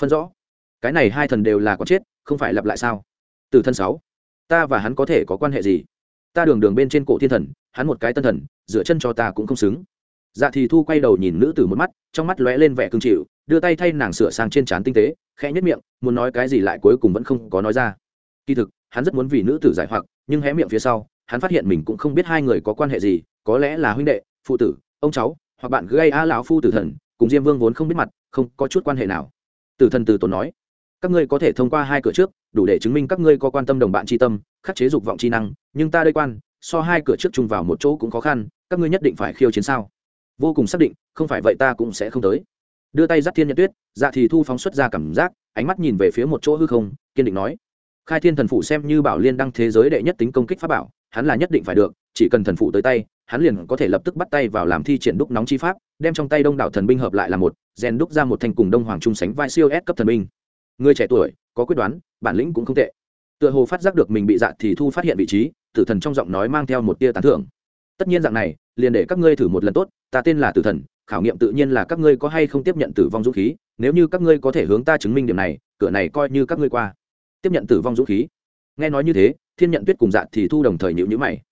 phân rõ. Cái này hai thần đều là có chết, không phải lặp lại sao? Từ thân sáu, ta và hắn có thể có quan hệ gì? Ta đường đường bên trên cổ thiên thần, hắn một cái tân thần, dựa chân cho ta cũng không xứng. Dạ thì thu quay đầu nhìn nữ tử một mắt, trong mắt lóe lên vẻ cương chịu, đưa tay thay nàng sửa sang trên trán tinh tế, khẽ nhất miệng, muốn nói cái gì lại cuối cùng vẫn không có nói ra. Kỳ thực, hắn rất muốn vì nữ tử giải hoặc, nhưng hé miệng phía sau, hắn phát hiện mình cũng không biết hai người có quan hệ gì, có lẽ là huynh đệ, phụ tử, ông cháu, hoặc bạn gây a lão phu tử thần, cùng diêm vương vốn không biết mặt, không có chút quan hệ nào tử thần từ tốn nói, các ngươi có thể thông qua hai cửa trước, đủ để chứng minh các ngươi có quan tâm đồng bạn tri tâm, khắc chế dục vọng tri năng, nhưng ta đây quan, so hai cửa trước chung vào một chỗ cũng khó khăn, các ngươi nhất định phải khiêu chiến sao? Vô cùng xác định, không phải vậy ta cũng sẽ không tới. Đưa tay dắt thiên nhật tuyết dạ thì thu phóng xuất ra cảm giác, ánh mắt nhìn về phía một chỗ hư không, kiên định nói, khai thiên thần phụ xem như bảo liên đăng thế giới đệ nhất tính công kích pháp bảo, hắn là nhất định phải được, chỉ cần thần phụ tới tay hắn liền có thể lập tức bắt tay vào làm thi triển đúc nóng chi pháp, đem trong tay đông đảo thần binh hợp lại là một, rèn đúc ra một thành cùng đông hoàng trung sánh vai siêu S cấp thần binh. Người trẻ tuổi, có quyết đoán, bản lĩnh cũng không tệ. Tựa hồ phát giác được mình bị dạ thì thu phát hiện vị trí, tử thần trong giọng nói mang theo một tia tán thưởng. Tất nhiên dạng này, liền để các ngươi thử một lần tốt, ta tên là tử thần, khảo nghiệm tự nhiên là các ngươi có hay không tiếp nhận tử vong dũng khí, nếu như các ngươi có thể hướng ta chứng minh điểm này, cửa này coi như các ngươi qua. Tiếp nhận tử vong dũng khí. Nghe nói như thế, thiên nhận tuyết cùng dạ thì thu đồng thời nhịu nhữ mày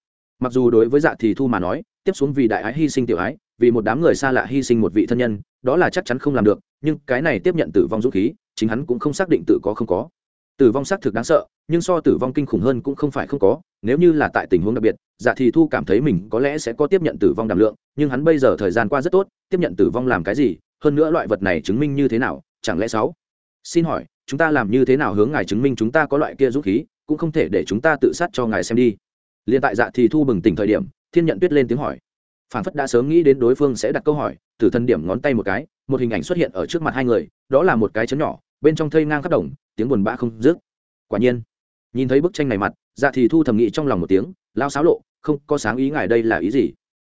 mặc dù đối với dạ thì thu mà nói, tiếp xuống vì đại ái hy sinh tiểu ái, vì một đám người xa lạ hy sinh một vị thân nhân, đó là chắc chắn không làm được, nhưng cái này tiếp nhận tử vong dũng khí, chính hắn cũng không xác định tự có không có. Tử vong xác thực đáng sợ, nhưng so tử vong kinh khủng hơn cũng không phải không có, nếu như là tại tình huống đặc biệt dạ thì thu cảm thấy mình có lẽ sẽ có tiếp nhận tử vong đảm lượng, nhưng hắn bây giờ thời gian qua rất tốt, tiếp nhận tử vong làm cái gì, hơn nữa loại vật này chứng minh như thế nào, chẳng lẽ sáu? Xin hỏi, chúng ta làm như thế nào hướng ngài chứng minh chúng ta có loại kia dũng khí, cũng không thể để chúng ta tự sát cho ngài xem đi liền tại dạ thì thu bừng tỉnh thời điểm, thiên nhận tuyết lên tiếng hỏi. Phản phất đã sớm nghĩ đến đối phương sẽ đặt câu hỏi tử thân điểm ngón tay một cái, một hình ảnh xuất hiện ở trước mặt hai người, đó là một cái chấn nhỏ, bên trong thây ngang khắp đồng, tiếng buồn bã không dứt. Quả nhiên, nhìn thấy bức tranh này mặt dạ thì thu thầm nghĩ trong lòng một tiếng lao xáo lộ, không có sáng ý ngài đây là ý gì?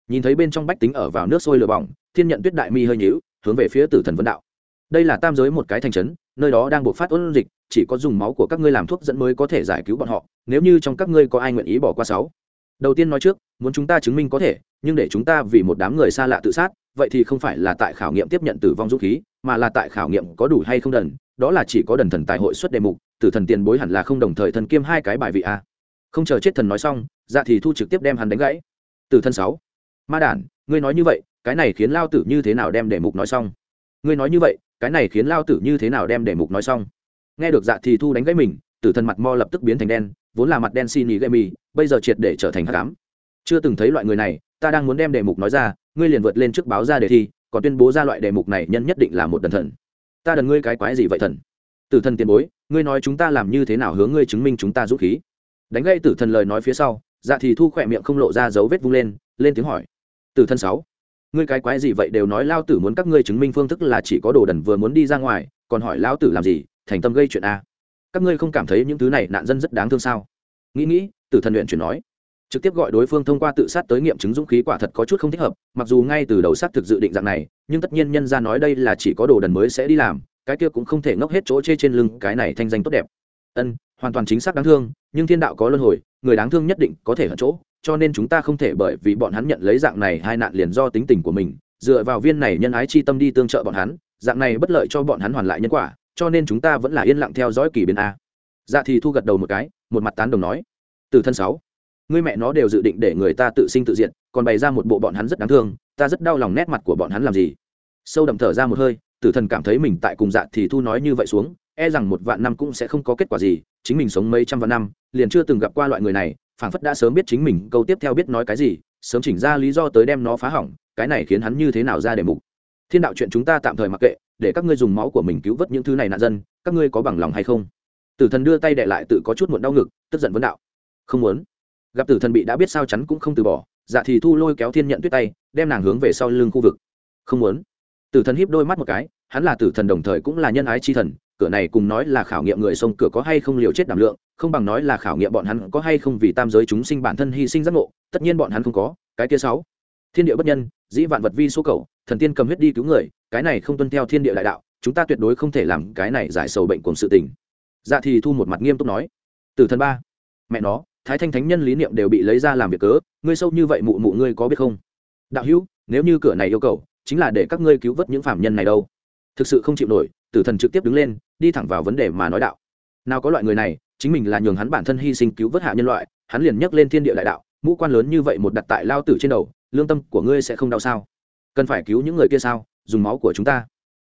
Nhìn thấy bên trong bách tính ở vào nước sôi lửa bỏng, thiên nhận tuyết đại mi hơi nhíu, hướng về phía tử thần vấn đạo. Đây là tam giới một cái thành trấn, nơi đó đang buộc phát ôn dịch, chỉ có dùng máu của các ngươi làm thuốc dẫn mới có thể giải cứu bọn họ nếu như trong các ngươi có ai nguyện ý bỏ qua sáu, đầu tiên nói trước, muốn chúng ta chứng minh có thể, nhưng để chúng ta vì một đám người xa lạ tự sát, vậy thì không phải là tại khảo nghiệm tiếp nhận tử vong dũng khí, mà là tại khảo nghiệm có đủ hay không đần, đó là chỉ có đần thần tại hội xuất đề mục, tử thần tiền bối hẳn là không đồng thời thần kiêm hai cái bài vị a. Không chờ chết thần nói xong dạ thì thu trực tiếp đem hắn đánh gãy. Tử thần sáu, ma đản, ngươi nói như vậy, cái này khiến lao tử như thế nào đem đề mục nói xong? Ngươi nói như vậy, cái này khiến lao tử như thế nào đem đề mục nói xong? Nghe được dạ thì thu đánh gãy mình tử thần mặt mo lập tức biến thành đen, vốn là mặt đen xin ý gây mì bây giờ triệt để trở thành hát cám chưa từng thấy loại người này, ta đang muốn đem đề mục nói ra, ngươi liền vượt lên trước báo ra đề thi, còn tuyên bố ra loại đề mục này nhân nhất định là một đần thần. Ta đần ngươi cái quái gì vậy thần? Tử thần tiền bối, ngươi nói chúng ta làm như thế nào hướng ngươi chứng minh chúng ta dũng khí? Đánh gây tử thần lời nói phía sau dạ thì thu khỏe miệng không lộ ra dấu vết vung lên lên tiếng hỏi. Tử thần sáu, ngươi cái quái gì vậy đều nói lao tử muốn các ngươi chứng minh phương thức là chỉ có đồ đần vừa muốn đi ra ngoài, còn hỏi lao tử làm gì, thành tâm gây chuyện a các ngươi không cảm thấy những thứ này nạn dân rất đáng thương sao? Nghĩ nghĩ, tử thần luyện chuyển nói. Trực tiếp gọi đối phương thông qua tự sát tới nghiệm chứng dũng khí quả thật có chút không thích hợp, mặc dù ngay từ đầu xác thực dự định dạng này, nhưng tất nhiên nhân ra nói đây là chỉ có đồ đần mới sẽ đi làm, cái kia cũng không thể ngốc hết chỗ chê trên lưng, cái này thanh danh tốt đẹp. Ân, hoàn toàn chính xác đáng thương, nhưng thiên đạo có luân hồi, người đáng thương nhất định có thể ở chỗ, cho nên chúng ta không thể bởi vì bọn hắn nhận lấy dạng này hai nạn liền do tính tình của mình, dựa vào viên này nhân ái chi tâm đi tương trợ bọn hắn, dạng này bất lợi cho bọn hắn hoàn lại nhân quả cho nên chúng ta vẫn là yên lặng theo dõi kỳ biến a. Dạ thì thu gật đầu một cái, một mặt tán đồng nói. Từ thân sáu, ngươi mẹ nó đều dự định để người ta tự sinh tự diện còn bày ra một bộ bọn hắn rất đáng thương, ta rất đau lòng nét mặt của bọn hắn làm gì? Sâu đậm thở ra một hơi tử thần cảm thấy mình tại cùng dạ thì thu nói như vậy xuống e rằng một vạn năm cũng sẽ không có kết quả gì, chính mình sống mấy trăm vạn năm, liền chưa từng gặp qua loại người này, phảng phất đã sớm biết chính mình câu tiếp theo biết nói cái gì, sớm chỉnh ra lý do tới đem nó phá hỏng, cái này khiến hắn như thế nào ra để mục. Thiên đạo chuyện chúng ta tạm thời mặc kệ để các ngươi dùng máu của mình cứu vớt những thứ này nạn dân, các ngươi có bằng lòng hay không? Tử thần đưa tay đệ lại tự có chút muộn đau ngực, tức giận vấn đạo. Không muốn. Gặp tử thần bị đã biết sao chắn cũng không từ bỏ dạ thì thu lôi kéo thiên nhận tuyết tay, đem nàng hướng về sau lưng khu vực. Không muốn. Tử thần híp đôi mắt một cái, hắn là tử thần đồng thời cũng là nhân ái chi thần, cửa này cùng nói là khảo nghiệm người sông cửa có hay không liều chết đảm lượng, không bằng nói là khảo nghiệm bọn hắn có hay không vì tam giới chúng sinh bản thân hy sinh giác ngộ, tất nhiên bọn hắn không có, cái kia sáu. Thiên địa bất nhân, dĩ vạn vật vi số cầu, thần tiên cầm huyết đi cứu người cái này không tuân theo thiên địa đại đạo, chúng ta tuyệt đối không thể làm cái này giải sầu bệnh cùng sự tình. Dạ thì thu một mặt nghiêm túc nói từ thần ba, mẹ nó, thái thanh thánh nhân lý niệm đều bị lấy ra làm việc cớ, ngươi sâu như vậy mụ mụ ngươi có biết không? Đạo hữu, nếu như cửa này yêu cầu, chính là để các ngươi cứu vớt những phạm nhân này đâu. Thực sự không chịu nổi, tử thần trực tiếp đứng lên, đi thẳng vào vấn đề mà nói đạo. Nào có loại người này, chính mình là nhường hắn bản thân hy sinh cứu vớt hạ nhân loại, hắn liền nhấc lên thiên địa đại đạo, mũ quan lớn như vậy một đặt tại lao tử trên đầu, lương tâm của ngươi sẽ không đau sao? Cần phải cứu những người kia sao? Dùng máu của chúng ta.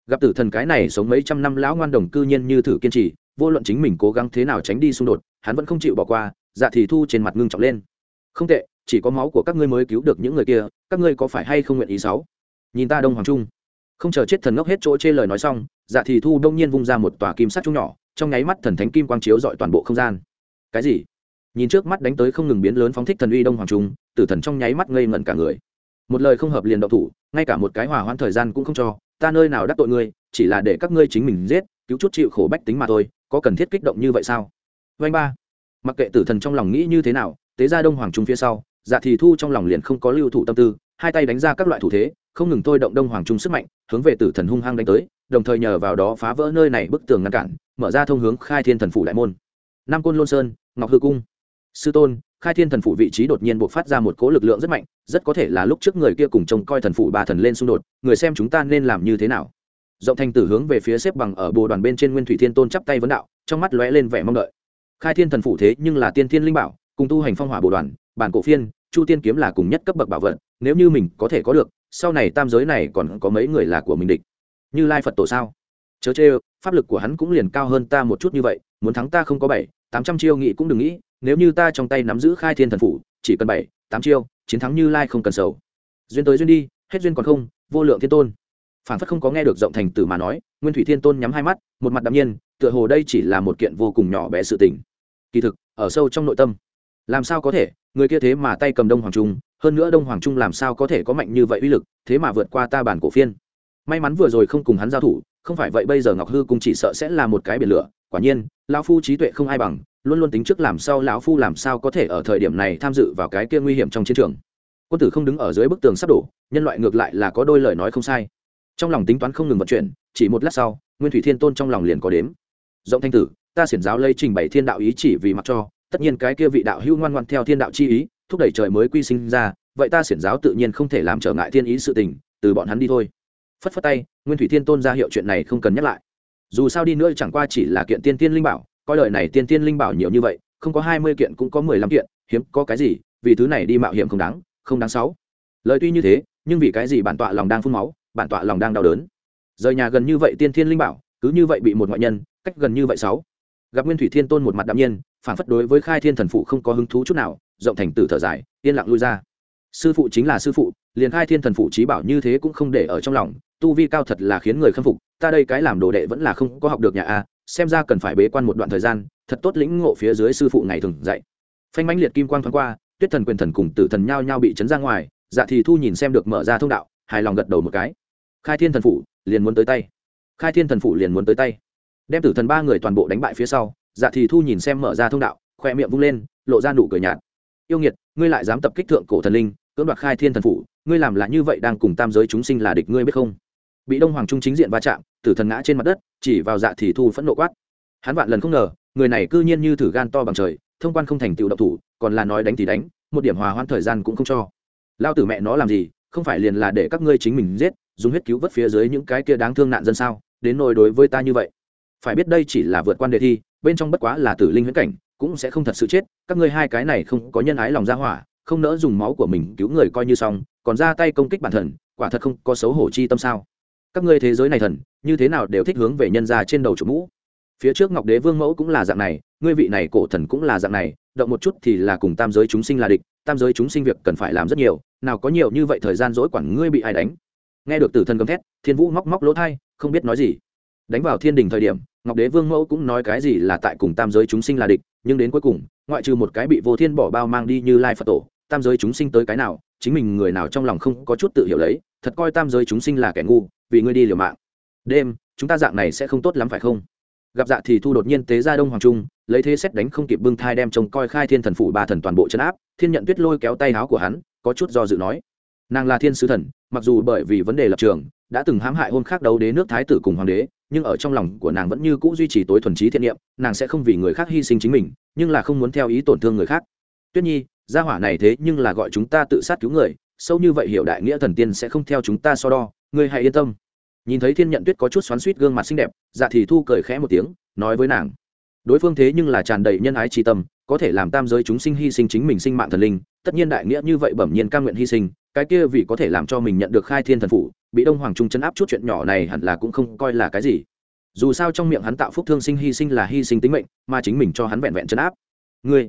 Gặp tử thần cái này sống mấy trăm năm, lão ngoan đồng cư nhiên như thử kiên trì, vô luận chính mình cố gắng thế nào tránh đi xung đột, hắn vẫn không chịu bỏ qua dạ thì thu trên mặt ngưng trọng lên. Không tệ, chỉ có máu của các ngươi mới cứu được những người kia, các ngươi có phải hay không nguyện ý sáu? Nhìn ta đông hoàng trung. Không chờ chết thần ngốc hết chỗ chê lời nói xong dạ thì thu đông nhiên vung ra một tòa kim sắt trung nhỏ, trong nháy mắt thần thánh kim quang chiếu dọi toàn bộ không gian. Cái gì? Nhìn trước mắt đánh tới không ngừng biến lớn phóng thích thần uy đông hoàng trung, tử thần trong nháy mắt ngây ngẩn cả người một lời không hợp liền động thủ, ngay cả một cái hòa hoãn thời gian cũng không cho, ta nơi nào đắc tội ngươi, chỉ là để các ngươi chính mình giết, cứu chút chịu khổ bách tính mà thôi, có cần thiết kích động như vậy sao? Vanh ba. Mặc kệ tử thần trong lòng nghĩ như thế nào, tế ra đông hoàng trung phía sau dạ thì thu trong lòng liền không có lưu thủ tâm tư, hai tay đánh ra các loại thủ thế, không ngừng thôi động đông hoàng trung sức mạnh, hướng về tử thần hung hăng đánh tới, đồng thời nhờ vào đó phá vỡ nơi này bức tường ngăn cản, mở ra thông hướng khai thiên thần phủ đại môn. Nam côn lôn sơn, ngọc hư cung. Sư tôn khai thiên thần phủ vị trí đột nhiên buộc phát ra một cố lực lượng rất mạnh, rất có thể là lúc trước người kia cùng trông coi thần phủ ba thần lên xung đột, người xem chúng ta nên làm như thế nào? Rộng thành tử hướng về phía xếp bằng ở bồ đoàn bên trên nguyên thủy thiên tôn chắp tay vấn đạo, trong mắt lóe lên vẻ mong đợi. Khai thiên thần phủ thế nhưng là tiên thiên linh bảo, cùng tu hành phong hỏa bồ đoàn, bản cổ phiên, chu tiên kiếm là cùng nhất cấp bậc bảo vật, nếu như mình có thể có được, sau này tam giới này còn có mấy người là của mình địch? Như lai phật tổ sao? Chớ chê, pháp lực của hắn cũng liền cao hơn ta một chút như vậy, muốn thắng ta không có bảy tám trăm chiêu nghị cũng đừng nghĩ, nếu như ta trong tay nắm giữ khai thiên thần phủ, chỉ cần bảy, tám chiêu, chiến thắng như lai không cần sầu. Duyên tới duyên đi, hết duyên còn không, vô lượng thiên tôn. Phản phất không có nghe được rộng thành tử mà nói, nguyên thủy thiên tôn nhắm hai mắt, một mặt đ ạ m nhiên, tựa hồ đây chỉ là một kiện vô cùng nhỏ bé sự tình. Kỳ thực, ở sâu trong nội tâm, làm sao có thể, người kia thế mà tay cầm đông hoàng trung, hơn nữa đông hoàng trung làm sao có thể có mạnh như vậy uy lực, thế mà vượt qua ta bản cổ phiên. May mắn vừa rồi không cùng hắn giao thủ không phải vậy bây giờ ngọc hư cung chỉ sợ sẽ là một cái biển lửa. Quả nhiên, lão phu trí tuệ không ai bằng, luôn luôn tính trước làm sao lão phu làm sao có thể ở thời điểm này tham dự vào cái kia nguy hiểm trong chiến trường. Quân tử không đứng ở dưới bức tường sắp đổ, nhân loại ngược lại là có đôi lời nói không sai. Trong lòng tính toán không ngừng vận chuyển, chỉ một lát sau, nguyên thủy thiên tôn trong lòng liền có đếm. Rộng thanh tử, ta xiển giáo lây trình bày thiên đạo ý chỉ vì mặc cho, tất nhiên cái kia vị đạo hữu ngoan ngoan theo thiên đạo chi ý, thúc đẩy trời mới quy sinh ra, vậy ta xiển giáo tự nhiên không thể làm trở ngại thiên ý sự tình, từ bọn hắn đi thôi phất phất tay, nguyên thủy thiên tôn ra hiệu chuyện này không cần nhắc lại. Dù sao đi nữa chẳng qua chỉ là kiện tiên tiên linh bảo, coi lời này tiên tiên linh bảo nhiều như vậy, không có hai mươi kiện cũng có mười lăm kiện, hiếm có cái gì, vì thứ này đi mạo hiểm không đáng không đáng sáu. Lời tuy như thế, nhưng vì cái gì bản tọa lòng đang phun máu, bản tọa lòng đang đau đớn. Rời nhà gần như vậy tiên thiên linh bảo, cứ như vậy bị một ngoại nhân, cách gần như vậy sáu. Gặp nguyên thủy thiên tôn một mặt đạm nhiên phản phất đối với khai thiên thần phụ không có hứng thú chút nào, rộng thành tử thở dài, yên lặng lui ra. Sư phụ chính là sư phụ, liền khai thiên thần phụ trí bảo như thế cũng không để ở trong lòng tu vi cao thật là khiến người khâm phục, ta đây cái làm đồ đệ vẫn là không có học được nhà a, xem ra cần phải bế quan một đoạn thời gian, thật tốt lĩnh ngộ phía dưới sư phụ ngày thường dạy. Phanh mãnh liệt kim quang thoáng qua, tuyết thần quyền thần cùng tử thần nhao nhao bị chấn ra ngoài dạ thì thu nhìn xem được mở ra thông đạo, hài lòng gật đầu một cái. Khai thiên thần phủ, liền muốn tới tay. Khai thiên thần phủ liền muốn tới tay. Đem tử thần ba người toàn bộ đánh bại phía sau dạ thì thu nhìn xem mở ra thông đạo, khoe miệng vung lên, lộ ra nụ cười nhạt. Yêu nghiệt, ngươi lại dám tập kích thượng cổ thần linh, cưỡng đoạt khai thiên thần phủ, ngươi làm là như vậy đang cùng tam giới chúng sinh là địch ngươi biết không? Bị đông hoàng trung chính diện va chạm, tử thần ngã trên mặt đất, chỉ vào dạ thì thu phẫn nộ quát. Hắn vạn lần không ngờ, người này cư nhiên như thử gan to bằng trời, thông quan không thành tựu độc thủ, còn là nói đánh thì đánh, một điểm hòa hoãn thời gian cũng không cho. Lao tử mẹ nó làm gì, không phải liền là để các ngươi chính mình giết, dùng huyết cứu vớt phía dưới những cái kia đáng thương nạn dân sao? Đến nỗi đối với ta như vậy, phải biết đây chỉ là vượt quan đề thi, bên trong bất quá là tử linh huyễn cảnh, cũng sẽ không thật sự chết, các ngươi hai cái này không có nhân ái lòng ra hỏa, không nỡ dùng máu của mình cứu người coi như xong, còn ra tay công kích bản thần quả thật không có xấu hổ chi tâm sao? Các ngươi thế giới này thần, như thế nào đều thích hướng về nhân ra trên đầu chủ mũ. Phía trước ngọc đế vương mẫu cũng là dạng này, ngươi vị này cổ thần cũng là dạng này, động một chút thì là cùng tam giới chúng sinh là địch, tam giới chúng sinh việc cần phải làm rất nhiều, nào có nhiều như vậy thời gian dỗi quản ngươi bị ai đánh. Nghe được tử thần gầm thét, thiên vũ móc móc lỗ thai, không biết nói gì. Đánh vào thiên đình thời điểm, ngọc đế vương mẫu cũng nói cái gì là tại cùng tam giới chúng sinh là địch, nhưng đến cuối cùng, ngoại trừ một cái bị vô thiên bỏ bao mang đi như lai phật tổ, tam giới chúng sinh tới cái nào, chính mình người nào trong lòng không có chút tự hiểu lấy, thật coi tam giới chúng sinh là kẻ ngu vì ngươi đi liều mạng. Đêm, chúng ta dạng này sẽ không tốt lắm phải không? Gặp dạ thì thu đột nhiên tế ra đông hoàng trung, lấy thế xét đánh không kịp bưng thai đem trông coi khai thiên thần phủ ba thần toàn bộ chấn áp, thiên nhận tuyết lôi kéo tay áo của hắn, có chút do dự nói. Nàng là thiên sứ thần, mặc dù bởi vì vấn đề lập trường, đã từng hãm hại hôn khác đấu đế nước thái tử cùng hoàng đế, nhưng ở trong lòng của nàng vẫn như c ũ duy trì tối thuần trí thiện niệm, nàng sẽ không vì người khác hy sinh chính mình, nhưng là không muốn theo ý tổn thương người khác. Tuyết nhi, gia hỏa này thế nhưng là gọi chúng ta tự sát cứu người, sâu như vậy hiểu đại nghĩa thần tiên sẽ không theo chúng ta so đo ngươi hãy yên tâm. Nhìn thấy thiên nhận tuyết có chút xoắn suýt gương mặt xinh đẹp dạ thì thu cười khẽ một tiếng, nói với nàng. Đối phương thế nhưng là tràn đầy nhân ái tri tâm, có thể làm tam giới chúng sinh hy sinh chính mình sinh mạng thần linh, tất nhiên đại nghĩa như vậy bẩm nhiên ca nguyện hy sinh, cái kia vì có thể làm cho mình nhận được khai thiên thần phủ, bị đông hoàng trung chấn áp chút chuyện nhỏ này hẳn là cũng không coi là cái gì. Dù sao trong miệng hắn tạo phúc thương sinh hy sinh là hy sinh tính mệnh, mà chính mình cho hắn vẹn vẹn chấn áp. Ngươi,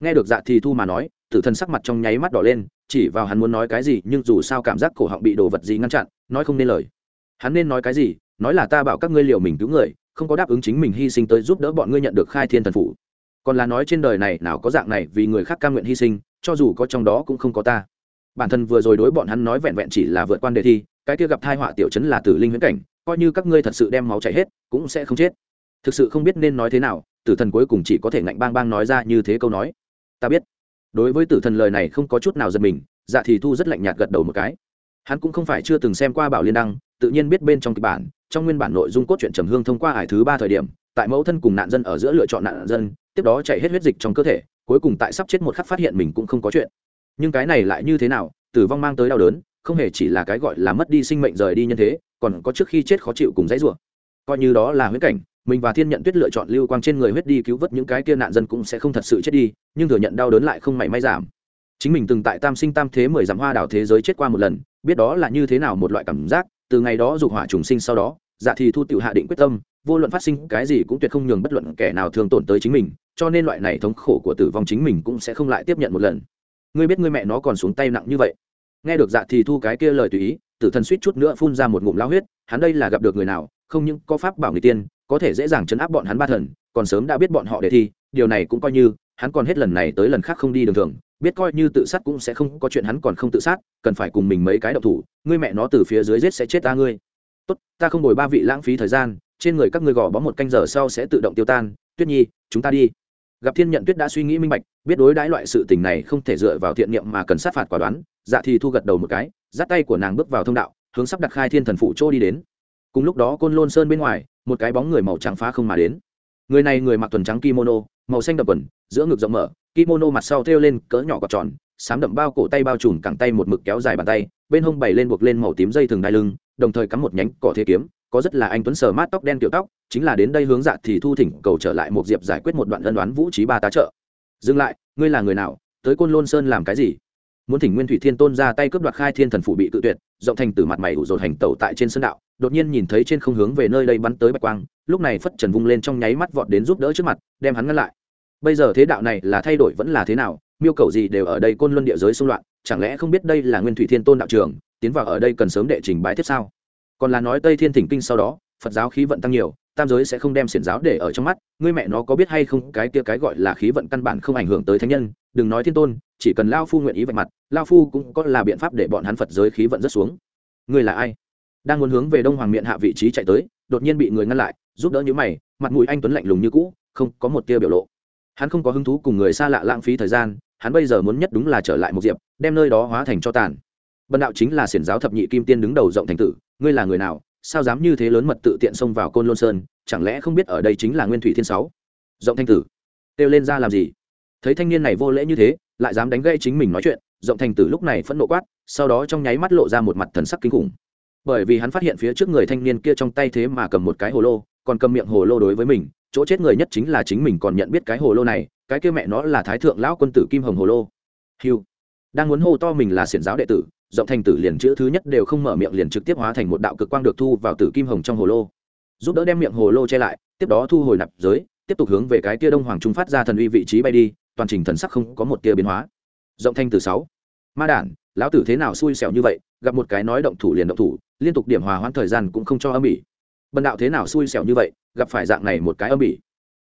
nghe được dạ thì thu mà nói, tử thần sắc mặt trong nháy mắt đỏ lên, chỉ vào hắn muốn nói cái gì, nhưng dù sao cảm giác cổ họng bị đồ vật gì ngăn chặn nói không nên lời. Hắn nên nói cái gì? Nói là ta bảo các ngươi liệu mình cứu người, không có đáp ứng chính mình hy sinh tới giúp đỡ bọn ngươi nhận được khai thiên thần phủ. Còn là nói trên đời này nào có dạng này vì người khác ca nguyện hy sinh, cho dù có trong đó cũng không có ta. Bản thân vừa rồi đối bọn hắn nói vẹn vẹn chỉ là vượt qua đề thi, cái kia gặp thai họa tiểu chấn là tử linh huyễn cảnh, coi như các ngươi thật sự đem máu chảy hết, cũng sẽ không chết. Thực sự không biết nên nói thế nào, tử thần cuối cùng chỉ có thể ngạnh bang bang nói ra như thế câu nói. Ta biết. Đối với tử thần lời này không có chút nào giật mình dạ thì thu rất lạnh nhạt gật đầu một cái hắn cũng không phải chưa từng xem qua bảo liên đăng, tự nhiên biết bên trong kịch bản, trong nguyên bản nội dung cốt truyện trầm hương thông qua ải thứ ba thời điểm, tại mẫu thân cùng nạn dân ở giữa lựa chọn nạn dân, tiếp đó chạy hết huyết dịch trong cơ thể, cuối cùng tại sắp chết một khắc phát hiện mình cũng không có chuyện. Nhưng cái này lại như thế nào, tử vong mang tới đau đớn, không hề chỉ là cái gọi là mất đi sinh mệnh rời đi nhân thế, còn có trước khi chết khó chịu cùng dãy rủa. Coi như đó là huyết cảnh, mình và thiên nhận tuyết lựa chọn lưu quang trên người huyết đi cứu vớt những cái kia nạn dân cũng sẽ không thật sự chết đi, nhưng thừa nhận đau đớn lại không mảy may giảm chính mình từng tại tam sinh tam thế mười dặm hoa đảo thế giới chết qua một lần, biết đó là như thế nào một loại cảm giác, từ ngày đó dục hỏa trùng sinh sau đó dạ thì thu tiểu hạ định quyết tâm, vô luận phát sinh cái gì cũng tuyệt không nhường bất luận kẻ nào thương tổn tới chính mình, cho nên loại này thống khổ của tử vong chính mình cũng sẽ không lại tiếp nhận một lần. Ngươi biết ngươi mẹ nó còn xuống tay nặng như vậy. Nghe được dạ thì thu cái kia lời tùy ý, tử thần suýt chút nữa phun ra một ngụm lao huyết, hắn đây là gặp được người nào, không những có pháp bảo người tiên, có thể dễ dàng chấn áp bọn hắn ba thần, còn sớm đã biết bọn họ để thi, điều này cũng coi như, hắn còn hết lần này tới lần khác không đi đường thường biết coi như tự sát cũng sẽ không có chuyện hắn còn không tự sát, cần phải cùng mình mấy cái độc thủ, ngươi mẹ nó từ phía dưới giết sẽ chết ta ngươi. Tốt, ta không bồi ba vị lãng phí thời gian, trên người các ngươi gò bó một canh giờ sau sẽ tự động tiêu tan. Tuyết nhi, chúng ta đi. Gặp thiên nhận tuyết đã suy nghĩ minh bạch, biết đối đãi loại sự tình này không thể dựa vào thiện niệm mà cần sát phạt quả đoán dạ thì thu gật đầu một cái, dắt tay của nàng bước vào thông đạo, hướng sắp đặt khai thiên thần phụ chỗ đi đến. Cùng lúc đó côn lôn sơn bên ngoài, một cái bóng người màu trắng phá không mà đến. Người này người mặc tuần trắng kimono, màu xanh đậm quần, giữa ngực rộng mở kimono mặt sau thêu lên cỡ nhỏ cọc tròn sám đậm bao cổ tay bao trùm cẳng tay một mực kéo dài bàn tay, bên hông bày lên buộc lên màu tím dây thừng đai lưng, đồng thời cắm một nhánh cỏ thế kiếm, có rất là anh tuấn sờ mát tóc đen tiểu tóc, chính là đến đây hướng dạ thì thu thỉnh cầu trở lại một diệp giải quyết một đoạn ân đoán vũ trí ba tá trợ. Dừng lại, ngươi là người nào? Tới côn lôn sơn làm cái gì? Muốn thỉnh nguyên thủy thiên tôn ra tay cướp đoạt khai thiên thần phụ bị tự tuyệt giọng thành từ mặt mày ủ rột hành tẩu tại trên sân đạo, đột nhiên nhìn thấy trên không hướng về nơi đây bắn tới bạch quang, lúc này phất trần vung lên trong nháy mắt vọt đến giúp đỡ trước mặt, đem hắn ngăn lại bây giờ thế đạo này là thay đổi vẫn là thế nào, miêu cầu gì đều ở đây côn luân địa giới xung loạn, chẳng lẽ không biết đây là nguyên thủy thiên tôn đạo trường, tiến vào ở đây cần sớm đệ trình bái tiếp sao? Còn là nói tây thiên thỉnh kinh sau đó, phật giáo khí vận tăng nhiều, tam giới sẽ không đem xiển giáo để ở trong mắt, ngươi mẹ nó có biết hay không, cái kia cái gọi là khí vận căn bản không ảnh hưởng tới thánh nhân, đừng nói thiên tôn, chỉ cần lao phu nguyện ý vạch mặt, lao phu cũng có là biện pháp để bọn hắn phật giới khí vận rất xuống. Ngươi là ai? Đang muốn hướng về đông hoàng miện hạ vị trí chạy tới, đột nhiên bị người ngăn lại, giúp đỡ những mày, mặt mũi anh tuấn lạnh lùng như cũ, không có một tia biểu lộ hắn không có hứng thú cùng người xa lạ lãng phí thời gian, hắn bây giờ muốn nhất đúng là trở lại một diệp, đem nơi đó hóa thành cho tàn. Bần đạo chính là xiển giáo thập nhị kim tiên đứng đầu rộng thành tử, ngươi là người nào, sao dám như thế lớn mật tự tiện xông vào côn lôn sơn, chẳng lẽ không biết ở đây chính là nguyên thủy thiên sáu? Rộng thanh tử, kêu lên ra làm gì? Thấy thanh niên này vô lễ như thế, lại dám đánh gây chính mình nói chuyện, rộng thành tử lúc này phẫn nộ quát, sau đó trong nháy mắt lộ ra một mặt thần sắc kinh khủng. Bởi vì hắn phát hiện phía trước người thanh niên kia trong tay thế mà cầm một cái hồ lô, còn cầm miệng hồ lô đối với mình chỗ chết người nhất chính là chính mình còn nhận biết cái hồ lô này, cái kia mẹ nó là thái thượng lão quân tử kim hồng hồ lô. Hiu đang muốn hô to mình là xiển giáo đệ tử, rộng thành tử liền chữ thứ nhất đều không mở miệng liền trực tiếp hóa thành một đạo cực quang được thu vào tử kim hồng trong hồ lô. Giúp đỡ đem miệng hồ lô che lại, tiếp đó thu hồi nạp giới, tiếp tục hướng về cái tia đông hoàng trung phát ra thần uy vị trí bay đi, toàn trình thần sắc không có một tia biến hóa. Rộng thanh từ sáu. Ma đản, lão tử thế nào xui xẻo như vậy, gặp một cái nói động thủ liền động thủ, liên tục điểm hòa hoãn thời gian cũng không cho âm bỉ bần đạo thế nào xui xẻo như vậy? Gặp phải dạng này một cái âm bỉ.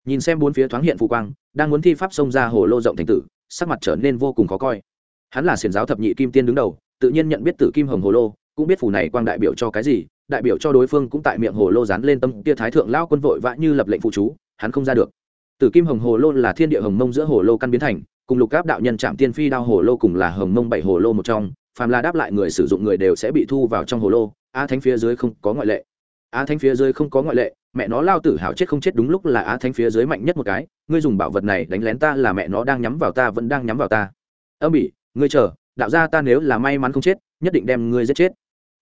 Nhìn xem bốn phía thoáng hiện phù quang, đang muốn thi pháp xông ra hồ lô rộng thành tử, sắc mặt trở nên vô cùng khó coi. Hắn là xiển giáo thập nhị kim tiên đứng đầu, tự nhiên nhận biết tử kim hồng hồ lô, cũng biết phù này quang đại biểu cho cái gì, đại biểu cho đối phương cũng tại miệng hồ lô dán lên tâm tia thái thượng lao quân vội vã như lập lệnh phụ chú, hắn không ra được. Tử kim hồng hồ lô là thiên địa hồng mông giữa hồ lô căn biến thành, cùng lục áp đạo nhân trạm tiên phi đao hồ lô cùng là hồng mông bảy hồ lô một trong, phàm là đáp lại người sử dụng người đều sẽ bị thu vào trong hồ lô, á thánh phía dưới không có ngoại lệ. Á thánh phía dưới không có ngoại lệ mẹ nó lao tử hảo chết không chết đúng lúc là á thánh phía dưới mạnh nhất một cái, ngươi dùng bảo vật này đánh lén ta là mẹ nó đang nhắm vào ta vẫn đang nhắm vào ta. Âm bỉ ngươi chờ, đạo gia ta nếu là may mắn không chết, nhất định đem ngươi giết chết.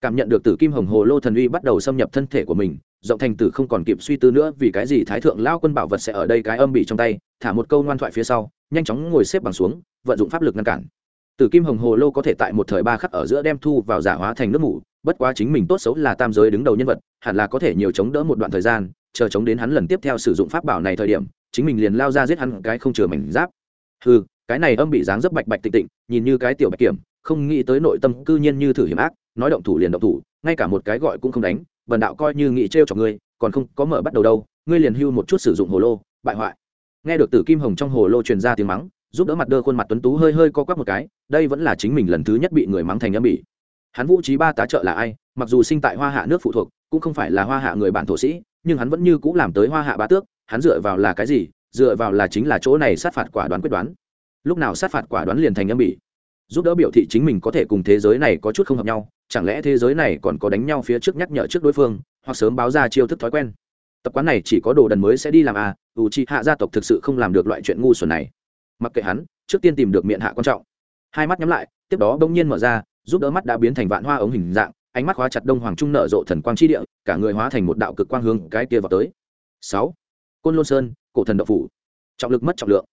Cảm nhận được tử kim hồng hồ lô thần uy bắt đầu xâm nhập thân thể của mình giọng thành tử không còn kịp suy tư nữa vì cái gì thái thượng lao quân bảo vật sẽ ở đây cái âm bị trong tay, thả một câu ngoan thoại phía sau, nhanh chóng ngồi xếp bằng xuống, vận dụng pháp lực ngăn cản. Tử kim hồng hồ lô có thể tại một thời ba khắc ở giữa đem thu vào giả hóa thành nước mủ bất quá chính mình tốt xấu là tam giới đứng đầu nhân vật, hẳn là có thể nhiều chống đỡ một đoạn thời gian, chờ chống đến hắn lần tiếp theo sử dụng pháp bảo này thời điểm, chính mình liền lao ra giết hắn cái không chừa mảnh giáp. Ừ cái này âm bị dáng dấp bạch bạch tịnh tịnh, nhìn như cái tiểu bạch kiểm, không nghĩ tới nội tâm cư nhiên như thử hiểm ác, nói động thủ liền động thủ, ngay cả một cái gọi cũng không đánh bần đạo coi như nghĩ trêu cho ngươi, còn không có mở bắt đầu đâu, ngươi liền hưu một chút sử dụng hồ lô, bại hoại. Nghe được từ kim hồng trong hồ lô truyền ra tiếng mắng, giúp đỡ mặt đơ khuôn mặt tuấn tú hơi hơi co quắp một cái, đây vẫn là chính mình lần thứ nhất bị người mắng thành âm bỉ hắn vũ trí ba tá trợ là ai, mặc dù sinh tại hoa hạ nước phụ thuộc, cũng không phải là hoa hạ người bản thổ sĩ, nhưng hắn vẫn như cũng làm tới hoa hạ bá tước, hắn dựa vào là cái gì? Dựa vào là chính là chỗ này sát phạt quả đoán quyết đoán. Lúc nào sát phạt quả đoán liền thành âm bỉ. Giúp đỡ biểu thị chính mình có thể cùng thế giới này có chút không hợp nhau, chẳng lẽ thế giới này còn có đánh nhau phía trước nhắc nhở trước đối phương, hoặc sớm báo ra chiêu thức thói quen? Tập quán này chỉ có đồ đần mới sẽ đi làm à u chi hạ gia tộc thực sự không làm được loại chuyện ngu xuẩn này. Mặc kệ hắn, trước tiên tìm được miệng hạ quan trọng. Hai mắt nhắm lại, tiếp đó bỗng nhiên mở ra giúp đỡ mắt đã biến thành vạn hoa ống hình dạng, ánh mắt khóa chặt đông hoàng trung nở rộ thần quang chi địa, cả người hóa thành một đạo cực quang hướng cái kia vào tới. Sáu. Côn lôn sơn, cổ thần đậu phủ. Trọng lực mất trọng lượng.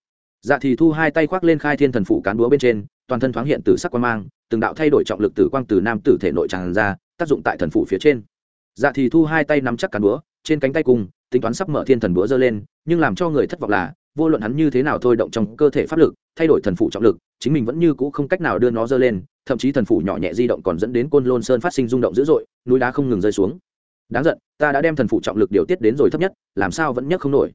Dạ thì thu hai tay khoác lên khai thiên thần phủ cán búa bên trên, toàn thân thoáng hiện từ sắc quang mang, từng đạo thay đổi trọng lực tử quang từ nam tử thể nội tràn ra, tác dụng tại thần phủ phía trên. Dạ thì thu hai tay nắm chắc cán búa, trên cánh tay cùng, tính toán sắp mở thiên thần búa giơ lên, nhưng làm cho người thất vọng là, vô luận hắn như thế nào thôi động trong cơ thể pháp lực, thay đổi thần phủ trọng lực, chính mình vẫn như cũ không cách nào đưa nó giơ lên thậm chí thần phủ nhỏ nhẹ di động còn dẫn đến côn lôn sơn phát sinh rung động dữ dội, núi đá không ngừng rơi xuống. Đáng giận, ta đã đem thần phủ trọng lực điều tiết đến rồi thấp nhất, làm sao vẫn nhấc không nổi.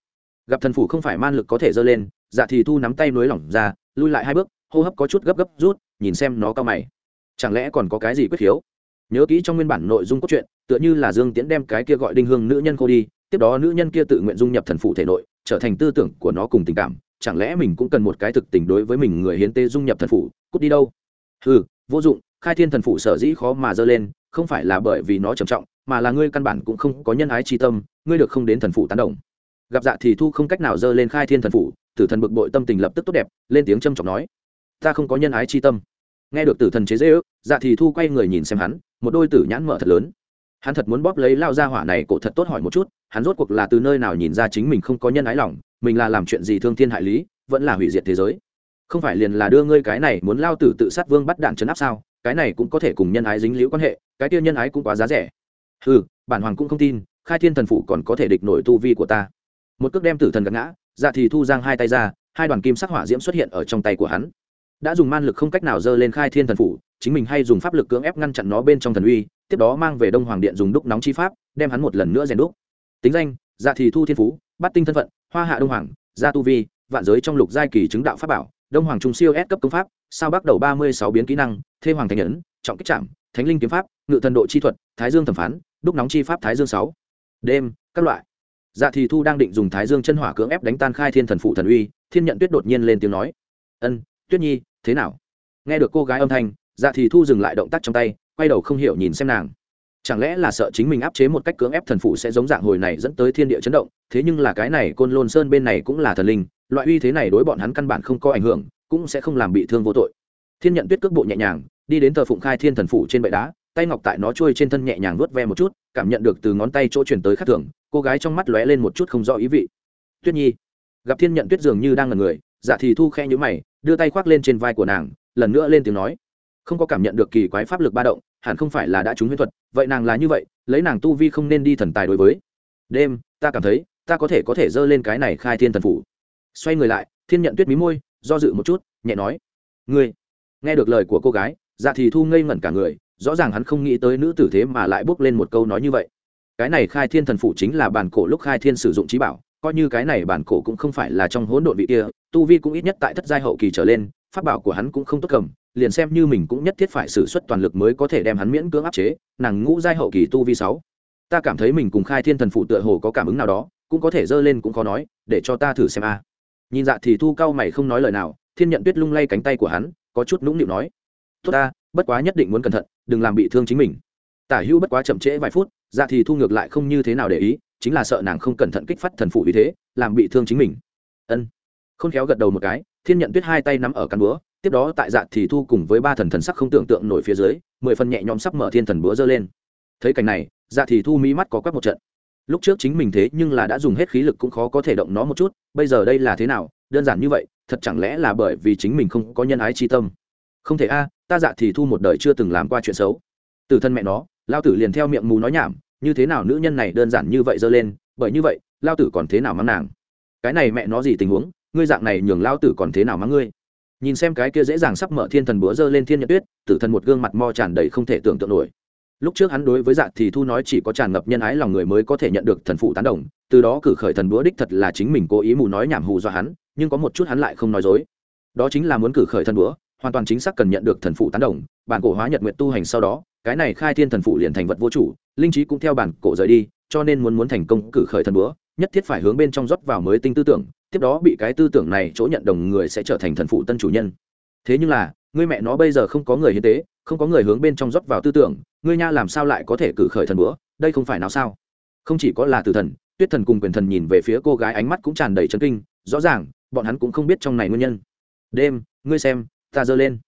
Gặp thần phủ không phải man lực có thể dơ lên dạ thì thu nắm tay núi lỏng ra, lui lại hai bước, hô hấp có chút gấp gấp rút, nhìn xem nó cao mày. Chẳng lẽ còn có cái gì quyết khiếu nhớ kỹ trong nguyên bản nội dung cốt truyện, tựa như là dương tiễn đem cái kia gọi đinh hương nữ nhân cô đi, tiếp đó nữ nhân kia tự nguyện dung nhập thần phụ thể nội, trở thành tư tưởng của nó cùng tình cảm. Chẳng lẽ mình cũng cần một cái thực tình đối với mình người hiến tế dung nhập thần phụ cút đi đâu? Ừ vô dụng, khai thiên thần phụ sở dĩ khó mà dơ lên, không phải là bởi vì nó trầm trọng, mà là ngươi căn bản cũng không có nhân ái tri tâm, ngươi được không đến thần phụ tán đồng. Gặp dạ thì thu không cách nào dơ lên khai thiên thần phụ tử thần bực bội tâm tình lập tức tốt đẹp, lên tiếng trầm trọng nói, ta không có nhân ái chi tâm. Nghe được tử thần chế dễ ước dạ thì thu quay người nhìn xem hắn, một đôi tử nhãn mở thật lớn. Hắn thật muốn bóp lấy lao ra hỏa này cổ thật tốt hỏi một chút, hắn rốt cuộc là từ nơi nào nhìn ra chính mình không có nhân ái lòng, mình là làm chuyện gì thương thiên hại lý, vẫn là hủy diệt thế giới không phải liền là đưa ngươi cái này muốn lao tử tự sát vương bắt đạn chấn áp sao? Cái này cũng có thể cùng nhân ái dính liễu quan hệ, cái kia nhân ái cũng quá giá rẻ. Ừ bản hoàng cũng không tin, khai thiên thần phụ còn có thể địch nổi tu vi của ta. Một cước đem tử thần gạt ngã dạ thì thu giang hai tay ra, hai đoàn kim sắc hỏa diễm xuất hiện ở trong tay của hắn. Đã dùng man lực không cách nào dơ lên khai thiên thần phủ, chính mình hay dùng pháp lực cưỡng ép ngăn chặn nó bên trong thần uy, tiếp đó mang về đông hoàng điện dùng đúc nóng chi pháp, đem hắn một lần nữa rèn đúc. Tính danh dạ thì thu thiên phú bắt tinh thân phận, hoa hạ đông hoàng, gia tu vi, vạn giới trong lục giai kỳ chứng đạo pháp bảo đông hoàng trung siêu S cấp công pháp, sao bắt đầu ba mươi sáu biến kỹ năng, thê hoàng Thánh nhẫn, trọng kích trạm thánh linh kiếm pháp, ngự thần độ chi thuật, thái dương thẩm phán, đúc nóng chi pháp thái dương sáu. Đêm, các loại. Dạ thì thu đang định dùng thái dương chân hỏa cưỡng ép đánh tan khai thiên thần phụ thần uy, thiên nhận tuyết đột nhiên lên tiếng nói. Ân, tuyết nhi, thế nào? Nghe được cô gái âm thanh dạ thì thu dừng lại động tác trong tay, quay đầu không hiểu nhìn xem nàng. Chẳng lẽ là sợ chính mình áp chế một cách cưỡng ép thần phụ sẽ giống dạng hồi này dẫn tới thiên địa chấn động, thế nhưng là cái này côn lôn sơn bên này cũng là thần linh loại uy thế này đối bọn hắn căn bản không có ảnh hưởng, cũng sẽ không làm bị thương vô tội. Thiên nhận tuyết cước bộ nhẹ nhàng, đi đến thờ phụng khai thiên thần phủ trên bệ đá, tay ngọc tại nó trôi trên thân nhẹ nhàng vuốt ve một chút, cảm nhận được từ ngón tay chỗ chuyển tới khắc thường, cô gái trong mắt lóe lên một chút không rõ ý vị. Tuyết nhi, gặp thiên nhận tuyết dường như đang ngần người dạ thì thu khe nhữ mày, đưa tay khoác lên trên vai của nàng, lần nữa lên tiếng nói. Không có cảm nhận được kỳ quái pháp lực ba động, hẳn không phải là đã trúng huyễn thuật, vậy nàng là như vậy, lấy nàng tu vi không nên đi thần tài đối với. Đêm, ta cảm thấy, ta có thể có thể dơ lên cái này khai thiên thần phủ xoay người lại, thiên nhận tuyết mí môi, do dự một chút, nhẹ nói, ngươi, nghe được lời của cô gái dạ thì thu ngây ngẩn cả người, rõ ràng hắn không nghĩ tới nữ tử thế mà lại bước lên một câu nói như vậy. Cái này khai thiên thần phủ chính là bản cổ lúc khai thiên sử dụng trí bảo, coi như cái này bản cổ cũng không phải là trong hỗn độn vị kia, tu vi cũng ít nhất tại thất giai hậu kỳ trở lên, pháp bảo của hắn cũng không tốt cầm, liền xem như mình cũng nhất thiết phải xử suất toàn lực mới có thể đem hắn miễn cưỡng áp chế, nàng ngũ giai hậu kỳ tu vi sáu. Ta cảm thấy mình cùng khai thiên thần phụ tựa hồ có cảm ứng nào đó, cũng có thể dơ lên cũng khó nói, để cho ta thử xem a nhìn dạ thì thu cao mày không nói lời nào, thiên nhận tuyết lung lay cánh tay của hắn, có chút nũng nịu nói, tốt ta, bất quá nhất định muốn cẩn thận, đừng làm bị thương chính mình. Tả hữu bất quá chậm trễ vài phút dạ thì thu ngược lại không như thế nào để ý, chính là sợ nàng không cẩn thận kích phát thần phụ vì thế, làm bị thương chính mình. Ân. Không khéo gật đầu một cái, thiên nhận tuyết hai tay nắm ở căn búa, tiếp đó tại dạ thì thu cùng với ba thần thần sắc không tưởng tượng nổi phía dưới, mười phần nhẹ nhõm sắp mở thiên thần búa dơ lên. Thấy cảnh này dạ thì thu mỹ mắt có quắc một trận lúc trước chính mình thế nhưng là đã dùng hết khí lực cũng khó có thể động nó một chút, bây giờ đây là thế nào? Đơn giản như vậy, thật chẳng lẽ là bởi vì chính mình không có nhân ái chi tâm? Không thể a, ta dạ thì thu một đời chưa từng làm qua chuyện xấu. Từ thân mẹ nó, lao tử liền theo miệng mù nói nhảm, như thế nào nữ nhân này đơn giản như vậy dơ lên, bởi như vậy, lao tử còn thế nào mắng nàng? Cái này mẹ nó gì tình huống, ngươi dạng này nhường lao tử còn thế nào mắng ngươi? Nhìn xem cái kia dễ dàng sắp mở thiên thần búa dơ lên thiên nhật tuyết, tử thần một gương mặt mo tràn đầy không thể tưởng tượng nổi lúc trước hắn đối với dạ thì thu nói chỉ có tràn ngập nhân ái lòng người mới có thể nhận được thần phụ tán đồng, từ đó cử khởi thần búa đích thật là chính mình cố ý mù nói nhảm hù do hắn, nhưng có một chút hắn lại không nói dối. Đó chính là muốn cử khởi thần búa, hoàn toàn chính xác cần nhận được thần phụ tán đồng, bản cổ hóa nhật nguyện tu hành sau đó, cái này khai thiên thần phụ liền thành vật vô chủ, linh trí cũng theo bản cổ rời đi, cho nên muốn muốn thành công cử khởi thần búa, nhất thiết phải hướng bên trong rót vào mới tinh tư tưởng, tiếp đó bị cái tư tưởng này chỗ nhận đồng người sẽ trở thành thần phụ tân chủ nhân. Thế nhưng là, ngươi mẹ nó bây giờ không có người hiến tế không có người hướng bên trong rót vào tư tưởng, ngươi nha làm sao lại có thể cử khởi thần búa, đây không phải nào sao? Không chỉ có là tử thần, tuyết thần cùng quyền thần nhìn về phía cô gái ánh mắt cũng tràn đầy chấn kinh, rõ ràng, bọn hắn cũng không biết trong này nguyên nhân. Đêm, ngươi xem, ta dơ lên.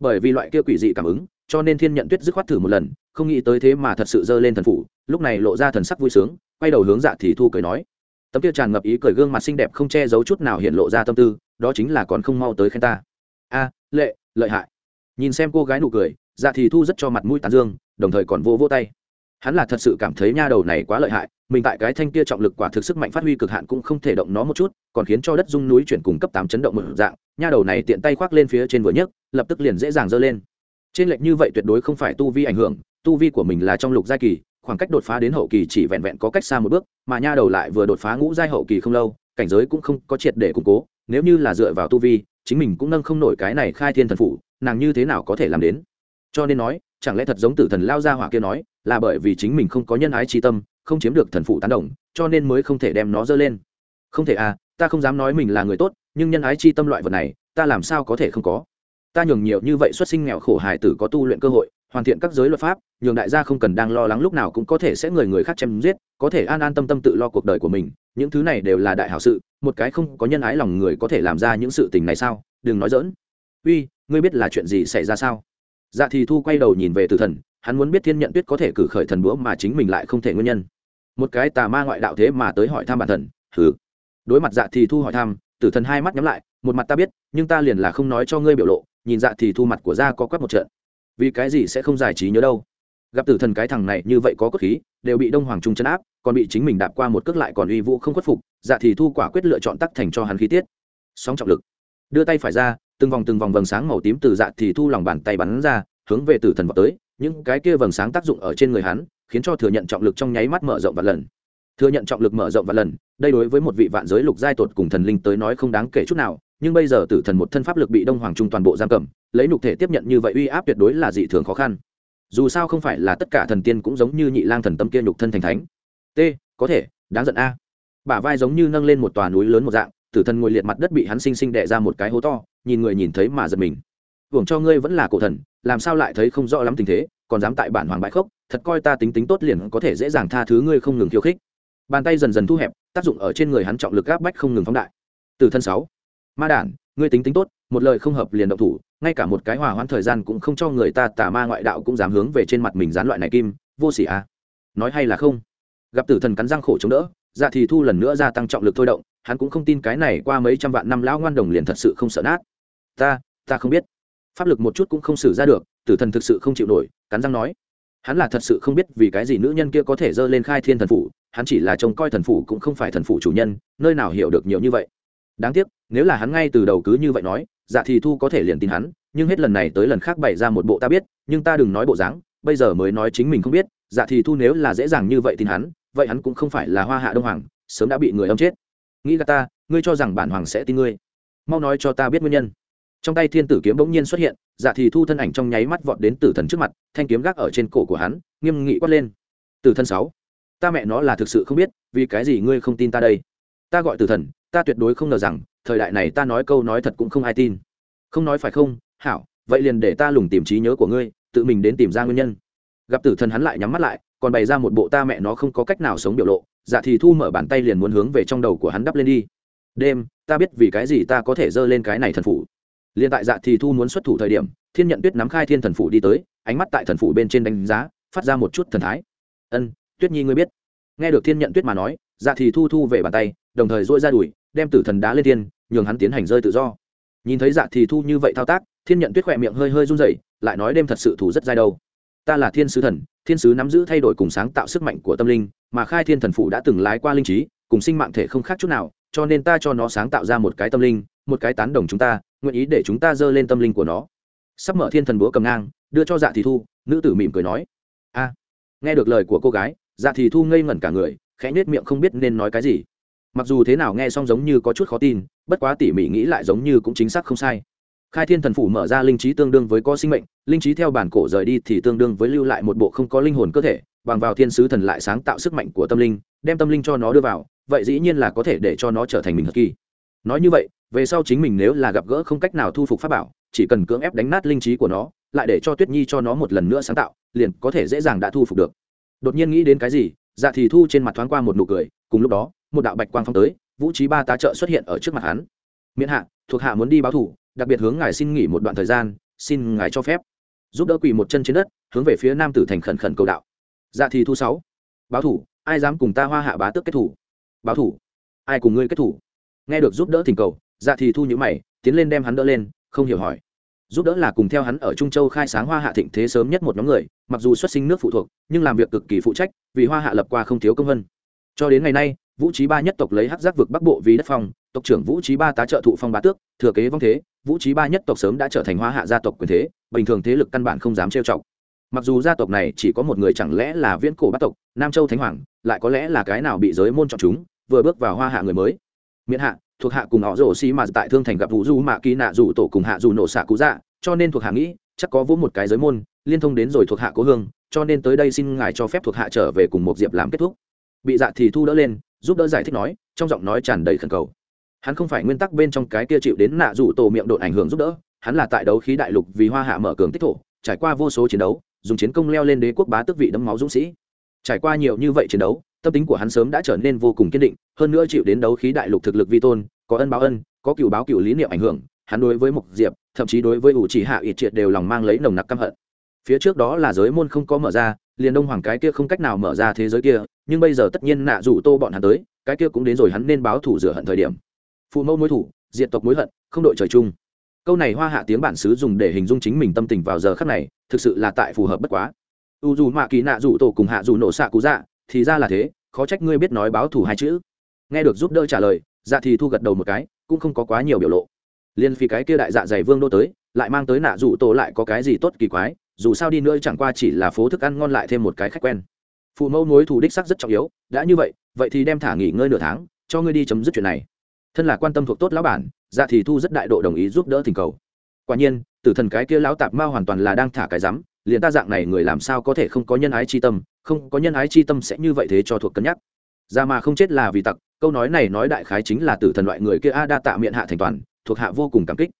Bởi vì loại kia quỷ dị cảm ứng, cho nên thiên nhận tuyết dứt khoát thử một lần, không nghĩ tới thế mà thật sự dơ lên thần phủ, lúc này lộ ra thần sắc vui sướng, quay đầu hướng dạ thì thu cười nói. Tấm kia tràn ngập ý cười gương mặt xinh đẹp không che giấu chút nào hiện lộ ra tâm tư, đó chính là còn không mau tới khen ta. A, lệ, lợi hại. Nhìn xem cô gái nụ cười dạ thì thu rất cho mặt mũi tàn dương, đồng thời còn vô vô tay. Hắn là thật sự cảm thấy nha đầu này quá lợi hại, mình tại cái thanh kia trọng lực quả thực sức mạnh phát huy cực hạn cũng không thể động nó một chút, còn khiến cho đất dung núi chuyển cùng cấp tám chấn động một dạng, nha đầu này tiện tay khoác lên phía trên vừa nhấc, lập tức liền dễ dàng dơ lên. Trên lệch như vậy tuyệt đối không phải tu vi ảnh hưởng, tu vi của mình là trong lục giai kỳ, khoảng cách đột phá đến hậu kỳ chỉ vẹn vẹn có cách xa một bước, mà nha đầu lại vừa đột phá ngũ giai hậu kỳ không lâu, cảnh giới cũng không có triệt để củng cố, nếu như là dựa vào tu vi, chính mình cũng nâng không nổi cái này khai thiên thần phủ, nàng như thế nào có thể làm đến? Cho nên nói, chẳng lẽ thật giống tử thần lao ra hỏa kia nói, là bởi vì chính mình không có nhân ái trí tâm, không chiếm được thần phụ tán đồng, cho nên mới không thể đem nó dơ lên. Không thể à ta không dám nói mình là người tốt, nhưng nhân ái chi tâm loại vật này, ta làm sao có thể không có? Ta nhường nhiều như vậy xuất sinh nghèo khổ hài tử có tu luyện cơ hội, hoàn thiện các giới luật pháp, nhường đại gia không cần đang lo lắng lúc nào cũng có thể sẽ người người khác chém giết, có thể an an tâm tâm tự lo cuộc đời của mình, những thứ này đều là đại hảo sự, một cái không có nhân ái lòng người có thể làm ra những sự tình này sao? Đừng nói dỡn uy, ngươi biết là chuyện gì xảy ra sao? Dạ thì thu quay đầu nhìn về tử thần, hắn muốn biết thiên nhận tuyết có thể cử khởi thần búa mà chính mình lại không thể nguyên nhân. Một cái tà ma ngoại đạo thế mà tới hỏi thăm bản thần thử đối mặt dạ thì thu hỏi thăm, tử thần hai mắt nhắm lại, một mặt ta biết, nhưng ta liền là không nói cho ngươi biểu lộ, nhìn dạ thì thu mặt của ra có quét một trận. Vì cái gì sẽ không giải trí nhớ đâu? Gặp tử thần cái thằng này như vậy có cốt khí, đều bị đông hoàng trung chấn áp, còn bị chính mình đạp qua một cước lại còn uy vũ không khuất phục dạ thì thu quả quyết lựa chọn tắc thành cho hắn khí tiết. Sóng trọng lực. Đưa tay phải ra từng vòng từng vòng vầng sáng màu tím từ dạ thì thu lòng bàn tay bắn ra, hướng về tử thần vào tới. Những cái kia vầng sáng tác dụng ở trên người hắn, khiến cho thừa nhận trọng lực trong nháy mắt mở rộng và lần. Thừa nhận trọng lực mở rộng và lần, đây đối với một vị vạn giới lục giai tột cùng thần linh tới nói không đáng kể chút nào, nhưng bây giờ tử thần một thân pháp lực bị đông hoàng trung toàn bộ giam cầm, lấy nục thể tiếp nhận như vậy uy áp tuyệt đối là dị thường khó khăn. Dù sao không phải là tất cả thần tiên cũng giống như nhị lang thần tâm kia nhục thân thành thánh. T, có thể, đáng giận a. Bả vai giống như nâng lên một tòa núi lớn một dạng, tử thần ngồi liệt mặt đất bị hắn sinh sinh đẻ ra một cái hố to nhìn người nhìn thấy mà giật mình. Hưởng cho ngươi vẫn là cổ thần, làm sao lại thấy không rõ lắm tình thế, còn dám tại bản hoàng bãi khốc, thật coi ta tính tính tốt liền có thể dễ dàng tha thứ ngươi không ngừng khiêu khích. Bàn tay dần dần thu hẹp, tác dụng ở trên người hắn trọng lực áp bách không ngừng phóng đại. Từ thân sáu, ma đản, ngươi tính tính tốt, một lời không hợp liền động thủ, ngay cả một cái hòa hoãn thời gian cũng không cho người ta tà ma ngoại đạo cũng dám hướng về trên mặt mình dán loại này kim, vô sỉ à nói hay là không? Gặp tử thần cắn răng khổ chống đỡ dạ thì thu lần nữa gia tăng trọng lực thôi động, hắn cũng không tin cái này qua mấy trăm vạn năm lão ngoan đồng liền thật sự không sợ nát ta ta không biết. Pháp lực một chút cũng không xử ra được, tử thần thực sự không chịu nổi, cắn răng nói. Hắn là thật sự không biết vì cái gì nữ nhân kia có thể dơ lên khai thiên thần phủ, hắn chỉ là trông coi thần phủ cũng không phải thần phủ chủ nhân, nơi nào hiểu được nhiều như vậy. Đáng tiếc, nếu là hắn ngay từ đầu cứ như vậy nói dạ thì thu có thể liền tin hắn, nhưng hết lần này tới lần khác bày ra một bộ ta biết, nhưng ta đừng nói bộ dáng, bây giờ mới nói chính mình không biết dạ thì thu nếu là dễ dàng như vậy tin hắn, vậy hắn cũng không phải là hoa hạ đông hoàng, sớm đã bị người âm chết. Nghĩ là ta, ngươi cho rằng bản hoàng sẽ tin ngươi. Mau nói cho ta biết nguyên nhân trong tay thiên tử kiếm bỗng nhiên xuất hiện dạ thì thu thân ảnh trong nháy mắt vọt đến tử thần trước mặt, thanh kiếm gác ở trên cổ của hắn, nghiêm nghị quát lên. Tử thần sáu, ta mẹ nó là thực sự không biết, vì cái gì ngươi không tin ta đây? Ta gọi tử thần, ta tuyệt đối không ngờ rằng, thời đại này ta nói câu nói thật cũng không ai tin. Không nói phải không, hảo, vậy liền để ta lùng tìm trí nhớ của ngươi, tự mình đến tìm ra nguyên nhân. Gặp tử thần hắn lại nhắm mắt lại, còn bày ra một bộ ta mẹ nó không có cách nào sống biểu lộ dạ thì thu mở bàn tay liền muốn hướng về trong đầu của hắn đắp lên đi. Đêm, ta biết vì cái gì ta có thể dơ lên cái này thần phủ liền tại dạ thì thu muốn xuất thủ thời điểm, thiên nhận tuyết nắm khai thiên thần phủ đi tới, ánh mắt tại thần phủ bên trên đánh giá, phát ra một chút thần thái. Ân, tuyết nhi ngươi biết. Nghe được thiên nhận tuyết mà nói dạ thì thu thu về bàn tay, đồng thời dỗi ra đùi, đem tử thần đá lên thiên, nhường hắn tiến hành rơi tự do. Nhìn thấy dạ thì thu như vậy thao tác, thiên nhận tuyết khỏe miệng hơi hơi run rẩy, lại nói đêm thật sự thủ rất dai đâu. Ta là thiên sứ thần, thiên sứ nắm giữ thay đổi cùng sáng tạo sức mạnh của tâm linh, mà khai thiên thần phụ đã từng lái qua linh trí, cùng sinh mạng thể không khác chút nào, cho nên ta cho nó sáng tạo ra một cái tâm linh một cái tán đồng chúng ta, nguyện ý để chúng ta dơ lên tâm linh của nó. Sắp mở thiên thần búa cầm ngang, đưa cho dạ thì thu, nữ tử mỉm cười nói. A. Nghe được lời của cô gái dạ thì thu ngây ngẩn cả người, khẽ nết miệng không biết nên nói cái gì. Mặc dù thế nào nghe xong giống như có chút khó tin, bất quá tỉ mỉ nghĩ lại giống như cũng chính xác không sai. Khai thiên thần phủ mở ra linh trí tương đương với có sinh mệnh, linh trí theo bản cổ rời đi thì tương đương với lưu lại một bộ không có linh hồn cơ thể, bằng vào thiên sứ thần lại sáng tạo sức mạnh của tâm linh, đem tâm linh cho nó đưa vào, vậy dĩ nhiên là có thể để cho nó trở thành mình hật kỳ. Nói như vậy về sau chính mình nếu là gặp gỡ không cách nào thu phục pháp bảo, chỉ cần cưỡng ép đánh nát linh trí của nó, lại để cho tuyết nhi cho nó một lần nữa sáng tạo, liền có thể dễ dàng đã thu phục được. Đột nhiên nghĩ đến cái gì dạ thì thu trên mặt thoáng qua một nụ cười, cùng lúc đó, một đạo bạch quang phong tới, vũ trí ba tá trợ xuất hiện ở trước mặt hắn. Miễn hạ, thuộc hạ muốn đi báo thủ, đặc biệt hướng ngài xin nghỉ một đoạn thời gian, xin ngài cho phép. Giúp đỡ quỳ một chân trên đất, hướng về phía nam tử thành khẩn khẩn cầu đạo. Dạ thì thu sáu, báo thủ, ai dám cùng ta hoa hạ bá tước kết thủ? Báo thủ. Ai cùng ngươi kết thủ? Nghe được giúp đỡ thỉnh cầu dạ thì thu nhữ mày, tiến lên đem hắn đỡ lên, không hiểu hỏi. Giúp đỡ là cùng theo hắn ở trung châu khai sáng hoa hạ thịnh thế sớm nhất một nhóm người, mặc dù xuất sinh nước phụ thuộc, nhưng làm việc cực kỳ phụ trách, vì hoa hạ lập qua không thiếu công vân. Cho đến ngày nay, vũ trí ba nhất tộc lấy hắc giác vực bắc bộ vì đất phong, tộc trưởng vũ trí ba tá trợ thụ phong bá tước, thừa kế vong thế, vũ trí ba nhất tộc sớm đã trở thành hoa hạ gia tộc quyền thế, bình thường thế lực căn bản không dám trêu chọc. Mặc dù gia tộc này chỉ có một người chẳng lẽ là viễn cổ bát tộc, nam châu thánh hoàng, lại có lẽ là cái nào bị giới môn chọn chúng, vừa bước vào hoa hạ người mới. Miễn hạ thuộc hạ cùng họ rổ xì mà tại thương thành gặp vũ du mạ kỳ nạ dù tổ cùng hạ dù nổ xạ cú dạ cho nên thuộc hạ nghĩ, chắc có vỗ một cái giới môn, liên thông đến rồi thuộc hạ cố hương, cho nên tới đây xin ngài cho phép thuộc hạ trở về cùng một diệp làm kết thúc. Bị dạ thì thu đỡ lên, giúp đỡ giải thích nói, trong giọng nói tràn đầy khẩn cầu. Hắn không phải nguyên tắc bên trong cái kia chịu đến nạ rủ tổ miệng đột ảnh hưởng giúp đỡ, hắn là tại đấu khí đại lục vì hoa hạ mở cường tích thổ, trải qua vô số chiến đấu, dùng chiến công leo lên đế quốc bá tước vị đấm máu dũng sĩ. Trải qua nhiều như vậy chiến đấu tâm tính của hắn sớm đã trở nên vô cùng kiên định, hơn nữa chịu đến đấu khí đại lục thực lực vi tôn, có ân báo ân, có cựu báo cựu lý niệm ảnh hưởng, hắn đối với mục diệp, thậm chí đối với ủ chỉ hạ ít triệt đều lòng mang lấy nồng nặc căm hận. Phía trước đó là giới môn không có mở ra, liền đông hoàng cái kia không cách nào mở ra thế giới kia, nhưng bây giờ tất nhiên nạ rủ tô bọn hắn tới, cái kia cũng đến rồi hắn nên báo thủ rửa hận thời điểm. Phụ mẫu mối thủ diện tộc mối hận, không đội trời chung. Câu này hoa hạ tiếng bản xứ dùng để hình dung chính mình tâm tình vào giờ khắc này, thực sự là tại phù hợp bất quá. U dù mạ kỳ nạ rủ tổ cùng hạ dù nổ xạ cú dạ thì ra là thế, khó trách ngươi biết nói báo thù hai chữ. Nghe được giúp đỡ trả lời dạ thì thu gật đầu một cái, cũng không có quá nhiều biểu lộ. Liên phi cái kia đại dạ dày vương đô tới, lại mang tới nạ dụ tổ lại có cái gì tốt kỳ quái, dù sao đi nữa chẳng qua chỉ là phố thức ăn ngon lại thêm một cái khách quen. Phụ mẫu mối thù đích sắc rất trọng yếu, đã như vậy vậy thì đem thả nghỉ ngơi nửa tháng, cho ngươi đi chấm dứt chuyện này. Thân là quan tâm thuộc tốt lão bản dạ thì thu rất đại độ đồng ý giúp đỡ thỉnh cầu. Quả nhiên, tử thần cái kia lão tạp ma hoàn toàn là đang thả cái rắm, liền ta dạng này người làm sao có thể không có nhân ái chi tâm không có nhân ái chi tâm sẽ như vậy thế cho thuộc cân nhắc. Ra mà không chết là vì tặc, câu nói này nói đại khái chính là tử thần loại người kia a đa tạ miệng hạ thành toàn, thuộc hạ vô cùng cảm kích.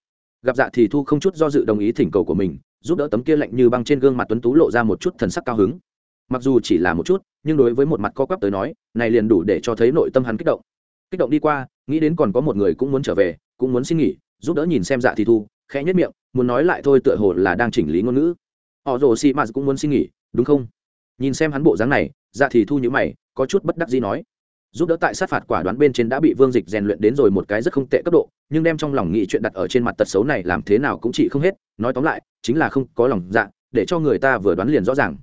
Gặp dạ thì thu không chút do dự đồng ý thỉnh cầu của mình, giúp đỡ tấm kia lạnh như băng trên gương mặt tuấn tú lộ ra một chút thần sắc cao hứng. Mặc dù chỉ là một chút, nhưng đối với một mặt co quắp tới nói, này liền đủ để cho thấy nội tâm hắn kích động. Kích động đi qua, nghĩ đến còn có một người cũng muốn trở về, cũng muốn xin nghỉ, giúp đỡ nhìn xem dạ thì thu, khẽ nhất miệng, muốn nói lại thôi tựa hồ là đang chỉnh lý ngôn ngữ. Họ rồ xì mà cũng muốn xin nghỉ, đúng không? Nhìn xem hắn bộ dáng này dạ thì thu như mày, có chút bất đắc gì nói. Giúp đỡ tại sát phạt quả đoán bên trên đã bị vương dịch rèn luyện đến rồi một cái rất không tệ cấp độ, nhưng đem trong lòng nghĩ chuyện đặt ở trên mặt tật xấu này làm thế nào cũng chỉ không hết. Nói tóm lại, chính là không có lòng dạ để cho người ta vừa đoán liền rõ ràng.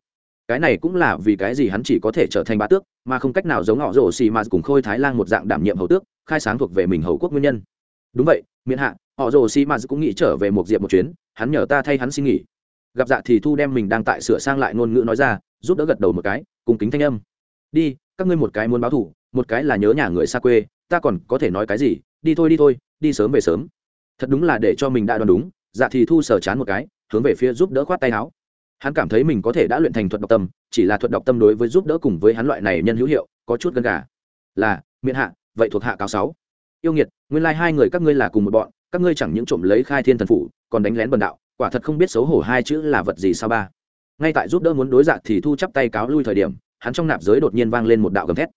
Cái này cũng là vì cái gì hắn chỉ có thể trở thành bá tước, mà không cách nào giống họ rổ xì mà cùng khôi thái lan một dạng đảm nhiệm hầu tước, khai sáng thuộc về mình hầu quốc nguyên nhân. Đúng vậy miễn hạ, họ rồ xì mà cũng nghĩ trở về một diệp một chuyến, hắn nhờ ta thay hắn xin nghỉ gặp dạ thì thu đem mình đang tại sửa sang lại ngôn ngữ nói ra, giúp đỡ gật đầu một cái, cùng kính thanh âm. Đi, các ngươi một cái muốn báo thủ một cái là nhớ nhà người xa quê, ta còn có thể nói cái gì? Đi thôi đi thôi, đi sớm về sớm. Thật đúng là để cho mình đã đoán đúng dạ thì thu sở chán một cái, hướng về phía giúp đỡ khoát tay áo. Hắn cảm thấy mình có thể đã luyện thành thuật độc tâm, chỉ là thuật độc tâm đối với giúp đỡ cùng với hắn loại này nhân hữu hiệu, có chút gần gà. Là miễn hạ, vậy thuộc hạ cao sáu. Yêu nghiệt, nguyên lai hai người các ngươi là cùng một bọn, các ngươi chẳng những trộm lấy khai thiên thần phủ, còn đánh lén bần đạo quả thật không biết xấu hổ hai chữ là vật gì sao ba. Ngay tại giúp đỡ muốn đối dạ thì thu chắp tay cáo lui thời điểm, hắn trong nạp giới đột nhiên vang lên một đạo gầm thét.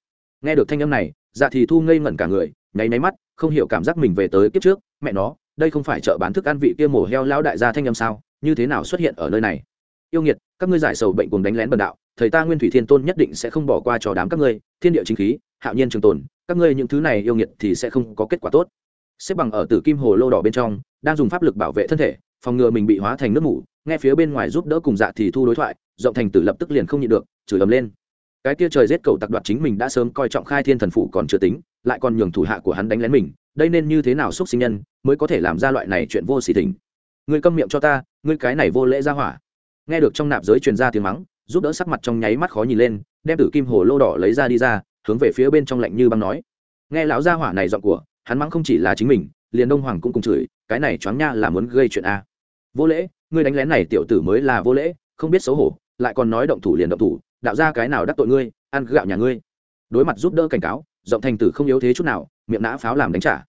Nghe được thanh âm này dạ thì thu ngây ngẩn cả người, nháy máy mắt, không hiểu cảm giác mình về tới kiếp trước. Mẹ nó, đây không phải chợ bán thức ăn vị kia mổ heo lao đại gia thanh âm sao? Như thế nào xuất hiện ở nơi này? Yêu nghiệt, các ngươi giải sầu bệnh cùng đánh lén bần đạo, thầy ta nguyên thủy thiên tôn nhất định sẽ không bỏ qua cho đám các ngươi, thiên địa chính khí, hạo nhiên trường tồn, các ngươi những thứ này yêu nghiệt thì sẽ không có kết quả tốt. Xếp bằng ở tử kim hồ lô đỏ bên trong, đang dùng pháp lực bảo vệ thân thể phòng ngừa mình bị hóa thành nước mủ, nghe phía bên ngoài giúp đỡ cùng dạ thì thu đối thoại giọng thành tử lập tức liền không nhịn được, chửi ầm lên. Cái kia trời giết cầu tặc đoạt chính mình đã sớm coi trọng khai thiên thần phụ còn chưa tính, lại còn nhường thủ hạ của hắn đánh lén mình, đây nên như thế nào xúc sinh nhân mới có thể làm ra loại này chuyện vô xỉ thỉnh ngươi câm miệng cho ta, ngươi cái này vô lễ ra hỏa. Nghe được trong nạp giới truyền ra tiếng mắng, giúp đỡ sắc mặt trong nháy mắt khó nhìn lên, đem tử kim hồ lô đỏ lấy ra đi ra, hướng về phía bên trong lạnh như băng nói. Nghe lão gia hỏa này giọng của, hắn mắng không chỉ là chính mình, liền đông hoàng cũng cùng chửi, cái này choáng nha là muốn gây chuyện a vô lễ, ngươi đánh lén này tiểu tử mới là vô lễ, không biết xấu hổ, lại còn nói động thủ liền động thủ, đạo ra cái nào đắc tội ngươi, ăn gạo nhà ngươi. Đối mặt giúp đỡ cảnh cáo giọng thành tử không yếu thế chút nào, miệng nã pháo làm đánh trả.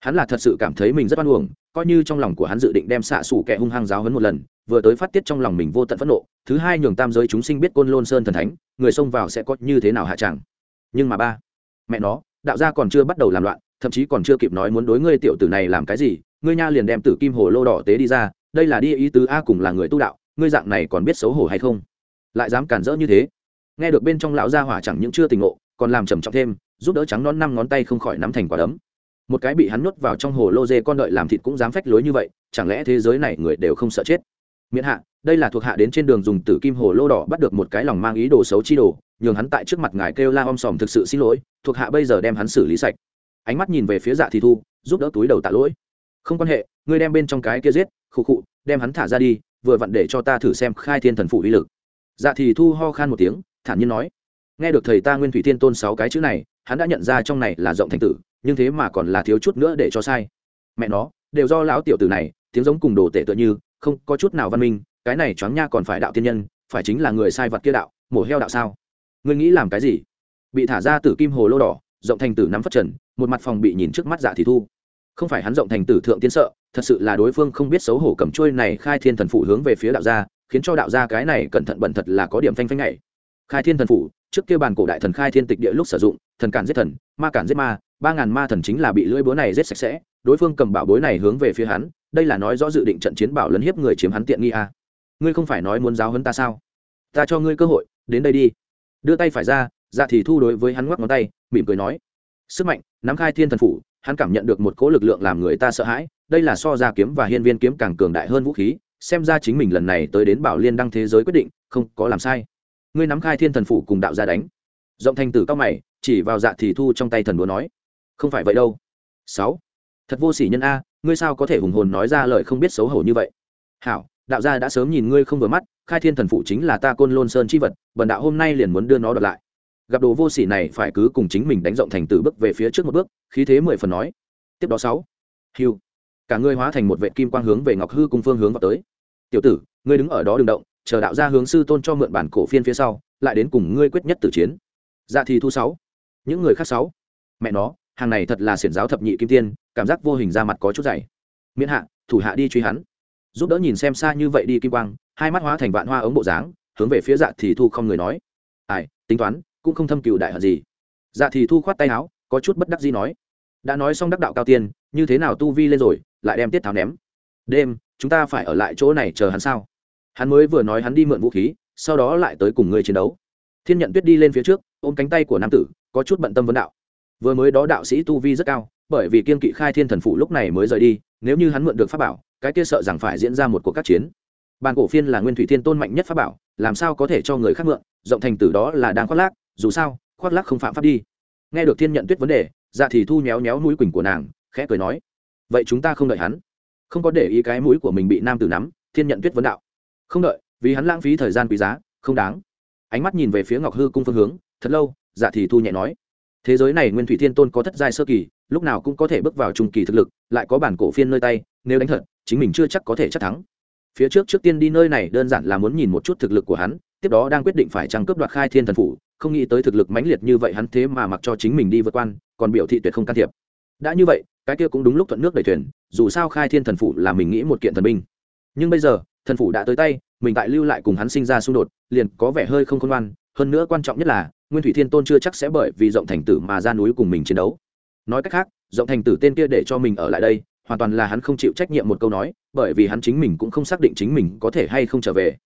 Hắn là thật sự cảm thấy mình rất oan uổng, coi như trong lòng của hắn dự định đem xạ xủ kẻ hung hăng giáo hấn một lần, vừa tới phát tiết trong lòng mình vô tận phẫn nộ, thứ hai nhường tam giới chúng sinh biết côn lôn sơn thần thánh, người xông vào sẽ có như thế nào hạ chẳng nhưng mà ba, mẹ nó, đạo gia còn chưa bắt đầu làm loạn, thậm chí còn chưa kịp nói muốn đối ngươi tiểu tử này làm cái gì, ngươi nha liền đem tử kim hồ lô đỏ tế đi ra đây là đi ý tứ a cùng là người tu đạo, ngươi dạng này còn biết xấu hổ hay không? Lại dám cản rỡ như thế? Nghe được bên trong lão gia hỏa chẳng những chưa tình ngộ, còn làm trầm trọng thêm, giúp đỡ trắng nón năm ngón tay không khỏi nắm thành quả đấm. Một cái bị hắn nuốt vào trong hồ lô dê con đợi làm thịt cũng dám phách lối như vậy, chẳng lẽ thế giới này người đều không sợ chết? Miễn hạ, đây là thuộc hạ đến trên đường dùng tử kim hồ lô đỏ bắt được một cái lòng mang ý đồ xấu chi đồ, nhường hắn tại trước mặt ngài kêu la om sòm thực sự xin lỗi, thuộc hạ bây giờ đem hắn xử lý sạch. Ánh mắt nhìn về phía dạ thì thu, giúp đỡ túi đầu tạ lỗi. Không quan hệ, ngươi đem bên trong cái kia giết khụ khụ, đem hắn thả ra đi, vừa vặn để cho ta thử xem khai thiên thần phụ uy lực. Dạ thì thu ho khan một tiếng, thản nhiên nói, nghe được thầy ta nguyên thủy thiên tôn sáu cái chữ này, hắn đã nhận ra trong này là rộng thành tử, nhưng thế mà còn là thiếu chút nữa để cho sai. Mẹ nó, đều do lão tiểu tử này, tiếng giống cùng đồ tể tựa như, không có chút nào văn minh, cái này choáng nha còn phải đạo tiên nhân, phải chính là người sai vật kia đạo, mổ heo đạo sao? Ngươi nghĩ làm cái gì? Bị thả ra từ kim hồ lô đỏ, rộng thành tử nắm phát trần, một mặt phòng bị nhìn trước mắt dạ thì thu. Không phải hắn rộng thành tử thượng tiên sợ thật sự là đối phương không biết xấu hổ cầm trôi này khai thiên thần phụ hướng về phía đạo gia, khiến cho đạo gia cái này cẩn thận bẩn thật là có điểm phanh phanh này khai thiên thần phụ, trước kia bàn cổ đại thần khai thiên tịch địa lúc sử dụng, thần cản giết thần, ma cản giết ma, ba ngàn ma thần chính là bị lưỡi búa này giết sạch sẽ, đối phương cầm bảo bối này hướng về phía hắn, đây là nói rõ dự định trận chiến bảo lấn hiếp người chiếm hắn tiện nghi à. ngươi không phải nói muốn giáo hơn ta sao? Ta cho ngươi cơ hội, đến đây đi. Đưa tay phải ra dạ thì thu đối với hắn ngoắc ngón tay, mỉm cười nói. Sức mạnh, nắm khai thiên thần phủ hắn cảm nhận được một cỗ lực lượng làm người ta sợ hãi, đây là so ra kiếm và hiên viên kiếm càng cường đại hơn vũ khí, xem ra chính mình lần này tới đến bảo liên đăng thế giới quyết định, không có làm sai. Ngươi nắm khai thiên thần phủ cùng đạo ra đánh. Rộng thành tử cao mày, chỉ vào dạ thì thu trong tay thần búa nói, không phải vậy đâu. Sáu. Thật vô sỉ nhân a, ngươi sao có thể hùng hồn nói ra lời không biết xấu hổ như vậy? Hảo, đạo gia đã sớm nhìn ngươi không vừa mắt, khai thiên thần phụ chính là ta côn lôn sơn chi vật, bần đạo hôm nay liền muốn đưa nó đợt lại gặp đồ vô sỉ này phải cứ cùng chính mình đánh rộng thành từ bước về phía trước một bước, khí thế mười phần nói. Tiếp đó sáu. Hiu cả ngươi hóa thành một vệ kim quang hướng về ngọc hư cùng phương hướng vào tới. Tiểu tử, ngươi đứng ở đó đừng động, chờ đạo gia hướng sư tôn cho mượn bản cổ phiên phía sau, lại đến cùng ngươi quyết nhất tử chiến. Dạ thì thu sáu. Những người khác sáu. Mẹ nó, hàng này thật là xiển giáo thập nhị kim tiên, cảm giác vô hình ra mặt có chút dày. Miễn hạ, thủ hạ đi truy hắn. Giúp đỡ nhìn xem xa như vậy đi kim quang, hai mắt hóa thành vạn hoa ống bộ dáng, hướng về phía dạ thì thu không người nói. Ai, tính toán cũng không thâm cựu đại hận gì. Dạ thì thu khoát tay áo, có chút bất đắc gì nói. Đã nói xong đắc đạo cao tiên, như thế nào tu vi lên rồi, lại đem tiết tháo ném. Đêm, chúng ta phải ở lại chỗ này chờ hắn sao? Hắn mới vừa nói hắn đi mượn vũ khí, sau đó lại tới cùng ngươi chiến đấu. Thiên nhận tuyết đi lên phía trước, ôm cánh tay của nam tử, có chút bận tâm vấn đạo. Vừa mới đó đạo sĩ tu vi rất cao, bởi vì kiên kỵ khai thiên thần phụ lúc này mới rời đi, nếu như hắn mượn được pháp bảo, cái kia sợ rằng phải diễn ra một cuộc các chiến. Bàn cổ phiên là nguyên thủy thiên tôn mạnh nhất pháp bảo, làm sao có thể cho người khác mượn, rộng thành tử đó là đang khoác lác dù sao, khoác lác không phạm pháp đi. Nghe được thiên nhận tuyết vấn đề dạ thì thu nhéo nhéo mũi quỳnh của nàng, khẽ cười nói, vậy chúng ta không đợi hắn. Không có để ý cái mũi của mình bị nam tử nắm, thiên nhận tuyết vấn đạo. Không đợi, vì hắn lãng phí thời gian quý giá, không đáng. Ánh mắt nhìn về phía ngọc hư cung phương hướng, thật lâu dạ thì thu nhẹ nói, thế giới này nguyên thủy thiên tôn có thất giai sơ kỳ, lúc nào cũng có thể bước vào trung kỳ thực lực, lại có bản cổ phiên nơi tay, nếu đánh thật, chính mình chưa chắc có thể chắc thắng. Phía trước trước tiên đi nơi này đơn giản là muốn nhìn một chút thực lực của hắn, tiếp đó đang quyết định phải trăng cướp đoạt khai thiên thần phủ không nghĩ tới thực lực mãnh liệt như vậy hắn thế mà mặc cho chính mình đi vượt quan, còn biểu thị tuyệt không can thiệp. Đã như vậy, cái kia cũng đúng lúc thuận nước đẩy thuyền, dù sao khai thiên thần phủ là mình nghĩ một kiện thần binh. Nhưng bây giờ, thần phủ đã tới tay, mình tại lưu lại cùng hắn sinh ra xung đột, liền có vẻ hơi không khôn ngoan, hơn nữa quan trọng nhất là, nguyên thủy thiên tôn chưa chắc sẽ bởi vì rộng thành tử mà ra núi cùng mình chiến đấu. Nói cách khác, rộng thành tử tên kia để cho mình ở lại đây, hoàn toàn là hắn không chịu trách nhiệm một câu nói, bởi vì hắn chính mình cũng không xác định chính mình có thể hay không trở về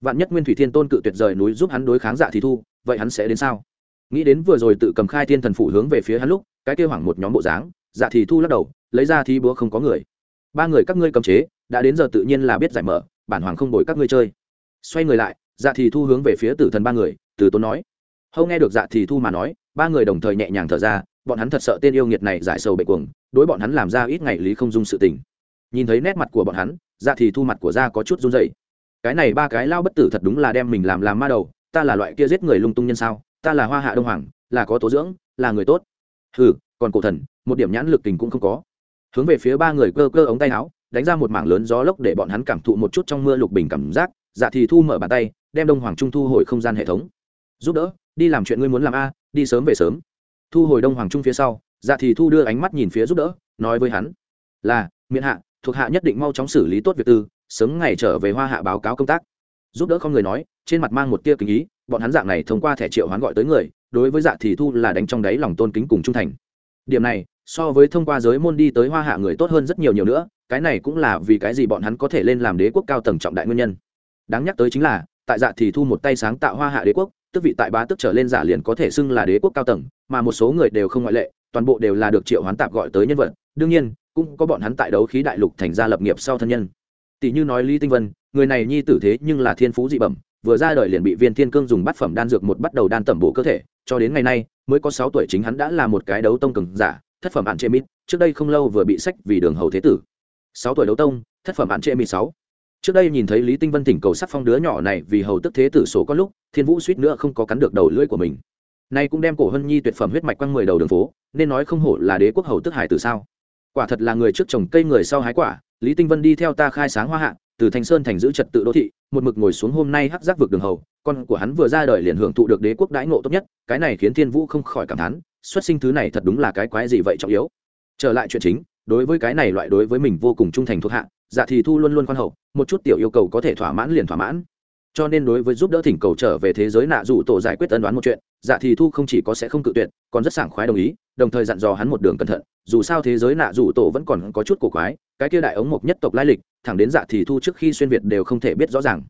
vạn nhất nguyên thủy thiên tôn cự tuyệt rời núi giúp hắn đối kháng dạ thì thu, vậy hắn sẽ đến sao? Nghĩ đến vừa rồi tự cầm khai thiên thần phủ hướng về phía hắn lúc, cái kêu hoảng một nhóm bộ dáng dạ thì thu lắc đầu, lấy ra thi búa không có người. Ba người các ngươi cầm chế, đã đến giờ tự nhiên là biết giải mở, bản hoàng không đổi các ngươi chơi. Xoay người lại dạ thì thu hướng về phía tử thần ba người từ tôn nói. Hâu nghe được dạ thì thu mà nói, ba người đồng thời nhẹ nhàng thở ra, bọn hắn thật sợ tên yêu nghiệt này giải sầu bệnh cuồng, đối bọn hắn làm ra ít ngày lý không dung sự tình. Nhìn thấy nét mặt của bọn hắn dạ thì thu mặt của da có chút run dậy cái này ba cái lao bất tử thật đúng là đem mình làm làm ma đầu, ta là loại kia giết người lung tung nhân sao, ta là hoa hạ đông hoàng, là có tố dưỡng, là người tốt. Ừ còn cổ thần, một điểm nhãn lực tình cũng không có. Hướng về phía ba người cơ cơ ống tay áo, đánh ra một mảng lớn gió lốc để bọn hắn cảm thụ một chút trong mưa lục bình cảm giác dạ thì thu mở bàn tay, đem đông hoàng trung thu hồi không gian hệ thống. Giúp đỡ, đi làm chuyện ngươi muốn làm a, đi sớm về sớm. Thu hồi đông hoàng trung phía sau dạ thì thu đưa ánh mắt nhìn phía giúp đỡ, nói với hắn, là miễn hạ, thuộc hạ nhất định mau chóng xử lý tốt việc tư sớm ngày trở về hoa hạ báo cáo công tác. Giúp đỡ không người nói, trên mặt mang một tia kính ý, bọn hắn dạng này thông qua thẻ triệu hoán gọi tới người, đối với dạ thì thu là đánh trong đáy lòng tôn kính cùng trung thành. Điểm này, so với thông qua giới môn đi tới hoa hạ người tốt hơn rất nhiều nhiều nữa, cái này cũng là vì cái gì bọn hắn có thể lên làm đế quốc cao tầng trọng đại nguyên nhân. Đáng nhắc tới chính là, tại dạ thì thu một tay sáng tạo hoa hạ đế quốc, tức vị tại bá tức trở lên giả liền có thể xưng là đế quốc cao tầng, mà một số người đều không ngoại lệ, toàn bộ đều là được triệu hoán tạp gọi tới nhân vật. Đương nhiên, cũng có bọn hắn tại đấu khí đại lục thành ra lập nghiệp sau thân nhân tỷ như nói lý tinh vân, người này nhi tử thế nhưng là thiên phú dị bẩm, vừa ra đời liền bị viên thiên cương dùng bát phẩm đan dược một bắt đầu đan tẩm bổ cơ thể, cho đến ngày nay, mới có sáu tuổi chính hắn đã là một cái đấu tông cường giả, thất phẩm hạn chế mít trước đây không lâu vừa bị sách vì đường hầu thế tử. Sáu tuổi đấu tông, thất phẩm hạn chế mít sáu. Trước đây nhìn thấy lý tinh vân tỉnh cầu sắc phong đứa nhỏ này vì hầu tức thế tử số có lúc, thiên vũ suýt nữa không có cắn được đầu lưỡi của mình. Nay cũng đem cổ hân nhi tuyệt phẩm huyết mạch quăng mười đầu đường phố, nên nói không hổ là đế quốc hầu tức hải từ sao? Quả thật là người trước trồng cây người sau hái quả lý tinh vân đi theo ta khai sáng hoa hạ, từ thành sơn thành giữ trật tự đô thị, một mực ngồi xuống hôm nay hắc giác vực đường hầu, con của hắn vừa ra đời liền hưởng thụ được đế quốc đãi ngộ tốt nhất, cái này khiến thiên vũ không khỏi cảm thán, xuất sinh thứ này thật đúng là cái quái gì vậy trọng yếu. Trở lại chuyện chính, đối với cái này loại đối với mình vô cùng trung thành thuộc hạ dạ thì thu luôn luôn khoan hậu, một chút tiểu yêu cầu có thể thỏa mãn liền thỏa mãn cho nên đối với giúp đỡ thỉnh cầu trở về thế giới nạ dụ tổ giải quyết ân đoán một chuyện dạ thì thu không chỉ có sẽ không cự tuyệt, còn rất sảng khoái đồng ý, đồng thời dặn dò hắn một đường cẩn thận, dù sao thế giới nạ dụ tổ vẫn còn có chút cổ quái, cái kia đại ống mộc nhất tộc lai lịch, thẳng đến dạ thì thu trước khi xuyên việt đều không thể biết rõ ràng.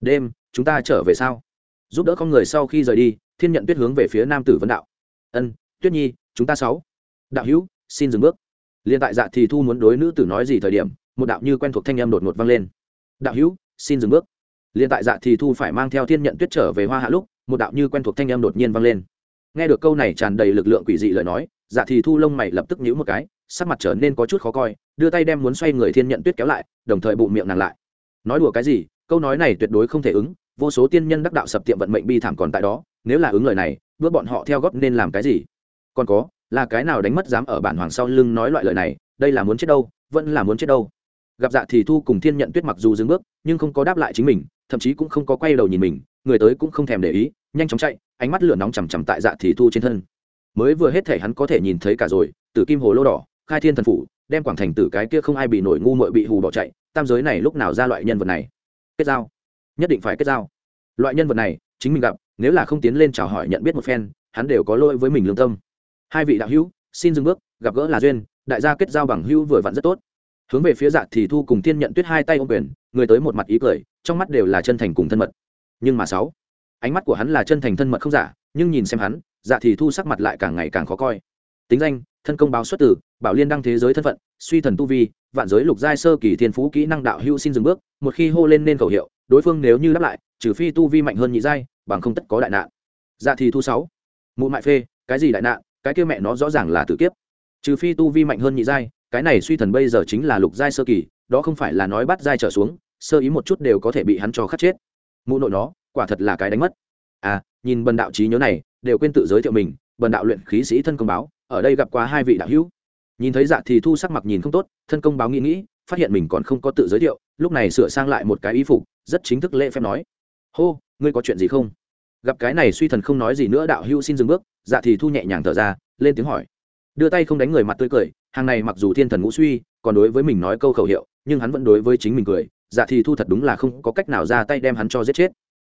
Đêm, chúng ta trở về sao? Giúp đỡ con người sau khi rời đi, thiên nhận tuyết hướng về phía nam tử vân đạo. Ân, tuyết nhi, chúng ta sáu. Đạo hữu, xin dừng bước. Liên tại dạ thì thu muốn đối nữ tử nói gì thời điểm, một đạo như quen thuộc thanh âm đột ngột vang lên. Đạo hữu, xin dừng bước liền tại dạ thì thu phải mang theo thiên nhận tuyết trở về hoa hạ lúc, một đạo như quen thuộc thanh âm đột nhiên vang lên. Nghe được câu này tràn đầy lực lượng quỷ dị lời nói dạ thì thu lông mày lập tức nhíu một cái, sắc mặt trở nên có chút khó coi, đưa tay đem muốn xoay người thiên nhận tuyết kéo lại, đồng thời bụng miệng nàng lại. Nói đùa cái gì, câu nói này tuyệt đối không thể ứng, vô số tiên nhân đắc đạo sập tiệm vận mệnh bi thảm còn tại đó, nếu là ứng lời này, bước bọn họ theo góp nên làm cái gì? Còn có, là cái nào đánh mất dám ở bản hoàng sau lưng nói loại lời này, đây là muốn chết đâu, vẫn là muốn chết đâu? Gặp dạ thì thu cùng thiên nhận tuyết mặc dù dừng bước, nhưng không có đáp lại chính mình, thậm chí cũng không có quay đầu nhìn mình, người tới cũng không thèm để ý, nhanh chóng chạy, ánh mắt lửa nóng chằm chằm tại dạ thì thu trên thân. Mới vừa hết thể hắn có thể nhìn thấy cả rồi từ kim hồ lô đỏ, khai thiên thần phủ, đem quảng thành tử cái kia không ai bị nổi ngu mội bị hù bỏ chạy, tam giới này lúc nào ra loại nhân vật này? Kết giao. Nhất định phải kết giao. Loại nhân vật này, chính mình gặp, nếu là không tiến lên chào hỏi nhận biết một phen, hắn đều có lỗi với mình lương tâm. Hai vị đạo hữu, xin dừng bước, gặp gỡ là duyên, đại gia kết giao bằng hữu vừa vặn rất tốt hướng về phía dạ thì thu cùng thiên nhận tuyết hai tay ô quyền, người tới một mặt ý cười, trong mắt đều là chân thành cùng thân mật. Nhưng mà sáu, ánh mắt của hắn là chân thành thân mật không giả, nhưng nhìn xem hắn dạ thì thu sắc mặt lại càng ngày càng khó coi. Tính danh, thân công báo xuất tử bảo liên đăng thế giới thân phận, suy thần tu vi, vạn giới lục giai sơ kỳ thiên phú kỹ năng đạo hữu xin dừng bước, một khi hô lên nên khẩu hiệu, đối phương nếu như đáp lại, trừ phi tu vi mạnh hơn nhị giai, bằng không tất có đại nạn. Dạ thì thu sáu, mụ mại phê, cái gì đại nạn, cái kia mẹ nó rõ ràng là tử kiếp. Trừ phi tu vi mạnh hơn nhị giai cái này suy thần bây giờ chính là lục giai sơ kỳ, đó không phải là nói bắt giai trở xuống, sơ ý một chút đều có thể bị hắn cho khắc chết. Mụ nội nó, quả thật là cái đánh mất. À nhìn bần đạo trí nhớ này, đều quên tự giới thiệu mình, bần đạo luyện khí sĩ thân công báo, ở đây gặp qua hai vị đạo hữu. Nhìn thấy dạ thì thu sắc mặt nhìn không tốt, thân công báo nghĩ nghĩ, phát hiện mình còn không có tự giới thiệu, lúc này sửa sang lại một cái y phục, rất chính thức lễ phép nói. Hô, ngươi có chuyện gì không? Gặp cái này suy thần không nói gì nữa, đạo hữu xin dừng bước dạ thì thu nhẹ nhàng thở ra, lên tiếng hỏi. Đưa tay không đánh người mặt tươi cười hàng này mặc dù thiên thần ngũ suy, còn đối với mình nói câu khẩu hiệu, nhưng hắn vẫn đối với chính mình cười dạ thì thu thật đúng là không có cách nào ra tay đem hắn cho giết chết.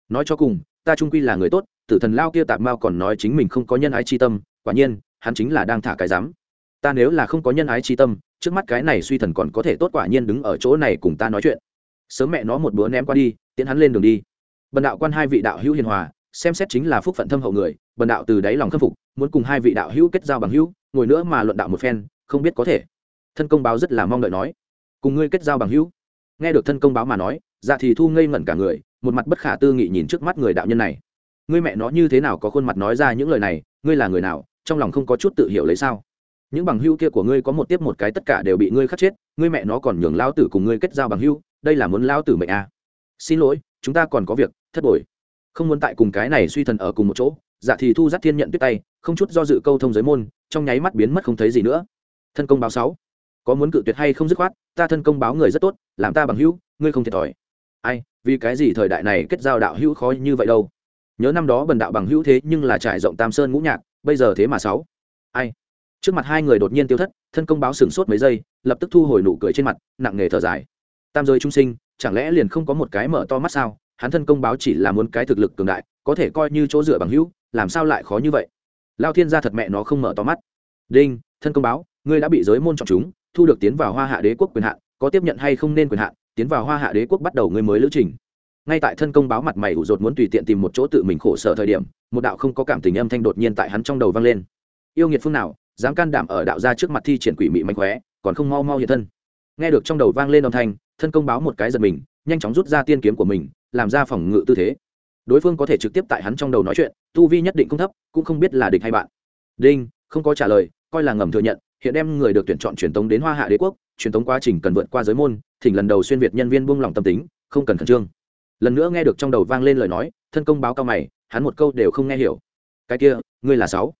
Nói cho cùng, ta trung quy là người tốt, tử thần lao kia tạp mao còn nói chính mình không có nhân ái chi tâm, quả nhiên, hắn chính là đang thả cái dám ta nếu là không có nhân ái chi tâm, trước mắt cái này suy thần còn có thể tốt quả nhiên đứng ở chỗ này cùng ta nói chuyện. Sớm mẹ nó một bữa ném qua đi, tiễn hắn lên đường đi. Bần đạo quan hai vị đạo hữu hiền hòa, xem xét chính là phúc phận thâm hậu người, bần đạo từ đáy lòng khâm phục, muốn cùng hai vị đạo hữu kết giao bằng hữu, ngồi nữa mà luận đạo một phen không biết có thể. Thân công báo rất là mong đợi nói. Cùng ngươi kết giao bằng hữu. Nghe được thân công báo mà nói dạ thì thu ngây ngẩn cả người, một mặt bất khả tư nghị nhìn trước mắt người đạo nhân này. Ngươi mẹ nó như thế nào có khuôn mặt nói ra những lời này, ngươi là người nào, trong lòng không có chút tự hiểu lấy sao? Những bằng hữu kia của ngươi có một tiếp một cái tất cả đều bị ngươi khắc chết, ngươi mẹ nó còn nhường lao tử cùng ngươi kết giao bằng hữu, đây là muốn lao tử mệnh à. xin lỗi, chúng ta còn có việc, thất bội không muốn tại cùng cái này suy thần ở cùng một chỗ dạ thì thu dắt thiên nhận tuyết tay, không chút do dự câu thông giới môn, trong nháy mắt biến mất không thấy gì nữa thân công báo sáu. Có muốn cự tuyệt hay không dứt khoát, ta thân công báo người rất tốt, làm ta bằng hữu, ngươi không thiệt thòi. Ai, vì cái gì thời đại này kết giao đạo hữu khó như vậy đâu? Nhớ năm đó bần đạo bằng hữu thế nhưng là trải rộng tam sơn ngũ nhạc, bây giờ thế mà sáu. Ai? Trước mặt hai người đột nhiên tiêu thất, thân công báo sửng sốt mấy giây, lập tức thu hồi nụ cười trên mặt, nặng nề thở dài. Tam giới trung sinh, chẳng lẽ liền không có một cái mở to mắt sao? Hắn thân công báo chỉ là muốn cái thực lực cường đại, có thể coi như chỗ dựa bằng hữu, làm sao lại khó như vậy? Lao thiên gia thật mẹ nó không mở to mắt. Đinh, thân công báo ngươi đã bị giới môn chọn chúng, thu được tiến vào hoa hạ đế quốc quyền hạn, có tiếp nhận hay không nên quyền hạn, tiến vào hoa hạ đế quốc bắt đầu ngươi mới lữ trình. Ngay tại thân công báo mặt mày ủ rột muốn tùy tiện tìm một chỗ tự mình khổ sở thời điểm, một đạo không có cảm tình âm thanh đột nhiên tại hắn trong đầu vang lên. Yêu nghiệt phương nào, dám can đảm ở đạo ra trước mặt thi triển quỷ mị mạnh khóe, còn không mau mau hiện thân. Nghe được trong đầu vang lên âm thanh, thân công báo một cái giật mình, nhanh chóng rút ra tiên kiếm của mình, làm ra phòng ngự tư thế. Đối phương có thể trực tiếp tại hắn trong đầu nói chuyện, tu vi nhất định không thấp, cũng không biết là địch hay bạn. Đinh, không có trả lời, coi là ngầm thừa nhận hiện đem người được tuyển chọn truyền tống đến hoa hạ đế quốc, truyền tống quá trình cần vượt qua giới môn, thỉnh lần đầu xuyên việt nhân viên buông lòng tâm tính, không cần khẩn trương. Lần nữa nghe được trong đầu vang lên lời nói, thân công báo cao mày, hắn một câu đều không nghe hiểu. Cái kia, ngươi là sáu.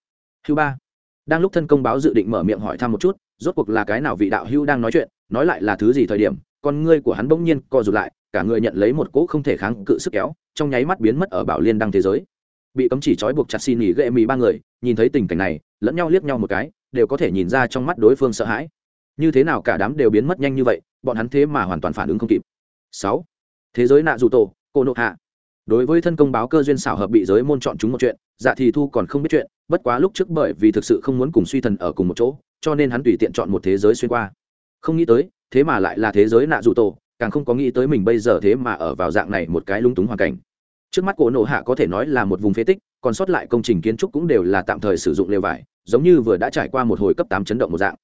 Hưu ba. Đang lúc thân công báo dự định mở miệng hỏi thăm một chút, rốt cuộc là cái nào vị đạo hưu đang nói chuyện, nói lại là thứ gì thời điểm, con ngươi của hắn bỗng nhiên co rụt lại, cả người nhận lấy một cỗ không thể kháng cự sức kéo, trong nháy mắt biến mất ở bảo liên đăng thế giới. Bị cấm chỉ trói buộc chặt xin nghỉ ghệ mì ba người, nhìn thấy tình cảnh này, lẫn nhau liếc nhau một cái đều có thể nhìn ra trong mắt đối phương sợ hãi. Như thế nào cả đám đều biến mất nhanh như vậy, bọn hắn thế mà hoàn toàn phản ứng không kịp. Sáu, thế giới nạ dù tổ, cô nộ hạ. Đối với thân công báo cơ duyên xảo hợp bị giới môn chọn chúng một chuyện dạ thì thu còn không biết chuyện, bất quá lúc trước bởi vì thực sự không muốn cùng suy thần ở cùng một chỗ, cho nên hắn tùy tiện chọn một thế giới xuyên qua. Không nghĩ tới, thế mà lại là thế giới nạ dù tổ, càng không có nghĩ tới mình bây giờ thế mà ở vào dạng này một cái lung túng hoàn cảnh. Trước mắt cổ nộ hạ có thể nói là một vùng phế tích còn sót lại công trình kiến trúc cũng đều là tạm thời sử dụng lều vải, giống như vừa đã trải qua một hồi cấp tám chấn động một dạng.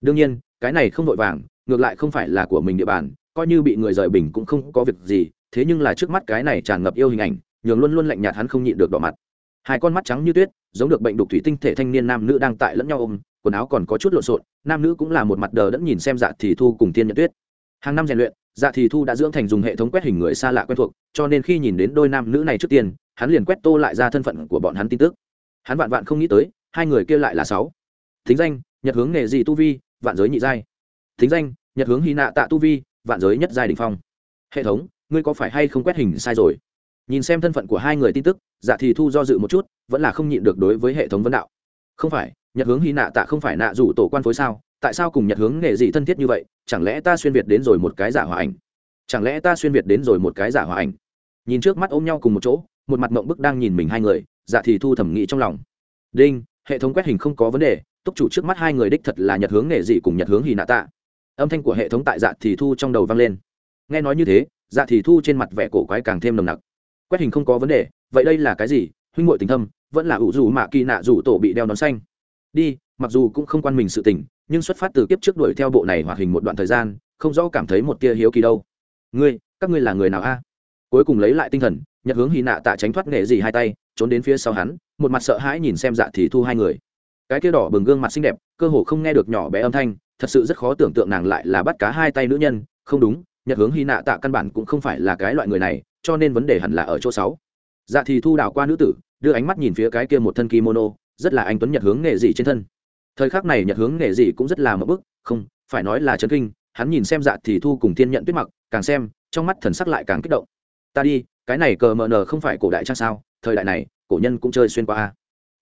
Đương nhiên, cái này không vội vàng, ngược lại không phải là của mình địa bàn, coi như bị người rời bình cũng không có việc gì, thế nhưng là trước mắt cái này tràn ngập yêu hình ảnh, nhường luôn luôn lạnh nhạt hắn không nhịn được đỏ mặt. Hai con mắt trắng như tuyết, giống được bệnh đục thủy tinh thể thanh niên nam nữ đang tại lẫn nhau ôm, quần áo còn có chút lộn xộn, nam nữ cũng là một mặt đờ đẫn nhìn xem dạ thì thu cùng tiên nhận tuyết. Hàng năm rèn luyện dạ thì thu đã dưỡng thành dùng hệ thống quét hình người xa lạ quen thuộc, cho nên khi nhìn đến đôi nam nữ này trước tiên, hắn liền quét tô lại ra thân phận của bọn hắn tin tức. Hắn vạn vạn không nghĩ tới, hai người kia lại là sáu. Thính danh, nhật hướng nghề gì tu vi, vạn giới nhị giai. Thính danh, nhật hướng hy nạ tạ tu vi, vạn giới nhất giai đình phong. Hệ thống, ngươi có phải hay không quét hình sai rồi? Nhìn xem thân phận của hai người tin tức dạ thì thu do dự một chút, vẫn là không nhịn được đối với hệ thống vấn đạo. Không phải, nhật hướng hy nạ tạ không phải nạ rủ tổ quan phối sao? Tại sao cùng nhật hướng nghề gì thân thiết như vậy? Chẳng lẽ ta xuyên việt đến rồi một cái giả hòa ảnh? Chẳng lẽ ta xuyên việt đến rồi một cái giả hòa ảnh? Nhìn trước mắt ôm nhau cùng một chỗ, một mặt mộng bức đang nhìn mình hai người dạ thì thu thẩm nghĩ trong lòng. Đinh, hệ thống quét hình không có vấn đề, túc chủ trước mắt hai người đích thật là nhật hướng nghệ dị cùng nhật hướng hì nạ tạ. Âm thanh của hệ thống tại dạ thì thu trong đầu vang lên. Nghe nói như thế dạ thì thu trên mặt vẻ cổ quái càng thêm nồng nặc. Quét hình không có vấn đề, vậy đây là cái gì? Huynh ngội tình thâm, vẫn là ủ dù mạ kỳ nạ dù tổ bị đeo nón xanh. Đi, mặc dù cũng không quan mình sự tình nhưng xuất phát từ kiếp trước đuổi theo bộ này hoạt hình một đoạn thời gian, không rõ cảm thấy một tia hiếu kỳ đâu. Ngươi, các ngươi là người nào a? Cuối cùng lấy lại tinh thần, nhật hướng hy nạ tạ tránh thoát nghệ gì hai tay, trốn đến phía sau hắn, một mặt sợ hãi nhìn xem dạ thì thu hai người. Cái kia đỏ bừng gương mặt xinh đẹp, cơ hồ không nghe được nhỏ bé âm thanh, thật sự rất khó tưởng tượng nàng lại là bắt cá hai tay nữ nhân. Không đúng, nhật hướng hy nạ tạ căn bản cũng không phải là cái loại người này, cho nên vấn đề hẳn là ở chỗ sáu. Dạ thì thu đào qua nữ tử, đưa ánh mắt nhìn phía cái kia một thân kimono, rất là anh tuấn nhật hướng nghệ dị trên thân thời khắc này nhật hướng nghệ dị cũng rất là mập bức, không, phải nói là chấn kinh, hắn nhìn xem dạ thì thu cùng thiên nhận tuyết mặc, càng xem, trong mắt thần sắc lại càng kích động. Ta đi, cái này cờ mờ nờ không phải cổ đại trang sao, thời đại này, cổ nhân cũng chơi xuyên qua a.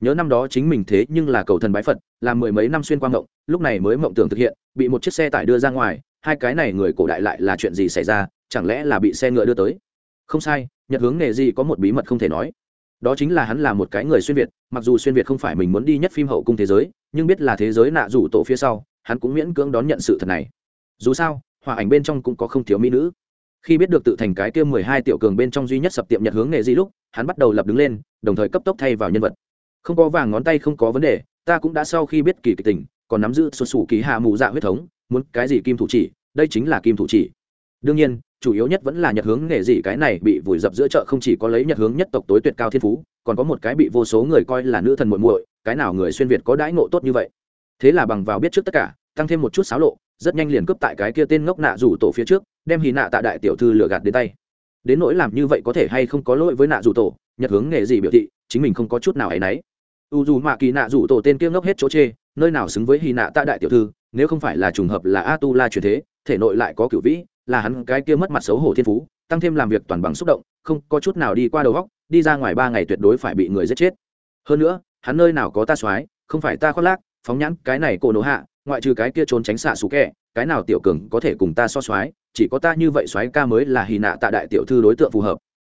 Nhớ năm đó chính mình thế nhưng là cầu thần bái phật, làm mười mấy năm xuyên qua mộng, lúc này mới mộng tưởng thực hiện, bị một chiếc xe tải đưa ra ngoài, hai cái này người cổ đại lại là chuyện gì xảy ra, chẳng lẽ là bị xe ngựa đưa tới? Không sai, nhật hướng nghề gì có một bí mật không thể nói đó chính là hắn là một cái người xuyên việt, mặc dù xuyên việt không phải mình muốn đi nhất phim hậu cung thế giới, nhưng biết là thế giới nạ rủ tổ phía sau, hắn cũng miễn cưỡng đón nhận sự thật này. Dù sao, hòa ảnh bên trong cũng có không thiếu mỹ nữ. Khi biết được tự thành cái kia mười hai tiểu cường bên trong duy nhất sập tiệm nhật hướng nghề di lúc, hắn bắt đầu lập đứng lên, đồng thời cấp tốc thay vào nhân vật. Không có vàng ngón tay không có vấn đề, ta cũng đã sau khi biết kỳ kịch tình, còn nắm giữ xuất xù ký hạ mù dạ huyết thống, muốn cái gì kim thủ chỉ, đây chính là kim thủ chỉ. Đương nhiên chủ yếu nhất vẫn là nhật hướng nghề gì cái này bị vùi dập giữa chợ không chỉ có lấy nhật hướng nhất tộc tối tuyệt cao thiên phú, còn có một cái bị vô số người coi là nữ thần muội muội, cái nào người xuyên việt có đãi ngộ tốt như vậy. Thế là bằng vào biết trước tất cả, tăng thêm một chút xáo lộ, rất nhanh liền cướp tại cái kia tên ngốc nạ rủ tổ phía trước, đem hì nạ tạ đại tiểu thư lừa gạt đến tay. Đến nỗi làm như vậy có thể hay không có lỗi với nạ rủ tổ, nhật hướng nghề gì biểu thị, chính mình không có chút nào ấ y n ấ y u dù mạ kỳ nạ rủ tổ tên kia ngốc hết chỗ chê, nơi nào xứng với hì nạ tạ đại tiểu thư, nếu không phải là trùng hợp là a tu la truyền thế, thể nội lại có cựu vĩ là hắn cái kia mất mặt xấu hổ thiên phú, tăng thêm làm việc toàn bằng xúc động, không có chút nào đi qua đầu góc đi ra ngoài ba ngày tuyệt đối phải bị người giết chết. Hơn nữa, hắn nơi nào có ta soái, không phải ta khoác lác, phóng nhãn cái này cổ nổ hạ, ngoại trừ cái kia trốn tránh xạ xú kẹ, cái nào tiểu cường có thể cùng ta so soái, chỉ có ta như vậy soái ca mới là hì nạ tạ đại tiểu thư đối tượng phù hợp.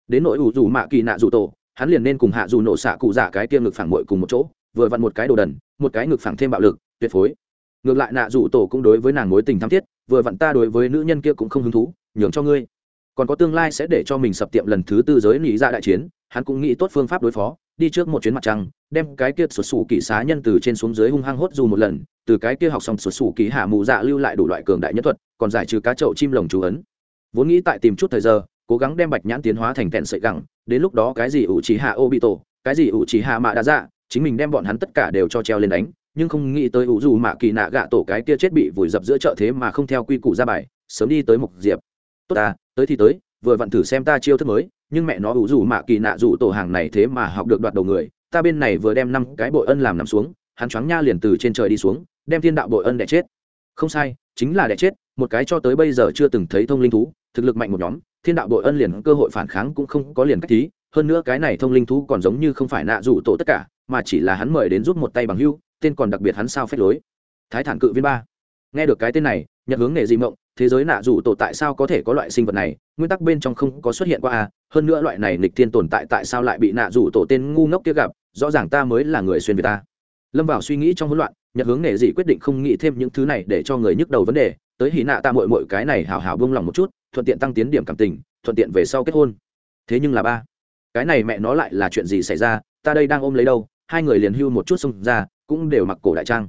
Đến nỗi ủ dù mạ kỳ nạ dù tổ, hắn liền nên cùng hạ dù nổ xạ cụ dạ cái kia ngực phẳng mội cùng một chỗ, vừa vặn một cái đồ đần, một cái ngực phẳng thêm bạo lực, tuyệt phối. Ngược lại nạ dù tổ cũng đối với nàng mối tình thắm thiết vừa vặn ta đối với nữ nhân kia cũng không hứng thú, nhường cho ngươi. Còn có tương lai sẽ để cho mình sập tiệm lần thứ tư giới nghĩ ra dạ đại chiến, hắn cũng nghĩ tốt phương pháp đối phó, đi trước một chuyến mặt trăng, đem cái kia sụt sủ kỳ xá nhân từ trên xuống dưới hung hăng hốt dù một lần, từ cái kia học xong sụt sủ kỳ hạ mù dạ lưu lại đủ loại cường đại nhất thuật, còn giải trừ cá chậu chim lồng chú ấn. Vốn nghĩ tại tìm chút thời giờ, cố gắng đem bạch nhãn tiến hóa thành tẹn sợi gẳng, đến lúc đó cái gì ủ chỉ hạ ô bị tổ cái gì ủ chỉ hạ mạ đã dạ chính mình đem bọn hắn tất cả đều cho treo lên đánh nhưng không nghĩ tới ủ dù mạ kỳ nạ gạ tổ cái kia chết bị vùi dập giữa chợ thế mà không theo quy củ ra bài, sớm đi tới mục diệp. Tốt ta, tới thì tới, vừa vặn thử xem ta chiêu thức mới, nhưng mẹ nó ủ dù mạ kỳ nạ dù tổ hàng này thế mà học được đoạt đầu người, ta bên này vừa đem năm cái bội ân làm nằm xuống, hắn choáng nha liền từ trên trời đi xuống, đem thiên đạo bội ân đẻ chết. Không sai, chính là đẻ chết, một cái cho tới bây giờ chưa từng thấy thông linh thú, thực lực mạnh một nhóm, thiên đạo bội ân liền cơ hội phản kháng cũng không có liền cách thí, hơn nữa cái này thông linh thú còn giống như không phải nạ rủ tổ tất cả, mà chỉ là hắn mời đến giúp một tay bằng hưu tên còn đặc biệt hắn sao phép lối. Thái thản cự viên ba. Nghe được cái tên này, nhật hướng nghề di mộng, thế giới nạ dù tổ tại sao có thể có loại sinh vật này? Nguyên tắc bên trong không có xuất hiện qua à? Hơn nữa loại này nịch thiên tồn tại tại sao lại bị nạ dù tổ tên ngu ngốc kia gặp? Rõ ràng ta mới là người xuyên việt ta. Lâm vào suy nghĩ trong hỗn loạn, nhật hướng nghề gì quyết định không nghĩ thêm những thứ này để cho người nhức đầu vấn đề. Tới hì nạ ta mội mội cái này hào hào buông lòng một chút, thuận tiện tăng tiến điểm cảm tình, thuận tiện về sau kết hôn. Thế nhưng là ba, cái này mẹ nó lại là chuyện gì xảy ra? Ta đây đang ôm lấy đâu? Hai người liền hưu một chút xông ra cũng đều mặc cổ đại trang.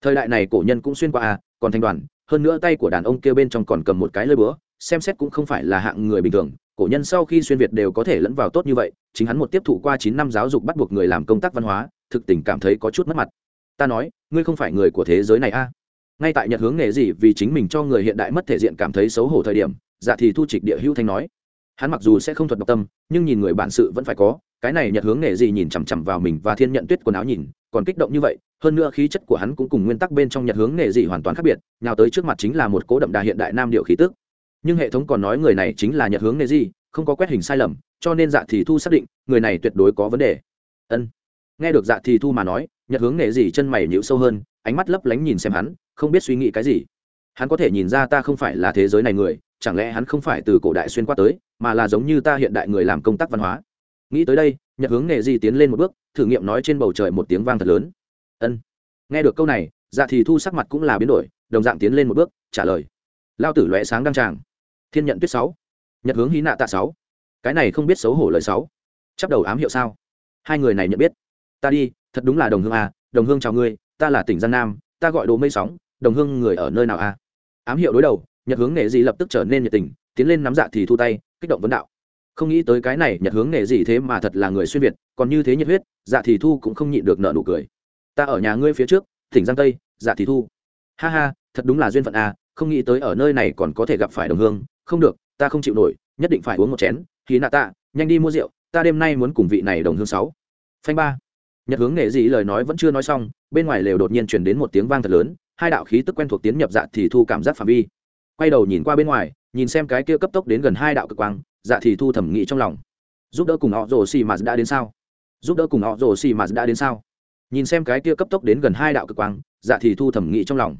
Thời đại này cổ nhân cũng xuyên qua à còn thanh đoàn, hơn nữa tay của đàn ông kia bên trong còn cầm một cái lơi búa, xem xét cũng không phải là hạng người bình thường, cổ nhân sau khi xuyên việt đều có thể lẫn vào tốt như vậy, chính hắn một tiếp thụ qua chín năm giáo dục bắt buộc người làm công tác văn hóa, thực tình cảm thấy có chút mất mặt. Ta nói, ngươi không phải người của thế giới này a à? ngay tại nhật hướng nghề gì vì chính mình cho người hiện đại mất thể diện cảm thấy xấu hổ thời điểm dạ thì thu trịch địa hữu thanh nói. Hắn mặc dù sẽ không thuật độc tâm, nhưng nhìn người bản sự vẫn phải có cái này nhật hướng nghề gì nhìn chằm chằm vào mình và thiên nhận tuyết quần áo nhìn, còn kích động như vậy, hơn nữa khí chất của hắn cũng cùng nguyên tắc bên trong nhật hướng nghề gì hoàn toàn khác biệt, nhào tới trước mặt chính là một cố đậm đà hiện đại nam điệu khí tức. Nhưng hệ thống còn nói người này chính là nhật hướng nghề gì, không có quét hình sai lầm, cho nên dạ thì thu xác định, người này tuyệt đối có vấn đề. Ân. Nghe được dạ thì thu mà nói, nhật hướng nghề gì chân mày nhịu sâu hơn, ánh mắt lấp lánh nhìn xem hắn, không biết suy nghĩ cái gì. Hắn có thể nhìn ra ta không phải là thế giới này người, chẳng lẽ hắn không phải từ cổ đại xuyên qua tới, mà là giống như ta hiện đại người làm công tác văn hóa? Nghĩ tới đây, nhật hướng nghề gì tiến lên một bước, thử nghiệm nói trên bầu trời một tiếng vang thật lớn. Ân. Nghe được câu này dạ thì thu sắc mặt cũng là biến đổi, đồng dạng tiến lên một bước, trả lời. Lao tử lóe sáng đăng tràng. Thiên nhận tuyết sáu. Nhật hướng hí nạ tạ sáu. Cái này không biết xấu hổ lời sáu. Chắp đầu ám hiệu sao? Hai người này nhận biết. Ta đi, thật đúng là đồng hương à đồng hương chào ngươi, ta là tỉnh giang nam, ta gọi đồ mây sóng, đồng hương người ở nơi nào à? Ám hiệu đối đầu, nhật hướng nghề gì lập tức trở nên nhiệt tình, tiến lên nắm dạ thì thu tay, kích động vấn đạo không nghĩ tới cái này nhật hướng nghề gì thế mà thật là người xuyên việt, còn như thế nhiệt huyết dạ thì thu cũng không nhịn được nợ nụ cười. Ta ở nhà ngươi phía trước, tỉnh giang tây dạ thì thu. Ha ha, thật đúng là duyên phận à không nghĩ tới ở nơi này còn có thể gặp phải đồng hương. Không được, ta không chịu nổi, nhất định phải uống một chén. Khí nạ tạ, nhanh đi mua rượu, ta đêm nay muốn cùng vị này đồng hương sáu. Phanh ba. Nhật hướng nghệ dị lời nói vẫn chưa nói xong, bên ngoài lều đột nhiên chuyển đến một tiếng vang thật lớn, hai đạo khí tức quen thuộc tiến nhập dạ thì thu cảm giác phạm vi. Quay đầu nhìn qua bên ngoài, nhìn xem cái kia cấp tốc đến gần hai đạo cực quang dạ thì thu thẩm nghĩ trong lòng. Giúp đỡ cùng họ rồ xì mà đã đến sao? Giúp đỡ cùng họ rồ xì mà đã đến sao? Nhìn xem cái kia cấp tốc đến gần hai đạo cực quang dạ thì thu thẩm nghĩ trong lòng.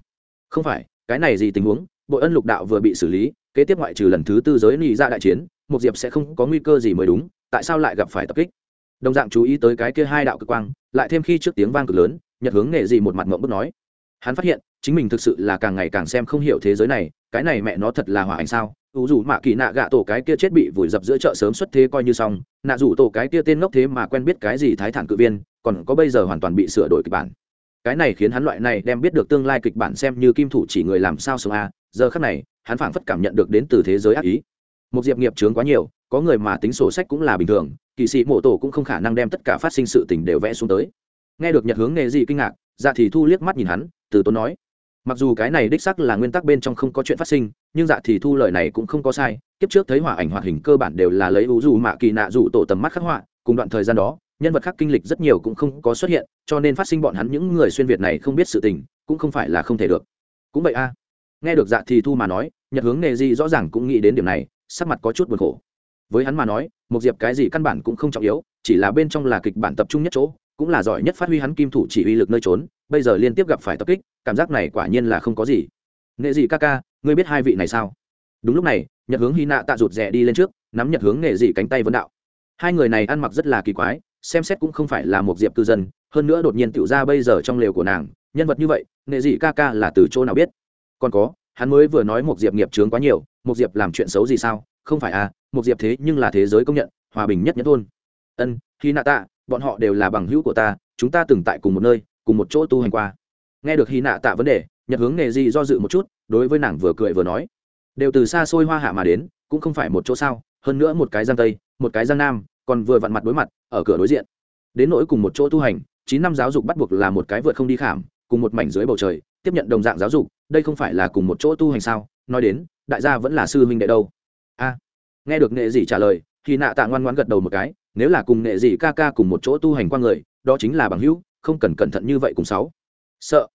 Không phải, cái này gì tình huống? Bội ân lục đạo vừa bị xử lý, kế tiếp ngoại trừ lần thứ tư giới nị ra đại chiến, một diệp sẽ không có nguy cơ gì mới đúng, tại sao lại gặp phải tập kích? Đồng dạng chú ý tới cái kia hai đạo cực quang, lại thêm khi trước tiếng vang cực lớn, nhật hướng nghệ gì một mặt mộng bức nói. Hắn phát hiện, chính mình thực sự là càng ngày càng xem không hiểu thế giới này, cái này mẹ nó thật là hỏa ảnh sao? Ủ dù mạ kỳ nạ gạ tổ cái kia chết bị vùi dập giữa chợ sớm xuất thế coi như xong, nạ dù tổ cái kia tên ngốc thế mà quen biết cái gì thái thản cự viên, còn có bây giờ hoàn toàn bị sửa đổi kịch bản. Cái này khiến hắn loại này đem biết được tương lai kịch bản xem như kim thủ chỉ người làm sao sống a, giờ khắc này, hắn phảng phất cảm nhận được đến từ thế giới ác ý. Một diệp nghiệp chướng quá nhiều, có người mà tính sổ sách cũng là bình thường, kỳ sĩ mộ tổ cũng không khả năng đem tất cả phát sinh sự tình đều vẽ xuống tới. Nghe được nhật hướng nghề gì kinh ngạc dạ thì thu liếc mắt nhìn hắn, từ tốn nói mặc dù cái này đích sắc là nguyên tắc bên trong không có chuyện phát sinh, nhưng dạ thì thu lời này cũng không có sai. Kiếp trước thấy hỏa ảnh hoạt hình cơ bản đều là lấy ưu dù mạ kỳ nạ dù tổ tầm mắt khắc họa, cùng đoạn thời gian đó, nhân vật khác kinh lịch rất nhiều cũng không có xuất hiện, cho nên phát sinh bọn hắn những người xuyên việt này không biết sự tình, cũng không phải là không thể được. Cũng vậy a. Nghe được dạ thì thu mà nói, nhật hướng nghề gì rõ ràng cũng nghĩ đến điểm này, sắc mặt có chút buồn khổ. Với hắn mà nói, một diệp cái gì căn bản cũng không trọng yếu, chỉ là bên trong là kịch bản tập trung nhất chỗ, cũng là giỏi nhất phát huy hắn kim thủ chỉ uy lực nơi trốn bây giờ liên tiếp gặp phải tập kích, cảm giác này quả nhiên là không có gì. Nghệ dị ca ca, ngươi biết hai vị này sao? Đúng lúc này, nhật hướng hy nạ tạ rụt rè đi lên trước, nắm nhật hướng nghệ dị cánh tay vấn đạo. Hai người này ăn mặc rất là kỳ quái, xem xét cũng không phải là một diệp cư dân, hơn nữa đột nhiên tự ra bây giờ trong lều của nàng, nhân vật như vậy nghệ dị ca ca là từ chỗ nào biết? Còn có, hắn mới vừa nói một diệp nghiệp trướng quá nhiều, một diệp làm chuyện xấu gì sao? Không phải à một diệp thế nhưng là thế giới công nhận, hòa bình nhất nhất thôn. Ân khi nạ tạ, bọn họ đều là bằng hữu của ta, chúng ta từng tại cùng một nơi cùng một chỗ tu hành qua. Nghe được hy nạ tạ vấn đề, nhật hướng nghề gì do dự một chút, đối với nàng vừa cười vừa nói, đều từ xa xôi hoa hạ mà đến, cũng không phải một chỗ sao, hơn nữa một cái giang tây, một cái giang nam, còn vừa vặn mặt đối mặt, ở cửa đối diện. Đến nỗi cùng một chỗ tu hành, chín năm giáo dục bắt buộc là một cái vượt không đi khảm, cùng một mảnh dưới bầu trời, tiếp nhận đồng dạng giáo dục, đây không phải là cùng một chỗ tu hành sao? Nói đến, đại gia vẫn là sư huynh đệ đâu? A. Nghe được nghệ dị trả lời thì nạ tạ ngoan ngoan gật đầu một cái, nếu là cùng nghệ dị ca ca cùng một chỗ tu hành qua người, đó chính là bằng hữu không cần cẩn thận như vậy cùng sáu. Sợ.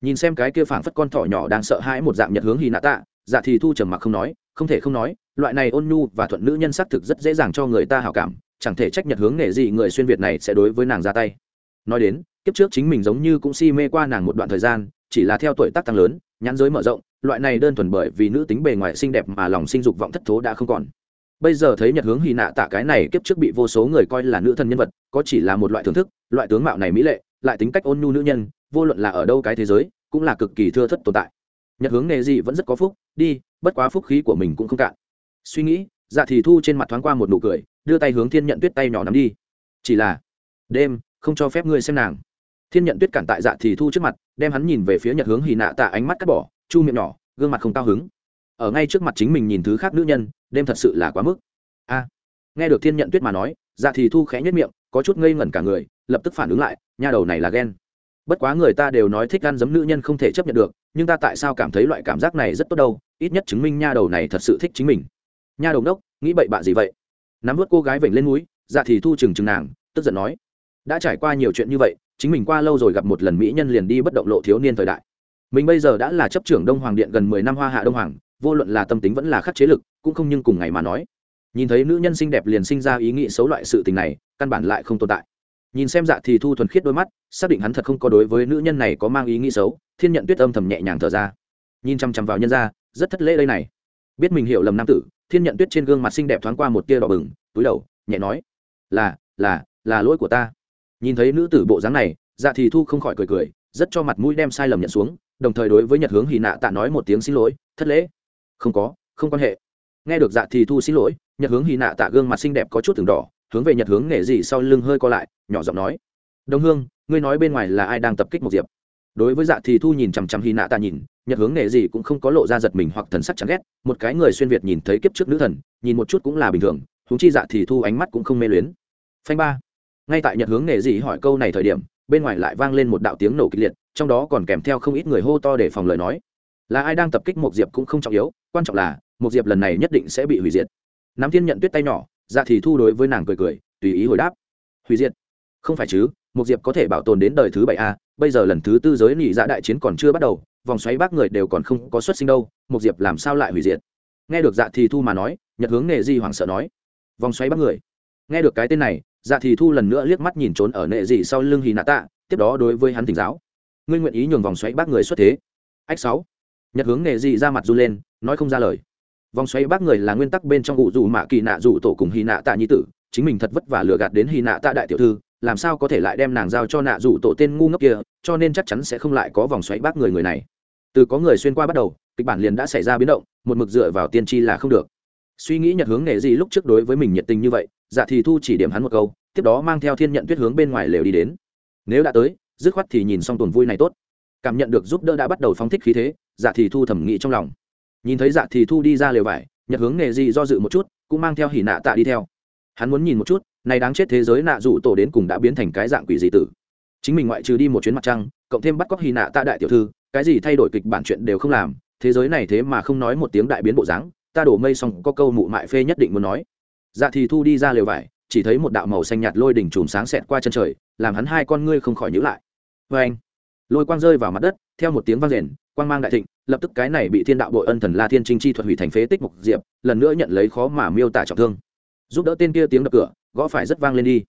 Nhìn xem cái kia phảng phất con thỏ nhỏ đang sợ hãi một dạng nhật hướng hy nạ tạ dạ thì thu trầm mặc không nói, không thể không nói, loại này ôn nhu và thuận nữ nhân xác thực rất dễ dàng cho người ta hảo cảm, chẳng thể trách nhật hướng nghệ gì người xuyên việt này sẽ đối với nàng ra tay. Nói đến, kiếp trước chính mình giống như cũng si mê qua nàng một đoạn thời gian, chỉ là theo tuổi tác tăng lớn, nhãn giới mở rộng, loại này đơn thuần bởi vì nữ tính bề ngoài xinh đẹp mà lòng sinh dục vọng thất thố đã không còn. Bây giờ thấy nhật hướng hy nạ tạ cái này kiếp trước bị vô số người coi là nữ thân nhân vật, có chỉ là một loại thưởng thức, loại tướng mạo này mỹ lệ lại tính cách ôn nhu nữ nhân, vô luận là ở đâu cái thế giới, cũng là cực kỳ thưa thất tồn tại. Nhật hướng nghề gì vẫn rất có phúc, đi, bất quá phúc khí của mình cũng không cạn. Suy nghĩ dạ thì thu trên mặt thoáng qua một nụ cười, đưa tay hướng thiên nhận tuyết tay nhỏ nắm đi. Chỉ là, đêm, không cho phép ngươi xem nàng. Thiên nhận tuyết cản tại dạ thì thu trước mặt, đem hắn nhìn về phía nhật hướng hì nạ tạ ánh mắt cắt bỏ, chu miệng nhỏ, gương mặt không cao hứng. Ở ngay trước mặt chính mình nhìn thứ khác nữ nhân, đêm thật sự là quá mức. A. Nghe được thiên nhận tuyết mà nói dạ thì thu khẽ nhất miệng, có chút ngây ngẩn cả người, lập tức phản ứng lại nha đầu này là ghen. Bất quá người ta đều nói thích ăn giấm nữ nhân không thể chấp nhận được, nhưng ta tại sao cảm thấy loại cảm giác này rất tốt đâu? Ít nhất chứng minh nha đầu này thật sự thích chính mình. Nha đầu đốc, nghĩ bậy bạ gì vậy? Nắm vớt cô gái vểnh lên núi dạ thì thu chừng chừng nàng, tức giận nói. Đã trải qua nhiều chuyện như vậy, chính mình qua lâu rồi gặp một lần mỹ nhân liền đi bất động lộ thiếu niên thời đại. Mình bây giờ đã là chấp trưởng đông hoàng điện gần mười năm hoa hạ đông hoàng, vô luận là tâm tính vẫn là khắc chế lực, cũng không nhưng cùng ngày mà nói. Nhìn thấy nữ nhân xinh đẹp liền sinh ra ý nghĩ xấu loại sự tình này, căn bản lại không tồn tại nhìn xem dạ thì thu thuần khiết đôi mắt, xác định hắn thật không có đối với nữ nhân này có mang ý nghĩ xấu, thiên nhận tuyết âm thầm nhẹ nhàng thở ra. Nhìn chăm chăm vào nhân ra, rất thất lễ đây này. Biết mình hiểu lầm nam tử, thiên nhận tuyết trên gương mặt xinh đẹp thoáng qua một tia đỏ bừng, túi đầu, nhẹ nói, là là là lỗi của ta. Nhìn thấy nữ tử bộ dáng này dạ thì thu không khỏi cười cười, rất cho mặt mũi đem sai lầm nhận xuống, đồng thời đối với nhật hướng hì nạ tạ nói một tiếng xin lỗi, thất lễ. Không có, không quan hệ. Nghe được dạ thì thu xin lỗi, nhật hướng hì nạ tạ gương mặt xinh đẹp có chút từng đỏ hướng về nhật hướng nghệ gì sau lưng hơi co lại, nhỏ giọng nói, đông hương, ngươi nói bên ngoài là ai đang tập kích một diệp? Đối với dạ thì thu nhìn chằm chằm hy nạ ta nhìn, nhật hướng nghệ gì cũng không có lộ ra giật mình hoặc thần sắc chẳng ghét, một cái người xuyên việt nhìn thấy kiếp trước nữ thần, nhìn một chút cũng là bình thường húng chi dạ thì thu ánh mắt cũng không mê luyến. Phanh ba. Ngay tại nhật hướng nghệ gì hỏi câu này thời điểm, bên ngoài lại vang lên một đạo tiếng nổ kịch liệt, trong đó còn kèm theo không ít người hô to để phòng lời nói. Là ai đang tập kích một diệp cũng không trọng yếu, quan trọng là một diệp lần này nhất định sẽ bị hủy diệt. Nắm thiên nhận tuyết tay nhỏ dạ thì thu đối với nàng cười cười, tùy ý hồi đáp. Hủy diệt. Không phải chứ một diệp có thể bảo tồn đến đời thứ bảy a, bây giờ lần thứ tư giới nhị dạ đại chiến còn chưa bắt đầu, vòng xoáy bác người đều còn không có xuất sinh đâu một diệp làm sao lại hủy diệt? Nghe được dạ thì thu mà nói, nhật hướng nệ di hoảng sợ nói. Vòng xoáy bác người. Nghe được cái tên này dạ thì thu lần nữa liếc mắt nhìn trốn ở nệ dị sau lưng hì nạ tạ, tiếp đó đối với hắn tỉnh giáo. Ngươi nguyện ý nhường vòng xoáy bác người xuất thế. Ách sáu. Nhật hướng nệ dị ra mặt run lên, nói không ra lời vòng xoáy bác người là nguyên tắc bên trong Ngụ dù mạ kỳ nạ dù tổ cùng hy nạ tạ nhi tử, chính mình thật vất vả lừa gạt đến hy nạ tạ đại tiểu thư, làm sao có thể lại đem nàng giao cho nạ dù tổ tên ngu ngốc kia, cho nên chắc chắn sẽ không lại có vòng xoáy bác người người này. Từ có người xuyên qua bắt đầu, kịch bản liền đã xảy ra biến động, một mực dựa vào tiên tri là không được. Suy nghĩ nhật hướng nghề gì lúc trước đối với mình nhiệt tình như vậy dạ thì thu chỉ điểm hắn một câu, tiếp đó mang theo thiên nhận tuyết hướng bên ngoài lều đi đến. Nếu đã tới, dứt khoát thì nhìn xong tuần vui này tốt. Cảm nhận được giúp đỡ đã bắt đầu phóng thích khí thế dạ thì thu thẩm nghĩ trong lòng nhìn thấy dạ thì thu đi ra lều vải, nhật hướng nghề gì do dự một chút, cũng mang theo hỉ nạ tạ đi theo. Hắn muốn nhìn một chút, này đáng chết thế giới nạ dụ tổ đến cùng đã biến thành cái dạng quỷ gì tử. Chính mình ngoại trừ đi một chuyến mặt trăng, cộng thêm bắt cóc hỉ nạ tạ đại tiểu thư, cái gì thay đổi kịch bản chuyện đều không làm, thế giới này thế mà không nói một tiếng đại biến bộ dáng, ta đổ mây xong có câu mụ mại phê nhất định muốn nói. Dạ thì thu đi ra lều vải, chỉ thấy một đạo màu xanh nhạt lôi đỉnh chùm sáng xẹt qua chân trời, làm hắn hai con ngươi không khỏi nhữ lại. Vê anh lôi quang rơi vào mặt đất, theo một tiếng vang rền, quang mang đại thịnh, lập tức cái này bị thiên đạo bội ân thần la thiên trinh chi thuật hủy thành phế tích mục diệp, lần nữa nhận lấy khó mà miêu tả trọng thương. Giúp đỡ tên kia tiếng đập cửa, gõ phải rất vang lên đi.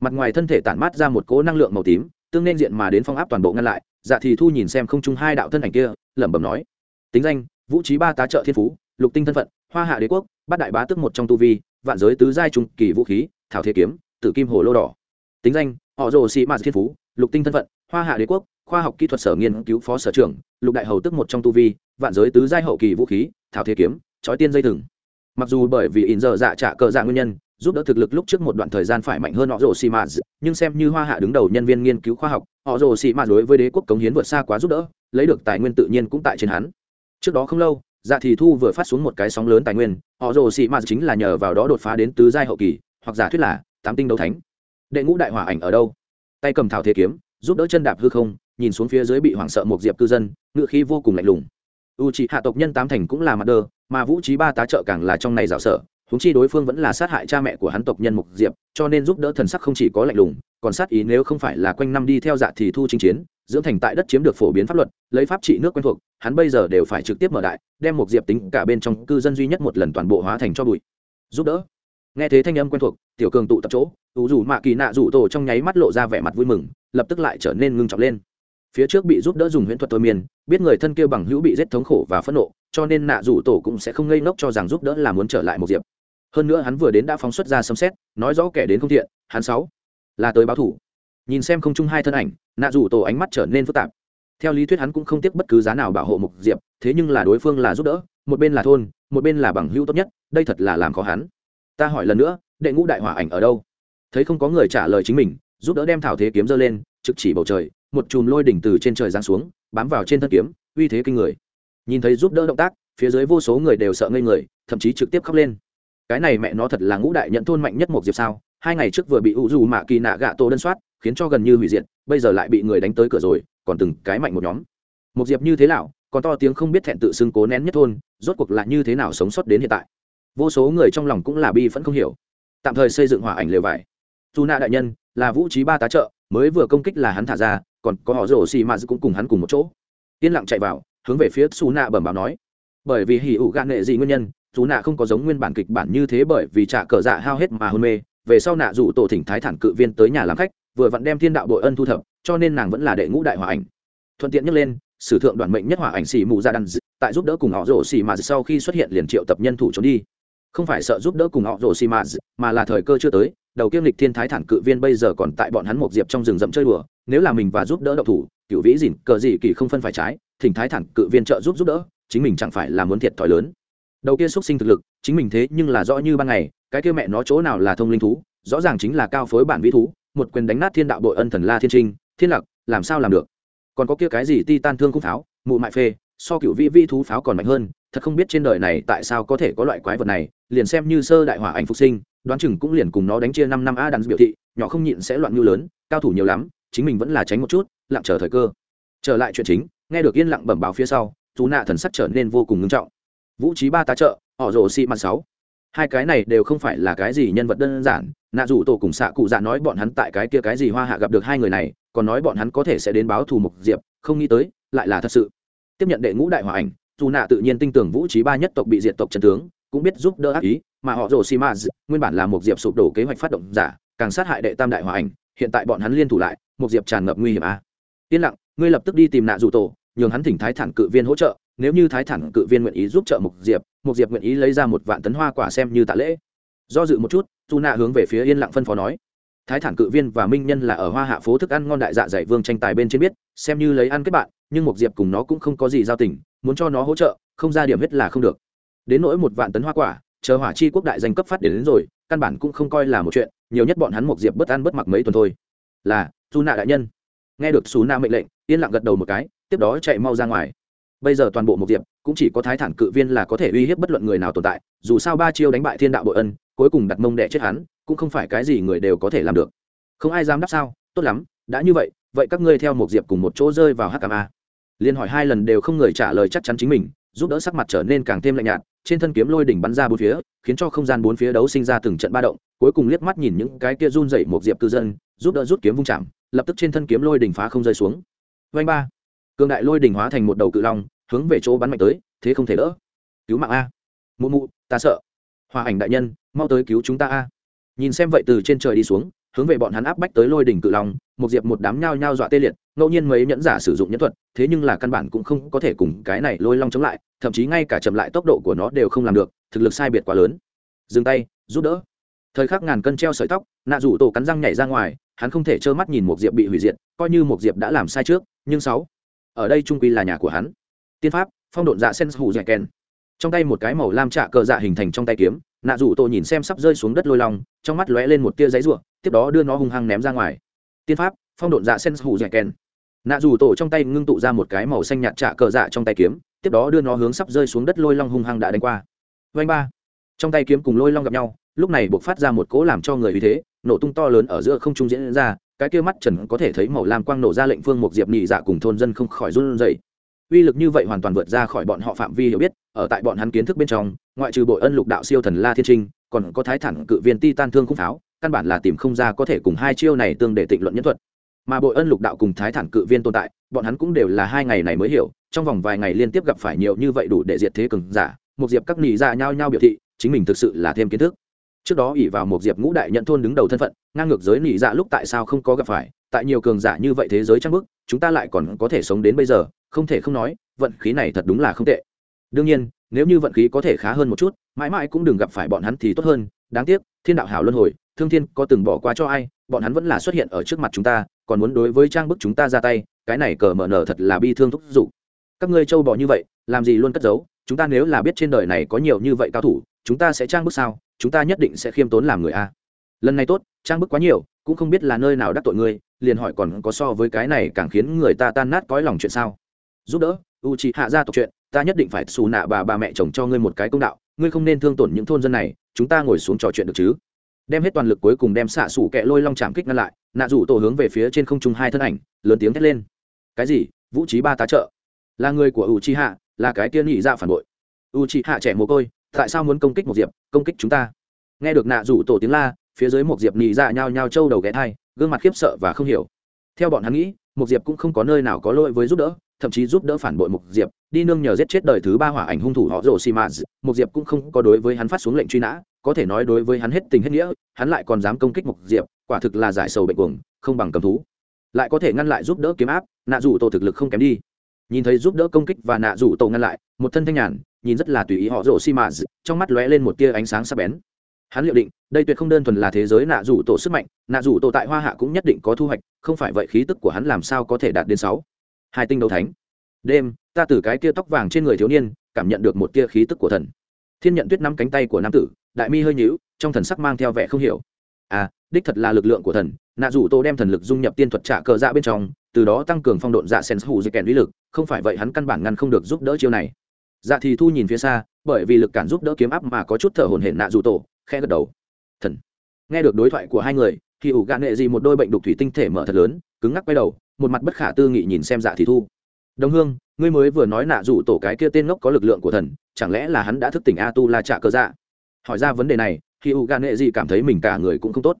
Mặt ngoài thân thể tản mát ra một cỗ năng lượng màu tím, tương nên diện mà đến phong áp toàn bộ ngăn lại dạ thì thu nhìn xem không chung hai đạo thân ảnh kia, lẩm bẩm nói, tính danh, vũ trí ba tá trợ thiên phú, lục tinh thân phận, hoa hạ đế quốc, bát đại bá tức một trong tu vi, vạn giới tứ giai trung kỳ vũ khí, thảo thế kiếm, tử kim hồ lô đỏ. Tính danh, họ rồ sĩ mạt thiên phú, lục tinh thân phận, hoa hạ đế quốc khoa học kỹ thuật sở nghiên cứu phó sở trưởng, lục đại hầu tức một trong tu vi, vạn giới tứ giai hậu kỳ vũ khí, thảo thế kiếm chói tiên dây thừng. Mặc dù bởi vì in giờ dạ trả cờ dạ nguyên nhân, giúp đỡ thực lực lúc trước một đoạn thời gian phải mạnh hơn họ rồ xì mạt nhưng xem như hoa hạ đứng đầu nhân viên nghiên cứu khoa học họ rồ xì mạt đối với đế quốc cống hiến vượt xa quá giúp đỡ, lấy được tài nguyên tự nhiên cũng tại trên hắn. Trước đó không lâu dạ thì thu vừa phát xuống một cái sóng lớn tài nguyên họ rồ xì mạt chính là nhờ vào đó đột phá đến tứ giai hậu kỳ, hoặc giả thuyết là tám tinh đấu thánh. Đệ ngũ đại hỏa ảnh ở đâu? Tay cầm thảo thế kiếm, giúp đỡ chân đạp hư không nhìn xuống phía dưới bị hoảng sợ một diệp cư dân ngự khí vô cùng lạnh lùng. U c hạ tộc nhân tám thành cũng là mặt đơ mà vũ trí ba tá trợ càng là trong này rào sợ. Húng chi đối phương vẫn là sát hại cha mẹ của hắn tộc nhân mục diệp, cho nên giúp đỡ thần sắc không chỉ có lạnh lùng, còn sát ý nếu không phải là quanh năm đi theo dạ thì thu chinh chiến, dưỡng thành tại đất chiếm được phổ biến pháp luật, lấy pháp trị nước quen thuộc, hắn bây giờ đều phải trực tiếp mở đại, đem một diệp tính cả bên trong cư dân duy nhất một lần toàn bộ hóa thành cho bụi. Giúp đỡ. Nghe thế thanh âm quen thuộc, tiểu cường tụ tập chỗ ủ rủ mạ kỳ nạ rủ tổ trong nháy mắt lộ ra vẻ mặt vui mừng, lập tức lại trở nên ngưng trọng lên phía trước bị giúp đỡ dùng huyễn thuật thôi miên, biết người thân kia bằng hữu bị giết thống khổ và phẫn nộ, cho nên nạ rủ tổ cũng sẽ không ngây ngốc cho rằng giúp đỡ là muốn trở lại một diệp. Hơn nữa hắn vừa đến đã phóng xuất ra sấm xét nói rõ kẻ đến không thiện, hắn sáu, là tới báo thủ. Nhìn xem không chung hai thân ảnh, nạ rủ tổ ánh mắt trở nên phức tạp. Theo lý thuyết hắn cũng không tiếc bất cứ giá nào bảo hộ mục diệp, thế nhưng là đối phương là giúp đỡ, một bên là thôn, một bên là bằng hữu tốt nhất, đây thật là làm khó hắn. Ta hỏi lần nữa, đệ ngũ đại hỏa ảnh ở đâu? Thấy không có người trả lời chính mình, giúp đỡ đem thảo thế kiếm dơ lên, trực chỉ bầu trời một chùm lôi đỉnh từ trên trời giáng xuống, bám vào trên thân kiếm, uy thế kinh người. Nhìn thấy giúp đỡ động tác, phía dưới vô số người đều sợ ngây người, thậm chí trực tiếp khóc lên. Cái này mẹ nó thật là ngũ đại nhận thôn mạnh nhất một diệp sao? Hai ngày trước vừa bị u dù mạ kỳ nạ gạ tổ đơn soát, khiến cho gần như hủy diệt, bây giờ lại bị người đánh tới cửa rồi, còn từng cái mạnh một nhóm. Một diệp như thế nào, còn to tiếng không biết thẹn tự xưng cố nén nhất thôn, rốt cuộc là như thế nào sống sót đến hiện tại? Vô số người trong lòng cũng là bi vẫn không hiểu. Tạm thời xây dựng hỏa ảnh lều vải. Dù nạ đại nhân, là vũ trí ba tá trợ mới vừa công kích là hắn thả ra, còn có họ rổ xì mạt cũng cùng hắn cùng một chỗ. Yên lặng chạy vào, hướng về phía xù nạ bẩm báo nói. Bởi vì hỉ ủ gạn nghệ gì nguyên nhân dù nạ không có giống nguyên bản kịch bản như thế bởi vì trả cờ dạ hao hết mà hôn mê. Về sau nạ dụ tổ thỉnh thái thản cự viên tới nhà làm khách, vừa vặn đem thiên đạo bội ân thu thập, cho nên nàng vẫn là đệ ngũ đại hòa ảnh. Thuận tiện nhắc lên, sử thượng đoàn mệnh nhất hỏa ảnh xì mù ra đăng tại giúp đỡ cùng họ rổ xì mà sau khi xuất hiện liền triệu tập nhân thủ trốn đi. Không phải sợ giúp đỡ cùng họ rổ xì mà mà là thời cơ chưa tới đầu kiêm lịch thiên thái thản cự viên bây giờ còn tại bọn hắn một diệp trong rừng rậm chơi đùa, nếu là mình và giúp đỡ đậu thủ, cựu vĩ dìn, cờ gì kỳ không phân phải trái, thỉnh thái thản cự viên trợ giúp giúp đỡ, chính mình chẳng phải là muốn thiệt thòi lớn. Đầu kia xuất sinh thực lực, chính mình thế nhưng là rõ như ban ngày, cái kia mẹ nó chỗ nào là thông linh thú, rõ ràng chính là cao phối bản vĩ thú, một quyền đánh nát thiên đạo bội ân thần la thiên trinh, thiên lạc, làm sao làm được? Còn có kia cái gì ti tan thương cung pháo, mụ mại phê, so cựu vĩ vĩ thú pháo còn mạnh hơn thật không biết trên đời này tại sao có thể có loại quái vật này, liền xem như sơ đại hỏa ảnh phục sinh, đoán chừng cũng liền cùng nó đánh chia năm năm a đàn biểu thị, nhỏ không nhịn sẽ loạn như lớn, cao thủ nhiều lắm, chính mình vẫn là tránh một chút, lặng chờ thời cơ. Trở lại chuyện chính, nghe được yên lặng bẩm báo phía sau chú nạ thần sắc trở nên vô cùng ngưng trọng. Vũ trí ba tá trợ, họ rồ xị mặt sáu. Hai cái này đều không phải là cái gì nhân vật đơn giản, nạ dù tổ cùng xạ cụ dạ nói bọn hắn tại cái kia cái gì hoa hạ gặp được hai người này, còn nói bọn hắn có thể sẽ đến báo thù mục diệp, không nghĩ tới, lại là thật sự. Tiếp nhận đệ ngũ đại hòa ảnh dù nạ tự nhiên tin tưởng vũ trí ba nhất tộc bị diệt tộc trần tướng, cũng biết giúp đỡ ác ý, mà họ rồ xi maz nguyên bản là một diệp sụp đổ kế hoạch phát động giả, càng sát hại đệ tam đại hòa ảnh, hiện tại bọn hắn liên thủ lại, một diệp tràn ngập nguy hiểm a. Yên lặng, ngươi lập tức đi tìm nạ dù tổ, nhường hắn thỉnh thái thản cự viên hỗ trợ, nếu như thái thản cự viên nguyện ý giúp trợ mục diệp mục diệp nguyện ý lấy ra một vạn tấn hoa quả xem như tạ lễ. Do dự một chút, dù nạ hướng về phía yên lặng phân phó nói. Thái thản cự viên và minh nhân là ở hoa hạ phố thức ăn ngon đại dạ dày vương tranh tài bên trên biết, xem như lấy ăn kết bạn, nhưng mục diệp cùng nó cũng không có gì giao tình muốn cho nó hỗ trợ không ra điểm hết là không được. Đến nỗi một vạn tấn hoa quả chờ hỏa chi quốc đại danh cấp phát đến, đến rồi căn bản cũng không coi là một chuyện nhiều nhất bọn hắn một diệp bất ăn bất mặc mấy tuần thôi. Là dù nạ đại nhân. Nghe được xù nạ mệnh lệnh yên lặng gật đầu một cái tiếp đó chạy mau ra ngoài. Bây giờ toàn bộ một diệp cũng chỉ có thái thản cự viên là có thể uy hiếp bất luận người nào tồn tại dù sao ba chiêu đánh bại thiên đạo bội ân cuối cùng đặt mông đẻ chết hắn cũng không phải cái gì người đều có thể làm được. Không ai dám đáp sao tốt lắm đã như vậy vậy các ngươi theo một diệp cùng một chỗ rơi vào hkma liên hỏi hai lần đều không người trả lời chắc chắn chính mình, giúp đỡ sắc mặt trở nên càng thêm lạnh nhạt, trên thân kiếm lôi đỉnh bắn ra bốn phía, khiến cho không gian bốn phía đấu sinh ra từng trận ba động, cuối cùng liếc mắt nhìn những cái kia run dậy một diệp cư dân, giúp đỡ rút kiếm vung chạm, lập tức trên thân kiếm lôi đỉnh phá không rơi xuống. Vanh ba. Cường đại lôi đỉnh hóa thành một đầu cự long, hướng về chỗ bắn mạnh tới, thế không thể đỡ. Cứu mạng a. Mụ mụ, ta sợ. Hòa ảnh đại nhân, mau tới cứu chúng ta a. Nhìn xem vậy từ trên trời đi xuống hướng về bọn hắn áp bách tới lôi đỉnh cự long một diệp một đám nhao nhao dọa tê liệt, ngẫu nhiên mấy nhẫn giả sử dụng nhẫn thuật, thế nhưng là căn bản cũng không có thể cùng cái này lôi long chống lại, thậm chí ngay cả chậm lại tốc độ của nó đều không làm được, thực lực sai biệt quá lớn. Dừng tay, giúp đỡ. Thời khắc ngàn cân treo sợi tóc, nạ rủ tổ cắn răng nhảy ra ngoài, hắn không thể trơ mắt nhìn một diệp bị hủy diệt, coi như một diệp đã làm sai trước, nhưng sáu, ở đây trung quy là nhà của hắn. Tiên pháp, phong độn dạ sen hủ dạy kèn. Trong tay một cái màu lam trạ cờ dạ hình thành trong tay kiếm nạ rủ tổ nhìn xem sắp rơi xuống đất lôi long, trong mắt lóe lên một tia giấy ruộng tiếp đó đưa nó hung hăng ném ra ngoài. Tiên pháp, phong độn dạ sen hủ dạy kèn. Nạ rủ tổ trong tay ngưng tụ ra một cái màu xanh nhạt trả cờ dạ trong tay kiếm, tiếp đó đưa nó hướng sắp rơi xuống đất lôi long hung hăng đã đánh qua. Vanh ba. Trong tay kiếm cùng lôi long gặp nhau, lúc này buộc phát ra một cỗ làm cho người uy thế, nổ tung to lớn ở giữa không trung diễn ra, cái kia mắt trần có thể thấy màu lam quang nổ ra lệnh phương một diệp nhị dạ cùng thôn dân không khỏi run rẩy uy lực như vậy hoàn toàn vượt ra khỏi bọn họ phạm vi hiểu biết, ở tại bọn hắn kiến thức bên trong, ngoại trừ bội ân lục đạo siêu thần la thiên trinh, còn có thái thẳng cự viên ti tan thương khung pháo, căn bản là tìm không ra có thể cùng hai chiêu này tương để tịnh luận nhân thuật. Mà bội ân lục đạo cùng thái thản cự viên tồn tại, bọn hắn cũng đều là hai ngày này mới hiểu, trong vòng vài ngày liên tiếp gặp phải nhiều như vậy đủ để diệt thế cường giả, một diệp các nị dạ ra nhau nhau biểu thị, chính mình thực sự là thêm kiến thức. Trước đó ỉ vào một diệp ngũ đại nhận thôn đứng đầu thân phận, ngang ngược giới nị dạ lúc tại sao không có gặp phải, tại nhiều cường giả như vậy thế giới trang bức chúng ta lại còn có thể sống đến bây giờ không thể không nói, vận khí này thật đúng là không tệ. Đương nhiên, nếu như vận khí có thể khá hơn một chút, mãi mãi cũng đừng gặp phải bọn hắn thì tốt hơn. Đáng tiếc, thiên đạo hảo luân hồi, thương thiên có từng bỏ qua cho ai, bọn hắn vẫn là xuất hiện ở trước mặt chúng ta, còn muốn đối với trang bức chúng ta ra tay, cái này cờ mở nở thật là bi thương thúc giục. Các ngươi trâu bò như vậy, làm gì luôn cất giấu? Chúng ta nếu là biết trên đời này có nhiều như vậy cao thủ, chúng ta sẽ trang bức sao? Chúng ta nhất định sẽ khiêm tốn làm người a. Lần này tốt, trang bức quá nhiều, cũng không biết là nơi nào đắc tội ngươi, liền hỏi còn có so với cái này càng khiến người ta tan nát cõi lòng chuyện sao? Giúp đỡ, u chị hạ ra tộc chuyện, ta nhất định phải xù nạ bà bà mẹ chồng cho ngươi một cái công đạo, ngươi không nên thương tổn những thôn dân này, chúng ta ngồi xuống trò chuyện được chứ? Đem hết toàn lực cuối cùng đem xạ xủ kẹ lôi long chạm kích ngăn lại, nạ rủ tổ hướng về phía trên không trung hai thân ảnh, lớn tiếng thét lên. Cái gì? Vũ trí ba tá trợ. Là người của u chi hạ, là cái tiên nhị ra phản bội. U chi hạ trẻ mồ côi, tại sao muốn công kích một diệp, công kích chúng ta? Nghe được nạ rủ tổ tiếng la, phía dưới một diệp nhị ra nhao nhao trâu đầu ghé thai, gương mặt khiếp sợ và không hiểu. Theo bọn hắn nghĩ, một diệp cũng không có nơi nào có lỗi với giúp đỡ thậm chí giúp đỡ phản bội Mục diệp, đi nương nhờ giết chết đời thứ ba hỏa ảnh hung thủ họ rồ xì mã Mục diệp cũng không có đối với hắn phát xuống lệnh truy nã, có thể nói đối với hắn hết tình hết nghĩa, hắn lại còn dám công kích Mục diệp, quả thực là giải sầu bệnh cuồng, không bằng cầm thú. Lại có thể ngăn lại giúp đỡ kiếm áp, nạ rủ tổ thực lực không kém đi. Nhìn thấy giúp đỡ công kích và nạ rủ tổ ngăn lại, một thân thanh nhàn, nhìn rất là tùy ý họ rồ xi mã trong mắt lóe lên một tia ánh sáng sắc bén. Hắn liệu định, đây tuyệt không đơn thuần là thế giới nạ rủ tổ sức mạnh, nạ rủ tổ tại hoa hạ cũng nhất định có thu hoạch, không phải vậy khí tức của hắn làm sao có thể đạt đến sáu hai tinh đấu thánh. Đêm, ta từ cái kia tóc vàng trên người thiếu niên, cảm nhận được một tia khí tức của thần. Thiên nhận tuyết nắm cánh tay của nam tử, đại mi hơi nhíu, trong thần sắc mang theo vẻ không hiểu. À đích thật là lực lượng của thần, nạ rủ tô đem thần lực dung nhập tiên thuật trả cờ dạ bên trong, từ đó tăng cường phong độn dạ sen hủ dây kèn lý lực, không phải vậy hắn căn bản ngăn không được giúp đỡ chiêu này. Dạ thì thu nhìn phía xa, bởi vì lực cản giúp đỡ kiếm áp mà có chút thở hổn hển nạ rủ tổ khe gật đầu. Thần, nghe được đối thoại của hai người thì ủ gạn nghệ gì một đôi bệnh đục thủy tinh thể mở thật lớn, cứng ngắc quay đầu một mặt bất khả tư nghị nhìn xem dạ thì thu. Đồng hương, ngươi mới vừa nói nạ rủ tổ cái kia tên ngốc có lực lượng của thần, chẳng lẽ là hắn đã thức tỉnh a tu la trả cơ dạ? Hỏi ra vấn đề này, khi u gan nghệ gì cảm thấy mình cả người cũng không tốt.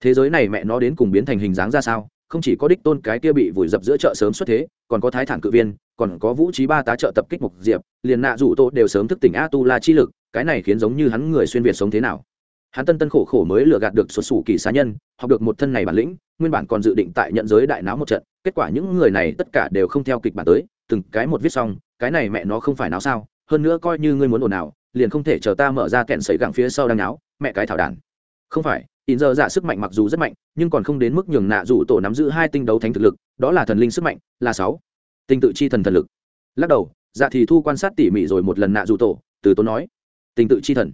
Thế giới này mẹ nó đến cùng biến thành hình dáng ra sao? Không chỉ có đích tôn cái kia bị vùi dập giữa chợ sớm xuất thế, còn có thái thản cự viên, còn có vũ trí ba tá trợ tập kích mục diệp, liền nạ rủ tô đều sớm thức tỉnh a tu la chi lực, cái này khiến giống như hắn người xuyên việt sống thế nào? Hắn tân tân khổ khổ mới lừa gạt được xuất xù kỳ xá nhân, học được một thân này bản lĩnh, nguyên bản còn dự định tại nhận giới đại náo một trận kết quả những người này tất cả đều không theo kịch bản tới, từng cái một viết xong, cái này mẹ nó không phải náo sao, hơn nữa coi như ngươi muốn ồn nào liền không thể chờ ta mở ra kẹn sấy gẳng phía sau đang náo, mẹ cái thảo đàn. Không phải, in giờ dạ sức mạnh mặc dù rất mạnh, nhưng còn không đến mức nhường nạ dụ tổ nắm giữ hai tinh đấu thánh thực lực, đó là thần linh sức mạnh, là sáu. Tinh tự chi thần thần lực. Lắc đầu dạ thì thu quan sát tỉ mỉ rồi một lần nạ dụ tổ, từ tốn nói. Tinh tự chi thần.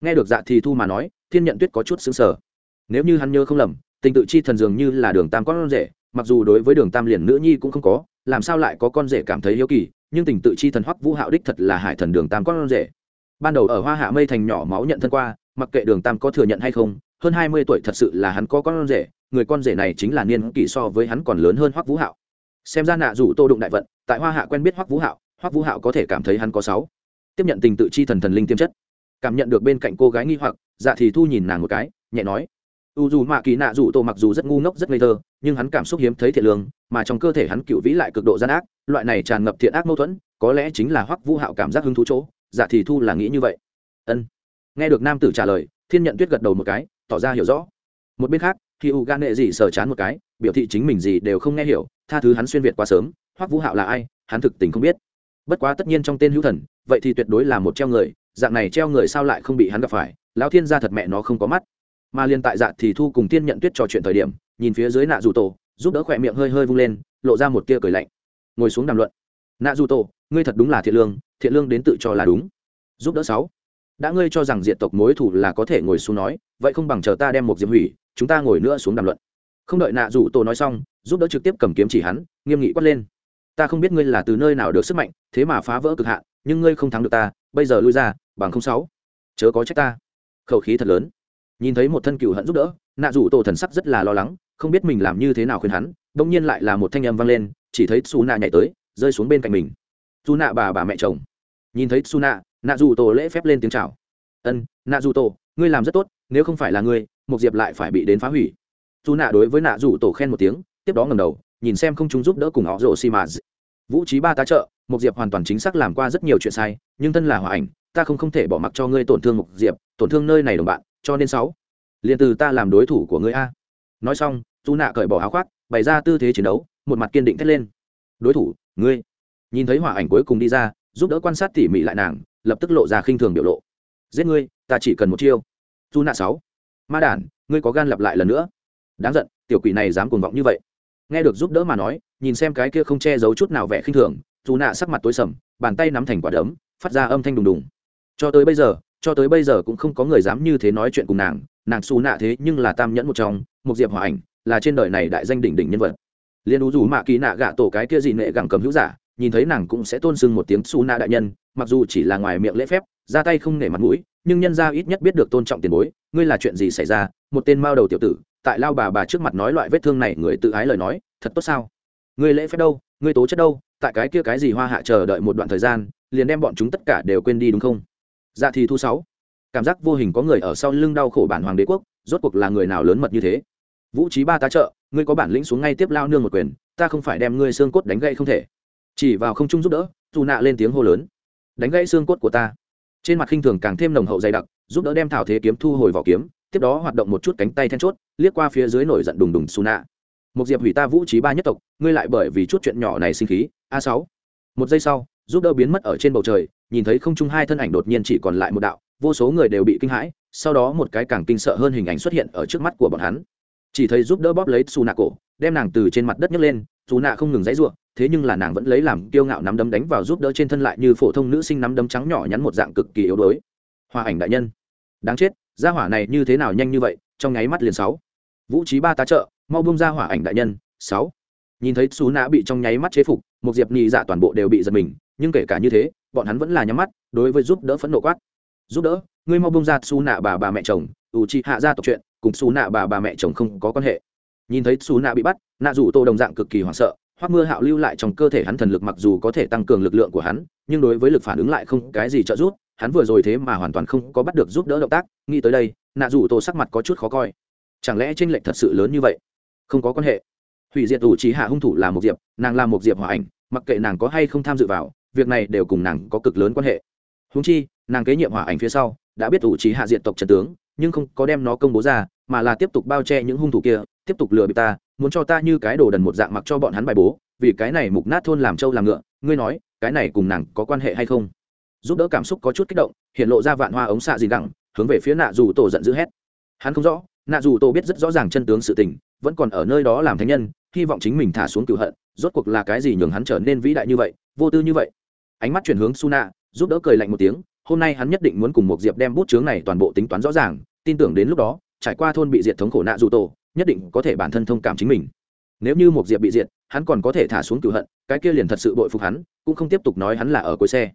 Nghe được dạ thì thu mà nói, thiên nhận tuyết có chút xứng sở nếu như hắn nhớ không lầm, Tinh tự chi thần dường như là đường tam con rể mặc dù đối với đường tam liền nữ nhi cũng không có, làm sao lại có con rể cảm thấy hiếu kỳ, nhưng tình tự chi thần hoắc vũ hạo đích thật là hải thần đường tam con rể. Ban đầu ở hoa hạ mây thành nhỏ máu nhận thân qua, mặc kệ đường tam có thừa nhận hay không, hơn hai mươi tuổi thật sự là hắn có con rể, người con rể này chính là niên kỷ so với hắn còn lớn hơn hoắc vũ hạo. Xem ra nạ dù tô đụng đại vận, tại hoa hạ quen biết hoắc vũ hạo, hoắc vũ hạo có thể cảm thấy hắn có sáu. Tiếp nhận tình tự chi thần thần linh tiêm chất. Cảm nhận được bên cạnh cô gái nghi hoặc dạ thì thu nhìn nàng một cái, nhẹ nói u dù mạ kỳ nạ dù tô mặc dù rất ngu ngốc, rất ngây thơ, nhưng hắn cảm xúc hiếm thấy thiện lương, mà trong cơ thể hắn cựu vĩ lại cực độ gian ác, loại này tràn ngập thiện ác mâu thuẫn, có lẽ chính là hoắc vũ hạo cảm giác hứng thú chỗ. Dạ thì thu là nghĩ như vậy. Ân. Nghe được nam tử trả lời, thiên nhận tuyết gật đầu một cái, tỏ ra hiểu rõ. Một bên khác khi u gan nệ gì sờ chán một cái, biểu thị chính mình gì đều không nghe hiểu, tha thứ hắn xuyên việt quá sớm, hoắc vũ hạo là ai, hắn thực tình không biết. Bất quá tất nhiên trong tên hữu thần, vậy thì tuyệt đối là một treo người, dạng này treo người sao lại không bị hắn gặp phải, lão thiên gia thật mẹ nó không có mắt mà liên tại dạ thì thu cùng Tiên nhận tuyết trò chuyện thời điểm, nhìn phía dưới nạ dù tổ, giúp đỡ khỏe miệng hơi hơi vung lên, lộ ra một tia cười lạnh. Ngồi xuống đàm luận. Nạ dù tổ, ngươi thật đúng là thiện lương thiện lương đến tự cho là đúng. Giúp đỡ sáu. Đã ngươi cho rằng diện tộc mối thủ là có thể ngồi xuống nói, vậy không bằng chờ ta đem một diệm hủy, chúng ta ngồi nữa xuống đàm luận. Không đợi nạ dù tổ nói xong, giúp đỡ trực tiếp cầm kiếm chỉ hắn, nghiêm nghị quát lên. Ta không biết ngươi là từ nơi nào được sức mạnh, thế mà phá vỡ cực hạn, nhưng ngươi không thắng được ta, bây giờ lui ra, bằng không sáu. Chớ có trách ta. Khẩu khí thật lớn nhìn thấy một thân cựu hận giúp đỡ, nạ rủ tổ thần sắc rất là lo lắng, không biết mình làm như thế nào khuyên hắn đông nhiên lại là một thanh âm vang lên, chỉ thấy su nạ nhảy tới, rơi xuống bên cạnh mình. Su nạ bà bà mẹ chồng. Nhìn thấy su nạ nạ rủ tổ lễ phép lên tiếng chào. Ân, nạ rủ tổ, ngươi làm rất tốt, nếu không phải là ngươi một diệp lại phải bị đến phá hủy. Su nạ đối với nạ rủ tổ khen một tiếng, tiếp đó ngầm đầu, nhìn xem không chúng giúp đỡ cùng họ rổ xi mà vũ trí ba tá trợ một diệp hoàn toàn chính xác làm qua rất nhiều chuyện sai, nhưng thân là hòa ảnh, ta không không thể bỏ mặc cho ngươi tổn thương một diệp, tổn thương nơi này đồng bạn cho nên sáu. Liền từ ta làm đối thủ của ngươi a. Nói xong dù nạ cởi bỏ áo khoác, bày ra tư thế chiến đấu, một mặt kiên định thét lên. Đối thủ, ngươi. Nhìn thấy hỏa ảnh cuối cùng đi ra, giúp đỡ quan sát tỉ mỉ lại nàng, lập tức lộ ra khinh thường biểu lộ. Giết ngươi, ta chỉ cần một chiêu. Dù nạ sáu. Ma đản, ngươi có gan lặp lại lần nữa. Đáng giận, tiểu quỷ này dám cuồng vọng như vậy. Nghe được giúp đỡ mà nói, nhìn xem cái kia không che giấu chút nào vẻ khinh thường dù nạ sắc mặt tối sầm, bàn tay nắm thành quả đấm, phát ra âm thanh đùng đùng. Cho tới bây giờ cho tới bây giờ cũng không có người dám như thế nói chuyện cùng nàng nàng xù nạ thế nhưng là tam nhẫn một trong một diệp hòa ảnh, là trên đời này đại danh đỉnh đỉnh nhân vật. Liên ú dù mạ kỳ nạ gạ tổ cái kia gì nệ gẳng cầm hữu giả, nhìn thấy nàng cũng sẽ tôn sưng một tiếng xù nạ đại nhân, mặc dù chỉ là ngoài miệng lễ phép, ra tay không nể mặt mũi, nhưng nhân ra ít nhất biết được tôn trọng tiền bối, ngươi là chuyện gì xảy ra, một tên mao đầu tiểu tử, tại lao bà bà trước mặt nói loại vết thương này người tự ái lời nói, thật tốt sao? Ngươi lễ phép đâu, ngươi tố chất đâu, tại cái kia cái gì hoa hạ chờ đợi một đoạn thời gian, liền đem bọn chúng tất cả đều quên đi đúng không? Dạ thì thu sáu. Cảm giác vô hình có người ở sau lưng đau khổ bản hoàng đế quốc, rốt cuộc là người nào lớn mật như thế? Vũ trí ba tá trợ, ngươi có bản lĩnh xuống ngay tiếp lao nương một quyền, ta không phải đem ngươi xương cốt đánh gãy không thể. Chỉ vào không trung giúp đỡ, dù nạ lên tiếng hô lớn. Đánh gãy xương cốt của ta. Trên mặt khinh thường càng thêm nồng hậu dày đặc, giúp đỡ đem thảo thế kiếm thu hồi vỏ kiếm, tiếp đó hoạt động một chút cánh tay then chốt, liếc qua phía dưới nổi giận đùng đùng xù nạ. Một diệp hủy ta vũ trí ba nhất tộc, ngươi lại bởi vì chút chuyện nhỏ này sinh khí. A sáu. Một giây sau giúp đỡ biến mất ở trên bầu trời, nhìn thấy không trung hai thân ảnh đột nhiên chỉ còn lại một đạo, vô số người đều bị kinh hãi, sau đó một cái càng kinh sợ hơn hình ảnh xuất hiện ở trước mắt của bọn hắn. Chỉ thấy giúp đỡ bóp lấy xù nạ cổ đem nàng từ trên mặt đất nhấc lên xù nạ không ngừng dãy ruộng thế nhưng là nàng vẫn lấy làm kiêu ngạo nắm đấm đánh vào giúp đỡ trên thân lại như phổ thông nữ sinh nắm đấm trắng nhỏ nhắn một dạng cực kỳ yếu đuối. Hòa ảnh đại nhân, đáng chết, gia hỏa này như thế nào nhanh như vậy, trong nháy mắt liền sáu. Vũ trí ba tá trợ, mau bung ra hỏa ảnh đại nhân, sáu. Nhìn thấy xú nã bị trong nháy mắt chế phục một diệp nhị dạ toàn bộ đều bị giật mình nhưng kể cả như thế, bọn hắn vẫn là nhắm mắt, đối với giúp đỡ phẫn nộ quát. Giúp đỡ, ngươi mau bông ra xù nạ bà bà mẹ chồng ủ trị hạ ra tộc chuyện, cùng xù nạ bà bà mẹ chồng không có quan hệ. Nhìn thấy xù nạ bị bắt nạ dù tô đồng dạng cực kỳ hoảng sợ hoặc mưa hạo lưu lại trong cơ thể hắn thần lực mặc dù có thể tăng cường lực lượng của hắn, nhưng đối với lực phản ứng lại không cái gì trợ giúp, hắn vừa rồi thế mà hoàn toàn không có bắt được giúp đỡ động tác, nghĩ tới đây nạ dù tô sắc mặt có chút khó coi. Chẳng lẽ tranh lệch thật sự lớn như vậy? Không có quan hệ. Hủy diệt ủ trí hạ hung thủ là một diệp, nàng là một diệp hòa ảnh, mặc kệ nàng có hay không tham dự vào việc này đều cùng nàng có cực lớn quan hệ. Húng chi, nàng kế nhiệm hỏa ảnh phía sau, đã biết ủ trí hạ diện tộc trần tướng, nhưng không có đem nó công bố ra, mà là tiếp tục bao che những hung thủ kia, tiếp tục lừa bị ta, muốn cho ta như cái đồ đần một dạng mặc cho bọn hắn bài bố, vì cái này mục nát thôn làm trâu làm ngựa, ngươi nói, cái này cùng nàng có quan hệ hay không? Giúp đỡ cảm xúc có chút kích động, hiện lộ ra vạn hoa ống xạ gì đẳng hướng về phía nạ dù tổ giận dữ hét. Hắn không rõ, nạ dù tổ biết rất rõ ràng chân tướng sự tình, vẫn còn ở nơi đó làm thánh nhân, hy vọng chính mình thả xuống cựu hận, rốt cuộc là cái gì nhường hắn trở nên vĩ đại như vậy, vô tư như vậy? Ánh mắt chuyển hướng Suna, giúp đỡ cười lạnh một tiếng hôm nay hắn nhất định muốn cùng một diệp đem bút chướng này toàn bộ tính toán rõ ràng tin tưởng đến lúc đó trải qua thôn bị diệt thống khổ nạ dù tổ nhất định có thể bản thân thông cảm chính mình. Nếu như một diệp bị diệt hắn còn có thể thả xuống cửu hận cái kia liền thật sự bội phục hắn cũng không tiếp tục nói hắn là ở cuối xe.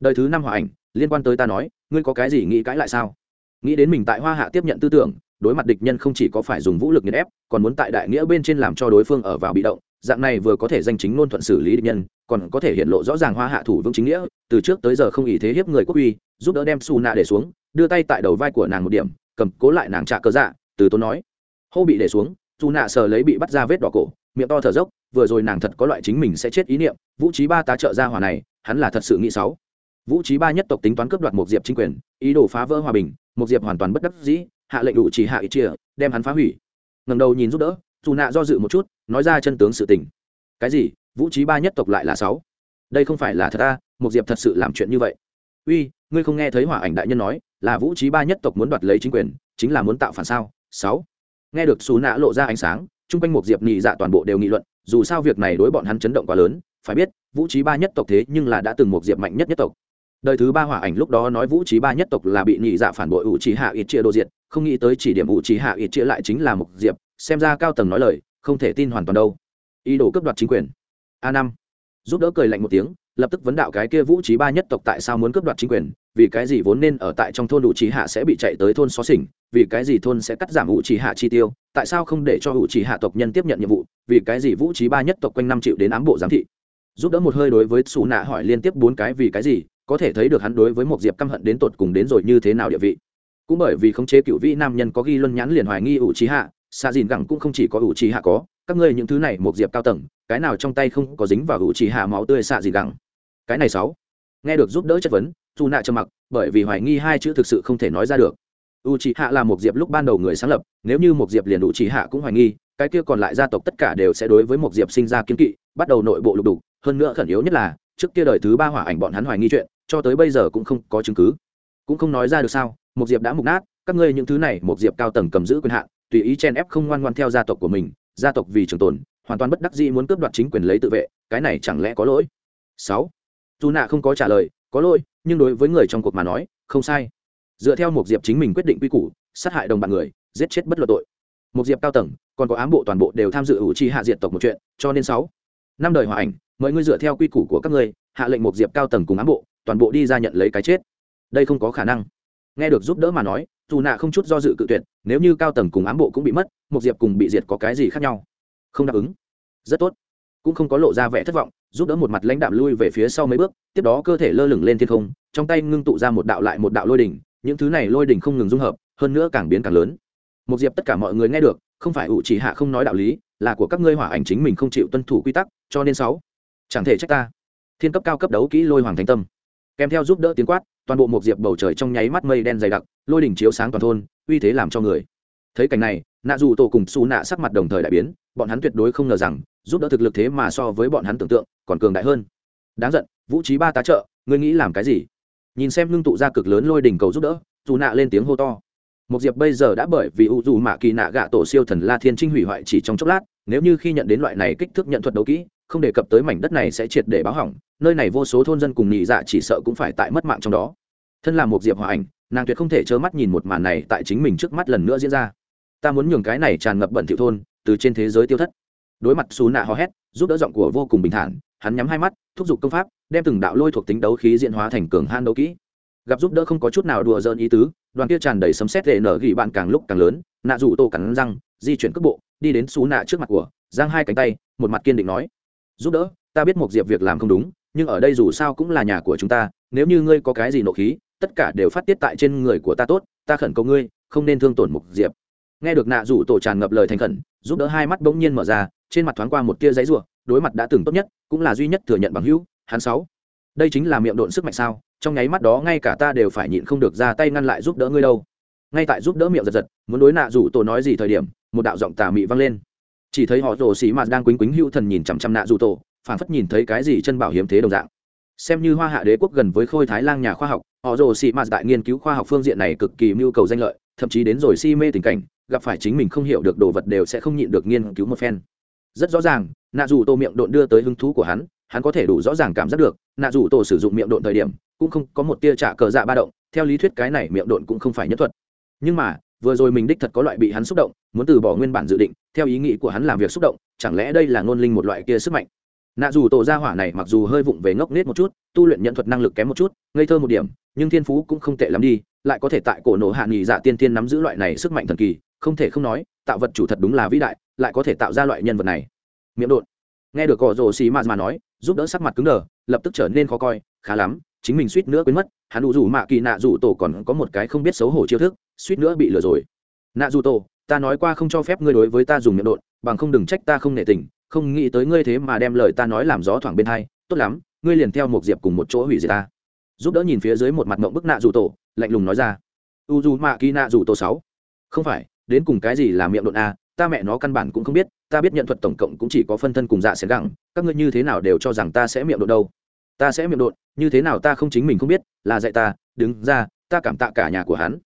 Đời thứ năm hòa ảnh liên quan tới ta nói ngươi có cái gì nghĩ cãi lại sao? Nghĩ đến mình tại hoa hạ tiếp nhận tư tưởng đối mặt địch nhân không chỉ có phải dùng vũ lực nghiền ép còn muốn tại đại nghĩa bên trên làm cho đối phương ở vào bị động dạng này vừa có thể danh chính ngôn thuận xử lý địch nhân, còn có thể hiện lộ rõ ràng hoa hạ thủ vững chính nghĩa, từ trước tới giờ không ý thế hiếp người quốc uy, giúp đỡ đem xù nạ để xuống, đưa tay tại đầu vai của nàng một điểm, cầm cố lại nàng trạ cơ dạ từ tốn nói. Hô bị để xuống dù nạ sờ lấy bị bắt ra vết đỏ cổ, miệng to thở dốc, vừa rồi nàng thật có loại chính mình sẽ chết ý niệm, vũ trí ba tá trợ ra hòa này, hắn là thật sự nghĩ sáu vũ trí ba nhất tộc tính toán cướp đoạt một diệp chính quyền, ý đồ phá vỡ hòa bình một diệp hoàn toàn bất đắc dĩ, hạ lệnh đủ chỉ hạ ít chia, đem hắn phá hủy. Ngầm đầu nhìn giúp đỡ dù nạ do dự một chút, nói ra chân tướng sự tình. Cái gì? Vũ trí ba nhất tộc lại là sáu? Đây không phải là thật ta một diệp thật sự làm chuyện như vậy. Uy, ngươi không nghe thấy hỏa ảnh đại nhân nói, là vũ trí ba nhất tộc muốn đoạt lấy chính quyền, chính là muốn tạo phản sao? Sáu? Nghe được xù nạ lộ ra ánh sáng, chung quanh một diệp nhị dạ toàn bộ đều nghị luận, dù sao việc này đối bọn hắn chấn động quá lớn, phải biết, vũ trí ba nhất tộc thế nhưng là đã từng một diệp mạnh nhất nhất tộc. Đời thứ ba hỏa ảnh lúc đó nói vũ trí ba nhất tộc là bị nhị dạ phản bội ủ trí hạ ít chia đồ diệt không nghĩ tới chỉ điểm ủ trí hạ ít chia lại chính là một diệp xem ra cao tầng nói lời, không thể tin hoàn toàn đâu. Ý đồ cướp đoạt chính quyền. A năm. Giúp đỡ cười lạnh một tiếng, lập tức vấn đạo cái kia vũ trí ba nhất tộc tại sao muốn cướp đoạt chính quyền, vì cái gì vốn nên ở tại trong thôn ủ trí hạ sẽ bị chạy tới thôn xó xỉnh, vì cái gì thôn sẽ cắt giảm ủ trí hạ chi tiêu, tại sao không để cho ủ trí hạ tộc nhân tiếp nhận nhiệm vụ, vì cái gì vũ trí ba nhất tộc quanh năm triệu đến ám bộ giám thị. Giúp đỡ một hơi đối với xù nạ hỏi liên tiếp bốn cái vì cái gì, có thể thấy được hắn đối với một diệp căm hận đến tột cùng đến rồi như thế nào địa vị. Cũng bởi vì khống chế cựu vị nam nhân có ghi luân nhãn liền hoài nghi ủ trí hạ xa dìn gẳng cũng không chỉ có ủ trì hạ có, các ngươi những thứ này một diệp cao tầng, cái nào trong tay không có dính vào ủ trì hạ máu tươi xạ dìn gẳng? Cái này sáu. Nghe được giúp đỡ chất vấn dù nạ trầm mặc, bởi vì hoài nghi hai chữ thực sự không thể nói ra được. U trì hạ là một diệp lúc ban đầu người sáng lập, nếu như một diệp liền u trì hạ cũng hoài nghi, cái kia còn lại gia tộc tất cả đều sẽ đối với một diệp sinh ra kiến kỵ, bắt đầu nội bộ lục đục. Hơn nữa khẩn yếu nhất là, trước kia đời thứ ba hỏa ảnh bọn hắn hoài nghi chuyện, cho tới bây giờ cũng không có chứng cứ. Cũng không nói ra được sao, một diệp đã mục nát, các ngươi những thứ này một diệp cao tầng cầm giữ quyền hạn tùy ý chen ép không ngoan ngoan theo gia tộc của mình, gia tộc vì trường tồn, hoàn toàn bất đắc dĩ muốn cướp đoạt chính quyền lấy tự vệ, cái này chẳng lẽ có lỗi? Sáu. Dù nạ không có trả lời, có lỗi, nhưng đối với người trong cuộc mà nói, không sai. Dựa theo một diệp chính mình quyết định quy củ, sát hại đồng bạn người, giết chết bất luận tội. Một diệp cao tầng, còn có ám bộ toàn bộ đều tham dự ủ chi hạ diệt tộc một chuyện, cho nên sáu. Năm đời hòa ảnh mọi người dựa theo quy củ của các ngươi, hạ lệnh một diệp cao tầng cùng ám bộ, toàn bộ đi ra nhận lấy cái chết. Đây không có khả năng nghe được giúp đỡ mà nói dù nạ không chút do dự cự tuyệt, nếu như cao tầng cùng ám bộ cũng bị mất, một diệp cùng bị diệt có cái gì khác nhau? Không đáp ứng. Rất tốt. Cũng không có lộ ra vẻ thất vọng, giúp đỡ một mặt lãnh đạm lui về phía sau mấy bước, tiếp đó cơ thể lơ lửng lên thiên không, trong tay ngưng tụ ra một đạo lại một đạo lôi đỉnh, những thứ này lôi đỉnh không ngừng dung hợp, hơn nữa càng biến càng lớn. Một diệp tất cả mọi người nghe được, không phải ủ chỉ hạ không nói đạo lý, là của các ngươi hỏa ảnh chính mình không chịu tuân thủ quy tắc, cho nên sáu. Chẳng thể trách ta. Thiên cấp cao cấp đấu kỹ lôi hoàng thánh tâm kèm theo giúp đỡ tiếng quát, toàn bộ một diệp bầu trời trong nháy mắt mây đen dày đặc, lôi đỉnh chiếu sáng toàn thôn, uy thế làm cho người. Thấy cảnh này, nạ dù tổ cùng xù nạ sắc mặt đồng thời đại biến, bọn hắn tuyệt đối không ngờ rằng, giúp đỡ thực lực thế mà so với bọn hắn tưởng tượng, còn cường đại hơn. Đáng giận, vũ trí ba tá trợ, ngươi nghĩ làm cái gì? Nhìn xem ngưng tụ ra cực lớn lôi đỉnh cầu giúp đỡ, dù nạ lên tiếng hô to. Một diệp bây giờ đã bởi vì u dù mạ kỳ nạ gạ tổ siêu thần la thiên trinh hủy hoại chỉ trong chốc lát, nếu như khi nhận đến loại này kích thước nhận thuật đấu kỹ không đề cập tới mảnh đất này sẽ triệt để báo hỏng, nơi này vô số thôn dân cùng nhị dạ chỉ sợ cũng phải tại mất mạng trong đó. Thân là một diệp hòa ảnh, nàng tuyệt không thể trơ mắt nhìn một màn này tại chính mình trước mắt lần nữa diễn ra. Ta muốn nhường cái này tràn ngập bẩn thiệu thôn, từ trên thế giới tiêu thất. Đối mặt xù nạ hò hét, giúp đỡ giọng của vô cùng bình thản, hắn nhắm hai mắt, thúc giục công pháp, đem từng đạo lôi thuộc tính đấu khí diễn hóa thành cường han đấu kỹ. Gặp giúp đỡ không có chút nào đùa dơn ý tứ, đoàn kia tràn đầy sấm sét để nở gỉ bạn càng lúc càng lớn, nạ rủ tô cắn răng, di chuyển cước bộ, đi đến xú nạ trước mặt của giang hai cánh tay, một mặt kiên định nói giúp đỡ, ta biết một diệp việc làm không đúng, nhưng ở đây dù sao cũng là nhà của chúng ta, nếu như ngươi có cái gì nộ khí, tất cả đều phát tiết tại trên người của ta tốt, ta khẩn cầu ngươi, không nên thương tổn mục diệp. Nghe được nạ rủ tổ tràn ngập lời thành khẩn, giúp đỡ hai mắt bỗng nhiên mở ra, trên mặt thoáng qua một tia giấy ruộng đối mặt đã từng tốt nhất, cũng là duy nhất thừa nhận bằng hữu, hắn sáu. Đây chính là miệng độn sức mạnh sao, trong nháy mắt đó ngay cả ta đều phải nhịn không được ra tay ngăn lại giúp đỡ ngươi đâu. Ngay tại giúp đỡ miệng giật giật, muốn đối nạ rủ tổ nói gì thời điểm, một đạo giọng tà mị vang lên chỉ thấy họ rồ xì mạt đang quýnh quýnh hữu thần nhìn chằm chằm nạ dù tổ phản phất nhìn thấy cái gì chân bảo hiếm thế đồng dạng. Xem như hoa hạ đế quốc gần với khôi thái lang nhà khoa học, họ rồ xì mạt tại nghiên cứu khoa học phương diện này cực kỳ mưu cầu danh lợi, thậm chí đến rồi si mê tình cảnh, gặp phải chính mình không hiểu được đồ vật đều sẽ không nhịn được nghiên cứu một phen. Rất rõ ràng, nạ dù tổ miệng độn đưa tới hứng thú của hắn hắn có thể đủ rõ ràng cảm giác được, nạ dù tổ sử dụng miệng độn thời điểm, cũng không có một tia trả cờ dạ ba động, theo lý thuyết cái này miệng độn cũng không phải nhất thuật. Nhưng mà vừa rồi mình đích thật có loại bị hắn xúc động, muốn từ bỏ nguyên bản dự định, theo ý nghĩ của hắn làm việc xúc động, chẳng lẽ đây là ngôn linh một loại kia sức mạnh? Nạ dù tổ gia hỏa này mặc dù hơi vụng về ngốc nết một chút, tu luyện nhận thuật năng lực kém một chút, ngây thơ một điểm, nhưng thiên phú cũng không tệ lắm đi, lại có thể tại cổ nổ hạ nghỉ dạ tiên tiên nắm giữ loại này sức mạnh thần kỳ, không thể không nói, tạo vật chủ thật đúng là vĩ đại, lại có thể tạo ra loại nhân vật này. Miệng đột nghe được cỏ rồ xì mà mà nói, giúp đỡ sắc mặt cứng đờ, lập tức trở nên khó coi, khá lắm, chính mình suýt nữa quên mất, hắn đủ rủ mạ kỳ nạ rủ tổ còn có một cái không biết xấu hổ chiêu thức suýt nữa bị lừa rồi. Nạ dù tổ, ta nói qua không cho phép ngươi đối với ta dùng miệng đột bằng không đừng trách ta không nể tình, không nghĩ tới ngươi thế mà đem lời ta nói làm gió thoảng bên hai. Tốt lắm, ngươi liền theo một diệp cùng một chỗ hủy diệt ta. Giúp đỡ nhìn phía dưới một mặt mộng bức nạ dù tổ, lạnh lùng nói ra. U dù mạ kỳ nạ dù tổ sáu. Không phải, đến cùng cái gì là miệng đột a, ta mẹ nó căn bản cũng không biết, ta biết nhận thuật tổng cộng cũng chỉ có phân thân cùng dạ xén gẳng các ngươi như thế nào đều cho rằng ta sẽ miệng đột đâu. Ta sẽ miệng đột như thế nào ta không chính mình không biết, là dạy ta, đứng ra, ta cảm tạ cả nhà của hắn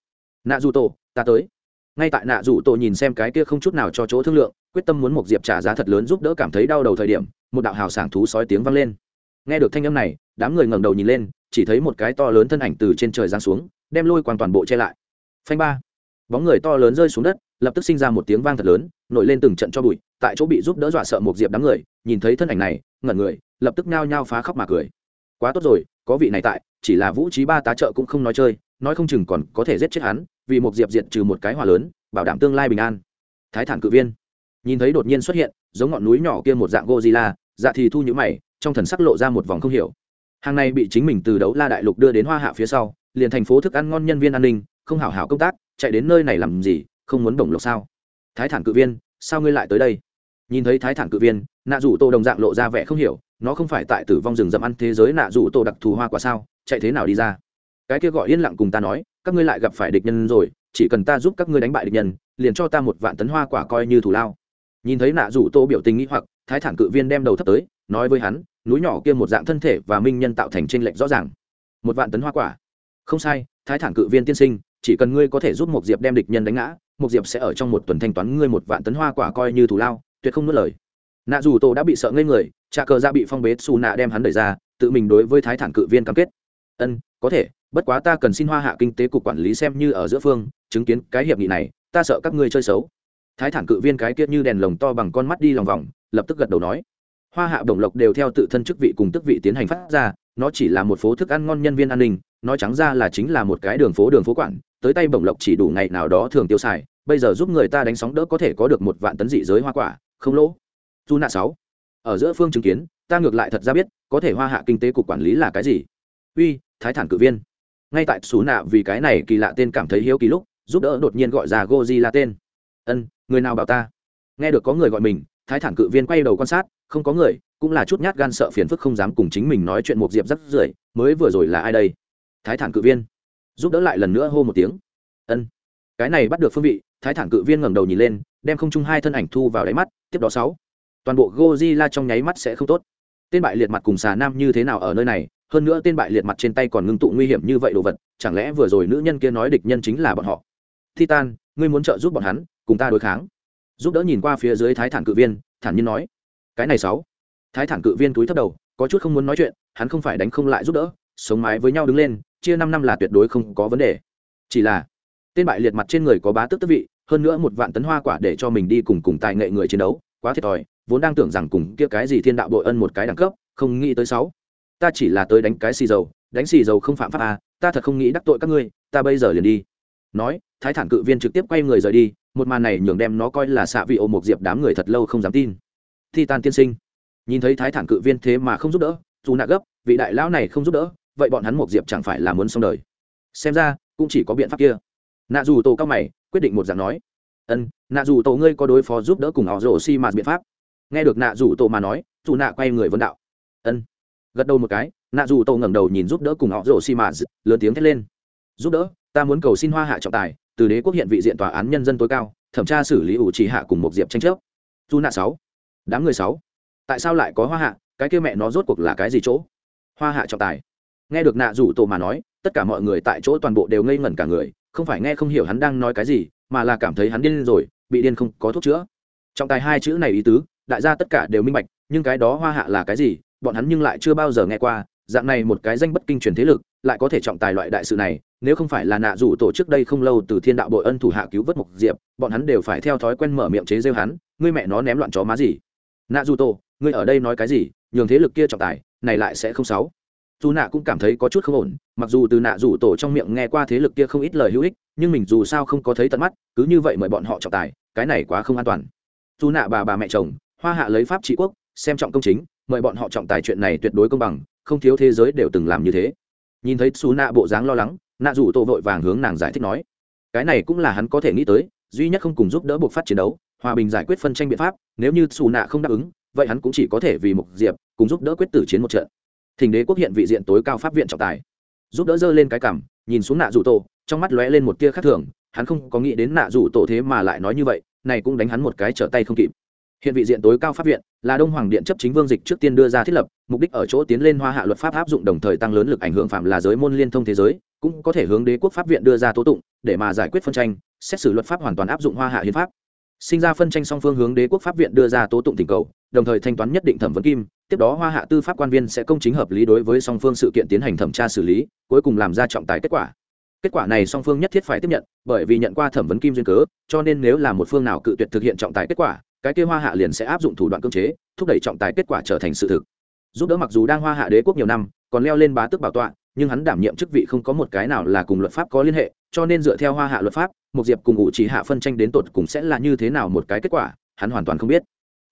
nạ dù tổ, ta tới. Ngay tại nạ dù tổ nhìn xem cái kia không chút nào cho chỗ thương lượng, quyết tâm muốn một diệp trả giá thật lớn giúp đỡ cảm thấy đau đầu thời điểm, một đạo hào sảng thú sói tiếng vang lên. Nghe được thanh âm này, đám người ngẩng đầu nhìn lên, chỉ thấy một cái to lớn thân ảnh từ trên trời giáng xuống, đem lôi quang toàn bộ che lại. Phanh ba. Bóng người to lớn rơi xuống đất, lập tức sinh ra một tiếng vang thật lớn, nổi lên từng trận cho bụi, tại chỗ bị giúp đỡ dọa sợ một diệp đám người, nhìn thấy thân ảnh này, ngẩn người, lập tức nao nhao phá khóc mà cười. Quá tốt rồi, có vị này tại, chỉ là vũ trí ba tá trợ cũng không nói chơi nói không chừng còn có thể giết chết hắn, vì một diệp diệt trừ một cái hòa lớn, bảo đảm tương lai bình an. Thái thản cự viên. Nhìn thấy đột nhiên xuất hiện, giống ngọn núi nhỏ kia một dạng gozilla dạ thì thu nhữ mày, trong thần sắc lộ ra một vòng không hiểu. Hàng này bị chính mình từ đấu la đại lục đưa đến hoa hạ phía sau, liền thành phố thức ăn ngon nhân viên an ninh, không hảo hảo công tác, chạy đến nơi này làm gì, không muốn bổng lộc sao? Thái thản cự viên, sao ngươi lại tới đây? Nhìn thấy thái thản cự viên, nạ rủ tô đồng dạng lộ ra vẻ không hiểu, nó không phải tại tử vong rừng rậm ăn thế giới nạ rủ tô đặc thù hoa quả sao, chạy thế nào đi ra? Cái kia gọi yên lặng cùng ta nói, các ngươi lại gặp phải địch nhân rồi, chỉ cần ta giúp các ngươi đánh bại địch nhân, liền cho ta một vạn tấn hoa quả coi như thủ lao. Nhìn thấy nạ rủ tô biểu tình nghĩ hoặc, thái thản cự viên đem đầu thấp tới, nói với hắn, núi nhỏ kia một dạng thân thể và minh nhân tạo thành tranh lệch rõ ràng. Một vạn tấn hoa quả. Không sai, thái thản cự viên tiên sinh, chỉ cần ngươi có thể giúp một diệp đem địch nhân đánh ngã một diệp sẽ ở trong một tuần thanh toán ngươi một vạn tấn hoa quả coi như thủ lao, tuyệt không nuốt lời. Nạ dù tô đã bị sợ ngây người, trà cờ ra bị phong bế xù nạ đem hắn đẩy ra, tự mình đối với thái thản cự viên cam kết. Ân, có thể bất quá ta cần xin hoa hạ kinh tế cục quản lý xem như ở giữa phương, chứng kiến cái hiệp nghị này, ta sợ các ngươi chơi xấu. Thái thản cự viên cái kia như đèn lồng to bằng con mắt đi lòng vòng, lập tức gật đầu nói. Hoa hạ đồng lộc đều theo tự thân chức vị cùng tức vị tiến hành phát ra, nó chỉ là một phố thức ăn ngon nhân viên an ninh, nói trắng ra là chính là một cái đường phố đường phố quản, tới tay bổng lộc chỉ đủ ngày nào đó thường tiêu xài, bây giờ giúp người ta đánh sóng đỡ có thể có được một vạn tấn dị giới hoa quả, không lỗ. Du nạ sáu, ở giữa phương chứng kiến, ta ngược lại thật ra biết, có thể hoa hạ kinh tế cục quản lý là cái gì? Uy, thái thản cử viên ngay tại xú nạ vì cái này kỳ lạ tên cảm thấy hiếu kỳ lúc, giúp đỡ đột nhiên gọi ra goji là tên. Ân, người nào bảo ta? Nghe được có người gọi mình, thái thản cự viên quay đầu quan sát, không có người, cũng là chút nhát gan sợ phiền phức không dám cùng chính mình nói chuyện một diệp rất rưởi, mới vừa rồi là ai đây? Thái thản cự viên. Giúp đỡ lại lần nữa hô một tiếng. Ân. Cái này bắt được phương vị, thái thản cự viên ngẩng đầu nhìn lên, đem không chung hai thân ảnh thu vào đáy mắt, tiếp đó sáu. Toàn bộ Godzilla trong nháy mắt sẽ không tốt. Tên bại liệt mặt cùng xà nam như thế nào ở nơi này hơn nữa tên bại liệt mặt trên tay còn ngưng tụ nguy hiểm như vậy đồ vật, chẳng lẽ vừa rồi nữ nhân kia nói địch nhân chính là bọn họ? Titan, ngươi muốn trợ giúp bọn hắn, cùng ta đối kháng. Giúp đỡ nhìn qua phía dưới thái thản cự viên, thản nhiên nói. Cái này sáu. Thái thản cự viên túi thấp đầu, có chút không muốn nói chuyện, hắn không phải đánh không lại giúp đỡ, sống mái với nhau đứng lên, chia năm năm là tuyệt đối không có vấn đề. Chỉ là, tên bại liệt mặt trên người có bá tức tức vị, hơn nữa một vạn tấn hoa quả để cho mình đi cùng cùng tài nghệ người chiến đấu, quá thiệt thòi, vốn đang tưởng rằng cùng kia cái gì thiên đạo bội ân một cái đẳng cấp, không nghĩ tới sáu ta chỉ là tới đánh cái xì dầu, đánh xì dầu không phạm pháp à ta thật không nghĩ đắc tội các ngươi, ta bây giờ liền đi. Nói, thái thản cự viên trực tiếp quay người rời đi, một màn này nhường đem nó coi là xạ vị ô một diệp đám người thật lâu không dám tin. Thi tan tiên sinh, nhìn thấy thái thản cự viên thế mà không giúp đỡ, dù nạ gấp, vị đại lão này không giúp đỡ, vậy bọn hắn một diệp chẳng phải là muốn xong đời. Xem ra, cũng chỉ có biện pháp kia. Nạ dù tổ cao mày, quyết định một dạng nói. Ân, nạ dù tổ ngươi có đối phó giúp đỡ cùng họ rổ xi mạt biện pháp? Nghe được nạ dù tổ mà nói, dù nạ quay người vân đạo. Ân gật đầu một cái, nạ dù tô ngẩng đầu nhìn giúp đỡ cùng họ rổ xi mã lớn tiếng thét lên. Giúp đỡ, ta muốn cầu xin hoa hạ trọng tài, từ đế quốc hiện vị diện tòa án nhân dân tối cao, thẩm tra xử lý ủ trì hạ cùng một diệp tranh chấp. Dù nạ sáu, đám người sáu, tại sao lại có hoa hạ? Cái kia mẹ nó rốt cuộc là cái gì chỗ? Hoa hạ trọng tài. Nghe được nạ rủ tổ mà nói, tất cả mọi người tại chỗ toàn bộ đều ngây ngẩn cả người, không phải nghe không hiểu hắn đang nói cái gì, mà là cảm thấy hắn điên rồi, bị điên không có thuốc chữa. Trọng tài hai chữ này ý tứ, đại gia tất cả đều minh bạch, nhưng cái đó hoa hạ là cái gì bọn hắn nhưng lại chưa bao giờ nghe qua, dạng này một cái danh bất kinh truyền thế lực, lại có thể trọng tài loại đại sự này, nếu không phải là nạ rủ tổ trước đây không lâu từ thiên đạo bội ân thủ hạ cứu vớt mục diệp, bọn hắn đều phải theo thói quen mở miệng chế rêu hắn, ngươi mẹ nó ném loạn chó má gì? Nạ rủ tổ, ngươi ở đây nói cái gì? Nhường thế lực kia trọng tài, này lại sẽ không sáu dù nạ cũng cảm thấy có chút không ổn, mặc dù từ nạ rủ tổ trong miệng nghe qua thế lực kia không ít lời hữu ích, nhưng mình dù sao không có thấy tận mắt, cứ như vậy mời bọn họ trọng tài, cái này quá không an toàn. Dù nạ bà bà mẹ chồng, hoa hạ lấy pháp trị quốc, xem trọng công chính mời bọn họ trọng tài chuyện này tuyệt đối công bằng, không thiếu thế giới đều từng làm như thế. Nhìn thấy xú nạ bộ dáng lo lắng nạ rủ tổ vội vàng hướng nàng giải thích nói, cái này cũng là hắn có thể nghĩ tới, duy nhất không cùng giúp đỡ buộc phát chiến đấu, hòa bình giải quyết phân tranh biện pháp, nếu như xù nạ không đáp ứng, vậy hắn cũng chỉ có thể vì mục diệp cùng giúp đỡ quyết tử chiến một trận. Thỉnh đế quốc hiện vị diện tối cao pháp viện trọng tài. Giúp đỡ dơ lên cái cằm, nhìn xuống nạ rủ tổ trong mắt lóe lên một tia khác thường, hắn không có nghĩ đến nạ rủ tổ thế mà lại nói như vậy, này cũng đánh hắn một cái trở tay không kịp. Hiện vị diện tối cao pháp viện là đông hoàng điện chấp chính vương dịch trước tiên đưa ra thiết lập, mục đích ở chỗ tiến lên hoa hạ luật pháp áp dụng đồng thời tăng lớn lực ảnh hưởng phạm là giới môn liên thông thế giới, cũng có thể hướng đế quốc pháp viện đưa ra tố tụng, để mà giải quyết phân tranh, xét xử luật pháp hoàn toàn áp dụng hoa hạ hiến pháp. Sinh ra phân tranh song phương hướng đế quốc pháp viện đưa ra tố tụng tình cầu, đồng thời thanh toán nhất định thẩm vấn kim, tiếp đó hoa hạ tư pháp quan viên sẽ công chính hợp lý đối với song phương sự kiện tiến hành thẩm tra xử lý, cuối cùng làm ra trọng tài kết quả. Kết quả này song phương nhất thiết phải tiếp nhận, bởi vì nhận qua thẩm vấn kim duyên cớ, cho nên nếu là một phương nào cự tuyệt thực hiện trọng tài kết quả cái kia hoa hạ liền sẽ áp dụng thủ đoạn cưỡng chế, thúc đẩy trọng tài kết quả trở thành sự thực. Giúp đỡ mặc dù đang hoa hạ đế quốc nhiều năm, còn leo lên bá tước bảo tọa, nhưng hắn đảm nhiệm chức vị không có một cái nào là cùng luật pháp có liên hệ, cho nên dựa theo hoa hạ luật pháp một diệp cùng ủ chỉ hạ phân tranh đến tột cùng sẽ là như thế nào một cái kết quả, hắn hoàn toàn không biết.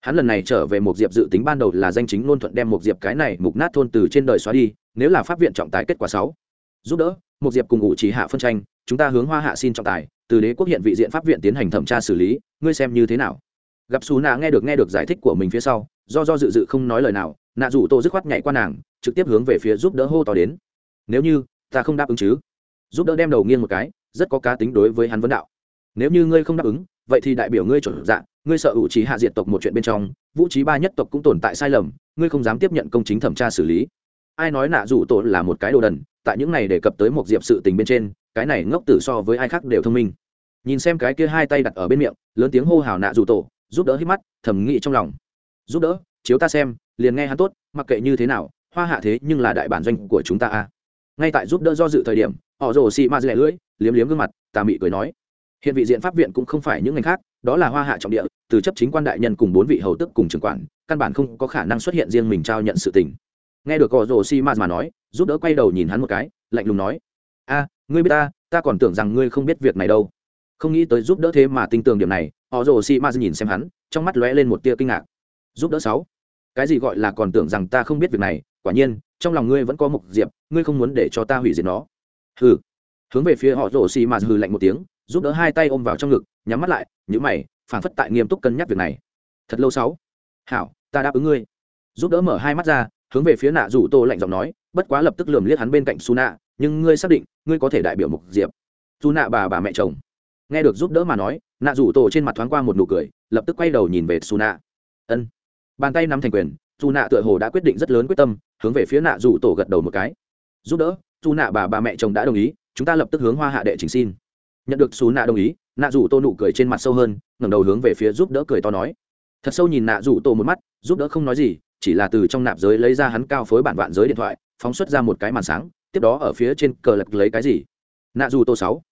Hắn lần này trở về một diệp dự tính ban đầu là danh chính ngôn thuận đem một diệp cái này mục nát thôn từ trên đời xóa đi, nếu là pháp viện trọng tài kết quả sáu. Giúp đỡ một diệp cùng ủ chỉ hạ phân tranh, chúng ta hướng hoa hạ xin trọng tài, từ đế quốc hiện vị diện pháp viện tiến hành thẩm tra xử lý, ngươi xem như thế nào? Gặp xù nạ nghe được nghe được giải thích của mình phía sau, do do dự dự không nói lời nào, nạ rủ tô dứt khoát nhảy qua nàng, trực tiếp hướng về phía giúp đỡ hô to đến. Nếu như, ta không đáp ứng chứ? Giúp đỡ đem đầu nghiêng một cái, rất có cá tính đối với hắn vấn đạo. Nếu như ngươi không đáp ứng, vậy thì đại biểu ngươi chuẩn dạng ngươi sợ ủ trí hạ diệt tộc một chuyện bên trong, vũ trí ba nhất tộc cũng tồn tại sai lầm, ngươi không dám tiếp nhận công chính thẩm tra xử lý. Ai nói nạ rủ tổ là một cái đồ đần, tại những này đề cập tới một diệp sự tình bên trên, cái này ngốc tử so với ai khác đều thông minh. Nhìn xem cái kia hai tay đặt ở bên miệng, lớn tiếng hô hào nạ rủ tổ giúp đỡ hít mắt, thầm nghĩ trong lòng. Giúp đỡ, chiếu ta xem, liền nghe hắn tốt, mặc kệ như thế nào, hoa hạ thế nhưng là đại bản doanh của chúng ta a. Ngay tại giúp đỡ do dự thời điểm, họ rồ xị ma dẻ lưỡi, liếm liếm gương mặt, tà mị cười nói. Hiện vị diện pháp viện cũng không phải những ngành khác, đó là hoa hạ trọng địa, từ chấp chính quan đại nhân cùng bốn vị hầu tức cùng trưởng quản, căn bản không có khả năng xuất hiện riêng mình trao nhận sự tình. Nghe được họ rồ xị ma mà nói, giúp đỡ quay đầu nhìn hắn một cái, lạnh lùng nói. A, ngươi biết ta ta còn tưởng rằng ngươi không biết việc này đâu. Không nghĩ tới giúp đỡ thế mà tin tưởng điểm này họ rồ xị ma nhìn xem hắn, trong mắt lóe lên một tia kinh ngạc. Giúp đỡ sáu. Cái gì gọi là còn tưởng rằng ta không biết việc này, quả nhiên, trong lòng ngươi vẫn có mục diệp, ngươi không muốn để cho ta hủy diệt nó. Hừ. Hướng về phía họ rồ xì Ma hừ lạnh một tiếng, giúp đỡ hai tay ôm vào trong ngực, nhắm mắt lại nhữ mày phản phất tại nghiêm túc cân nhắc việc này. Thật lâu sáu. Hảo, ta đáp ứng ngươi. Giúp đỡ mở hai mắt ra, hướng về phía nạ rủ tô lạnh giọng nói, bất quá lập tức lườm liếc hắn bên cạnh su nạ nhưng ngươi xác định, ngươi có thể đại biểu mục diệp. Su nạ bà bà mẹ chồng. Nghe được giúp đỡ mà nói nạ rủ tổ trên mặt thoáng qua một nụ cười, lập tức quay đầu nhìn về su nạ ân. Bàn tay nắm thành quyền, su nạ tựa hồ đã quyết định rất lớn quyết tâm, hướng về phía nạ rủ tổ gật đầu một cái. Giúp đỡ, su nạ bà bà mẹ chồng đã đồng ý, chúng ta lập tức hướng hoa hạ đệ trình xin. Nhận được su nạ đồng ý, nạ rủ tô nụ cười trên mặt sâu hơn, ngẩng đầu hướng về phía giúp đỡ cười to nói. Thật sâu nhìn nạ rủ tổ một mắt, giúp đỡ không nói gì, chỉ là từ trong nạp giới lấy ra hắn cao phối bản vạn giới điện thoại, phóng xuất ra một cái màn sáng, tiếp đó ở phía trên cờ lật lấy cái gì? Nạ rủ tô sáu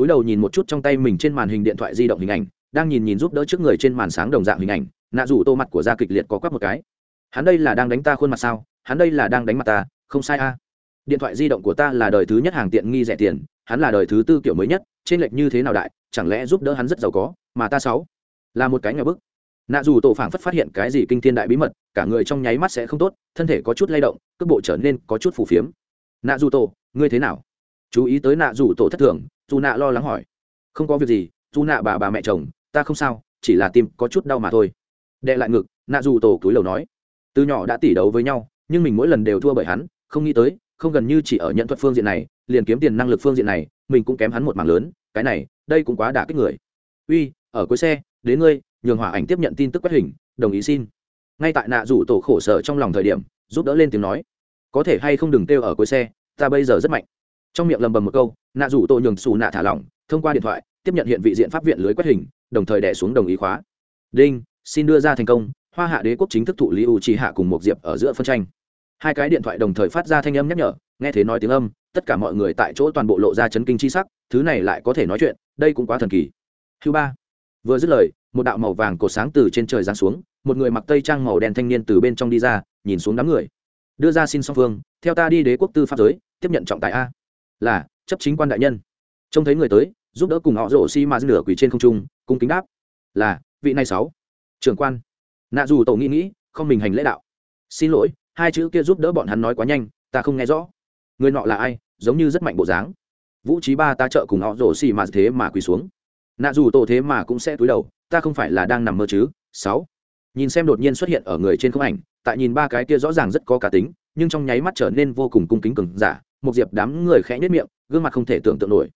túi đầu nhìn một chút trong tay mình trên màn hình điện thoại di động hình ảnh, đang nhìn nhìn giúp đỡ trước người trên màn sáng đồng dạng hình ảnh, nạ rủ tô mặt của da kịch liệt có quắc một cái. Hắn đây là đang đánh ta khuôn mặt sao? Hắn đây là đang đánh mặt ta, không sai a. Điện thoại di động của ta là đời thứ nhất hàng tiện nghi rẻ tiền, hắn là đời thứ tư kiểu mới nhất, trên lệch như thế nào đại, chẳng lẽ giúp đỡ hắn rất giàu có, mà ta sáu? Là một cái nhà bức. Nạ dù tổ phảng phất phát hiện cái gì kinh thiên đại bí mật, cả người trong nháy mắt sẽ không tốt, thân thể có chút lay động, cước bộ trở nên có chút phù phiếm. Nạ dù tổ ngươi thế nào? Chú ý tới nạ dù tổ thất thường dù nạ lo lắng hỏi. Không có việc gì dù nạ bà bà mẹ chồng, ta không sao, chỉ là tim có chút đau mà thôi. Đệ lại ngực nạ dù tổ túi lầu nói. Từ nhỏ đã tỉ đấu với nhau, nhưng mình mỗi lần đều thua bởi hắn, không nghĩ tới, không gần như chỉ ở nhận thuật phương diện này, liền kiếm tiền năng lực phương diện này, mình cũng kém hắn một mảng lớn, cái này, đây cũng quá đả kích người. Uy, ở cuối xe, đến ngươi, nhường hỏa ảnh tiếp nhận tin tức quét hình, đồng ý xin. Ngay tại nạ rủ tổ khổ sở trong lòng thời điểm, giúp đỡ lên tiếng nói. Có thể hay không đừng kêu ở cuối xe, ta bây giờ rất mạnh trong miệng lầm bầm một câu, nạ rủ tổ nhường xù nạ thả lỏng, thông qua điện thoại, tiếp nhận hiện vị diện pháp viện lưới quét hình, đồng thời đẻ xuống đồng ý khóa. Đinh, xin đưa ra thành công, hoa hạ đế quốc chính thức thụ lý u trì hạ cùng một diệp ở giữa phân tranh. Hai cái điện thoại đồng thời phát ra thanh âm nhắc nhở, nghe thế nói tiếng âm, tất cả mọi người tại chỗ toàn bộ lộ ra chấn kinh chi sắc, thứ này lại có thể nói chuyện, đây cũng quá thần kỳ. Thứ ba, vừa dứt lời, một đạo màu vàng cột sáng từ trên trời giáng xuống, một người mặc tây trang màu đen thanh niên từ bên trong đi ra, nhìn xuống đám người. Đưa ra xin song phương, theo ta đi đế quốc tư pháp giới, tiếp nhận trọng tài a là, chấp chính quan đại nhân. Trông thấy người tới, giúp đỡ cùng họ rổ xi mà nửa quỷ trên không trung, cung kính đáp. Là, vị này sáu. Trưởng quan. Nạ dù tổ nghĩ nghĩ, không mình hành lễ đạo. Xin lỗi, hai chữ kia giúp đỡ bọn hắn nói quá nhanh, ta không nghe rõ. Người nọ là ai, giống như rất mạnh bộ dáng. Vũ trí ba ta trợ cùng họ rổ xì mà thế mà quỳ xuống. Nạ dù tổ thế mà cũng sẽ túi đầu, ta không phải là đang nằm mơ chứ, sáu. Nhìn xem đột nhiên xuất hiện ở người trên không ảnh, tại nhìn ba cái kia rõ ràng rất có cá tính, nhưng trong nháy mắt trở nên vô cùng cung kính cường giả một diệp đám người khẽ nhất miệng, gương mặt không thể tưởng tượng nổi.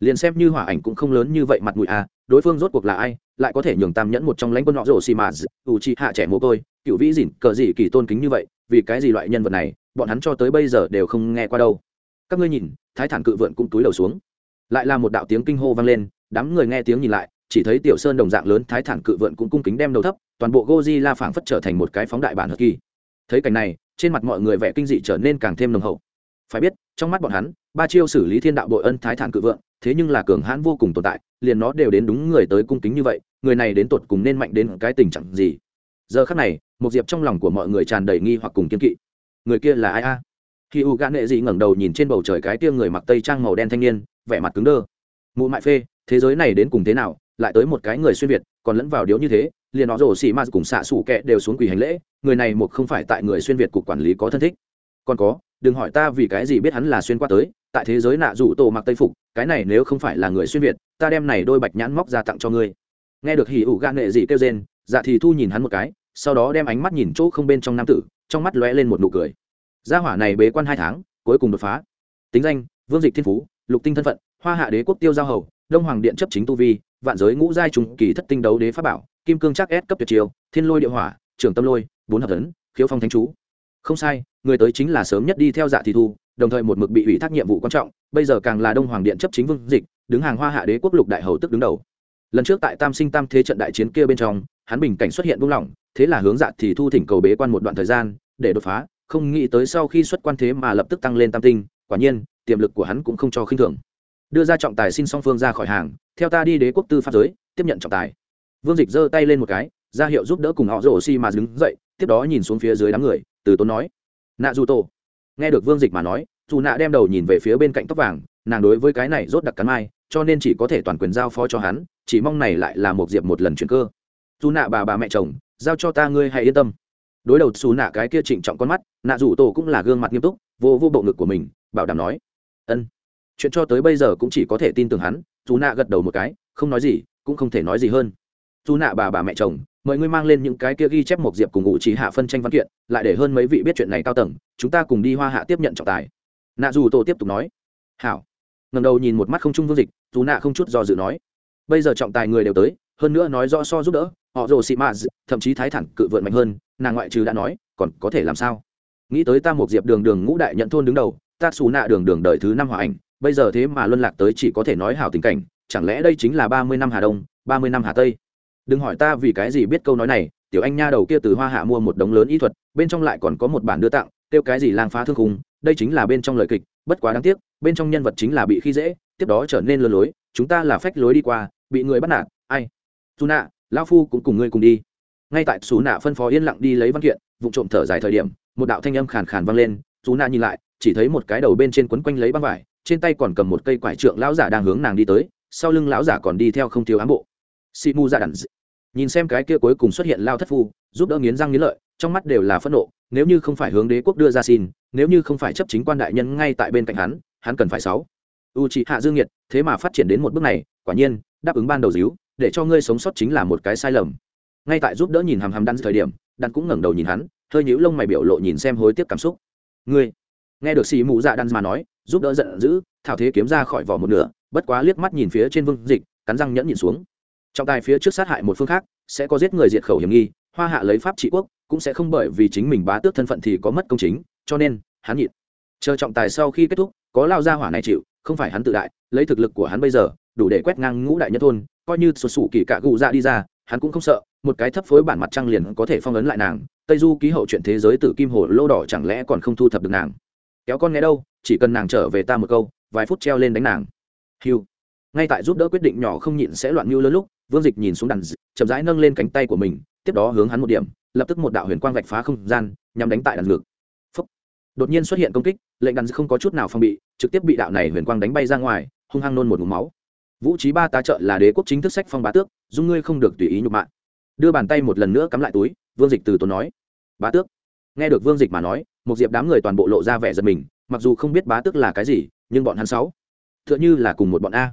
Liền xem như hỏa ảnh cũng không lớn như vậy mặt mũi à đối phương rốt cuộc là ai, lại có thể nhường tam nhẫn một trong lãnh quân họ rổ xì mà dù chị hạ trẻ mồ côi, cựu vĩ dỉn cờ gì kỳ tôn kính như vậy, vì cái gì loại nhân vật này, bọn hắn cho tới bây giờ đều không nghe qua đâu. Các ngươi nhìn, thái thản cự vượn cũng túi đầu xuống. Lại là một đạo tiếng kinh hô vang lên, đám người nghe tiếng nhìn lại, chỉ thấy tiểu sơn đồng dạng lớn, thái thản cự vượn cũng cung kính đem đầu thấp, toàn bộ goji la phảng phất trở thành một cái phóng đại bản hợp kỳ. Thấy cảnh này, trên mặt mọi người vẻ kinh dị trở nên càng thêm nồng hậu. Phải biết trong mắt bọn hắn, ba chiêu xử lý thiên đạo bội ân thái thản cự vượng, thế nhưng là cường hãn vô cùng tồn tại, liền nó đều đến đúng người tới cung kính như vậy, người này đến tột cùng nên mạnh đến cái tình trạng gì? Giờ khắc này một diệp trong lòng của mọi người tràn đầy nghi hoặc cùng kiên kỵ. Người kia là ai a? Khi u gã nệ dị ngẩng đầu nhìn trên bầu trời cái tia người mặc tây trang màu đen thanh niên, vẻ mặt cứng đơ. Mụ mại phê, thế giới này đến cùng thế nào, lại tới một cái người xuyên việt, còn lẫn vào điếu như thế, liền nó rổ xì ma cùng xạ xủ kẹ đều xuống quỳ hành lễ, người này một không phải tại người xuyên việt cục quản lý có thân thích. Còn có đừng hỏi ta vì cái gì biết hắn là xuyên qua tới, tại thế giới nạ rủ tổ mặc tây phục, cái này nếu không phải là người xuyên việt, ta đem này đôi bạch nhãn móc ra tặng cho ngươi. Nghe được hỉ ủ gan nghệ gì kêu rên dạ thì thu nhìn hắn một cái, sau đó đem ánh mắt nhìn chỗ không bên trong nam tử, trong mắt lóe lên một nụ cười. Gia hỏa này bế quan hai tháng, cuối cùng đột phá. Tính danh, vương dịch thiên phú, lục tinh thân phận, hoa hạ đế quốc tiêu giao hầu, đông hoàng điện chấp chính tu vi, vạn giới ngũ giai trùng kỳ thất tinh đấu đế pháp bảo, kim cương chắc ép cấp tuyệt chiêu, thiên lôi địa hỏa, trưởng tâm lôi, bốn hợp tấn, khiếu phong thánh chú. Không sai người tới chính là sớm nhất đi theo dạ thì thu, đồng thời một mực bị ủy thác nhiệm vụ quan trọng, bây giờ càng là đông hoàng điện chấp chính vương dịch, đứng hàng hoa hạ đế quốc lục đại hầu tức đứng đầu. Lần trước tại tam sinh tam thế trận đại chiến kia bên trong, hắn bình cảnh xuất hiện buông lỏng, thế là hướng dạ thì thu thỉnh cầu bế quan một đoạn thời gian, để đột phá, không nghĩ tới sau khi xuất quan thế mà lập tức tăng lên tam tinh, quả nhiên, tiềm lực của hắn cũng không cho khinh thường. Đưa ra trọng tài xin song phương ra khỏi hàng, theo ta đi đế quốc tư pháp giới, tiếp nhận trọng tài. Vương dịch giơ tay lên một cái, ra hiệu giúp đỡ cùng họ rổ xi mà đứng dậy, tiếp đó nhìn xuống phía dưới đám người, từ tốn nói nạ dù tổ. Nghe được vương dịch mà nói, dù nạ đem đầu nhìn về phía bên cạnh tóc vàng, nàng đối với cái này rốt đặc cắn mai, cho nên chỉ có thể toàn quyền giao phó cho hắn, chỉ mong này lại là một diệp một lần chuyển cơ. Dù nạ bà bà mẹ chồng, giao cho ta ngươi hãy yên tâm. Đối đầu xù nạ cái kia trịnh trọng con mắt, nạ dù tổ cũng là gương mặt nghiêm túc, vô vô bộ ngực của mình, bảo đảm nói, ân. Chuyện cho tới bây giờ cũng chỉ có thể tin tưởng hắn, dù nạ gật đầu một cái, không nói gì, cũng không thể nói gì hơn. Dù nạ bà bà mẹ chồng mời ngươi mang lên những cái kia ghi chép một diệp cùng ngụ trí hạ phân tranh văn kiện, lại để hơn mấy vị biết chuyện này cao tầng, chúng ta cùng đi hoa hạ tiếp nhận trọng tài. Nạ dù tổ tiếp tục nói. Hảo. Ngầm đầu nhìn một mắt không trung vương dịch, dù nạ không chút do dự nói. Bây giờ trọng tài người đều tới, hơn nữa nói rõ so giúp đỡ, họ rồ xị mã thậm chí thái thẳng cự vượn mạnh hơn, nàng ngoại trừ đã nói, còn có thể làm sao? Nghĩ tới ta một diệp đường đường ngũ đại nhận thôn đứng đầu, ta xù nạ đường đường đời thứ năm hòa ảnh, bây giờ thế mà luân lạc tới chỉ có thể nói hảo tình cảnh, chẳng lẽ đây chính là ba mươi năm hà đông, ba mươi năm hà tây? Đừng hỏi ta vì cái gì biết câu nói này tiểu anh nha đầu kia từ hoa hạ mua một đống lớn y thuật bên trong lại còn có một bản đưa tặng kêu cái gì lang phá thương khùng, đây chính là bên trong lời kịch bất quá đáng tiếc bên trong nhân vật chính là bị khi dễ tiếp đó trở nên lừa lối chúng ta là phách lối đi qua bị người bắt nạt ai? Dù nạ lao phu cũng cùng ngươi cùng đi. Ngay tại xù nạ phân phó yên lặng đi lấy văn kiện vụ trộm thở dài thời điểm một đạo thanh âm khàn khàn vang lên dù nạ nhìn lại chỉ thấy một cái đầu bên trên quấn quanh lấy băng vải trên tay còn cầm một cây quải trượng lão giả đang hướng nàng đi tới sau lưng lão giả còn đi theo không thiếu ám bộ. Si mu dạ ra đàn nhìn xem cái kia cuối cùng xuất hiện lao thất phu, giúp đỡ nghiến răng nghiến lợi, trong mắt đều là phẫn nộ, nếu như không phải hướng đế quốc đưa ra xin, nếu như không phải chấp chính quan đại nhân ngay tại bên cạnh hắn hắn cần phải sáu. U trị hạ dương nhiệt, thế mà phát triển đến một bước này, quả nhiên, đáp ứng ban đầu díu, để cho ngươi sống sót chính là một cái sai lầm. Ngay tại giúp đỡ nhìn hàm hàm đan thời điểm, đan cũng ngẩng đầu nhìn hắn, hơi nhíu lông mày biểu lộ nhìn xem hối tiếc cảm xúc. Ngươi, nghe được xì mụ dạ đan mà nói, giúp đỡ giận dữ, thảo thế kiếm ra khỏi vỏ một nửa, bất quá liếc mắt nhìn phía trên vương dịch, cắn răng nhẫn nhìn xuống trọng tài phía trước sát hại một phương khác, sẽ có giết người diệt khẩu hiểm nghi, hoa hạ lấy pháp trị quốc, cũng sẽ không bởi vì chính mình bá tước thân phận thì có mất công chính, cho nên, hắn nhịn. Chờ trọng tài sau khi kết thúc, có lao ra hỏa này chịu, không phải hắn tự đại, lấy thực lực của hắn bây giờ, đủ để quét ngang ngũ đại nhất thôn, coi như sụt sủ kỳ cạ gù ra đi ra, hắn cũng không sợ, một cái thấp phối bản mặt trăng liền có thể phong ấn lại nàng, tây du ký hậu chuyện thế giới từ kim hồ lô đỏ chẳng lẽ còn không thu thập được nàng? Kéo con nghe đâu, chỉ cần nàng trở về ta một câu, vài phút treo lên đánh nàng. Hiu ngay tại giúp đỡ quyết định nhỏ không nhịn sẽ loạn mưu lớn lúc vương dịch nhìn xuống đàn chậm rãi nâng lên cánh tay của mình, tiếp đó hướng hắn một điểm, lập tức một đạo huyền quang vạch phá không gian nhằm đánh tại đàn ngực Phúc. đột nhiên xuất hiện công kích, lệnh đàn không có chút nào phòng bị, trực tiếp bị đạo này huyền quang đánh bay ra ngoài, hung hăng nôn một ngụm máu. Vũ trí ba tá trợ là đế quốc chính thức sách phong bá tước, dung ngươi không được tùy ý nhục mạ. Đưa bàn tay một lần nữa cắm lại túi, vương dịch từ tốn nói. Bá tước. Nghe được vương dịch mà nói, một diệp đám người toàn bộ lộ ra vẻ giật mình, mặc dù không biết bá tước là cái gì, nhưng bọn hắn sáu, tựa như là cùng một bọn a.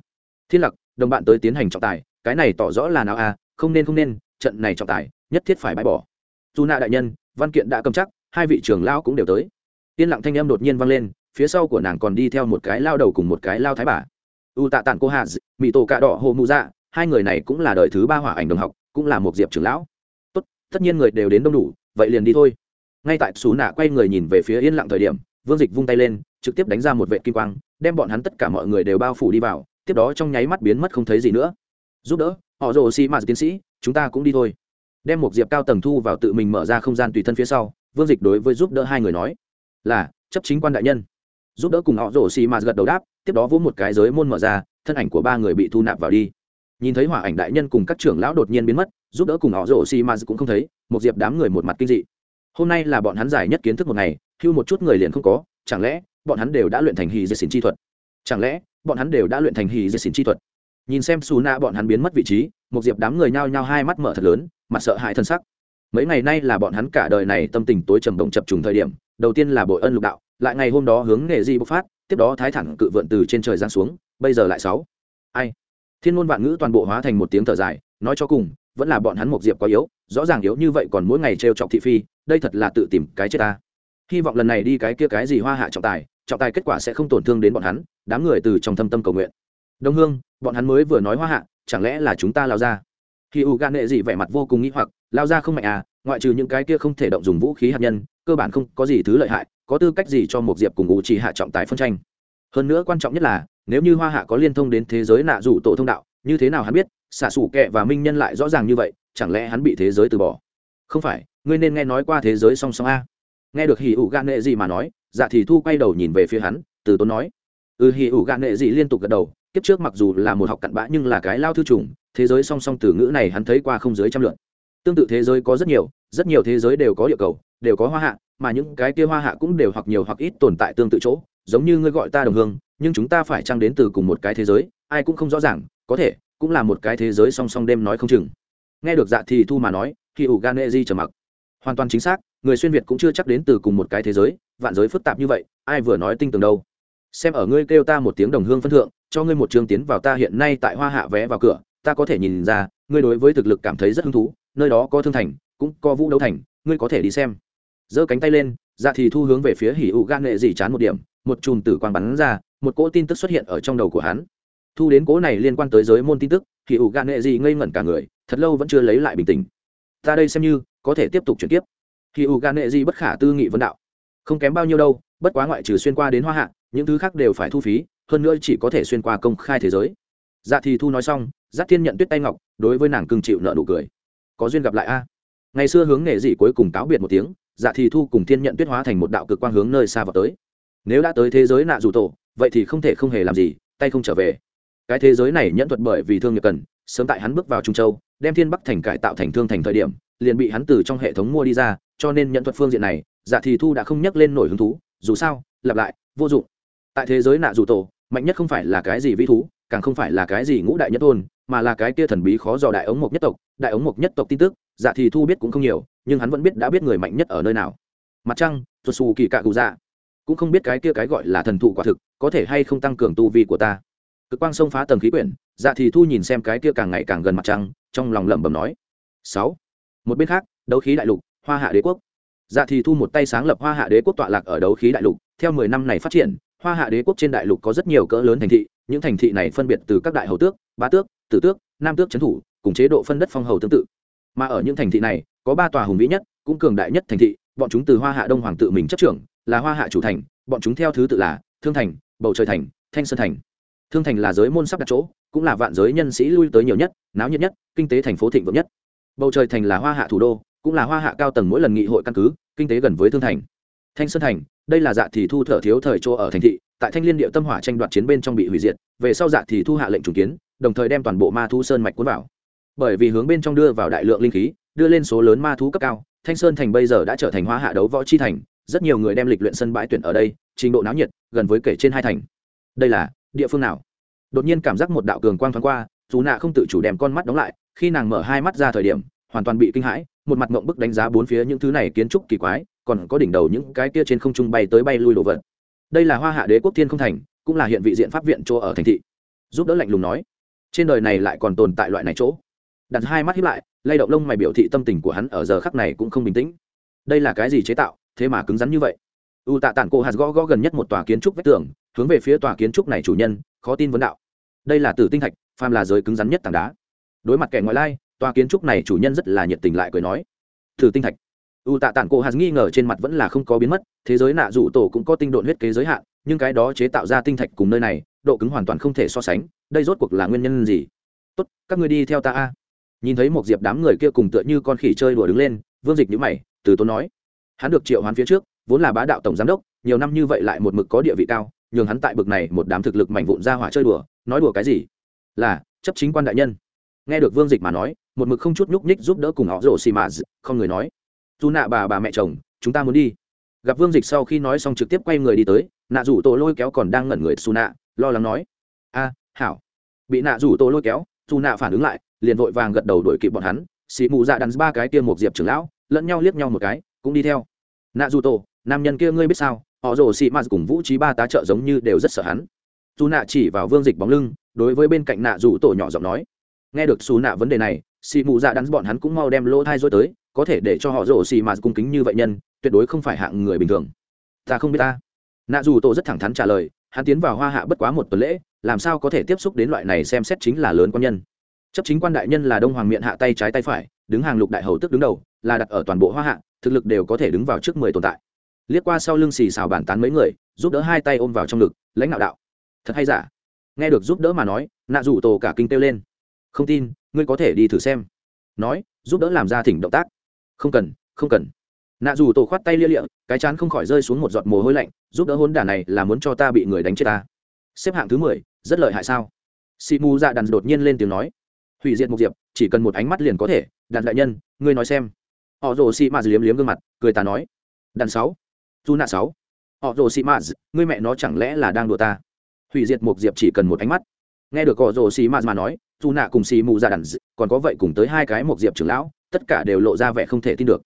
Thiên lặc, đồng bạn tới tiến hành trọng tài cái này tỏ rõ là nào a không nên không nên, trận này trọng tài, nhất thiết phải bãi bỏ. Dù nạ đại nhân, văn kiện đã cầm chắc, hai vị trưởng lao cũng đều tới. Yên lặng thanh em đột nhiên vang lên, phía sau của nàng còn đi theo một cái lao đầu cùng một cái lao thái bà. U tạ tản cô hà mỹ tổ cạ đỏ hồ mụ dạ hai người này cũng là đời thứ ba hỏa ảnh đồng học, cũng là một diệp trưởng lão. Tốt, tất nhiên người đều đến đông đủ, vậy liền đi thôi. Ngay tại xú nạ quay người nhìn về phía yên lặng thời điểm, vương dịch vung tay lên, trực tiếp đánh ra một vệ kim quang, đem bọn hắn tất cả mọi người đều bao phủ đi vào, tiếp đó trong nháy mắt biến mất không thấy gì nữa giúp đỡ, họ rồ xi mạt tiến sĩ, chúng ta cũng đi thôi. Đem một diệp cao tầng thu vào tự mình mở ra không gian tùy thân phía sau, vương dịch đối với giúp đỡ hai người nói, là, chấp chính quan đại nhân. Giúp đỡ cùng họ rồ xì mạt gật đầu đáp, tiếp đó vỗ một cái giới môn mở ra, thân ảnh của ba người bị thu nạp vào đi. Nhìn thấy hỏa ảnh đại nhân cùng các trưởng lão đột nhiên biến mất, giúp đỡ cùng họ rồ xì mạt cũng không thấy, một diệp đám người một mặt kinh dị. Hôm nay là bọn hắn giải nhất kiến thức một ngày, hưu một chút người liền không có, chẳng lẽ bọn hắn đều đã luyện thành hì dệt xỉn chi thuật? Chẳng lẽ bọn hắn đều đã luyện thành hì dệt xỉn chi thuật? Nhìn xem xù nạ bọn hắn biến mất vị trí một diệp đám người nhao nhao hai mắt mở thật lớn, mặt sợ hãi thân sắc. Mấy ngày nay là bọn hắn cả đời này tâm tình tối trầm động chập trùng thời điểm, đầu tiên là bội ân lục đạo, lại ngày hôm đó hướng nghệ di bộc phát, tiếp đó thái thẳng cự vượn từ trên trời giáng xuống, bây giờ lại sáu. Ai? Thiên ngôn vạn ngữ toàn bộ hóa thành một tiếng thở dài, nói cho cùng, vẫn là bọn hắn một diệp quá yếu, rõ ràng yếu như vậy còn mỗi ngày trêu chọc thị phi, đây thật là tự tìm cái chết ta. Hy vọng lần này đi cái kia cái gì hoa hạ trọng tài trọng tài kết quả sẽ không tổn thương đến bọn hắn, đám người từ trong thâm tâm cầu nguyện đông hương, bọn hắn mới vừa nói hoa hạ, chẳng lẽ là chúng ta lao ra khi u gan nệ gì vẻ mặt vô cùng nghĩ hoặc, lao ra không mạnh à ngoại trừ những cái kia không thể động dùng vũ khí hạt nhân, cơ bản không có gì thứ lợi hại, có tư cách gì cho một diệp cùng u chỉ hạ trọng tài phân tranh? Hơn nữa quan trọng nhất là, nếu như hoa hạ có liên thông đến thế giới nạ rủ tổ thông đạo, như thế nào hắn biết xả sủ kệ và minh nhân lại rõ ràng như vậy, chẳng lẽ hắn bị thế giới từ bỏ? Không phải, ngươi nên nghe nói qua thế giới song song a. Nghe được hì ủ gan nệ gì mà nói dạ thì thu quay đầu nhìn về phía hắn, từ tốn nói. Ừ hì ủ gan nệ gì liên tục gật đầu kiếp trước mặc dù là một học cặn bã nhưng là cái lao thư trùng, thế giới song song từ ngữ này hắn thấy qua không dưới trăm lượn tương tự thế giới có rất nhiều rất nhiều thế giới đều có địa cầu, đều có hoa hạ, mà những cái kia hoa hạ cũng đều hoặc nhiều hoặc ít tồn tại tương tự chỗ, giống như ngươi gọi ta đồng hương, nhưng chúng ta phải chăng đến từ cùng một cái thế giới, ai cũng không rõ ràng, có thể, cũng là một cái thế giới song song đêm nói không chừng. Nghe được dạ thì thu mà nói, khi ủ gan e di trầm mặc. Hoàn toàn chính xác, người xuyên việt cũng chưa chắc đến từ cùng một cái thế giới, vạn giới phức tạp như vậy, ai vừa nói tinh tường đâu? Xem ở ngươi kêu ta một tiếng đồng hương phân thượng, cho ngươi một trường tiến vào ta hiện nay tại hoa hạ vé vào cửa, ta có thể nhìn ra, ngươi đối với thực lực cảm thấy rất hứng thú, nơi đó có thương thành, cũng có vũ đấu thành, ngươi có thể đi xem. Giơ cánh tay lên dạ thì thu hướng về phía hỉ ụ gan nghệ dị chán một điểm, một chùm tử quang bắn ra, một cỗ tin tức xuất hiện ở trong đầu của hắn. Thu đến cỗ này liên quan tới giới môn tin tức, hỉ ụ gan nghệ dị ngây ngẩn cả người, thật lâu vẫn chưa lấy lại bình tĩnh. Ta đây xem như, có thể tiếp tục chuyển tiếp. Hỉ ụ gan nghệ dị bất khả tư nghị vân đạo. Không kém bao nhiêu đâu, bất quá ngoại trừ xuyên qua đến hoa hạ những thứ khác đều phải thu phí, hơn nữa chỉ có thể xuyên qua công khai thế giới. Dạ thì thu nói xong giác thiên nhận tuyết tay ngọc, đối với nàng cưng chịu nợ nụ cười. Có duyên gặp lại a. Ngày xưa hướng nghề dị cuối cùng cáo biệt một tiếng dạ thì thu cùng thiên nhận tuyết hóa thành một đạo cực quang hướng nơi xa vào tới. Nếu đã tới thế giới nạ dù tổ, vậy thì không thể không hề làm gì, tay không trở về. Cái thế giới này nhẫn thuật bởi vì thương nghiệp cần, sớm tại hắn bước vào trung châu, đem thiên bắc thành cải tạo thành thương thành thời điểm, liền bị hắn từ trong hệ thống mua đi ra, cho nên nhận thuật phương diện này dạ thì thu đã không nhắc lên nổi hứng thú, dù sao, lặp lại, vô dụng tại thế giới nạ dù tổ, mạnh nhất không phải là cái gì vi thú, càng không phải là cái gì ngũ đại nhất thôn mà là cái kia thần bí khó dò đại ống mộc nhất tộc. Đại ống mộc nhất tộc tin tức dạ thì thu biết cũng không nhiều, nhưng hắn vẫn biết đã biết người mạnh nhất ở nơi nào. Mặt trăng thuật xù kỳ cạ cụ dạ. Cũng không biết cái kia cái gọi là thần thụ quả thực, có thể hay không tăng cường tu vi của ta. Cực quang xông phá tầng khí quyển dạ thì thu nhìn xem cái kia càng ngày càng gần mặt trăng, trong lòng lẩm bẩm nói. Sáu. Một bên khác, đấu khí đại lục, hoa hạ đế quốc. Dạ thì thu một tay sáng lập hoa hạ đế quốc tọa lạc ở đấu khí đại lục, theo mười năm này phát triển hoa hạ đế quốc trên đại lục có rất nhiều cỡ lớn thành thị, những thành thị này phân biệt từ các đại hầu tước, bá tước, tử tước, nam tước trấn thủ, cùng chế độ phân đất phong hầu tương tự. Mà ở những thành thị này, có ba tòa hùng vĩ nhất, cũng cường đại nhất thành thị, bọn chúng từ hoa hạ đông hoàng tự mình chấp trưởng, là hoa hạ chủ thành, bọn chúng theo thứ tự là thương thành, bầu trời thành, thanh sơn thành. Thương thành là giới môn sắp đặt chỗ, cũng là vạn giới nhân sĩ lui tới nhiều nhất, náo nhiệt nhất, kinh tế thành phố thịnh vượng nhất. Bầu trời thành là hoa hạ thủ đô, cũng là hoa hạ cao tầng mỗi lần nghị hội căn cứ, kinh tế gần với thương thành. Thanh sơn thành đây là dạ thì thu thở thiếu thời chỗ ở thành thị, tại thanh liên địa tâm hỏa tranh đoạt chiến bên trong bị hủy diệt, về sau dạ thì thu hạ lệnh trùng kiến, đồng thời đem toàn bộ ma thu sơn mạch cuốn vào. Bởi vì hướng bên trong đưa vào đại lượng linh khí, đưa lên số lớn ma thú cấp cao, thanh sơn thành bây giờ đã trở thành hoa hạ đấu võ chi thành, rất nhiều người đem lịch luyện sân bãi tuyển ở đây, trình độ náo nhiệt, gần với kể trên hai thành. Đây là địa phương nào? Đột nhiên cảm giác một đạo cường quang thoáng qua, dù nạ không tự chủ đem con mắt đóng lại, khi nàng mở hai mắt ra thời điểm, hoàn toàn bị kinh hãi, một mặt mộng bức đánh giá bốn phía những thứ này kiến trúc kỳ quái còn có đỉnh đầu những cái kia trên không trung bay tới bay lui đồ vật. Đây là hoa hạ đế quốc thiên không thành, cũng là hiện vị diện pháp viện chỗ ở thành thị. Giúp đỡ lạnh lùng nói, trên đời này lại còn tồn tại loại này chỗ. Đặt hai mắt hiếp lại, lay động lông mày biểu thị tâm tình của hắn ở giờ khắc này cũng không bình tĩnh. Đây là cái gì chế tạo, thế mà cứng rắn như vậy? U tạ tản cổ hạt gõ gõ gần nhất một tòa kiến trúc vách tường, hướng về phía tòa kiến trúc này chủ nhân, khó tin vấn đạo. Đây là tử tinh thạch, phàm là giới cứng rắn nhất tảng đá. Đối mặt kẻ ngoại lai, tòa kiến trúc này chủ nhân rất là nhiệt tình lại cười nói, tử tinh thạch u tạ tản cổ hạt nghi ngờ trên mặt vẫn là không có biến mất, thế giới nạ rủ tổ cũng có tinh độn huyết kế giới hạn, nhưng cái đó chế tạo ra tinh thạch cùng nơi này, độ cứng hoàn toàn không thể so sánh, đây rốt cuộc là nguyên nhân gì? Tốt, các người đi theo ta a. Nhìn thấy một diệp đám người kia cùng tựa như con khỉ chơi đùa đứng lên, vương dịch nhữ mày, từ tốn nói, hắn được triệu hoán phía trước, vốn là bá đạo tổng giám đốc, nhiều năm như vậy lại một mực có địa vị cao, nhường hắn tại bực này một đám thực lực mảnh vụn ra hỏa chơi đùa, nói đùa cái gì? Là, chấp chính quan đại nhân. Nghe được vương dịch mà nói, một mực không chút nhúc nhích giúp đỡ cùng họ rổ xì mà không người nói dù nạ bà bà mẹ chồng, chúng ta muốn đi. Gặp vương dịch sau khi nói xong trực tiếp quay người đi tới, nạ rủ tổ lôi kéo còn đang ngẩn người xù nạ, lo lắng nói, a, hảo. Bị nạ rủ tổ lôi kéo dù nạ phản ứng lại, liền vội vàng gật đầu đuổi kịp bọn hắn. Xì Mụ dạ đắn ba cái tiêm một diệp trưởng lão, lẫn nhau liếc nhau một cái, cũng đi theo. Nạ dù tổ, nam nhân kia ngươi biết sao? Họ rồ xì mạt cùng vũ trí ba tá trợ giống như đều rất sợ hắn. Dù nạ chỉ vào vương dịch bóng lưng, đối với bên cạnh nạ dù tổ nhỏ giọng nói, nghe được xù nạ vấn đề này xì Mụ dạ đắn bọn hắn cũng mau đem lỗ thai dối tới có thể để cho họ rổ xì mà cung kính như vậy nhân, tuyệt đối không phải hạng người bình thường. Ta không biết ta. Nạ dù tổ rất thẳng thắn trả lời, hắn tiến vào hoa hạ bất quá một tuần lễ, làm sao có thể tiếp xúc đến loại này xem xét chính là lớn quan nhân. Chấp chính quan đại nhân là đông hoàng miệng hạ tay trái tay phải, đứng hàng lục đại hầu tức đứng đầu, là đặt ở toàn bộ hoa hạ, thực lực đều có thể đứng vào trước mười tồn tại. Liếc qua sau lưng xì xào bàn tán mấy người, giúp đỡ hai tay ôm vào trong ngực, lãnh đạo đạo. Thật hay giả? Nghe được giúp đỡ mà nói, nạ rủ tổ cả kinh kêu lên. Không tin, ngươi có thể đi thử xem. Nói, giúp đỡ làm ra thỉnh động tác không cần không cần. Nạ dù tổ khoát tay lia lịa, cái chán không khỏi rơi xuống một giọt mồ hôi lạnh, giúp đỡ hôn đả này là muốn cho ta bị người đánh chết ta. Xếp hạng thứ mười, rất lợi hại sao? Si mu dạ đàn đột nhiên lên tiếng nói. Hủy diệt mục diệp, chỉ cần một ánh mắt liền có thể. Đàn đại nhân, ngươi nói xem. Họ rồ xị mạt liếm liếm gương mặt, cười ta nói. Đàn sáu. Dù nạ sáu. Họ rồ xị mạt, ngươi mẹ nó chẳng lẽ là đang đùa ta? Hủy diệt mục diệp chỉ cần một ánh mắt. Nghe được họ rồ xị mạt mà nói dù nạ cùng xì mù dạ ra đàn còn có vậy cùng tới hai cái một diệp trưởng lão, tất cả đều lộ ra vẻ không thể tin được.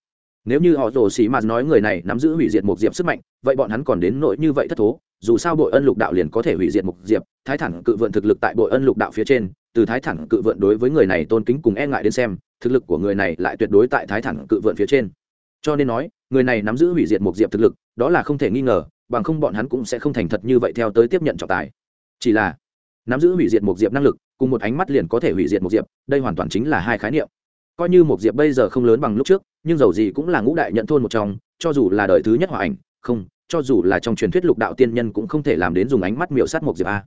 Nếu như họ rồ xì mạt nói người này nắm giữ hủy diệt một diệp sức mạnh, vậy bọn hắn còn đến nỗi như vậy thất thố, dù sao bội ân lục đạo liền có thể hủy diệt một diệp, thái thẳng cự vượn thực lực tại bội ân lục đạo phía trên, từ thái thẳng cự vượn đối với người này tôn kính cùng e ngại đến xem, thực lực của người này lại tuyệt đối tại thái thẳng cự vượn phía trên. Cho nên nói, người này nắm giữ hủy diệt một diệp thực lực, đó là không thể nghi ngờ, bằng không bọn hắn cũng sẽ không thành thật như vậy theo tới tiếp nhận trọng tài. Chỉ là, nắm giữ hủy diệt một diệp năng lực cùng một ánh mắt liền có thể hủy diệt một diệp, đây hoàn toàn chính là hai khái niệm. Coi như một diệp bây giờ không lớn bằng lúc trước, nhưng dầu gì cũng là ngũ đại nhận thôn một trong, cho dù là đời thứ nhất hòa ảnh, không, cho dù là trong truyền thuyết lục đạo tiên nhân cũng không thể làm đến dùng ánh mắt miểu sát một diệp a.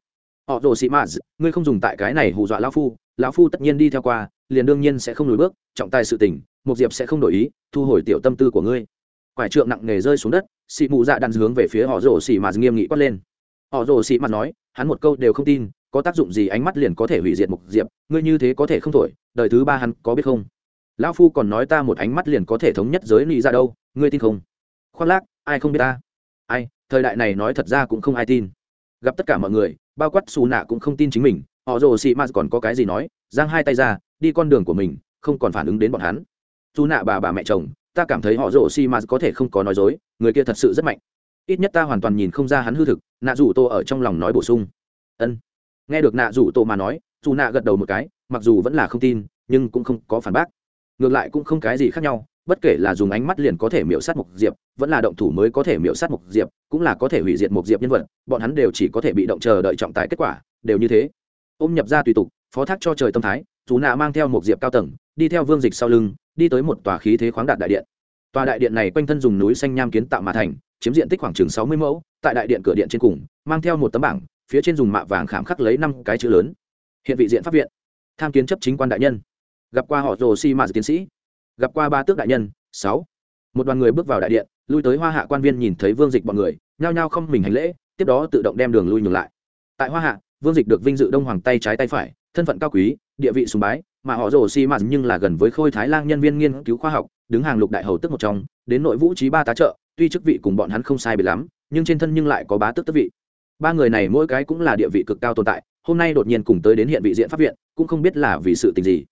Họ đồ sĩ maz ngươi không dùng tại cái này hù dọa lão phu lão phu tất nhiên đi theo qua, liền đương nhiên sẽ không lùi bước, trọng tài sự tình, một diệp sẽ không đổi ý, thu hồi tiểu tâm tư của ngươi. Quải trượng nặng nề rơi xuống đất xị mụ dạ đạn hướng về phía họ rổ xỉ mạt nghiêm nghị quát lên. Họ rổ xỉ mạt nói, hắn một câu đều không tin có tác dụng gì ánh mắt liền có thể hủy diệt mục diệp, ngươi như thế có thể không thổi, đời thứ ba hắn có biết không? Lão phu còn nói ta một ánh mắt liền có thể thống nhất giới nị ra đâu, ngươi tin không? Khoác lác, ai không biết ta? Ai, thời đại này nói thật ra cũng không ai tin. Gặp tất cả mọi người, bao quát xù nạ cũng không tin chính mình, họ rồ xị mạt còn có cái gì nói, giang hai tay ra, đi con đường của mình, không còn phản ứng đến bọn hắn. Dù nạ bà bà mẹ chồng, ta cảm thấy họ rồ xị mạt có thể không có nói dối, người kia thật sự rất mạnh. Ít nhất ta hoàn toàn nhìn không ra hắn hư thực, nạ rủ tô ở trong lòng nói bổ sung. Ân nghe được nạ rủ tô mà nói, dù nạ gật đầu một cái, mặc dù vẫn là không tin, nhưng cũng không có phản bác. Ngược lại cũng không cái gì khác nhau, bất kể là dùng ánh mắt liền có thể miễu sát mục diệp, vẫn là động thủ mới có thể miễu sát mục diệp, cũng là có thể hủy diệt mục diệp nhân vật, bọn hắn đều chỉ có thể bị động chờ đợi trọng tài kết quả, đều như thế. Ôm nhập ra tùy tục, phó thác cho trời tâm thái chú nạ mang theo một diệp cao tầng, đi theo vương dịch sau lưng, đi tới một tòa khí thế khoáng đạt đại điện. Tòa đại điện này quanh thân dùng núi xanh nham kiến tạo mà thành, chiếm diện tích khoảng chừng sáu mươi mẫu, tại đại điện cửa điện trên cùng, mang theo một tấm bảng phía trên dùng mạ vàng khảm khắc lấy năm cái chữ lớn. Hiện vị diện pháp viện. Tham kiến chấp chính quan đại nhân. Gặp qua họ rồ si mạt tiến sĩ. Gặp qua ba tước đại nhân. Sáu. Một đoàn người bước vào đại điện, lui tới hoa hạ quan viên nhìn thấy vương dịch bọn người, nhao nhao không mình hành lễ, tiếp đó tự động đem đường lui nhường lại. Tại hoa hạ, vương dịch được vinh dự đông hoàng tay trái tay phải, thân phận cao quý, địa vị sùng bái, mà họ rồ xi mạt nhưng là gần với khôi thái lang nhân viên nghiên cứu khoa học, đứng hàng lục đại hầu tức một trong, đến nội vũ trí ba tá trợ, tuy chức vị cùng bọn hắn không sai biệt lắm, nhưng trên thân nhưng lại có bá tước tước vị ba người này mỗi cái cũng là địa vị cực cao tồn tại, hôm nay đột nhiên cùng tới đến hiện vị diện pháp viện, cũng không biết là vì sự tình gì.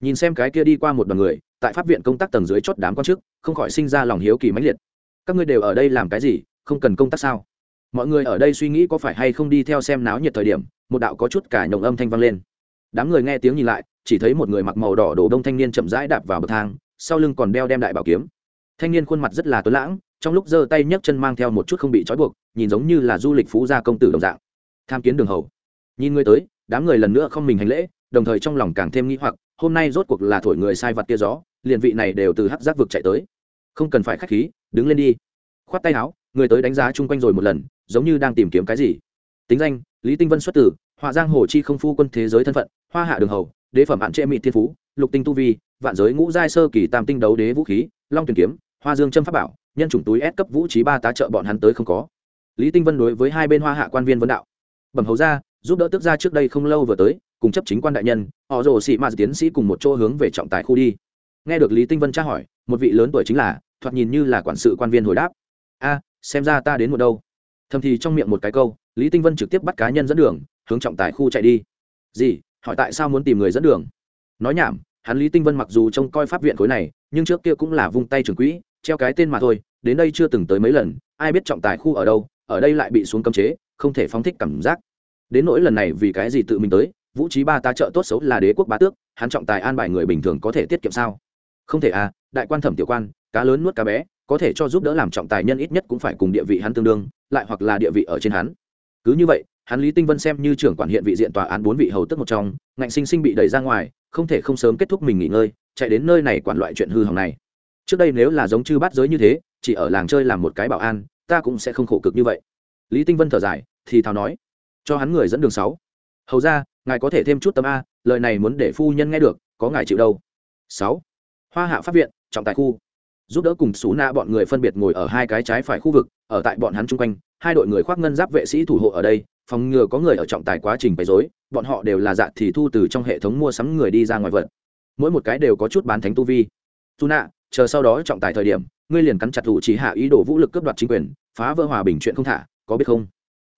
Nhìn xem cái kia đi qua một đoàn người, tại pháp viện công tác tầng dưới chót đám quan chức, không khỏi sinh ra lòng hiếu kỳ mãnh liệt. Các ngươi đều ở đây làm cái gì, không cần công tác sao? Mọi người ở đây suy nghĩ có phải hay không đi theo xem náo nhiệt thời điểm, một đạo có chút cả nhộng âm thanh vang lên. Đám người nghe tiếng nhìn lại, chỉ thấy một người mặc màu đỏ đổ đông thanh niên chậm rãi đạp vào bậc thang, sau lưng còn đeo đem đại bảo kiếm. Thanh niên khuôn mặt rất là tuấn lãng trong lúc giơ tay nhấc chân mang theo một chút không bị trói buộc, nhìn giống như là du lịch phú gia công tử đồng dạng. Tham kiến đường hầu. Nhìn người tới, đám người lần nữa không mình hành lễ, đồng thời trong lòng càng thêm nghĩ hoặc, hôm nay rốt cuộc là thổi người sai vặt kia gió, liền vị này đều từ hắc giác vực chạy tới. Không cần phải khách khí, đứng lên đi. Khoát tay áo, người tới đánh giá chung quanh rồi một lần, giống như đang tìm kiếm cái gì. Tính danh, lý tinh vân xuất tử, họa giang hồ chi không phu quân thế giới thân phận, hoa hạ đường hầu, đế phẩm hạn trệ mỹ thiên phú, lục tinh tu vi, vạn giới ngũ giai sơ kỳ tam tinh đấu đế vũ khí, long tuyển kiếm, hoa dương trâm pháp bảo nhân chủng túi ép cấp vũ trí ba tá trợ bọn hắn tới không có. Lý tinh vân đối với hai bên hoa hạ quan viên vấn đạo. Bẩm hầu ra giúp đỡ tức ra trước đây không lâu vừa tới, cùng chấp chính quan đại nhân, họ rồ sĩ ma tiến sĩ cùng một chỗ hướng về trọng tài khu đi. Nghe được lý tinh vân tra hỏi, một vị lớn tuổi chính là, thoạt nhìn như là quản sự quan viên hồi đáp. A, xem ra ta đến một đâu. Thầm thì trong miệng một cái câu, lý tinh vân trực tiếp bắt cá nhân dẫn đường, hướng trọng tài khu chạy đi. Gì, hỏi tại sao muốn tìm người dẫn đường? Nói nhảm, hắn lý tinh vân mặc dù trông coi pháp viện khối này, nhưng trước kia cũng là vung tay trường quỹ treo cái tên mà thôi, đến đây chưa từng tới mấy lần, ai biết trọng tài khu ở đâu, ở đây lại bị xuống cấm chế, không thể phóng thích cảm giác. Đến nỗi lần này vì cái gì tự mình tới, vũ trí ba ta trợ tốt xấu là đế quốc bá tước, hắn trọng tài an bài người bình thường có thể tiết kiệm sao? Không thể à đại quan thẩm tiểu quan, cá lớn nuốt cá bé, có thể cho giúp đỡ làm trọng tài nhân ít nhất cũng phải cùng địa vị hắn tương đương, lại hoặc là địa vị ở trên hắn. Cứ như vậy, hắn lý tinh vân xem như trưởng quản hiện vị diện tòa án bốn vị hầu tức một trong, ngạnh sinh sinh bị đẩy ra ngoài, không thể không sớm kết thúc mình nghỉ ngơi, chạy đến nơi này quản loại chuyện hư hỏng này trước đây nếu là giống chư bát giới như thế, chỉ ở làng chơi làm một cái bảo an, ta cũng sẽ không khổ cực như vậy. Lý tinh vân thở dài, thì thào nói, cho hắn người dẫn đường sáu. Hầu ra, ngài có thể thêm chút tâm a, lời này muốn để phu nhân nghe được, có ngài chịu đâu. Sáu. Hoa hạ pháp viện, trọng tài khu. Giúp đỡ cùng xú na bọn người phân biệt ngồi ở hai cái trái phải khu vực, ở tại bọn hắn chung quanh, hai đội người khoác ngân giáp vệ sĩ thủ hộ ở đây, phòng ngừa có người ở trọng tài quá trình bày dối bọn họ đều là dạ thì thu từ trong hệ thống mua sắm người đi ra ngoài vật mỗi một cái đều có chút bán thánh tu vi tu nạ, chờ sau đó trọng tài thời điểm, ngươi liền cắn chặt thủ chỉ hạ ý đồ vũ lực cướp đoạt chính quyền, phá vỡ hòa bình chuyện không thả, có biết không?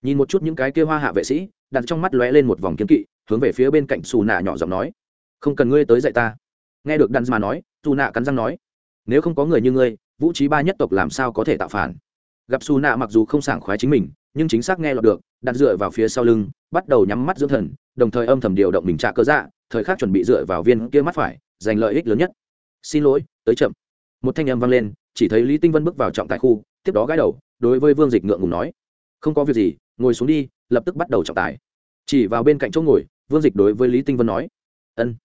Nhìn một chút những cái kia hoa hạ vệ sĩ, đặt trong mắt lóe lên một vòng kiếm kỵ, hướng về phía bên cạnh xù nạ nhỏ giọng nói, không cần ngươi tới dạy ta. Nghe được đan mà nói, dù nạ cắn răng nói, nếu không có người như ngươi, vũ trí ba nhất tộc làm sao có thể tạo phản? Gặp xù nạ mặc dù không sảng khoái chính mình, nhưng chính xác nghe lọt được, đặt dựa vào phía sau lưng, bắt đầu nhắm mắt dưỡng thần, đồng thời âm thầm điều động mình trả cơ dạ thời khắc chuẩn bị dựa vào viên kia mắt phải, giành lợi ích lớn nhất. Xin lỗi tới chậm. Một thanh âm vang lên, chỉ thấy lý tinh vân bước vào trọng tài khu, tiếp đó gãi đầu, đối với vương dịch ngượng ngùng nói, không có việc gì, ngồi xuống đi, lập tức bắt đầu trọng tài. Chỉ vào bên cạnh chỗ ngồi, vương dịch đối với lý tinh vân nói, ân.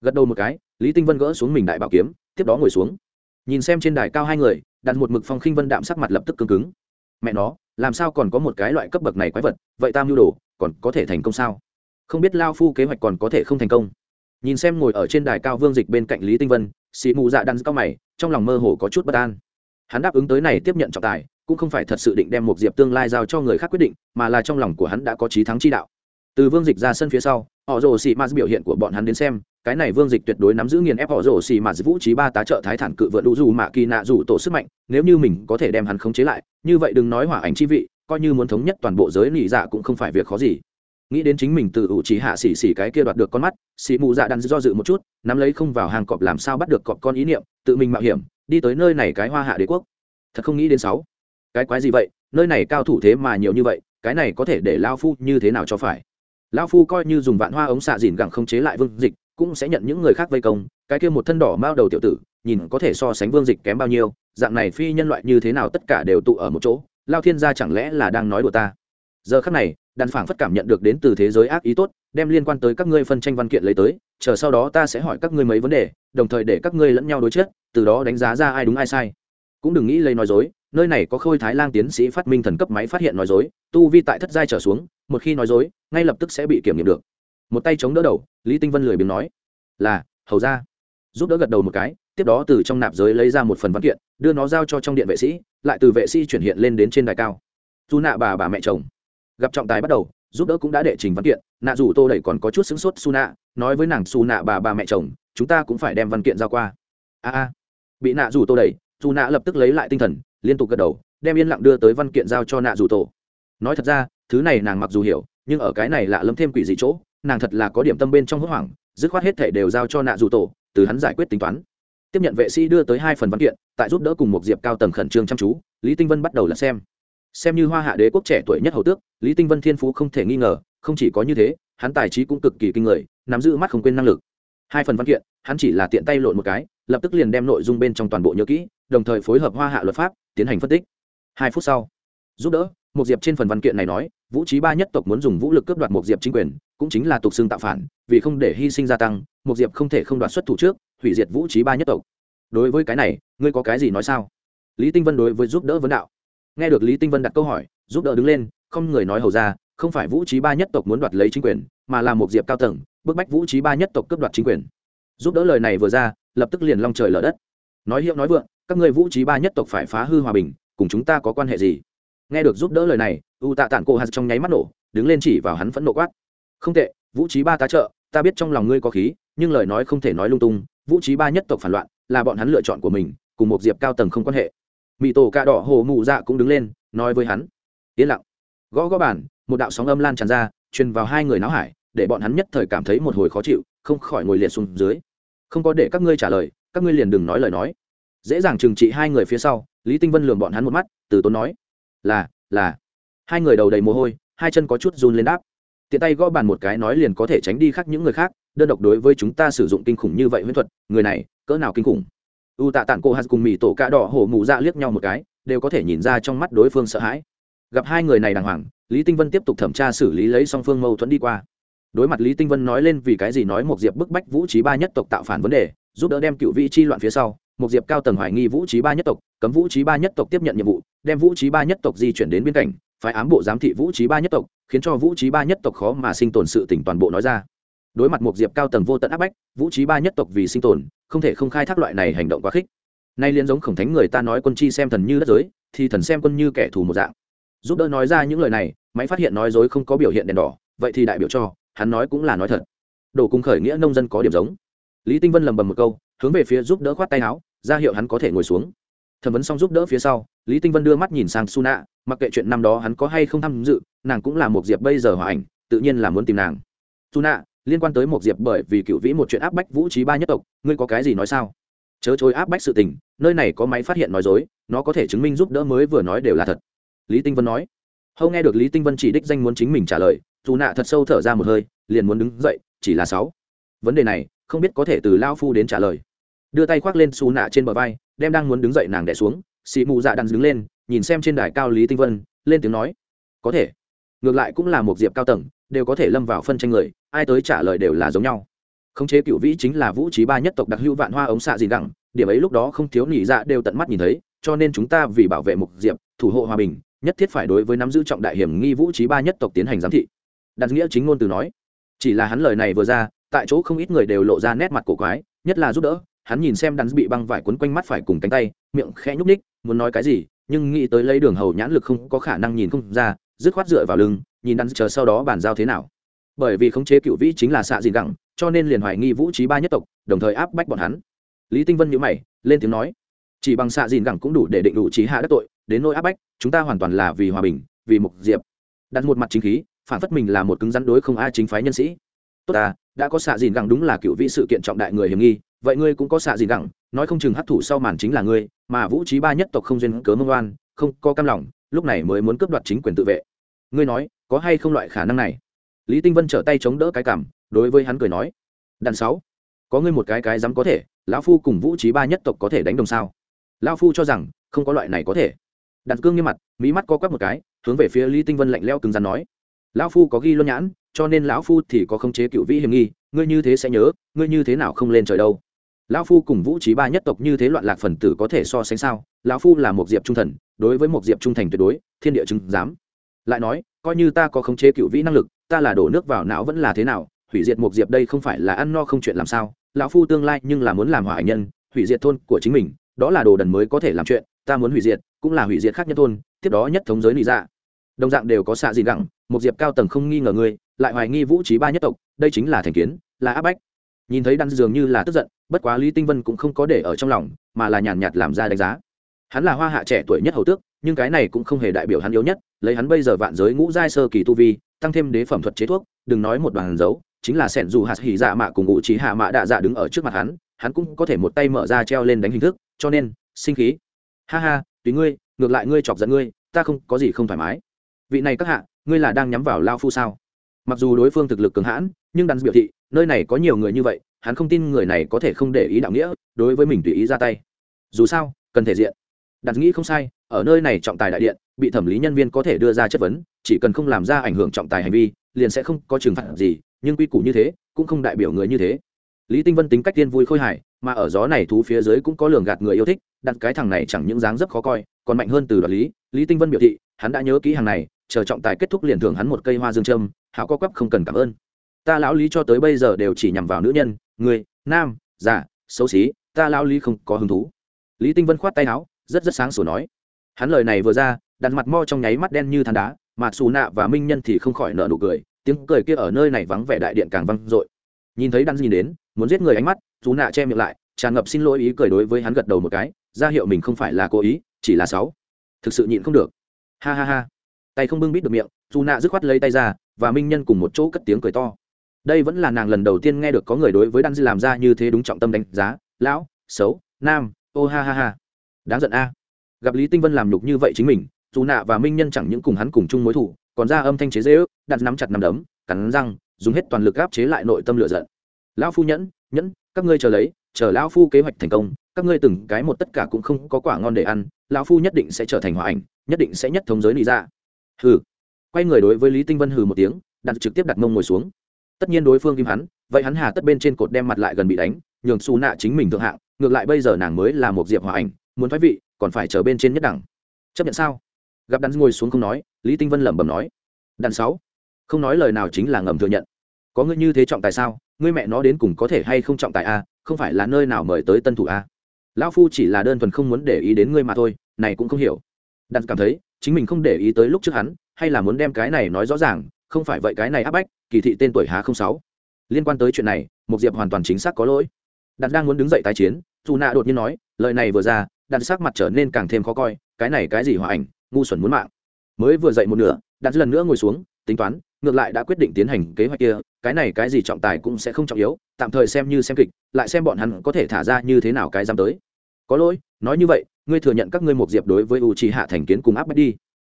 Gật đầu một cái, lý tinh vân gỡ xuống mình đại bảo kiếm, tiếp đó ngồi xuống. Nhìn xem trên đài cao hai người, đặt một mực phong khinh vân đạm sắc mặt lập tức cứng cứng. Mẹ nó, làm sao còn có một cái loại cấp bậc này quái vật, vậy tam nhu đồ, còn có thể thành công sao? Không biết lao phu kế hoạch còn có thể không thành công. Nhìn xem ngồi ở trên đài cao vương dịch bên cạnh lý tinh vân xì mù dạ đan cao mày, trong lòng mơ hồ có chút bất an. Hắn đáp ứng tới này tiếp nhận trọng tài, cũng không phải thật sự định đem một diệp tương lai giao cho người khác quyết định, mà là trong lòng của hắn đã có trí thắng chi đạo. Từ vương dịch ra sân phía sau, họ rồ xì mạt biểu hiện của bọn hắn đến xem, cái này vương dịch tuyệt đối nắm giữ nghiền ép họ rồ xì mạt vũ trí ba tá trợ thái thản cự vượt đủ dù mạ kỳ nạ dù tổ sức mạnh, nếu như mình có thể đem hắn khống chế lại, như vậy đừng nói hỏa ảnh chi vị, coi như muốn thống nhất toàn bộ giới lì dạ cũng không phải việc khó gì nghĩ đến chính mình từ ủ trí hạ xỉ xỉ cái kia đoạt được con mắt, xỉ mù dạ đắn do dự một chút, nắm lấy không vào hàng cọp làm sao bắt được cọp con ý niệm, tự mình mạo hiểm, đi tới nơi này cái hoa hạ đế quốc. Thật không nghĩ đến sáu. Cái quái gì vậy? Nơi này cao thủ thế mà nhiều như vậy, cái này có thể để lao phu như thế nào cho phải? Lao phu coi như dùng vạn hoa ống xạ dìn gẳng không chế lại vương dịch, cũng sẽ nhận những người khác vây công, cái kia một thân đỏ mao đầu tiểu tử, nhìn có thể so sánh vương dịch kém bao nhiêu, dạng này phi nhân loại như thế nào tất cả đều tụ ở một chỗ, lao thiên gia chẳng lẽ là đang nói đùa ta? Giờ khắc này đàn phảng phất cảm nhận được đến từ thế giới ác ý tốt, đem liên quan tới các ngươi phân tranh văn kiện lấy tới, chờ sau đó ta sẽ hỏi các ngươi mấy vấn đề, đồng thời để các ngươi lẫn nhau đối chất, từ đó đánh giá ra ai đúng ai sai. Cũng đừng nghĩ lấy nói dối, nơi này có khôi thái lang tiến sĩ phát minh thần cấp máy phát hiện nói dối, tu vi tại thất giai trở xuống, một khi nói dối, ngay lập tức sẽ bị kiểm nghiệm được. Một tay chống đỡ đầu, lý tinh vân lười biếng nói, là, hầu ra. Giúp đỡ gật đầu một cái, tiếp đó từ trong nạp giới lấy ra một phần văn kiện, đưa nó giao cho trong điện vệ sĩ, lại từ vệ sĩ chuyển hiện lên đến trên đài cao. Dù nạ bà bà mẹ chồng gặp trọng tài bắt đầu, giúp đỡ cũng đã đệ trình văn kiện, nạ dù tô đẩy còn có chút xứng sốt su nạ nói với nàng su nạ bà bà mẹ chồng, chúng ta cũng phải đem văn kiện giao qua. A a. Bị nạ dù tô đẩy, su nạ lập tức lấy lại tinh thần, liên tục gật đầu, đem yên lặng đưa tới văn kiện giao cho nạ dù tổ nói thật ra, thứ này nàng mặc dù hiểu, nhưng ở cái này lạ lẫm thêm quỷ dị chỗ, nàng thật là có điểm tâm bên trong hốt hoảng, dứt khoát hết thể đều giao cho nạ dù tổ từ hắn giải quyết tính toán. Tiếp nhận vệ sĩ đưa tới hai phần văn kiện, tại giúp đỡ cùng một diệp cao tầng khẩn trương chăm chú, lý tinh vân bắt đầu là xem xem như hoa hạ đế quốc trẻ tuổi nhất hầu tước, lý tinh vân thiên phú không thể nghi ngờ, không chỉ có như thế, hắn tài trí cũng cực kỳ kinh người, nắm giữ mắt không quên năng lực. Hai phần văn kiện, hắn chỉ là tiện tay lộn một cái, lập tức liền đem nội dung bên trong toàn bộ nhớ kỹ, đồng thời phối hợp hoa hạ luật pháp, tiến hành phân tích. Hai phút sau, giúp đỡ một diệp trên phần văn kiện này nói, vũ trí ba nhất tộc muốn dùng vũ lực cướp đoạt một diệp chính quyền, cũng chính là tục xưng tạo phản, vì không để hy sinh gia tăng một diệp không thể không đoạt xuất thủ trước, hủy diệt vũ trí ba nhất tộc. Đối với cái này, ngươi có cái gì nói sao? Lý tinh vân đối với giúp đỡ vấn đạo nghe được lý tinh vân đặt câu hỏi, giúp đỡ đứng lên, không người nói hầu ra, không phải vũ trí ba nhất tộc muốn đoạt lấy chính quyền, mà là một diệp cao tầng, bức bách vũ trí ba nhất tộc cướp đoạt chính quyền. Giúp đỡ lời này vừa ra, lập tức liền long trời lở đất. Nói hiệu nói vượng, các người vũ trí ba nhất tộc phải phá hư hòa bình, cùng chúng ta có quan hệ gì? Nghe được giúp đỡ lời này, u tạ tản cô hạt trong nháy mắt nổ, đứng lên chỉ vào hắn phẫn nộ quát. Không tệ, vũ trí ba tá trợ, ta biết trong lòng ngươi có khí, nhưng lời nói không thể nói lung tung, vũ trí ba nhất tộc phản loạn, là bọn hắn lựa chọn của mình, cùng một diệp cao tầng không quan hệ mỹ tổ cạ đỏ hồ mụ dạ cũng đứng lên, nói với hắn. Yên lặng. Gõ gõ bản một đạo sóng âm lan tràn ra, truyền vào hai người náo hải, để bọn hắn nhất thời cảm thấy một hồi khó chịu, không khỏi ngồi liệt xuống dưới. Không có để các ngươi trả lời, các ngươi liền đừng nói lời nói. Dễ dàng trừng trị hai người phía sau, lý tinh vân lường bọn hắn một mắt, từ tốn nói. Là là. Hai người đầu đầy mồ hôi, hai chân có chút run lên đáp. Tiện tay gõ bàn một cái nói liền có thể tránh đi khác những người khác, đơn độc đối với chúng ta sử dụng kinh khủng như vậy huyễn thuật, người này, cỡ nào kinh khủng? U tạ tản cô hạt cùng mì tổ cạ đỏ hổ mù dạ liếc nhau một cái, đều có thể nhìn ra trong mắt đối phương sợ hãi. Gặp hai người này đàng hoàng, lý tinh vân tiếp tục thẩm tra xử lý lấy song phương mâu thuẫn đi qua. Đối mặt lý tinh vân nói lên vì cái gì nói một diệp bức bách vũ trí ba nhất tộc tạo phản vấn đề, giúp đỡ đem cựu vị chi loạn phía sau một diệp cao tầng hoài nghi vũ trí ba nhất tộc, cấm vũ trí ba nhất tộc tiếp nhận nhiệm vụ, đem vũ trí ba nhất tộc di chuyển đến biên cảnh phải ám bộ giám thị vũ trí ba nhất tộc, khiến cho vũ trí ba nhất tộc khó mà sinh tồn sự tỉnh toàn bộ nói ra đối mặt một diệp cao tầng vô tận áp bách, vũ trí ba nhất tộc vì sinh tồn, không thể không khai thác loại này hành động quá khích. Nay liên giống khổng thánh người ta nói quân chi xem thần như đất giới, thì thần xem quân như kẻ thù một dạng. Giúp đỡ nói ra những lời này, máy phát hiện nói dối không có biểu hiện đèn đỏ, vậy thì đại biểu cho, hắn nói cũng là nói thật. Đồ cung khởi nghĩa nông dân có điểm giống. Lý tinh vân lầm bầm một câu, hướng về phía giúp đỡ khoát tay áo, ra hiệu hắn có thể ngồi xuống. Thẩm vấn xong giúp đỡ phía sau, lý tinh vân đưa mắt nhìn sang su nạ mặc kệ chuyện năm đó hắn có hay không tham dự, nàng cũng là một diệp bây giờ hòa ảnh, tự nhiên là muốn tìm nàng. Su nạ liên quan tới một diệp bởi vì cựu vĩ một chuyện áp bách vũ trí ba nhất tộc, ngươi có cái gì nói sao? Chớ chối áp bách sự tình, nơi này có máy phát hiện nói dối, nó có thể chứng minh giúp đỡ mới vừa nói đều là thật. Lý tinh vân nói. Hâu nghe được lý tinh vân chỉ đích danh muốn chính mình trả lời, dù nạ thật sâu thở ra một hơi, liền muốn đứng dậy, chỉ là sáu. Vấn đề này, không biết có thể từ lao phu đến trả lời. Đưa tay khoác lên xù nạ trên bờ vai, đem đang muốn đứng dậy nàng đẻ xuống xị mù dạ đàn đứng lên, nhìn xem trên đài cao lý tinh vân, lên tiếng nói. Có thể. Ngược lại cũng là một diệp cao tầng, đều có thể lâm vào phân tranh người ai tới trả lời đều là giống nhau. Khống chế cựu vĩ chính là vũ trí ba nhất tộc đặc hữu vạn hoa ống xạ gì gẳng điểm ấy lúc đó không thiếu nỉ dạ đều tận mắt nhìn thấy, cho nên chúng ta vì bảo vệ mục diệp, thủ hộ hòa bình, nhất thiết phải đối với nắm giữ trọng đại hiểm nghi vũ trí ba nhất tộc tiến hành giám thị. Đặt nghĩa chính ngôn từ nói, chỉ là hắn lời này vừa ra, tại chỗ không ít người đều lộ ra nét mặt cổ quái, nhất là giúp đỡ, hắn nhìn xem đắn bị băng vải quấn quanh mắt phải cùng cánh tay, miệng khẽ nhúc ních muốn nói cái gì, nhưng nghĩ tới lấy đường hầu nhãn lực không có khả năng nhìn không ra, dứt khoát dựa vào lưng, nhìn đắn chờ sau đó bàn giao thế nào bởi vì khống chế cựu vĩ chính là xạ dìn gẳng, cho nên liền hoài nghi vũ trí ba nhất tộc, đồng thời áp bách bọn hắn. Lý tinh vân nhữ mày, lên tiếng nói, chỉ bằng xạ dìn gẳng cũng đủ để định đủ trí hạ đất tội, đến nỗi áp bách, chúng ta hoàn toàn là vì hòa bình, vì mục diệp. Đặt một mặt chính khí, phản phất mình là một cứng rắn đối không ai chính phái nhân sĩ. Tốt ta, đã có xạ dìn gẳng đúng là cựu vị sự kiện trọng đại người hiểm nghi, vậy ngươi cũng có xạ dìn gẳng, nói không chừng hấp thụ sau màn chính là ngươi, mà vũ trí ba nhất tộc không duyên cớ mông oan, không có cam lòng, lúc này mới muốn cướp đoạt chính quyền tự vệ. Ngươi nói, có hay không loại khả năng này? Lý tinh vân trở tay chống đỡ cái cảm, đối với hắn cười nói, đàn sáu, có ngươi một cái cái dám có thể, lão phu cùng vũ trí ba nhất tộc có thể đánh đồng sao? Lão phu cho rằng, không có loại này có thể. Đàn cương như mặt mỹ mắt co quắp một cái, hướng về phía lý tinh vân lạnh leo cứng rắn nói, lão phu có ghi luân nhãn, cho nên lão phu thì có khống chế cựu vĩ hiểm nghi, ngươi như thế sẽ nhớ, ngươi như thế nào không lên trời đâu? Lão phu cùng vũ trí ba nhất tộc như thế loạn lạc phần tử có thể so sánh sao? Lão phu là một diệp trung thần, đối với một diệp trung thành tuyệt đối, thiên địa chứng giám. Lại nói coi như ta có khống chế cựu vĩ năng lực, ta là đổ nước vào não vẫn là thế nào, hủy diệt một diệp đây không phải là ăn no không chuyện làm sao, lão phu tương lai nhưng là muốn làm hỏa nhân, hủy diệt thôn của chính mình, đó là đồ đần mới có thể làm chuyện, ta muốn hủy diệt, cũng là hủy diệt khác nhân thôn, tiếp đó nhất thống giới lý dạ. Đồng dạng đều có xạ gì gẳng một diệp cao tầng không nghi ngờ ngươi, lại hoài nghi vũ trí ba nhất tộc, đây chính là thành kiến, là áp bách. Nhìn thấy đan dường như là tức giận, bất quá lý tinh vân cũng không có để ở trong lòng, mà là nhàn nhạt làm ra đánh giá. Hắn là hoa hạ trẻ tuổi nhất hầu tước nhưng cái này cũng không hề đại biểu hắn yếu nhất, lấy hắn bây giờ vạn giới ngũ giai sơ kỳ tu vi, tăng thêm đế phẩm thuật chế thuốc, đừng nói một đoàn dấu, chính là sẻn dù hạt hỉ dạ mạ cùng ngụ trí hạ mạ đạ dạ đứng ở trước mặt hắn hắn cũng có thể một tay mở ra treo lên đánh hình thức, cho nên, sinh khí. Ha ha, tùy ngươi, ngược lại ngươi chọc giận ngươi, ta không có gì không thoải mái. Vị này các hạ, ngươi là đang nhắm vào lao phu sao? Mặc dù đối phương thực lực cường hãn, nhưng đắn biểu thị, nơi này có nhiều người như vậy, hắn không tin người này có thể không để ý đạo nghĩa, đối với mình tùy ý ra tay. Dù sao, cần thể diện. Đặt nghĩ không sai ở nơi này trọng tài đại điện, bị thẩm lý nhân viên có thể đưa ra chất vấn, chỉ cần không làm ra ảnh hưởng trọng tài hành vi, liền sẽ không có trừng phạt gì, nhưng quy củ như thế, cũng không đại biểu người như thế. Lý tinh vân tính cách tiên vui khôi hài, mà ở gió này thú phía dưới cũng có lường gạt người yêu thích, đặt cái thằng này chẳng những dáng rất khó coi, còn mạnh hơn từ đoạt lý. Lý tinh vân biểu thị, hắn đã nhớ kỹ hàng này, chờ trọng tài kết thúc liền thưởng hắn một cây hoa dương trâm hảo có quắp không cần cảm ơn. Ta lão lý cho tới bây giờ đều chỉ nhằm vào nữ nhân, người, nam, già, xấu xí, ta lão lý không có hứng thú. Lý tinh vân khoát tay áo, rất rất sáng sủa nói hắn lời này vừa ra, đặt mặt mo trong nháy mắt đen như than đá, mà xù nạ và minh nhân thì không khỏi nợ nụ cười, tiếng cười kia ở nơi này vắng vẻ đại điện càng vang dội. Nhìn thấy đan nhìn đến, muốn giết người ánh mắt xù nạ che miệng lại, tràn ngập xin lỗi ý cười đối với hắn gật đầu một cái, ra hiệu mình không phải là cố ý, chỉ là sáu. Thực sự nhịn không được. Ha ha ha. Tay không bưng bít được miệng dù nạ dứt khoát lấy tay ra, và minh nhân cùng một chỗ cất tiếng cười to. Đây vẫn là nàng lần đầu tiên nghe được có người đối với đan dư làm ra như thế đúng trọng tâm đánh giá. Lão, xấu, nam, ô ha ha ha. Đáng giận a gặp lý tinh vân làm nhục như vậy chính mình, dù nạ và minh nhân chẳng những cùng hắn cùng chung mối thủ còn ra âm thanh chế dễ ước đặt nắm chặt nắm đấm, cắn răng, dùng hết toàn lực áp chế lại nội tâm lựa giận. Lão phu nhẫn nhẫn, các ngươi chờ lấy, chờ lão phu kế hoạch thành công, các ngươi từng cái một tất cả cũng không có quả ngon để ăn, lão phu nhất định sẽ trở thành hòa ảnh, nhất định sẽ nhất thống giới lý ra dạ. hừ. Quay người đối với lý tinh vân hừ một tiếng, đặt trực tiếp đặt mông ngồi xuống. Tất nhiên đối phương kim hắn, vậy hắn hà tất bên trên cột đem mặt lại gần bị đánh, nhường xù nạ chính mình thượng hạng, ngược lại bây giờ nàng mới là một diệp hòa ảnh, muốn thoái vị còn phải chờ bên trên nhất đẳng. Chấp nhận sao? Gặp đắn ngồi xuống không nói, lý tinh vân lẩm bẩm nói. Đàn sáu, không nói lời nào chính là ngầm thừa nhận. Có ngươi như thế trọng tài sao? Ngươi mẹ nó đến cùng có thể hay không trọng tài a? Không phải là nơi nào mời tới tân thủ a? Lão phu chỉ là đơn thuần không muốn để ý đến ngươi mà thôi, này cũng không hiểu. Đàn cảm thấy, chính mình không để ý tới lúc trước hắn, hay là muốn đem cái này nói rõ ràng, không phải vậy cái này áp bách, kỳ thị tên tuổi há không sáu. Liên quan tới chuyện này một diệp hoàn toàn chính xác có lỗi. Đặt đang muốn đứng dậy tái chiến dù nạ đột nhiên nói, lời này vừa ra đạn sắc mặt trở nên càng thêm khó coi, cái này cái gì hòa ảnh, ngu xuẩn muốn mạng. Mới vừa dậy một nửa đạn lần nữa ngồi xuống, tính toán, ngược lại đã quyết định tiến hành kế hoạch kia, cái này cái gì trọng tài cũng sẽ không trọng yếu, tạm thời xem như xem kịch, lại xem bọn hắn có thể thả ra như thế nào cái dám tới. Có lỗi, nói như vậy, ngươi thừa nhận các ngươi một diệp đối với u trì hạ thành kiến cùng áp bách đi.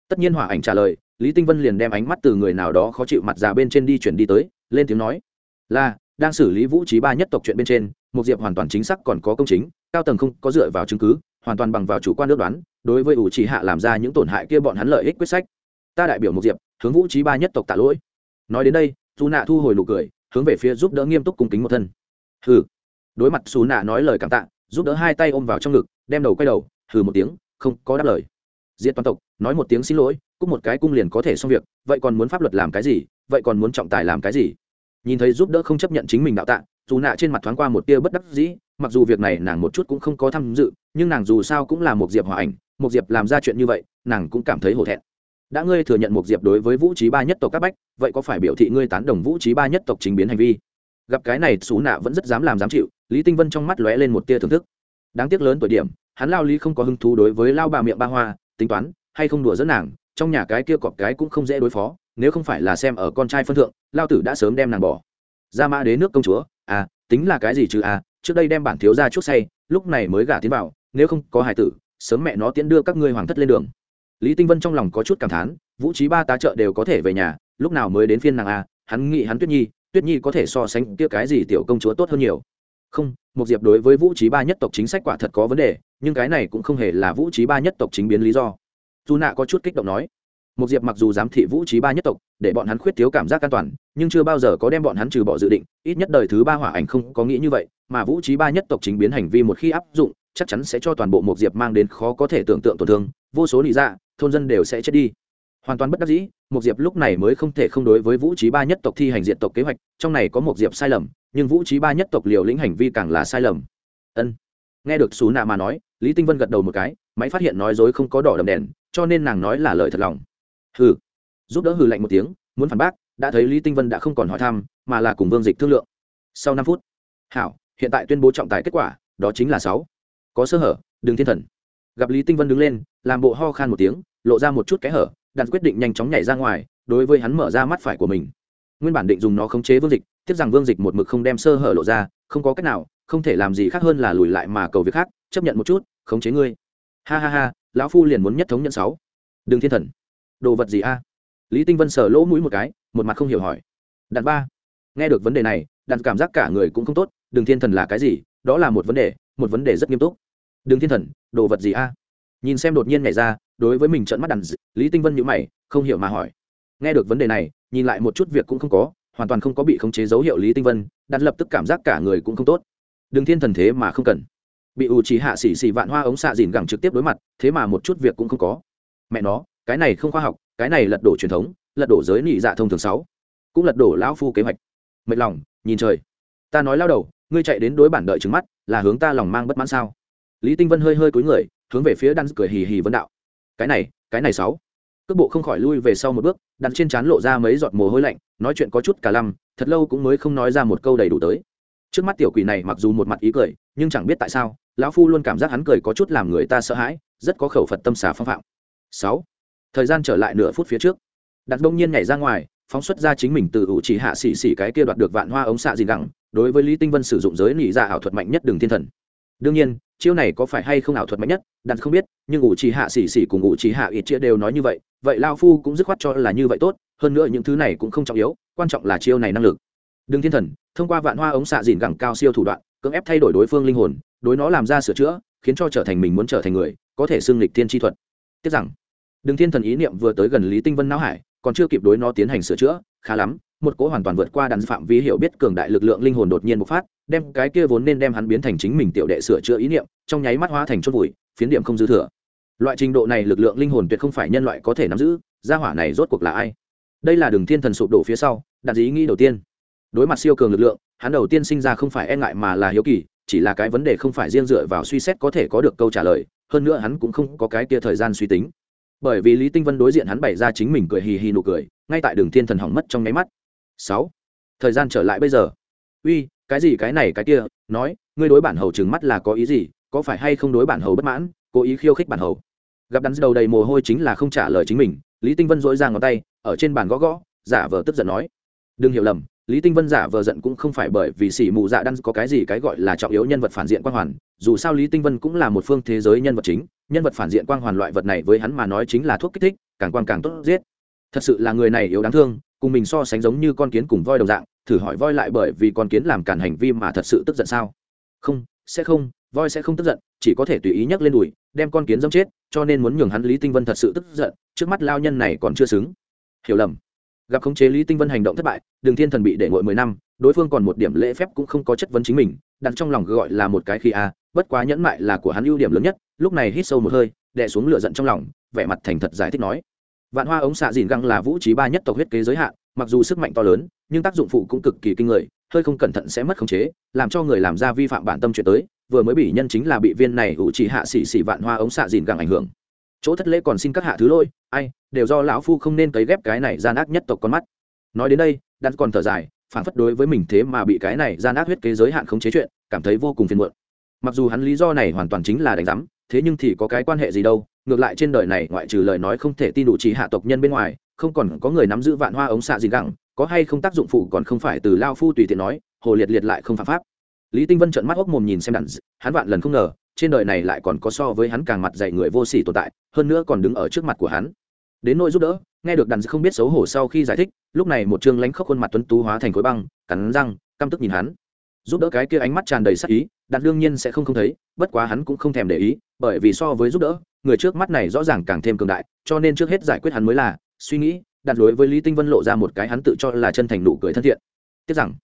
Tất nhiên hỏa ảnh trả lời, lý tinh vân liền đem ánh mắt từ người nào đó khó chịu mặt già bên trên đi chuyển đi tới, lên tiếng nói, là, đang xử lý vũ trí ba nhất tộc chuyện bên trên, một diệp hoàn toàn chính xác còn có công chính, cao tầng không có dựa vào chứng cứ hoàn toàn bằng vào chủ quan nước đoán, đối với ủ trì hạ làm ra những tổn hại kia bọn hắn lợi ích quyết sách. Ta đại biểu một diệp, hướng vũ trí ba nhất tộc tạ lỗi. Nói đến đây dù nạ thu hồi nụ cười, hướng về phía giúp đỡ nghiêm túc cung kính một thân. Hừ. Đối mặt xù nạ nói lời cảm tạ, giúp đỡ hai tay ôm vào trong ngực, đem đầu quay đầu, hừ một tiếng, không có đáp lời. Diệt toàn tộc, nói một tiếng xin lỗi cúc một cái cung liền có thể xong việc, vậy còn muốn pháp luật làm cái gì, vậy còn muốn trọng tài làm cái gì? Nhìn thấy giúp đỡ không chấp nhận chính mình đạo tạ dù nạ trên mặt thoáng qua một tia bất đắc dĩ, mặc dù việc này nàng một chút cũng không có tham dự, nhưng nàng dù sao cũng là một diệp hòa ảnh, một diệp làm ra chuyện như vậy, nàng cũng cảm thấy hổ thẹn. Đã ngươi thừa nhận một diệp đối với vũ trí ba nhất tộc các bách, vậy có phải biểu thị ngươi tán đồng vũ trí ba nhất tộc chính biến hành vi? Gặp cái này xú nạ vẫn rất dám làm dám chịu, lý tinh vân trong mắt lóe lên một tia thưởng thức. Đáng tiếc lớn tuổi điểm, hắn lao lý không có hứng thú đối với lao bà miệng ba hoa, tính toán, hay không đùa dẫn nàng, trong nhà cái kia cọp cái cũng không dễ đối phó, nếu không phải là xem ở con trai phân thượng, lao tử đã sớm đem nàng bỏ. Ra mã đế nước công chúa à tính là cái gì chứ à trước đây đem bản thiếu ra chuốc say, lúc này mới gả tiến vào, nếu không có hài tử, sớm mẹ nó tiễn đưa các ngươi hoàng thất lên đường. Lý tinh vân trong lòng có chút cảm thán, vũ trí ba tá trợ đều có thể về nhà, lúc nào mới đến phiên nàng à hắn nghĩ hắn tuyết nhi tuyết nhi có thể so sánh kia cái gì tiểu công chúa tốt hơn nhiều. Không một diệp đối với vũ trí ba nhất tộc chính sách quả thật có vấn đề, nhưng cái này cũng không hề là vũ trí ba nhất tộc chính biến lý do. Dù nạ có chút kích động nói một diệp mặc dù giám thị vũ trí ba nhất tộc, để bọn hắn khuyết thiếu cảm giác an toàn, nhưng chưa bao giờ có đem bọn hắn trừ bỏ dự định, ít nhất đời thứ ba hỏa ảnh không có nghĩ như vậy, mà vũ trí ba nhất tộc chính biến hành vi một khi áp dụng, chắc chắn sẽ cho toàn bộ một diệp mang đến khó có thể tưởng tượng tổn thương, vô số lý dạ thôn dân đều sẽ chết đi. Hoàn toàn bất đắc dĩ một diệp lúc này mới không thể không đối với vũ trí ba nhất tộc thi hành diện tộc kế hoạch, trong này có một diệp sai lầm, nhưng vũ trí ba nhất tộc liều lĩnh hành vi càng là sai lầm. Ân. Nghe được xú nạ mà nói, lý tinh vân gật đầu một cái, máy phát hiện nói dối không có đỏ đầm đèn, cho nên nàng nói là lời thật lòng hừ. Giúp đỡ hừ lạnh một tiếng, muốn phản bác, đã thấy lý tinh vân đã không còn hỏi thăm, mà là cùng vương dịch thương lượng. Sau năm phút, hảo, hiện tại tuyên bố trọng tài kết quả, đó chính là sáu. Có sơ hở, đừng thiên thần. Gặp lý tinh vân đứng lên, làm bộ ho khan một tiếng, lộ ra một chút kẽ hở, đặt quyết định nhanh chóng nhảy ra ngoài, đối với hắn mở ra mắt phải của mình. Nguyên bản định dùng nó khống chế vương dịch, tiếc rằng vương dịch một mực không đem sơ hở lộ ra, không có cách nào, không thể làm gì khác hơn là lùi lại mà cầu việc khác, chấp nhận một chút, khống chế ngươi. Ha ha ha, lão phu liền muốn nhất thống nhận sáu. Đừng thiên thần đồ vật gì a? Lý tinh vân sờ lỗ mũi một cái, một mặt không hiểu hỏi. Đạn ba. Nghe được vấn đề này, đạn cảm giác cả người cũng không tốt, Đường thiên thần là cái gì? Đó là một vấn đề, một vấn đề rất nghiêm túc. Đường thiên thần, đồ vật gì a? Nhìn xem đột nhiên nhảy ra, đối với mình trợn mắt đàn lý tinh vân nhíu mày, không hiểu mà hỏi. Nghe được vấn đề này, nhìn lại một chút việc cũng không có, hoàn toàn không có bị khống chế dấu hiệu lý tinh vân đặt lập tức cảm giác cả người cũng không tốt. Đừng thiên thần thế mà không cần. Bị ủ chỉ hạ xỉ xỉ vạn hoa ống xạ dìn gẳng trực tiếp đối mặt, thế mà một chút việc cũng không có. Mẹ nó cái này không khoa học, cái này lật đổ truyền thống, lật đổ giới nị dạ thông thường sáu, cũng lật đổ lão phu kế hoạch. Mệt lòng, nhìn trời. Ta nói lao đầu, ngươi chạy đến đối bản đợi trứng mắt, là hướng ta lòng mang bất mãn sao? Lý tinh vân hơi hơi cúi người, hướng về phía đan cười hì hì vân đạo. Cái này cái này sáu. Cước bộ không khỏi lui về sau một bước, đặt trên trán lộ ra mấy giọt mồ hôi lạnh, nói chuyện có chút cả lăm, thật lâu cũng mới không nói ra một câu đầy đủ tới. Trước mắt tiểu quỷ này mặc dù một mặt ý cười, nhưng chẳng biết tại sao, lão phu luôn cảm giác hắn cười có chút làm người ta sợ hãi, rất có khẩu phật tâm xả phong phạm. Sáu thời gian trở lại nửa phút phía trước đặt đông nhiên nhảy ra ngoài, phóng xuất ra chính mình từ ủ chỉ hạ xỉ xỉ cái kia đoạt được vạn hoa ống xạ gì gẳng, đối với lý tinh vân sử dụng giới nỉ dạ ảo thuật mạnh nhất đường thiên thần. Đương nhiên, chiêu này có phải hay không ảo thuật mạnh nhất đặt không biết, nhưng ủ chỉ hạ xỉ xỉ cùng ủ chỉ hạ ít chia đều nói như vậy vậy lao phu cũng dứt khoát cho là như vậy tốt, hơn nữa những thứ này cũng không trọng yếu, quan trọng là chiêu này năng lực. Đường thiên thần, thông qua vạn hoa ống xạ dìn gẳng cao siêu thủ đoạn, cưỡng ép thay đổi đối phương linh hồn, đối nó làm ra sửa chữa, khiến cho trở thành mình muốn trở thành người, có thể xưng lịch tiên chi thuật. Tiếc rằng đường thiên thần ý niệm vừa tới gần lý tinh vân não hải, còn chưa kịp đối nó tiến hành sửa chữa, khá lắm, một cỗ hoàn toàn vượt qua đàn phạm vi hiểu biết cường đại lực lượng linh hồn đột nhiên bộc phát, đem cái kia vốn nên đem hắn biến thành chính mình tiểu đệ sửa chữa ý niệm, trong nháy mắt hóa thành chốt vùi, phiến điểm không dư thừa. Loại trình độ này lực lượng linh hồn tuyệt không phải nhân loại có thể nắm giữ, gia hỏa này rốt cuộc là ai? Đây là đường thiên thần sụp đổ phía sau, đặt ý nghĩ đầu tiên. Đối mặt siêu cường lực lượng, hắn đầu tiên sinh ra không phải e ngại mà là hiếu kỳ, chỉ là cái vấn đề không phải riêng dựa vào suy xét có thể có được câu trả lời, hơn nữa hắn cũng không có cái kia thời gian suy tính bởi vì lý tinh vân đối diện hắn bày ra chính mình cười hì hì nụ cười, ngay tại đường thiên thần hỏng mất trong nháy mắt. Sáu, thời gian trở lại bây giờ. Uy, cái gì cái này cái kia, nói, ngươi đối bản hầu trừng mắt là có ý gì, có phải hay không đối bản hầu bất mãn, cố ý khiêu khích bản hầu? Gặp đắn đầu đầy mồ hôi chính là không trả lời chính mình, lý tinh vân dỗi ra ngón tay, ở trên bàn gõ gõ, giả vờ tức giận nói. Đừng hiểu lầm lý tinh vân giả vờ giận cũng không phải bởi vì xỉ mù dạ đan có cái gì cái gọi là trọng yếu nhân vật phản diện quang hoàn, dù sao lý tinh vân cũng là một phương thế giới nhân vật chính, nhân vật phản diện quang hoàn loại vật này với hắn mà nói chính là thuốc kích thích, càng quan càng tốt giết. Thật sự là người này yếu đáng thương, cùng mình so sánh giống như con kiến cùng voi đồng dạng, thử hỏi voi lại bởi vì con kiến làm cản hành vi mà thật sự tức giận sao? Không, sẽ không, voi sẽ không tức giận, chỉ có thể tùy ý nhấc lên đùi, đem con kiến dâm chết, cho nên muốn nhường hắn lý tinh vân thật sự tức giận, trước mắt lao nhân này còn chưa xứng. Hiểu lầm gặp khống chế lý tinh vân hành động thất bại, đường thiên thần bị để ngội mười năm, đối phương còn một điểm lễ phép cũng không có chất vấn chính mình, đặt trong lòng gọi là một cái khi a à, bất quá nhẫn mại là của hắn ưu điểm lớn nhất, lúc này hít sâu một hơi, đè xuống lửa giận trong lòng, vẻ mặt thành thật giải thích nói. Vạn hoa ống xạ dìn găng là vũ trí ba nhất tộc huyết kế giới hạn, mặc dù sức mạnh to lớn, nhưng tác dụng phụ cũng cực kỳ kinh người, hơi không cẩn thận sẽ mất khống chế, làm cho người làm ra vi phạm bản tâm chuyện tới, vừa mới bị nhân chính là bị viên này ủ chỉ hạ xỉ xỉ vạn hoa ống xạ dìn găng ảnh hưởng chỗ thất lễ còn xin các hạ thứ lôi ai, đều do lão phu không nên cấy ghép cái này gian ác nhất tộc con mắt. Nói đến đây, đan còn thở dài, phản phất đối với mình thế mà bị cái này gian ác huyết kế giới hạn khống chế chuyện, cảm thấy vô cùng phiền muộn. Mặc dù hắn lý do này hoàn toàn chính là đánh giám, thế nhưng thì có cái quan hệ gì đâu, ngược lại trên đời này ngoại trừ lời nói không thể tin đủ chỉ hạ tộc nhân bên ngoài, không còn có người nắm giữ vạn hoa ống xạ gì gẳng, có hay không tác dụng phụ còn không phải từ lao phu tùy tiện nói, hồ liệt liệt lại không phạm pháp. Lý tinh vân trợn mắt hốc mồm nhìn xem đặn hắn vạn lần không ngờ trên đời này lại còn có so với hắn càng mặt dạy người vô sỉ tồn tại, hơn nữa còn đứng ở trước mặt của hắn. Đến nỗi giúp đỡ, nghe được đàn không biết xấu hổ sau khi giải thích, lúc này một chương lánh khóc khuôn mặt tuấn tú hóa thành khối băng, cắn răng, căm tức nhìn hắn. Giúp đỡ cái kia ánh mắt tràn đầy sắc ý, đàn đương nhiên sẽ không không thấy, bất quá hắn cũng không thèm để ý, bởi vì so với giúp đỡ, người trước mắt này rõ ràng càng thêm cường đại, cho nên trước hết giải quyết hắn mới là, suy nghĩ đặt đối với lý tinh vân lộ ra một cái hắn tự cho là chân thành nụ cười thân thiện. Tiếc rằng,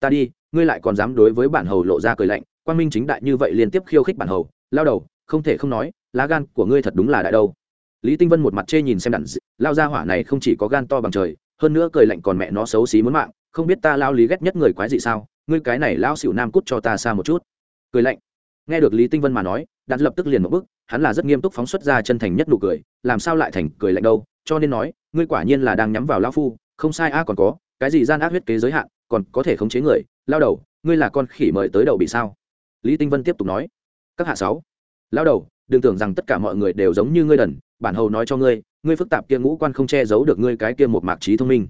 ta đi, ngươi lại còn dám đối với bản hầu lộ ra cười lạnh quan minh chính đại như vậy liên tiếp khiêu khích bản hầu, lao đầu, không thể không nói, lá gan của ngươi thật đúng là đại đâu. Lý tinh vân một mặt chê nhìn xem đặn lao ra hỏa này không chỉ có gan to bằng trời, hơn nữa cười lạnh còn mẹ nó xấu xí muốn mạng, không biết ta lao lý ghét nhất người quái gì sao, ngươi cái này lao xỉu nam cút cho ta xa một chút. Cười lạnh. Nghe được lý tinh vân mà nói đạn lập tức liền một bức hắn là rất nghiêm túc phóng xuất ra chân thành nhất nụ cười, làm sao lại thành cười lạnh đâu, cho nên nói, ngươi quả nhiên là đang nhắm vào lao phu, không sai a, còn có, cái gì gian ác huyết kế giới hạn, còn có thể khống chế người, lao đầu, ngươi là con khỉ mời tới đầu bị sao? Lý tinh vân tiếp tục nói, các hạ sáu lao đầu, đừng tưởng rằng tất cả mọi người đều giống như ngươi đần, bản hầu nói cho ngươi ngươi phức tạp kia ngũ quan không che giấu được ngươi cái kia một mạc trí thông minh.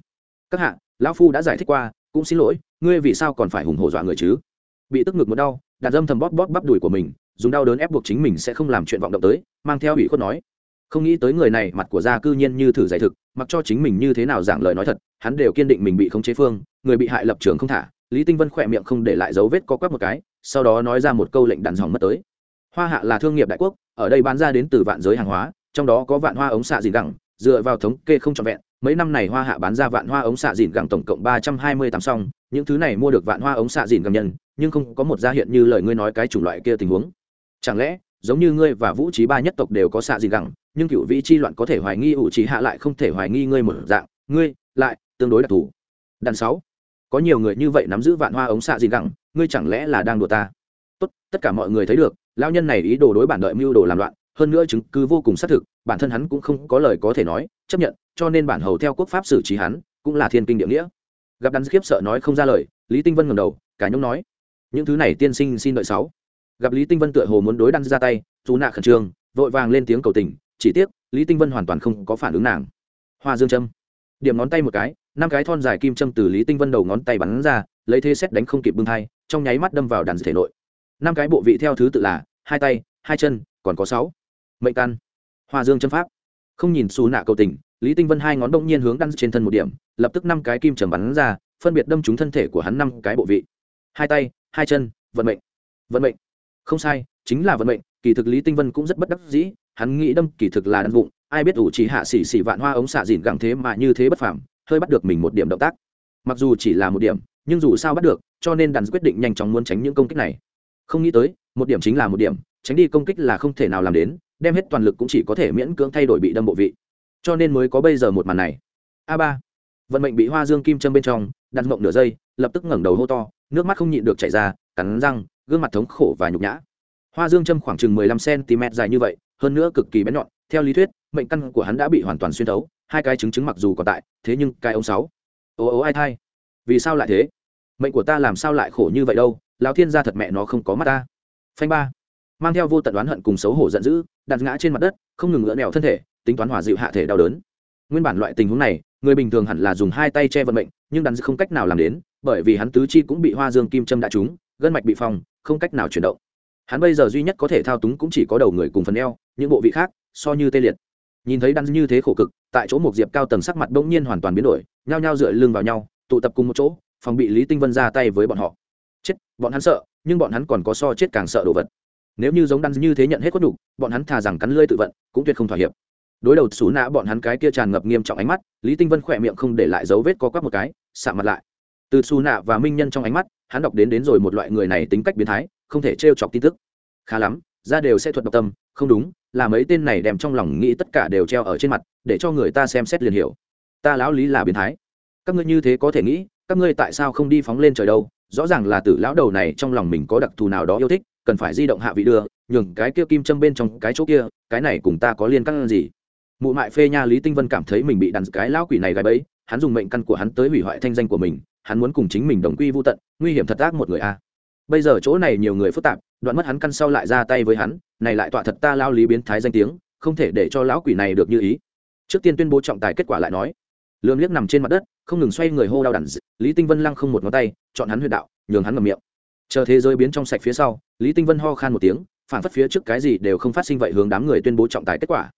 Các hạ, lão phu đã giải thích qua, cũng xin lỗi, ngươi vì sao còn phải hùng hổ dọa người chứ? Bị tức ngực một đau, đàn dâm thầm bóp bóp bắp đùi của mình, dùng đau đớn ép buộc chính mình sẽ không làm chuyện vọng động tới, mang theo ủy khuất nói, không nghĩ tới người này, mặt của gia cư nhiên như thử giải thực, mặc cho chính mình như thế nào giảng lời nói thật, hắn đều kiên định mình bị khống chế phương, người bị hại lập trường không thả lý tinh vân khỏe miệng không để lại dấu vết có quắc một cái, sau đó nói ra một câu lệnh đàn dòng mất tới. Hoa hạ là thương nghiệp đại quốc, ở đây bán ra đến từ vạn giới hàng hóa, trong đó có vạn hoa ống xạ dìn gẳng, dựa vào thống kê không trọn vẹn, mấy năm này hoa hạ bán ra vạn hoa ống xạ dìn gẳng tổng cộng ba trăm hai mươi tám xong những thứ này mua được vạn hoa ống xạ dìn gẳng nhân, nhưng không có một gia hiện như lời ngươi nói cái chủng loại kia tình huống. Chẳng lẽ, giống như ngươi và vũ trí ba nhất tộc đều có xạ dìn gẳng, nhưng cựu vĩ chi loạn có thể hoài nghi ủ trí hạ lại không thể hoài nghi ngươi một dạng, ngươi lại tương đối đặc thù. Đàn sáu có nhiều người như vậy nắm giữ vạn hoa ống xạ gì gẳng, ngươi chẳng lẽ là đang đùa ta? Tốt, tất cả mọi người thấy được lao nhân này ý đồ đối bản đợi mưu đồ làm loạn, hơn nữa chứng cứ vô cùng xác thực, bản thân hắn cũng không có lời có thể nói, chấp nhận, cho nên bản hầu theo quốc pháp xử trí hắn, cũng là thiên kinh địa nghĩa. Gặp đắn khiếp sợ nói không ra lời, lý tinh vân ngầm đầu, cả nhóm nói, những thứ này tiên sinh xin đợi sáu. Gặp lý tinh vân tựa hồ muốn đối đăng ra tay, dù nạ khẩn trương, vội vàng lên tiếng cầu tình, chỉ tiếc, lý tinh vân hoàn toàn không có phản ứng nàng. Hoa dương trâm điểm ngón tay một cái, năm cái thon dài kim châm từ lý tinh vân đầu ngón tay bắn ra, lấy thế xét đánh không kịp bưng thai, trong nháy mắt đâm vào đàn thể nội. Năm cái bộ vị theo thứ tự là, hai tay, hai chân, còn có sáu. Mệnh căn. Hoa dương châm pháp. Không nhìn xù nạ cầu tình, lý tinh vân hai ngón đông nhiên hướng đan trên thân một điểm, lập tức năm cái kim trầm bắn ra, phân biệt đâm trúng thân thể của hắn năm cái bộ vị. Hai tay, hai chân, vận mệnh. Vận mệnh. Không sai, chính là vận mệnh, kỳ thực lý tinh vân cũng rất bất đắc dĩ, hắn nghĩ đâm kỳ thực là đan vụng ai biết ủ chỉ hạ xỉ xỉ vạn hoa ống xạ dìn gẳng thế mà như thế bất phàm, hơi bắt được mình một điểm động tác. Mặc dù chỉ là một điểm, nhưng dù sao bắt được, cho nên đàn quyết định nhanh chóng muốn tránh những công kích này. Không nghĩ tới, một điểm chính là một điểm, tránh đi công kích là không thể nào làm đến, đem hết toàn lực cũng chỉ có thể miễn cưỡng thay đổi bị đâm bộ vị. Cho nên mới có bây giờ một màn này. A ba. Vận mệnh bị hoa dương kim châm bên trong, đặt mộng nửa giây, lập tức ngẩng đầu hô to, nước mắt không nhịn được chảy ra, cắn răng, gương mặt thống khổ và nhục nhã. Hoa dương châm khoảng chừng mười lăm cm dài như vậy, hơn nữa cực kỳ bén nhọn theo lý thuyết, mệnh căn của hắn đã bị hoàn toàn xuyên thấu, hai cái chứng chứng mặc dù còn tại, thế nhưng cái ông sáu. Ô ô ai thai? Vì sao lại thế? Mệnh của ta làm sao lại khổ như vậy đâu? Lão thiên gia thật mẹ nó không có mắt ta. Phanh ba. Mang theo vô tận đoán hận cùng xấu hổ giận dữ, đặt ngã trên mặt đất, không ngừng ngỡ nẻo thân thể, tính toán hòa dịu hạ thể đau đớn. Nguyên bản loại tình huống này, người bình thường hẳn là dùng hai tay che vận mệnh, nhưng đắn không cách nào làm đến, bởi vì hắn tứ chi cũng bị hoa dương kim châm đã trúng, gân mạch bị phòng không cách nào chuyển động. Hắn bây giờ duy nhất có thể thao túng cũng chỉ có đầu người cùng phần eo, những bộ vị khác so như tê liệt. Nhìn thấy đan như thế khổ cực, tại chỗ một diệp cao tầng sắc mặt bỗng nhiên hoàn toàn biến đổi, nhao nhao dựa lưng vào nhau, tụ tập cùng một chỗ, phòng bị lý tinh vân ra tay với bọn họ. Chết, bọn hắn sợ, nhưng bọn hắn còn có so chết càng sợ đồ vật. Nếu như giống đan như thế nhận hết có đủ bọn hắn thà rằng cắn lưỡi tự vận, cũng tuyệt không thỏa hiệp. Đối đầu xú nã bọn hắn cái kia tràn ngập nghiêm trọng ánh mắt, lý tinh vân khỏe miệng không để lại dấu vết có quắc một cái xạ mặt lại. Từ xù nạ và minh nhân trong ánh mắt, hắn đọc đến đến rồi một loại người này tính cách biến thái, không thể trêu chọc tin tức. Khá lắm ra đều sẽ thuật độc tâm, không đúng, là mấy tên này đem trong lòng nghĩ tất cả đều treo ở trên mặt, để cho người ta xem xét liền hiểu. Ta lão lý là biến thái. Các ngươi như thế có thể nghĩ, các ngươi tại sao không đi phóng lên trời đâu? Rõ ràng là tử lão đầu này trong lòng mình có đặc thù nào đó yêu thích, cần phải di động hạ vị đưa, nhường cái kia kim châm bên trong cái chỗ kia, cái này cùng ta có liên căn gì? Mụ mại phê nha lý tinh vân cảm thấy mình bị đàn cái lão quỷ này gài bẫy, hắn dùng mệnh căn của hắn tới hủy hoại thanh danh của mình, hắn muốn cùng chính mình đồng quy vô tận, nguy hiểm thật ác một người a bây giờ chỗ này nhiều người phức tạp, đoạn mất hắn căn sau lại ra tay với hắn, này lại tọa thật ta lao lý biến thái danh tiếng, không thể để cho lão quỷ này được như ý. Trước tiên tuyên bố trọng tài kết quả lại nói. Lương liếc nằm trên mặt đất, không ngừng xoay người hô đau đản. lý tinh vân lăng không một ngón tay, chọn hắn huyệt đạo, nhường hắn ngầm miệng. Chờ thế giới biến trong sạch phía sau, lý tinh vân ho khan một tiếng, phản phất phía trước cái gì đều không phát sinh vậy hướng đám người tuyên bố trọng tài kết quả.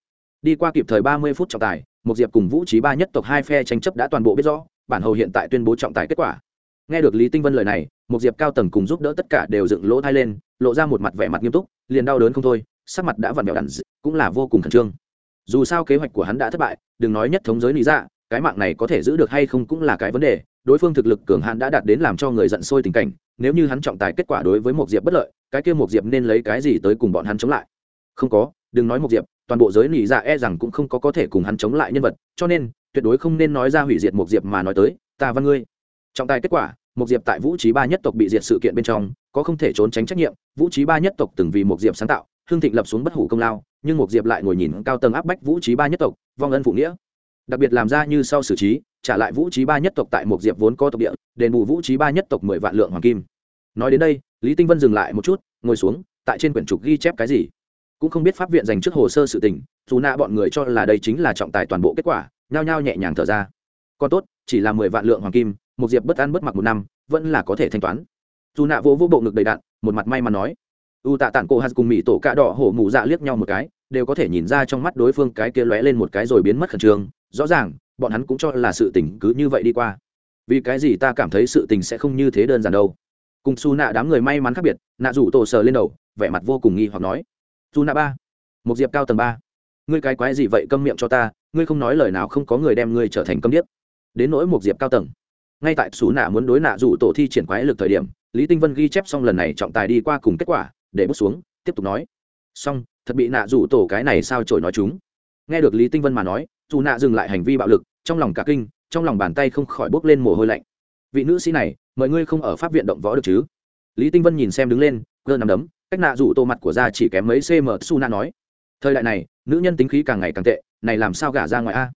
Đi qua kịp thời ba mươi phút trọng tài một diệp cùng vũ trí ba nhất tộc hai phe tranh chấp đã toàn bộ biết rõ, bản hầu hiện tại tuyên bố trọng tài kết quả nghe được lý tinh vân lời này một diệp cao tầng cùng giúp đỡ tất cả đều dựng lỗ thai lên, lộ ra một mặt vẻ mặt nghiêm túc, liền đau đớn không thôi, sắc mặt đã vặn vẹo đặn cũng là vô cùng khẩn trương. Dù sao kế hoạch của hắn đã thất bại, đừng nói nhất thống giới lý dạ cái mạng này có thể giữ được hay không cũng là cái vấn đề, đối phương thực lực cường hãn đã đạt đến làm cho người giận sôi tình cảnh, nếu như hắn trọng tài kết quả đối với một diệp bất lợi, cái kia một diệp nên lấy cái gì tới cùng bọn hắn chống lại? Không có, đừng nói một diệp, toàn bộ giới nỉ dạ e rằng cũng không có có thể cùng hắn chống lại nhân vật, cho nên, tuyệt đối không nên nói ra hủy diệt một diệp mà nói tới, ta văn ngươi trọng tài kết quả một diệp tại vũ trí ba nhất tộc bị diệt sự kiện bên trong, có không thể trốn tránh trách nhiệm. Vũ trí ba nhất tộc từng vì một diệp sáng tạo, hương thịnh lập xuống bất hủ công lao, nhưng một diệp lại ngồi nhìn cao tầng áp bách vũ trí ba nhất tộc, vong ân phụ nghĩa. Đặc biệt làm ra như sau xử trí, trả lại vũ trí ba nhất tộc tại một diệp vốn có tộc địa, đền bù vũ trí ba nhất tộc mười vạn lượng hoàng kim. Nói đến đây, lý tinh vân dừng lại một chút, ngồi xuống, tại trên quyển trục ghi chép cái gì? Cũng không biết pháp viện dành trước hồ sơ sự tình, dù nạ bọn người cho là đây chính là trọng tài toàn bộ kết quả, nhao nhao nhẹ nhàng thở ra. Còn tốt, chỉ là mười vạn lượng hoàng kim một diệp bất ăn bất mặc một năm, vẫn là có thể thanh toán. Dù nạ vỗ vỗ bộ ngực đầy đạn, một mặt may mà nói. U tạ tản cô hạt cùng mỹ tổ cạ đỏ hổ mù dạ liếc nhau một cái, đều có thể nhìn ra trong mắt đối phương cái kia lóe lên một cái rồi biến mất khẩn trương. Rõ ràng, bọn hắn cũng cho là sự tình cứ như vậy đi qua. Vì cái gì ta cảm thấy sự tình sẽ không như thế đơn giản đâu? Cùng su nạ đám người may mắn khác biệt, nạ rủ tổ sờ lên đầu, vẻ mặt vô cùng nghi hoặc nói. Dù nạ ba, một diệp cao tầng ba. Ngươi cái quái gì vậy câm miệng cho ta, ngươi không nói lời nào không có người đem ngươi trở thành câm điếc. Đến nỗi một diệp cao tầng ngay tại xú nạ muốn đối nạ rủ tổ thi triển quái lực thời điểm, lý tinh vân ghi chép xong lần này trọng tài đi qua cùng kết quả, để bước xuống, tiếp tục nói. Xong, thật bị nạ rủ tổ cái này sao trổi nói chúng. Nghe được lý tinh vân mà nói dù nạ dừng lại hành vi bạo lực, trong lòng cả kinh, trong lòng bàn tay không khỏi bốc lên mồ hôi lạnh. Vị nữ sĩ này, mời ngươi không ở pháp viện động võ được chứ? Lý tinh vân nhìn xem đứng lên cơ nằm đấm, cách nạ rủ tô mặt của ra chỉ kém mấy cm su nạ nói. Thời đại này, nữ nhân tính khí càng ngày càng tệ, này làm sao gả ra ngoài a?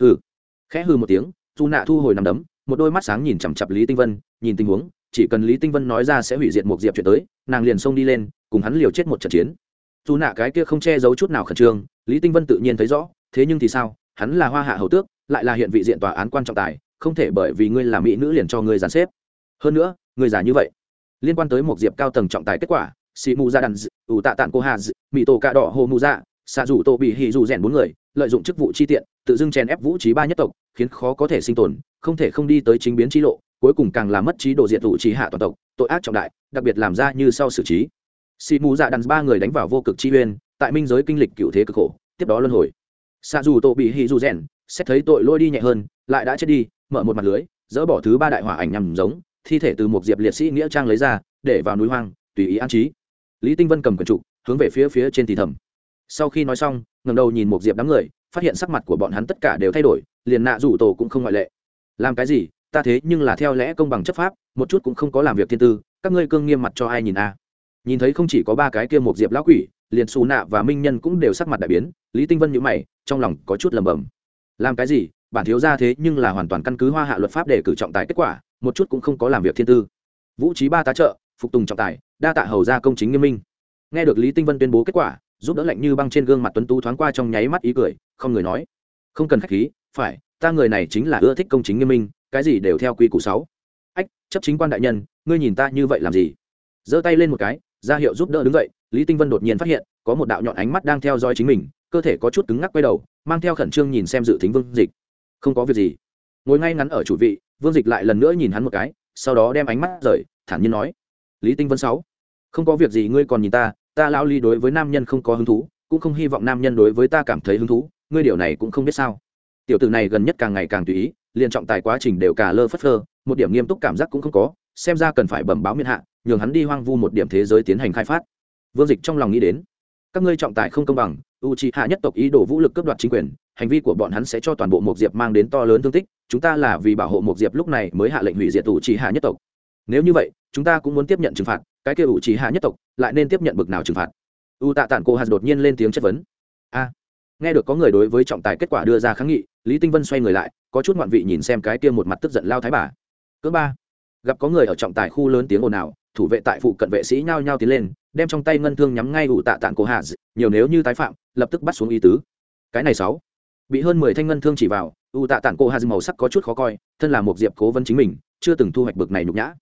Hừ. Khẽ hừ một tiếng su nạ thu hồi nằm đấm một đôi mắt sáng nhìn chằm chặp lý tinh vân, nhìn tình huống, chỉ cần lý tinh vân nói ra sẽ hủy diệt một diệp chuyện tới, nàng liền xông đi lên, cùng hắn liều chết một trận chiến. Dù nạ cái kia không che giấu chút nào khẩn trương, lý tinh vân tự nhiên thấy rõ, thế nhưng thì sao, hắn là hoa hạ hầu tước, lại là hiện vị diện tòa án quan trọng tài, không thể bởi vì ngươi là mỹ nữ liền cho ngươi giàn xếp. Hơn nữa người giả như vậy. Liên quan tới một diệp cao tầng trọng tài kết quả xì mù gia đàn ủ tạ tạng cô hà mỹ tổ cạ đỏ hồ mù dạ xạ rủ tổ bị hì dù rèn bốn người lợi dụng chức vụ chi tiện, tự dưng chèn ép vũ trí ba nhất tộc, khiến khó có thể sinh tồn, không thể không đi tới chính biến trí lộ, cuối cùng càng làm mất trí độ diện tụ trí hạ toàn tộc, tội ác trọng đại, đặc biệt làm ra như sau xử trí. Xì mù dạ đàn ba người đánh vào vô cực chi uyên, tại minh giới kinh lịch cựu thế cực khổ, tiếp đó luân hồi. Xa dù tổ bị hì dù rèn, xét thấy tội lôi đi nhẹ hơn, lại đã chết đi, mở một mặt lưới, dỡ bỏ thứ ba đại hỏa ảnh nhằm giống, thi thể từ một diệp liệt sĩ nghĩa trang lấy ra, để vào núi hoang, tùy ý an trí. Lý tinh vân cầm quần trụ, hướng về phía phía trên thì thầm sau khi nói xong ngầm đầu nhìn một diệp đám người, phát hiện sắc mặt của bọn hắn tất cả đều thay đổi, liền nạ rủ tổ cũng không ngoại lệ. Làm cái gì? Ta thế nhưng là theo lẽ công bằng chấp pháp, một chút cũng không có làm việc thiên tư, các ngươi cương nghiêm mặt cho ai nhìn a? Nhìn thấy không chỉ có ba cái kia một diệp lão quỷ, liền xù nạ và minh nhân cũng đều sắc mặt đại biến, lý tinh vân nhữ mày, trong lòng có chút lầm bầm làm cái gì? Bản thiếu ra thế nhưng là hoàn toàn căn cứ hoa hạ luật pháp để cử trọng tài kết quả, một chút cũng không có làm việc thiên tư. Vũ trí ba tá trợ, phục tùng trọng tài, đa tạ hầu ra công chính nghiêm minh. Nghe được lý tinh vân tuyên bố kết quả giúp đỡ lạnh như băng trên gương mặt tuấn tú thoáng qua trong nháy mắt ý cười, không người nói. Không cần khách khí, phải, ta người này chính là ưa thích công chính nghiêm minh, cái gì đều theo quy củ sáu. Ách, chấp chính quan đại nhân, ngươi nhìn ta như vậy làm gì? Giơ tay lên một cái, ra hiệu giúp đỡ đứng dậy, lý tinh vân đột nhiên phát hiện, có một đạo nhọn ánh mắt đang theo dõi chính mình, cơ thể có chút cứng ngắc quay đầu, mang theo khẩn trương nhìn xem dự tính vương dịch. Không có việc gì. Ngồi ngay ngắn ở chủ vị, vương dịch lại lần nữa nhìn hắn một cái, sau đó đem ánh mắt rời, thản nhiên nói. Lý tinh vân sáu. Không có việc gì, ngươi còn nhìn ta ta lao ly đối với nam nhân không có hứng thú, cũng không hy vọng nam nhân đối với ta cảm thấy hứng thú, ngươi điều này cũng không biết sao. Tiểu tử này gần nhất càng ngày càng tùy ý, liền trọng tài quá trình đều cả lơ phất phơ, một điểm nghiêm túc cảm giác cũng không có, xem ra cần phải bẩm báo miên hạ, nhường hắn đi hoang vu một điểm thế giới tiến hành khai phát. Vương dịch trong lòng nghĩ đến, các ngươi trọng tài không công bằng u c hạ nhất tộc ý đồ vũ lực cướp đoạt chính quyền, hành vi của bọn hắn sẽ cho toàn bộ một diệp mang đến to lớn thương tích, chúng ta là vì bảo hộ một diệp lúc này mới hạ lệnh hủy diệt u c hạ nhất tộc. Nếu như vậy, chúng ta cũng muốn tiếp nhận trừng phạt cái kia ủ trì hạ nhất tộc lại nên tiếp nhận bực nào trừng phạt u tạ tản cô hạt đột nhiên lên tiếng chất vấn a nghe được có người đối với trọng tài kết quả đưa ra kháng nghị lý tinh vân xoay người lại có chút ngoạn vị nhìn xem cái kia một mặt tức giận lao thái bà cỡ ba gặp có người ở trọng tài khu lớn tiếng ồn ào thủ vệ tại phụ cận vệ sĩ nhao nhao tiến lên đem trong tay ngân thương nhắm ngay ủ tạ tạng cô hạ nhiều nếu như tái phạm lập tức bắt xuống ý tứ cái này sáu bị hơn mười thanh ngân thương chỉ vào ủ tạ tạng cô hạ màu sắc có chút khó coi thân là một diệp cố vấn chính mình chưa từng thu hoạch bực này nhục nhã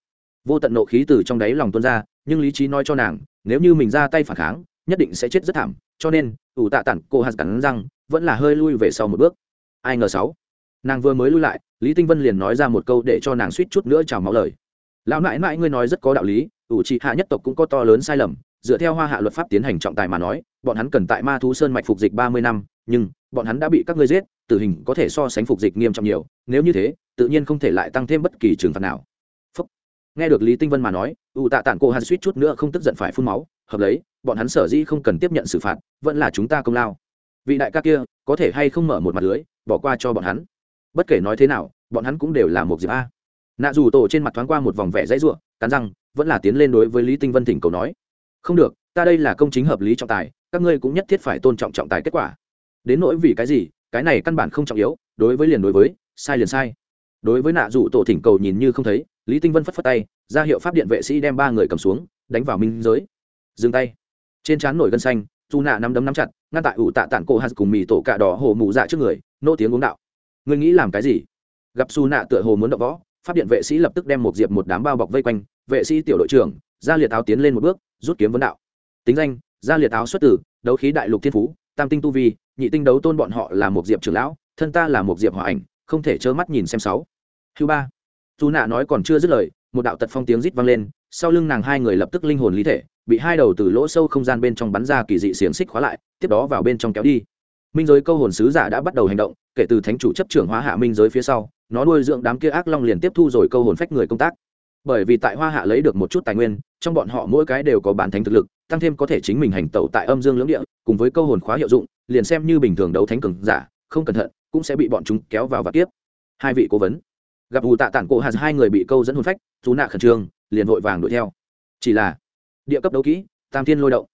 vô tận nộ khí từ trong đáy lòng tuôn ra, nhưng lý trí nói cho nàng, nếu như mình ra tay phản kháng, nhất định sẽ chết rất thảm, cho nên, ủ tạ tản cô hạt cắn răng, vẫn là hơi lui về sau một bước. Ai ngờ sáu. Nàng vừa mới lui lại, lý tinh vân liền nói ra một câu để cho nàng suýt chút nữa chào máu lời. Lão nãi nãi ngươi nói rất có đạo lý, ủ trị hạ nhất tộc cũng có to lớn sai lầm, dựa theo hoa hạ luật pháp tiến hành trọng tài mà nói, bọn hắn cần tại ma thú sơn mạch phục dịch ba mươi năm, nhưng, bọn hắn đã bị các ngươi giết, tử hình có thể so sánh phục dịch nghiêm trọng nhiều, nếu như thế, tự nhiên không thể lại tăng thêm bất kỳ trừng phạt nào nghe được lý tinh vân mà nói ủ tạ tản cô hắn suýt chút nữa không tức giận phải phun máu, hợp lấy, bọn hắn sở dĩ không cần tiếp nhận xử phạt, vẫn là chúng ta công lao. Vị đại ca kia, có thể hay không mở một mặt lưới, bỏ qua cho bọn hắn. Bất kể nói thế nào, bọn hắn cũng đều là một diệp a. Nạ dù tổ trên mặt thoáng qua một vòng vẻ dãy r u ộ cắn răng, vẫn là tiến lên đối với lý tinh vân thỉnh cầu nói, không được, ta đây là công chính hợp lý trọng tài, các ngươi cũng nhất thiết phải tôn trọng trọng tài kết quả. Đến nỗi vì cái gì, cái này căn bản không trọng yếu, đối với liền đối với, sai liền sai. Đối với nạ dù tổ thỉnh cầu nhìn như không thấy lý tinh vân phất phất tay, ra hiệu pháp điện vệ sĩ đem ba người cầm xuống, đánh vào minh giới. Dừng tay. Trên trán nổi gân xanh, dù nạ nắm đấm nắm chặt, ngăn tại ủ tạ tản cổ hạt cùng mì tổ cà đỏ hồ mù dạ trước người, nô tiếng uống đạo. Ngươi nghĩ làm cái gì? Gặp su nạ tựa hồ muốn đập võ, pháp điện vệ sĩ lập tức đem một diệp một đám bao bọc vây quanh, vệ sĩ tiểu đội trưởng, ra liệt áo tiến lên một bước, rút kiếm vấn đạo. Tính danh, ra liệt áo xuất tử, đấu khí đại lục thiên phú, tam tinh tu vi, nhị tinh đấu tôn bọn họ là một diệp trưởng lão, thân ta là một diệp hòa ảnh, không thể trơ mắt nhìn xem sáu. Thứ ba dù nạ nói còn chưa dứt lời, một đạo tật phong tiếng rít vang lên, sau lưng nàng hai người lập tức linh hồn lý thể, bị hai đầu từ lỗ sâu không gian bên trong bắn ra kỳ dị xiềng xích khóa lại, tiếp đó vào bên trong kéo đi. Minh giới câu hồn sứ giả đã bắt đầu hành động, kể từ thánh chủ chấp trưởng hóa hạ minh giới phía sau, nó nuôi dưỡng đám kia ác long liền tiếp thu rồi câu hồn phách người công tác. Bởi vì tại hoa hạ lấy được một chút tài nguyên, trong bọn họ mỗi cái đều có bản thánh thực lực, tăng thêm có thể chính mình hành tẩu tại âm dương lưỡng địa, cùng với câu hồn khóa hiệu dụng, liền xem như bình thường đấu thánh cường giả, không cẩn thận, cũng sẽ bị bọn chúng kéo vào và tiếp hai vị cố vấn gặp ù tạ tản cổ hạt hai người bị câu dẫn hồn phách, dù nạ khẩn trương, liền vội vàng đuổi theo. Chỉ là, địa cấp đấu kỹ, tam thiên lôi động.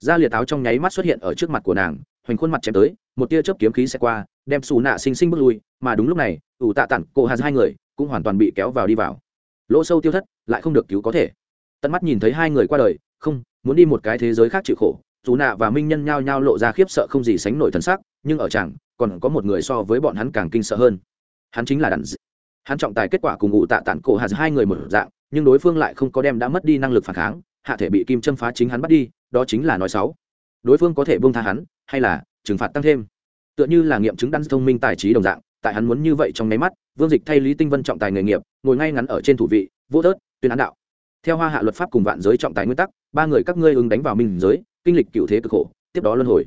Gia liệt táo trong nháy mắt xuất hiện ở trước mặt của nàng, hoành khuôn mặt chém tới, một tia chớp kiếm khí sẽ qua, đem xù nạ sinh sinh bước lui, mà đúng lúc này ủ tạ tản cổ hạt hai người cũng hoàn toàn bị kéo vào đi vào. Lỗ sâu tiêu thất, lại không được cứu có thể. Tận mắt nhìn thấy hai người qua đời, không, muốn đi một cái thế giới khác chịu khổ, dù nạ và minh nhân nhao nhao lộ ra khiếp sợ không gì sánh nổi thân sắc, nhưng ở chẳng, còn có một người so với bọn hắn càng kinh sợ hơn. Hắn chính là đàn d hắn trọng tài kết quả cùng ngụ tạ tản cổ hạt hai người một dạng, nhưng đối phương lại không có đem đã mất đi năng lực phản kháng, hạ thể bị kim châm phá chính hắn bắt đi, đó chính là nói xấu. Đối phương có thể buông tha hắn, hay là trừng phạt tăng thêm? Tựa như là nghiệm chứng đăng thông minh tài trí đồng dạng, tại hắn muốn như vậy trong nháy mắt, vương dịch thay lý tinh vân trọng tài nghề nghiệp, ngồi ngay ngắn ở trên thủ vị, vô tớt tuyên án đạo. Theo hoa hạ luật pháp cùng vạn giới trọng tài nguyên tắc, ba người các ngươi ứng đánh vào minh giới, kinh lịch cựu thế cực khổ, tiếp đó luân hồi.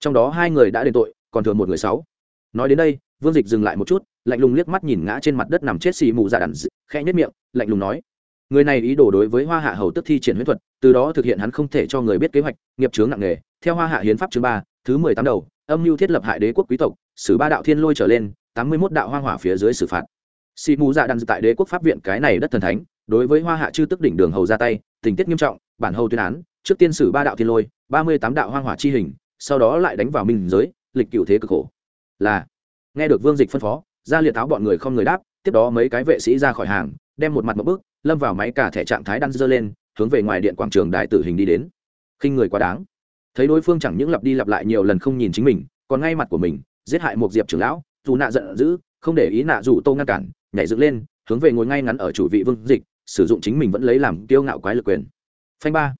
Trong đó hai người đã đền tội, còn thừa một người sáu. Nói đến đây, vương dịch dừng lại một chút lạnh lùng liếc mắt nhìn ngã trên mặt đất nằm chết xì mù dạ đàn khẽ nhất miệng, lạnh lùng nói, người này ý đồ đối với hoa hạ hầu tức thi triển huyết thuật, từ đó thực hiện hắn không thể cho người biết kế hoạch, nghiệp chướng nặng nề. Theo hoa hạ hiến pháp chương ba, thứ mười tám đầu, âm mưu thiết lập hại đế quốc quý tộc, xử ba đạo thiên lôi trở lên, tám mươi mốt đạo hoang hỏa phía dưới xử phạt. Xì mù dạ đàn tại đế quốc pháp viện cái này đất thần thánh, đối với hoa hạ chư tức đỉnh đường hầu ra tay, tình tiết nghiêm trọng, bản hầu tuyên án, trước tiên xử ba đạo thiên lôi, ba mươi tám đạo hoang hỏa chi hình, sau đó lại đánh vào minh giới, lịch cựu thế cực khổ. Là, nghe được vương dịch phân phó ra liệt tháo bọn người không người đáp, tiếp đó mấy cái vệ sĩ ra khỏi hàng, đem một mặt một bước, lâm vào máy cả thẻ trạng thái đan dơ lên, hướng về ngoài điện quảng trường đại tử hình đi đến. Khinh người quá đáng. Thấy đối phương chẳng những lặp đi lặp lại nhiều lần không nhìn chính mình, còn ngay mặt của mình, giết hại một diệp trưởng lão, dù nạ giận dữ, không để ý nạ dù tô ngăn cản, nhảy dựng lên, hướng về ngồi ngay ngắn ở chủ vị vương dịch, sử dụng chính mình vẫn lấy làm kiêu ngạo quái lực quyền. Phanh ba.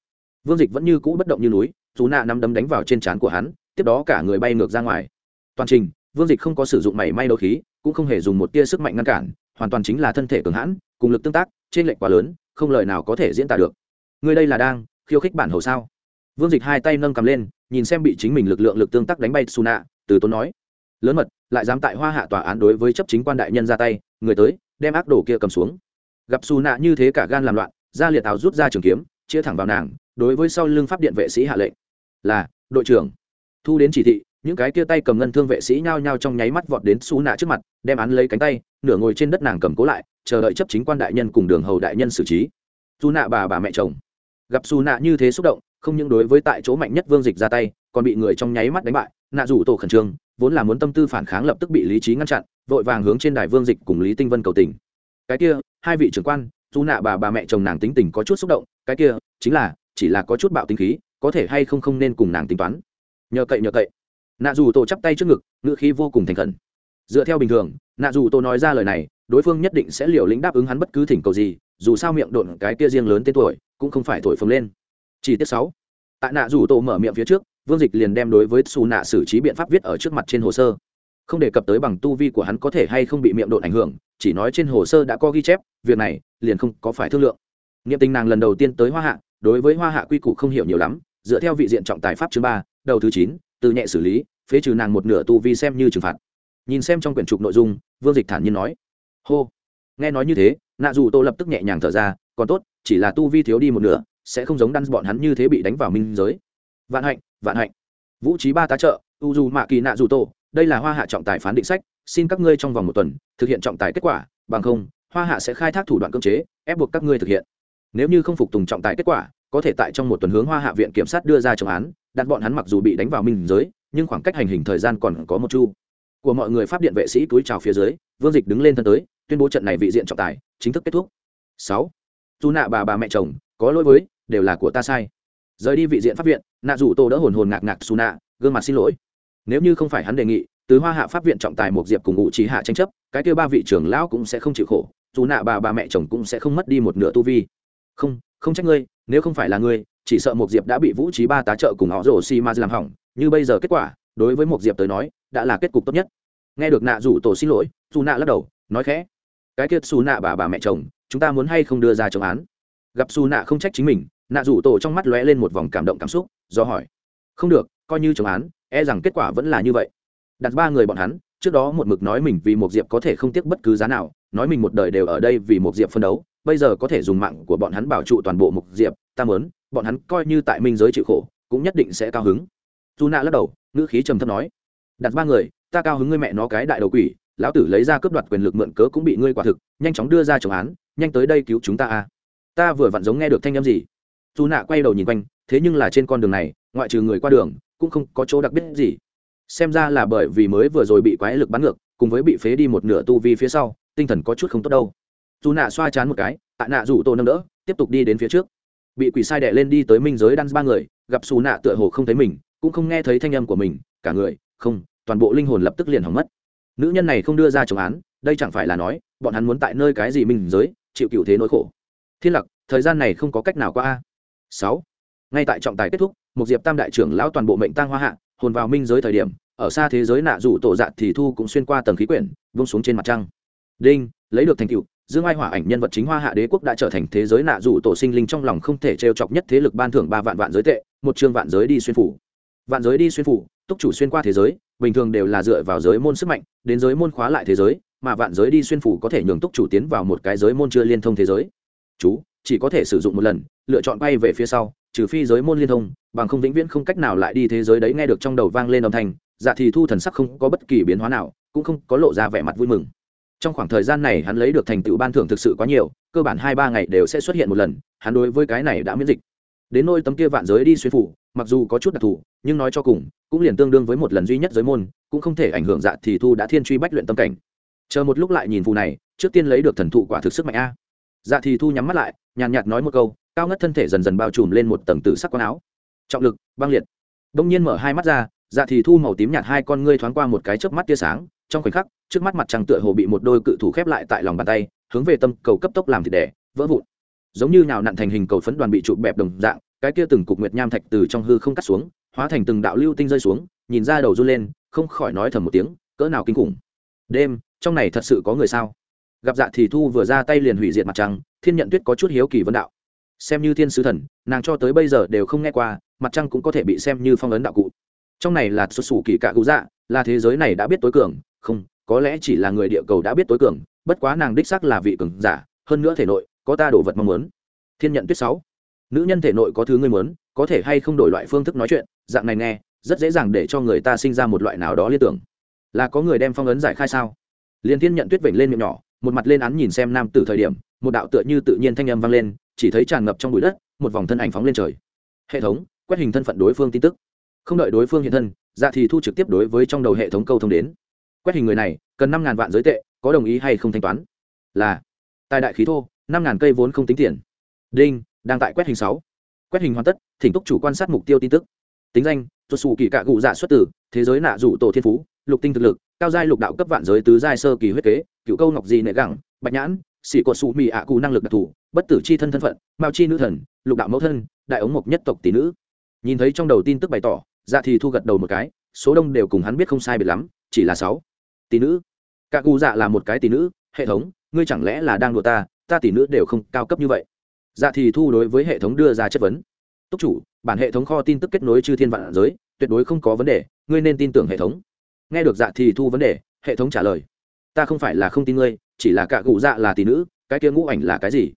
Vương dịch vẫn như cũ bất động như núi, dù nạ nắm đấm đánh vào trên trán của hắn, tiếp đó cả người bay ngược ra ngoài. Toàn trình, vương dịch không có sử dụng mảy may đấu khí cũng không hề dùng một tia sức mạnh ngăn cản, hoàn toàn chính là thân thể cường hãn, cùng lực tương tác, trên lệnh quá lớn, không lời nào có thể diễn tả được. Người đây là đang khiêu khích bản hầu sao? Vương dịch hai tay nâng cầm lên, nhìn xem bị chính mình lực lượng lực tương tác đánh bay su nạ từ tốn nói. Lớn mật, lại dám tại hoa hạ tòa án đối với chấp chính quan đại nhân ra tay, người tới, đem ác đồ kia cầm xuống. Gặp su nạ như thế cả gan làm loạn, ra liệt áo rút ra trường kiếm, chia thẳng vào nàng, đối với sau lưng pháp điện vệ sĩ hạ lệnh. Là, đội trưởng. Thu đến chỉ thị những cái kia tay cầm ngân thương vệ sĩ nhao nhao trong nháy mắt vọt đến xú nạ trước mặt, đem án lấy cánh tay, nửa ngồi trên đất nàng cầm cố lại, chờ đợi chấp chính quan đại nhân cùng đường hầu đại nhân xử trí. Xú nạ bà bà mẹ chồng. Gặp xú nạ như thế xúc động, không những đối với tại chỗ mạnh nhất vương dịch ra tay, còn bị người trong nháy mắt đánh bại. Nạ rủ tổ khẩn trương, vốn là muốn tâm tư phản kháng lập tức bị lý trí ngăn chặn, vội vàng hướng trên đài vương dịch cùng lý tinh vân cầu tình. Cái kia, hai vị trưởng quan dù nạ bà bà mẹ chồng nàng tính tình có chút xúc động, cái kia, chính là, chỉ là có chút bạo tính khí, có thể hay không không nên cùng nàng tính toán. Nhờ cậy nhờ cậy nạ dù tổ chắp tay trước ngực ngự khí vô cùng thành khẩn. Dựa theo bình thường, nạ dù tổ nói ra lời này, đối phương nhất định sẽ liều lĩnh đáp ứng hắn bất cứ thỉnh cầu gì, dù sao miệng độn cái kia riêng lớn tên tuổi, cũng không phải thổi phồng lên. Chỉ tiết sáu. Tại nạ dù tổ mở miệng phía trước, vương dịch liền đem đối với xù nạ xử trí biện pháp viết ở trước mặt trên hồ sơ. Không đề cập tới bằng tu vi của hắn có thể hay không bị miệng độn ảnh hưởng, chỉ nói trên hồ sơ đã có ghi chép, việc này liền không có phải thương lượng. Nghiệm tình nàng lần đầu tiên tới hoa hạ, đối với hoa hạ quy củ không hiểu nhiều lắm, dựa theo vị diện trọng tài pháp chương ba, đầu thứ chín từ nhẹ xử lý, phế trừ nàng một nửa tu vi xem như trừng phạt. Nhìn xem trong quyển trục nội dung, vương dịch thản nhiên nói, hô. Nghe nói như thế, nạ dù tô lập tức nhẹ nhàng thở ra, còn tốt, chỉ là tu vi thiếu đi một nửa, sẽ không giống đăn bọn hắn như thế bị đánh vào minh giới. Vạn hạnh vạn hạnh. Vũ trí ba tá trợ, u dù mạ kỳ nạ dù tô, đây là hoa hạ trọng tài phán định sách, xin các ngươi trong vòng một tuần, thực hiện trọng tài kết quả, bằng không, hoa hạ sẽ khai thác thủ đoạn cưỡng chế, ép buộc các ngươi thực hiện. Nếu như không phục tùng trọng tài kết quả, có thể tại trong một tuần hướng hoa hạ viện kiểm sát đưa ra trọng án đặt bọn hắn mặc dù bị đánh vào minh giới, nhưng khoảng cách hành hình thời gian còn có một chu. Của mọi người pháp điện vệ sĩ túi trào phía dưới, vương dịch đứng lên thân tới, tuyên bố trận này vị diện trọng tài chính thức kết thúc. Sáu. Dù nạ bà bà mẹ chồng, có lỗi với, đều là của ta sai. Rời đi vị diện pháp viện, nạ rủ tô đỡ hồn hồn ngạc ngạc xù nạ, gương mặt xin lỗi. Nếu như không phải hắn đề nghị, từ hoa hạ pháp viện trọng tài một diệp cùng ngụ trí hạ tranh chấp, cái kêu ba vị trưởng lão cũng sẽ không chịu khổ, dù nạ bà bà mẹ chồng cũng sẽ không mất đi một nửa tu vi. Không không trách ngươi, nếu không phải là ngươi chỉ sợ một diệp đã bị vũ trí ba tá trợ cùng họ rổ xi ma làm hỏng, như bây giờ kết quả, đối với một diệp tới nói, đã là kết cục tốt nhất. Nghe được nạ rủ tổ xin lỗi dù nạ lắc đầu, nói khẽ, cái kiệt xù nạ bà bà mẹ chồng, chúng ta muốn hay không đưa ra chống án? Gặp xù nạ không trách chính mình, nạ rủ tổ trong mắt lóe lên một vòng cảm động cảm xúc, do hỏi, không được, coi như chống án e rằng kết quả vẫn là như vậy. Đặt ba người bọn hắn, trước đó một mực nói mình vì một diệp có thể không tiếc bất cứ giá nào, nói mình một đời đều ở đây vì một diệp phân đấu, bây giờ có thể dùng mạng của bọn hắn bảo trụ toàn bộ một diệp, ta mớn bọn hắn coi như tại minh giới chịu khổ, cũng nhất định sẽ cao hứng. Dù nạ lắc đầu, ngữ khí trầm thấp nói, đặt ba người, ta cao hứng ngươi mẹ nó cái đại đầu quỷ, lão tử lấy ra cướp đoạt quyền lực mượn cớ cũng bị ngươi quả thực, nhanh chóng đưa ra chồng án, nhanh tới đây cứu chúng ta a. Ta vừa vặn giống nghe được thanh âm gì. Dù nạ quay đầu nhìn quanh, thế nhưng là trên con đường này, ngoại trừ người qua đường, cũng không có chỗ đặc biệt gì. Xem ra là bởi vì mới vừa rồi bị quái lực bắn ngược, cùng với bị phế đi một nửa tu vi phía sau, tinh thần có chút không tốt đâu. Dù nạ xoa chán một cái, tạ nạ rủ tô nâng đỡ, tiếp tục đi đến phía trước bị quỷ sai đệ lên đi tới minh giới đan ba người, gặp xù nạ tựa hồ không thấy mình, cũng không nghe thấy thanh âm của mình, cả người, không, toàn bộ linh hồn lập tức liền hỏng mất. Nữ nhân này không đưa ra chống án, đây chẳng phải là nói, bọn hắn muốn tại nơi cái gì minh giới, chịu cựu thế nỗi khổ. Thiên lặc, thời gian này không có cách nào qua a. Sáu. Ngay tại trọng tài kết thúc, một diệp tam đại trưởng lão toàn bộ mệnh tang hoa hạ, hồn vào minh giới thời điểm, ở xa thế giới nạ rủ tổ dạ thì thu cũng xuyên qua tầng khí quyển vung xuống trên mặt trăng. Đinh, lấy được thành tựu dương ai hỏa ảnh nhân vật chính hoa hạ đế quốc đã trở thành thế giới nạ dù tổ sinh linh trong lòng không thể trêu chọc nhất thế lực ban thưởng ba vạn vạn giới tệ, một chương vạn giới đi xuyên phủ. Vạn giới đi xuyên phủ, túc chủ xuyên qua thế giới, bình thường đều là dựa vào giới môn sức mạnh, đến giới môn khóa lại thế giới, mà vạn giới đi xuyên phủ có thể nhường túc chủ tiến vào một cái giới môn chưa liên thông thế giới. Chú, chỉ có thể sử dụng một lần, lựa chọn bay về phía sau, trừ phi giới môn liên thông, bằng không vĩnh viễn không cách nào lại đi thế giới đấy nghe được trong đầu vang lên âm thanh dạ thì thu thần sắc không có bất kỳ biến hóa nào, cũng không có lộ ra vẻ mặt vui mừng trong khoảng thời gian này hắn lấy được thành tựu ban thưởng thực sự quá nhiều, cơ bản hai ba ngày đều sẽ xuất hiện một lần, hắn đối với cái này đã miễn dịch. Đến nôi tấm kia vạn giới đi xuyên phủ, mặc dù có chút đặc thù, nhưng nói cho cùng, cũng liền tương đương với một lần duy nhất giới môn, cũng không thể ảnh hưởng dạ thì thu đã thiên truy bách luyện tâm cảnh. Chờ một lúc lại nhìn phù này, trước tiên lấy được thần thụ quả thực sức mạnh a. Dạ thì thu nhắm mắt lại, nhàn nhạt nói một câu, cao ngất thân thể dần dần bao trùm lên một tầng tử sắc quần áo. Trọng lực, băng liệt. Đông nhiên mở hai mắt ra dạ thì thu màu tím nhạt hai con ngươi thoáng qua một cái chớp mắt tia sáng, trong khoảnh khắc trước mắt mặt trăng tựa hồ bị một đôi cự thủ khép lại tại lòng bàn tay, hướng về tâm cầu cấp tốc làm thịt đẻ, vỡ vụn. Giống như nào nặn thành hình cầu phấn đoàn bị chụp bẹp đồng dạng, cái kia từng cục nguyệt nham thạch từ trong hư không cắt xuống, hóa thành từng đạo lưu tinh rơi xuống, nhìn ra đầu run lên, không khỏi nói thầm một tiếng, cỡ nào kinh khủng. Đêm, trong này thật sự có người sao? Gặp dạ thì thu vừa ra tay liền hủy diệt mặt trăng, thiên nhận tuyết có chút hiếu kỳ vấn đạo. Xem như thiên sứ thần, nàng cho tới bây giờ đều không nghe qua, mặt trăng cũng có thể bị xem như phong ấn đạo cụ. Trong này là xuất xù kỳ cạ cụ dạ là thế giới này đã biết tối cường, không có lẽ chỉ là người địa cầu đã biết tối cường, bất quá nàng đích sắc là vị cường giả, hơn nữa thể nội, có ta đổ vật mong muốn. Thiên nhận tuyết sáu. Nữ nhân thể nội có thứ ngươi muốn, có thể hay không đổi loại phương thức nói chuyện, dạng này nghe, rất dễ dàng để cho người ta sinh ra một loại nào đó liên tưởng. Là có người đem phong ấn giải khai sao? Liền thiên nhận tuyết vểnh lên miệng nhỏ, một mặt lên án nhìn xem nam tử thời điểm, một đạo tựa như tự nhiên thanh âm vang lên, chỉ thấy tràn ngập trong bụi đất, một vòng thân ảnh phóng lên trời. Hệ thống, quét hình thân phận đối phương tin tức. Không đợi đối phương hiện thân dạ thì thu trực tiếp đối với trong đầu hệ thống câu thông đến quét hình người này, cần năm ngàn vạn giới tệ, có đồng ý hay không thanh toán? Là. Tài đại khí thô, năm ngàn cây vốn không tính tiền. Đinh, đang tại quét hình sáu. Quét hình hoàn tất, thỉnh túc chủ quan sát mục tiêu tin tức. Tính danh tuột xù kỳ cạ cụ dạ xuất tử thế giới nạ rủ tổ thiên phú, lục tinh thực lực, cao giai lục đạo cấp vạn giới tứ giai sơ kỳ huyết kế, cựu câu ngọc dị nệ gẳng, bạch nhãn xỉ cột xù mì ạ cụ năng lực đặc thù, bất tử c h i thân thân phận, mao chi nữ thần, lục đạo mẫu thân, đại ống mộc nhất tộc tỷ nữ. Nhìn thấy trong đầu tin tức bày tỏ dạ thì thu gật đầu một cái, số đông đều cùng hắn biết không sai biệt lắm chỉ là sáu. Tỷ nữ. Cả cụ dạ là một cái tỷ nữ, hệ thống, ngươi chẳng lẽ là đang đùa ta ta tỷ nữ đều không cao cấp như vậy. Dạ thì thu đối với hệ thống đưa ra chất vấn. Túc chủ, bản hệ thống kho tin tức kết nối chư thiên vạn giới, tuyệt đối không có vấn đề, ngươi nên tin tưởng hệ thống. Nghe được dạ thì thu vấn đề, hệ thống trả lời. Ta không phải là không tin ngươi, chỉ là cả cụ dạ là tỷ nữ, cái kia ngũ ảnh là cái gì?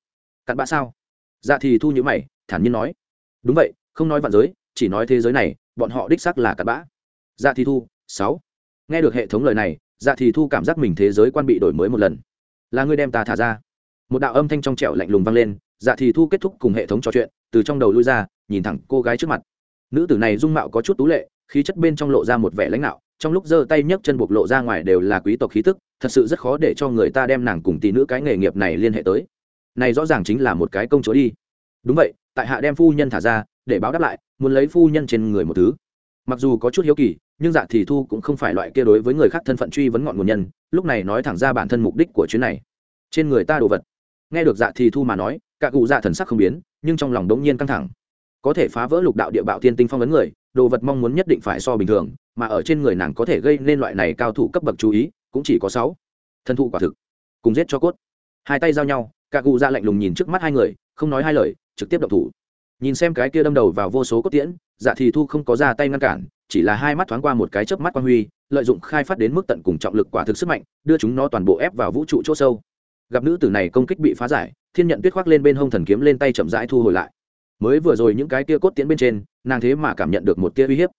Cặn bã sao? Dạ thì thu nhữ mày, thản nhiên nói. Đúng vậy, không nói vạn giới, chỉ nói thế giới này, bọn họ đích sắc là cặn bã. Dạ thì thu, sáu nghe được hệ thống lời này dạ thì thu cảm giác mình thế giới quan bị đổi mới một lần. Là ngươi đem ta thả ra. Một đạo âm thanh trong trẻo lạnh lùng vang lên dạ thì thu kết thúc cùng hệ thống trò chuyện, từ trong đầu lui ra, nhìn thẳng cô gái trước mặt. Nữ tử này dung mạo có chút tú lệ, khí chất bên trong lộ ra một vẻ lãnh đạo, trong lúc giơ tay nhấc chân buộc lộ ra ngoài đều là quý tộc khí tức, thật sự rất khó để cho người ta đem nàng cùng tỷ nữ cái nghề nghiệp này liên hệ tới. Này rõ ràng chính là một cái công chúa đi. Đúng vậy, tại hạ đem phu nhân thả ra, để báo đáp lại, muốn lấy phu nhân trên người một thứ. Mặc dù có chút hiếu kỳ nhưng dạ thì thu cũng không phải loại kia đối với người khác thân phận truy vấn ngọn nguồn nhân, lúc này nói thẳng ra bản thân mục đích của chuyến này. Trên người ta đồ vật. Nghe được dạ thì thu mà nói, cả cụ dạ thần sắc không biến, nhưng trong lòng đống nhiên căng thẳng. Có thể phá vỡ lục đạo địa bạo tiên tinh phong ấn người, đồ vật mong muốn nhất định phải so bình thường, mà ở trên người nàng có thể gây nên loại này cao thủ cấp bậc chú ý, cũng chỉ có sáu. Thân thụ quả thực. Cùng giết cho cốt. Hai tay giao nhau, cả cụ dạ lạnh lùng nhìn trước mắt hai người, không nói hai lời, trực tiếp động thủ. Nhìn xem cái kia đâm đầu vào vô số cốt tiễn dạ thì thu không có ra tay ngăn cản chỉ là hai mắt thoáng qua một cái chớp mắt quan huy, lợi dụng khai phát đến mức tận cùng trọng lực quả thực sức mạnh, đưa chúng nó toàn bộ ép vào vũ trụ chỗ sâu. Gặp nữ tử này công kích bị phá giải, thiên nhận tuyết khoác lên bên hông thần kiếm lên tay chậm rãi thu hồi lại. Mới vừa rồi những cái kia cốt tiễn bên trên, nàng thế mà cảm nhận được một tia uy hiếp.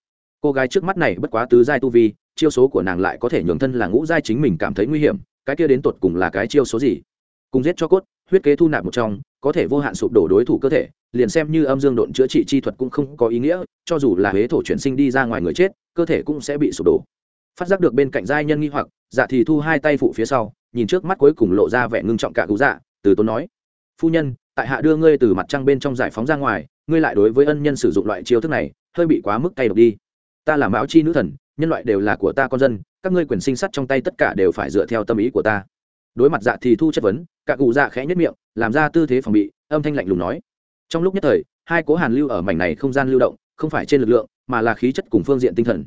Cô gái trước mắt này bất quá tứ giai tu vi, chiêu số của nàng lại có thể nhường thân là ngũ giai chính mình cảm thấy nguy hiểm, cái kia đến tột cùng là cái chiêu số gì? Cùng giết cho cốt huyết kế thu nạp một trong, có thể vô hạn sụp đổ đối thủ cơ thể, liền xem như âm dương độn chữa trị chi thuật cũng không có ý nghĩa, cho dù là huế thổ chuyển sinh đi ra ngoài người chết, cơ thể cũng sẽ bị sụp đổ. Phát giác được bên cạnh giai nhân nghi hoặc dạ thì thu hai tay phụ phía sau, nhìn trước mắt cuối cùng lộ ra vẻ ngưng trọng cả cú dạ từ tốn nói, phu nhân, tại hạ đưa ngươi từ mặt trăng bên trong giải phóng ra ngoài, ngươi lại đối với ân nhân sử dụng loại chiêu thức này, hơi bị quá mức cay độc đi. Ta là mão chi nữ thần, nhân loại đều là của ta con dân, các ngươi quyền sinh sắt trong tay tất cả đều phải dựa theo tâm ý của ta đối mặt dạ thì thu chất vấn, cả cụ dạ khẽ nhất miệng, làm ra tư thế phòng bị, âm thanh lạnh lùng nói. Trong lúc nhất thời, hai cố hàn lưu ở mảnh này không gian lưu động, không phải trên lực lượng, mà là khí chất cùng phương diện tinh thần.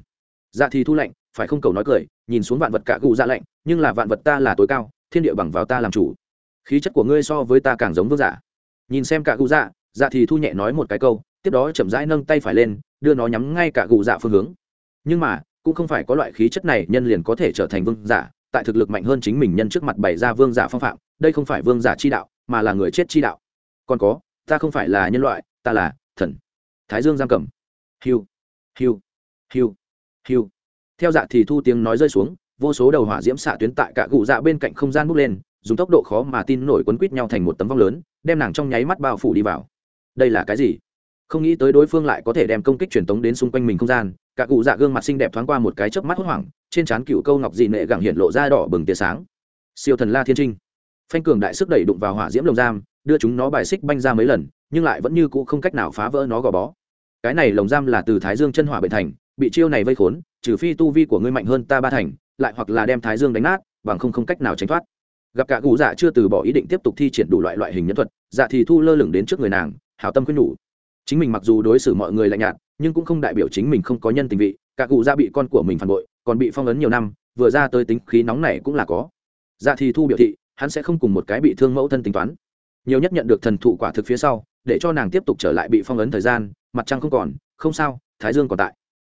Dạ thì thu lạnh, phải không cầu nói cười, nhìn xuống vạn vật cả cụ dạ lạnh, nhưng là vạn vật ta là tối cao, thiên địa bằng vào ta làm chủ. Khí chất của ngươi so với ta càng giống vương giả. Nhìn xem cả cụ dạ dạ thì thu nhẹ nói một cái câu, tiếp đó chậm rãi nâng tay phải lên, đưa nó nhắm ngay cả cụ dạ phương hướng. Nhưng mà, cũng không phải có loại khí chất này nhân liền có thể trở thành vương giả tại thực lực mạnh hơn chính mình nhân trước mặt bày ra vương giả phong phạm, đây không phải vương giả chi đạo, mà là người chết chi đạo. Còn có, ta không phải là nhân loại, ta là thần. Thái dương giam cầm. Hiu hiu hiu hiu. Theo dạ thì thu tiếng nói rơi xuống, vô số đầu hỏa diễm xạ tuyến tại cả cụ dạ bên cạnh không gian bốc lên, dùng tốc độ khó mà tin nổi quấn quít nhau thành một tấm vong lớn, đem nàng trong nháy mắt bao phủ đi vào. Đây là cái gì? Không nghĩ tới đối phương lại có thể đem công kích truyền tống đến xung quanh mình không gian cả cụ dạ gương mặt xinh đẹp thoáng qua một cái chớp mắt hốt hoảng trên trán cựu câu ngọc dị nệ gẳng hiện lộ ra đỏ bừng tia sáng siêu thần la thiên trinh phanh cường đại sức đẩy đụng vào hỏa diễm lồng giam đưa chúng nó bài xích banh ra mấy lần nhưng lại vẫn như cũ không cách nào phá vỡ nó gò bó cái này lồng giam là từ thái dương chân hỏa bệnh thành bị chiêu này vây khốn trừ phi tu vi của ngươi mạnh hơn ta ba thành lại hoặc là đem thái dương đánh nát bằng không không cách nào tránh thoát gặp cả cụ dạ chưa từ bỏ ý định tiếp tục thi triển đủ loại loại hình nhân thuật dạ thì thu lơ lửng đến trước người nàng hảo tâm khuyên nhủ chính mình mặc dù đối xử mọi người lạnh nhạt, nhưng cũng không đại biểu chính mình không có nhân tình vị. Cả cụ dạ bị con của mình phản bội, còn bị phong ấn nhiều năm, vừa ra tới tính khí nóng này cũng là có. Dạ thì thu biểu thị, hắn sẽ không cùng một cái bị thương mẫu thân tính toán. Nhiều nhất nhận được thần thụ quả thực phía sau, để cho nàng tiếp tục trở lại bị phong ấn thời gian, mặt trăng không còn, không sao, thái dương còn tại.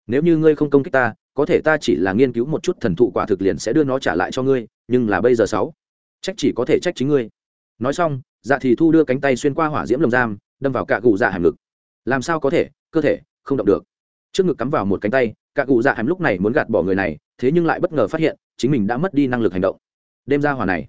Nếu như ngươi không công kích ta, có thể ta chỉ là nghiên cứu một chút thần thụ quả thực liền sẽ đưa nó trả lại cho ngươi, nhưng là bây giờ sáu, trách chỉ có thể trách chính ngươi. Nói xong dạ thì thu đưa cánh tay xuyên qua hỏa diễm lồng giam, đâm vào cả cụ dạ hàm ngực làm sao có thể cơ thể không động được. Trước ngực cắm vào một cánh tay cả cụ dạ hàm lúc này muốn gạt bỏ người này thế nhưng lại bất ngờ phát hiện chính mình đã mất đi năng lực hành động. Đêm ra hỏa này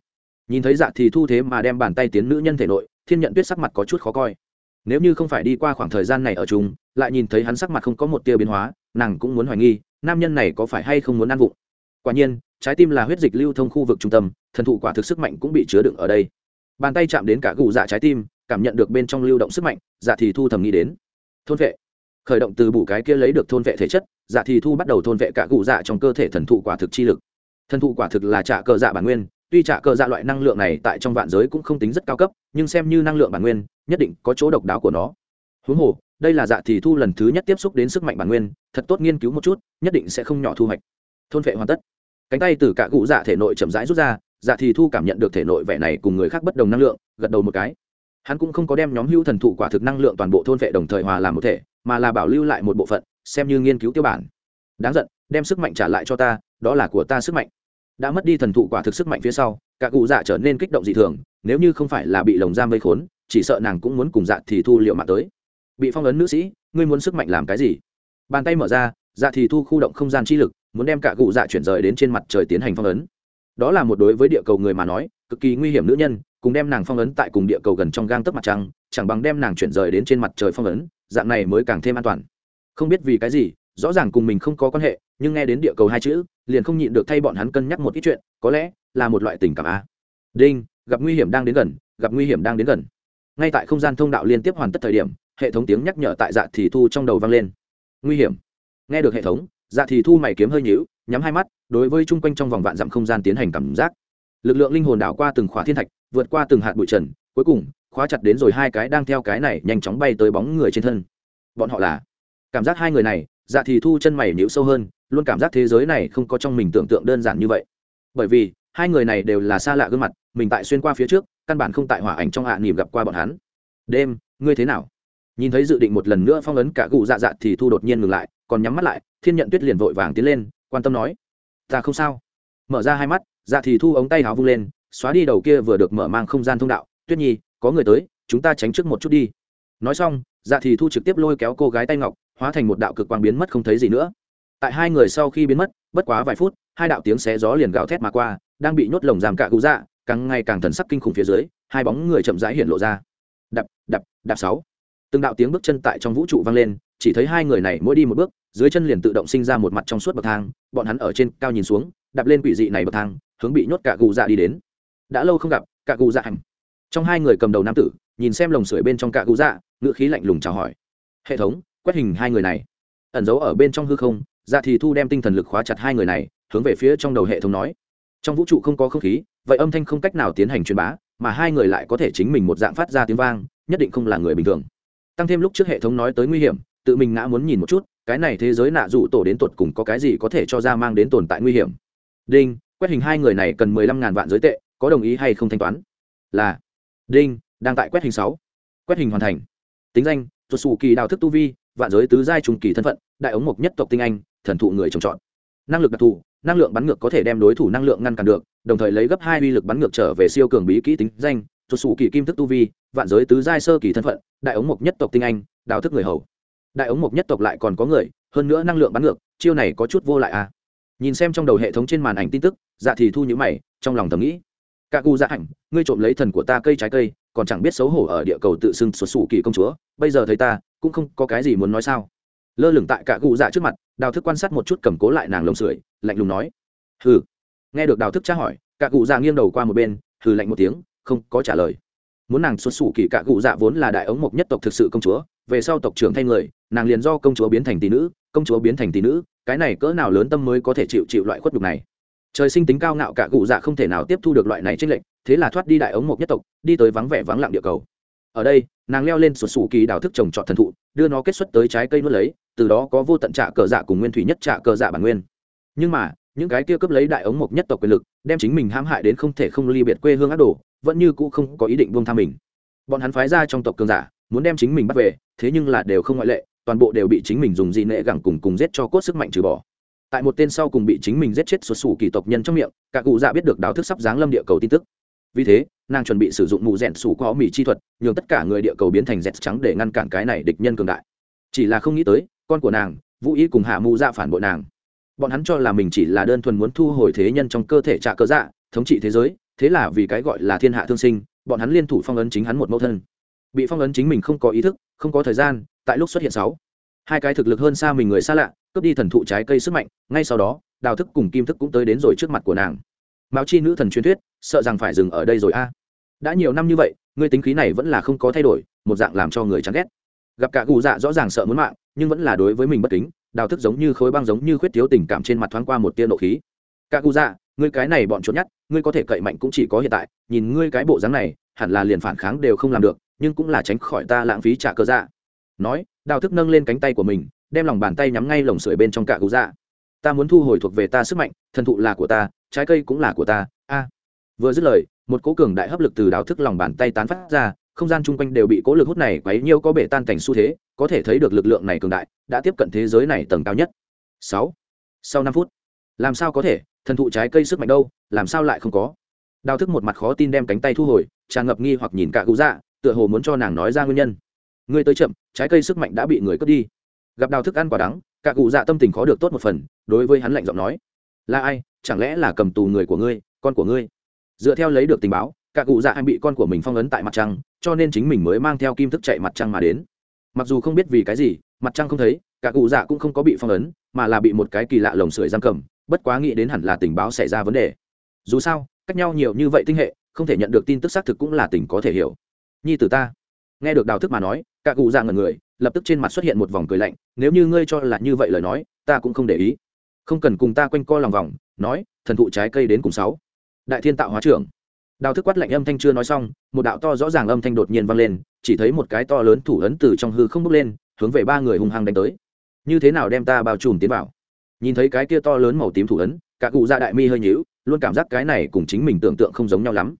nhìn thấy dạ thì thu thế mà đem bàn tay tiến nữ nhân thể nội thiên nhận tuyết sắc mặt có chút khó coi. Nếu như không phải đi qua khoảng thời gian này ở chúng, lại nhìn thấy hắn sắc mặt không có một tia biến hóa nàng cũng muốn hoài nghi nam nhân này có phải hay không muốn ăn vụng. Quả nhiên trái tim là huyết dịch lưu thông khu vực trung tâm thần thụ quả thực sức mạnh cũng bị chứa đựng ở đây. Bàn tay chạm đến cả gù dạ trái tim cảm nhận được bên trong lưu động sức mạnh dạ thì thu thầm nghĩ đến. Thôn vệ. Khởi động từ bù cái kia lấy được thôn vệ thể chất dạ thì thu bắt đầu thôn vệ cả cụ dạ trong cơ thể thần thụ quả thực chi lực. Thần thụ quả thực là trả cờ dạ bản nguyên, tuy trả cờ dạ loại năng lượng này tại trong vạn giới cũng không tính rất cao cấp, nhưng xem như năng lượng bản nguyên, nhất định có chỗ độc đáo của nó. Huống hồ, đây là dạ thì thu lần thứ nhất tiếp xúc đến sức mạnh bản nguyên, thật tốt nghiên cứu một chút, nhất định sẽ không nhỏ thu hoạch. Thôn vệ hoàn tất. Cánh tay từ cả cụ dạ thể nội chậm rãi rút ra dạ thì thu cảm nhận được thể nội vẻ này cùng người khác bất đồng năng lượng, gật đầu một cái hắn cũng không có đem nhóm hưu thần thụ quả thực năng lượng toàn bộ thôn vệ đồng thời hòa làm một thể, mà là bảo lưu lại một bộ phận, xem như nghiên cứu tiêu bản. Đáng giận, đem sức mạnh trả lại cho ta, đó là của ta sức mạnh. Đã mất đi thần thụ quả thực sức mạnh phía sau, cả cụ dạ trở nên kích động dị thường, nếu như không phải là bị lồng giam vây khốn, chỉ sợ nàng cũng muốn cùng dạ thì thu liệu mạng tới. Bị phong ấn nữ sĩ, ngươi muốn sức mạnh làm cái gì? Bàn tay mở ra dạ thì thu khu động không gian chi lực, muốn đem cả cụ dạ chuyển rời đến trên mặt trời tiến hành phong ấn. Đó là một đối với địa cầu người mà nói, cực kỳ nguy hiểm nữ nhân cùng đem nàng phong ấn tại cùng địa cầu gần trong gang tấc mặt trăng, chẳng bằng đem nàng chuyển rời đến trên mặt trời phong ấn, dạng này mới càng thêm an toàn. Không biết vì cái gì, rõ ràng cùng mình không có quan hệ, nhưng nghe đến địa cầu hai chữ, liền không nhịn được thay bọn hắn cân nhắc một ít chuyện, có lẽ là một loại tình cảm a. Đinh, gặp nguy hiểm đang đến gần, gặp nguy hiểm đang đến gần. Ngay tại không gian thông đạo liên tiếp hoàn tất thời điểm, hệ thống tiếng nhắc nhở tại dạ thì thu trong đầu vang lên. Nguy hiểm. Nghe được hệ thống dạ thì thu mày kiếm hơi nhíu, nhắm hai mắt, đối với chung quanh trong vòng vạn dặm không gian tiến hành cảm giác lực lượng linh hồn đảo qua từng khóa thiên thạch, vượt qua từng hạt bụi trần, cuối cùng, khóa chặt đến rồi hai cái đang theo cái này nhanh chóng bay tới bóng người trên thân. Bọn họ là? Cảm giác hai người này dạ thì thu chân mày nhíu sâu hơn, luôn cảm giác thế giới này không có trong mình tưởng tượng đơn giản như vậy. Bởi vì, hai người này đều là xa lạ gương mặt, mình tại xuyên qua phía trước, căn bản không tại hỏa ảnh trong hạ à gặp qua bọn hắn. Đêm, ngươi thế nào? Nhìn thấy dự định một lần nữa phong ấn cả cụ dạ dạ thì thu đột nhiên ngừng lại, còn nhắm mắt lại, thiên nhận tuyết liền vội vàng tiến lên, quan tâm nói. Ta không sao. Mở ra hai mắt dạ thì thu ống tay háo vung lên, xóa đi đầu kia vừa được mở mang không gian thông đạo. Tuyết nhi, có người tới, chúng ta tránh trước một chút đi. Nói xong dạ thì thu trực tiếp lôi kéo cô gái tay ngọc, hóa thành một đạo cực quang biến mất không thấy gì nữa. Tại hai người sau khi biến mất, bất quá vài phút, hai đạo tiếng xé gió liền gào thét mà qua, đang bị nhốt lồng giam cả cụ dạ càng ngày càng thần sắc kinh khủng phía dưới, hai bóng người chậm rãi hiện lộ ra. Đập đập, đạp sáu. Từng đạo tiếng bước chân tại trong vũ trụ vang lên, chỉ thấy hai người này mỗi đi một bước, dưới chân liền tự động sinh ra một mặt trong suốt bậc thang, bọn hắn ở trên cao nhìn xuống đạp lên quỷ dị này bậc thang, hướng bị nhốt cả gù dạ đi đến. Đã lâu không gặp, cả gù dạ hành. Trong hai người cầm đầu nam tử, nhìn xem lồng sưởi bên trong cả gù dạ ngữ khí lạnh lùng chào hỏi. Hệ thống, quét hình hai người này. Ẩn giấu ở bên trong hư không dạ thì thu đem tinh thần lực khóa chặt hai người này, hướng về phía trong đầu hệ thống nói. Trong vũ trụ không có không khí, vậy âm thanh không cách nào tiến hành truyền bá, mà hai người lại có thể chính mình một dạng phát ra tiếng vang, nhất định không là người bình thường. Tăng thêm lúc trước hệ thống nói tới nguy hiểm, tự mình ngã muốn nhìn một chút, cái này thế giới nạ dụ tổ đến tuột cùng có cái gì có thể cho ra mang đến tồn tại nguy hiểm đinh, quét hình hai người này cần mười lăm ngàn vạn giới tệ, có đồng ý hay không thanh toán? Là. Đinh, đang tại quét hình sáu. Quét hình hoàn thành. Tính danh tuột xù kỳ đào thức tu vi, vạn giới tứ giai trung kỳ thân phận, đại ống mộc nhất tộc tinh anh, thần thụ người trồng trọt. Năng lực đặc thù, năng lượng bắn ngược có thể đem đối thủ năng lượng ngăn cản được, đồng thời lấy gấp hai uy lực bắn ngược trở về siêu cường bí kỹ tính danh tuột xù kỳ kim thức tu vi, vạn giới tứ giai sơ kỳ thân phận, đại ống mộc nhất tộc tinh anh, đào thức người hầu. Đại ống mộc nhất tộc lại còn có người, hơn nữa năng lượng bắn ngược, chiêu này có chút vô lại à? Nhìn xem trong đầu hệ thống trên màn ảnh tin tức dạ thì thu nhữ mày, trong lòng thầm nghĩ. Cả cụ dạ ảnh ngươi trộm lấy thần của ta cây trái cây, còn chẳng biết xấu hổ ở địa cầu tự xưng xuất xù kỳ công chúa, bây giờ thấy ta, cũng không có cái gì muốn nói sao. Lơ lửng tại cả cụ dạ trước mặt, đào thức quan sát một chút cầm cố lại nàng lồng sưởi, lạnh lùng nói. Hừ. Nghe được đào thức tra hỏi, cả cụ dạ nghiêng đầu qua một bên, hừ lạnh một tiếng, không có trả lời. Muốn nàng xuất xù kỳ, cả cụ dạ vốn là đại ống mộc nhất tộc thực sự công chúa, về sau tộc trưởng thay người, nàng liền do công chúa biến thành tỷ nữ, công chúa biến thành tỷ nữ cái này cỡ nào lớn tâm mới có thể chịu chịu loại khuất nhục này? Trời sinh tính cao ngạo cả cụ dạ không thể nào tiếp thu được loại này tranh lệnh. thế là thoát đi đại ống mộc nhất tộc, đi tới vắng vẻ vắng lặng địa cầu. Ở đây, nàng leo lên sụt sù kỳ đào thức trồng trọt thần thụ, đưa nó kết xuất tới trái cây nuốt lấy, từ đó có vô tận trạ cờ dạ cùng nguyên thủy nhất trạ cờ dạ bản nguyên. Nhưng mà, những cái kia cướp lấy đại ống mộc nhất tộc quyền lực, đem chính mình hãm hại đến không thể không ly biệt quê hương ác đồ, vẫn như cũ không có ý định buông tha mình. Bọn hắn phái ra trong tộc cường giả, muốn đem chính mình bắt về, thế nhưng là đều không ngoại lệ toàn bộ đều bị chính mình dùng dị nệ gẳng cùng cùng giết cho cốt sức mạnh trừ bỏ. Tại một tên sau cùng bị chính mình giết chết xuất xù kỳ tộc nhân trong miệng, cả cụ dạ biết được đáo thức sắp giáng lâm địa cầu tin tức. Vì thế, nàng chuẩn bị sử dụng mù rèn sủ có mỹ chi thuật, nhường tất cả người địa cầu biến thành dẹt trắng để ngăn cản cái này địch nhân cường đại. Chỉ là không nghĩ tới, con của nàng, vũ ý cùng hạ mù dạ phản bội nàng. Bọn hắn cho là mình chỉ là đơn thuần muốn thu hồi thế nhân trong cơ thể trạ cơ dạ thống trị thế giới, thế là vì cái gọi là thiên hạ thương sinh, bọn hắn liên thủ phong ấn chính hắn một mẫu thân bị phong ấn chính mình không có ý thức, không có thời gian, tại lúc xuất hiện sáu. Hai cái thực lực hơn xa mình người xa lạ, cướp đi thần thụ trái cây sức mạnh, ngay sau đó, đào thức cùng kim thức cũng tới đến rồi trước mặt của nàng. Mạo chi nữ thần truyền thuyết, sợ rằng phải dừng ở đây rồi a. Đã nhiều năm như vậy, ngươi tính khí này vẫn là không có thay đổi, một dạng làm cho người chán ghét. Gặp cả gù dạ rõ ràng sợ muốn mạng, nhưng vẫn là đối với mình bất kính, đào thức giống như khối băng giống như khuyết thiếu tình cảm trên mặt thoáng qua một tia nộ khí. Cả gù dạ ngươi cái này bọn trốn nhát ngươi có thể cậy mạnh cũng chỉ có hiện tại, nhìn ngươi cái bộ dáng này, hẳn là liền phản kháng đều không làm được nhưng cũng là tránh khỏi ta lãng phí trả cơ dạ. Nói, đào thức nâng lên cánh tay của mình, đem lòng bàn tay nhắm ngay lồng sưởi bên trong cả gù dạ. Ta muốn thu hồi thuộc về ta sức mạnh, thần thụ là của ta, trái cây cũng là của ta, a. Vừa dứt lời, một cố cường đại hấp lực từ đào thức lòng bàn tay tán phát ra, không gian chung quanh đều bị cố lực hút này quấy nhiêu có bể tan cảnh xu thế, có thể thấy được lực lượng này cường đại, đã tiếp cận thế giới này tầng cao nhất. Sáu. Sau năm phút, làm sao có thể, thần thụ trái cây sức mạnh đâu, làm sao lại không có? Đào thức một mặt khó tin đem cánh tay thu hồi, tràn ngập nghi hoặc nhìn cả cụ dạ tựa hồ muốn cho nàng nói ra nguyên nhân. Ngươi tới chậm, trái cây sức mạnh đã bị người cướp đi. Gặp đào thức ăn quả đắng, cả cụ dạ tâm tình khó được tốt một phần, đối với hắn lạnh giọng nói. Là ai? Chẳng lẽ là cầm tù người của ngươi, con của ngươi? Dựa theo lấy được tình báo, cả cụ dạ anh bị con của mình phong ấn tại mặt trăng, cho nên chính mình mới mang theo kim thức chạy mặt trăng mà đến. Mặc dù không biết vì cái gì, mặt trăng không thấy, cả cụ dạ cũng không có bị phong ấn, mà là bị một cái kỳ lạ lồng sưởi giam cầm, bất quá nghĩ đến hẳn là tình báo xảy ra vấn đề. Dù sao, cách nhau nhiều như vậy tinh hệ, không thể nhận được tin tức xác thực cũng là tình có thể hiểu nhi từ ta. Nghe được đào thức mà nói, cả cụ ra ngần người, lập tức trên mặt xuất hiện một vòng cười lạnh, nếu như ngươi cho là như vậy lời nói, ta cũng không để ý. Không cần cùng ta quanh co lòng vòng, nói, thần thụ trái cây đến cùng sáu. Đại thiên tạo hóa trưởng. Đào thức quát lạnh âm thanh chưa nói xong, một đạo to rõ ràng âm thanh đột nhiên vang lên, chỉ thấy một cái to lớn thủ ấn từ trong hư không bốc lên, hướng về ba người hung hăng đánh tới. Như thế nào đem ta bao trùm tiến vào? Nhìn thấy cái kia to lớn màu tím thủ ấn, cả cụ dạ đại mi hơi nhíu, luôn cảm giác cái này cùng chính mình tưởng tượng không giống nhau lắm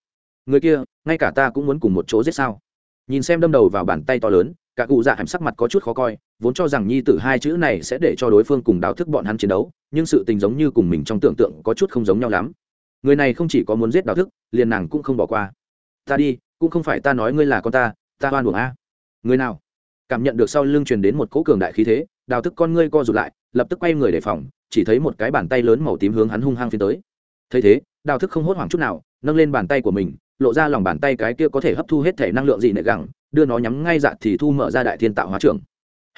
người kia, ngay cả ta cũng muốn cùng một chỗ giết sao? Nhìn xem đâm đầu vào bàn tay to lớn, cả cụ dạ hàm sắc mặt có chút khó coi, vốn cho rằng nhi tử hai chữ này sẽ để cho đối phương cùng đào thức bọn hắn chiến đấu, nhưng sự tình giống như cùng mình trong tưởng tượng có chút không giống nhau lắm. Người này không chỉ có muốn giết đào thức, liền nàng cũng không bỏ qua. Ta đi, cũng không phải ta nói ngươi là con ta ta oan buồng a. Người nào? Cảm nhận được sau lưng truyền đến một cỗ cường đại khí thế đào thức con ngươi co rụt lại, lập tức quay người đề phòng, chỉ thấy một cái bàn tay lớn màu tím hướng hắn hung hăng phía tới. Thấy thế đào thức không hốt hoảng chút nào, nâng lên bàn tay của mình lộ ra lòng bàn tay cái kia có thể hấp thu hết thể năng lượng gì nệ gẳng, đưa nó nhắm ngay dạ thì thu mở ra đại thiên tạo hóa trưởng.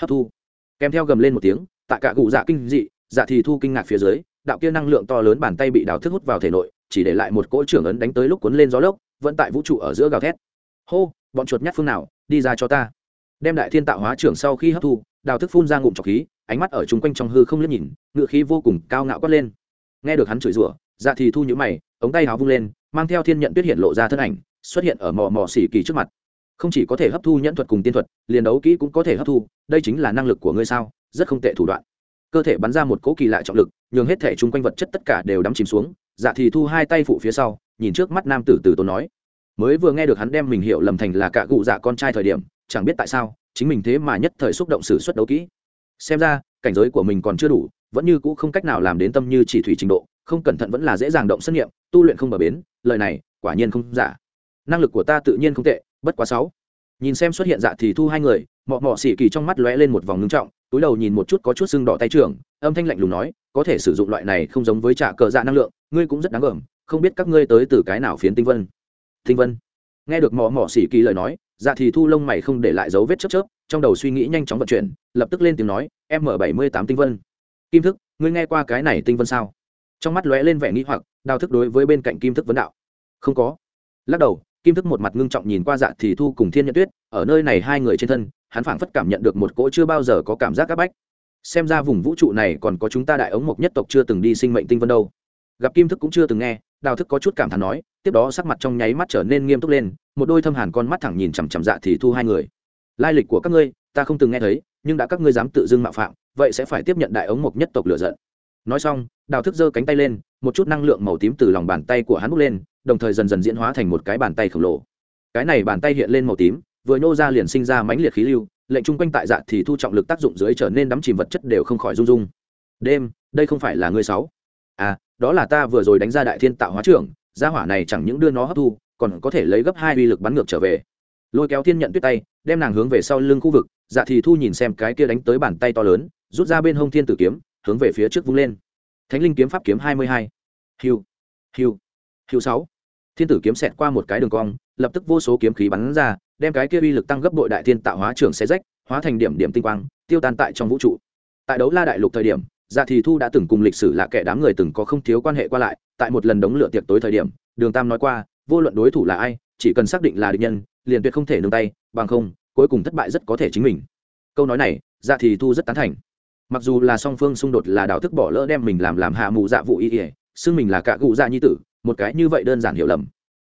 Hấp thu. Kèm theo gầm lên một tiếng, tạ cả cụ dạ kinh dị dạ thì thu kinh ngạc phía dưới, đạo kia năng lượng to lớn bàn tay bị đào thức hút vào thể nội, chỉ để lại một cỗ trưởng ấn đánh tới lúc cuốn lên gió lốc, vẫn tại vũ trụ ở giữa gào thét. Hô, bọn chuột nhát phương nào, đi ra cho ta. Đem đại thiên tạo hóa trưởng sau khi hấp thu, đào thức phun ra ngụm trọc khí, ánh mắt ở chung quanh trong hư không liếc nhìn, ngựa khí vô cùng cao ngạo quát lên. Nghe được hắn chửi rủa dạ thì thu nhữ mày ống tay háo vung lên, mang theo thiên nhận tuyết hiện lộ ra thân ảnh, xuất hiện ở mò mò xỉ kỳ trước mặt. Không chỉ có thể hấp thu nhẫn thuật cùng tiên thuật, liền đấu kỹ cũng có thể hấp thu, đây chính là năng lực của ngươi sao? Rất không tệ thủ đoạn. Cơ thể bắn ra một cỗ kỳ lạ trọng lực, nhường hết thể chung quanh vật chất tất cả đều đắm chìm xuống. Dạ thì thu hai tay phụ phía sau, nhìn trước mắt nam tử từ tốn nói. Mới vừa nghe được hắn đem mình hiểu lầm thành là cả cụ dạ con trai thời điểm, chẳng biết tại sao, chính mình thế mà nhất thời xúc động xử suất đấu kỹ. Xem ra, cảnh giới của mình còn chưa đủ vẫn như cũ không cách nào làm đến tâm như chỉ thủy trình độ, không cẩn thận vẫn là dễ dàng động xét nghiệm, tu luyện không bờ bến, lời này quả nhiên không giả. Năng lực của ta tự nhiên không tệ, bất quá sáu. Nhìn xem xuất hiện dạ thì thu hai người, mọ mọ xỉ kỳ trong mắt lóe lên một vòng ngưng trọng, túi đầu nhìn một chút có chút sưng đỏ tay trưởng, âm thanh lạnh lùng nói, có thể sử dụng loại này không giống với trả cờ dạ năng lượng, ngươi cũng rất đáng gờm không biết các ngươi tới từ cái nào phiến tinh vân. Tinh vân. Nghe được mọ mọ xỉ kỳ lời nói dạ thì thu lông mày không để lại dấu vết chớp chớp, trong đầu suy nghĩ nhanh chóng vận chuyển, lập tức lên tiếng nói m bảy mươi tám tinh vân kim thức, ngươi nghe qua cái này tinh vân sao? Trong mắt lóe lên vẻ nghĩ hoặc, đào thức đối với bên cạnh kim thức vấn đạo. Không có. Lắc đầu, kim thức một mặt ngưng trọng nhìn qua dạ thì thu cùng thiên nhận tuyết, ở nơi này hai người trên thân, hắn phảng phất cảm nhận được một cỗ chưa bao giờ có cảm giác áp bách. Xem ra vùng vũ trụ này còn có chúng ta đại ống mộc nhất tộc chưa từng đi sinh mệnh tinh vân đâu. Gặp kim thức cũng chưa từng nghe, đào thức có chút cảm thán nói, tiếp đó sắc mặt trong nháy mắt trở nên nghiêm túc lên, một đôi thâm hàn con mắt thẳng nhìn chằm chằm dạ thì thu hai người. Lai lịch của các ngươi, ta không từng nghe thấy nhưng đã các ngươi dám tự dưng mạo phạm, vậy sẽ phải tiếp nhận đại ống mộc nhất tộc lựa giận. Nói xong, đào thức giơ cánh tay lên, một chút năng lượng màu tím từ lòng bàn tay của hắn bốc lên, đồng thời dần dần diễn hóa thành một cái bàn tay khổng lồ. Cái này bàn tay hiện lên màu tím, vừa nhô ra liền sinh ra mãnh liệt khí lưu, lệnh chung quanh tại dạ thì thu trọng lực tác dụng dưới trở nên đắm chìm vật chất đều không khỏi rung rung. Đêm, đây không phải là ngươi sáu? À đó là ta vừa rồi đánh ra đại thiên tạo hóa trưởng, gia hỏa này chẳng những đưa nó hấp thu, còn có thể lấy gấp hai uy lực bắn ngược trở về. Lôi kéo thiên nhận tuyết tay đem nàng hướng về sau lưng khu vực dạ thì thu nhìn xem cái kia đánh tới bàn tay to lớn, rút ra bên hông thiên tử kiếm, hướng về phía trước vung lên. Thánh linh kiếm pháp kiếm hai mươi hai. Hiu hiu hiu sáu. Thiên tử kiếm xẹt qua một cái đường cong, lập tức vô số kiếm khí bắn ra, đem cái kia uy lực tăng gấp bội đại thiên tạo hóa trường xe rách, hóa thành điểm điểm tinh quang, tiêu tan tại trong vũ trụ. Tại đấu la đại lục thời điểm dạ thì thu đã từng cùng lịch sử là kẻ đám người từng có không thiếu quan hệ qua lại, tại một lần đống lửa tiệc tối thời điểm, đường tam nói qua, vô luận đối thủ là ai chỉ cần xác định là địch nhân, liền tuyệt không thể nương tay, bằng không, cuối cùng thất bại rất có thể chính mình. Câu nói này dạ thì thu rất tán thành. Mặc dù là song phương xung đột là đào thức bỏ lỡ đem mình làm làm hạ mù dạ vụ y ỉa xưng mình là cả cụ dạ nhi tử, một cái như vậy đơn giản hiểu lầm.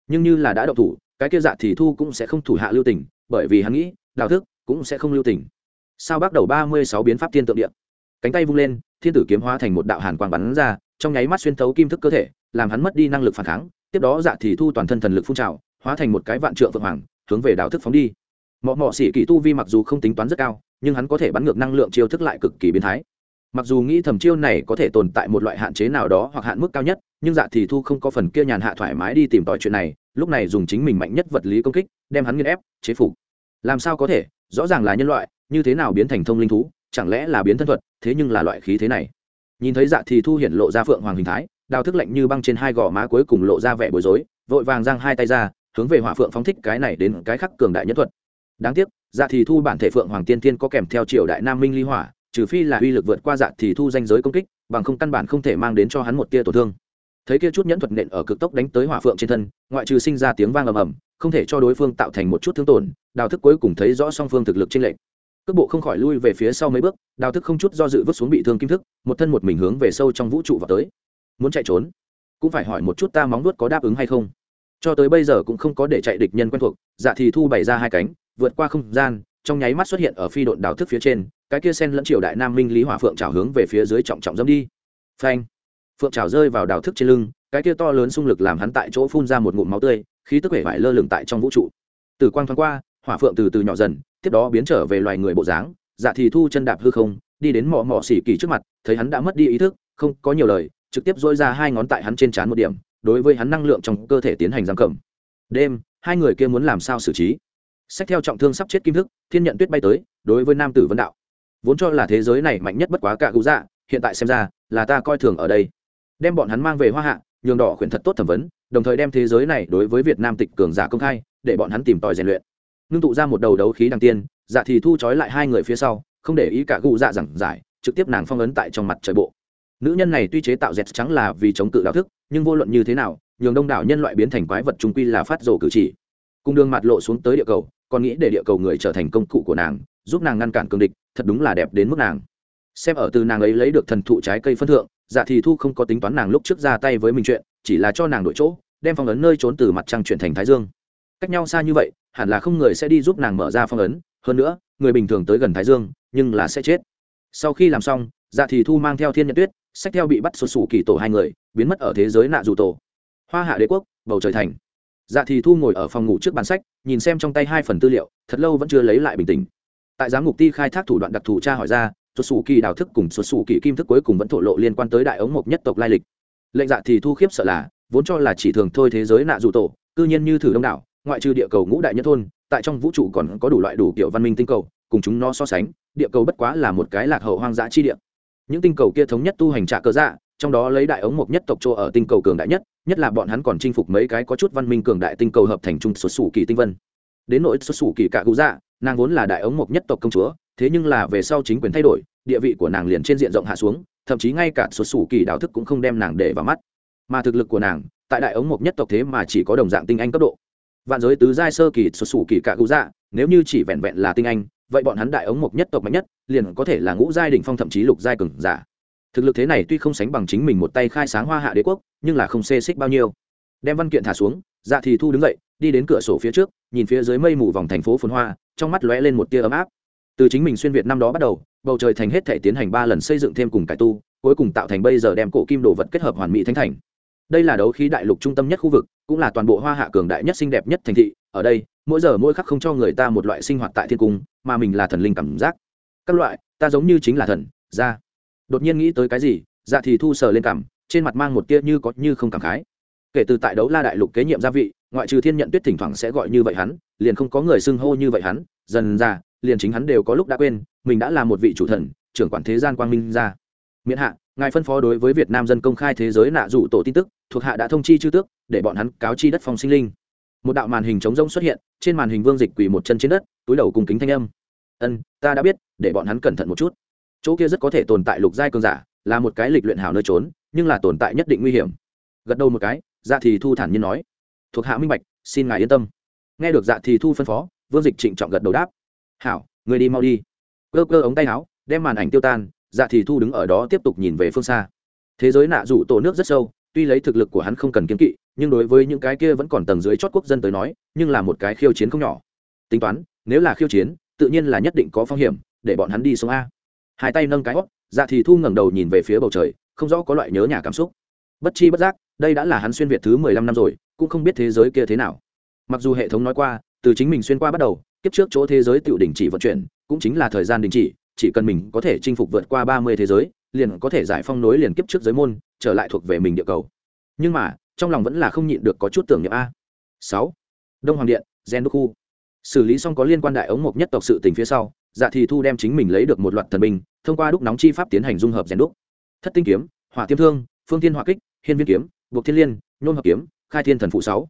Nhưng như là đã độc thủ, cái kia dạ thì thu cũng sẽ không thủ hạ lưu tình, bởi vì hắn nghĩ đào thức cũng sẽ không lưu tình. Sao bắt đầu ba mươi sáu biến pháp thiên tượng điện cánh tay vung lên, thiên tử kiếm hóa thành một đạo hàn quang bắn ra, trong nháy mắt xuyên thấu kim thức cơ thể, làm hắn mất đi năng lực phản kháng, tiếp đó dạ thì thu toàn thân thần lực phun trào hóa thành một cái vạn trượng vượng hoàng, hướng về đào thức phóng đi. Mọ mọ xỉ kỳ tu vi mặc dù không tính toán rất cao, nhưng hắn có thể bắn ngược năng lượng chiêu thức lại cực kỳ biến thái. Mặc dù nghĩ thầm chiêu này có thể tồn tại một loại hạn chế nào đó hoặc hạn mức cao nhất, nhưng dạ thì thu không có phần kia nhàn hạ thoải mái đi tìm tòi chuyện này, lúc này dùng chính mình mạnh nhất vật lý công kích, đem hắn nghiên ép, chế phục. Làm sao có thể? Rõ ràng là nhân loại, như thế nào biến thành thông linh thú? Chẳng lẽ là biến thân thuật? Thế nhưng là loại khí thế này. Nhìn thấy dạ thì thu hiện lộ ra phượng hoàng hình thái, đào thức lạnh như băng trên hai gò má cuối cùng lộ ra vẻ bối rối, vội vàng giang hai tay ra hướng về hỏa phượng phóng thích cái này đến cái khắc cường đại nhất thuật. Đáng tiếc dạ thì thu bản thể phượng hoàng tiên tiên có kèm theo triều đại nam minh ly hỏa, trừ phi là uy lực vượt qua dạ thì thu danh giới công kích, bằng không căn bản không thể mang đến cho hắn một tia tổn thương. Thấy kia chút nhẫn thuật nện ở cực tốc đánh tới hỏa phượng trên thân, ngoại trừ sinh ra tiếng vang ầm ầm, không thể cho đối phương tạo thành một chút thương tổn, đào thức cuối cùng thấy rõ song phương thực lực trên lệnh cước bộ không khỏi lui về phía sau mấy bước, đào thức không chút do dự vứt xuống bị thương kim thức, một thân một mình hướng về sâu trong vũ trụ vào tới. Muốn chạy trốn? Cũng phải hỏi một chút ta móng nuốt có đáp ứng hay không? Cho tới bây giờ cũng không có để chạy địch nhân quen thuộc dạ thì thu bày ra hai cánh, vượt qua không gian, trong nháy mắt xuất hiện ở phi độn đào thức phía trên, cái kia sen lẫn triều đại nam minh lý hỏa phượng trào hướng về phía dưới trọng trọng dâm đi. Phanh. Phượng trào rơi vào đào thức trên lưng, cái kia to lớn xung lực làm hắn tại chỗ phun ra một ngụm máu tươi, khí tức vẻ vải lơ lửng tại trong vũ trụ. Từ quang thoáng qua, hỏa phượng từ từ nhỏ dần, tiếp đó biến trở về loài người bộ dáng dạ thì thu chân đạp hư không, đi đến mỏ mỏ xỉ kỳ trước mặt, thấy hắn đã mất đi ý thức, không có nhiều lời, trực tiếp dỗi ra hai ngón tại hắn trên trán một điểm đối với hắn năng lượng trong cơ thể tiến hành giam cầm. Đêm, hai người kia muốn làm sao xử trí? Xét theo trọng thương sắp chết kim thức, thiên nhận tuyết bay tới, đối với nam tử vân đạo. Vốn cho là thế giới này mạnh nhất bất quá cả cụ dạ hiện tại xem ra là ta coi thường ở đây. Đem bọn hắn mang về hoa hạ, nhường đỏ khuyển thật tốt thẩm vấn, đồng thời đem thế giới này đối với việt nam tịch cường giả công khai, để bọn hắn tìm tòi rèn luyện. Ngưng tụ ra một đầu đấu khí đằng tiên dạ thì thu trói lại hai người phía sau, không để ý cả cụ dạ giảng giải, trực tiếp nàng phong ấn tại trong mặt trời bộ nữ nhân này tuy chế tạo dẹt trắng là vì chống cự đạo thức, nhưng vô luận như thế nào, nhường đông đảo nhân loại biến thành quái vật trung quy là phát rồ cử chỉ. Cùng đường mặt lộ xuống tới địa cầu, còn nghĩ để địa cầu người trở thành công cụ của nàng, giúp nàng ngăn cản cương địch, thật đúng là đẹp đến mức nàng. Xem ở từ nàng ấy lấy được thần thụ trái cây phân thượng dạ thì thu không có tính toán nàng lúc trước ra tay với mình chuyện, chỉ là cho nàng đổi chỗ, đem phong ấn nơi trốn từ mặt trăng chuyển thành thái dương. Cách nhau xa như vậy, hẳn là không người sẽ đi giúp nàng mở ra phong ấn, hơn nữa, người bình thường tới gần thái dương, nhưng là sẽ chết. Sau khi làm xong dạ thì thu mang theo thiên nhận tuyết sách theo bị bắt xuất xù kỳ tổ hai người, biến mất ở thế giới nạ dù tổ. Hoa hạ đế quốc, bầu trời thành. Dạ thì thu ngồi ở phòng ngủ trước bàn sách, nhìn xem trong tay hai phần tư liệu, thật lâu vẫn chưa lấy lại bình tĩnh. Tại giám mục ti khai thác thủ đoạn đặc thù tra hỏi ra xuất xù kỳ đào thức cùng xuất xù kỳ kim thức cuối cùng vẫn thổ lộ liên quan tới đại ống mộc nhất tộc lai lịch. Lệnh dạ thì thu khiếp sợ là, vốn cho là chỉ thường thôi thế giới nạ dù tổ, cư nhiên như thử đông đảo, ngoại trừ địa cầu ngũ đại nhất thôn, tại trong vũ trụ còn có đủ loại đủ kiểu văn minh tinh cầu, cùng chúng nó so sánh, địa cầu bất quá là một cái lạc hậu hoang dã chi địa những tinh cầu kia thống nhất tu hành trạ cơ dạ trong đó lấy đại ống mộc nhất tộc chỗ ở tinh cầu cường đại nhất nhất là bọn hắn còn chinh phục mấy cái có chút văn minh cường đại tinh cầu hợp thành trung xuất xù kỳ tinh vân. Đến nỗi xuất xù kỳ cả cụ dạ nàng vốn là đại ống mộc nhất tộc công chúa, thế nhưng là về sau chính quyền thay đổi, địa vị của nàng liền trên diện rộng hạ xuống, thậm chí ngay cả xuất xù kỳ đạo thức cũng không đem nàng để vào mắt. Mà thực lực của nàng, tại đại ống mộc nhất tộc thế mà chỉ có đồng dạng tinh anh cấp độ. Vạn giới tứ giai sơ kỳ xuất xù kỳ cả cụ dạ nếu như chỉ vẹn vẹn là tinh anh vậy bọn hắn đại ống mộc nhất tộc mạnh nhất, liền có thể là ngũ giai đỉnh phong thậm chí lục giai cường giả. Thực lực thế này tuy không sánh bằng chính mình một tay khai sáng hoa hạ đế quốc, nhưng là không xê xích bao nhiêu. Đem văn kiện thả xuống dạ thì thu đứng dậy, đi đến cửa sổ phía trước, nhìn phía dưới mây mù vòng thành phố phồn hoa, trong mắt lóe lên một tia ấm áp. Từ chính mình xuyên việt năm đó bắt đầu, bầu trời thành hết thể tiến hành ba lần xây dựng thêm cùng cải tu, cuối cùng tạo thành bây giờ đem cổ kim đồ vật kết hợp hoàn mỹ thánh thành đây là đấu khí đại lục trung tâm nhất khu vực, cũng là toàn bộ hoa hạ cường đại nhất xinh đẹp nhất thành thị. Ở đây, mỗi giờ mỗi khắc không cho người ta một loại sinh hoạt tại thiên cung, mà mình là thần linh cảm giác. Các loại, ta giống như chính là thần ra đột nhiên nghĩ tới cái gì dạ thì thu sờ lên cảm, trên mặt mang một tia như có như không cảm khái. Kể từ tại đấu la đại lục kế nhiệm gia vị, ngoại trừ thiên nhận tuyết thỉnh thoảng sẽ gọi như vậy hắn, liền không có người xưng hô như vậy hắn. Dần ra, liền chính hắn đều có lúc đã quên, mình đã là một vị chủ thần, trưởng quản thế gian quang minh ra. Miễn hạ, ngài phân phó đối với việt nam dân công khai thế giới nạ dụ tổ tin tức thuộc hạ đã thông chi chư tước, để bọn hắn cáo chi đất phong sinh linh. Một đạo màn hình trống rỗng xuất hiện, trên màn hình vương dịch quỳ một chân trên đất, túi đầu cùng kính thanh âm. Ân, ta đã biết, để bọn hắn cẩn thận một chút. Chỗ kia rất có thể tồn tại lục giai cường giả, là một cái lịch luyện hảo nơi trốn, nhưng là tồn tại nhất định nguy hiểm. Gật đầu một cái dạ thì thu thản nhiên nói. Thuộc hạ minh bạch, xin ngài yên tâm. Nghe được dạ thì thu phân phó, vương dịch trịnh trọng gật đầu đáp. Hảo, người đi mau đi. Cơ cơ ống tay áo, đem màn ảnh tiêu tan dạ thì thu đứng ở đó tiếp tục nhìn về phương xa. Thế giới nạ rủ tổ nước rất sâu tuy lấy thực lực của hắn không cần kiếm kỵ, nhưng đối với những cái kia vẫn còn tầng dưới chót quốc dân tới nói, nhưng là một cái khiêu chiến không nhỏ. Tính toán, nếu là khiêu chiến, tự nhiên là nhất định có phong hiểm, để bọn hắn đi xuống a. Hai tay nâng cái hót dạ thì thu ngẩng đầu nhìn về phía bầu trời, không rõ có loại nhớ nhà cảm xúc. Bất chi bất giác, đây đã là hắn xuyên việt thứ mười lăm năm rồi, cũng không biết thế giới kia thế nào. Mặc dù hệ thống nói qua, từ chính mình xuyên qua bắt đầu, kiếp trước chỗ thế giới tự đình chỉ vận chuyển, cũng chính là thời gian đình chỉ chỉ cần mình có thể chinh phục vượt qua ba mươi thế giới liền có thể giải phong nối liền kiếp trước giới môn, trở lại thuộc về mình địa cầu. Nhưng mà, trong lòng vẫn là không nhịn được có chút tưởng niệm a. Sáu. Đông hoàng điện gen đúc khu xử lý xong có liên quan đại ống mộc nhất tộc sự tình phía sau dạ thì thu đem chính mình lấy được một loạt thần binh, thông qua đúc nóng chi pháp tiến hành dung hợp rèn đúc thất tinh kiếm, hỏa tiêm thương, phương thiên hỏa kích, hiên viên kiếm, buộc thiên liên nhôm hợp kiếm, khai thiên thần phụ sáu.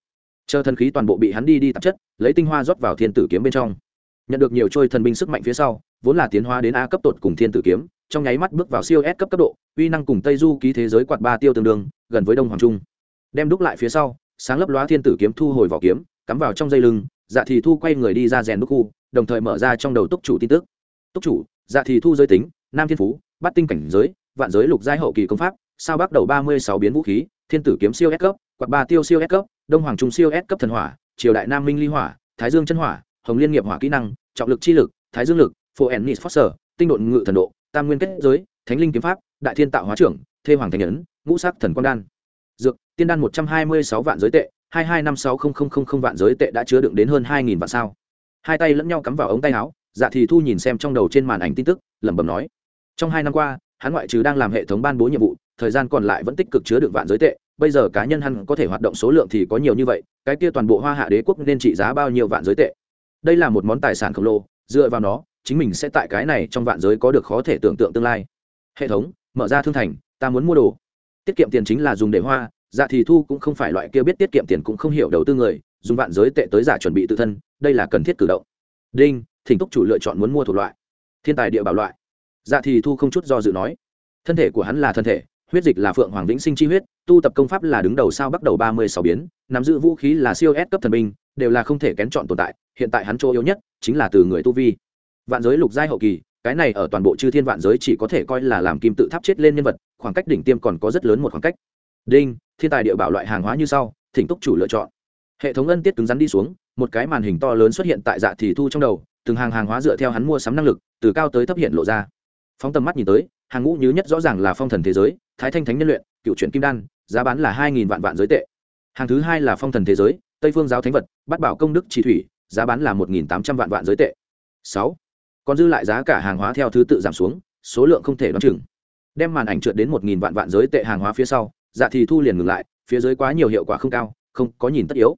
Chờ thần khí toàn bộ bị hắn đi đi tạp chất, lấy tinh hoa rót vào thiên tử kiếm bên trong. Nhận được nhiều trôi thần binh sức mạnh phía sau, vốn là tiến hóa đến a cấp tột cùng thiên tử kiếm trong nháy mắt bước vào siêu s cấp cấp độ, uy năng cùng tây du ký thế giới quạt ba tiêu tương đương, gần với đông hoàng trung. Đem đúc lại phía sau, sáng lấp lóa thiên tử kiếm thu hồi vỏ kiếm, cắm vào trong dây lưng dạ thì thu quay người đi ra rèn đúc khu, đồng thời mở ra trong đầu túc chủ tin tức. Túc chủ dạ thì thu giới tính, nam thiên phú bắt tinh cảnh giới, vạn giới lục giai hậu kỳ công pháp, sao bắt đầu ba mươi sáu biến vũ khí, thiên tử kiếm siêu s cấp, quạt ba tiêu siêu s cấp, đông hoàng trung siêu s cấp thần hỏa, triều đại nam minh ly hỏa, thái dương chân hỏa, hồng liên nghiệp hỏa kỹ năng, trọng lực chi lực, thái dương lực, phổ ennis foster tinh độn ngự thần độ tam nguyên kết giới, thánh linh kiếm pháp, đại thiên tạo hóa trưởng, thê hoàng thành nhấn ngũ sắc thần quan đan. Dược, tiên đan một trăm hai mươi sáu vạn giới tệ, hai hai năm sáu không không không không vạn giới tệ đã chứa đựng đến hơn hai nghìn vạn sao. Hai tay lẫn nhau cắm vào ống tay áo dạ thì thu nhìn xem trong đầu trên màn ảnh tin tức, lẩm bẩm nói. Trong hai năm qua, hắn ngoại trừ đang làm hệ thống ban bố nhiệm vụ, thời gian còn lại vẫn tích cực chứa đựng vạn giới tệ, bây giờ cá nhân hắn có thể hoạt động số lượng thì có nhiều như vậy, cái kia toàn bộ hoa hạ đế quốc nên trị giá bao nhiêu vạn giới tệ. Đây là một món tài sản khổng lồ, dựa vào nó chính mình sẽ tại cái này trong vạn giới có được khó thể tưởng tượng tương lai. Hệ thống, mở ra thương thành, ta muốn mua đồ. Tiết kiệm tiền chính là dùng để hoa dạ thì thu cũng không phải loại kia biết tiết kiệm tiền cũng không hiểu đầu tư người, dùng vạn giới tệ tới giả chuẩn bị tự thân, đây là cần thiết cử động. Đinh, thỉnh túc chủ lựa chọn muốn mua thuộc loại. Thiên tài địa bảo loại. Dạ thì thu không chút do dự nói. Thân thể của hắn là thân thể, huyết dịch là phượng hoàng vĩnh sinh chi huyết, tu tập công pháp là đứng đầu sao bắt đầu ba mươi sáu biến, nắm giữ vũ khí là siêu S cấp thần binh, đều là không thể kén chọn tồn tại, hiện tại hắn chỗ yếu nhất chính là từ người tu vi vạn giới lục giai hậu kỳ, cái này ở toàn bộ chư thiên vạn giới chỉ có thể coi là làm kim tự tháp chết lên nhân vật, khoảng cách đỉnh tiêm còn có rất lớn một khoảng cách. Đinh, thiên tài địa bảo loại hàng hóa như sau, thỉnh túc chủ lựa chọn. Hệ thống ân tiết cứng rắn đi xuống, một cái màn hình to lớn xuất hiện tại dạ thì thu trong đầu, từng hàng hàng hóa dựa theo hắn mua sắm năng lực, từ cao tới thấp hiện lộ ra. Phóng tầm mắt nhìn tới, hàng ngũ nhứ nhất rõ ràng là phong thần thế giới, thái thanh thánh nhân luyện, cựu truyện kim đan, giá bán là hai nghìn vạn vạn giới tệ. Hàng thứ hai là phong thần thế giới, tây phương giáo thánh vật bắt bảo công đức chỉ thủy, giá bán là một nghìn tám trăm vạn vạn giới tệ. Sáu còn dư lại giá cả hàng hóa theo thứ tự giảm xuống, số lượng không thể đoán chừng. Đem màn ảnh trượt đến một nghìn vạn vạn giới tệ hàng hóa phía sau dạ thì thu liền ngừng lại, phía dưới quá nhiều hiệu quả không cao, không có nhìn tất yếu.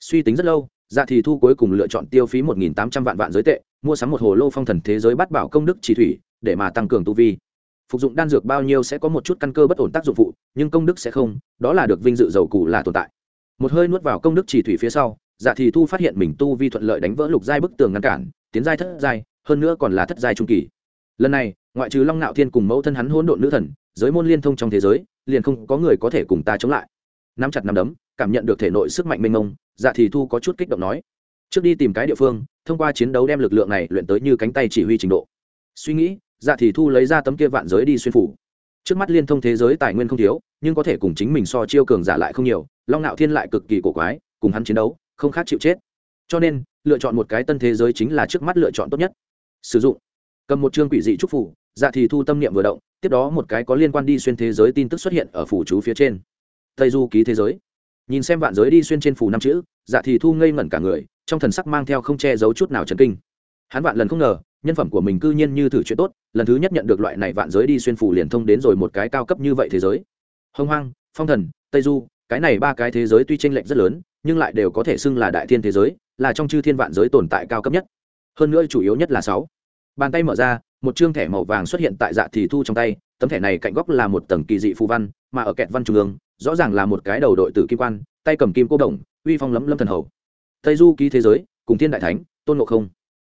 Suy tính rất lâu dạ thì thu cuối cùng lựa chọn tiêu phí một nghìn tám trăm vạn vạn giới tệ, mua sắm một hồ lô phong thần thế giới bắt bảo công đức chỉ thủy, để mà tăng cường tu vi. Phục dụng đan dược bao nhiêu sẽ có một chút căn cơ bất ổn tác dụng phụ, nhưng công đức sẽ không, đó là được vinh dự giàu cụ là tồn tại. Một hơi nuốt vào công đức chỉ thủy phía sau dạ thì thu phát hiện mình tu vi thuận lợi đánh vỡ lục giai bức tường ngăn cản, tiến giai thất giai hơn nữa còn là thất giai trung kỳ. Lần này, ngoại trừ long nạo thiên cùng mẫu thân hắn hỗn độn nữ thần, giới môn liên thông trong thế giới, liền không có người có thể cùng ta chống lại. Nắm chặt nắm đấm, cảm nhận được thể nội sức mạnh mênh mông dạ thì thu có chút kích động nói. Trước đi tìm cái địa phương, thông qua chiến đấu đem lực lượng này luyện tới như cánh tay chỉ huy trình độ. Suy nghĩ dạ thì thu lấy ra tấm kia vạn giới đi xuyên phủ. Trước mắt liên thông thế giới tài nguyên không thiếu, nhưng có thể cùng chính mình so chiêu cường giả lại không nhiều, long nạo thiên lại cực kỳ cổ quái, cùng hắn chiến đấu, không khác chịu chết. Cho nên, lựa chọn một cái tân thế giới chính là trước mắt lựa chọn tốt nhất sử dụng. Cầm một chương quỷ dị trúc phủ dạ thì thu tâm niệm vừa động, tiếp đó một cái có liên quan đi xuyên thế giới tin tức xuất hiện ở phủ chú phía trên. Tây du ký thế giới. Nhìn xem vạn giới đi xuyên trên phủ năm chữ dạ thì thu ngây ngẩn cả người, trong thần sắc mang theo không che giấu chút nào trần kinh. Hắn vạn lần không ngờ, nhân phẩm của mình cư nhiên như thử chuyện tốt, lần thứ nhất nhận được loại này vạn giới đi xuyên phủ liền thông đến rồi một cái cao cấp như vậy thế giới. Hông hoang, phong thần, tây du, cái này ba cái thế giới tuy tranh lệch rất lớn, nhưng lại đều có thể xưng là đại thiên thế giới, là trong chư thiên vạn giới tồn tại cao cấp nhất hơn nữa chủ yếu nhất là sáu. Bàn tay mở ra, một chương thẻ màu vàng xuất hiện tại dạ thì thu trong tay, tấm thẻ này cạnh góc là một tầng kỳ dị phù văn, mà ở kẹt văn trung ương, rõ ràng là một cái đầu đội tử kim quan, tay cầm kim cô đồng, uy phong lấm lâm thần hầu. Tây du ký thế giới, cùng thiên đại thánh, tôn ngộ không.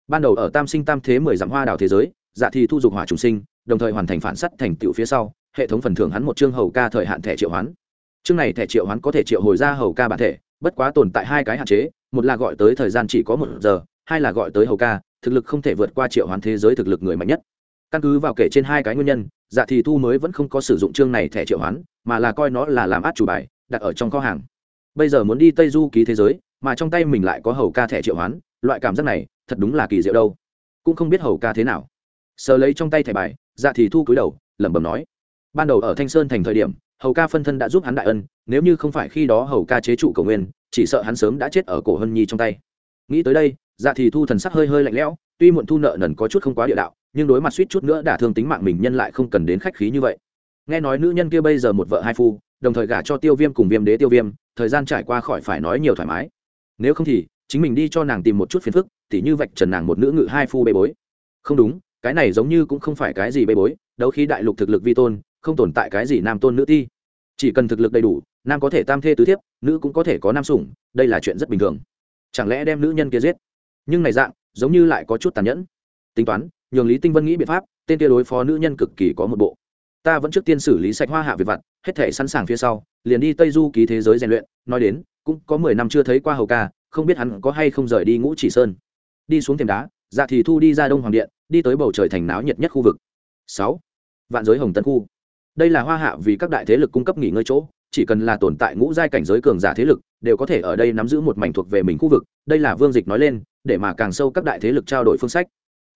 Ban đầu ở tam sinh tam thế mười dặm hoa đào thế giới dạ thì thu dục hỏa trùng sinh, đồng thời hoàn thành phản sắt thành tựu phía sau, hệ thống phần thưởng hắn một chương hầu ca thời hạn thẻ triệu hoán. Chương này thẻ triệu hoán có thể triệu hồi ra hầu ca bản thể, bất quá tồn tại hai cái hạn chế, một là gọi tới thời gian chỉ có một giờ hai là gọi tới hầu ca, thực lực không thể vượt qua triệu hoán thế giới thực lực người mạnh nhất. Căn cứ vào kể trên hai cái nguyên nhân dạ thì thu mới vẫn không có sử dụng chương này thẻ triệu hoán, mà là coi nó là làm át chủ bài, đặt ở trong kho hàng. Bây giờ muốn đi tây du ký thế giới, mà trong tay mình lại có hầu ca thẻ triệu hoán, loại cảm giác này, thật đúng là kỳ diệu đâu. Cũng không biết hầu ca thế nào. Sờ lấy trong tay thẻ bài dạ thì thu cúi đầu, lẩm bẩm nói. Ban đầu ở thanh sơn thành thời điểm, hầu ca phân thân đã giúp hắn đại ân, nếu như không phải khi đó hầu ca chế trụ cầu nguyên, chỉ sợ hắn sớm đã chết ở cổ hân nhi trong tay. Nghĩ tới đây dạ thì thu thần sắc hơi hơi lạnh lẽo, tuy muộn thu nợ nần có chút không quá địa đạo, nhưng đối mặt suýt chút nữa đả thương tính mạng mình nhân lại không cần đến khách khí như vậy. Nghe nói nữ nhân kia bây giờ một vợ hai phu, đồng thời gả cho tiêu viêm cùng viêm đế tiêu viêm, thời gian trải qua khỏi phải nói nhiều thoải mái. Nếu không thì, chính mình đi cho nàng tìm một chút phiền phức, tỉ như vạch trần nàng một nữ ngự hai phu bê bối. Không đúng, cái này giống như cũng không phải cái gì bê bối, đấu khi đại lục thực lực vi tôn, không tồn tại cái gì nam tôn nữ ti. Chỉ cần thực lực đầy đủ, nam có thể tam thê tứ thiếp, nữ cũng có thể có nam sủng, đây là chuyện rất bình thường. Chẳng lẽ đem nữ nhân kia giết? Nhưng này dạng, giống như lại có chút tàn nhẫn. Tính toán, nhường lý tinh vân nghĩ biện pháp, tên kia đối phó nữ nhân cực kỳ có một bộ. Ta vẫn trước tiên xử lý sạch hoa hạ về vặt, hết thể sẵn sàng phía sau, liền đi tây du ký thế giới rèn luyện. Nói đến, cũng có mười năm chưa thấy qua hầu ca, không biết hắn có hay không rời đi ngũ chỉ sơn. Đi xuống thềm đá dạ thì thu đi ra đông hoàng điện, đi tới bầu trời thành náo nhiệt nhất khu vực. Sáu, vạn giới hồng tân khu. Đây là hoa hạ vì các đại thế lực cung cấp nghỉ ngơi chỗ, chỉ cần là tồn tại ngũ giai cảnh giới cường giả thế lực, đều có thể ở đây nắm giữ một mảnh thuộc về mình khu vực. Đây là vương dịch nói lên để mà càng sâu các đại thế lực trao đổi phương sách.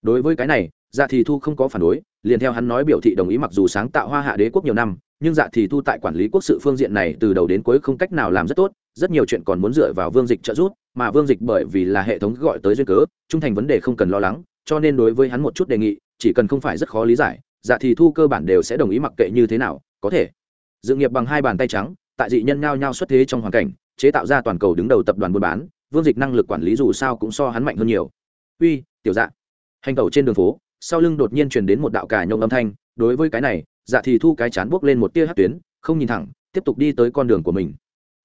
Đối với cái này dạ thì thu không có phản đối, liền theo hắn nói biểu thị đồng ý mặc dù sáng tạo hoa hạ đế quốc nhiều năm, nhưng dạ thì thu tại quản lý quốc sự phương diện này từ đầu đến cuối không cách nào làm rất tốt, rất nhiều chuyện còn muốn dựa vào vương dịch trợ giúp, mà vương dịch bởi vì là hệ thống gọi tới duyên cớ, trung thành vấn đề không cần lo lắng, cho nên đối với hắn một chút đề nghị, chỉ cần không phải rất khó lý giải dạ thì thu cơ bản đều sẽ đồng ý mặc kệ như thế nào, có thể. Dự nghiệp bằng hai bàn tay trắng, tại dị nhân nhao nhao xuất thế trong hoàn cảnh, chế tạo ra toàn cầu đứng đầu tập đoàn buôn bán vương dịch năng lực quản lý dù sao cũng so hắn mạnh hơn nhiều. Uy, tiểu dạ. Hành tẩu trên đường phố, sau lưng đột nhiên truyền đến một đạo cà nhông âm thanh, đối với cái này dạ thì thu cái chán buốc lên một tia hát tuyến, không nhìn thẳng, tiếp tục đi tới con đường của mình.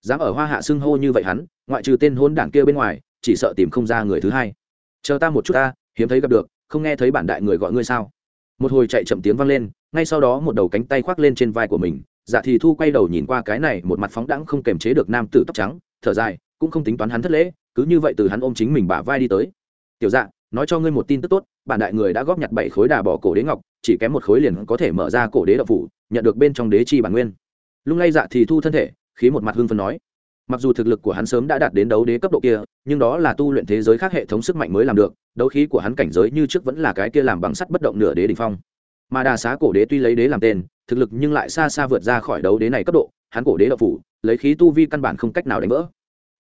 Dám ở hoa hạ xưng hô như vậy hắn, ngoại trừ tên hôn đảng kia bên ngoài, chỉ sợ tìm không ra người thứ hai. Chờ ta một chút ta, hiếm thấy gặp được, không nghe thấy bản đại người gọi ngươi sao? Một hồi chạy chậm tiếng vang lên, ngay sau đó một đầu cánh tay khoác lên trên vai của mình dạ thì thu quay đầu nhìn qua cái này, một mặt phóng đãng không kềm chế được nam tử tóc trắng, thở dài cũng không tính toán hắn thất lễ, cứ như vậy từ hắn ôm chính mình bả vai đi tới. Tiểu dạ nói cho ngươi một tin tức tốt, bản đại người đã góp nhặt bảy khối đà bỏ cổ đế ngọc, chỉ kém một khối liền có thể mở ra cổ đế đậu phủ, nhận được bên trong đế chi bản nguyên. Lung lay dạ thì thu thân thể, khí một mặt hưng phân nói. Mặc dù thực lực của hắn sớm đã đạt đến đấu đế cấp độ kia, nhưng đó là tu luyện thế giới khác hệ thống sức mạnh mới làm được, đấu khí của hắn cảnh giới như trước vẫn là cái kia làm bằng sắt bất động nửa đế đ ỉ n h phong. Mà đà xá cổ đế tuy lấy đế làm tên, thực lực nhưng lại xa xa vượt ra khỏi đấu đế này cấp độ, hắn cổ đế đậu phủ, lấy khí tu vi căn bản không cách nào đánh vỡ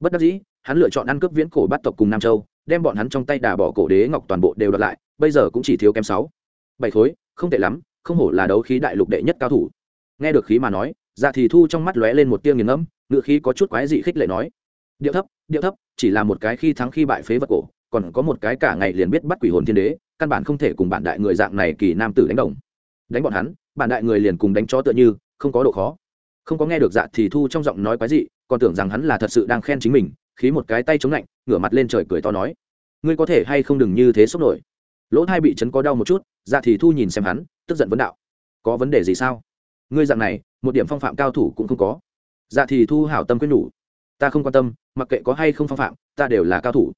bất đắc dĩ, hắn lựa chọn ăn cướp viễn cổ bắt tộc cùng nam châu, đem bọn hắn trong tay đà bỏ cổ đế ngọc toàn bộ đều đoạt lại, bây giờ cũng chỉ thiếu kém sáu. Bảy khối, không tệ lắm, không hổ là đấu khí đại lục đệ nhất cao thủ. Nghe được khí mà nói dạ thì thu trong mắt lóe lên một tia nghiền ngẫm ngự khí có chút quái dị khích lệ nói, điệu thấp điệu thấp, chỉ là một cái khi thắng khi bại phế vật cổ, còn có một cái cả ngày liền biết bắt quỷ hồn thiên đế, căn bản không thể cùng bản đại người dạng này kỳ nam tử đánh đồng. Đánh bọn hắn, bản đại người liền cùng đánh chó tựa như, không có độ khó. Không có nghe được dạ thì thu trong giọng nói quái dị còn tưởng rằng hắn là thật sự đang khen chính mình, khí một cái tay chống lạnh, ngửa mặt lên trời cười to nói, ngươi có thể hay không đừng như thế sốc nổi? Lỗ thai bị chấn có đau một chút dạ thì thu nhìn xem hắn, tức giận vấn đạo, có vấn đề gì sao? Ngươi dạng này, một điểm phong phạm cao thủ cũng không có. Dạ thì thu hảo tâm quyết nhủ, ta không quan tâm, mặc kệ có hay không phong phạm, ta đều là cao thủ.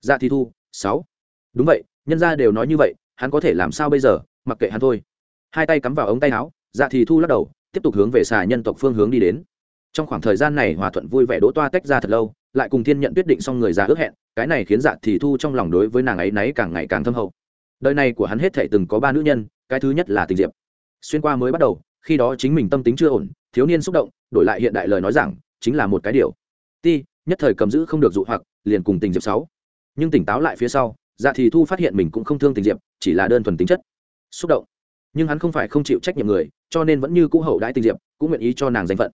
Dạ thì thu, sáu. Đúng vậy, nhân gia đều nói như vậy, hắn có thể làm sao bây giờ, mặc kệ hắn thôi. Hai tay cắm vào ống tay áo dạ thì thu lắc đầu, tiếp tục hướng về xà nhân tộc phương hướng đi đến trong khoảng thời gian này hòa thuận vui vẻ đỗ toa tách ra thật lâu, lại cùng thiên nhận quyết định xong người già ước hẹn, cái này khiến dạ thì thu trong lòng đối với nàng ấy náy càng ngày càng thâm hậu. Đời này của hắn hết thể từng có ba nữ nhân, cái thứ nhất là tình diệp. Xuyên qua mới bắt đầu, khi đó chính mình tâm tính chưa ổn, thiếu niên xúc động, đổi lại hiện đại lời nói rằng, chính là một cái điều. Ti, nhất thời cầm giữ không được dụ hoặc, liền cùng tình diệp sáu. Nhưng tỉnh táo lại phía sau dạ thì thu phát hiện mình cũng không thương tình diệp, chỉ là đơn thuần tính chất. Xúc động. Nhưng hắn không phải không chịu trách nhiệm người, cho nên vẫn như cũ hậu đãi tình diệp, cũng nguyện ý cho nàng danh phận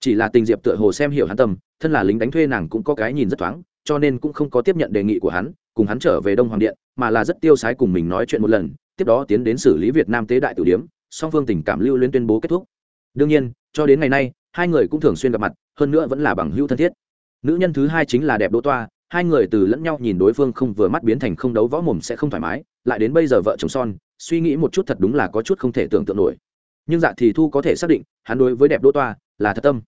chỉ là tình diệp tựa hồ xem hiểu hắn tâm, thân là lính đánh thuê nàng cũng có cái nhìn rất thoáng, cho nên cũng không có tiếp nhận đề nghị của hắn, cùng hắn trở về đông hoàng điện, mà là rất tiêu sái cùng mình nói chuyện một lần, tiếp đó tiến đến xử lý việt nam tế đại tử điếm, song phương tình cảm lưu liên tuyên bố kết thúc. Đương nhiên, cho đến ngày nay, hai người cũng thường xuyên gặp mặt, hơn nữa vẫn là bằng hữu thân thiết. Nữ nhân thứ hai chính là đẹp đỗ toa, hai người từ lẫn nhau nhìn đối phương không vừa mắt biến thành không đấu võ mồm sẽ không thoải mái, lại đến bây giờ vợ chồng son, suy nghĩ một chút thật đúng là có chút không thể tưởng tượng nổi. Nhưng dạ thì thu có thể xác định, hắn đối với đẹp đỗ toa là thật tâm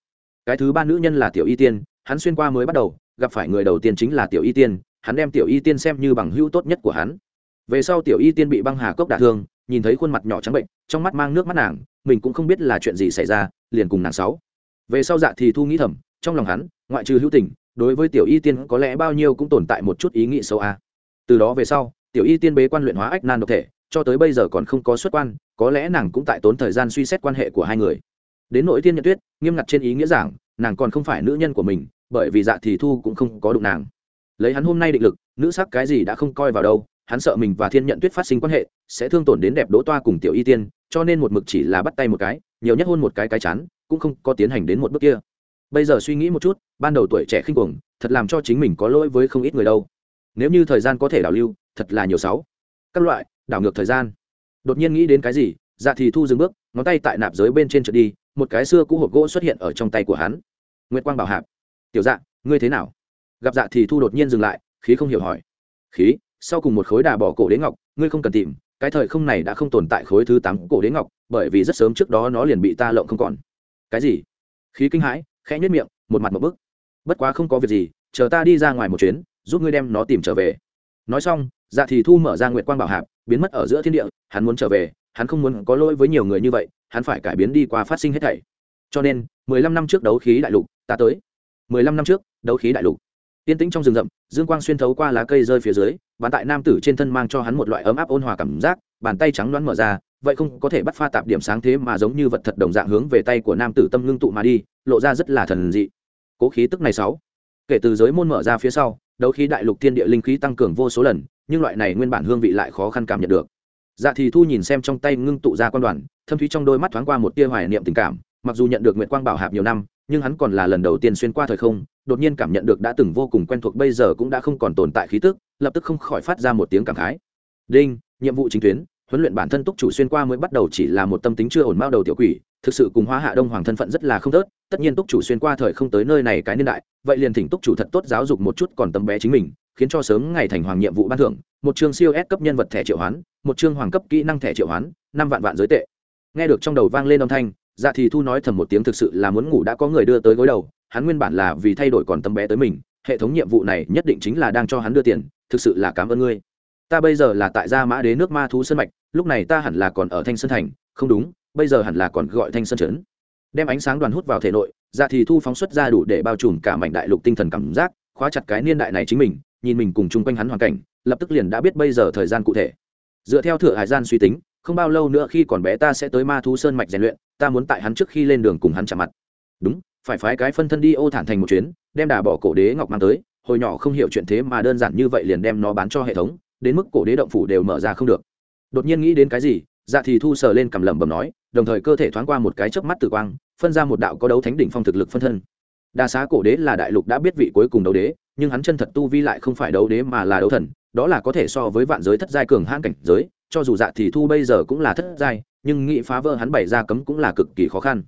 cái thứ ba nữ nhân là tiểu y tiên, hắn xuyên qua mới bắt đầu, gặp phải người đầu tiên chính là tiểu y tiên, hắn đem tiểu y tiên xem như bằng hữu tốt nhất của hắn. Về sau tiểu y tiên bị băng hà cốc đả thương, nhìn thấy khuôn mặt nhỏ trắng bệnh, trong mắt mang nước mắt nàng, mình cũng không biết là chuyện gì xảy ra, liền cùng nàng sáu. Về sau dạ thì thu nghĩ thầm, trong lòng hắn, ngoại trừ hữu tình, đối với tiểu y tiên có lẽ bao nhiêu cũng tồn tại một chút ý nghĩ xấu a. Từ đó về sau, tiểu y tiên bế quan luyện hóa ách nan độc thể, cho tới bây giờ còn không có xuất quan, có lẽ nàng cũng tại tốn thời gian suy xét quan hệ của hai người đến nội tiên nhật tuyết, nghiêm ngặt trên ý nghĩa giảng, nàng còn không phải nữ nhân của mình, bởi vì dạ thì thu cũng không có đụng nàng. Lấy hắn hôm nay định lực, nữ sắc cái gì đã không coi vào đâu, hắn sợ mình và thiên nhận tuyết phát sinh quan hệ, sẽ thương tổn đến đẹp đỗ toa cùng tiểu y tiên, cho nên một mực chỉ là bắt tay một cái, nhiều nhất hôn một cái cái chán, cũng không có tiến hành đến một bước kia. Bây giờ suy nghĩ một chút, ban đầu tuổi trẻ khinh cuồng, thật làm cho chính mình có lỗi với không ít người đâu. Nếu như thời gian có thể đảo lưu, thật là nhiều sáu. Các loại, đảo ngược thời gian. Đột nhiên nghĩ đến cái gì dạ thì thu dừng bước, ngón tay tại nạp giới bên trên trượt đi một cái xưa cũ hộp gỗ xuất hiện ở trong tay của hắn. Nguyệt quang bảo hạp. Tiểu dạ ngươi thế nào? Gặp dạ thì thu đột nhiên dừng lại, khí không hiểu hỏi. Khí, sau cùng một khối đà bỏ cổ đế ngọc, ngươi không cần tìm, cái thời không này đã không tồn tại khối thứ tám cổ đế ngọc, bởi vì rất sớm trước đó nó liền bị ta lộng không còn. Cái gì? Khí kinh hãi, khẽ nhất miệng, một mặt một bức. Bất quá không có việc gì, chờ ta đi ra ngoài một chuyến, giúp ngươi đem nó tìm trở về. Nói xong dạ thì thu mở ra nguyệt quang bảo hạp, biến mất ở giữa thiên địa, hắn muốn trở về, hắn không muốn có lỗi với nhiều người như vậy hắn phải cải biến đi qua phát sinh hết thảy. Cho nên, mười lăm năm trước đấu khí đại lục, ta tới. mười lăm năm trước, đấu khí đại lục. Tiên tĩnh trong rừng rậm, dương quang xuyên thấu qua lá cây rơi phía dưới bàn tại nam tử trên thân mang cho hắn một loại ấm áp ôn hòa cảm giác, bàn tay trắng loãng mở ra, vậy không có thể bắt pha tạp điểm sáng thế mà giống như vật thật đồng dạng hướng về tay của nam tử tâm ngưng tụ mà đi, lộ ra rất là thần dị. Cố khí tức này sáu. Kể từ giới môn mở ra phía sau, đấu khí đại lục thiên địa linh khí tăng cường vô số lần, nhưng loại này nguyên bản hương vị lại khó khăn cảm nhận được dạ thì thu nhìn xem trong tay ngưng tụ ra quan đoàn, thâm thúy trong đôi mắt thoáng qua một tia hoài niệm tình cảm, mặc dù nhận được nguyệt quang bảo hạp nhiều năm, nhưng hắn còn là lần đầu tiên xuyên qua thời không, đột nhiên cảm nhận được đã từng vô cùng quen thuộc bây giờ cũng đã không còn tồn tại khí tức, lập tức không khỏi phát ra một tiếng cảm khái. Đinh, nhiệm vụ chính tuyến, huấn luyện bản thân túc chủ xuyên qua mới bắt đầu chỉ là một tâm tính chưa ổn bao đầu tiểu quỷ, thực sự cùng hóa hạ đông hoàng thân phận rất là không tớt, tất nhiên túc chủ xuyên qua thời không tới nơi này cái niên đại, vậy liền thỉnh túc chủ thật tốt giáo dục một chút còn tấm bé chính mình khiến cho sớm ngày thành hoàng nhiệm vụ ban thưởng, một chương siêu S cấp nhân vật thẻ triệu hoán, một chương hoàng cấp kỹ năng thẻ triệu hoán, năm vạn vạn giới tệ. Nghe được trong đầu vang lên âm thanh dạ thì thu nói thầm một tiếng thực sự là muốn ngủ đã có người đưa tới gối đầu, hắn nguyên bản là vì thay đổi còn tấm bé tới mình, hệ thống nhiệm vụ này nhất định chính là đang cho hắn đưa tiền, thực sự là cảm ơn ngươi. Ta bây giờ là tại gia mã đế nước ma thú sơn mạch, lúc này ta hẳn là còn ở thanh sơn thành, không đúng, bây giờ hẳn là còn gọi thanh sơn trấn. Đem ánh sáng đoàn hút vào thể nội dạ thì thu phóng xuất ra đủ để bao trùm cả mảnh đại lục tinh thần cảm giác, khóa chặt cái niên đại này chính mình nhìn mình cùng chung quanh hắn hoàn cảnh, lập tức liền đã biết bây giờ thời gian cụ thể. Dựa theo thửa hải gian suy tính, không bao lâu nữa khi còn bé ta sẽ tới ma thú sơn mạch rèn luyện, ta muốn tại hắn trước khi lên đường cùng hắn chạm mặt. Đúng, phải phái cái phân thân đi ô thản thành một chuyến, đem đà bỏ cổ đế ngọc mang tới, hồi nhỏ không hiểu chuyện thế mà đơn giản như vậy liền đem nó bán cho hệ thống, đến mức cổ đế động phủ đều mở ra không được. Đột nhiên nghĩ đến cái gì dạ thì thu sờ lên cầm lẩm bẩm nói, đồng thời cơ thể thoáng qua một cái chớp mắt tử quang, phân ra một đạo có đấu thánh đỉnh phong thực lực phân thân. Đa xá cổ đế là đại lục đã biết vị cuối cùng đấu đế nhưng hắn chân thật tu vi lại không phải đấu đế mà là đấu thần, đó là có thể so với vạn giới thất giai cường hãn cảnh giới, cho dù dạ thì thu bây giờ cũng là thất giai, nhưng nghị phá vỡ hắn bày ra cấm cũng là cực kỳ khó khăn.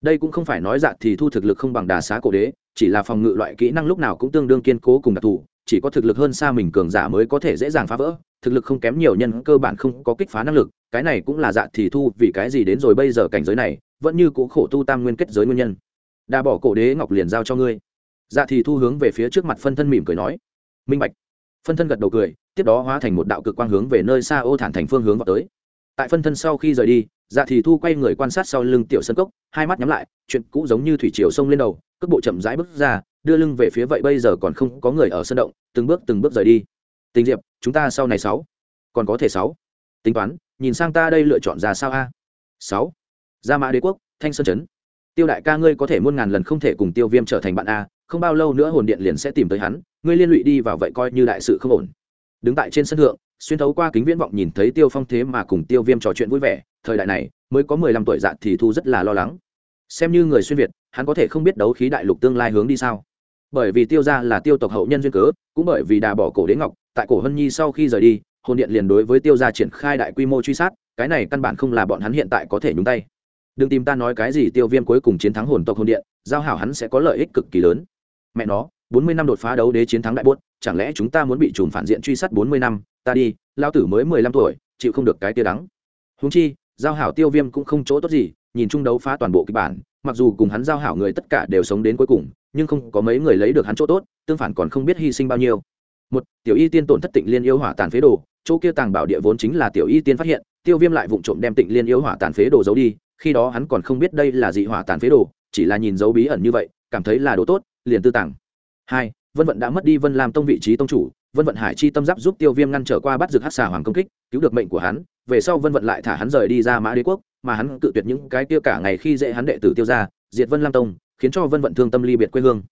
Đây cũng không phải nói dạ thì thu thực lực không bằng đà xá cổ đế, chỉ là phòng ngự loại kỹ năng lúc nào cũng tương đương kiên cố cùng đặc thù, chỉ có thực lực hơn xa mình cường giả mới có thể dễ dàng phá vỡ, thực lực không kém nhiều nhân cơ bản không có kích phá năng lực, cái này cũng là dạ thì thu vì cái gì đến rồi bây giờ cảnh giới này, vẫn như cũ khổ tu tam nguyên kết giới nguyên nhân. Đa bỏ cổ đế ngọc liền giao cho ngươi dạ thì thu hướng về phía trước mặt phân thân mỉm cười nói. Minh bạch. Phân thân gật đầu cười, tiếp đó hóa thành một đạo cực quang hướng về nơi xa ô thản thành phương hướng vào tới. Tại phân thân sau khi rời đi dạ thì thu quay người quan sát sau lưng tiểu sân cốc, hai mắt nhắm lại, chuyện cũ giống như thủy triều sông lên đầu, cước bộ chậm rãi bước ra, đưa lưng về phía vậy bây giờ còn không có người ở sân động, từng bước từng bước rời đi. Tình diệp, chúng ta sau này sáu. Còn có thể sáu. Tính toán, nhìn sang ta đây lựa chọn ra sao a? Sáu. Gia mã đế quốc, thanh sơn chấn tiêu đại ca ngươi có thể muôn ngàn lần không thể cùng tiêu viêm trở thành bạn a, không bao lâu nữa hồn điện liền sẽ tìm tới hắn, ngươi liên lụy đi vào vậy coi như đại sự không ổn. Đứng tại trên sân thượng, xuyên thấu qua kính viễn vọng nhìn thấy tiêu phong thế mà cùng tiêu viêm trò chuyện vui vẻ, thời đại này, mới có mười lăm tuổi dạ thì thu rất là lo lắng. Xem như người xuyên việt, hắn có thể không biết đấu khí đại lục tương lai hướng đi sao. Bởi vì tiêu ra là tiêu tộc hậu nhân duyên cớ, cũng bởi vì đà bỏ cổ đế ngọc, tại cổ hân nhi sau khi rời đi, hồn điện liền đối với tiêu gia triển khai đại quy mô truy sát, cái này căn bản không là bọn hắn hiện tại có thể nhúng tay đừng tìm ta nói cái gì tiêu viêm cuối cùng chiến thắng hồn tộc hồn điện, giao hảo hắn sẽ có lợi ích cực kỳ lớn. Mẹ nó, bốn mươi năm đột phá đấu đế chiến thắng đại bốt chẳng lẽ chúng ta muốn bị trùm phản diện truy sát bốn mươi năm? Ta đi lao tử mới mười lăm tuổi, chịu không được cái tia đắng. Húng chi, giao hảo tiêu viêm cũng không chỗ tốt gì, nhìn chung đấu phá toàn bộ kịch bản, mặc dù cùng hắn giao hảo người tất cả đều sống đến cuối cùng, nhưng không có mấy người lấy được hắn chỗ tốt, tương phản còn không biết hy sinh bao nhiêu. Một, tiểu y tiên tổn thất tịnh liên yêu hỏa tàn phế đồ, chỗ kia tàng bảo địa vốn chính là tiểu y tiên phát hiện, tiêu viêm lại vụng trộm đem tịnh liên yêu hỏa tàn phế đồ giấu đi khi đó hắn còn không biết đây là dị hỏa tàn phế đồ, chỉ là nhìn dấu bí ẩn như vậy, cảm thấy là đồ tốt, liền tư tàng. Hai, vân vận đã mất đi vân làm tông vị trí tông chủ, vân vận hải chi tâm giáp giúp tiêu viêm ngăn trở qua bắt rực hát xà hoàng công kích, cứu được mệnh của hắn, về sau vân vận lại thả hắn rời đi ra mã đế quốc, mà hắn cự tuyệt những cái kia cả ngày khi dễ hắn đệ tử tiêu ra diệt vân lam tông, khiến cho vân vận thương tâm ly biệt quê hương.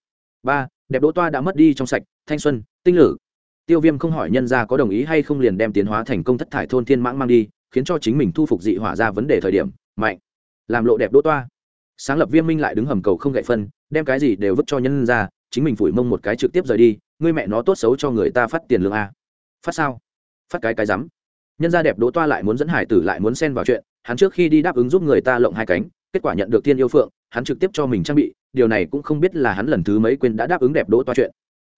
Ba, đẹp đỗ toa đã mất đi trong sạch, thanh xuân, tinh lử. Tiêu viêm không hỏi nhân ra có đồng ý hay không liền đem tiến hóa thành công thất thải thôn thiên mãng mang đi, khiến cho chính mình thu phục dị hỏa ra vấn đề thời điểm, mạnh làm lộ đẹp đỗ toa. Sáng lập viêm minh lại đứng hầm cầu không gậy phân, đem cái gì đều vứt cho nhân ra, chính mình phủi mông một cái trực tiếp rời đi, ngươi mẹ nó tốt xấu cho người ta phát tiền lương a. Phát sao? Phát cái cái rắm. Nhân gia đẹp đỗ toa lại muốn dẫn hải tử lại muốn xen vào chuyện, hắn trước khi đi đáp ứng giúp người ta lộng hai cánh, kết quả nhận được tiên yêu phượng, hắn trực tiếp cho mình trang bị, điều này cũng không biết là hắn lần thứ mấy quên đã đáp ứng đẹp đỗ toa chuyện.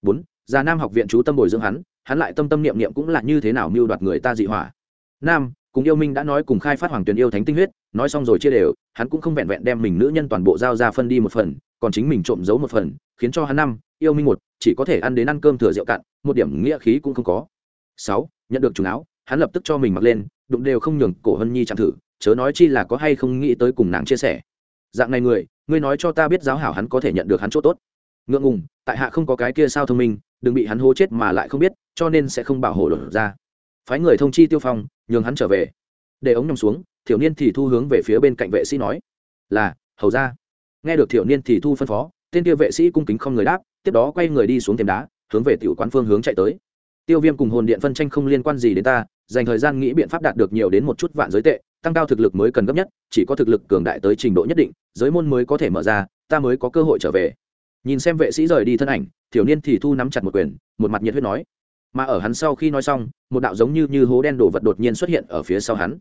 Bốn, già nam học viện chú tâm bồi dưỡng hắn hắn lại tâm tâm niệm niệm cũng là như thế nào mưu đoạt người ta dị hỏa. Nam cùng yêu minh đã nói cùng khai phát hoàng tuyền yêu thánh tinh huyết, nói xong rồi chia đều, hắn cũng không vẹn vẹn đem mình nữ nhân toàn bộ giao ra phân đi một phần, còn chính mình trộm giấu một phần, khiến cho hắn năm, yêu minh một, chỉ có thể ăn đến ăn cơm thừa rượu cạn, một điểm nghĩa khí cũng không có. Sáu, nhận được trùng áo, hắn lập tức cho mình mặc lên, đụng đều không nhường cổ hân nhi chẳng thử, chớ nói chi là có hay không nghĩ tới cùng nàng chia sẻ. Dạng này người, ngươi nói cho ta biết giáo hảo hắn có thể nhận được hắn chỗ tốt. Ngượng ngùng, tại hạ không có cái kia sao thông minh, đừng bị hắn hố chết mà lại không biết, cho nên sẽ không bảo hộ đột ra phái người thông chi tiêu phong, nhường hắn trở về. Để ống nhòng xuống, thiểu niên thì thu hướng về phía bên cạnh vệ sĩ nói, là, hầu ra. Nghe được thiểu niên thì thu phân phó, tên kia vệ sĩ cung kính không người đáp, tiếp đó quay người đi xuống thềm đá, hướng về tiểu quán phương hướng chạy tới. Tiêu viêm cùng hồn điện phân tranh không liên quan gì đến ta, dành thời gian nghĩ biện pháp đạt được nhiều đến một chút vạn giới tệ, tăng cao thực lực mới cần gấp nhất, chỉ có thực lực cường đại tới trình độ nhất định, giới môn mới có thể mở ra, ta mới có cơ hội trở về. Nhìn xem vệ sĩ rời đi thân ảnh, thiểu niên thì thu nắm chặt một quyền, một mặt nhiệt huyết nói mà ở hắn sau khi nói xong, một đạo giống như như hố đen đổ vật đột nhiên xuất hiện ở phía sau hắn.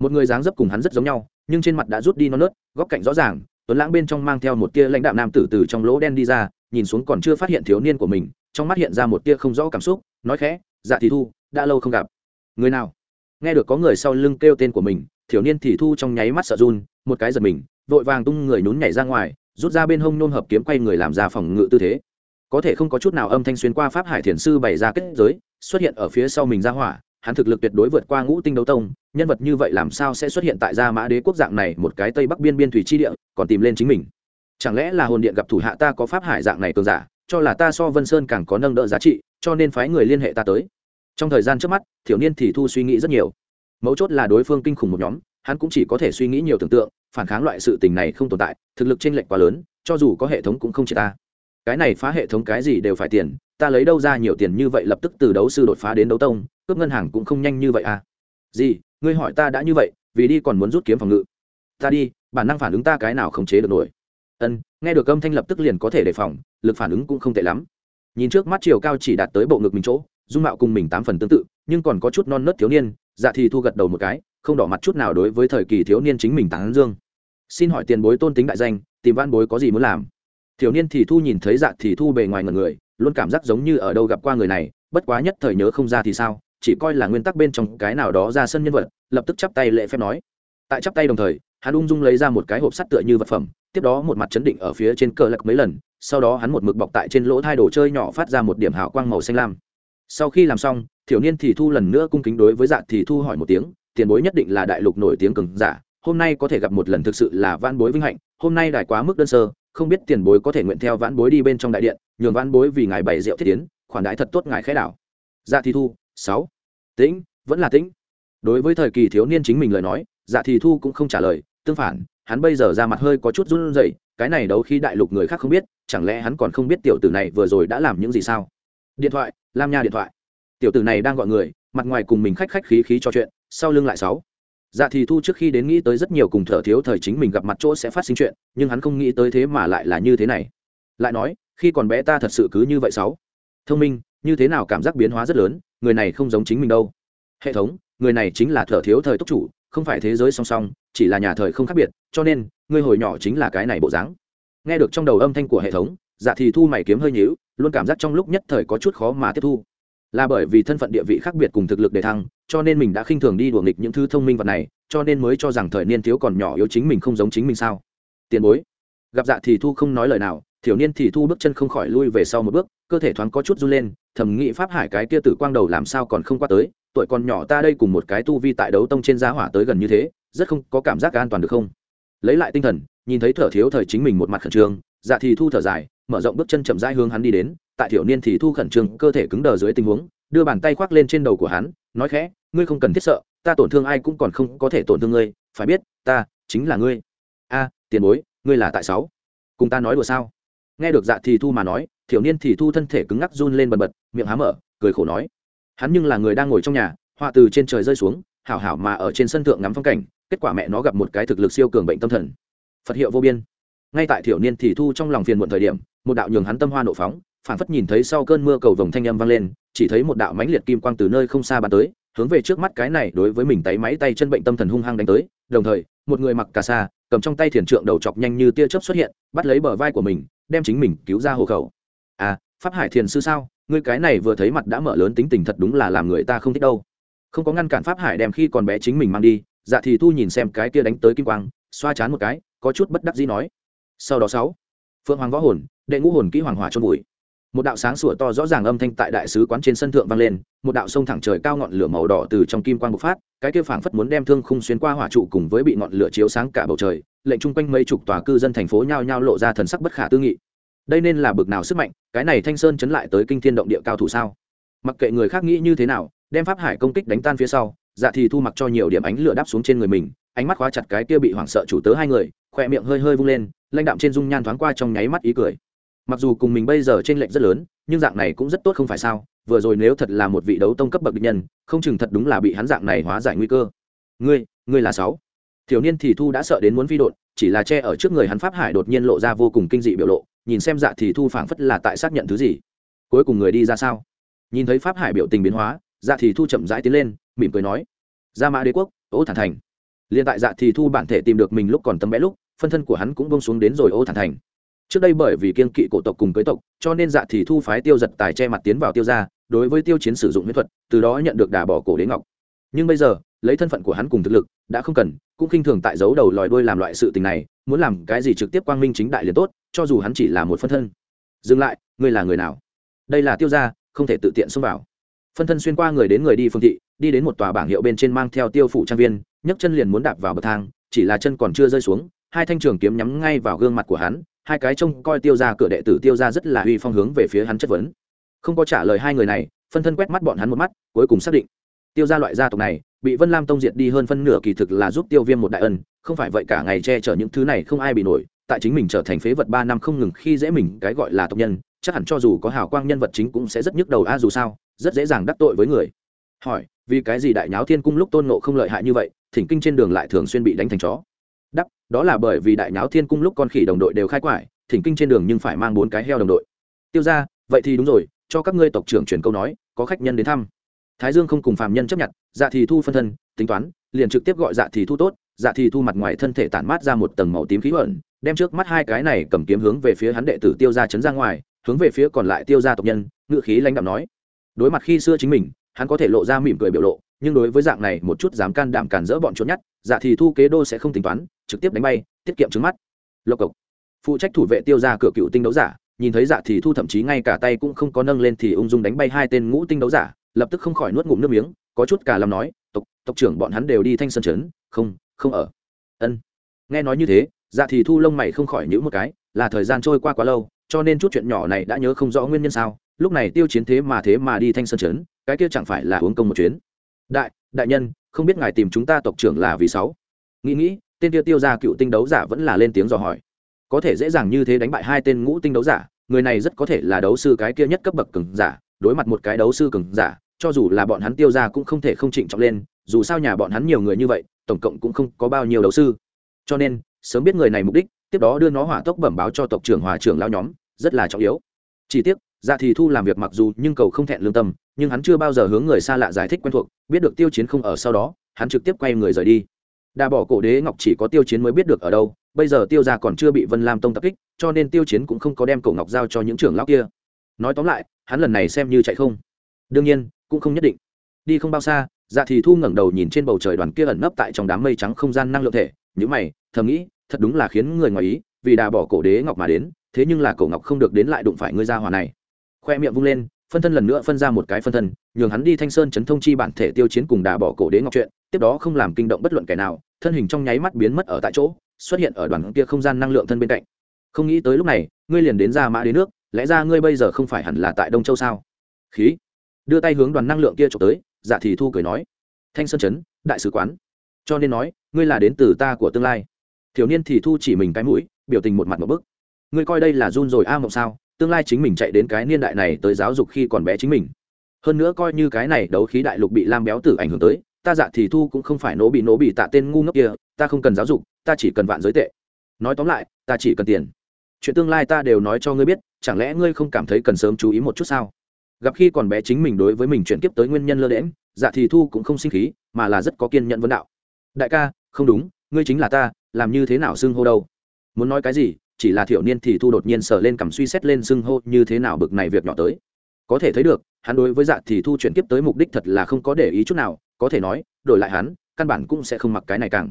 Một người dáng dấp cùng hắn rất giống nhau, nhưng trên mặt đã rút đi non nớt, góc cạnh rõ ràng, tuấn lãng bên trong mang theo một tia lãnh đạo nam tử từ trong lỗ đen đi ra, nhìn xuống còn chưa phát hiện thiếu niên của mình, trong mắt hiện ra một tia không rõ cảm xúc, nói khẽ dạ thì thu, đã lâu không gặp. Người nào? Nghe được có người sau lưng kêu tên của mình, thiếu niên thì thu trong nháy mắt sợ run, một cái giật mình, vội vàng tung người nhún nhảy ra ngoài, rút ra bên hông nôn hợp kiếm quay người làm ra phòng ngự tư thế có thể không có chút nào âm thanh xuyên qua pháp hải thiền sư bày ra kết giới, xuất hiện ở phía sau mình ra hỏa, hắn thực lực tuyệt đối vượt qua ngũ tinh đấu tông, nhân vật như vậy làm sao sẽ xuất hiện tại gia mã đế quốc dạng này một cái tây bắc biên biên thủy chi địa, còn tìm lên chính mình? Chẳng lẽ là hồn điện gặp thủ hạ ta có pháp hải dạng này cường giả, cho là ta so vân sơn càng có nâng đỡ giá trị, cho nên phái người liên hệ ta tới? Trong thời gian trước mắt thiểu niên thì thu suy nghĩ rất nhiều. Mấu chốt là đối phương kinh khủng một nhóm, hắn cũng chỉ có thể suy nghĩ nhiều tưởng tượng, phản kháng loại sự tình này không tồn tại, thực lực t r ê n lệch quá lớn, cho dù có hệ thống cũng không chỉ ta cái này phá hệ thống cái gì đều phải tiền, ta lấy đâu ra nhiều tiền như vậy lập tức từ đấu sư đột phá đến đấu tông, cướp ngân hàng cũng không nhanh như vậy à? Gì, ngươi hỏi ta đã như vậy, vì đi còn muốn rút kiếm phòng ngự. Ta đi, bản năng phản ứng ta cái nào không chế được nổi. Ân, nghe được âm thanh lập tức liền có thể đề phòng, lực phản ứng cũng không tệ lắm. Nhìn trước mắt chiều cao chỉ đạt tới bộ ngực mình chỗ, dung mạo cùng mình tám phần tương tự, nhưng còn có chút non nớt thiếu niên dạ thì thu gật đầu một cái, không đỏ mặt chút nào đối với thời kỳ thiếu niên chính mình tán dương. Xin hỏi tiền bối tôn tính đại danh, tìm văn bối có gì muốn làm? Thiếu niên thì thu nhìn thấy dạ thì thu bề ngoài ngần người, luôn cảm giác giống như ở đâu gặp qua người này, bất quá nhất thời nhớ không ra thì sao, chỉ coi là nguyên tắc bên trong cái nào đó ra sân nhân vật, lập tức chắp tay lễ phép nói. Tại chắp tay đồng thời, hắn ung dung lấy ra một cái hộp sắt tựa như vật phẩm, tiếp đó một mặt chấn định ở phía trên cờ lạc mấy lần, sau đó hắn một mực bọc tại trên lỗ thai đồ chơi nhỏ phát ra một điểm hào quang màu xanh lam. Sau khi làm xong thiểu niên thì thu lần nữa cung kính đối với dạ thì thu hỏi một tiếng, tiền bối nhất định là đại lục nổi tiếng cường giả, hôm nay có thể gặp một lần thực sự là vãn bối vinh hạnh, hôm nay đài quá mức đơn sơ không biết tiền bối có thể nguyện theo vãn bối đi bên trong đại điện, nhường vãn bối vì ngài bày rượu thiết tiến khoản đãi thật tốt ngài khẽ đảo. Dạ thì thu, sáu. Tĩnh, vẫn là tĩnh. Đối với thời kỳ thiếu niên chính mình lời nói dạ thì thu cũng không trả lời, tương phản, hắn bây giờ ra mặt hơi có chút run rẩy, cái này đâu khi đại lục người khác không biết, chẳng lẽ hắn còn không biết tiểu tử này vừa rồi đã làm những gì sao? Điện thoại, lam nha điện thoại. Tiểu tử này đang gọi người, mặt ngoài cùng mình khách khách khí khí cho chuyện, sau lưng lại sáu dạ thì thu trước khi đến nghĩ tới rất nhiều cùng thở thiếu thời chính mình gặp mặt chỗ sẽ phát sinh chuyện, nhưng hắn không nghĩ tới thế mà lại là như thế này. Lại nói, khi còn bé ta thật sự cứ như vậy sáu. Thông minh, như thế nào cảm giác biến hóa rất lớn, người này không giống chính mình đâu. Hệ thống, người này chính là thở thiếu thời túc chủ, không phải thế giới song song, chỉ là nhà thời không khác biệt, cho nên ngươi hồi nhỏ chính là cái này bộ dáng. Nghe được trong đầu âm thanh của hệ thống dạ thì thu mày kiếm hơi nhíu, luôn cảm giác trong lúc nhất thời có chút khó mà tiếp thu là bởi vì thân phận địa vị khác biệt cùng thực lực đề thăng, cho nên mình đã khinh thường đi đuổi nghịch những thứ thông minh vật này, cho nên mới cho rằng thời niên thiếu còn nhỏ yếu chính mình không giống chính mình sao. Tiền bối. Gặp dạ thì thu không nói lời nào, thiểu niên thì thu bước chân không khỏi lui về sau một bước, cơ thể thoáng có chút run lên, thầm nghĩ pháp hải cái kia tử quang đầu làm sao còn không qua tới, tuổi còn nhỏ ta đây cùng một cái tu vi tại đấu tông trên giá hỏa tới gần như thế, rất không có cảm giác an toàn được không? Lấy lại tinh thần, nhìn thấy thở thiếu thời chính mình một mặt khẩn trương dạ thì thu thở dài, mở rộng bước chân chậm rãi hướng hắn đi đến tại thiểu niên thì thu khẩn trương, cơ thể cứng đờ dưới tình huống, đưa bàn tay khoác lên trên đầu của hắn, nói khẽ, ngươi không cần thiết sợ, ta tổn thương ai cũng còn không có thể tổn thương ngươi, phải biết, ta chính là ngươi. A, tiền bối, ngươi là tại sáu? Cùng ta nói đùa sao? Nghe được dạ thì thu mà nói, thiểu niên thì thu thân thể cứng ngắc run lên bần bật, miệng há mở, cười khổ nói, hắn nhưng là người đang ngồi trong nhà, họa từ trên trời rơi xuống, hảo hảo mà ở trên sân thượng ngắm phong cảnh, kết quả mẹ nó gặp một cái thực lực siêu cường bệnh tâm thần. Phật hiệu vô biên. Ngay tại thiểu niên thì thu trong lòng phiền muộn thời điểm, một đạo nhường hắn tâm hoa nộ phóng phản phất nhìn thấy sau cơn mưa cầu vồng thanh âm vang lên, chỉ thấy một đạo mãnh liệt kim quang từ nơi không xa bắn tới, hướng về trước mắt cái này đối với mình tay máy tay chân bệnh tâm thần hung hăng đánh tới. Đồng thời, một người mặc cà sa, cầm trong tay thiền trượng đầu chọc nhanh như tia chớp xuất hiện, bắt lấy bờ vai của mình, đem chính mình cứu ra hồ khẩu. À pháp hải thiền sư sao? Ngươi cái này vừa thấy mặt đã mở lớn tính tình thật đúng là làm người ta không thích đâu. Không có ngăn cản pháp hải đem khi còn bé chính mình mang đi dạ thì thu nhìn xem cái kia đánh tới kim quang, xoa chán một cái, có chút bất đắc dĩ nói. Sau đó sáu, phượng hoàng võ hồn, đệ ngũ hồn kỹ hoàng hỏa chôn bụi một đạo sáng sủa to rõ ràng âm thanh tại đại sứ quán trên sân thượng vang lên, một đạo sông thẳng trời cao ngọn lửa màu đỏ từ trong kim quang bộc phát, cái kia phảng phất muốn đem thương khung xuyên qua hỏa trụ cùng với bị ngọn lửa chiếu sáng cả bầu trời, lệnh chung quanh mấy chục tòa cư dân thành phố nhao nhao lộ ra thần sắc bất khả tư nghị. Đây nên là bực nào sức mạnh, cái này thanh sơn chấn lại tới kinh thiên động địa cao thủ sao? Mặc kệ người khác nghĩ như thế nào, đem pháp hải công kích đánh tan phía sau dạ thì thu mặc cho nhiều điểm ánh lửa đáp xuống trên người mình, ánh mắt khóa chặt cái kia bị hoảng sợ chủ tớ hai người khỏe miệng hơi hơi vung lên, lãnh đạm trên dung nhan thoáng qua trong nháy mắt ý cười mặc dù cùng mình bây giờ trên lệnh rất lớn, nhưng dạng này cũng rất tốt không phải sao? Vừa rồi nếu thật là một vị đấu tông cấp bậc địch nhân, không chừng thật đúng là bị hắn dạng này hóa giải nguy cơ. Ngươi ngươi là sáu. Thiếu niên thì thu đã sợ đến muốn phi đột chỉ là che ở trước người hắn pháp hải đột nhiên lộ ra vô cùng kinh dị biểu lộ, nhìn xem dạ thì thu phảng phất là tại xác nhận thứ gì. Cuối cùng người đi ra sao? Nhìn thấy pháp hải biểu tình biến hóa dạ thì thu chậm rãi tiến lên, mỉm cười nói ra mã đế quốc, ô thản thành. Liền tại dạ thì thu bản thể tìm được mình lúc còn tấm bé lúc, phân thân của hắn cũng bông xuống đến rồi ô thản thành trước đây bởi vì kiên kỵ cổ tộc cùng cưới tộc, cho nên dạ thì thu phái tiêu giật tài che mặt tiến vào tiêu gia, đối với tiêu chiến sử dụng huyết thuật, từ đó nhận được đà bỏ cổ đế ngọc. Nhưng bây giờ, lấy thân phận của hắn cùng thực lực, đã không cần, cũng khinh thường tại giấu đầu lòi đuôi làm loại sự tình này, muốn làm cái gì trực tiếp quang minh chính đại liền tốt, cho dù hắn chỉ là một phân thân. Dừng lại, ngươi là người nào? Đây là tiêu gia, không thể tự tiện xông vào. Phân thân xuyên qua người đến người đi phương thị, đi đến một tòa bảng hiệu bên trên mang theo tiêu phủ trang viên, nhấc chân liền muốn đạp vào bậc thang, chỉ là chân còn chưa rơi xuống, hai thanh trường kiếm nhắm ngay vào gương mặt của hắn hai cái trông coi tiêu ra cửa đệ tử tiêu ra rất là uy phong hướng về phía hắn chất vấn. Không có trả lời hai người này, phân thân quét mắt bọn hắn một mắt, cuối cùng xác định. Tiêu ra loại gia tộc này, bị vân lam tông diệt đi hơn phân nửa kỳ thực là giúp tiêu viêm một đại ân, không phải vậy cả ngày che chở những thứ này không ai bị nổi, tại chính mình trở thành phế vật ba năm không ngừng khi dễ mình cái gọi là tộc nhân, chắc hẳn cho dù có hào quang nhân vật chính cũng sẽ rất nhức đầu a, dù sao, rất dễ dàng đắc tội với người. Hỏi, vì cái gì đại nháo thiên cung lúc tôn nộ không lợi hại như vậy, thỉnh kinh trên đường lại thường xuyên bị đánh thành chó? Đó là bởi vì đại nháo thiên cung lúc con khỉ đồng đội đều khai quải, thỉnh kinh trên đường nhưng phải mang bốn cái heo đồng đội. Tiêu ra vậy thì đúng rồi, cho các ngươi tộc trưởng truyền câu nói, có khách nhân đến thăm. Thái dương không cùng phàm nhân chấp nhận dạ thì thu phân thân, tính toán, liền trực tiếp gọi dạ thì thu tốt dạ thì thu mặt ngoài thân thể tản mát ra một tầng màu tím khí ẩn, đem trước mắt hai cái này cầm kiếm hướng về phía hắn đệ tử tiêu ra chấn ra ngoài, hướng về phía còn lại tiêu ra tộc nhân, ngự khí lãnh đạo nói. Đối mặt khi xưa chính mình, hắn có thể lộ ra mỉm cười biểu lộ, nhưng đối với dạng này, một chút dám can đảm cản dỡ bọn trốn nhát dạ thì thu kế đô sẽ không tính toán trực tiếp đánh bay, tiết kiệm trứng mắt. Lộc cộc. Phụ trách thủ vệ tiêu ra cửa cựu tinh đấu giả, nhìn thấy dạ thì thu thậm chí ngay cả tay cũng không có nâng lên thì ung dung đánh bay hai tên ngũ tinh đấu giả, lập tức không khỏi nuốt ngụm nước miếng, có chút cả làm nói, tộc tộc trưởng bọn hắn đều đi thanh sơn trấn, không không ở. Ân. Nghe nói như thế dạ thì thu lông mày không khỏi nhữ một cái, là thời gian trôi qua quá lâu, cho nên chút chuyện nhỏ này đã nhớ không rõ nguyên nhân sao, lúc này tiêu chiến thế mà thế mà đi thanh sơn trấn, cái kia chẳng phải là uống công một chuyến. Đại đại nhân, không biết ngài tìm chúng ta tộc trưởng là vì sáu? Nghĩ nghĩ tên tiêu tiêu ra cựu tinh đấu giả vẫn là lên tiếng dò hỏi. Có thể dễ dàng như thế đánh bại hai tên ngũ tinh đấu giả, người này rất có thể là đấu sư cái kia nhất cấp bậc cường giả, đối mặt một cái đấu sư cường giả, cho dù là bọn hắn tiêu ra cũng không thể không trịnh trọng lên, dù sao nhà bọn hắn nhiều người như vậy, tổng cộng cũng không có bao nhiêu đấu sư. Cho nên, sớm biết người này mục đích, tiếp đó đưa nó hỏa tốc bẩm báo cho tộc trưởng hòa trưởng lao nhóm, rất là trọng yếu. Chi tiết dạ thì thu làm việc mặc dù nhưng cầu không thẹn lương tâm, nhưng hắn chưa bao giờ hướng người xa lạ giải thích quen thuộc, biết được tiêu chiến không ở sau đó, hắn trực tiếp quay người rời đi đà bỏ cổ đế ngọc chỉ có tiêu chiến mới biết được ở đâu, bây giờ tiêu gia còn chưa bị vân lam tông tập kích, cho nên tiêu chiến cũng không có đem cổ ngọc giao cho những trưởng lão kia. Nói tóm lại, hắn lần này xem như chạy không. Đương nhiên, cũng không nhất định. Đi không bao xa dạ thì thu ngẩng đầu nhìn trên bầu trời đoàn kia ẩn nấp tại trong đám mây trắng không gian năng lượng thể nhữ mày, thầm nghĩ, thật đúng là khiến người ngoài ý, vì đà bỏ cổ đế ngọc mà đến, thế nhưng là cổ ngọc không được đến lại đụng phải ngươi ra hòa này. Khoe miệng vung lên, phân thân lần nữa phân ra một cái phân thân, nhường hắn đi thanh sơn chấn thông chi bản thể tiêu chiến cùng đà bỏ cổ đế ngọc chuyện, tiếp đó không làm kinh động bất luận kẻ nào thân hình trong nháy mắt biến mất ở tại chỗ, xuất hiện ở đoàn kia không gian năng lượng thân bên cạnh. Không nghĩ tới lúc này, ngươi liền đến ra mã đến nước, lẽ ra ngươi bây giờ không phải hẳn là tại đông châu sao? Khí. Đưa tay hướng đoàn năng lượng kia trộm tới dạ thì thu cười nói. Thanh sơn chấn, đại sứ quán. Cho nên nói, ngươi là đến từ ta của tương lai. Thiếu niên thì thu chỉ mình cái mũi, biểu tình một mặt một bức. Ngươi coi đây là run rồi a mộng sao, tương lai chính mình chạy đến cái niên đại này tới giáo dục khi còn bé chính mình. Hơn nữa coi như cái này đấu khí đại lục bị lam béo tử ảnh hưởng tới ta dạ thì thu cũng không phải nỗ bị nỗ bị tạ tên ngu ngốc kia, ta không cần giáo dục, ta chỉ cần vạn giới tệ. Nói tóm lại, ta chỉ cần tiền. Chuyện tương lai ta đều nói cho ngươi biết, chẳng lẽ ngươi không cảm thấy cần sớm chú ý một chút sao? Gặp khi còn bé chính mình đối với mình chuyển kiếp tới nguyên nhân lơ đễm dạ thì thu cũng không sinh khí, mà là rất có kiên nhẫn vấn đạo. Đại ca, không đúng, ngươi chính là ta, làm như thế nào xưng hô đâu? Muốn nói cái gì, chỉ là thiểu niên thì thu đột nhiên sờ lên cầm suy xét lên xưng hô như thế nào bực này việc nhỏ tới. Có thể thấy được, hắn đối với dạ thì thu chuyển kiếp tới mục đích thật là không có để ý chút nào có thể nói, đổi lại hắn, căn bản cũng sẽ không mặc cái này càng.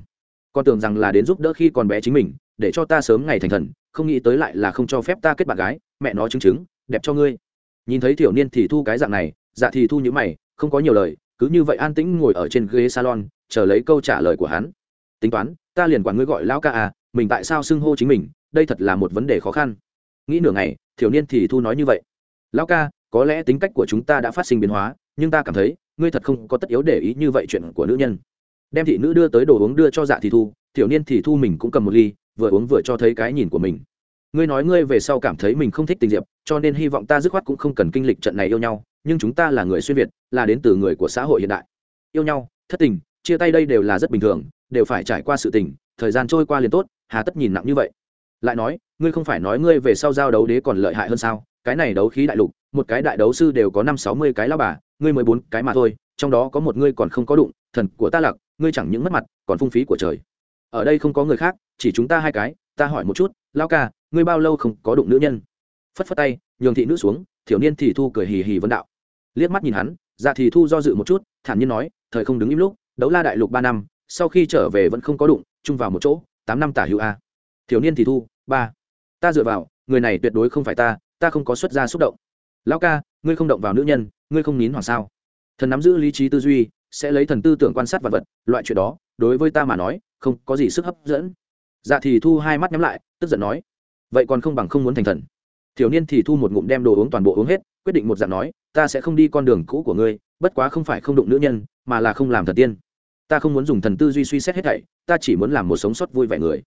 Con tưởng rằng là đến giúp đỡ khi còn bé chính mình, để cho ta sớm ngày thành thần, không nghĩ tới lại là không cho phép ta kết bạn gái, mẹ nó chứng chứng, đẹp cho ngươi. Nhìn thấy thiểu niên thì thu cái dạng này dạ thì thu những mày, không có nhiều lời, cứ như vậy an tĩnh ngồi ở trên ghế salon, chờ lấy câu trả lời của hắn. Tính toán, ta liền quản ngươi gọi lão ca à mình tại sao xưng hô chính mình, đây thật là một vấn đề khó khăn. Nghĩ nửa ngày, thiểu niên thì thu nói như vậy. Lão ca, có lẽ tính cách của chúng ta đã phát sinh biến hóa, nhưng ta cảm thấy ngươi thật không có tất yếu để ý như vậy chuyện của nữ nhân. Đem thị nữ đưa tới đồ uống đưa cho dạ thì thu, tiểu niên thì thu mình cũng cầm một ly, vừa uống vừa cho thấy cái nhìn của mình. Ngươi nói ngươi về sau cảm thấy mình không thích tình diệp, cho nên hy vọng ta dứt khoát cũng không cần kinh lịch trận này yêu nhau, nhưng chúng ta là người xuyên việt, là đến từ người của xã hội hiện đại. Yêu nhau, thất tình, chia tay đây đều là rất bình thường, đều phải trải qua sự tình, thời gian trôi qua liền tốt, hà tất nhìn nặng như vậy. Lại nói, ngươi không phải nói ngươi về sau giao đấu đế còn lợi hại hơn sao? Cái này đấu khí đại lục, một cái đại đấu sư đều có năm sáu mươi cái lao bà ngươi mới bốn cái mà thôi, trong đó có một ngươi còn không có đụng, thần của ta lặc ngươi chẳng những mất mặt, còn phung phí của trời. Ở đây không có người khác, chỉ chúng ta hai cái, ta hỏi một chút lao ca, ngươi bao lâu không có đụng nữ nhân? Phất phất tay, nhường thị nữ xuống, thiểu niên thì thu cười hì hì vân đạo. Liếc mắt nhìn hắn dạ thì thu do dự một chút, thản nhiên nói, thời không đứng im lúc, đấu la đại lục ba năm, sau khi trở về vẫn không có đụng, chung vào một chỗ, tám năm tả hữu a. Thiếu niên thì thu, ba. Ta dựa vào, người này tuyệt đối không phải ta ta không có xuất ra xúc động. Lão ca ngươi không động vào nữ nhân, ngươi không nín hoàng sao? Thần nắm giữ lý trí tư duy, sẽ lấy thần tư tưởng quan sát vật vật, loại chuyện đó, đối với ta mà nói, không có gì sức hấp dẫn. Dạ thì thu hai mắt nhắm lại, tức giận nói, vậy còn không bằng không muốn thành thần. Thiếu niên thì thu một ngụm đem đồ uống toàn bộ uống hết, quyết định một dạng nói, ta sẽ không đi con đường cũ của ngươi, bất quá không phải không đụng nữ nhân, mà là không làm thần tiên. Ta không muốn dùng thần tư duy suy xét hết thảy, ta chỉ muốn làm một sống sót vui vẻ người.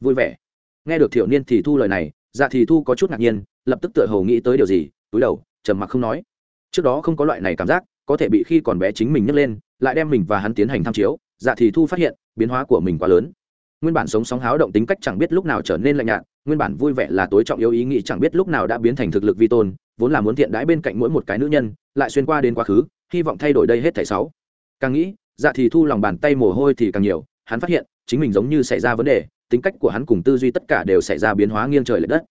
Vui vẻ. Nghe được thiểu niên thì thu lời này dạ thì thu có chút ngạc nhiên, lập tức tựa hồ nghĩ tới điều gì, túi đầu trầm mặc không nói. Trước đó không có loại này cảm giác, có thể bị khi còn bé chính mình nhấc lên, lại đem mình và hắn tiến hành tham chiếu dạ thì thu phát hiện, biến hóa của mình quá lớn. Nguyên bản sống sóng háo động tính cách chẳng biết lúc nào trở nên lạnh nhạt, nguyên bản vui vẻ là tối trọng yếu ý nghĩ chẳng biết lúc nào đã biến thành thực lực vi tôn, vốn là muốn thiện đãi bên cạnh mỗi một cái nữ nhân, lại xuyên qua đến quá khứ, hy vọng thay đổi đây hết thảy sáu. Càng nghĩ dạ thì thu lòng bàn tay mồ hôi thì càng nhiều, hắn phát hiện, chính mình giống như xảy ra vấn đề, tính cách của hắn cùng tư duy tất cả đều xảy ra biến hóa nghiêng trời l ệ đất.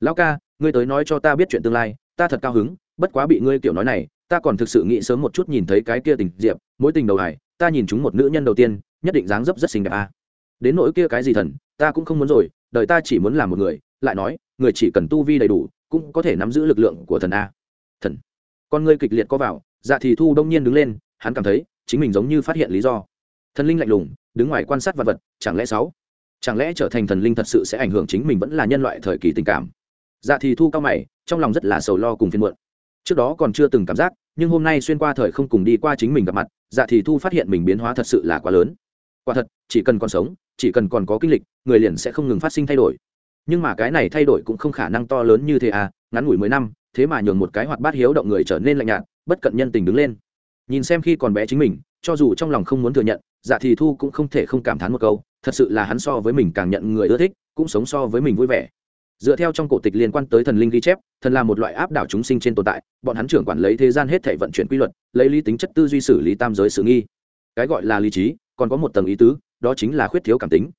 Lão ca, ngươi tới nói cho ta biết chuyện tương lai ta thật cao hứng, bất quá bị ngươi kiểu nói này, ta còn thực sự nghĩ sớm một chút nhìn thấy cái kia tình diệp, mối tình đầu hải ta nhìn chúng một nữ nhân đầu tiên, nhất định dáng dấp rất xinh đẹp à. đến nỗi kia cái gì thần, ta cũng không muốn rồi, đời ta chỉ muốn làm một người, lại nói, người chỉ cần tu vi đầy đủ, cũng có thể nắm giữ lực lượng của thần a. Thần. Con ngươi kịch liệt có vào dạ thì thu đông nhiên đứng lên, hắn cảm thấy, chính mình giống như phát hiện lý do. Thần linh lạnh lùng, đứng ngoài quan sát vật vật, chẳng lẽ sáu? Chẳng lẽ trở thành thần linh thật sự sẽ ảnh hưởng chính mình vẫn là nhân loại thời kỳ tình cảm? Dạ thì thu cao mày, trong lòng rất là sầu lo cùng phiên muộn. Trước đó còn chưa từng cảm giác, nhưng hôm nay xuyên qua thời không cùng đi qua chính mình gặp mặt dạ thì thu phát hiện mình biến hóa thật sự là quá lớn. Quả thật, chỉ cần còn sống, chỉ cần còn có kinh lịch, người liền sẽ không ngừng phát sinh thay đổi. Nhưng mà cái này thay đổi cũng không khả năng to lớn như thế à ngắn ngủi mười năm, thế mà nhường một cái hoạt bát hiếu động người trở nên lạnh nhạt, bất cận nhân tình đứng lên. Nhìn xem khi còn bé chính mình, cho dù trong lòng không muốn thừa nhận dạ thì thu cũng không thể không cảm thán một câu, thật sự là hắn so với mình càng nhận người ưa thích, cũng sống so với mình vui vẻ dựa theo trong cổ tịch liên quan tới thần linh ghi chép, thần là một loại áp đảo chúng sinh trên tồn tại, bọn hắn trưởng quản lấy thế gian hết thể vận chuyển quy luật, lấy lý tính chất tư duy xử lý tam giới sự nghi. Cái gọi là lý trí, còn có một tầng ý tứ, đó chính là khuyết thiếu cảm tính.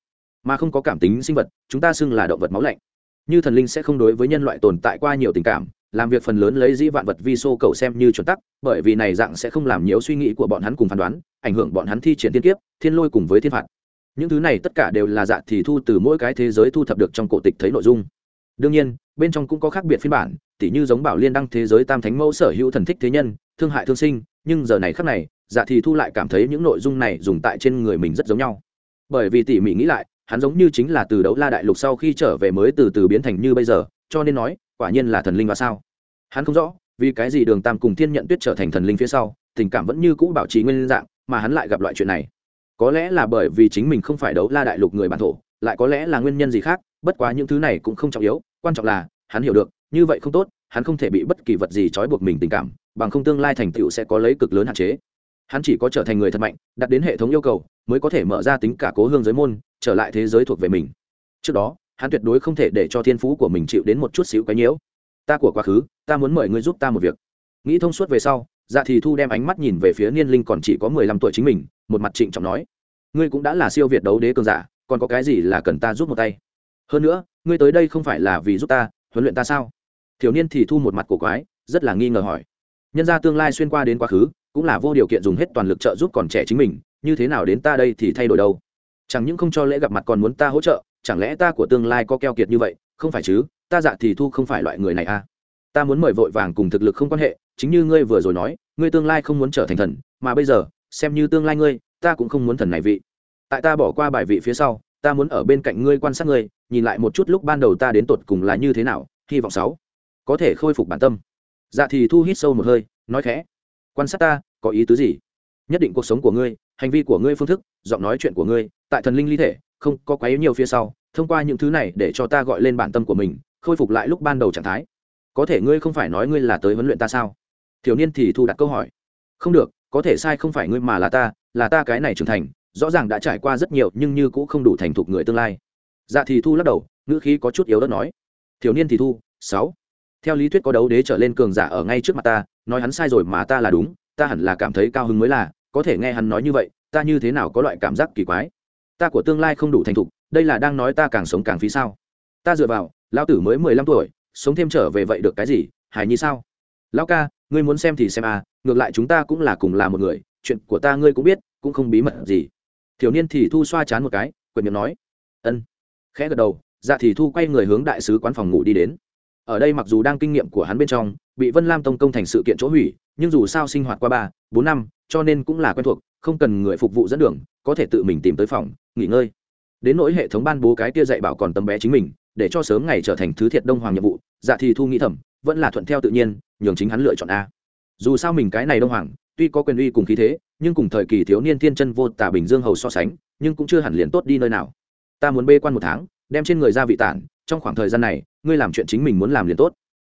Mà không có cảm tính sinh vật, chúng ta xưng là động vật máu lạnh. Như thần linh sẽ không đối với nhân loại tồn tại qua nhiều tình cảm, làm việc phần lớn lấy dĩ vạn vật vi sô cầu xem như chuẩn tắc, bởi vì này dạng sẽ không làm nhiễu suy nghĩ của bọn hắn cùng phán đoán, ảnh hưởng bọn hắn thi triển tiên kiếp, thiên lôi cùng với thiên phạt. Những thứ này tất cả đều là dạ thì thu từ mỗi cái thế giới thu thập được trong cổ tịch thấy nội dung đương nhiên, bên trong cũng có khác biệt phiên bản, tỉ như giống bảo liên đăng thế giới tam thánh mẫu sở hữu thần thích thế nhân, thương hại thương sinh, nhưng giờ này khác này dạ thì thu lại cảm thấy những nội dung này dùng tại trên người mình rất giống nhau. Bởi vì tỉ mỉ nghĩ lại, hắn giống như chính là từ đấu la đại lục sau khi trở về mới từ từ biến thành như bây giờ, cho nên nói, quả nhiên là thần linh và sao? Hắn không rõ, vì cái gì đường tam cùng thiên nhận tuyết trở thành thần linh phía sau, tình cảm vẫn như cũ bảo trì nguyên dạng, mà hắn lại gặp loại chuyện này. Có lẽ là bởi vì chính mình không phải đấu la đại lục người bản thổ lại có lẽ là nguyên nhân gì khác, bất quá những thứ này cũng không trọng yếu, quan trọng là, hắn hiểu được, như vậy không tốt, hắn không thể bị bất kỳ vật gì trói buộc mình tình cảm, bằng không tương lai thành tựu sẽ có lấy cực lớn hạn chế. Hắn chỉ có trở thành người thật mạnh đặt đến hệ thống yêu cầu, mới có thể mở ra tính cả cố hương giới môn, trở lại thế giới thuộc về mình. Trước đó, hắn tuyệt đối không thể để cho thiên phú của mình chịu đến một chút xíu cái nhiễu. Ta của quá khứ, ta muốn mời ngươi giúp ta một việc. Nghĩ thông suốt về sau dạ thì thu đem ánh mắt nhìn về phía niên linh còn chỉ có mười lăm tuổi chính mình, một mặt trịnh trọng nói. Ngươi cũng đã là siêu việt đấu đế cường giả còn có cái gì là cần ta giúp một tay? Hơn nữa, ngươi tới đây không phải là vì giúp ta, huấn luyện ta sao? Thiếu niên thì thu một mặt cổ quái, rất là nghi ngờ hỏi. Nhân ra tương lai xuyên qua đến quá khứ, cũng là vô điều kiện dùng hết toàn lực trợ giúp còn trẻ chính mình, như thế nào đến ta đây thì thay đổi đâu? Chẳng những không cho lễ gặp mặt còn muốn ta hỗ trợ, chẳng lẽ ta của tương lai có keo kiệt như vậy? Không phải chứ, ta dạ thì thu không phải loại người này à? Ta muốn mời vội vàng cùng thực lực không quan hệ, chính như ngươi vừa rồi nói, ngươi tương lai không muốn trở thành thần, mà bây giờ, xem như tương lai ngươi, ta cũng không muốn thần này vị tại ta bỏ qua bài vị phía sau, ta muốn ở bên cạnh ngươi quan sát ngươi, nhìn lại một chút lúc ban đầu ta đến tột cùng là như thế nào, hy vọng sáu, có thể khôi phục bản tâm. Dạ thì thu hít sâu một hơi, nói khẽ, quan sát ta, có ý tứ gì? Nhất định cuộc sống của ngươi, hành vi của ngươi phương thức, giọng nói chuyện của ngươi, tại thần linh ly thể, không có quá yếu nhiều phía sau, thông qua những thứ này để cho ta gọi lên bản tâm của mình, khôi phục lại lúc ban đầu trạng thái. Có thể ngươi không phải nói ngươi là tới huấn luyện ta sao? Thiếu niên thì thu đặt câu hỏi. Không được, có thể sai không phải ngươi mà là ta là ta cái này trưởng thành rõ ràng đã trải qua rất nhiều nhưng như cũng không đủ thành thục người tương lai. Dạ thì thu lắc đầu, ngữ khí có chút yếu đất nói, thiếu niên thì thu, sáu. Theo lý thuyết có đấu đế trở lên cường giả ở ngay trước mặt ta, nói hắn sai rồi mà ta là đúng, ta hẳn là cảm thấy cao hứng mới là, có thể nghe hắn nói như vậy, ta như thế nào có loại cảm giác kỳ quái? Ta của tương lai không đủ thành thục, đây là đang nói ta càng sống càng phí sao? Ta dựa vào, lão tử mới mười lăm tuổi, sống thêm trở về vậy được cái gì, hài nhi sao? Lão ca, ngươi muốn xem thì xem à ngược lại chúng ta cũng là cùng là một người, chuyện của ta ngươi cũng biết, cũng không bí mật gì thiếu niên thì thu xoa chán một cái quyền miệng nói. Ân. Khẽ gật đầu dạ thì thu quay người hướng đại sứ quán phòng ngủ đi đến. Ở đây mặc dù đang kinh nghiệm của hắn bên trong, bị vân lam tông công thành sự kiện chỗ hủy, nhưng dù sao sinh hoạt qua ba, bốn năm, cho nên cũng là quen thuộc, không cần người phục vụ dẫn đường, có thể tự mình tìm tới phòng, nghỉ ngơi. Đến nỗi hệ thống ban bố cái kia dạy bảo còn tấm bé chính mình, để cho sớm ngày trở thành thứ thiệt đông hoàng nhiệm vụ dạ thì thu nghĩ thầm, vẫn là thuận theo tự nhiên, nhường chính hắn lựa chọn a. Dù sao mình cái này đông hoàng, tuy có quyền uy cùng khí thế nhưng cùng thời kỳ thiếu niên thiên chân vô tả bình dương hầu so sánh, nhưng cũng chưa hẳn liền tốt đi nơi nào. Ta muốn bê quan một tháng, đem trên người ra vị tản, trong khoảng thời gian này, ngươi làm chuyện chính mình muốn làm liền tốt.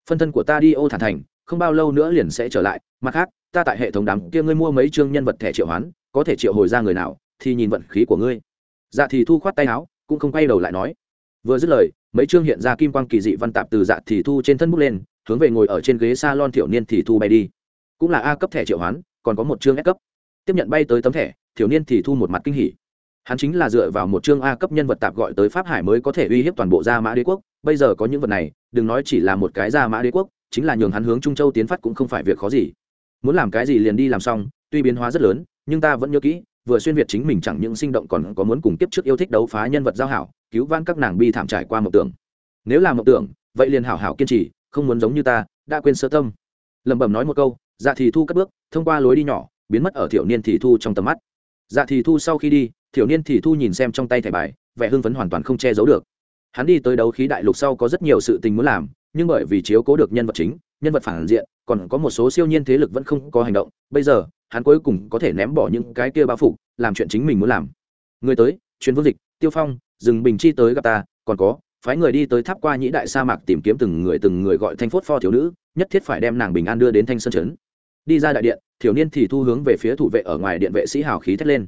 Phân thân của ta đi ô thản thành, không bao lâu nữa liền sẽ trở lại, mặt khác, ta tại hệ thống đám kia ngươi mua mấy chương nhân vật thẻ triệu hoán, có thể triệu hồi ra người nào, thì nhìn vận khí của ngươi. Dạ thì thu khoát tay áo, cũng không quay đầu lại nói. Vừa dứt lời, mấy chương hiện ra kim quang kỳ dị văn tạp từ dạ thì thu trên thân bút lên, hướng về ngồi ở trên ghế s a lon thiểu niên thì thu bay đi. Cũng là a cấp thẻ triệu hoán, còn có một chương s cấp tiếp nhận bay tới tấm thẻ, thiếu niên thì thu một mặt kinh hỉ. Hắn chính là dựa vào một chương a cấp nhân vật tạp gọi tới pháp hải mới có thể uy hiếp toàn bộ gia mã đế quốc. Bây giờ có những vật này, đừng nói chỉ là một cái gia mã đế quốc, chính là nhường hắn hướng trung châu tiến phát cũng không phải việc khó gì. Muốn làm cái gì liền đi làm xong, tuy biến hóa rất lớn, nhưng ta vẫn nhớ kỹ, vừa xuyên việt chính mình chẳng những sinh động còn có muốn cùng tiếp trước yêu thích đấu phá nhân vật giao hảo, cứu vãn các nàng bi thảm trải qua mộng tưởng. Nếu là mộng tưởng, vậy liền hảo hảo kiên trì, không muốn giống như ta, đã quên sơ tâm. Lẩm bẩm nói một câu dạ thì thu cất bước, thông qua lối đi nhỏ biến mất ở thiểu niên thì thu trong tầm mắt. Dạ thì thu sau khi đi, thiểu niên thì thu nhìn xem trong tay thẻ bài, vẻ hưng phấn hoàn toàn không che giấu được. Hắn đi tới đấu khí đại lục sau có rất nhiều sự tình muốn làm, nhưng bởi vì chiếu cố được nhân vật chính, nhân vật phản diện, còn có một số siêu nhiên thế lực vẫn không có hành động, bây giờ, hắn cuối cùng có thể ném bỏ những cái kia bao phục làm chuyện chính mình muốn làm. Người tới chuyến vương dịch, tiêu phong, dừng bình chi tới gặp ta, còn có, phái người đi tới tháp qua nhĩ đại sa mạc tìm kiếm từng người từng người gọi thanh phốt pho thiếu nữ, nhất thiết phải đem nàng bình an đưa đến thanh sơn trấn. Đi ra đại điện thiếu niên thì thu hướng về phía thủ vệ ở ngoài điện vệ sĩ hào khí thét lên.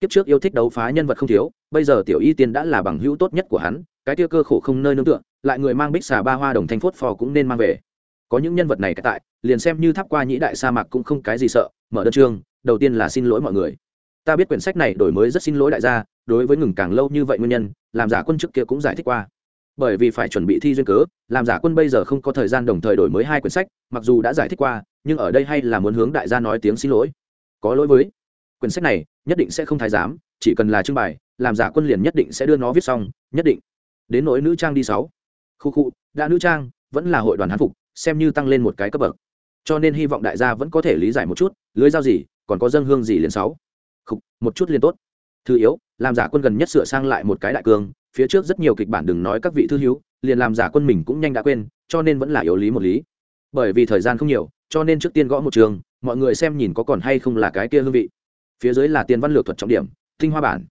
Kiếp trước yêu thích đấu phá nhân vật không thiếu, bây giờ tiểu y tiên đã là bằng hữu tốt nhất của hắn, cái tia cơ khổ không nơi nương tựa, lại người mang bích xà ba hoa đồng thanh phốt phò cũng nên mang về. Có những nhân vật này tại, liền xem như tháp qua nhĩ đại sa mạc cũng không cái gì sợ, mở đơn chương đầu tiên là xin lỗi mọi người. Ta biết quyển sách này đổi mới rất xin lỗi đại gia, đối với ngừng càng lâu như vậy nguyên nhân, làm giả quân trước kia cũng giải thích qua. Bởi vì phải chuẩn bị thi duyên cớ, làm giả quân bây giờ không có thời gian đồng thời đổi mới hai quyển sách, mặc dù đã giải thích qua nhưng ở đây hay là muốn hướng đại gia nói tiếng xin lỗi. Có lỗi với quyển sách này nhất định sẽ không thái giám chỉ cần là trưng bày làm giả quân liền nhất định sẽ đưa nó viết xong nhất định. Đến nỗi nữ trang đi sáu. Khu khu đã nữ trang vẫn là hội đoàn hán phục xem như tăng lên một cái cấp bậc. Cho nên hy vọng đại gia vẫn có thể lý giải một chút lưới dao gì còn có dân hương gì liền sáu. Khục, một chút liền tốt. Thứ yếu làm giả quân gần nhất sửa sang lại một cái đại cương phía trước rất nhiều kịch bản đừng nói các vị thư hiếu liền làm giả quân mình cũng nhanh đã quên cho nên vẫn là yếu lý một lý. Bởi vì thời gian không nhiều cho nên trước tiên gõ một trường, mọi người xem nhìn có còn hay không là cái kia hương vị. Phía dưới là tiền văn lược thuật trọng điểm, tinh hoa bản.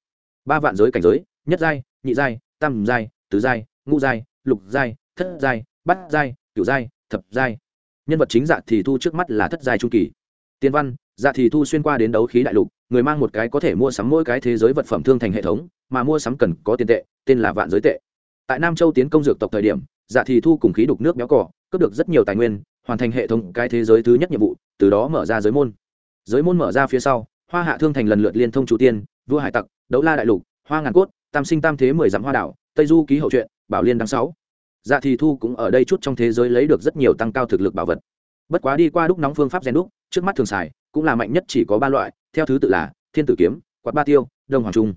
Ba vạn giới cảnh giới, nhất giai, nhị giai, tam giai, tứ giai, ngũ giai, lục giai, thất giai, bát giai, cửu giai, thập giai. Nhân vật chính dạ thì thu trước mắt là thất giai trung kỳ. Tiên văn dạ thì thu xuyên qua đến đấu khí đại lục, người mang một cái có thể mua sắm mỗi cái thế giới vật phẩm thương thành hệ thống, mà mua sắm cần có tiền tệ, tên là vạn giới tệ. Tại nam châu tiến công dược tộc thời điểm dạ thì thu cùng khí đục nước béo cỏ cướp được rất nhiều tài nguyên hoàn thành hệ thống cái thế giới thứ nhất nhiệm vụ, từ đó mở ra giới môn. Giới môn mở ra phía sau, hoa hạ thương thành lần lượt liên thông chủ tiên, vua hải tặc, đấu la đại lục, hoa ngàn cốt, tam sinh tam thế mười dặm hoa đảo, tây du ký hậu truyện, bảo liên đăng sáu. Dạ thì thu cũng ở đây chút trong thế giới lấy được rất nhiều tăng cao thực lực bảo vật. Bất quá đi qua đúc nóng phương pháp rèn đúc, trước mắt thường xài cũng là mạnh nhất chỉ có ba loại, theo thứ tự là thiên tử kiếm, quạt ba tiêu, đông hoàng trung.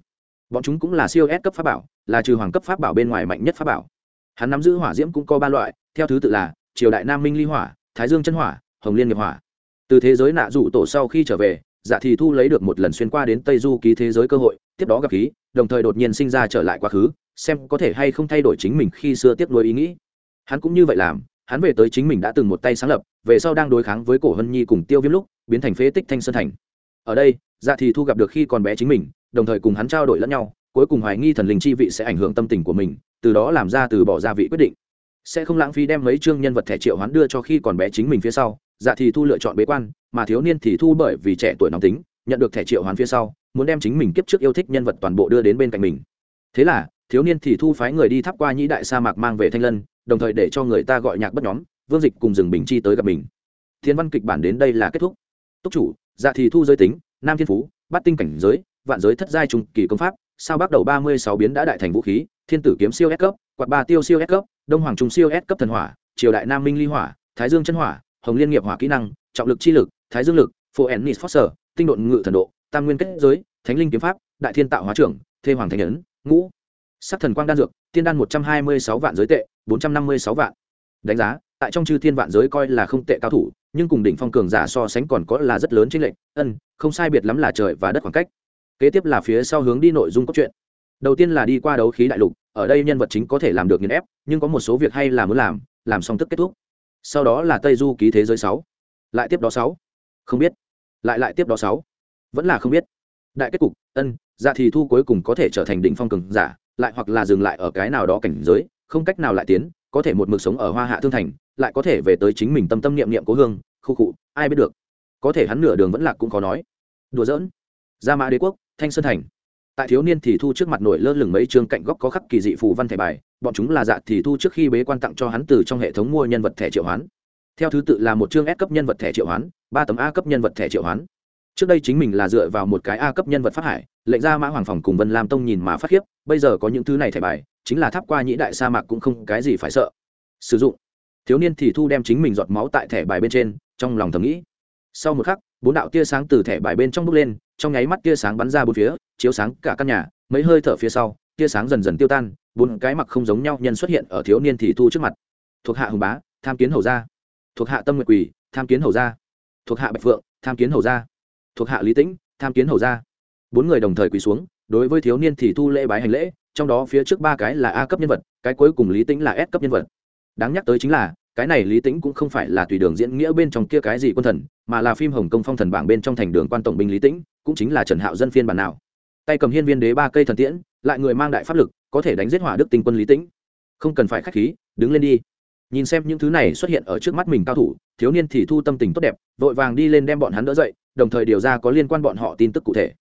Bọn chúng cũng là siêu S cấp pháp bảo, là trừ hoàng cấp pháp bảo bên ngoài mạnh nhất pháp bảo. Hắn nắm giữ hỏa diễm cũng có ba loại, theo thứ tự là triều đại nam minh ly hỏa, thái dương chân hỏa, hồng liên nghiệp hỏa. Từ thế giới nạ rủ tổ sau khi trở về dạ thì thu lấy được một lần xuyên qua đến tây du ký thế giới cơ hội, tiếp đó gặp khí, đồng thời đột nhiên sinh ra trở lại quá khứ, xem có thể hay không thay đổi chính mình khi xưa tiếp nối ý nghĩ. Hắn cũng như vậy làm, hắn về tới chính mình đã từng một tay sáng lập, về sau đang đối kháng với cổ hân nhi cùng tiêu viêm lúc, biến thành phế tích thanh sơn thành. Ở đây dạ thì thu gặp được khi còn bé chính mình, đồng thời cùng hắn trao đổi lẫn nhau, cuối cùng hoài nghi thần linh chi vị sẽ ảnh hưởng tâm tình của mình, từ đó làm ra từ bỏ gia vị quyết định sẽ không lãng phí đem mấy chương nhân vật thẻ triệu hoán đưa cho khi còn bé chính mình phía sau. Dạ thì thu lựa chọn bế quan, mà thiếu niên thì thu bởi vì trẻ tuổi nóng tính, nhận được thẻ triệu hoán phía sau, muốn đem chính mình kiếp trước yêu thích nhân vật toàn bộ đưa đến bên cạnh mình. Thế là, thiếu niên thì thu phái người đi thắp qua nhĩ đại sa mạc mang về thanh lân, đồng thời để cho người ta gọi nhạc bất nhóm, vương dịch cùng rừng bình chi tới gặp mình. Thiên văn kịch bản đến đây là kết thúc. Túc chủ dạ thì thu giới tính, nam thiên phú bắt tinh cảnh giới, vạn giới thất giai trung kỳ công pháp, sao bắt đầu ba mươi sáu biến đã đại thành vũ khí, thiên tử kiếm siêu S cấp, quạt ba tiêu siêu S cấp đông hoàng trung siêu S cấp thần hỏa, triều đại nam minh ly hỏa, thái dương chân hỏa, hồng liên nghiệp hỏa kỹ năng, trọng lực chi lực, thái dương lực, phổ ennis foster tinh độn ngự thần độ, tam nguyên kết giới, thánh linh kiếm pháp, đại thiên tạo hóa trưởng, thê hoàng thánh ấn, ngũ. Sắc thần quang đan dược, tiên đan một trăm hai mươi sáu vạn giới tệ, bốn trăm năm mươi sáu vạn. Đánh giá, tại trong chư thiên vạn giới coi là không tệ cao thủ, nhưng cùng đỉnh phong cường giả so sánh còn có là rất lớn trên lệnh ân, không sai biệt lắm là trời và đất khoảng cách. Kế tiếp là phía sau hướng đi nội dung cốt truyện. Đầu tiên là đi qua đấu khí đại lục ở đây nhân vật chính có thể làm được nghiền ép, nhưng có một số việc hay là muốn làm làm xong tức kết thúc. Sau đó là tây du ký thế giới sáu. Lại tiếp đó sáu. Không biết. Lại lại tiếp đó sáu. Vẫn là không biết. Đại kết cục, ân dạ thì thu cuối cùng có thể trở thành đỉnh phong cường giả, lại hoặc là dừng lại ở cái nào đó cảnh giới, không cách nào lại tiến, có thể một mực sống ở hoa hạ thương thành, lại có thể về tới chính mình tâm tâm niệm niệm cố hương, khu cụ ai biết được. Có thể hắn nửa đường vẫn lạc cũng khó nói. Đùa giỡn. Gia mã đế quốc, thanh sơn thành tại thiếu niên thì thu trước mặt nổi lơ lửng mấy chương cạnh góc có khắc kỳ dị phù văn thẻ bài, bọn chúng là dạ thì thu trước khi bế quan tặng cho hắn từ trong hệ thống mua nhân vật thẻ triệu hoán. Theo thứ tự là một chương S cấp nhân vật thẻ triệu hoán, ba tấm A cấp nhân vật thẻ triệu hoán. Trước đây chính mình là dựa vào một cái A cấp nhân vật phát hải, lệnh ra mã hoàng phòng cùng vân lam tông nhìn mà phát khiếp, bây giờ có những thứ này thẻ bài, chính là tháp qua nhĩ đại sa mạc cũng không cái gì phải sợ. Sử dụng. Thiếu niên thì thu đem chính mình giọt máu tại thẻ bài bên trên, trong lòng thầm nghĩ. Sau một khắc, bốn đạo tia sáng từ thẻ bài bên trong bước lên, trong nháy mắt tia sáng bắn ra bốn phía chiếu sáng cả căn nhà, mấy hơi thở phía sau, tia sáng dần dần tiêu tan, bốn cái mặc không giống nhau nhân xuất hiện ở thiếu niên thì thu trước mặt. Thuộc hạ hùng bá, tham kiến hầu gia. Thuộc hạ tâm nguyệt quỳ, tham kiến hầu gia. Thuộc hạ bạch phượng, tham kiến hầu gia. Thuộc hạ lý tĩnh, tham kiến hầu gia. Bốn người đồng thời quỳ xuống, đối với thiếu niên thì thu lễ bái hành lễ, trong đó phía trước ba cái là a cấp nhân vật, cái cuối cùng lý tĩnh là s cấp nhân vật. Đáng nhắc tới chính là, cái này lý tĩnh cũng không phải là tùy đường diễn nghĩa bên trong kia cái gì quân thần, mà là phim hồng kông phong thần bảng bên trong thành đường quan tổng binh lý tĩnh, cũng chính là trần hạo dân phiên bản nào tay cầm hiên viên đế ba cây thần tiễn, lại người mang đại pháp lực, có thể đánh giết hỏa đức tinh quân lý tĩnh. Không cần phải k h á c h khí, đứng lên đi. Nhìn xem những thứ này xuất hiện ở trước mắt mình cao thủ, thiếu niên thì thu tâm tình tốt đẹp, vội vàng đi lên đem bọn hắn đỡ dậy, đồng thời điều ra có liên quan bọn họ tin tức cụ thể.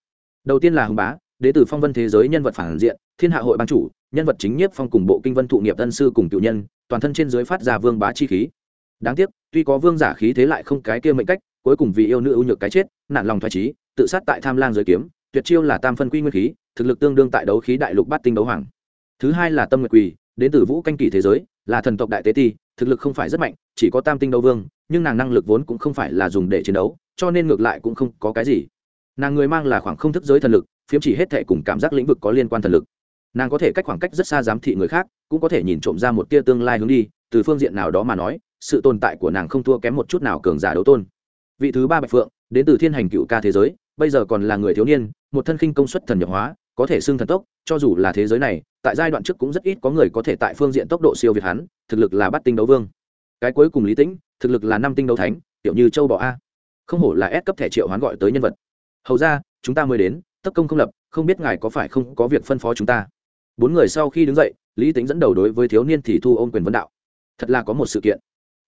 Đầu tiên là hùng bá, đế tử phong vân thế giới nhân vật phản diện, thiên hạ hội ban chủ, nhân vật chính nhiếp phong cùng bộ kinh vân thụ nghiệp tân sư cùng cựu nhân, toàn thân trên dưới phát ra vương bá chi khí. Đáng tiếc, tuy có vương giả khí thế lại không cái kia mệnh cách, cuối cùng vì yêu nữ ưu nhược cái chết nạn lòng thoại trí tự sát tại tham lang giới kiếm tuyệt chiêu là tam phân quy nguyên khí, thực lực tương đương tại đấu khí đại lục bát tinh đấu hoàng. Thứ hai là tâm nguyệt quỳ, đến từ vũ canh kỷ thế giới, là thần tộc đại tế ti, thực lực không phải rất mạnh, chỉ có tam tinh đấu vương, nhưng nàng năng lực vốn cũng không phải là dùng để chiến đấu, cho nên ngược lại cũng không có cái gì. Nàng người mang là khoảng không thức giới thần lực, phiếm chỉ hết thệ cùng cảm giác lĩnh vực có liên quan thần lực. Nàng có thể cách khoảng cách rất xa giám thị người khác, cũng có thể nhìn trộm ra một tia tương lai hướng đi, từ phương diện nào đó mà nói, sự tồn tại của nàng không thua kém một chút nào cường giả đấu tôn. Vị thứ ba bạch phượng, đến từ thiên hành cựu ca thế giới bây giờ còn là người thiếu niên, một thân khinh công suất thần nhập hóa, có thể xưng thần tốc, cho dù là thế giới này, tại giai đoạn trước cũng rất ít có người có thể tại phương diện tốc độ siêu việt hắn, thực lực là bắt tinh đấu vương. Cái cuối cùng lý tĩnh, thực lực là năm tinh đấu thánh kiểu như châu bò a. Không hổ là ép cấp thẻ triệu hoán gọi tới nhân vật. Hầu ra, chúng ta mới đến tất công không lập, không biết ngài có phải không có việc phân phó chúng ta. Bốn người sau khi đứng dậy, lý tính dẫn đầu đối với thiếu niên thì thu ôm quyền vấn đạo. Thật là có một sự kiện.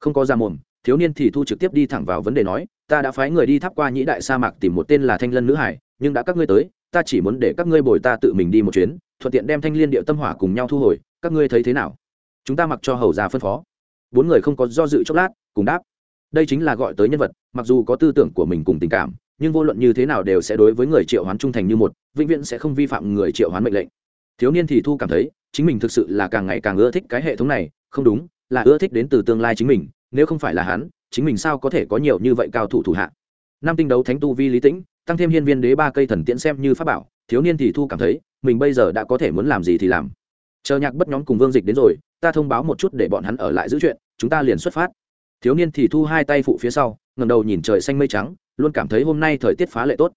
Không có ra mồm thiếu niên thì thu trực tiếp đi thẳng vào vấn đề nói, ta đã phái người đi tháp qua nhĩ đại sa mạc tìm một tên là thanh lân nữ hải, nhưng đã các ngươi tới, ta chỉ muốn để các ngươi bồi ta tự mình đi một chuyến, thuận tiện đem thanh liên điệu tâm hỏa cùng nhau thu hồi, các ngươi thấy thế nào? Chúng ta mặc cho hầu già phân phó. Bốn người không có do dự chốc lát, cùng đáp. Đây chính là gọi tới nhân vật, mặc dù có tư tưởng của mình cùng tình cảm, nhưng vô luận như thế nào đều sẽ đối với người triệu hoán trung thành như một, vĩnh viễn sẽ không vi phạm người triệu hoán mệnh lệnh. Thiếu niên thì thu cảm thấy, chính mình thực sự là càng ngày càng ưa thích cái hệ thống này, không đúng, là ưa thích đến từ tương lai chính mình nếu không phải là hắn, chính mình sao có thể có nhiều như vậy cao thủ thủ hạ? Năm tinh đấu thánh tu vi lý tĩnh, tăng thêm hiên viên đế ba cây thần tiễn xem như pháp bảo, thiếu niên thì thu cảm thấy, mình bây giờ đã có thể muốn làm gì thì làm. Chờ nhạc bất nhóm cùng vương dịch đến rồi, ta thông báo một chút để bọn hắn ở lại giữ chuyện, chúng ta liền xuất phát. Thiếu niên thì thu hai tay phụ phía sau ngầm đầu nhìn trời xanh mây trắng, luôn cảm thấy hôm nay thời tiết phá lệ tốt.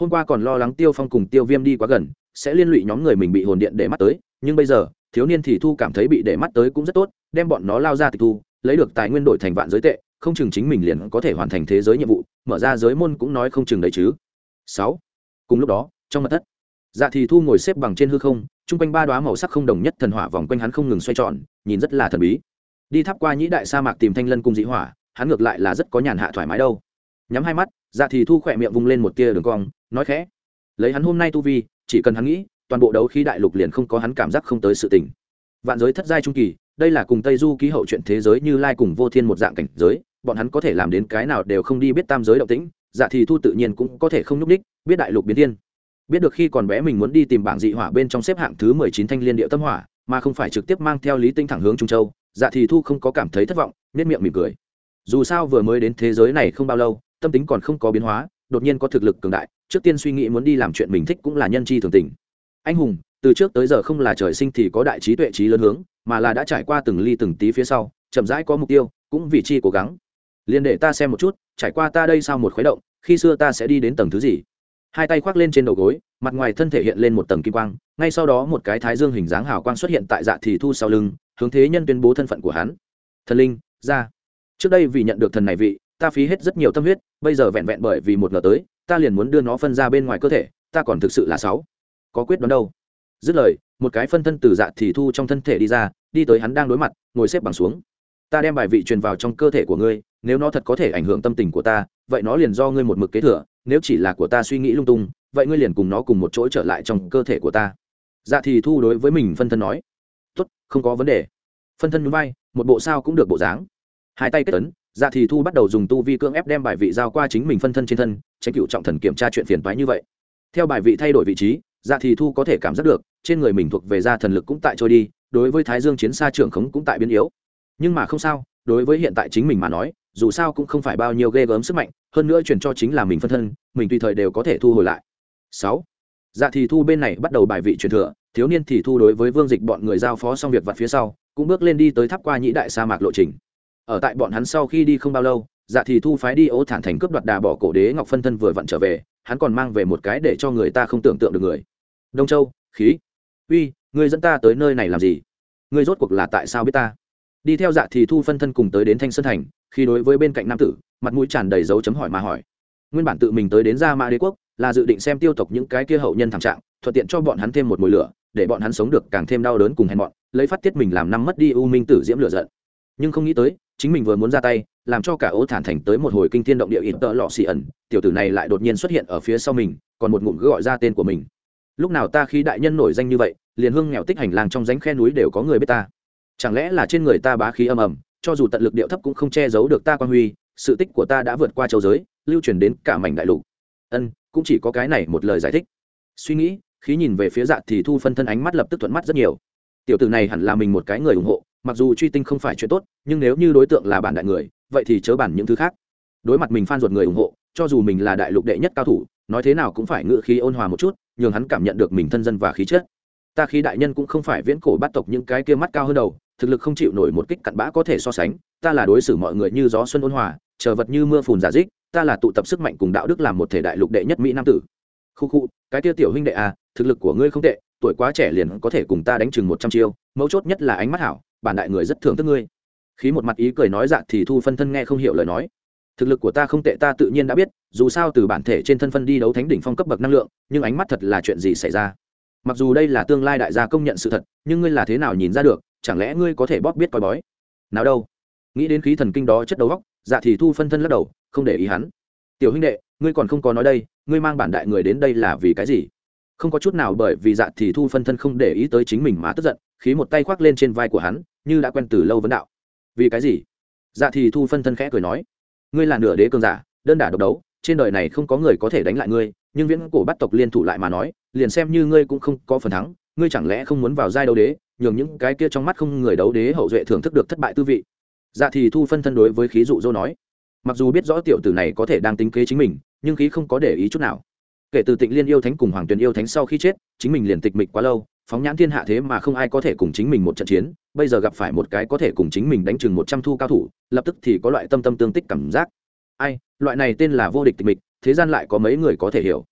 Hôm qua còn lo lắng tiêu phong cùng tiêu viêm đi quá gần, sẽ liên lụy nhóm người mình bị hồn điện để mắt tới, nhưng bây giờ, thiếu niên thì thu cảm thấy bị để mắt tới cũng rất tốt, đem bọn nó lao ra tịch thu lấy được tài nguyên đổi thành vạn giới tệ, không chừng chính mình liền có thể hoàn thành thế giới nhiệm vụ, mở ra giới môn cũng nói không chừng đấy chứ. Sáu. Cùng lúc đó, trong mặt thất dạ thì thu ngồi xếp bằng trên hư không, chung quanh ba đoá màu sắc không đồng nhất thần hỏa vòng quanh hắn không ngừng xoay tròn, nhìn rất là thần bí. Đi tháp qua nhĩ đại sa mạc tìm thanh lân cung dĩ hỏa, hắn ngược lại là rất có nhàn hạ thoải mái đâu. Nhắm hai mắt dạ thì thu khỏe miệng vung lên một tia đường cong, nói khẽ. Lấy hắn hôm nay tu vi, chỉ cần hắn nghĩ, toàn bộ đấu khí đại lục liền không có hắn cảm giác không tới sự tình. Vạn giới thất giai trung kỳ đây là cùng tây du ký hậu chuyện thế giới như lai cùng vô thiên một dạng cảnh giới, bọn hắn có thể làm đến cái nào đều không đi biết tam giới động tĩnh dạ thì thu tự nhiên cũng có thể không nhúc ních biết đại lục biến thiên. Biết được khi còn bé mình muốn đi tìm bảng dị hỏa bên trong xếp hạng thứ mười chín thanh liên địa tâm hỏa, mà không phải trực tiếp mang theo lý tinh thẳng hướng trung châu dạ thì thu không có cảm thấy thất vọng nết miệng mỉm cười. Dù sao vừa mới đến thế giới này không bao lâu, tâm tính còn không có biến hóa, đột nhiên có thực lực cường đại, trước tiên suy nghĩ muốn đi làm chuyện mình thích cũng là nhân chi thường tình. Anh hùng từ trước tới giờ không là trời sinh thì có đại trí tuệ trí lớn hướng, mà là đã trải qua từng ly từng tí phía sau, chậm rãi có mục tiêu, cũng vì chi cố gắng. Liền để ta xem một chút, trải qua ta đây sau một khuấy động, khi xưa ta sẽ đi đến tầng thứ gì? Hai tay khoác lên trên đầu gối, mặt ngoài thân thể hiện lên một tầng kim quang, ngay sau đó một cái thái dương hình dáng hào quang xuất hiện tại dạ thì thu sau lưng, hướng thế nhân tuyên bố thân phận của hắn. Thần linh, ra. Trước đây vì nhận được thần này vị, ta phí hết rất nhiều tâm huyết, bây giờ vẹn vẹn bởi vì một ngờ tới, ta liền muốn đưa nó phân ra bên ngoài cơ thể, ta còn thực sự là sáu. Có quyết đoán đâu? Dứt lời, một cái phân thân từ dạ thì thu trong thân thể đi ra, đi tới hắn đang đối mặt, ngồi xếp bằng xuống. Ta đem bài vị truyền vào trong cơ thể của ngươi, nếu nó thật có thể ảnh hưởng tâm tình của ta, vậy nó liền do ngươi một mực kế thừa, nếu chỉ là của ta suy nghĩ lung tung, vậy ngươi liền cùng nó cùng một chỗ trở lại trong cơ thể của ta. Dạ thì thu đối với mình phân thân nói. Tốt, không có vấn đề. Phân thân núi bay một bộ sao cũng được bộ dáng. Hai tay kết tấn dạ thì thu bắt đầu dùng tu vi cưỡng ép đem bài vị giao qua chính mình phân thân trên thân, tránh cựu trọng thần kiểm tra chuyện phiền toái như vậy. Theo bài vị thay đổi vị trí dạ thì thu có thể cảm giác được, trên người mình thuộc về gia thần lực cũng tại trôi đi, đối với thái dương chiến xa trưởng khống cũng tại biến yếu. Nhưng mà không sao, đối với hiện tại chính mình mà nói, dù sao cũng không phải bao nhiêu ghê gớm sức mạnh, hơn nữa chuyển cho chính là mình phân thân, mình tùy thời đều có thể thu hồi lại. Sáu. Dạ thì thu bên này bắt đầu bài vị truyền thừa, thiếu niên thì thu đối với vương dịch bọn người giao phó xong việc vặt phía sau, cũng bước lên đi tới tháp qua nhĩ đại sa mạc lộ trình. Ở tại bọn hắn sau khi đi không bao lâu dạ thì thu phái đi ô thản thành cướp đoạt đà bỏ cổ đế ngọc phân thân vừa vặn trở về, hắn còn mang về một cái để cho người ta không tưởng tượng được người đông châu, khí. Uy người dẫn ta tới nơi này làm gì? Người rốt cuộc là tại sao biết ta? Đi theo dạ thì thu phân thân cùng tới đến thanh sơn thành, khi đối với bên cạnh nam tử, mặt mũi tràn đầy dấu chấm hỏi mà hỏi. Nguyên bản tự mình tới đến gia mã đế quốc, là dự định xem tiêu tộc những cái kia hậu nhân thảm trạng, thuận tiện cho bọn hắn thêm một mùi lửa, để bọn hắn sống được càng thêm đau đớn cùng hèn bọn lấy phát tiết mình làm năm mất đi u minh tử diễm lửa giận. Nhưng không nghĩ tới, chính mình vừa muốn ra tay, làm cho cả ô thản thành tới một hồi kinh thiên động địa ít tợ lọ xì ẩn, tiểu tử này lại đột nhiên xuất hiện ở phía sau mình, còn một ngụm gọi ra tên của mình lúc nào ta khi đại nhân nổi danh như vậy, liền hương nghèo tích hành lang trong ránh khe núi đều có người biết ta. Chẳng lẽ là trên người ta bá khí âm ầm, cho dù tận lực điệu thấp cũng không che giấu được ta quan huy, sự tích của ta đã vượt qua châu giới, lưu truyền đến cả mảnh đại lục. Ân, cũng chỉ có cái này một lời giải thích. Suy nghĩ, khí nhìn về phía dạ thì thu phân thân ánh mắt lập tức thuận mắt rất nhiều. Tiểu tử này hẳn là mình một cái người ủng hộ, mặc dù truy tinh không phải chuyện tốt, nhưng nếu như đối tượng là bản đại người, vậy thì chớ bản những thứ khác. Đối mặt mình phan ruột người ủng hộ cho dù mình là đại lục đệ nhất cao thủ, nói thế nào cũng phải ngự khí ôn hòa một chút, nhường hắn cảm nhận được mình thân dân và khí chất. Ta khí đại nhân cũng không phải viễn cổ bắt tộc những cái kia mắt cao hơn đầu, thực lực không chịu nổi một kích cặn bã có thể so sánh, ta là đối xử mọi người như gió xuân ôn hòa, chờ vật như mưa phùn giả dích, ta là tụ tập sức mạnh cùng đạo đức làm một thể đại lục đệ nhất mỹ nam tử. Khu khu, cái tia tiểu huynh đệ à thực lực của ngươi không tệ, tuổi quá trẻ liền có thể cùng ta đánh chừng một trăm chiêu, mấu chốt nhất là ánh mắt hảo, bản đại người rất thưởng thức ngươi. Khí một mặt ý cười nói dạ thì thu phân thân nghe không hiểu lời nói thực lực của ta không tệ, ta tự nhiên đã biết, dù sao từ bản thể trên thân phân đi đấu thánh đỉnh phong cấp bậc năng lượng, nhưng ánh mắt thật là chuyện gì xảy ra? Mặc dù đây là tương lai đại gia công nhận sự thật, nhưng ngươi là thế nào nhìn ra được, chẳng lẽ ngươi có thể bóp biết coi bói? Nào đâu. Nghĩ đến khí thần kinh đó chất đầu góc dạ thì thu phân thân lắc đầu, không để ý hắn. Tiểu huynh đệ, ngươi còn không có nói đây, ngươi mang bản đại người đến đây là vì cái gì? Không có chút nào bởi vì dạ thì thu phân thân không để ý tới chính mình mà tức giận, khí một tay khoác lên trên vai của hắn, như đã quen từ lâu vấn đạo. Vì cái gì? Dạ thì thu phân thân khẽ cười nói ngươi là nửa đế cường giả, đơn đả độc đấu, trên đời này không có người có thể đánh lại ngươi, nhưng viễn cổ bắt tộc liên thủ lại mà nói, liền xem như ngươi cũng không có phần thắng, ngươi chẳng lẽ không muốn vào giai đấu đế, nhường những cái kia trong mắt không người đấu đế hậu duệ thưởng thức được thất bại tư vị. Dạ thì thu phân thân đối với khí dụ dô nói, mặc dù biết rõ tiểu tử này có thể đang tính kế chính mình, nhưng khí không có để ý chút nào. Kể từ tịnh liên yêu thánh cùng hoàng tuyền yêu thánh sau khi chết, chính mình liền tịch mịch quá lâu phóng nhãn thiên hạ thế mà không ai có thể cùng chính mình một trận chiến, bây giờ gặp phải một cái có thể cùng chính mình đánh chừng một trăm thu cao thủ, lập tức thì có loại tâm tâm tương tích cảm giác. Ai, loại này tên là vô địch tịch mịch, thế gian lại có mấy người có thể hiểu.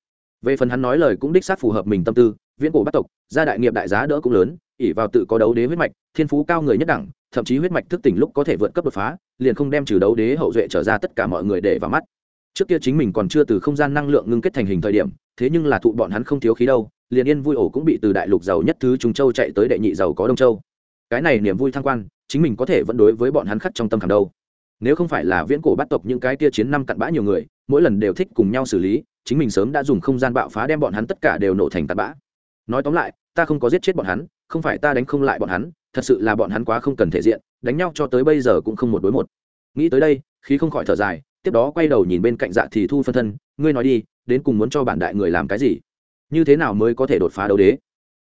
Về phần hắn nói lời cũng đích xác phù hợp mình tâm tư, viễn cổ bắt tộc, gia đại nghiệp đại giá đỡ cũng lớn ỉ vào tự có đấu đế huyết mạch, thiên phú cao người nhất đẳng, thậm chí huyết mạch thức tỉnh lúc có thể vượt cấp đột phá, liền không đem trừ đấu đế hậu duệ trở ra tất cả mọi người để vào mắt. Trước kia chính mình còn chưa từ không gian năng lượng ngưng kết thành hình thời điểm, thế nhưng là thụ bọn hắn không thiếu khí đâu liền yên vui ổ cũng bị từ đại lục giàu nhất thứ trung châu chạy tới đệ nhị giàu có đông châu. Cái này niềm vui thăng quan, chính mình có thể vẫn đối với bọn hắn khắc trong tâm khảm đâu. Nếu không phải là viễn cổ bắt tộc những cái tia chiến năm cặn bã nhiều người, mỗi lần đều thích cùng nhau xử lý, chính mình sớm đã dùng không gian bạo phá đem bọn hắn tất cả đều nổ thành cặn bã. Nói tóm lại, ta không có giết chết bọn hắn, không phải ta đánh không lại bọn hắn, thật sự là bọn hắn quá không cần thể diện, đánh nhau cho tới bây giờ cũng không một đối một. Nghĩ tới đây, khí không khỏi thở dài, tiếp đó quay đầu nhìn bên cạnh dạ thì thu phân thân, ngươi nói đi, đến cùng muốn cho bản đại người làm cái gì? Như thế nào mới có thể đột phá đấu đế?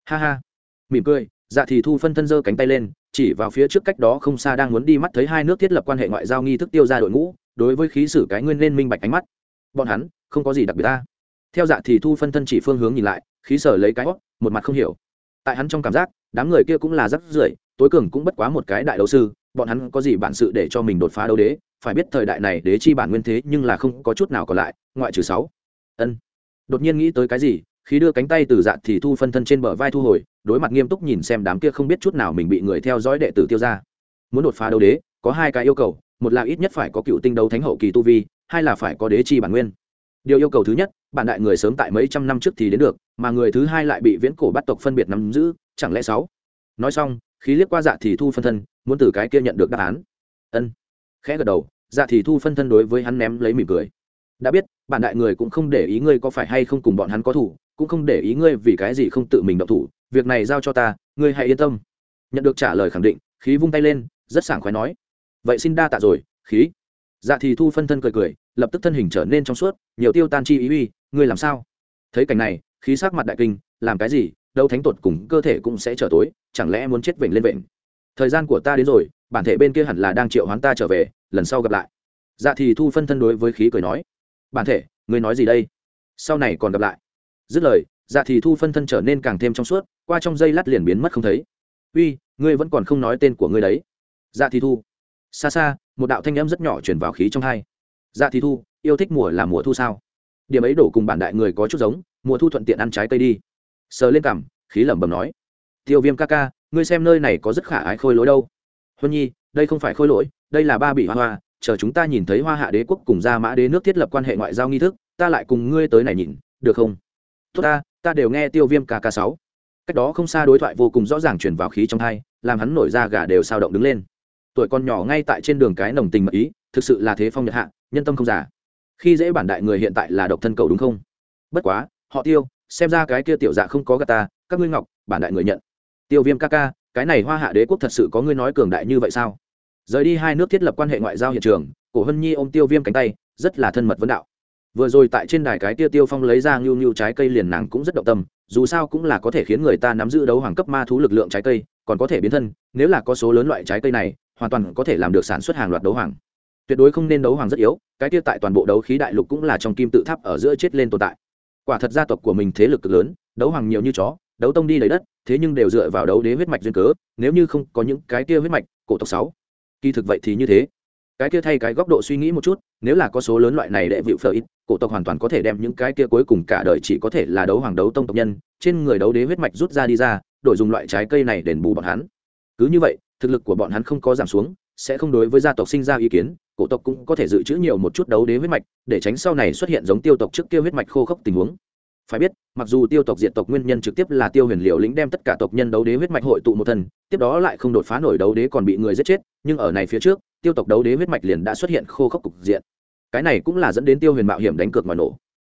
Ha ha. Mỉm cười dạ thì thu phân thân giơ cánh tay lên, chỉ vào phía trước cách đó không xa đang muốn đi mắt thấy hai nước thiết lập quan hệ ngoại giao nghi thức tiêu ra đội ngũ, đối với khí sử cái nguyên nên minh bạch ánh mắt. Bọn hắn, không có gì đặc biệt ta. Theo dạ thì thu phân thân chỉ phương hướng nhìn lại, khí sở lấy cái hót một mặt không hiểu. Tại hắn trong cảm giác, đám người kia cũng là rất rưởi, tối cường cũng bất quá một cái đại đấu sư, bọn hắn có gì bản sự để cho mình đột phá đấu đế? Phải biết thời đại này đế chi bản nguyên thế nhưng là không có chút nào còn lại, ngoại trừ sáu. Ân. Đột nhiên nghĩ tới cái gì khi đưa cánh tay từ dạ thì thu phân thân trên bờ vai thu hồi, đối mặt nghiêm túc nhìn xem đám kia không biết chút nào mình bị người theo dõi đệ tử tiêu ra. Muốn đột phá đấu đế, có hai cái yêu cầu, một là ít nhất phải có cựu tinh đấu thánh hậu kỳ tu vi, hai là phải có đế chi bản nguyên. Điều yêu cầu thứ nhất bạn đại người sớm tại mấy trăm năm trước thì đến được, mà người thứ hai lại bị viễn cổ bắt tộc phân biệt nắm giữ, chẳng lẽ sáu? Nói xong khí liếc qua dạ thì thu phân thân, muốn từ cái kia nhận được đáp án. Ân. Khẽ gật đầu dạ thì thu phân thân đối với hắn ném lấy mỉm cười. Đã biết bạn đại người cũng không để ý ngươi có phải hay không cùng bọn hắn có thủ cũng không để ý ngươi vì cái gì không tự mình động thủ, việc này giao cho ta, ngươi hãy yên tâm. Nhận được trả lời khẳng định, khí vung tay lên, rất sảng khoái nói, vậy xin đa tạ rồi, khí. Dạ thì thu phân thân cười cười, lập tức thân hình trở nên trong suốt, nhiều tiêu tan chi ý uy, ngươi làm sao? Thấy cảnh này, khí sắc mặt đại kinh, làm cái gì? Đâu thánh tột cùng cơ thể cũng sẽ trở tối, chẳng lẽ muốn chết vểnh lên vểnh thời gian của ta đến rồi, bản thể bên kia hẳn là đang triệu hoán ta trở về, lần sau gặp lại. Dạ thì thu phân thân đối với khí cười nói, bản thể, ngươi nói gì đây? Sau này còn gặp lại dứt lời dạ thì thu phân thân trở nên càng thêm trong suốt, qua trong dây lát liền biến mất không thấy. Uy, ngươi vẫn còn không nói tên của ngươi đấy. Dạ thì thu. Xa xa, một đạo thanh âm rất nhỏ chuyển vào khí trong hai. Dạ thì thu, yêu thích mùa là mùa thu sao? Điểm ấy đổ cùng bản đại người có chút giống, mùa thu thuận tiện ăn trái cây đi. Sờ lên cằm, khí lẩm bẩm nói. Tiêu viêm ca ca, ngươi xem nơi này có rất khả ái khôi lỗi đâu. Huân nhi, đây không phải khôi lỗi, đây là ba bị hoa hoa, chờ chúng ta nhìn thấy hoa hạ đế quốc cùng gia mã đế nước thiết lập quan hệ ngoại giao nghi thức, ta lại cùng ngươi tới này nhìn, được không? Tốt ta ta đều nghe tiêu viêm kk sáu. Cách đó không xa đối thoại vô cùng rõ ràng chuyển vào khí trong hai làm hắn nổi ra gà đều sao động đứng lên. Tuổi con nhỏ ngay tại trên đường cái nồng tình mật ý, thực sự là thế phong nhật hạ, nhân tâm không giả. Khi dễ bản đại người hiện tại là độc thân cầu đúng không? Bất quá, họ tiêu, xem ra cái kia tiểu dạ không có gà ta, các ngươi ngọc, bản đại người nhận. Tiêu viêm ca ca, cái này hoa hạ đế quốc thật sự có ngươi nói cường đại như vậy sao? Rời đi hai nước thiết lập quan hệ ngoại giao hiện trường, cổ hân nhi ôm tiêu viêm cánh tay, rất là thân mật vấn đạo vừa rồi tại trên đài cái tia tiêu phong lấy ra ngưu ngưu trái cây liền nàng cũng rất động tâm, dù sao cũng là có thể khiến người ta nắm giữ đấu hoàng cấp ma thú lực lượng trái cây, còn có thể biến thân, nếu là có số lớn loại trái cây này, hoàn toàn có thể làm được sản xuất hàng loạt đấu hoàng. Tuyệt đối không nên đấu hoàng rất yếu, cái tia tại toàn bộ đấu khí đại lục cũng là trong kim tự tháp ở giữa chết lên tồn tại. Quả thật gia tộc của mình thế lực cực lớn, đấu hoàng nhiều như chó, đấu tông đi lấy đất, thế nhưng đều dựa vào đấu đế huyết mạch duyên cớ, nếu như không có những cái tia huyết mạch, cổ tộc sáu. Kỳ thực vậy thì như thế cái kia thay cái góc độ suy nghĩ một chút, nếu là có số lớn loại này đệ vịu phở ít, cổ tộc hoàn toàn có thể đem những cái kia cuối cùng cả đời chỉ có thể là đấu hoàng đấu tông tộc nhân, trên người đấu đế huyết mạch rút ra đi ra, đổi dùng loại trái cây này đền bù bọn hắn. Cứ như vậy, thực lực của bọn hắn không có giảm xuống, sẽ không đối với gia tộc sinh ra ý kiến, cổ tộc cũng có thể dự trữ nhiều một chút đấu đế huyết mạch, để tránh sau này xuất hiện giống tiêu tộc trước kia huyết mạch khô khốc tình huống. Phải biết, mặc dù tiêu tộc diện tộc nguyên nhân trực tiếp là tiêu huyền liệu lĩnh đem tất cả tộc nhân đấu đế huyết mạch hội tụ một thân tiếp đó lại không đột phá nổi đấu đế còn bị người giết chết, nhưng ở này phía trước tiêu tộc đấu đế huyết mạch liền đã xuất hiện khô khốc cục diện. Cái này cũng là dẫn đến tiêu huyền mạo hiểm đánh cược ngoài nổ.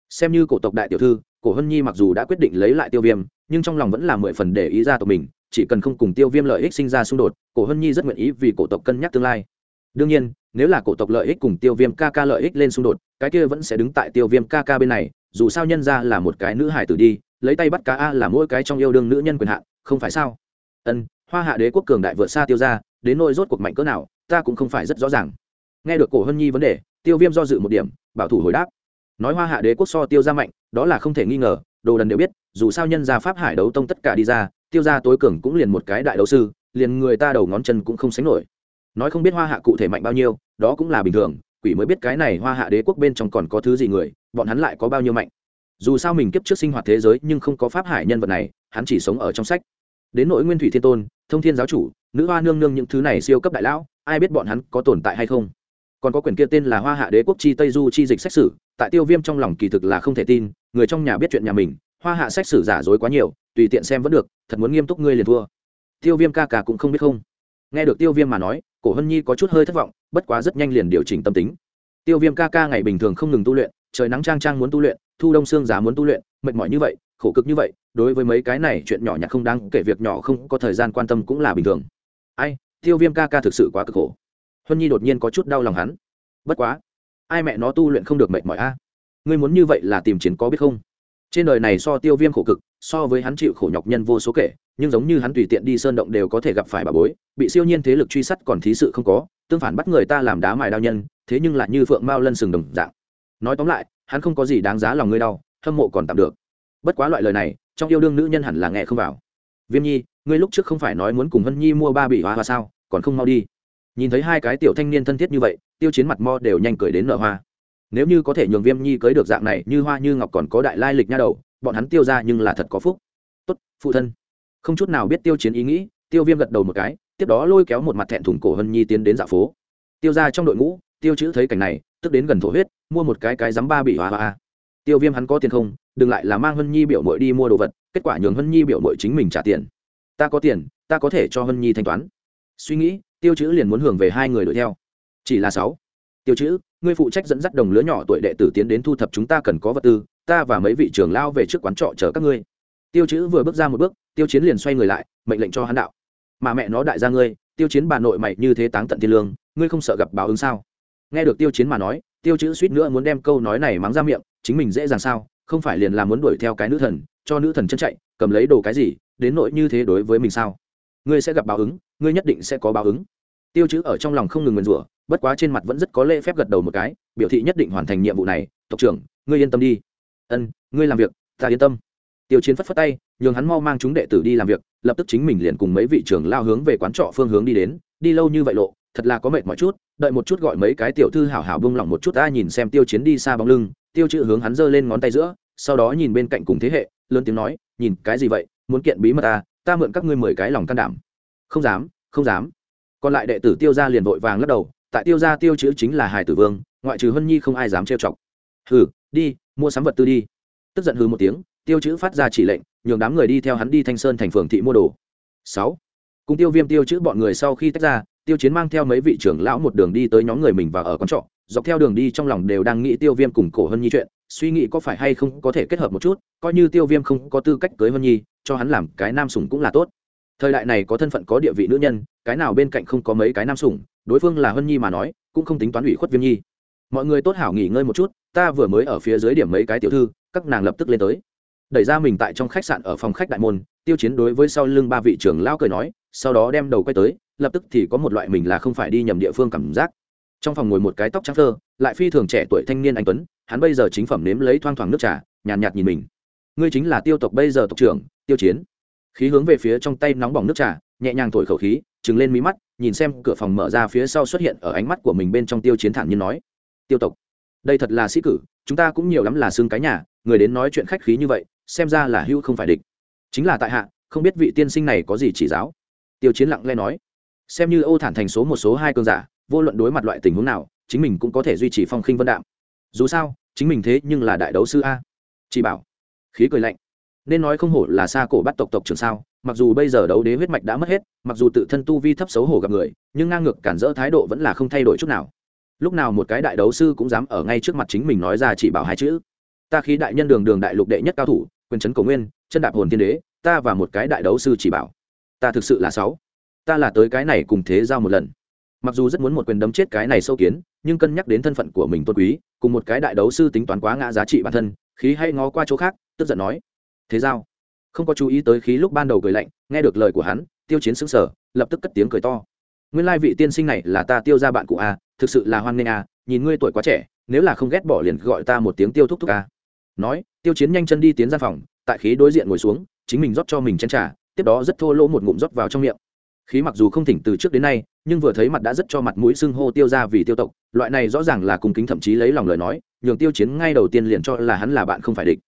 Xem như cổ tộc đại tiểu thư, cổ hân nhi mặc dù đã quyết định lấy lại tiêu viêm, nhưng trong lòng vẫn là mười phần để ý ra tộc mình, chỉ cần không cùng tiêu viêm lợi ích sinh ra xung đột, cổ hân nhi rất nguyện ý vì cổ tộc cân nhắc tương lai. Đương nhiên, nếu là cổ tộc lợi ích cùng tiêu viêm ca ca lợi ích lên xung đột, cái kia vẫn sẽ đứng tại tiêu viêm ca ca bên này, dù sao nhân ra là một cái nữ hải tử đi, lấy tay bắt cá a là mỗi cái trong yêu đương nữ nhân quyền hạn, không phải sao? Ân, hoa hạ đế quốc cường đại vượt xa tiêu ra đến nỗi rốt cuộc mạnh cỡ nào ta cũng không phải rất rõ ràng. Nghe được cổ hân nhi vấn đề, tiêu viêm do dự một điểm, bảo thủ hồi đáp. Nói hoa hạ đế quốc so tiêu ra mạnh, đó là không thể nghi ngờ, đồ đần đều biết, dù sao nhân gia pháp hải đấu tông tất cả đi ra, tiêu ra tối cường cũng liền một cái đại đấu sư, liền người ta đầu ngón chân cũng không sánh nổi. Nói không biết hoa hạ cụ thể mạnh bao nhiêu, đó cũng là bình thường, quỷ mới biết cái này hoa hạ đế quốc bên trong còn có thứ gì người, bọn hắn lại có bao nhiêu mạnh. Dù sao mình kiếp trước sinh hoạt thế giới nhưng không có pháp hải nhân vật này, hắn chỉ sống ở trong sách. Đến nội nguyên thủy thiên tôn thông thiên giáo chủ, nữ hoa nương nương những thứ này siêu cấp đại lão, ai biết bọn hắn có tồn tại hay không? Còn có quyển kia tên là hoa hạ đế quốc chi tây du chi dịch xét xử tại tiêu viêm trong lòng kỳ thực là không thể tin, người trong nhà biết chuyện nhà mình, hoa hạ xét xử giả dối quá nhiều, tùy tiện xem vẫn được, thật muốn nghiêm túc ngươi liền thua. Tiêu viêm ca ca cũng không biết không. Nghe được tiêu viêm mà nói, cổ hân nhi có chút hơi thất vọng, bất quá rất nhanh liền điều chỉnh tâm tính. Tiêu viêm ca ca ngày bình thường không ngừng tu luyện, trời nắng trang trang muốn tu luyện, thu đông xương giá muốn tu luyện, mệt mỏi như vậy, khổ cực như vậy đối với mấy cái này chuyện nhỏ nhặt không đáng kể việc nhỏ không có thời gian quan tâm cũng là bình thường. Ai, tiêu viêm ca ca thực sự quá cực khổ. Huân nhi đột nhiên có chút đau lòng hắn. Bất quá, ai mẹ nó tu luyện không được mệt mỏi a? Ngươi muốn như vậy là tìm chiến có biết không? Trên đời này so tiêu viêm khổ cực, so với hắn chịu khổ nhọc nhân vô số kể, nhưng giống như hắn tùy tiện đi sơn động đều có thể gặp phải bà bối, bị siêu nhiên thế lực truy sát còn thí sự không có, tương phản bắt người ta làm đá mài đao nhân, thế nhưng lại như phượng mao lân sừng đồng dạng. Nói tóm lại, hắn không có gì đáng giá lòng ngươi đau, hâm mộ còn tạm được. Bất quá loại lời này trong yêu đương nữ nhân hẳn là nghe không vào. Viêm nhi, ngươi lúc trước không phải nói muốn cùng hân nhi mua ba bị hoa hoa sao, còn không mau đi. Nhìn thấy hai cái tiểu thanh niên thân thiết như vậy, tiêu chiến mặt mo đều nhanh cười đến nở hoa. Nếu như có thể nhường viêm nhi cưới được dạng này, như hoa như ngọc còn có đại lai lịch nha đầu, bọn hắn tiêu ra nhưng là thật có phúc. Tốt, phụ thân. Không chút nào biết tiêu chiến ý nghĩ, tiêu viêm gật đầu một cái, tiếp đó lôi kéo một mặt thẹn thùng cổ hân nhi tiến đến dạ phố. Tiêu ra trong đội ngũ, tiêu chữ thấy cảnh này, tức đến gần thổ huyết, mua một cái cái dám ba bị hoa hoa. Tiêu viêm hắn có tiền không đừng lại là mang hân nhi biểu mội đi mua đồ vật, kết quả nhường hân nhi biểu mội chính mình trả tiền. Ta có tiền, ta có thể cho hân nhi thanh toán. Suy nghĩ, tiêu chữ liền muốn hưởng về hai người đuổi theo. Chỉ là sáu. Tiêu chữ, ngươi phụ trách dẫn dắt đồng lứa nhỏ tuổi đệ tử tiến đến thu thập chúng ta cần có vật tư, ta và mấy vị trưởng lao về trước quán trọ chờ các ngươi. Tiêu chữ vừa bước ra một bước, tiêu chiến liền xoay người lại, mệnh lệnh cho hắn đạo. Mà mẹ nó đại gia ngươi, tiêu chiến bà nội mày như thế táng tận thiên lương, ngươi không sợ gặp báo ứng sao? Nghe được tiêu chiến mà nói, tiêu chữ suýt nữa muốn đem câu nói này mắng ra miệng, chính mình dễ dàng sao? Không phải liền là muốn đuổi theo cái nữ thần, cho nữ thần chân chạy, cầm lấy đồ cái gì, đến nỗi như thế đối với mình sao? Ngươi sẽ gặp báo ứng, ngươi nhất định sẽ có báo ứng. Tiêu chữ ở trong lòng không ngừng nguyền rủa, bất quá trên mặt vẫn rất có lễ phép gật đầu một cái, biểu thị nhất định hoàn thành nhiệm vụ này. Tộc trưởng, ngươi yên tâm đi. Ân, ngươi làm việc, ta yên tâm. Tiêu chiến phất phất tay, nhường hắn mau mang chúng đệ tử đi làm việc, lập tức chính mình liền cùng mấy vị trưởng lao hướng về quán trọ phương hướng đi đến. Đi lâu như vậy lộ, thật là có mệt mọi chút, đợi một chút gọi mấy cái tiểu thư hảo hảo bông lỏng một chút, ta nhìn xem tiêu chiến đi xa bóng lưng. Tiêu chữ hướng hắn giơ lên ngón tay giữa sau đó nhìn bên cạnh cùng thế hệ, lớn tiếng nói, nhìn, cái gì vậy? Muốn kiện bí mật ta ta mượn các ngươi mười cái lòng can đảm. Không dám không dám. Còn lại đệ tử tiêu gia liền vội vàng lắc đầu, tại tiêu gia tiêu chữ chính là Hải tử vương, ngoại trừ hân nhi không ai dám trêu chọc. Hừ, đi, mua sắm vật tư đi. Tức giận hừ một tiếng, tiêu chữ phát ra chỉ lệnh, nhường đám người đi theo hắn đi thanh sơn thành phường thị mua đồ. Sáu. Cùng tiêu viêm tiêu chữ bọn người sau khi tách ra, tiêu chiến mang theo mấy vị trưởng lão một đường đi tới nhóm người mình và ở quán trọ, dọc theo đường đi trong lòng đều đang nghĩ tiêu viêm cùng cổ hân nhi chuyện suy nghĩ có phải hay không có thể kết hợp một chút, coi như tiêu viêm không có tư cách cưới hân nhi, cho hắn làm cái nam sủng cũng là tốt. Thời đại này có thân phận có địa vị nữ nhân, cái nào bên cạnh không có mấy cái nam sủng, đối phương là hân nhi mà nói, cũng không tính toán ủy khuất viêm nhi. Mọi người tốt hảo nghỉ ngơi một chút, ta vừa mới ở phía dưới điểm mấy cái tiểu thư, các nàng lập tức lên tới. Đẩy ra mình tại trong khách sạn ở phòng khách đại môn, tiêu chiến đối với sau lưng ba vị trưởng lao cười nói, sau đó đem đầu quay tới, lập tức thì có một loại mình là không phải đi nhầm địa phương cảm giác. Trong phòng ngồi một cái tóc trắng thơ lại phi thường trẻ tuổi thanh niên anh tuấn hắn bây giờ chính phẩm nếm lấy thoang thoảng nước trà nhàn nhạt, nhạt nhìn mình. Ngươi chính là tiêu tộc bây giờ tộc trưởng tiêu chiến. Khí hướng về phía trong tay nóng bỏng nước trà nhẹ nhàng thổi khẩu khí trừng lên mí mắt nhìn xem cửa phòng mở ra phía sau xuất hiện ở ánh mắt của mình bên trong tiêu chiến thản nhiên nói. Tiêu tộc đây thật là sĩ cử chúng ta cũng nhiều lắm là xương cái nhà người đến nói chuyện khách khí như vậy xem ra là hưu không phải địch. Chính là tại hạ không biết vị tiên sinh này có gì chỉ giáo. Tiêu chiến lặng lẽ nói. Xem như ô thản thành số một số hai cơn giả vô luận đối mặt loại tình huống nào chính mình cũng có thể duy trì phong khinh vân đạm. Dù sao chính mình thế nhưng là đại đấu sư a. Chỉ bảo, khí cười lạnh. Nên nói không hổ là xa cổ bắt tộc tộc trưởng sao, mặc dù bây giờ đấu đế huyết mạch đã mất hết, mặc dù tự thân tu vi thấp xấu hổ gặp người, nhưng ngang ngược cản rỡ thái độ vẫn là không thay đổi chút nào. Lúc nào một cái đại đấu sư cũng dám ở ngay trước mặt chính mình nói ra chỉ bảo hai chữ. Ta khí đại nhân đường đường đại lục đệ nhất cao thủ, quyền trấn cầu nguyên, chân đạp hồn thiên đế, ta và một cái đại đấu sư chỉ bảo. Ta thực sự là sáu. Ta là tới cái này cùng thế giao một lần. Mặc dù rất muốn một quyền đấm chết cái này sâu kiến, nhưng cân nhắc đến thân phận của mình tôn quý cùng một cái đại đấu sư tính toán quá ngã giá trị bản thân, khí hay ngó qua chỗ khác, tức giận nói, thế giao. Không có chú ý tới khí lúc ban đầu cười lạnh, nghe được lời của hắn, tiêu chiến xứng sở lập tức cất tiếng cười to. Nguyên lai vị tiên sinh này là ta tiêu ra bạn cụ a à, thực sự là hoan nghênh a nhìn ngươi tuổi quá trẻ, nếu là không ghét bỏ liền gọi ta một tiếng tiêu thúc thúc a nói, tiêu chiến nhanh chân đi tiến ra phòng, tại khí đối diện ngồi xuống, chính mình rót cho mình chén trà, tiếp đó rất thô lỗ một ngụm rót vào trong miệng khí mặc dù không thỉnh từ trước đến nay, nhưng vừa thấy mặt đã rất cho mặt mũi xưng hô tiêu ra vì tiêu tộc, loại này rõ ràng là cung kính thậm chí lấy lòng lời nói, nhường tiêu chiến ngay đầu tiên liền cho là hắn là bạn không phải địch.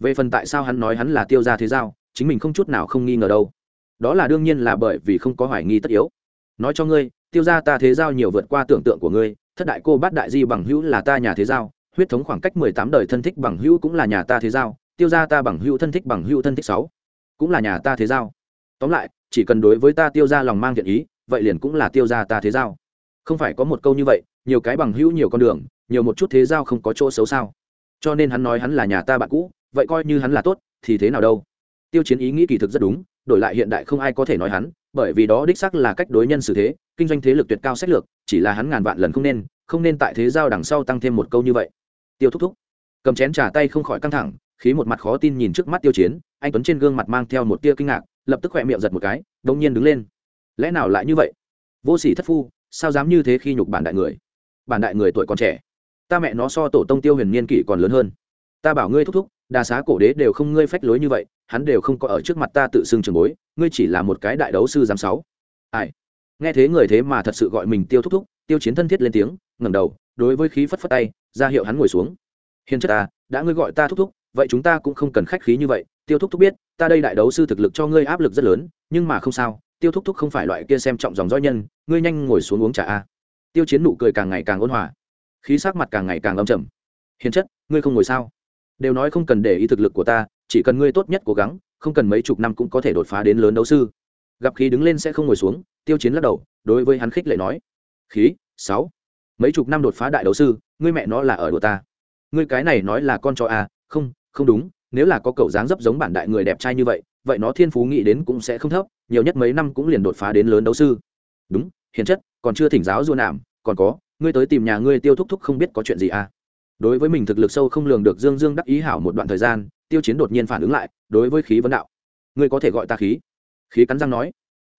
Về phần tại sao hắn nói hắn là tiêu gia thế giao, chính mình không chút nào không nghi ngờ đâu. Đó là đương nhiên là bởi vì không có hoài nghi tất yếu. Nói cho ngươi, tiêu gia ta thế giao nhiều vượt qua tưởng tượng của ngươi, thất đại cô bát đại di bằng hữu là ta nhà thế giao, huyết thống khoảng cách mười tám đời thân thích bằng hữu cũng là nhà ta thế giao, tiêu gia ta bằng hữu thân thích bằng hữu thân thích sáu, cũng là nhà ta thế giao. Tóm lại chỉ cần đối với ta tiêu gia lòng mang thiện ý, vậy liền cũng là tiêu gia ta thế giao. Không phải có một câu như vậy, nhiều cái bằng hữu nhiều con đường, nhiều một chút thế giao không có chỗ xấu sao? Cho nên hắn nói hắn là nhà ta bạn cũ, vậy coi như hắn là tốt, thì thế nào đâu? Tiêu chiến ý nghĩ kỳ thực rất đúng, đổi lại hiện đại không ai có thể nói hắn, bởi vì đó đích sắc là cách đối nhân xử thế, kinh doanh thế lực tuyệt cao sách lược, chỉ là hắn ngàn vạn lần không nên không nên tại thế giao đằng sau tăng thêm một câu như vậy. Tiêu thúc thúc cầm chén trà tay không khỏi căng thẳng, khí một mặt khó tin nhìn trước mắt tiêu chiến, anh tuấn trên gương mặt mang theo một tia kinh ngạc lập tức khỏe miệng giật một cái đông nhiên đứng lên. Lẽ nào lại như vậy? Vô sỉ thất phu, sao dám như thế khi nhục bản đại người? Bản đại người tuổi còn trẻ. Ta mẹ nó so tổ tông tiêu huyền niên kỷ còn lớn hơn. Ta bảo ngươi thúc thúc, đà xá cổ đế đều không ngươi phách lối như vậy, hắn đều không có ở trước mặt ta tự xưng trường bối, ngươi chỉ là một cái đại đấu sư giám sáu. Ai? Nghe thế người thế mà thật sự gọi mình tiêu thúc thúc, tiêu chiến thân thiết lên tiếng, ngẩng đầu, đối với khí phất phất tay, ra hiệu hắn ngồi xuống. Hiền chất ta đã ngươi gọi ta thúc thúc, vậy chúng ta cũng không cần khách khí như vậy tiêu thúc thúc biết, ta đây đại đấu sư thực lực cho ngươi áp lực rất lớn, nhưng mà không sao, tiêu thúc thúc không phải loại kia xem trọng dòng dõi nhân, ngươi nhanh ngồi xuống uống trà a. Tiêu chiến nụ cười càng ngày càng ôn hòa. Khí sắc mặt càng ngày càng âm trầm. Hiền chất, ngươi không ngồi sao? Đều nói không cần để ý thực lực của ta, chỉ cần ngươi tốt nhất cố gắng, không cần mấy chục năm cũng có thể đột phá đến lớn đấu sư. Gặp khí đứng lên sẽ không ngồi xuống, tiêu chiến lắc đầu, đối với hắn khích lệ nói. Khí, sáu. Mấy chục năm đột phá đại đấu sư, ngươi mẹ nó là ở đùa ta. Ngươi cái này nói là con cho a à? không không đúng nếu là có cậu dáng dấp giống bản đại người đẹp trai như vậy vậy nó thiên phú nghĩ đến cũng sẽ không thấp, nhiều nhất mấy năm cũng liền đột phá đến lớn đấu sư. Đúng, hiền chất, còn chưa thỉnh giáo du nảm còn có, ngươi tới tìm nhà ngươi tiêu thúc thúc không biết có chuyện gì à? Đối với mình thực lực sâu không lường được dương dương đắc ý hảo một đoạn thời gian, tiêu chiến đột nhiên phản ứng lại, đối với khí vấn đạo. Ngươi có thể gọi ta khí? Khí cắn răng nói.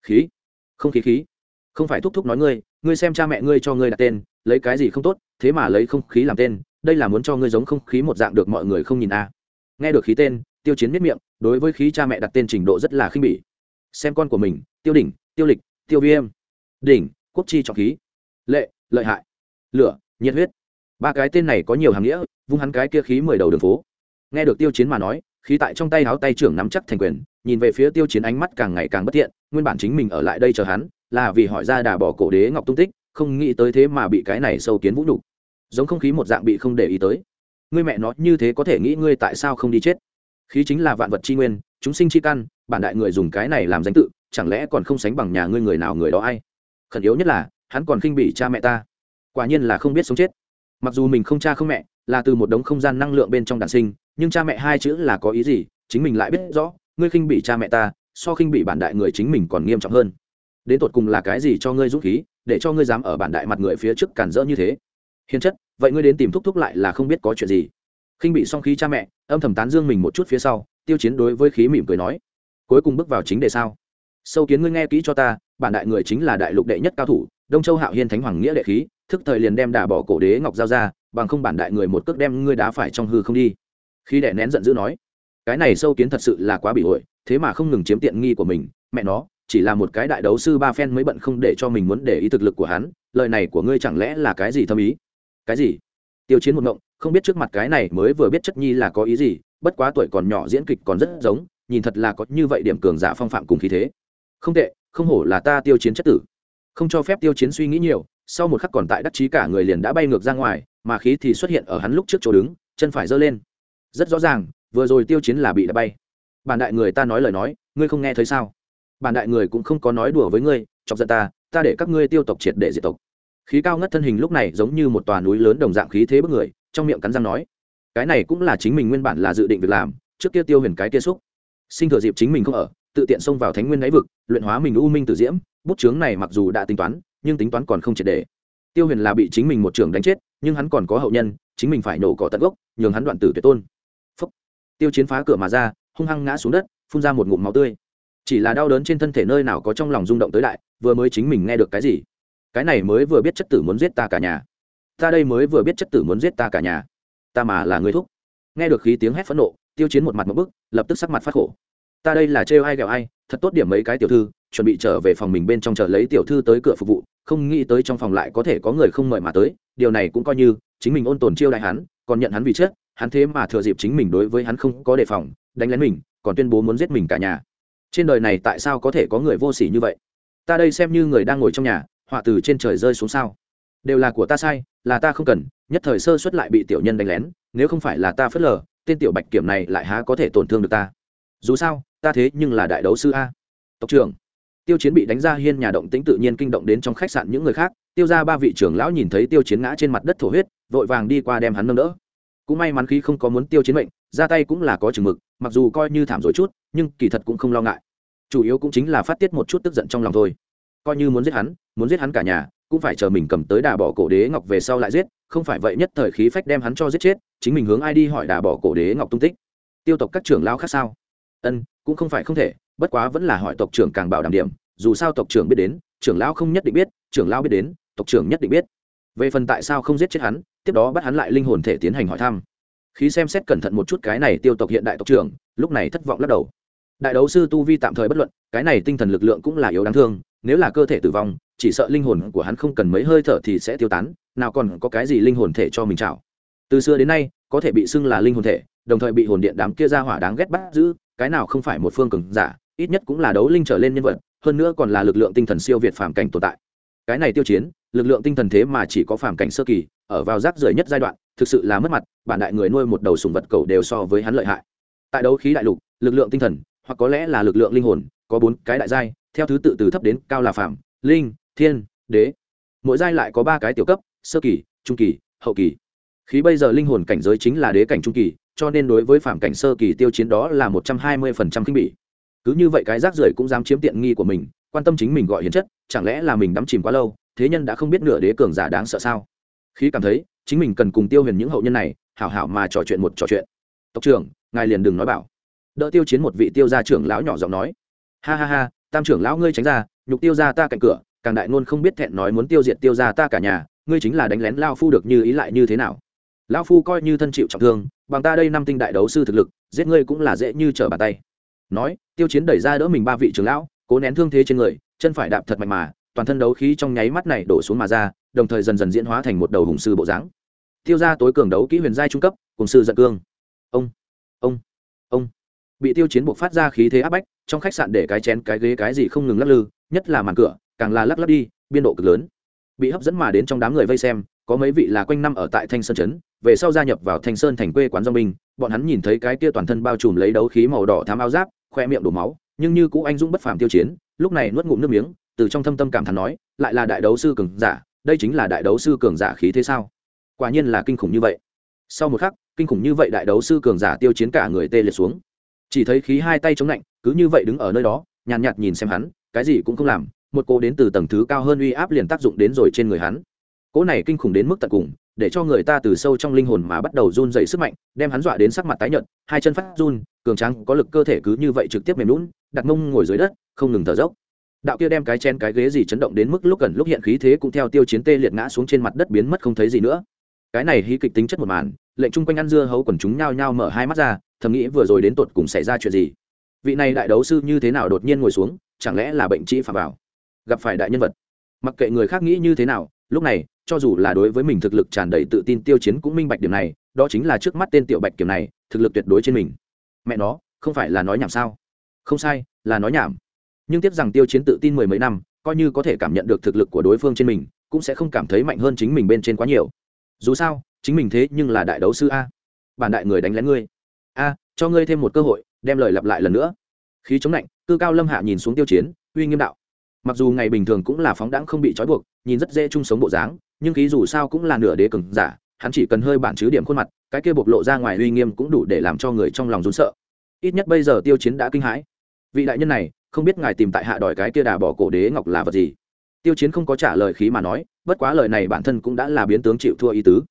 Khí? Không khí khí. Không phải thúc thúc nói ngươi ngươi xem cha mẹ ngươi cho ngươi đặt tên, lấy cái gì không tốt, thế mà lấy không khí làm tên, đây là muốn cho ngươi giống không khí một dạng được mọi người không nhìn a à nghe được khí tên, tiêu chiến miết miệng, đối với khí cha mẹ đặt tên trình độ rất là khinh bỉ. Xem con của mình, tiêu đỉnh, tiêu lịch, tiêu viêm. Đỉnh, quốc chi trọng khí. Lệ, lợi hại. Lửa, nhiệt huyết. Ba cái tên này có nhiều hàm nghĩa, vung hắn cái kia khí mười đầu đường phố. Nghe được tiêu chiến mà nói, khí tại trong tay háo tay trưởng nắm chắc thành quyền, nhìn về phía tiêu chiến ánh mắt càng ngày càng bất thiện, nguyên bản chính mình ở lại đây chờ hắn, là vì hỏi ra đà bỏ cổ đế ngọc tung tích, không nghĩ tới thế mà bị cái này sâu kiến vũ nhục. Giống không khí một dạng bị không để ý tới ngươi mẹ nó như thế có thể nghĩ ngươi tại sao không đi chết? Khí chính là vạn vật chi nguyên, chúng sinh chi căn, bản đại người dùng cái này làm danh tự, chẳng lẽ còn không sánh bằng nhà ngươi người nào người đó ai? Khẩn yếu nhất là, hắn còn khinh bỉ cha mẹ ta. Quả nhiên là không biết sống chết. Mặc dù mình không cha không mẹ, là từ một đống không gian năng lượng bên trong đàn sinh, nhưng cha mẹ hai chữ là có ý gì, chính mình lại biết rõ, ngươi khinh bỉ cha mẹ ta, so khinh bỉ bản đại người chính mình còn nghiêm trọng hơn. Đến tột cùng là cái gì cho ngươi dũng khí, để cho ngươi dám ở bản đại mặt người phía trước cản rỡ như thế? Hiền chất vậy ngươi đến tìm thúc thúc lại là không biết có chuyện gì. Khinh bị song khí cha mẹ, âm thầm tán dương mình một chút phía sau, tiêu chiến đối với khí mỉm cười nói, cuối cùng bước vào chính đề sao? Sâu kiến ngươi nghe kỹ cho ta, bản đại người chính là đại lục đệ nhất cao thủ, đông châu hạo hiên thánh hoàng nghĩa đệ khí, thức thời liền đem đả bỏ cổ đế ngọc giao ra, bằng không bản đại người một cước đem ngươi đá phải trong hư không đi. Khi đệ nén giận dữ nói, cái này sâu kiến thật sự là quá bị ổi thế mà không ngừng chiếm tiện nghi của mình, mẹ nó, chỉ là một cái đại đấu sư ba phen mới bận không để cho mình muốn để ý thực lực của hắn, lời này của ngươi chẳng lẽ là cái gì thâm ý? Cái gì? Tiêu chiến một ngộng, không biết trước mặt cái này mới vừa biết chất nhi là có ý gì, bất quá tuổi còn nhỏ diễn kịch còn rất giống, nhìn thật là có như vậy điểm cường giả phong phạm cùng khí thế. Không tệ, không hổ là ta tiêu chiến chất tử. Không cho phép tiêu chiến suy nghĩ nhiều, sau một khắc còn tại đắc chí cả người liền đã bay ngược ra ngoài, mà khí thì xuất hiện ở hắn lúc trước chỗ đứng, chân phải giơ lên. Rất rõ ràng, vừa rồi tiêu chiến là bị đã bay. Bản đại người ta nói lời nói, ngươi không nghe thấy sao? Bản đại người cũng không có nói đùa với ngươi, chọc giận ta ta để các ngươi tiêu tộc triệt để diệt tộc khí cao ngất thân hình lúc này giống như một tòa núi lớn đồng dạng khí thế bức người, trong miệng cắn răng nói, cái này cũng là chính mình nguyên bản là dự định việc làm, trước kia tiêu huyền cái kia xúc. Sinh thừa dịp chính mình không ở, tự tiện xông vào thánh nguyên đáy vực, luyện hóa mình u minh tử diễm, bút chướng này mặc dù đã tính toán, nhưng tính toán còn không triệt để. Tiêu huyền là bị chính mình một trường đánh chết, nhưng hắn còn có hậu nhân, chính mình phải nổ cỏ tận gốc, nhường hắn đoạn tử tuyệt tôn. Phúc. tiêu chiến phá cửa mà ra, hung hăng ngã xuống đất, phun ra một ngụm máu tươi. Chỉ là đau đớn trên thân thể nơi nào có trong lòng rung động tới đại, vừa mới chính mình nghe được cái gì? Cái này mới vừa biết chất tử muốn giết ta cả nhà. Ta đây mới vừa biết chất tử muốn giết ta cả nhà. Ta mà là người thúc. Nghe được khí tiếng hét phẫn nộ, tiêu chiến một mặt một bức, lập tức sắc mặt phát khổ. Ta đây là trêu ai ghẹo ai, thật tốt điểm mấy cái tiểu thư, chuẩn bị trở về phòng mình bên trong chờ lấy tiểu thư tới cửa phục vụ, không nghĩ tới trong phòng lại có thể có người không mời mà tới, điều này cũng coi như, chính mình ôn tồn chiêu đại hắn, còn nhận hắn vì chết, hắn thế mà thừa dịp chính mình đối với hắn không có đề phòng, đánh lén mình, còn tuyên bố muốn giết mình cả nhà. Trên đời này tại sao có thể có người vô sỉ như vậy? Ta đây xem như người đang ngồi trong nhà họa từ trên trời rơi xuống sao? Đều là của ta sai, là ta không cần, nhất thời sơ xuất lại bị tiểu nhân đánh lén, nếu không phải là ta phớt lờ, tên tiểu bạch kiểm này lại há có thể tổn thương được ta. Dù sao, ta thế nhưng là đại đấu sư a. Tộc trưởng, tiêu chiến bị đánh ra hiên nhà động tĩnh tự nhiên kinh động đến trong khách sạn những người khác, tiêu ra ba vị trưởng lão nhìn thấy tiêu chiến ngã trên mặt đất thổ huyết, vội vàng đi qua đem hắn nâng đỡ. Cũng may mắn khi không có muốn tiêu chiến mệnh, ra tay cũng là có chừng mực, mặc dù coi như thảm rồi chút, nhưng kỳ thật cũng không lo ngại. Chủ yếu cũng chính là phát tiết một chút tức giận trong lòng thôi. Coi như muốn giết hắn muốn giết hắn cả nhà, cũng phải chờ mình cầm tới đà bỏ cổ đế ngọc về sau lại giết, không phải vậy nhất thời khí phách đem hắn cho giết chết, chính mình hướng ai đi hỏi đà bỏ cổ đế ngọc tung tích. Tiêu tộc các trưởng lão khác sao? Ân, cũng không phải không thể, bất quá vẫn là hỏi tộc trưởng càng bảo đảm điểm, dù sao tộc trưởng biết đến, trưởng lão không nhất định biết, trưởng lão biết đến, tộc trưởng nhất định biết. Về phần tại sao không giết chết hắn, tiếp đó bắt hắn lại linh hồn thể tiến hành hỏi thăm. Khi xem xét cẩn thận một chút cái này tiêu tộc hiện đại tộc trưởng, lúc này thất vọng lắc đầu. Đại đấu sư tu vi tạm thời bất luận, cái này tinh thần lực lượng cũng là yếu đáng thương, nếu là cơ thể tử vong chỉ sợ linh hồn của hắn không cần mấy hơi thở thì sẽ tiêu tán, nào còn có cái gì linh hồn thể cho mình chảo. Từ xưa đến nay, có thể bị xưng là linh hồn thể, đồng thời bị hồn điện đám kia ra hỏa đáng ghét bắt giữ, cái nào không phải một phương cường giả, ít nhất cũng là đấu linh trở lên nhân vật, hơn nữa còn là lực lượng tinh thần siêu việt phàm cảnh tồn tại. Cái này tiêu chiến, lực lượng tinh thần thế mà chỉ có phàm cảnh sơ kỳ, ở vào rác rưởi nhất giai đoạn, thực sự là mất mặt, bản đại người nuôi một đầu sùng vật cầu đều so với hắn lợi hại. Tại đấu khí đại lục, lực lượng tinh thần, hoặc có lẽ là lực lượng linh hồn, có bốn cái đại giai, theo thứ tự từ thấp đến cao là phàm, linh thiên, đế. Mỗi giai lại có ba cái tiểu cấp, sơ kỳ, trung kỳ, hậu kỳ. Khí bây giờ linh hồn cảnh giới chính là đế cảnh trung kỳ, cho nên đối với phạm cảnh sơ kỳ tiêu chiến đó là một trăm hai mươi phần trăm khinh bỉ. Cứ như vậy cái rác rưởi cũng dám chiếm tiện nghi của mình, quan tâm chính mình gọi hiến chất, chẳng lẽ là mình đắm chìm quá lâu, thế nhân đã không biết nửa đế cường giả đáng sợ sao? Khí cảm thấy, chính mình cần cùng tiêu huyền những hậu nhân này, hảo hảo mà trò chuyện một trò chuyện. Tộc trưởng, ngài liền đừng nói bảo. Đỡ tiêu chiến một vị tiêu gia trưởng lão nhỏ giọng nói. Ha ha ha, tam trưởng lão ngươi tránh ra, nhục tiêu ra ta cạnh cửa càng đại ngôn không biết thẹn nói muốn tiêu diệt tiêu ra ta cả nhà, ngươi chính là đánh lén lao phu được như ý lại như thế nào? Lao phu coi như thân chịu trọng thương, bằng ta đây năm tinh đại đấu sư thực lực, giết ngươi cũng là dễ như trở bàn tay. Nói, tiêu chiến đẩy ra đỡ mình ba vị trưởng lão, cố nén thương thế trên người, chân phải đạp thật mạnh mà, toàn thân đấu khí trong nháy mắt này đổ xuống mà ra, đồng thời dần dần diễn hóa thành một đầu hùng sư bộ dáng. Tiêu ra tối cường đấu kỹ huyền giai trung cấp, cùng sư giận cương. Ông ông ông. Bị tiêu chiến buộc phát ra khí thế áp bách, trong khách sạn để cái chén cái ghế cái gì không ngừng lắc lư, nhất là màn cửa càng là lắc lắc đi biên độ cực lớn. Bị hấp dẫn mà đến trong đám người vây xem có mấy vị là quanh năm ở tại thanh sơn trấn về sau gia nhập vào thanh sơn thành quê quán do minh bọn hắn nhìn thấy cái kia toàn thân bao trùm lấy đấu khí màu đỏ thám áo giáp khoe miệng đổ máu nhưng như cũ anh dũng bất phàm tiêu chiến lúc này nuốt ngụm nước miếng từ trong thâm tâm cảm thán nói lại là đại đấu sư cường giả đây chính là đại đấu sư cường giả khí thế sao? Quả nhiên là kinh khủng như vậy. Sau một khắc kinh khủng như vậy đại đấu sư cường giả tiêu chiến cả người tê liệt xuống. Chỉ thấy khí hai tay chống lạnh cứ như vậy đứng ở nơi đó nhàn nhạt, nhạt nhìn xem hắn cái gì cũng không làm một cô đến từ tầng thứ cao hơn uy áp liền tác dụng đến rồi trên người hắn. Cỗ này kinh khủng đến mức tận cùng, để cho người ta từ sâu trong linh hồn mà bắt đầu run dậy sức mạnh, đem hắn dọa đến sắc mặt tái nhợt, hai chân phát run, cường tráng, có lực cơ thể cứ như vậy trực tiếp mềm lún đặt mông ngồi dưới đất, không ngừng thở dốc. Đạo kia đem cái chen cái ghế gì chấn động đến mức lúc gần lúc hiện khí thế cũng theo tiêu chiến tê liệt ngã xuống trên mặt đất biến mất không thấy gì nữa. Cái này hí kịch tính chất một màn, lệnh chung quanh ăn dưa hấu quần chúng nhao nhao mở hai mắt ra, thầm nghĩ vừa rồi đến tột cùng xảy ra chuyện gì? Vị này đại đấu sư như thế nào đột nhiên ngồi xuống, chẳng lẽ là bệnh trĩ phạm vào? Gặp phải đại nhân vật. Mặc kệ người khác nghĩ như thế nào, lúc này, cho dù là đối với mình thực lực tràn đầy tự tin tiêu chiến cũng minh bạch điểm này, đó chính là trước mắt tên tiểu bạch kiểm này, thực lực tuyệt đối trên mình. Mẹ nó, không phải là nói nhảm sao? Không sai, là nói nhảm. Nhưng tiếc rằng tiêu chiến tự tin mười mấy năm, coi như có thể cảm nhận được thực lực của đối phương trên mình, cũng sẽ không cảm thấy mạnh hơn chính mình bên trên quá nhiều. Dù sao, chính mình thế nhưng là đại đấu sư a. Bản đại người đánh lén ngươi. A, cho ngươi thêm một cơ hội, đem lời lặp lại lần nữa. Khí chống lạnh cư cao lâm hạ nhìn xuống tiêu chiến, uy nghiêm đạo mặc dù ngày bình thường cũng là phóng đãng không bị trói buộc, nhìn rất dễ chung sống bộ dáng, nhưng khí dù sao cũng là nửa đế cường giả, hắn chỉ cần hơi bản chứ điểm khuôn mặt, cái kia bộc lộ ra ngoài uy nghiêm cũng đủ để làm cho người trong lòng rốn sợ. Ít nhất bây giờ tiêu chiến đã kinh hãi. Vị đại nhân này, không biết ngài tìm tại hạ đòi cái kia đà bỏ cổ đế ngọc là vật gì? Tiêu chiến không có trả lời khí mà nói, bất quá lời này bản thân cũng đã là biến tướng chịu thua ý tứ.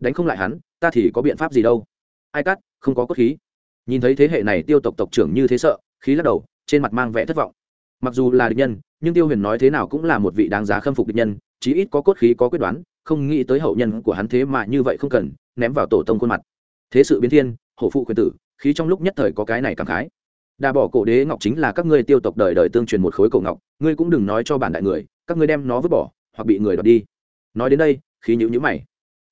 Đánh không lại hắn, ta thì có biện pháp gì đâu. Ai cắt, không có cốt khí. Nhìn thấy thế hệ này tiêu tộc tộc trưởng như thế sợ, khí lắc đầu, trên mặt mang vẻ thất vọng mặc dù là địch nhân, nhưng tiêu huyền nói thế nào cũng là một vị đáng giá khâm phục địch nhân, chí ít có cốt khí, có quyết đoán, không nghĩ tới hậu nhân của hắn thế mà như vậy không cần, ném vào tổ tông khuôn mặt. Thế sự biến thiên, hổ phụ khuyên tử, khí trong lúc nhất thời có cái này cảm khái. Đà bỏ cổ đế ngọc chính là các ngươi tiêu tộc đời đời tương truyền một khối cổ ngọc, ngươi cũng đừng nói cho bản đại người, các ngươi đem nó vứt bỏ, hoặc bị người đoạt đi. Nói đến đây, khí nhữ nhữ mày.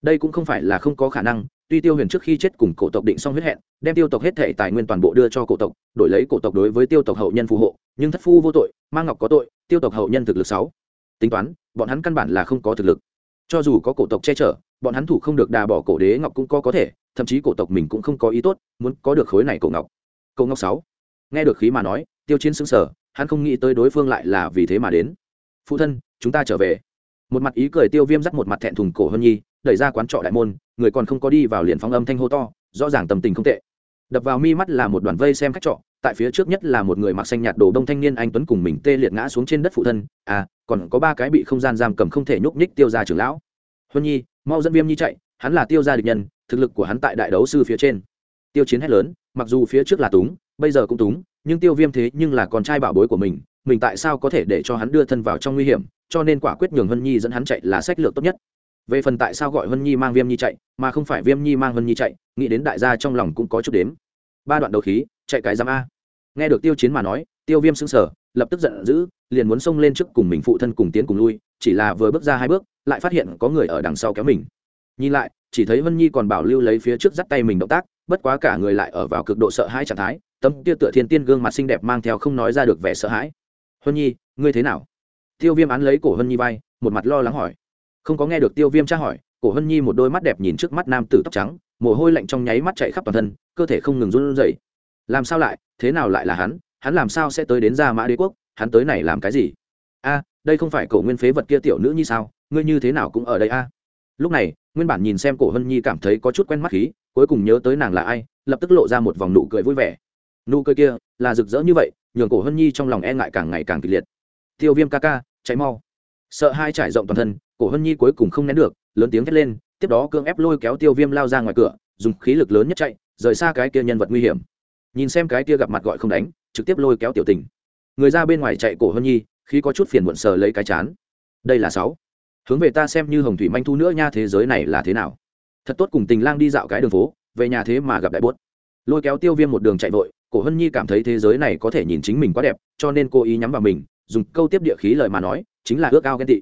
Đây cũng không phải là không có khả năng, tuy tiêu huyền trước khi chết cùng cổ tộc định xong huyết hẹn, đem tiêu tộc hết thể tài nguyên toàn bộ đưa cho cổ tộc, đổi lấy cổ tộc đối với tiêu tộc hậu nhân phù hộ nhưng thất phu vô tội mang ngọc có tội, tiêu tộc hậu nhân thực lực sáu. Tính toán, bọn hắn căn bản là không có thực lực. Cho dù có cổ tộc che chở, bọn hắn thủ không được đà bỏ cổ đế ngọc cũng có có thể, thậm chí cổ tộc mình cũng không có ý tốt, muốn có được khối này cổ ngọc. Cổ ngọc sáu. Nghe được khí mà nói, tiêu chiến xứng sở hắn không nghĩ tới đối phương lại là vì thế mà đến. Phụ thân, chúng ta trở về. Một mặt ý cười tiêu viêm dắt một mặt thẹn thùng cổ hơn nhi, đẩy ra quán trọ đại môn, người còn không có đi vào liền phóng âm thanh hô to, rõ ràng tầm tình không tệ. Đập vào mi mắt là một đoàn vây xem khách trọ tại phía trước nhất là một người mặc xanh nhạt đồ đông thanh niên anh tuấn cùng mình tê liệt ngã xuống trên đất phụ thân. À còn có ba cái bị không gian giam cầm không thể nhúc nhích tiêu ra trưởng lão. Huân nhi, mau dẫn viêm nhi chạy, hắn là tiêu gia địch nhân, thực lực của hắn tại đại đấu sư phía trên. Tiêu chiến hét lớn, mặc dù phía trước là túng, bây giờ cũng túng, nhưng tiêu viêm thế nhưng là con trai bảo bối của mình mình tại sao có thể để cho hắn đưa thân vào trong nguy hiểm, cho nên quả quyết nhường hân nhi dẫn hắn chạy là sách lược tốt nhất. Về phần tại sao gọi hân nhi mang viêm nhi chạy, mà không phải viêm nhi mang hân nhi chạy, nghĩ đến đại gia trong lòng cũng có chút đếm. Ba đoạn đầu khí, chạy cái giám a nghe được tiêu chiến mà nói, tiêu viêm xứng sở lập tức giận dữ, liền muốn xông lên trước cùng mình phụ thân cùng tiến cùng lui, chỉ là vừa bước ra hai bước, lại phát hiện có người ở đằng sau kéo mình. Nhìn lại, chỉ thấy vân nhi còn bảo lưu lấy phía trước dắt tay mình động tác, bất quá cả người lại ở vào cực độ sợ hãi trạng thái, tấm tia tựa thiên tiên gương mặt xinh đẹp mang theo không nói ra được vẻ sợ hãi. Vân nhi, ngươi thế nào? Tiêu viêm án lấy cổ Vân nhi vai, một mặt lo lắng hỏi. Không có nghe được tiêu viêm tra hỏi, cổ Vân nhi một đôi mắt đẹp nhìn trước mắt nam tử tóc trắng, mồ hôi lạnh trong nháy mắt chạy khắp toàn thân, cơ thể không ngừng run rẩy làm sao lại, thế nào lại là hắn hắn làm sao sẽ tới đến gia mã đế quốc, hắn tới này làm cái gì? A, đây không phải cổ nguyên phế vật kia tiểu nữ như sao, ngươi như thế nào cũng ở đây a? Lúc này, nguyên bản nhìn xem cổ hân nhi cảm thấy có chút quen mắt khí, cuối cùng nhớ tới nàng là ai, lập tức lộ ra một vòng nụ cười vui vẻ. Nụ cười kia, là rực rỡ như vậy, nhường cổ hân nhi trong lòng e ngại càng ngày càng kịch liệt. Tiêu viêm ca ca cháy mau. Sợ hai trải rộng toàn thân, cổ hân nhi cuối cùng không nén được, lớn tiếng thét lên, tiếp đó cưỡng ép lôi kéo tiêu viêm lao ra ngoài cửa, dùng khí lực lớn nhất chạy, rời xa cái kia nhân vật nguy hiểm nhìn xem cái kia gặp mặt gọi không đánh, trực tiếp lôi kéo tiểu tình. Người ra bên ngoài chạy cổ hân nhi, khi có chút phiền muộn sờ lấy cái chán. Đây là sáu. Hướng về ta xem như hồng thủy manh thu nữa nha, thế giới này là thế nào? Thật tốt cùng tình lang đi dạo cái đường phố, về nhà thế mà gặp đại buốt. Lôi kéo tiêu viêm một đường chạy vội, cổ hân nhi cảm thấy thế giới này có thể nhìn chính mình quá đẹp, cho nên cô ý nhắm vào mình, dùng câu tiếp địa khí lời mà nói, chính là ước ao ghen tị.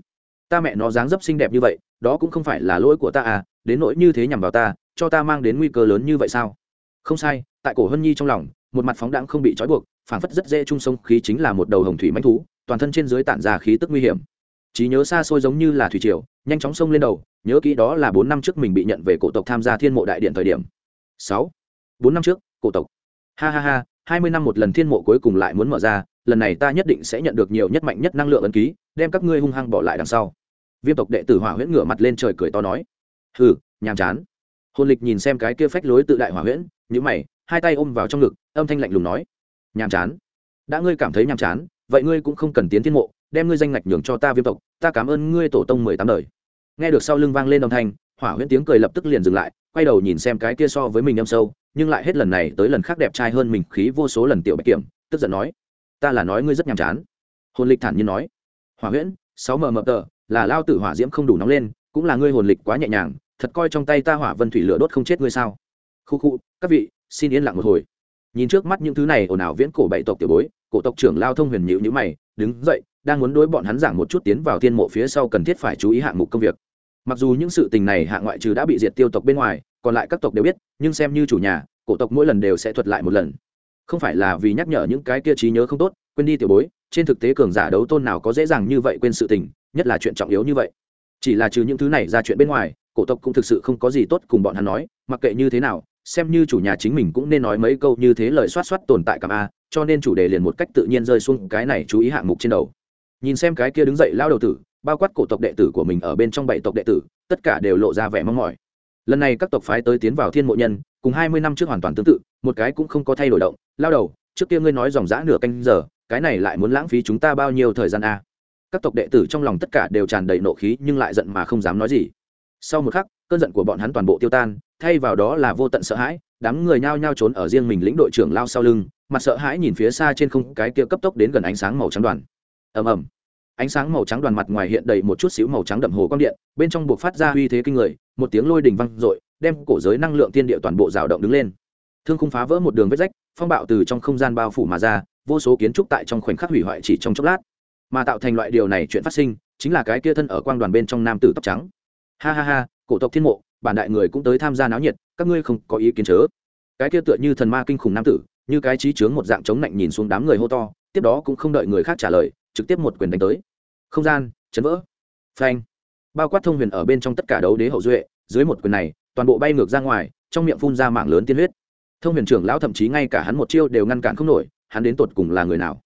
Ta mẹ nó dáng dấp xinh đẹp như vậy, đó cũng không phải là lỗi của ta à đến nỗi như thế nhằm vào ta, cho ta mang đến nguy cơ lớn như vậy sao? Không sai, tại cổ hân nhi trong lòng, một mặt phóng đãng không bị trói buộc, phảng phất rất dễ chung sông khí chính là một đầu hồng thủy manh thú, toàn thân trên dưới tản ra khí tức nguy hiểm. Trí nhớ xa xôi giống như là thủy triều, nhanh chóng xông lên đầu, nhớ kỹ đó là bốn năm trước mình bị nhận về cổ tộc tham gia thiên mộ đại điện thời điểm. Sáu. Bốn năm trước, cổ tộc. Ha ha ha, hai mươi năm một lần thiên mộ cuối cùng lại muốn mở ra, lần này ta nhất định sẽ nhận được nhiều nhất mạnh nhất năng lượng ấn ký, đem các ngươi hung hăng bỏ lại đằng sau. Viêm tộc đệ tử hỏa huyễn ngửa mặt lên trời cười to nói. Hừ, nhàm chán hồn lịch nhìn xem cái kia phách lối tự đại hỏa huyễn nhữ mày, hai tay ôm vào trong ngực, âm thanh lạnh lùng nói, nhàm chán. Đã ngươi cảm thấy nhàm chán, vậy ngươi cũng không cần tiến thiên mộ, đem ngươi danh ngạch nhường cho ta viêm tộc, ta cảm ơn ngươi tổ tông mười tám đời. Nghe được sau lưng vang lên âm thanh, hỏa huyễn tiếng cười lập tức liền dừng lại, quay đầu nhìn xem cái kia so với mình âm sâu, nhưng lại hết lần này tới lần khác đẹp trai hơn mình khí vô số lần tiểu bạch kiểm, tức giận nói, ta là nói ngươi rất nhàm chán. Hồn lịch thản nhiên nói, hỏa huyễn, sáu mờ mờ tờ, là lao tử hỏa diễm không đủ nóng lên, cũng là ngươi hồn lịch quá nhẹ nhàng thật coi trong tay ta hỏa vân thủy lửa đốt không chết ngươi sao? Khu khu, các vị, xin yên lặng một hồi. Nhìn trước mắt những thứ này, ồn ào viễn cổ bảy tộc tiểu bối, cổ tộc trưởng lao thông huyền nhịu nhữ mày, đứng dậy, đang muốn đối bọn hắn giảng một chút tiến vào thiên mộ phía sau cần thiết phải chú ý hạng mục công việc. Mặc dù những sự tình này hạ ngoại trừ đã bị diệt tiêu tộc bên ngoài, còn lại các tộc đều biết, nhưng xem như chủ nhà, cổ tộc mỗi lần đều sẽ thuật lại một lần. Không phải là vì nhắc nhở những cái kia trí nhớ không tốt, quên đi tiểu bối, trên thực tế cường giả đấu tôn nào có dễ dàng như vậy quên sự tình, nhất là chuyện trọng yếu như vậy. Chỉ là trừ những thứ này ra chuyện bên ngoài cổ tộc cũng thực sự không có gì tốt cùng bọn hắn nói, mặc kệ như thế nào, xem như chủ nhà chính mình cũng nên nói mấy câu như thế lời xoát xoát tồn tại cảm a, cho nên chủ đề liền một cách tự nhiên rơi xuống cái này chú ý hạng mục trên đầu. Nhìn xem cái kia đứng dậy lao đầu tử, bao quát cổ tộc đệ tử của mình ở bên trong bảy tộc đệ tử, tất cả đều lộ ra vẻ mong mỏi. Lần này các tộc phái tới tiến vào thiên mộ nhân, cùng hai mươi năm trước hoàn toàn tương tự, một cái cũng không có thay đổi động. Lao đầu, trước kia ngươi nói dòng dã nửa canh giờ, cái này lại muốn lãng phí chúng ta bao nhiêu thời gian a? Các tộc đệ tử trong lòng tất cả đều tràn đầy nộ khí nhưng lại giận mà không dám nói gì sau một khắc, cơn giận của bọn hắn toàn bộ tiêu tan, thay vào đó là vô tận sợ hãi, đám người nhao nhao trốn ở riêng mình lĩnh đội trưởng lao sau lưng, mặt sợ hãi nhìn phía xa trên không, cái kia cấp tốc đến gần ánh sáng màu trắng đoàn. Ầm ầm. Ánh sáng màu trắng đoàn mặt ngoài hiện đầy một chút xíu màu trắng đậm hồ quang điện, bên trong buộc phát ra uy thế kinh người, một tiếng lôi đình văng r đem cổ giới năng lượng tiên địa toàn bộ rào động đứng lên. Thương không phá vỡ một đường vết rách, phong bạo từ trong không gian bao phủ mà ra, vô số kiến trúc tại trong khoảnh khắc hủy hoại chỉ trong chốc lát. Mà tạo thành loại điều này chuyện phát sinh, chính là cái kia thân ở quang đoàn bên trong nam tử tóc trắng ha ha ha, cổ tộc thiên mộ, bản đại người cũng tới tham gia náo nhiệt, các ngươi không có ý kiến chớ. Cái kia tựa như thần ma kinh khủng nam tử, như cái trí chướng một dạng chống lạnh nhìn xuống đám người hô to, tiếp đó cũng không đợi người khác trả lời, trực tiếp một quyền đánh tới. Không gian, chấn vỡ. Phanh. Bao quát thông huyền ở bên trong tất cả đấu đế hậu duệ, dưới một quyền này, toàn bộ bay ngược ra ngoài, trong miệng phun ra mạng lớn tiên huyết. Thông huyền trưởng lão thậm chí ngay cả hắn một chiêu đều ngăn cản không nổi, hắn đến tột cùng là người nào?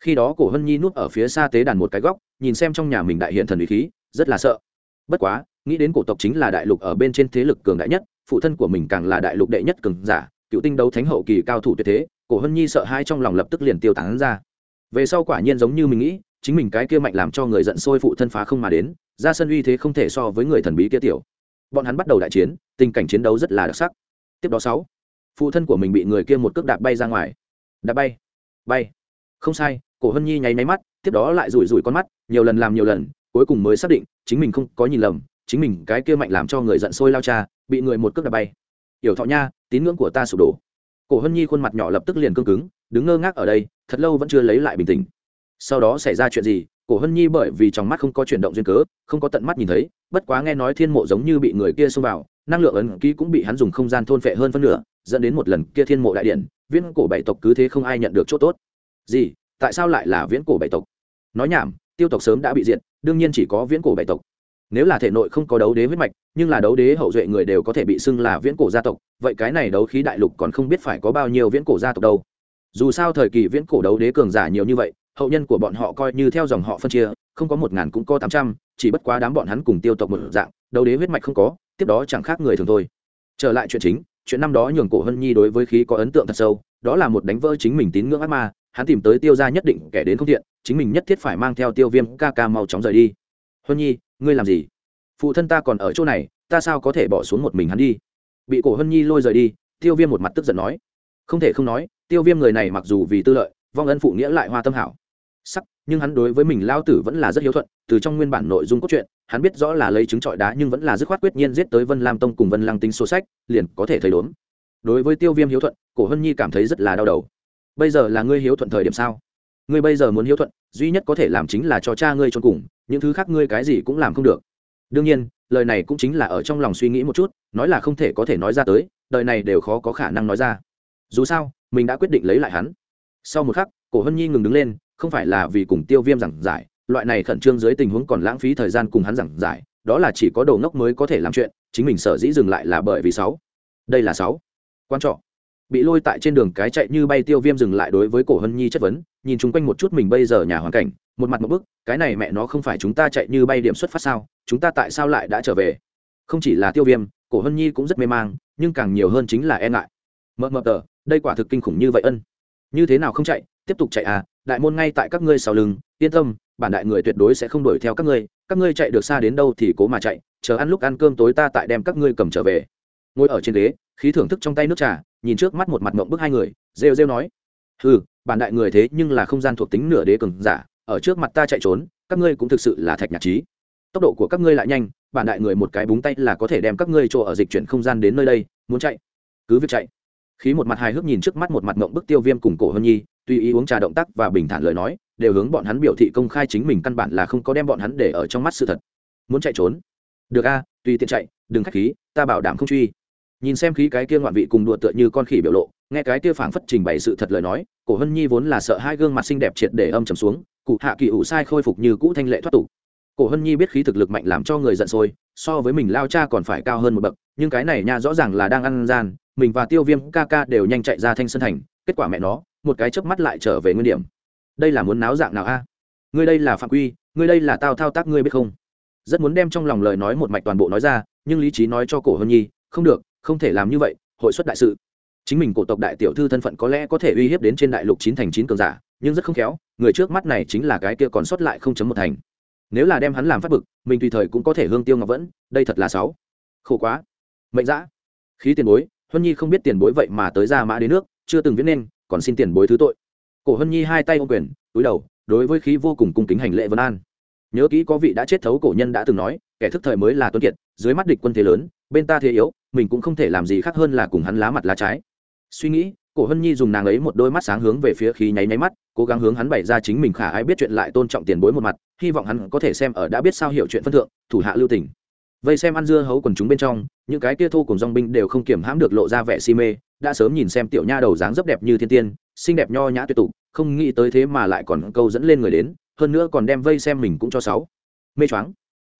Khi đó cổ hân nhi núp ở phía xa tế đàn một cái góc, nhìn xem trong nhà mình đại hiện thần uy khí, rất là sợ. Bất quá nghĩ đến cổ tộc chính là đại lục ở bên trên thế lực cường đại nhất, phụ thân của mình càng là đại lục đệ nhất cường giả, cựu tinh đấu thánh hậu kỳ cao thủ tuyệt thế, cổ hân nhi sợ hai trong lòng lập tức liền tiêu tán ra. Về sau quả nhiên giống như mình nghĩ, chính mình cái kia mạnh làm cho người giận sôi phụ thân phá không mà đến, ra sân uy thế không thể so với người thần bí kia tiểu. Bọn hắn bắt đầu đại chiến, tình cảnh chiến đấu rất là đặc sắc. Tiếp đó sáu, phụ thân của mình bị người kia một cước đạp bay ra ngoài. Đạp bay bay. Không sai, cổ hân nhi nháy máy mắt, tiếp đó lại rủi rủi con mắt, nhiều lần làm nhiều lần, cuối cùng mới xác định, chính mình không có nhìn lầm chính mình cái kia mạnh làm cho người giận sôi lao cha, bị người một cước đạp bay. Yểu thọ nha, tín ngưỡng của ta sụp đổ. Cổ hân nhi khuôn mặt nhỏ lập tức liền cương cứng, đứng ngơ ngác ở đây, thật lâu vẫn chưa lấy lại bình tĩnh. Sau đó xảy ra chuyện gì, cổ hân nhi bởi vì trong mắt không có chuyển động duyên cớ, không có tận mắt nhìn thấy, bất quá nghe nói thiên mộ giống như bị người kia xông vào, năng lượng ấn ký cũng bị hắn dùng không gian thôn phệ hơn phân nửa, dẫn đến một lần kia thiên mộ đại điện, viễn cổ bảy tộc cứ thế không ai nhận được chỗ tốt. Gì? Tại sao lại là viễn cổ bảy tộc? Nói nhảm, tiêu tộc sớm đã bị diệt, đương nhiên chỉ có viễn cổ bảy tộc nếu là thể nội không có đấu đế huyết mạch, nhưng là đấu đế hậu duệ người đều có thể bị xưng là viễn cổ gia tộc, vậy cái này đấu khí đại lục còn không biết phải có bao nhiêu viễn cổ gia tộc đâu. Dù sao thời kỳ viễn cổ đấu đế cường giả nhiều như vậy, hậu nhân của bọn họ coi như theo dòng họ phân chia, không có một ngàn cũng có tám trăm, chỉ bất quá đám bọn hắn cùng tiêu tộc một dạng, đấu đế huyết mạch không có, tiếp đó chẳng khác người thường thôi. Trở lại chuyện chính, chuyện năm đó nhường cổ hân nhi đối với khí có ấn tượng thật sâu, đó là một đánh vỡ chính mình tín ngưỡng ác ma, hắn tìm tới tiêu ra nhất định kẻ đến không thiện, chính mình nhất thiết phải mang theo tiêu viêm ca ca mau chóng rời đi. Hân nhi ngươi làm gì? Phụ thân ta còn ở chỗ này, ta sao có thể bỏ xuống một mình hắn đi? Bị cổ hân nhi lôi rời đi, tiêu viêm một mặt tức giận nói. Không thể không nói, tiêu viêm người này mặc dù vì tư lợi, vong ân phụ nghĩa lại hoa tâm hảo. Sắc, nhưng hắn đối với mình lao tử vẫn là rất hiếu thuận, từ trong nguyên bản nội dung cốt truyện, hắn biết rõ là lấy chứng trọi đá nhưng vẫn là dứt khoát quyết nhiên giết tới vân lam tông cùng vân lăng tính số sách, liền có thể thấy đốn. Đối với tiêu viêm hiếu thuận, cổ hân nhi cảm thấy rất là đau đầu. Bây giờ là ngươi hiếu thuận thời điểm sao? Ngươi bây giờ muốn hiếu thuận, duy nhất có thể làm chính là cho cha ngươi cho cùng những thứ khác ngươi cái gì cũng làm không được. Đương nhiên, lời này cũng chính là ở trong lòng suy nghĩ một chút, nói là không thể có thể nói ra tới, đời này đều khó có khả năng nói ra. Dù sao, mình đã quyết định lấy lại hắn. Sau một khắc, cổ hân nhi ngừng đứng lên, không phải là vì cùng tiêu viêm giảng giải, loại này khẩn trương dưới tình huống còn lãng phí thời gian cùng hắn giảng giải, đó là chỉ có đồ ngốc mới có thể làm chuyện, chính mình sở dĩ dừng lại là bởi vì sáu. Đây là sáu. Quan trọng bị lôi tại trên đường cái chạy như bay tiêu viêm dừng lại đối với cổ hân nhi chất vấn nhìn chung quanh một chút mình bây giờ nhà hoàn cảnh, một mặt một bức, cái này mẹ nó không phải chúng ta chạy như bay điểm xuất phát sao, chúng ta tại sao lại đã trở về? Không chỉ là tiêu viêm, cổ hân nhi cũng rất mê mang, nhưng càng nhiều hơn chính là e ngại. Mờ mờ tờ, đây quả thực kinh khủng như vậy ân. Như thế nào không chạy, tiếp tục chạy à đại môn ngay tại các ngươi sau lưng, yên tâm, bản đại người tuyệt đối sẽ không đuổi theo các ngươi các ngươi chạy được xa đến đâu thì cố mà chạy, chờ ăn lúc ăn cơm tối ta tại đem các ngươi cầm trở về. Ngồi ở trên ghế, khí thưởng thức trong tay nước trà, nhìn trước mắt một mặt mộng bức hai người, rêu rêu nói ừ bản đại người thế nhưng là không gian thuộc tính nửa đế cường giả, ở trước mặt ta chạy trốn, các ngươi cũng thực sự là thạch nhạc trí. Tốc độ của các ngươi lại nhanh, bản đại người một cái búng tay là có thể đem các ngươi chỗ ở dịch chuyển không gian đến nơi đây, muốn chạy. Cứ việc chạy. Khí một mặt hài hước nhìn trước mắt một mặt ngộng bức tiêu viêm cùng cổ hân nhi tùy ý uống trà động tác và bình thản lời nói, đều hướng bọn hắn biểu thị công khai chính mình căn bản là không có đem bọn hắn để ở trong mắt sự thật. Muốn chạy trốn? Được a, tùy tiện chạy, đừng khách khí, ta bảo đảm không truy. Nhìn xem khí cái kia ngoạn vị cùng đùa tựa như con khỉ biểu lộ nghe cái kia phảng phất trình bày sự thật lời nói, cổ hân nhi vốn là sợ hai gương mặt xinh đẹp triệt để âm trầm xuống, cụ hạ kỳ ủ sai khôi phục như cũ thanh lệ thoát tục. Cổ hân nhi biết khí thực lực mạnh làm cho người giận sôi, so với mình lao cha còn phải cao hơn một bậc, nhưng cái này nha rõ ràng là đang ăn gian, mình và tiêu viêm ca ca đều nhanh chạy ra thanh sân thành, kết quả mẹ nó, một cái chớp mắt lại trở về nguyên điểm. Đây là muốn náo dạng nào a? Ngươi đây là phạm quy, ngươi đây là tao thao tác ngươi biết không? Rất muốn đem trong lòng lời nói một mạch toàn bộ nói ra, nhưng lý trí nói cho cổ hân nhi, không được, không thể làm như vậy, hội xuất đại sự chính mình cổ tộc đại tiểu thư thân phận có lẽ có thể uy hiếp đến trên đại lục chín thành chín cường giả, nhưng rất không khéo, người trước mắt này chính là cái kia còn sót lại không chấm một thành. Nếu là đem hắn làm phát bực, mình tùy thời cũng có thể hương tiêu ngọc vẫn, đây thật là sáu khổ quá. Mệnh dã. Khí tiền bối, huân nhi không biết tiền bối vậy mà tới ra mã đến nước, chưa từng viết nên, còn xin tiền bối thứ tội. Cổ huân nhi hai tay ô quyền, túi đầu, đối với khí vô cùng cung kính hành lệ vân an. Nhớ kỹ có vị đã chết thấu cổ nhân đã từng nói, kẻ thức thời mới là tuân kiệt, dưới mắt địch quân thế lớn, bên ta thế yếu, mình cũng không thể làm gì khác hơn là cùng hắn lá mặt lá trái suy nghĩ, cổ hân nhi dùng nàng ấy một đôi mắt sáng hướng về phía khí nháy nháy mắt, cố gắng hướng hắn bày ra chính mình khả ai biết chuyện lại tôn trọng tiền bối một mặt, hy vọng hắn có thể xem ở đã biết sao hiểu chuyện phân thượng, thủ hạ lưu tình. Vây xem ăn dưa hấu quần chúng bên trong, những cái kia thô cùng dong binh đều không kiểm hãm được lộ ra vẻ si mê, đã sớm nhìn xem tiểu nha đầu dáng dấp đẹp như thiên tiên, xinh đẹp nho nhã tuyệt tục, không nghĩ tới thế mà lại còn câu dẫn lên người đến, hơn nữa còn đem vây xem mình cũng cho sáu. Mê choáng.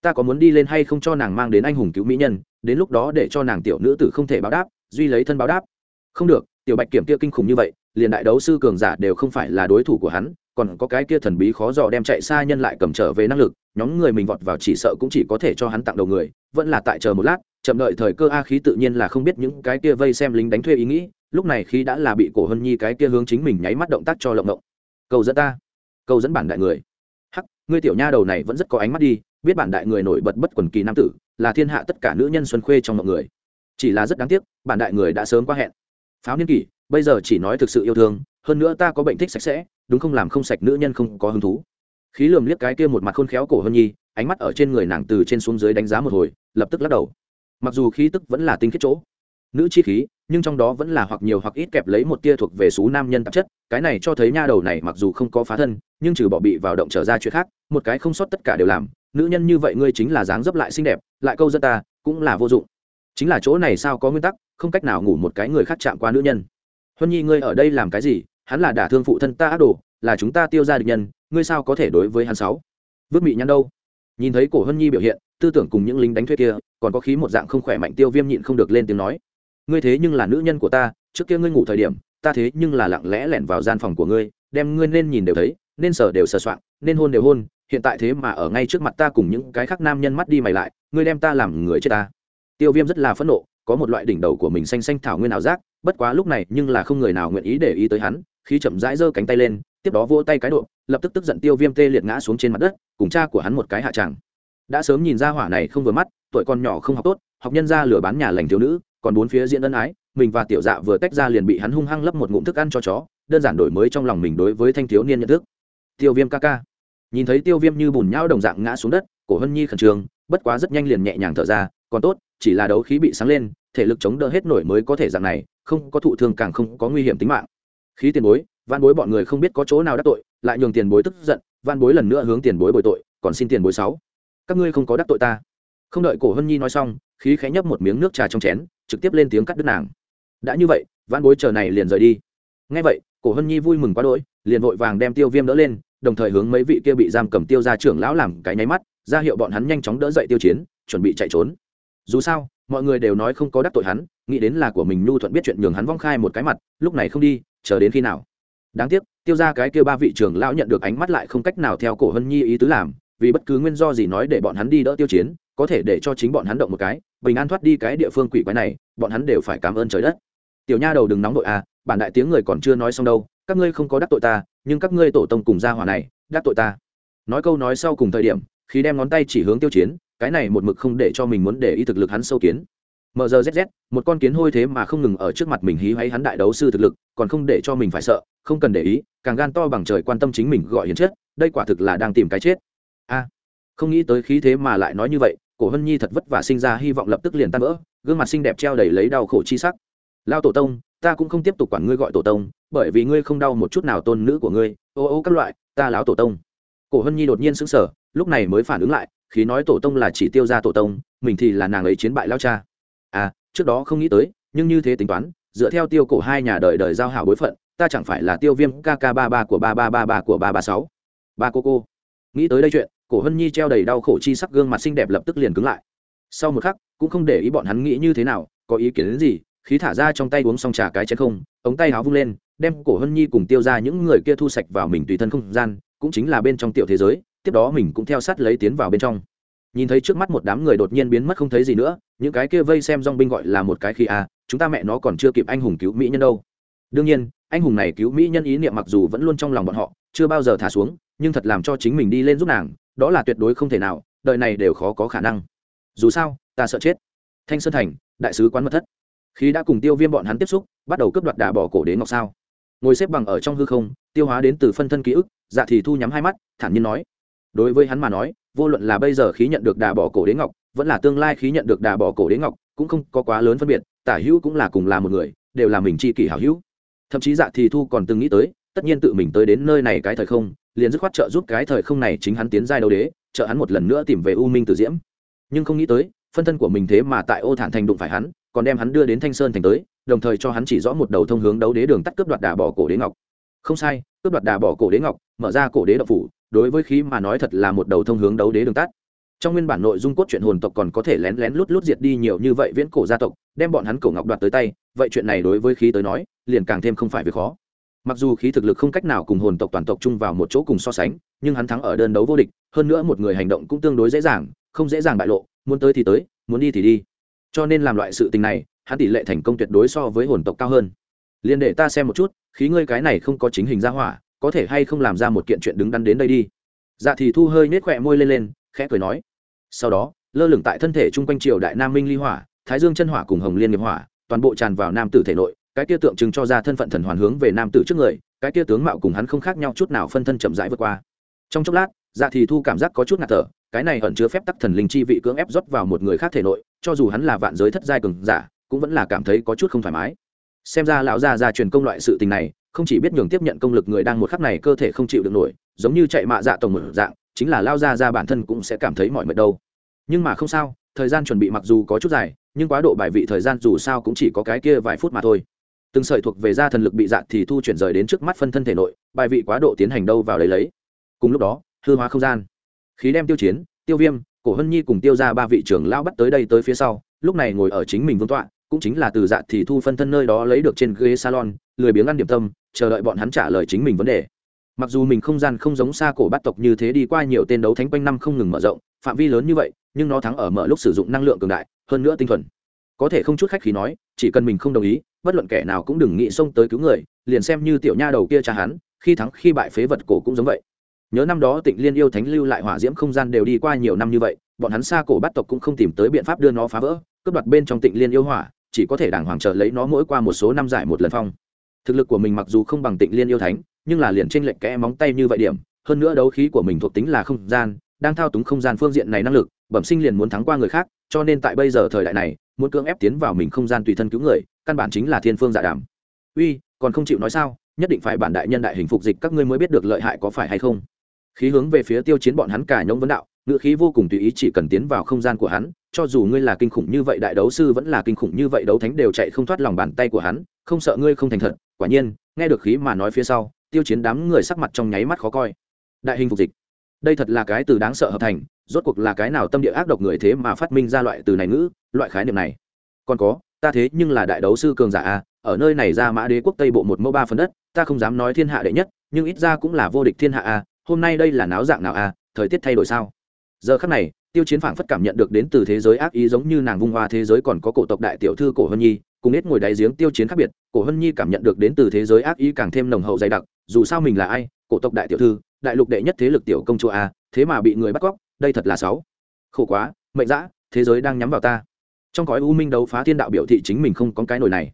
Ta có muốn đi lên hay không cho nàng mang đến anh hùng cứu mỹ nhân, đến lúc đó để cho nàng tiểu nữ tử không thể báo đáp, duy lấy thân báo đáp không được, tiểu bạch kiểm kia kinh khủng như vậy, liền đại đấu sư cường giả đều không phải là đối thủ của hắn, còn có cái kia thần bí khó dò đem chạy xa nhân lại cầm trở về năng lực, nhóm người mình vọt vào chỉ sợ cũng chỉ có thể cho hắn tặng đầu người, vẫn là tại chờ một lát, chậm đợi thời cơ a khí tự nhiên là không biết những cái kia vây xem lính đánh thuê ý nghĩ, lúc này khí đã là bị cổ hân nhi cái kia hướng chính mình nháy mắt động tác cho lộng động. Cầu dẫn ta, cầu dẫn bản đại người. Hắc, ngươi tiểu nha đầu này vẫn rất có ánh mắt đi, biết bản đại người nổi bật bất quần kỳ nam tử, là thiên hạ tất cả nữ nhân xuân khuê trong mọi người. Chỉ là rất đáng tiếc, bản đại người đã sớm qua hẹn pháo niên kỷ, bây giờ chỉ nói thực sự yêu thương, hơn nữa ta có bệnh thích sạch sẽ, đúng không làm không sạch nữ nhân không có hứng thú. Khí lườm liếc cái kia một mặt khôn khéo cổ hơn nhi, ánh mắt ở trên người nàng từ trên xuống dưới đánh giá một hồi, lập tức lắc đầu. Mặc dù khí tức vẫn là tinh khiết chỗ, nữ chi khí, nhưng trong đó vẫn là hoặc nhiều hoặc ít kẹp lấy một tia thuộc về số nam nhân tạp chất, cái này cho thấy nha đầu này mặc dù không có phá thân, nhưng trừ bỏ bị vào động trở ra chuyện khác, một cái không sót tất cả đều làm, nữ nhân như vậy ngươi chính là dáng dấp lại xinh đẹp, lại câu dẫn ta, cũng là vô dụng. Chính là chỗ này sao có nguyên tắc không cách nào ngủ một cái người khác chạm qua nữ nhân. Huân nhi, ngươi ở đây làm cái gì? Hắn là đả thương phụ thân ta ác đồ, là chúng ta tiêu ra địch nhân, ngươi sao có thể đối với hắn sáu? Vứt mị nhăn đâu? Nhìn thấy cổ huân nhi biểu hiện, tư tưởng cùng những lính đánh thuê kia, còn có khí một dạng không khỏe mạnh tiêu viêm nhịn không được lên tiếng nói. Ngươi thế nhưng là nữ nhân của ta, trước kia ngươi ngủ thời điểm, ta thế nhưng là lặng lẽ lẻn vào gian phòng của ngươi, đem ngươi nên nhìn đều thấy, nên sờ đều sờ soạn nên hôn đều hôn, hiện tại thế mà ở ngay trước mặt ta cùng những cái khác nam nhân mắt đi mày lại, ngươi đem ta làm người chết ta. Tiêu viêm rất là phẫn nộ có một loại đỉnh đầu của mình xanh xanh thảo nguyên ảo giác, bất quá lúc này nhưng là không người nào nguyện ý để ý tới hắn, khi chậm rãi giơ cánh tay lên, tiếp đó vỗ tay cái độ, lập tức tức giận tiêu viêm tê liệt ngã xuống trên mặt đất, cùng cha của hắn một cái hạ tràng. Đã sớm nhìn ra hỏa này không vừa mắt, tuổi con nhỏ không học tốt, học nhân ra lừa bán nhà lành thiếu nữ, còn bốn phía diễn ân ái, mình và tiểu dạ vừa tách ra liền bị hắn hung hăng lấp một ngụm thức ăn cho chó, đơn giản đổi mới trong lòng mình đối với thanh thiếu niên nhận thức. Tiêu viêm ca ca. Nhìn thấy tiêu viêm như bùn nhão đồng dạng ngã xuống đất, cổ hân nhi khẩn trương, bất quá rất nhanh liền nhẹ nhàng thở ra, còn tốt chỉ là đấu khí bị sáng lên, thể lực chống đỡ hết nổi mới có thể dạng này, không có thụ thương càng không có nguy hiểm tính mạng. Khí tiền bối văn bối bọn người không biết có chỗ nào đắc tội, lại nhường tiền bối tức giận văn bối lần nữa hướng tiền bối bồi tội, còn xin tiền bối sáu. Các ngươi không có đắc tội ta. Không đợi cổ hân nhi nói xong, khí khẽ nhấp một miếng nước trà trong chén, trực tiếp lên tiếng cắt đứt nàng. Đã như vậy văn bối chờ này liền rời đi. Ngay vậy, cổ hân nhi vui mừng quá đỗi, liền vội vàng đem tiêu viêm đỡ lên, đồng thời hướng mấy vị kia bị giam cầm tiêu ra trưởng lão làm cái nháy mắt, ra hiệu bọn hắn nhanh chóng đỡ dậy tiêu chiến, chuẩn bị chạy trốn dù sao, mọi người đều nói không có đắc tội hắn, nghĩ đến là của mình nhu thuận biết chuyện nhường hắn vong khai một cái mặt, lúc này không đi, chờ đến khi nào. Đáng tiếc, tiêu ra cái kia ba vị trưởng lão nhận được ánh mắt lại không cách nào theo cổ hân nhi ý tứ làm, vì bất cứ nguyên do gì nói để bọn hắn đi đỡ tiêu chiến, có thể để cho chính bọn hắn động một cái, bình an thoát đi cái địa phương quỷ quái này, bọn hắn đều phải cảm ơn trời đất. Tiểu nha đầu đừng nóng đội à bản đại tiếng người còn chưa nói xong đâu, các ngươi không có đắc tội ta, nhưng các ngươi tổ tông cùng gia hỏa này, đắc tội ta. Nói câu nói sau cùng thời điểm, khi đem ngón tay chỉ hướng tiêu chiến cái này một mực không để cho mình muốn để ý thực lực hắn sâu kiến. Mờ giờ zz một con kiến hôi thế mà không ngừng ở trước mặt mình hí hay hắn đại đấu sư thực lực, còn không để cho mình phải sợ, không cần để ý, càng gan to bằng trời quan tâm chính mình gọi hiến chết, đây quả thực là đang tìm cái chết. A, không nghĩ tới khí thế mà lại nói như vậy, cổ hân nhi thật vất vả sinh ra hy vọng lập tức liền tan vỡ, gương mặt xinh đẹp treo đầy lấy đau khổ chi sắc. Lao tổ tông, ta cũng không tiếp tục quản ngươi gọi tổ tông, bởi vì ngươi không đau một chút nào tôn nữ của ngươi, ô ô các loại, ta láo tổ tông. Cổ hân nhi đột nhiên sững sờ, lúc này mới phản ứng lại khí nói tổ tông là chỉ tiêu ra tổ tông, mình thì là nàng ấy chiến bại lao cha. À trước đó không nghĩ tới, nhưng như thế tính toán, dựa theo tiêu cổ hai nhà đời đời giao hảo bối phận, ta chẳng phải là tiêu viêm kk ba ba của ba ba ba ba của ba ba sáu. Ba cô cô. Nghĩ tới đây chuyện, cổ hân nhi treo đầy đau khổ chi sắc gương mặt xinh đẹp lập tức liền cứng lại. Sau một khắc, cũng không để ý bọn hắn nghĩ như thế nào, có ý kiến đến gì, khí thả ra trong tay uống xong trà cái chén không, ống tay áo vung lên, đem cổ hân nhi cùng tiêu ra những người kia thu sạch vào mình tùy thân không gian, cũng chính là bên trong tiểu thế giới tiếp đó mình cũng theo sát lấy tiến vào bên trong. Nhìn thấy trước mắt một đám người đột nhiên biến mất không thấy gì nữa, những cái kia vây xem dong binh gọi là một cái khi a chúng ta mẹ nó còn chưa kịp anh hùng cứu mỹ nhân đâu. Đương nhiên, anh hùng này cứu mỹ nhân ý niệm mặc dù vẫn luôn trong lòng bọn họ, chưa bao giờ thả xuống, nhưng thật làm cho chính mình đi lên giúp nàng, đó là tuyệt đối không thể nào, đời này đều khó có khả năng. Dù sao, ta sợ chết. Thanh sơn thành, đại sứ quán mật thất. Khi đã cùng tiêu viêm bọn hắn tiếp xúc, bắt đầu cướp đoạt đà bỏ cổ đến ngọc sao. Ngồi xếp bằng ở trong hư không, tiêu hóa đến từ phân thân ký ức dạ thì thu nhắm hai mắt, thản nhiên nói đối với hắn mà nói, vô luận là bây giờ khí nhận được đà bỏ cổ đế ngọc, vẫn là tương lai khí nhận được đà bỏ cổ đế ngọc, cũng không có quá lớn phân biệt, tả hữu cũng là cùng là một người, đều là mình chi kỷ hảo hữu. Thậm chí dạ thì thu còn từng nghĩ tới, tất nhiên tự mình tới đến nơi này cái thời không, liền dứt khoát trợ giúp cái thời không này chính hắn tiến giai đấu đế, trợ hắn một lần nữa tìm về u minh tử diễm. Nhưng không nghĩ tới, phân thân của mình thế mà tại ô thản thành đụng phải hắn, còn đem hắn đưa đến thanh sơn thành tới, đồng thời cho hắn chỉ rõ một đầu thông hướng đấu đế đường tắt cướp đoạt đà bỏ cổ đế ngọc. Không sai, cướp đoạt đà bỏ cổ đế ngọc, mở ra cổ đế đậu phủ đối với khí mà nói thật là một đầu thông hướng đấu đế đường tắt. Trong nguyên bản nội dung cốt truyện hồn tộc còn có thể lén lén lút lút diệt đi nhiều như vậy viễn cổ gia tộc, đem bọn hắn cổ ngọc đoạt tới tay, vậy chuyện này đối với khí tới nói, liền càng thêm không phải việc khó. Mặc dù khí thực lực không cách nào cùng hồn tộc toàn tộc chung vào một chỗ cùng so sánh, nhưng hắn thắng ở đơn đấu vô địch, hơn nữa một người hành động cũng tương đối dễ dàng, không dễ dàng bại lộ, muốn tới thì tới, muốn đi thì đi. Cho nên làm loại sự tình này, hắn tỷ lệ thành công tuyệt đối so với hồn tộc cao hơn. Liền để ta xem một chút, khí ngươi cái này không có chính hình ra hỏa có thể hay không làm ra một kiện chuyện đứng đắn đến đây đi. Dạ thì thu hơi nết khỏe môi lên lên, khẽ cười nói. Sau đó, lơ lửng tại thân thể chung quanh triều đại nam minh ly hỏa, thái dương chân hỏa cùng hồng liên nghiệp hỏa, toàn bộ tràn vào nam tử thể nội, cái kia tượng trưng cho ra thân phận thần hoàn hướng về nam tử trước người, cái kia tướng mạo cùng hắn không khác nhau chút nào phân thân chậm rãi vượt qua. Trong chốc lát dạ thì thu cảm giác có chút ngạt thở, cái này ẩn chứa phép tắc thần linh chi vị cưỡng ép rót vào một người khác thể nội, cho dù hắn là vạn giới thất giai cường giả, cũng vẫn là cảm thấy có chút không thoải mái. Xem ra lão gia gia truyền công loại sự tình này không chỉ biết nhường tiếp nhận công lực người đang một khắc này cơ thể không chịu được nổi, giống như chạy mạ dạ tổng một dạng, chính là lao ra ra bản thân cũng sẽ cảm thấy mọi mệt đâu. Nhưng mà không sao, thời gian chuẩn bị mặc dù có chút dài, nhưng quá độ bài vị thời gian dù sao cũng chỉ có cái kia vài phút mà thôi. Từng sợi thuộc về gia thần lực bị dạ thì thu chuyển rời đến trước mắt phân thân thể nội, bài vị quá độ tiến hành đâu vào lấy lấy. Cùng lúc đó, hư hóa không gian. Khí đem tiêu chiến, tiêu viêm, cổ hân nhi cùng tiêu ra ba vị trưởng lao bắt tới đây tới phía sau, lúc này ngồi ở chính mình vương tọa, cũng chính là từ dạ thì thu phân thân nơi đó lấy được trên ghế salon, lười biếng ăn điểm tâm chờ đợi bọn hắn trả lời chính mình vấn đề. Mặc dù mình không gian không giống xa cổ bát tộc như thế đi qua nhiều tên đấu thánh quanh năm không ngừng mở rộng, phạm vi lớn như vậy, nhưng nó thắng ở mở lúc sử dụng năng lượng cường đại, hơn nữa tinh thuần. Có thể không chút khách khí nói, chỉ cần mình không đồng ý, bất luận kẻ nào cũng đừng nghĩ xông tới cứu người, liền xem như tiểu nha đầu kia cha hắn, khi thắng, khi bại phế vật cổ cũng giống vậy. Nhớ năm đó tịnh liên yêu thánh lưu lại hỏa diễm không gian đều đi qua nhiều năm như vậy, bọn hắn xa cổ bát tộc cũng không tìm tới biện pháp đưa nó phá vỡ, cướp đoạt bên trong tịnh liên yêu hỏa, chỉ có thể đàng hoàng chờ lấy nó mỗi qua một số năm giải một lần phong thực lực của mình mặc dù không bằng tịnh liên yêu thánh, nhưng là liền trên lệnh kẽ móng tay như vậy điểm, hơn nữa đấu khí của mình thuộc tính là không gian, đang thao túng không gian phương diện này năng lực, bẩm sinh liền muốn thắng qua người khác, cho nên tại bây giờ thời đại này, muốn cưỡng ép tiến vào mình không gian tùy thân cứu người, căn bản chính là thiên phương giả đàm. Uy, còn không chịu nói sao, nhất định phải bản đại nhân đại hình phục dịch các ngươi mới biết được lợi hại có phải hay không. Khí hướng về phía tiêu chiến bọn hắn cả nhông vấn đạo ngự khí vô cùng tùy ý chỉ cần tiến vào không gian của hắn, cho dù ngươi là kinh khủng như vậy đại đấu sư vẫn là kinh khủng như vậy đấu thánh đều chạy không thoát lòng bàn tay của hắn không sợ ngươi không thành thật, quả nhiên, nghe được khí mà nói phía sau, tiêu chiến đám người sắc mặt trong nháy mắt khó coi. Đại hình phục dịch. Đây thật là cái từ đáng sợ hợp thành, rốt cuộc là cái nào tâm địa ác độc người thế mà phát minh ra loại từ này ngữ, loại khái niệm này? Còn có, ta thế nhưng là đại đấu sư cường giả a, ở nơi này ra mã đế quốc tây bộ một mẫu ba phần đất, ta không dám nói thiên hạ đệ nhất, nhưng ít ra cũng là vô địch thiên hạ a, hôm nay đây là náo dạng nào a, thời tiết thay đổi sao? Giờ khắc này, tiêu chiến phảng phất cảm nhận được đến từ thế giới ác ý giống như nàng vung hoa thế giới còn có cổ tộc đại tiểu thư cổ hân nhi cùng ít ngồi đáy giếng tiêu chiến khác biệt, cổ hân nhi cảm nhận được đến từ thế giới ác ý càng thêm nồng hậu dày đặc, dù sao mình là ai, cổ tộc đại tiểu thư, đại lục đệ nhất thế lực tiểu công chúa a, thế mà bị người bắt cóc, đây thật là sáu khổ quá, mệnh dã, thế giới đang nhắm vào ta. Trong cõi u minh đấu phá thiên đạo biểu thị chính mình không có cái nổi này.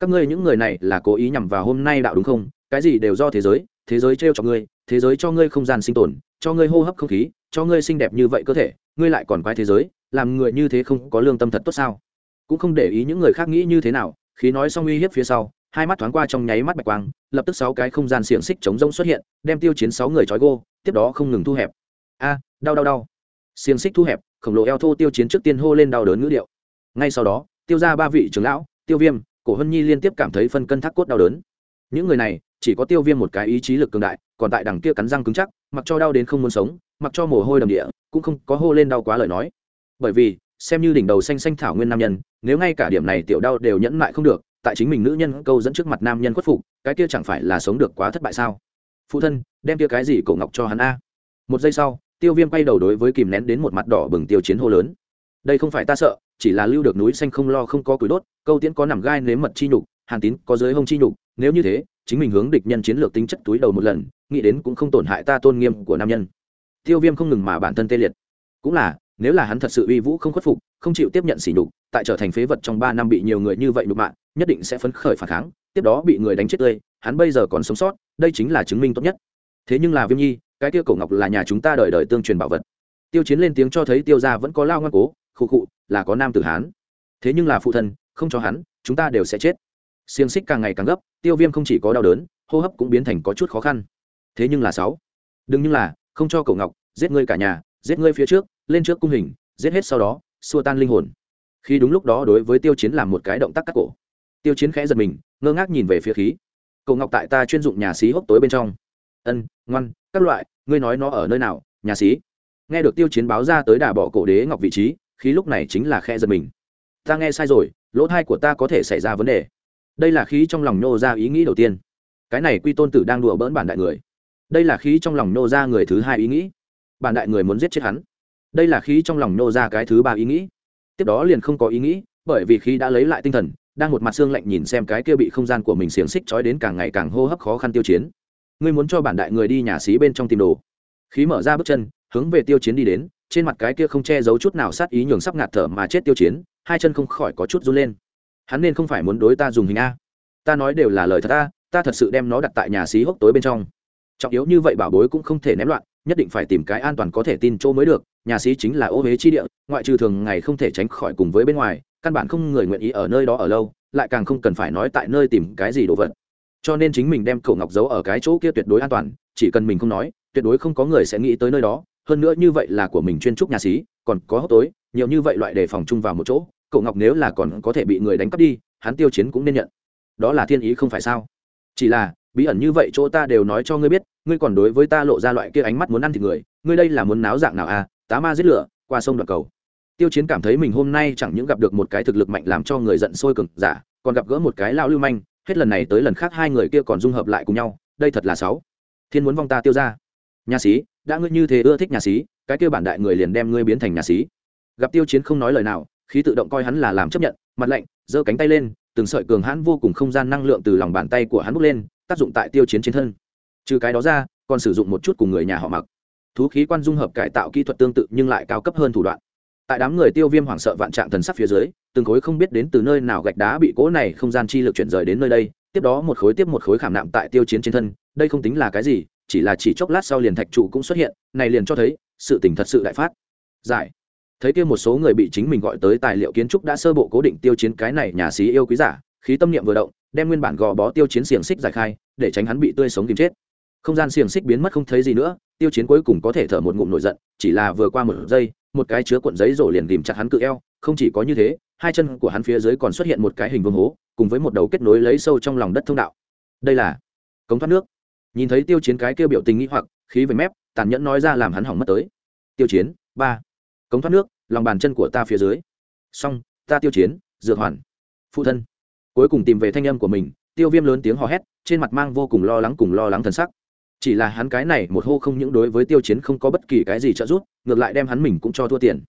Các ngươi những người này là cố ý nhằm vào hôm nay đạo đúng không? Cái gì đều do thế giới thế giới trêu cho ngươi, thế giới cho ngươi không gian sinh tồn, cho ngươi hô hấp không khí, cho ngươi xinh đẹp như vậy cơ thể, ngươi lại còn quái thế giới, làm người như thế không có lương tâm thật tốt sao? Cũng không để ý những người khác nghĩ như thế nào khi nói xong uy hiếp phía sau, hai mắt thoáng qua trong nháy mắt bạch quang, lập tức sáu cái không gian xiềng xích chống rông xuất hiện, đem tiêu chiến sáu người trói gô, tiếp đó không ngừng thu hẹp. A, đau đau đau. Xiềng xích thu hẹp, khổng lồ eo thô tiêu chiến trước tiên hô lên đau đớn ngữ điệu. Ngay sau đó, tiêu ra ba vị trưởng lão, tiêu viêm, cổ hân nhi liên tiếp cảm thấy phân cân thác cốt đau đớn. Những người này, chỉ có tiêu viêm một cái ý chí lực cường đại, còn tại đằng kia cắn răng cứng chắc, mặc cho đau đến không muốn sống, mặc cho mồ hôi đầm địa, cũng không có hô lên đau quá lời nói. Bởi vì xem như đỉnh đầu xanh xanh thảo nguyên nam nhân, nếu ngay cả điểm này tiểu đau đều nhẫn mại không được, tại chính mình nữ nhân câu dẫn trước mặt nam nhân khuất phục, cái kia chẳng phải là sống được quá thất bại sao? Phụ thân, đem kia cái gì cổ ngọc cho hắn a? Một giây sau, tiêu viêm quay đầu đối với kìm nén đến một mặt đỏ bừng tiêu chiến hô lớn. Đây không phải ta sợ, chỉ là lưu được núi xanh không lo không có củi đốt, câu tiễn có nằm gai nếm mật chi nhục, hàn tín có giới hông chi nhục, nếu như thế, chính mình hướng địch nhân chiến lược tính chất túi đầu một lần, nghĩ đến cũng không tổn hại ta tôn nghiêm của nam nhân. Tiêu viêm không ngừng mà bản thân tê liệt. Cũng là nếu là hắn thật sự uy vũ không khuất phục, không chịu tiếp nhận sỉ nhục, tại trở thành phế vật trong ba năm bị nhiều người như vậy nhục mạ, nhất định sẽ phấn khởi phản kháng, tiếp đó bị người đánh chết tươi, hắn bây giờ còn sống sót, đây chính là chứng minh tốt nhất. Thế nhưng là viêm nhi, cái tiêu cổ ngọc là nhà chúng ta đời đời tương truyền bảo vật. Tiêu chiến lên tiếng cho thấy tiêu gia vẫn có lao ngoan cố, khụ khụ, là có nam tử hán. Thế nhưng là phụ thân, không cho hắn, chúng ta đều sẽ chết. Xiềng xích càng ngày càng gấp, tiêu viêm không chỉ có đau đớn, hô hấp cũng biến thành có chút khó khăn. Thế nhưng là sáu, đừng như là, không cho Cổ ngọc, giết ngươi cả nhà, giết ngươi phía trước lên trước cung hình, giết hết sau đó, xua tan linh hồn. Khi đúng lúc đó đối với tiêu chiến làm một cái động tác cắt cổ. Tiêu chiến khẽ giật mình, ngơ ngác nhìn về phía khí. Cậu ngọc tại ta chuyên dụng nhà xí hốc tối bên trong. Ân, ngoan, các loại, ngươi nói nó ở nơi nào, nhà xí? Nghe được tiêu chiến báo ra tới đà bỏ cổ đế ngọc vị trí, khí lúc này chính là khe giật mình. Ta nghe sai rồi, lỗ thai của ta có thể xảy ra vấn đề. Đây là khí trong lòng nô ra ý nghĩ đầu tiên. Cái này quy tôn tử đang đùa bỡn bản đại người. Đây là khí trong lòng nô ra người thứ hai ý nghĩ. Bản đại người muốn giết chết hắn đây là khí trong lòng nô ra cái thứ ba ý nghĩ. Tiếp đó liền không có ý nghĩ, bởi vì khí đã lấy lại tinh thần, đang một mặt xương lạnh nhìn xem cái kia bị không gian của mình xiềng xích trói đến càng ngày càng hô hấp khó khăn tiêu chiến. Ngươi muốn cho bản đại người đi nhà xí bên trong tìm đồ. Khí mở ra bước chân, hướng về tiêu chiến đi đến, trên mặt cái kia không che giấu chút nào sát ý nhường sắp ngạt thở mà chết tiêu chiến, hai chân không khỏi có chút run lên. Hắn nên không phải muốn đối ta dùng hình a. Ta nói đều là lời thật ta ta thật sự đem nó đặt tại nhà xí hốc tối bên trong. Trọng yếu như vậy bảo bối cũng không thể ném loạn nhất định phải tìm cái an toàn có thể tin chỗ mới được nhà sĩ chính là ô huế chi địa ngoại trừ thường ngày không thể tránh khỏi cùng với bên ngoài căn bản không người nguyện ý ở nơi đó ở lâu lại càng không cần phải nói tại nơi tìm cái gì đồ vật. Cho nên chính mình đem cổ ngọc giấu ở cái chỗ kia tuyệt đối an toàn chỉ cần mình không nói tuyệt đối không có người sẽ nghĩ tới nơi đó hơn nữa như vậy là của mình chuyên trúc nhà sĩ, còn có hốc tối nhiều như vậy loại đề phòng chung vào một chỗ cậu ngọc nếu là còn có thể bị người đánh cắp đi hắn tiêu chiến cũng nên nhận. Đó là thiên ý không phải sao? Chỉ là bí ẩn như vậy chỗ ta đều nói cho ngươi biết, ngươi còn đối với ta lộ ra loại kia ánh mắt muốn ăn thịt người, ngươi đây là muốn náo dạng nào à? Tá ma giết lửa, qua sông đoạn cầu. Tiêu chiến cảm thấy mình hôm nay chẳng những gặp được một cái thực lực mạnh làm cho người giận sôi cực giả, còn gặp gỡ một cái lao lưu manh, hết lần này tới lần khác hai người kia còn dung hợp lại cùng nhau, đây thật là sáu thiên muốn vong ta tiêu ra. Nhà sĩ đã ngươi như thế ưa thích nhà sĩ cái kia bản đại người liền đem ngươi biến thành nhà sĩ gặp tiêu chiến không nói lời nào, khí tự động coi hắn là làm chấp nhận, mặt lạnh, giơ cánh tay lên, từng sợi cường hãn vô cùng không gian năng lượng từ lòng bàn tay của hắn bốc lên tác dụng tại tiêu chiến trên thân. Trừ cái đó ra, còn sử dụng một chút cùng người nhà họ mặc. Thú khí quan dung hợp cải tạo kỹ thuật tương tự nhưng lại cao cấp hơn thủ đoạn. Tại đám người tiêu viêm hoảng sợ vạn trạng thần sắc phía dưới, từng khối không biết đến từ nơi nào gạch đá bị cỗ này không gian chi lực chuyển rời đến nơi đây, tiếp đó một khối tiếp một khối khảm nạm tại tiêu chiến trên thân, đây không tính là cái gì, chỉ là chỉ chốc lát sau liền thạch trụ cũng xuất hiện, này liền cho thấy, sự tình thật sự đại phát. Giải. Thấy kia một số người bị chính mình gọi tới tài liệu kiến trúc đã sơ bộ cố định tiêu chiến cái này nhà sĩ yêu quý giả khí tâm niệm vừa động, đem nguyên bản gò bó tiêu chiến xiềng xích giải khai, để tránh hắn bị tươi sống tìm chết. Không gian xiềng xích biến mất không thấy gì nữa, tiêu chiến cuối cùng có thể thở một ngụm nổi giận, chỉ là vừa qua một giây, một cái chứa cuộn giấy rổ liền tìm chặt hắn cự eo, không chỉ có như thế, hai chân của hắn phía dưới còn xuất hiện một cái hình vương hố, cùng với một đầu kết nối lấy sâu trong lòng đất thông đạo. Đây là cống thoát nước. Nhìn thấy tiêu chiến cái kêu biểu tình nghĩ hoặc, khí về mép, tàn nhẫn nói ra làm hắn hỏng mất tới. Tiêu chiến, ba. Cống thoát nước, lòng bàn chân của ta phía dưới. Xong, ta tiêu chiến, dược hoàn. Phụ thân cuối cùng tìm về thanh âm của mình, tiêu viêm lớn tiếng hò hét, trên mặt mang vô cùng lo lắng cùng lo lắng thân sắc. Chỉ là hắn cái này một hô không những đối với tiêu chiến không có bất kỳ cái gì trợ giúp, ngược lại đem hắn mình cũng cho thua tiền.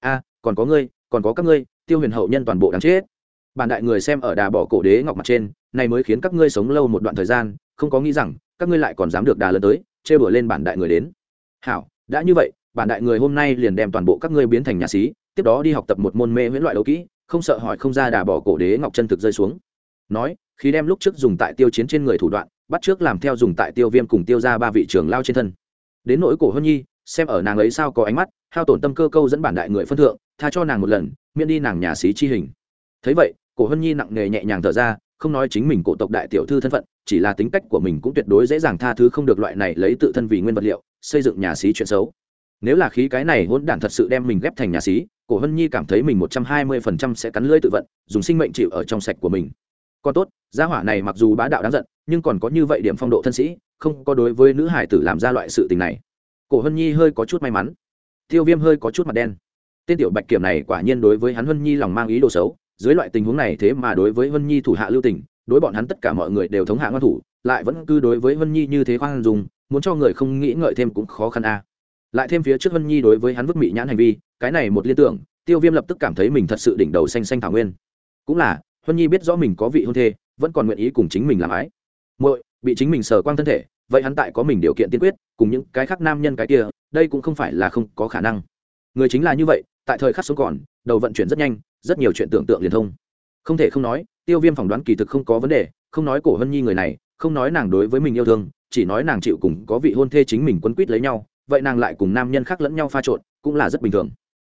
A, còn có ngươi, còn có các ngươi, tiêu huyền hậu nhân toàn bộ đáng chết. Bản đại người xem ở đà bỏ cổ đế ngọc mặt trên này mới khiến các ngươi sống lâu một đoạn thời gian, không có nghĩ rằng, các ngươi lại còn dám được đà lớn tới chê bửa lên bản đại người đến. Hảo, đã như vậy, bản đại người hôm nay liền đem toàn bộ các ngươi biến thành nhà sĩ, tiếp đó đi học tập một môn mê huyễn loại đấu kỹ không sợ hỏi không ra đà bỏ cổ đế ngọc chân thực rơi xuống. Nói, khi đem lúc trước dùng tại tiêu chiến trên người thủ đoạn, bắt trước làm theo dùng tại tiêu viêm cùng tiêu ra ba vị trưởng lao trên thân. Đến nỗi cổ hân nhi, xem ở nàng ấy sao có ánh mắt, hao tổn tâm cơ câu dẫn bản đại người phân thượng, tha cho nàng một lần, miễn đi nàng nhà xí chi hình. Thấy vậy, cổ hân nhi nặng nề nhẹ nhàng thở ra, không nói chính mình cổ tộc đại tiểu thư thân phận, chỉ là tính cách của mình cũng tuyệt đối dễ dàng tha thứ không được loại này lấy tự thân vì nguyên vật liệu, xây dựng nhà xí chuyện xấu nếu là khí cái này hỗn đản thật sự đem mình ghép thành nhà xí, cổ hân nhi cảm thấy mình một trăm hai mươi phần trăm sẽ cắn lưỡi tự vận, dùng sinh mệnh chịu ở trong sạch của mình. Còn tốt, gia hỏa này mặc dù bá đạo đáng giận, nhưng còn có như vậy điểm phong độ thân sĩ, không có đối với nữ hải tử làm ra loại sự tình này. Cổ hân nhi hơi có chút may mắn. Tiêu viêm hơi có chút mặt đen. Tên tiểu bạch kiểm này quả nhiên đối với hắn hân nhi lòng mang ý đồ xấu, dưới loại tình huống này thế mà đối với hân nhi thủ hạ lưu tình, đối bọn hắn tất cả mọi người đều thống hạ ngoan thủ, lại vẫn cứ đối với hân nhi như thế khoan dùng muốn cho người không nghĩ ngợi thêm cũng khó khăn a lại thêm phía trước hân nhi đối với hắn vứt mị nhãn hành vi, cái này một liên tưởng, tiêu viêm lập tức cảm thấy mình thật sự đỉnh đầu xanh xanh thảo nguyên. Cũng là hân nhi biết rõ mình có vị hôn thê, vẫn còn nguyện ý cùng chính mình làm ái. Muội, bị chính mình sờ quang thân thể, vậy hắn tại có mình điều kiện tiên quyết, cùng những cái khác nam nhân cái kia, đây cũng không phải là không có khả năng. Người chính là như vậy, tại thời khắc sống còn, đầu vận chuyển rất nhanh, rất nhiều chuyện tưởng tượng liền thông. Không thể không nói, tiêu viêm phỏng đoán kỳ thực không có vấn đề, không nói cổ hân nhi người này, không nói nàng đối với mình yêu thương, chỉ nói nàng chịu cùng có vị hôn thê chính mình quấn quýt lấy nhau vậy nàng lại cùng nam nhân khác lẫn nhau pha trộn cũng là rất bình thường.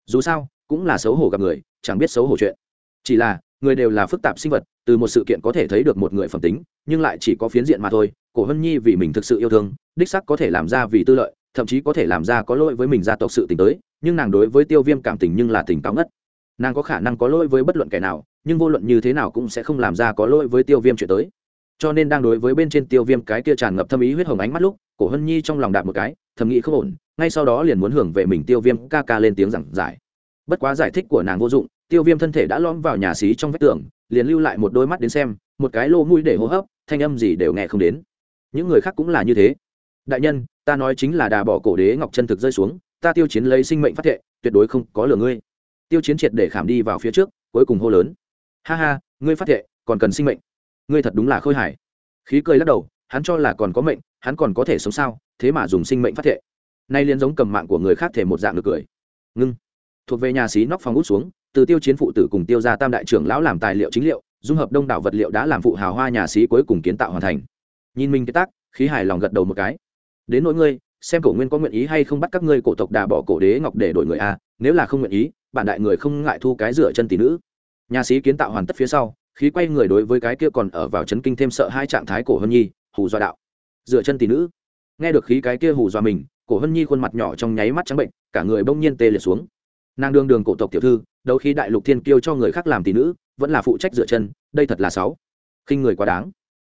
Dù sao, cũng là xấu hổ gặp người, chẳng biết xấu hổ chuyện. Chỉ là, người đều là phức tạp sinh vật, từ một sự kiện có thể thấy được một người phẩm tính, nhưng lại chỉ có phiến diện mà thôi. Cổ hân nhi vì mình thực sự yêu thương, đích sắc có thể làm ra vì tư lợi, thậm chí có thể làm ra có lỗi với mình gia tộc sự tình tới, nhưng nàng đối với tiêu viêm cảm tình nhưng là tình cao ngất. Nàng có khả năng có lỗi với bất luận kẻ nào, nhưng vô luận như thế nào cũng sẽ không làm ra có lỗi với tiêu viêm chuyện tới cho nên đang đối với bên trên tiêu viêm cái kia tràn ngập thâm ý huyết hồng ánh mắt lúc, cổ hân nhi trong lòng đạp một cái, thầm nghĩ không ổn, ngay sau đó liền muốn hưởng về mình tiêu viêm ca ca lên tiếng giảng giải. Bất quá giải thích của nàng vô dụng, tiêu viêm thân thể đã lõm vào nhà xí trong vách tường, liền lưu lại một đôi mắt đến xem, một cái lô mũi để hô hấp, thanh âm gì đều nghe không đến. Những người khác cũng là như thế. Đại nhân, ta nói chính là đà bỏ cổ đế ngọc chân thực rơi xuống, ta tiêu chiến lấy sinh mệnh phát thệ, tuyệt đối không có lừa ngươi. Tiêu chiến triệt để khảm đi vào phía trước, cuối cùng hô lớn. Ha ha, ngươi phát thệ, còn cần sinh mệnh ngươi thật đúng là khôi hài. Khí cười lắc đầu, hắn cho là còn có mệnh, hắn còn có thể sống sao, thế mà dùng sinh mệnh phát thệ. Nay liền giống cầm mạng của người khác thể một dạng được cười. Ngưng. Thuộc về nhà xí nóc phòng út xuống, từ tiêu chiến phụ tử cùng tiêu ra tam đại trưởng lão làm tài liệu chính liệu, dung hợp đông đảo vật liệu đã làm phụ hào hoa nhà xí cuối cùng kiến tạo hoàn thành. Nhìn mình cái tác, khí hài lòng gật đầu một cái. Đến nỗi ngươi, xem cổ nguyên có nguyện ý hay không bắt các ngươi cổ tộc đà bỏ cổ đế ngọc để đổi người a, nếu là không nguyện ý, bản đại người không ngại thu cái rửa chân tỷ nữ. Nhà sĩ kiến tạo hoàn tất phía sau khí quay người đối với cái kia còn ở vào chấn kinh thêm sợ hai trạng thái cổ hân nhi, hù dọa đạo. Dựa chân tỷ nữ. Nghe được khí cái kia hù dọa mình, cổ hân nhi khuôn mặt nhỏ trong nháy mắt trắng bệnh, cả người bỗng nhiên tê liệt xuống. Nàng đương đường cổ tộc tiểu thư đâu khi đại lục thiên kiêu cho người khác làm tỷ nữ, vẫn là phụ trách dựa chân, đây thật là sáu. Khinh người quá đáng.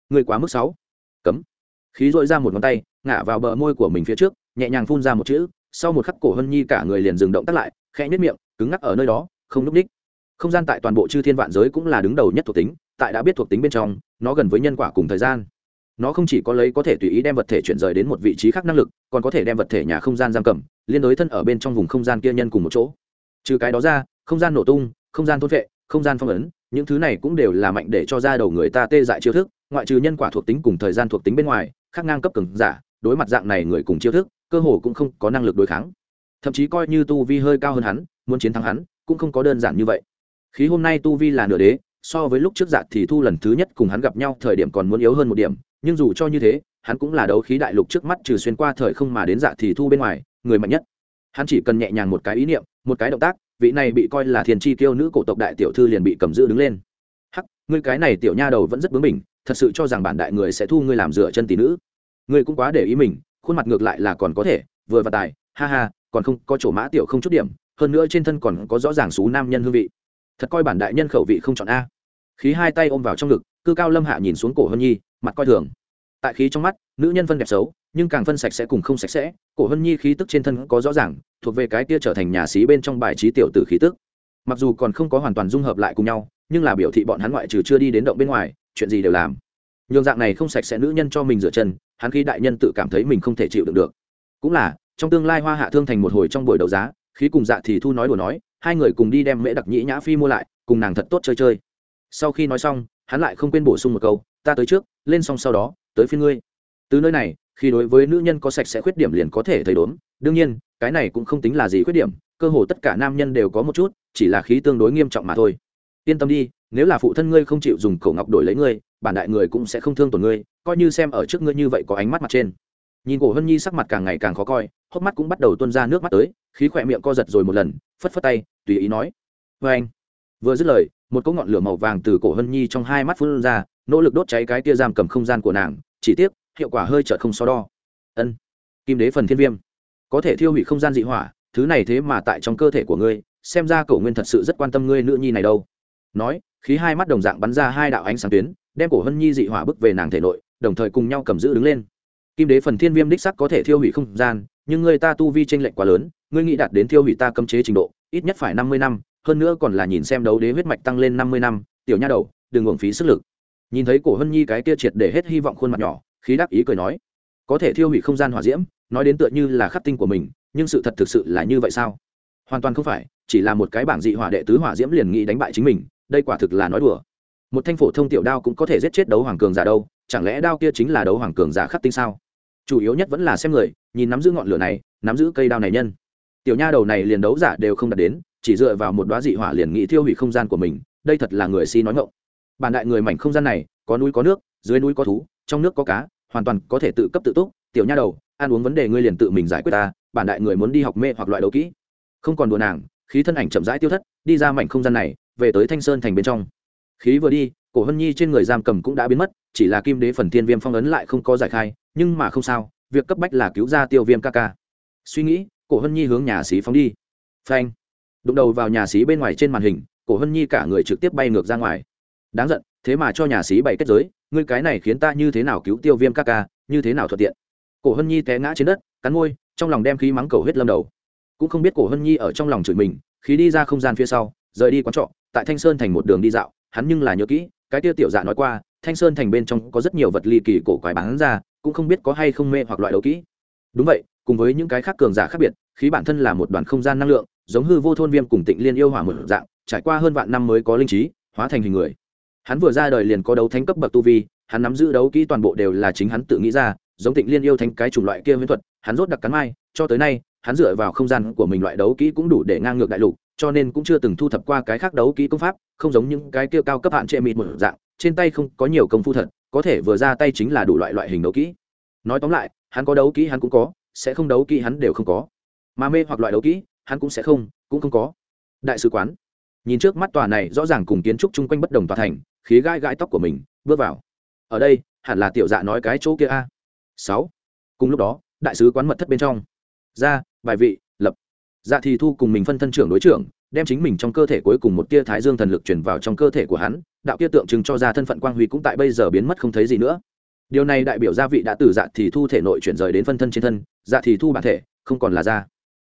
Người quá mức sáu. Cấm. Khí dội ra một ngón tay, ngả vào bờ môi của mình phía trước, nhẹ nhàng phun ra một chữ, sau một khắc cổ hân nhi cả người liền dừng động tắt lại, khẽ nhất miệng, cứng ngắc ở nơi đó, không núp ních không gian tại toàn bộ chư thiên vạn giới cũng là đứng đầu nhất thuộc tính, tại đã biết thuộc tính bên trong, nó gần với nhân quả cùng thời gian. Nó không chỉ có lấy có thể tùy ý đem vật thể chuyển rời đến một vị trí khác năng lực, còn có thể đem vật thể nhà không gian giam cầm, liên đối thân ở bên trong vùng không gian kia nhân cùng một chỗ. Trừ cái đó ra, không gian nổ tung, không gian thôn vệ, không gian phong ấn, những thứ này cũng đều là mạnh để cho ra đầu người ta tê dại chiêu thức, ngoại trừ nhân quả thuộc tính cùng thời gian thuộc tính bên ngoài, khác ngang cấp cường giả, đối mặt dạng này người cùng chiêu thức, cơ hồ cũng không có năng lực đối kháng. Thậm chí coi như tu vi hơi cao hơn hắn, muốn chiến thắng hắn, cũng không có đơn giản như vậy khí hôm nay tu vi là nửa đế, so với lúc trước dạ thì thu lần thứ nhất cùng hắn gặp nhau thời điểm còn muốn yếu hơn một điểm, nhưng dù cho như thế, hắn cũng là đấu khí đại lục trước mắt trừ xuyên qua thời không mà đến dạ thì thu bên ngoài, người mạnh nhất. Hắn chỉ cần nhẹ nhàng một cái ý niệm, một cái động tác, vị này bị coi là thiền chi tiêu nữ cổ tộc đại tiểu thư liền bị cầm giữ đứng lên. Hắc, ngươi cái này tiểu nha đầu vẫn rất bướng bỉnh, thật sự cho rằng bản đại người sẽ thu ngươi làm dựa chân tỷ nữ. Ngươi cũng quá để ý mình, khuôn mặt ngược lại là còn có thể, vừa và tài, ha ha, còn không, có chỗ mã tiểu không chút điểm, hơn nữa trên thân còn có rõ ràng xú nam nhân hương vị thật coi bản đại nhân khẩu vị không chọn a. Khí hai tay ôm vào trong ngực, cư cao lâm hạ nhìn xuống cổ hân nhi, mặt coi thường. Tại khí trong mắt, nữ nhân phân đẹp xấu, nhưng càng phân sạch sẽ cùng không sạch sẽ, cổ hân nhi khí tức trên thân có rõ ràng, thuộc về cái kia trở thành nhà xí bên trong bài trí tiểu tử khí tức. Mặc dù còn không có hoàn toàn dung hợp lại cùng nhau, nhưng là biểu thị bọn hắn ngoại trừ chưa đi đến động bên ngoài, chuyện gì đều làm. Nhường dạng này không sạch sẽ nữ nhân cho mình rửa chân, hắn khi đại nhân tự cảm thấy mình không thể chịu đựng được. Cũng là, trong tương lai hoa hạ thương thành một hồi trong buổi đấu giá, khí cùng dạ thì thu nói đùa nói hai người cùng đi đem mễ đặc nhĩ nhã phi mua lại, cùng nàng thật tốt chơi chơi. Sau khi nói xong, hắn lại không quên bổ sung một câu, ta tới trước, lên xong sau đó, tới phía ngươi. Từ nơi này, khi đối với nữ nhân có sạch sẽ khuyết điểm liền có thể thấy đốn đương nhiên, cái này cũng không tính là gì khuyết điểm, cơ hồ tất cả nam nhân đều có một chút, chỉ là khí tương đối nghiêm trọng mà thôi. Yên tâm đi, nếu là phụ thân ngươi không chịu dùng cổ ngọc đổi lấy ngươi, bản đại người cũng sẽ không thương tổn ngươi, coi như xem ở trước ngươi như vậy có ánh mắt mặt trên. Nhìn cổ hân nhi sắc mặt càng ngày càng khó coi, hốc mắt cũng bắt đầu tuôn ra nước mắt tới, khí khỏe miệng co giật rồi một lần phất phất tay, tùy ý nói. Vê anh, vừa dứt lời, một cỗ ngọn lửa màu vàng từ cổ hân nhi trong hai mắt phun ra, nỗ lực đốt cháy cái tia giam cầm không gian của nàng, chỉ tiếc, hiệu quả hơi chợt không so đo. Ân, kim đế phần thiên viêm. Có thể thiêu hủy không gian dị hỏa, thứ này thế mà tại trong cơ thể của ngươi, xem ra cổ nguyên thật sự rất quan tâm ngươi nữ nhi này đâu. Nói, khí hai mắt đồng dạng bắn ra hai đạo ánh sáng tuyến, đem cổ hân nhi dị hỏa bức về nàng thể nội, đồng thời cùng nhau cầm giữ đứng lên. Kim đế phần thiên viêm đích sắc có thể thiêu hủy không gian nhưng người ta tu vi tranh lệch quá lớn, ngươi nghĩ đạt đến thiêu hủy ta cấm chế trình độ, ít nhất phải năm mươi năm, hơn nữa còn là nhìn xem đấu đế huyết mạch tăng lên năm mươi năm, tiểu nha đầu, đừng uổng phí sức lực. Nhìn thấy cổ hân nhi cái kia triệt để hết hy vọng khuôn mặt nhỏ, khí đáp ý cười nói, có thể thiêu hủy không gian hỏa diễm, nói đến tựa như là khắc tinh của mình, nhưng sự thật thực sự là như vậy sao? Hoàn toàn không phải, chỉ là một cái bảng dị hỏa đệ tứ hỏa diễm liền nghĩ đánh bại chính mình, đây quả thực là nói đùa. Một thanh phổ thông tiểu đao cũng có thể giết chết đấu hoàng cường giả đâu, chẳng lẽ đao kia chính là đấu hoàng cường giả khắc tinh sao? Chủ yếu nhất vẫn là xem người, nhìn nắm giữ ngọn lửa này, nắm giữ cây đao này nhân. Tiểu nha đầu này liền đấu giả đều không đạt đến, chỉ dựa vào một đoá dị hỏa liền nghĩ thiêu hủy không gian của mình, đây thật là người si nói ngộng bản đại người mảnh không gian này, có núi có nước, dưới núi có thú, trong nước có cá, hoàn toàn có thể tự cấp tự túc. Tiểu nha đầu, ăn uống vấn đề ngươi liền tự mình giải quyết ta, bản đại người muốn đi học mê hoặc loại đấu kỹ. Không còn đùa nàng, khí thân ảnh chậm rãi tiêu thất, đi ra mảnh không gian này, về tới thanh sơn thành bên trong. Khí vừa đi, cổ hân nhi trên người giam cầm cũng đã biến mất, chỉ là kim đế phần thiên viêm phong ấn lại không có giải khai nhưng mà không sao, việc cấp bách là cứu ra tiêu viêm ca ca. Suy nghĩ, cổ hân nhi hướng nhà xí phóng đi. Phanh. Đụng đầu vào nhà xí bên ngoài trên màn hình, cổ hân nhi cả người trực tiếp bay ngược ra ngoài. Đáng giận, thế mà cho nhà xí bày kết giới, ngươi cái này khiến ta như thế nào cứu tiêu viêm ca ca, như thế nào thuận tiện? Cổ hân nhi té ngã trên đất, cắn môi, trong lòng đem khí mắng cầu hết lâm đầu. Cũng không biết cổ hân nhi ở trong lòng chửi mình, khí đi ra không gian phía sau, rời đi quán trọ, tại thanh sơn thành một đường đi dạo, hắn nhưng là nhớ kỹ, cái tiêu tiểu dạ nói qua, thanh sơn thành bên trong có rất nhiều vật ly kỳ cổ quái bán ra cũng không biết có hay không mê hoặc loại đấu kỹ. Đúng vậy, cùng với những cái khác cường giả khác biệt, khí bản thân là một đoàn không gian năng lượng, giống hư vô thôn viêm cùng tịnh liên yêu hỏa một dạng, trải qua hơn vạn năm mới có linh trí, hóa thành hình người. Hắn vừa ra đời liền có đấu thánh cấp bậc tu vi, hắn nắm giữ đấu kỹ toàn bộ đều là chính hắn tự nghĩ ra, giống tịnh liên yêu thánh cái chủng loại kia huyễn thuật, hắn rốt đặc cắn mai, cho tới nay, hắn dựa vào không gian của mình loại đấu kỹ cũng đủ để ngang ngược đại lục, cho nên cũng chưa từng thu thập qua cái khác đấu kỹ công pháp, không giống những cái kia cao cấp hạn trệ mịt một dạng trên tay không có nhiều công phu thật, có thể vừa ra tay chính là đủ loại loại hình đấu kỹ. Nói tóm lại, hắn có đấu kỹ hắn cũng có, sẽ không đấu kỹ hắn đều không có. Mà mê hoặc loại đấu kỹ, hắn cũng sẽ không, cũng không có. Đại sứ quán. Nhìn trước mắt tòa này, rõ ràng cùng kiến trúc chung quanh bất đồng tòa thành, khí gai gai tóc của mình, bước vào. Ở đây, hẳn là tiểu dạ nói cái chỗ kia a. Sáu. Cùng lúc đó, đại sứ quán mật thất bên trong. Ra, bài vị, lập. Dạ thì thu cùng mình phân thân trưởng đối trưởng đem chính mình trong cơ thể cuối cùng một tia thái dương thần lực chuyển vào trong cơ thể của hắn, đạo kia tượng trưng cho ra thân phận quang huy cũng tại bây giờ biến mất không thấy gì nữa. Điều này đại biểu gia vị đã từ dạ thì thu thể nội chuyển rời đến phân thân trên thân dạ thì thu bản thể, không còn là da.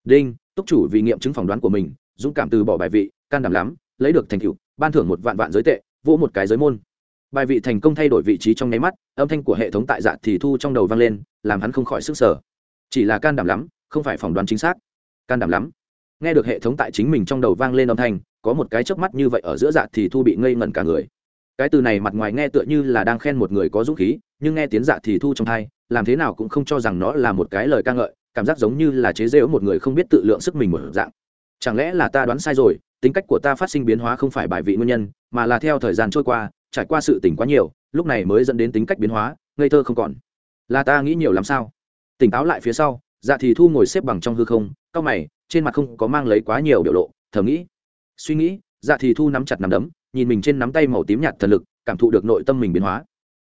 Đinh, túc chủ vì nghiệm chứng phỏng đoán của mình, dũng cảm từ bỏ bài vị, can đảm lắm, lấy được thành tựu, ban thưởng một vạn vạn giới tệ, vỗ một cái giới môn. Bài vị thành công thay đổi vị trí trong nháy mắt, âm thanh của hệ thống tại dạ thì thu trong đầu vang lên, làm hắn không khỏi sức sở chỉ là can đảm lắm, không phải phỏng đoán chính xác. Can đảm lắm nghe được hệ thống tại chính mình trong đầu vang lên âm thanh, có một cái chớp mắt như vậy ở giữa dạ thì thu bị ngây ngẩn cả người. Cái từ này mặt ngoài nghe tựa như là đang khen một người có dũng khí, nhưng nghe tiếng dạ thì thu trong thai, làm thế nào cũng không cho rằng nó là một cái lời ca ngợi, cảm giác giống như là chế giễu một người không biết tự lượng sức mình một dạng. Chẳng lẽ là ta đoán sai rồi, tính cách của ta phát sinh biến hóa không phải bài vị nguyên nhân, mà là theo thời gian trôi qua, trải qua sự tỉnh quá nhiều, lúc này mới dẫn đến tính cách biến hóa, ngây thơ không còn. Là ta nghĩ nhiều làm sao? Tỉnh táo lại phía sau dạ thì thu ngồi xếp bằng trong hư không cao mày, trên mặt không có mang lấy quá nhiều biểu lộ, thầm nghĩ. Suy nghĩ dạ thì thu nắm chặt nắm đấm, nhìn mình trên nắm tay màu tím nhạt thần lực, cảm thụ được nội tâm mình biến hóa.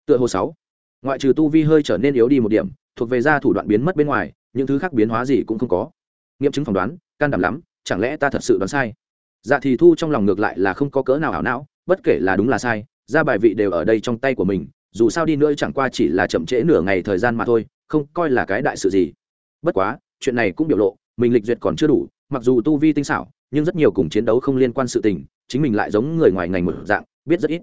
Tựa hồ sáu. Ngoại trừ tu vi hơi trở nên yếu đi một điểm, thuộc về ra thủ đoạn biến mất bên ngoài, những thứ khác biến hóa gì cũng không có. Nghiệm chứng phỏng đoán, can đảm lắm, chẳng lẽ ta thật sự đoán sai? Dạ thì thu trong lòng ngược lại là không có cỡ nào ảo não, bất kể là đúng là sai, ra bài vị đều ở đây trong tay của mình, dù sao đi nữa chẳng qua chỉ là chậm trễ nửa ngày thời gian mà thôi, không coi là cái đại sự gì. Bất quá, chuyện này cũng biểu lộ mình lịch duyệt còn chưa đủ, mặc dù tu vi tinh xảo, nhưng rất nhiều cùng chiến đấu không liên quan sự tình, chính mình lại giống người ngoài ngành một dạng, biết rất ít.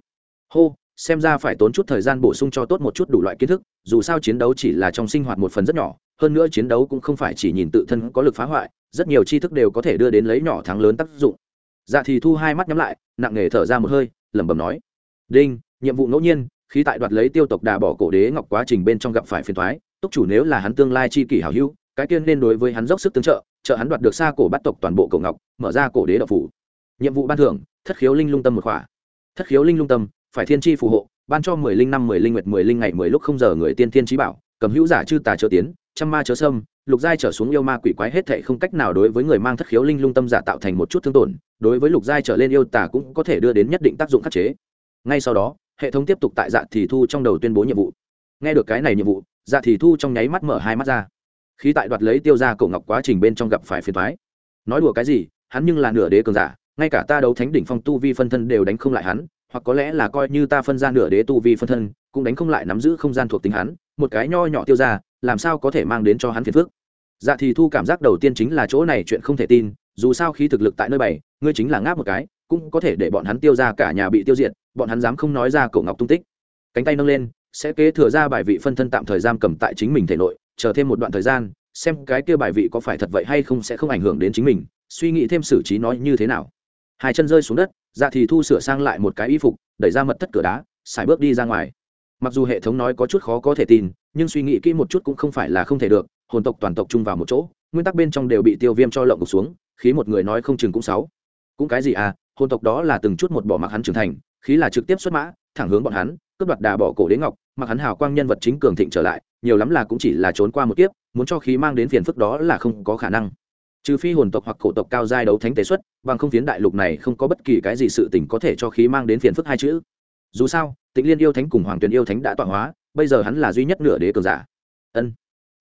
Hô, xem ra phải tốn chút thời gian bổ sung cho tốt một chút đủ loại kiến thức, dù sao chiến đấu chỉ là trong sinh hoạt một phần rất nhỏ, hơn nữa chiến đấu cũng không phải chỉ nhìn tự thân có lực phá hoại, rất nhiều tri thức đều có thể đưa đến lấy nhỏ thắng lớn tác dụng. Dạ thì thu hai mắt nhắm lại, nặng nề thở ra một hơi, lẩm bẩm nói. Đinh, nhiệm vụ ngẫu nhiên khi tại đoạt lấy tiêu tộc đà bỏ cổ đế ngọc quá trình bên trong gặp phải phiền thoái, túc chủ nếu là hắn tương lai chi kỷ hảo hữu cái tiên nên đối với hắn dốc sức tương trợ trợ hắn đoạt được xa cổ bắt tộc toàn bộ cổ ngọc, mở ra cổ đế độc phủ. Nhiệm vụ ban thưởng, thất khiếu linh lung tâm một khỏa. Thất khiếu linh lung tâm, phải thiên tri phù hộ, ban cho mười linh năm, mười linh nguyệt, mười linh ngày, mười lúc không giờ người tiên thiên trí bảo, cầm hữu giả chư tà chớ tiến, trăm ma chớ sâm, lục giai trở xuống yêu ma quỷ quái hết thệ không cách nào đối với người mang thất khiếu linh lung tâm giả tạo thành một chút thương tổn, đối với lục giai trở lên yêu tà cũng có thể đưa đến nhất định tác dụng khắc chế. Ngay sau đó, hệ thống tiếp tục tại dạ thì thu trong đầu tuyên bố nhiệm vụ. Nghe được cái này nhiệm vụ dạ thì thu trong nháy mắt mở hai mắt ra khi tại đoạt lấy tiêu ra cổ ngọc quá trình bên trong gặp phải phiền thoái nói đùa cái gì, hắn nhưng là nửa đế cường giả, ngay cả ta đấu thánh đỉnh phong tu vi phân thân đều đánh không lại hắn, hoặc có lẽ là coi như ta phân ra nửa đế tu vi phân thân, cũng đánh không lại nắm giữ không gian thuộc tính hắn, một cái nho nhỏ tiêu ra làm sao có thể mang đến cho hắn phiền phước dạ thì thu cảm giác đầu tiên chính là chỗ này chuyện không thể tin, dù sao khi thực lực tại nơi bảy ngươi chính là ngáp một cái, cũng có thể để bọn hắn tiêu ra cả nhà bị tiêu diệt, bọn hắn dám không nói ra cổ ngọc tung tích. Cánh tay nâng lên, sẽ kế thừa ra bài vị phân thân tạm thời giam cầm tại chính mình thể nội chờ thêm một đoạn thời gian, xem cái kia bài vị có phải thật vậy hay không sẽ không ảnh hưởng đến chính mình, suy nghĩ thêm xử trí nói như thế nào. Hai chân rơi xuống đất dạ thì thu sửa sang lại một cái y phục, đẩy ra mật thất cửa đá, xài bước đi ra ngoài. Mặc dù hệ thống nói có chút khó có thể tin, nhưng suy nghĩ kỹ một chút cũng không phải là không thể được, hồn tộc toàn tộc chung vào một chỗ, nguyên tắc bên trong đều bị tiêu viêm cho lộng gục xuống, khí một người nói không chừng cũng sáu. Cũng cái gì à hồn tộc đó là từng chút một bỏ mặc hắn trưởng thành, khí là trực tiếp xuất mã, thẳng hướng bọn hắn cướp đoạt đà bỏ cổ đế ngọc, mặc hắn hào quang nhân vật chính cường thịnh trở lại, nhiều lắm là cũng chỉ là trốn qua một kiếp, muốn cho khí mang đến phiền phức đó là không có khả năng. Trừ phi hồn tộc hoặc cổ tộc cao giai đấu thánh tế xuất, bằng không phiến đại lục này không có bất kỳ cái gì sự tình có thể cho khí mang đến phiền phức hai chữ. Dù sao, tịnh liên yêu thánh cùng hoàng tuyền yêu thánh đã tọa hóa, bây giờ hắn là duy nhất nửa đế cường giả. Ân,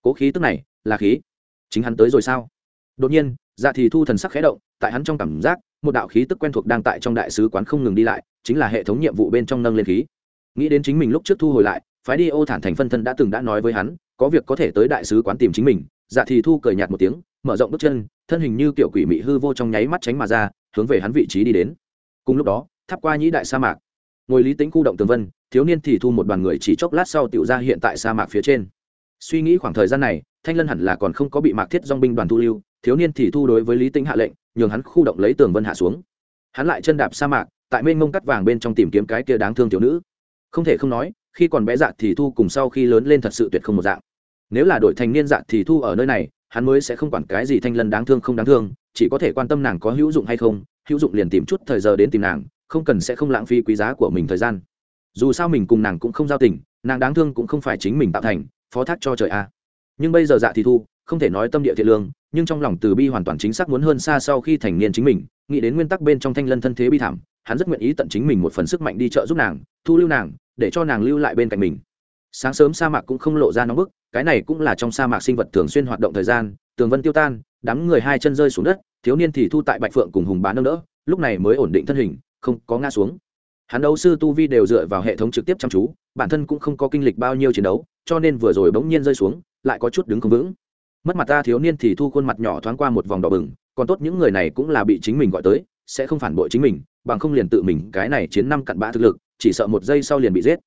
cố khí tức này, là khí. Chính hắn tới rồi sao? Đột nhiên dạ thì thu thần sắc khẽ động, tại hắn trong cảm giác, một đạo khí tức quen thuộc đang tại trong đại sứ quán không ngừng đi lại, chính là hệ thống nhiệm vụ bên trong nâng lên khí nghĩ đến chính mình lúc trước thu hồi lại, phái đi ô thản thành phân thân đã từng đã nói với hắn, có việc có thể tới đại sứ quán tìm chính mình. Dạ thì thu cười nhạt một tiếng, mở rộng bước chân, thân hình như kiểu quỷ mị hư vô trong nháy mắt tránh mà ra, hướng về hắn vị trí đi đến. Cùng lúc đó, tháp qua nhĩ đại sa mạc. Ngồi lý tính khu động tường vân, thiếu niên thì thu một đoàn người chỉ chốc lát sau tiểu ra hiện tại sa mạc phía trên. Suy nghĩ khoảng thời gian này, thanh lân hẳn là còn không có bị mạc thiết dong binh đoàn thu lưu, thiếu niên thì thu đối với lý tính hạ lệnh, nhường hắn khu động lấy tường vân hạ xuống. Hắn lại chân đạp sa mạc, tại mênh mông cắt vàng bên trong tìm kiếm cái kia đáng thương thiếu nữ không thể không nói, khi còn bé dạ thì thu cùng sau khi lớn lên thật sự tuyệt không một dạng. Nếu là đội thành niên dạ thì thu ở nơi này, hắn mới sẽ không quản cái gì thanh lân đáng thương không đáng thương, chỉ có thể quan tâm nàng có hữu dụng hay không, hữu dụng liền tìm chút thời giờ đến tìm nàng, không cần sẽ không lãng phí quý giá của mình thời gian. Dù sao mình cùng nàng cũng không giao tình, nàng đáng thương cũng không phải chính mình tạo thành, phó thác cho trời a. Nhưng bây giờ dạ thì thu, không thể nói tâm địa thiện lương, nhưng trong lòng từ bi hoàn toàn chính xác muốn hơn xa sau khi thành niên chính mình, nghĩ đến nguyên tắc bên trong thanh lân thân thế bi thảm, hắn rất nguyện ý tận chính mình một phần sức mạnh đi trợ giúp nàng, thu lưu nàng để cho nàng lưu lại bên cạnh mình. Sáng sớm sa mạc cũng không lộ ra nóng bức, cái này cũng là trong sa mạc sinh vật thường xuyên hoạt động thời gian, tường vân tiêu tan, đám người hai chân rơi xuống đất, thiếu niên thì thu tại bạch phượng cùng hùng bán nâng đỡ, lúc này mới ổn định thân hình, không có ngã xuống. Hắn đấu sư tu vi đều dựa vào hệ thống trực tiếp chăm chú, bản thân cũng không có kinh lịch bao nhiêu chiến đấu, cho nên vừa rồi bỗng nhiên rơi xuống, lại có chút đứng không vững. Mất mặt ta thiếu niên thì thu khuôn mặt nhỏ thoáng qua một vòng đỏ bừng, còn tốt những người này cũng là bị chính mình gọi tới, sẽ không phản bội chính mình, bằng không liền tự mình cái này chiến năm cặn bã thực lực chỉ sợ một giây sau liền bị giết.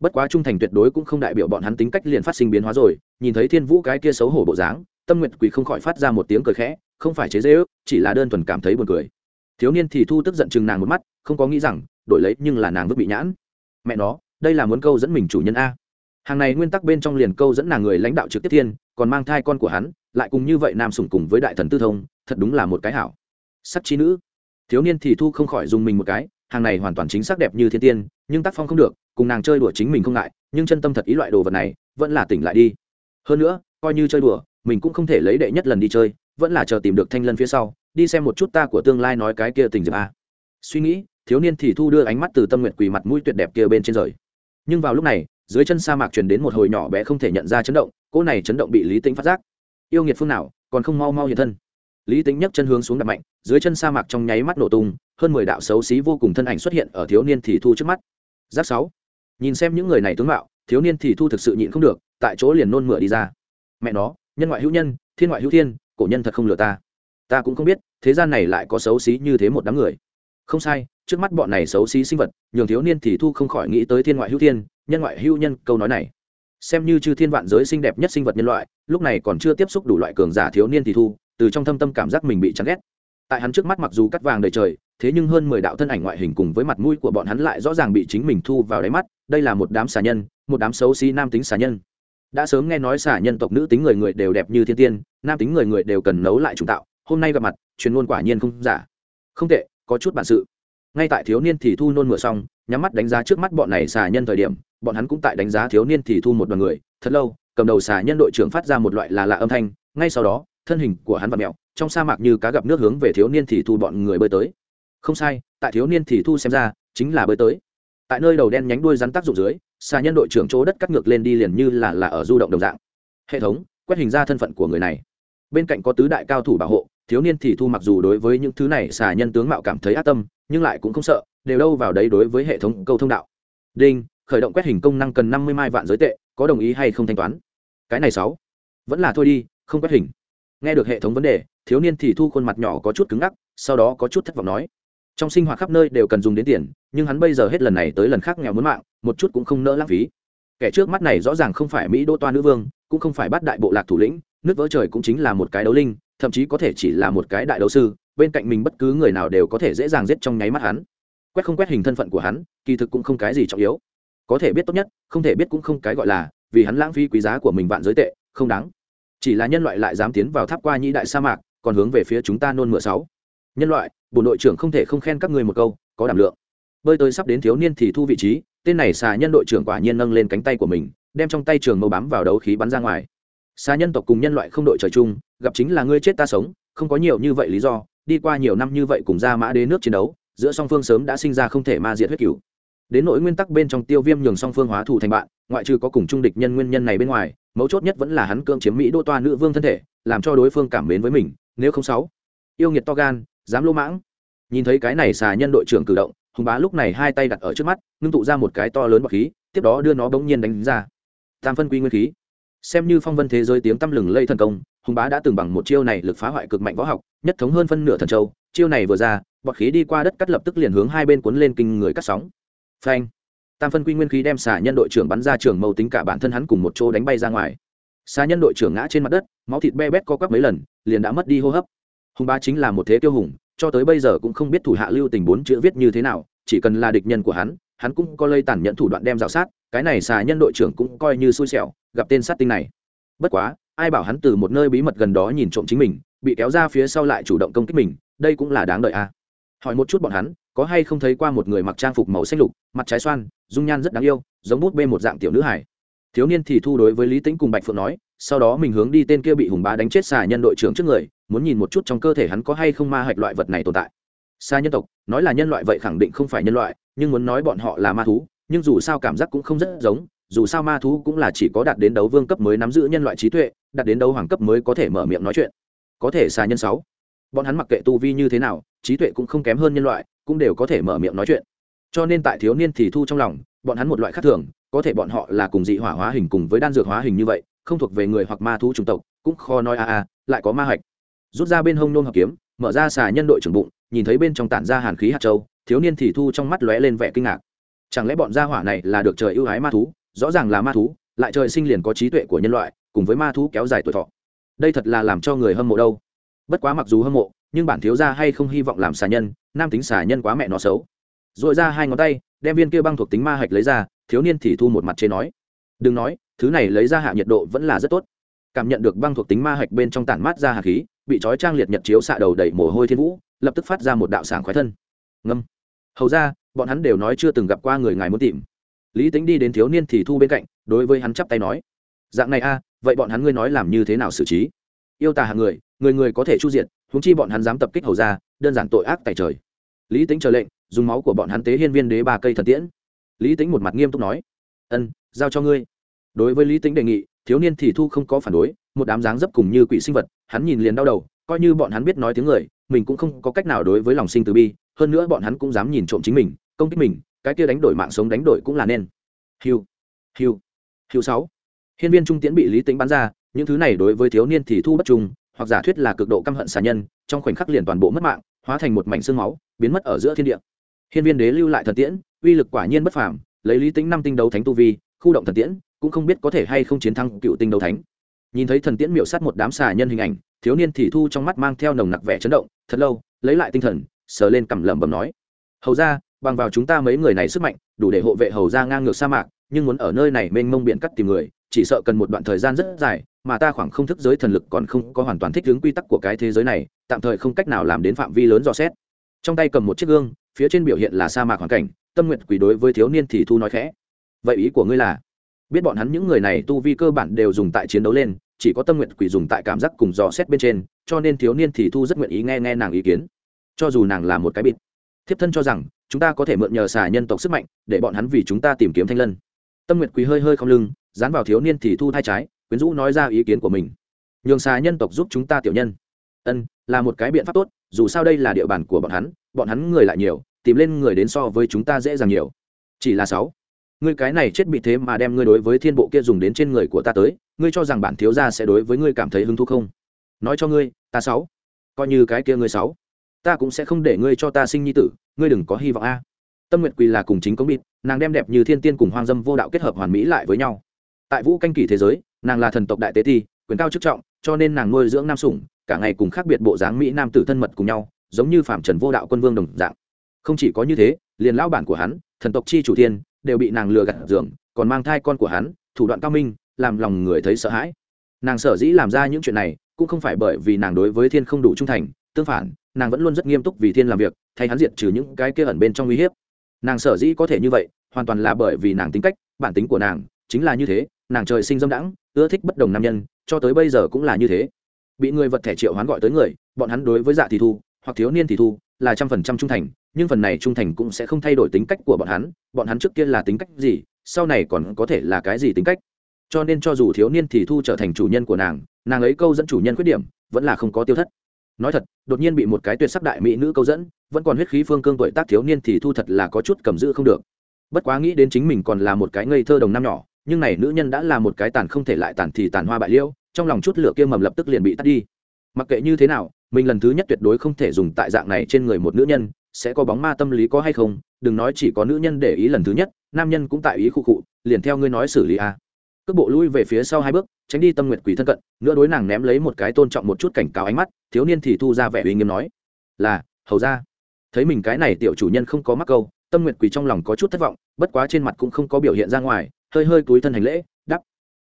Bất quá trung thành tuyệt đối cũng không đại biểu bọn hắn tính cách liền phát sinh biến hóa rồi, nhìn thấy thiên vũ cái kia xấu hổ bộ dáng, tâm nguyện quỷ không khỏi phát ra một tiếng cười khẽ, không phải chế dễ ước chỉ là đơn thuần cảm thấy buồn cười. Thiếu niên thì thu tức giận chừng nàng một mắt, không có nghĩ rằng, đổi lấy nhưng là nàng vứt bị nhãn. Mẹ nó, đây là muốn câu dẫn mình chủ nhân a. Hàng này nguyên tắc bên trong liền câu dẫn nàng người lãnh đạo trực tiếp thiên, còn mang thai con của hắn, lại cùng như vậy nam sủng cùng với đại thần tư thông, thật đúng là một cái hảo. Sắc trí nữ. Thiếu niên thì thu không khỏi dùng mình một cái hàng này hoàn toàn chính xác đẹp như thiên tiên, nhưng tác phong không được, cùng nàng chơi đùa chính mình không ngại, nhưng chân tâm thật ý loại đồ vật này, vẫn là tỉnh lại đi. Hơn nữa, coi như chơi đùa, mình cũng không thể lấy đệ nhất lần đi chơi, vẫn là chờ tìm được thanh lân phía sau, đi xem một chút ta của tương lai nói cái kia tình diệp a à. suy nghĩ, thiếu niên thì thu đưa ánh mắt từ tâm nguyện quỳ mặt mũi tuyệt đẹp kia bên trên rời. Nhưng vào lúc này, dưới chân sa mạc truyền đến một hồi nhỏ bé không thể nhận ra chấn động, cỗ này chấn động bị lý tính phát giác. Yêu nghiệt phương nào, còn không mau mau hiện thân lý tính nhấc chân hướng xuống đập mạnh, dưới chân sa mạc trong nháy mắt nổ tung, hơn mười đạo xấu xí vô cùng thân ảnh xuất hiện ở thiếu niên thì thu trước mắt. Giáp sáu. Nhìn xem những người này tướng mạo, thiếu niên thì thu thực sự nhịn không được, tại chỗ liền nôn mửa đi ra. Mẹ nó, nhân ngoại hữu nhân, thiên ngoại hữu thiên, cổ nhân thật không lừa ta. Ta cũng không biết, thế gian này lại có xấu xí như thế một đám người. Không sai, trước mắt bọn này xấu xí sinh vật, nhường thiếu niên thì thu không khỏi nghĩ tới thiên ngoại hữu thiên, nhân ngoại hữu nhân, câu nói này. Xem như chư thiên vạn giới xinh đẹp nhất sinh vật nhân loại, lúc này còn chưa tiếp xúc đủ loại cường giả thiếu niên thì thu từ trong thâm tâm cảm giác mình bị chán ghét. Tại hắn trước mắt mặc dù cắt vàng đầy trời, thế nhưng hơn mười đạo thân ảnh ngoại hình cùng với mặt mũi của bọn hắn lại rõ ràng bị chính mình thu vào đáy mắt, đây là một đám xà nhân, một đám xấu xí nam tính xà nhân. Đã sớm nghe nói xà nhân tộc nữ tính người người đều đẹp như thiên tiên, nam tính người người đều cần nấu lại trùng tạo, hôm nay gặp mặt, truyền ngôn quả nhiên không giả. Không tệ, có chút bản sự. Ngay tại thiếu niên thì thu nôn mửa xong, nhắm mắt đánh giá trước mắt bọn này xà nhân thời điểm, bọn hắn cũng tại đánh giá thiếu niên thì thu một đoàn người. Thật lâu, cầm đầu xà nhân đội trưởng phát ra một loại là lạ âm thanh, ngay sau đó thân hình của hắn và mẹo, trong sa mạc như cá gặp nước hướng về thiếu niên thì thu bọn người bơi tới. Không sai, tại thiếu niên thì thu xem ra, chính là bơi tới. Tại nơi đầu đen nhánh đuôi rắn tác dụng dưới, xà nhân đội trưởng chỗ đất cắt ngược lên đi liền như là là ở du động đồng dạng. Hệ thống, quét hình ra thân phận của người này. Bên cạnh có tứ đại cao thủ bảo hộ, thiếu niên thì thu mặc dù đối với những thứ này xà nhân tướng mạo cảm thấy ác tâm, nhưng lại cũng không sợ, đều đâu vào đấy đối với hệ thống câu thông đạo. Đinh, khởi động quét hình công năng cần năm mươi mai vạn giới tệ, có đồng ý hay không thanh toán? Cái này sáu. Vẫn là thôi đi, không quét hình nghe được hệ thống vấn đề, thiếu niên thì thu khuôn mặt nhỏ có chút cứng ngắc, sau đó có chút thất vọng nói. Trong sinh hoạt khắp nơi đều cần dùng đến tiền, nhưng hắn bây giờ hết lần này tới lần khác nghèo muốn mạng, một chút cũng không nỡ lãng phí. Kẻ trước mắt này rõ ràng không phải mỹ đô toa nữ vương, cũng không phải bắt đại bộ lạc thủ lĩnh, nước vỡ trời cũng chính là một cái đấu linh, thậm chí có thể chỉ là một cái đại đấu sư, bên cạnh mình bất cứ người nào đều có thể dễ dàng giết trong nháy mắt hắn. Quét không quét hình thân phận của hắn, kỳ thực cũng không cái gì trọng yếu. Có thể biết tốt nhất, không thể biết cũng không cái gọi là, vì hắn lãng phí quý giá của mình vạn giới tệ, không đáng chỉ là nhân loại lại dám tiến vào tháp qua nhĩ đại sa mạc, còn hướng về phía chúng ta nôn mửa sáu. Nhân loại bộ đội trưởng không thể không khen các ngươi một câu, có đảm lượng. Bơi tới sắp đến thiếu niên thì thu vị trí, tên này xà nhân đội trưởng quả nhiên nâng lên cánh tay của mình, đem trong tay trường mâu bám vào đấu khí bắn ra ngoài. Xà nhân tộc cùng nhân loại không đội trời chung, gặp chính là ngươi chết ta sống, không có nhiều như vậy lý do, đi qua nhiều năm như vậy cùng ra mã đế nước chiến đấu, giữa song phương sớm đã sinh ra không thể ma diệt huyết cửu. Đến nỗi nguyên tắc bên trong tiêu viêm nhường song phương hóa thù thành bạn, ngoại trừ có cùng trung địch nhân nguyên nhân này bên ngoài mấu chốt nhất vẫn là hắn cưỡng chiếm mỹ đô toa nữ vương thân thể, làm cho đối phương cảm mến với mình, nếu không sáu. Yêu nghiệt to gan, dám lô mãng. Nhìn thấy cái này xà nhân đội trưởng cử động, hùng bá lúc này hai tay đặt ở trước mắt, ngưng tụ ra một cái to lớn bọc khí, tiếp đó đưa nó bỗng nhiên đánh ra. Tam phân quy nguyên khí. Xem như phong vân thế giới tiếng tăm lừng lây thần công, hùng bá đã từng bằng một chiêu này lực phá hoại cực mạnh võ học, nhất thống hơn phân nửa thần châu. Chiêu này vừa ra, bọt khí đi qua đất cắt lập tức liền hướng hai bên cuốn lên kinh người cắt sóng. Phanh tam phân quy nguyên khí đem xà nhân đội trưởng bắn ra trường mâu tính cả bản thân hắn cùng một chỗ đánh bay ra ngoài. Xà nhân đội trưởng ngã trên mặt đất, máu thịt be bét co quắp mấy lần, liền đã mất đi hô hấp. Hùng ba chính là một thế tiêu hùng, cho tới bây giờ cũng không biết thủ hạ lưu tình bốn chữ viết như thế nào, chỉ cần là địch nhân của hắn hắn cũng có lây tàn nhẫn thủ đoạn đem rào sát, cái này xà nhân đội trưởng cũng coi như xui xẻo, gặp tên sát tinh này. Bất quá, ai bảo hắn từ một nơi bí mật gần đó nhìn trộm chính mình, bị kéo ra phía sau lại chủ động công kích mình, đây cũng là đáng đợi à. hỏi một chút bọn hắn có hay không thấy qua một người mặc trang phục màu xanh lục, mặt trái xoan, dung nhan rất đáng yêu, giống bút bê một dạng tiểu nữ hải thiếu niên thì thu đối với lý tĩnh cùng bạch phượng nói, sau đó mình hướng đi tên kia bị hùng bá đánh chết xà nhân đội trưởng trước người, muốn nhìn một chút trong cơ thể hắn có hay không ma hạch loại vật này tồn tại. Xa nhân tộc, nói là nhân loại vậy khẳng định không phải nhân loại, nhưng muốn nói bọn họ là ma thú, nhưng dù sao cảm giác cũng không rất giống, dù sao ma thú cũng là chỉ có đạt đến đấu vương cấp mới nắm giữ nhân loại trí tuệ, đạt đến đấu hoàng cấp mới có thể mở miệng nói chuyện. Có thể xà nhân sáu, bọn hắn mặc kệ tu vi như thế nào, trí tuệ cũng không kém hơn nhân loại cũng đều có thể mở miệng nói chuyện. Cho nên tại thiếu niên thì thu trong lòng, bọn hắn một loại khác thường, có thể bọn họ là cùng dị hỏa hóa hình cùng với đan dược hóa hình như vậy, không thuộc về người hoặc ma thú chủng tộc, cũng khó nói a a, lại có ma hạch. Rút ra bên hông nôn hợp kiếm, mở ra xà nhân đội trưởng bụng, nhìn thấy bên trong tản ra hàn khí hạt châu, thiếu niên thì thu trong mắt lóe lên vẻ kinh ngạc. Chẳng lẽ bọn gia hỏa này là được trời ưu ái ma thú? Rõ ràng là ma thú, lại trời sinh liền có trí tuệ của nhân loại, cùng với ma thú kéo dài tuổi thọ. Đây thật là làm cho người hâm mộ đâu. Bất quá mặc dù hâm mộ nhưng bản thiếu gia hay không hy vọng làm xà nhân, nam tính xà nhân quá mẹ nó xấu. Dội ra hai ngón tay, đem viên kia băng thuộc tính ma hạch lấy ra, thiếu niên thì thu một mặt chế nói. Đừng nói, thứ này lấy ra hạ nhiệt độ vẫn là rất tốt. Cảm nhận được băng thuộc tính ma hạch bên trong tản mát ra hạt khí, bị trói trang liệt nhật chiếu xạ đầu đầy mồ hôi thiên vũ, lập tức phát ra một đạo sảng khoái thân. Ngâm. Hầu ra, bọn hắn đều nói chưa từng gặp qua người ngài muốn tìm. Lý tính đi đến thiếu niên thì thu bên cạnh, đối với hắn chắp tay nói. Dạng này a, vậy bọn hắn ngươi nói làm như thế nào xử trí? Yêu tà hàng người người người có thể chu diện húng chi bọn hắn dám tập kích hầu ra đơn giản tội ác tại trời. Lý tính chờ lệnh, dùng máu của bọn hắn tế hiên viên đế ba cây thần tiễn. Lý tính một mặt nghiêm túc nói, ân, giao cho ngươi. Đối với lý tính đề nghị, thiếu niên thì thu không có phản đối, một đám dáng dấp cùng như quỷ sinh vật, hắn nhìn liền đau đầu, coi như bọn hắn biết nói tiếng người, mình cũng không có cách nào đối với lòng sinh từ bi, hơn nữa bọn hắn cũng dám nhìn trộm chính mình, công kích mình, cái kia đánh đổi mạng sống đánh đổi cũng là nên. Hiu hiu hiu sáu. Hiên viên trung tiễn bị lý tính bắn ra những thứ này đối với thiếu niên thì thu bất trung, hoặc giả thuyết là cực độ căm hận xà nhân, trong khoảnh khắc liền toàn bộ mất mạng, hóa thành một mảnh xương máu, biến mất ở giữa thiên địa. Hiên viên đế lưu lại thần tiễn, uy lực quả nhiên bất phàm, lấy lý tính năm tinh đấu thánh tu vi, khu động thần tiễn, cũng không biết có thể hay không chiến thắng cựu tinh đấu thánh. Nhìn thấy thần tiễn miệu sát một đám xà nhân hình ảnh, thiếu niên thì thu trong mắt mang theo nồng nặc vẻ chấn động, thật lâu, lấy lại tinh thần, sờ lên cằm lẩm bẩm nói, hầu ra bằng vào chúng ta mấy người này sức mạnh, đủ để hộ vệ hầu ra ngang ngược sa mạc, nhưng muốn ở nơi này mênh mông biển cắt tìm người, chỉ sợ cần một đoạn thời gian rất dài mà ta khoảng không thức giới thần lực còn không có hoàn toàn thích ứng quy tắc của cái thế giới này, tạm thời không cách nào làm đến phạm vi lớn dò xét. Trong tay cầm một chiếc gương, phía trên biểu hiện là sa mạc hoàn cảnh, tâm nguyện quỷ đối với thiếu niên thì thu nói khẽ. Vậy ý của ngươi là? Biết bọn hắn những người này tu vi cơ bản đều dùng tại chiến đấu lên, chỉ có tâm nguyện quỷ dùng tại cảm giác cùng dò xét bên trên, cho nên thiếu niên thì thu rất nguyện ý nghe nghe nàng ý kiến. Cho dù nàng là một cái bịt, thiếp thân cho rằng, chúng ta có thể mượn nhờ xà nhân tộc sức mạnh, để bọn hắn vì chúng ta tìm kiếm thanh lân. Tâm nguyện quỷ hơi hơi không lưng, dán vào thiếu niên thì thu thai trái quyến rũ nói ra ý kiến của mình. Nhường xà nhân tộc giúp chúng ta tiểu nhân. Ân, là một cái biện pháp tốt, dù sao đây là địa bàn của bọn hắn bọn hắn người lại nhiều, tìm lên người đến so với chúng ta dễ dàng nhiều. Chỉ là sáu. Ngươi cái này chết bị thế mà đem ngươi đối với thiên bộ kia dùng đến trên người của ta tới, ngươi cho rằng bản thiếu gia sẽ đối với ngươi cảm thấy hứng thú không? Nói cho ngươi, ta sáu. Coi như cái kia ngươi sáu. Ta cũng sẽ không để ngươi cho ta sinh nhi tử, ngươi đừng có hy vọng a. Tâm nguyện quỳ là cùng chính công bịt, nàng đem đẹp như thiên tiên cùng hoang dâm vô đạo kết hợp hoàn mỹ lại với nhau. Tại vũ canh kỷ thế giới nàng là thần tộc đại tế thi quyền cao chức trọng, cho nên nàng nuôi dưỡng nam sủng, cả ngày cùng khác biệt bộ dáng mỹ nam tử thân mật cùng nhau, giống như phạm trần vô đạo quân vương đồng dạng. Không chỉ có như thế, liền lão bản của hắn, thần tộc chi chủ tiên đều bị nàng lừa gạt giường, còn mang thai con của hắn, thủ đoạn cao minh, làm lòng người thấy sợ hãi. Nàng sở dĩ làm ra những chuyện này, cũng không phải bởi vì nàng đối với thiên không đủ trung thành, tương phản, nàng vẫn luôn rất nghiêm túc vì thiên làm việc, thay hắn diệt trừ những cái kia ẩn bên trong uy hiếp. Nàng sở dĩ có thể như vậy, hoàn toàn là bởi vì nàng tính cách, bản tính của nàng, chính là như thế, nàng trời sinh dâm đãng ưa thích bất đồng nam nhân, cho tới bây giờ cũng là như thế. Bị người vật thẻ triệu hoán gọi tới người, bọn hắn đối với dạ thì thu, hoặc thiếu niên thì thu, là trăm phần trăm trung thành, nhưng phần này trung thành cũng sẽ không thay đổi tính cách của bọn hắn bọn hắn trước kia là tính cách gì, sau này còn có thể là cái gì tính cách. Cho nên cho dù thiếu niên thì thu trở thành chủ nhân của nàng nàng ấy câu dẫn chủ nhân khuyết điểm, vẫn là không có tiêu thất. Nói thật, đột nhiên bị một cái tuyệt sắc đại mỹ nữ câu dẫn, vẫn còn huyết khí phương cương tuổi tác thiếu niên thì thu thật là có chút cầm giữ không được. Bất quá nghĩ đến chính mình còn là một cái ngây thơ đồng năm nhỏ nhưng này nữ nhân đã là một cái tàn không thể lại tàn thì tàn hoa bại liêu, trong lòng chút lửa kia mầm lập tức liền bị tắt đi. Mặc kệ như thế nào, mình lần thứ nhất tuyệt đối không thể dùng tại dạng này trên người một nữ nhân, sẽ có bóng ma tâm lý có hay không, đừng nói chỉ có nữ nhân để ý lần thứ nhất, nam nhân cũng tại ý khu cụ liền theo ngươi nói xử lý a cước bộ lui về phía sau hai bước, tránh đi tâm nguyệt quỷ thân cận, nữa đối nàng ném lấy một cái tôn trọng một chút cảnh cáo ánh mắt, thiếu niên thì thu ra vẻ uy nghiêm nói, là, hầu ra. Thấy mình cái này tiểu chủ nhân không có mắc câu, tâm nguyệt quỷ trong lòng có chút thất vọng, bất quá trên mặt cũng không có biểu hiện ra ngoài hơi hơi túi thân hành lễ đắp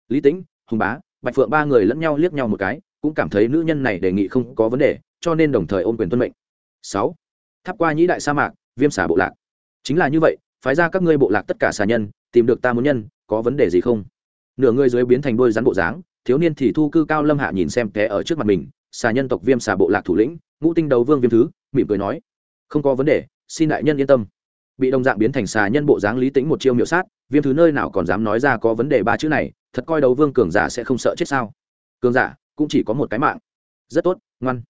lý tính hùng bá, bạch phượng ba người lẫn nhau liếc nhau một cái, cũng cảm thấy nữ nhân này đề nghị không có vấn đề, cho nên đồng thời ôm quyền tuân mệnh. Sáu. Tháp qua nhĩ đại sa mạc, viêm xả bộ lạc. Chính là như vậy, phái ra các ngươi bộ lạc tất cả xà nhân, tìm được ta muốn nhân, có vấn đề gì không? Nửa người dưới biến thành đôi rắn bộ dáng, thiếu niên thì thu cư cao lâm hạ nhìn xem té ở trước mặt mình, xà nhân tộc viêm xà bộ lạc thủ lĩnh, ngũ tinh đầu vương viêm thứ, mỉm cười nói. Không có vấn đề, xin đại nhân yên tâm bị đồng dạng biến thành xà nhân bộ dáng lý tính một chiêu miệu sát, viêm thứ nơi nào còn dám nói ra có vấn đề ba chữ này, thật coi đấu vương cường giả sẽ không sợ chết sao. Cường giả cũng chỉ có một cái mạng. Rất tốt, ngoan.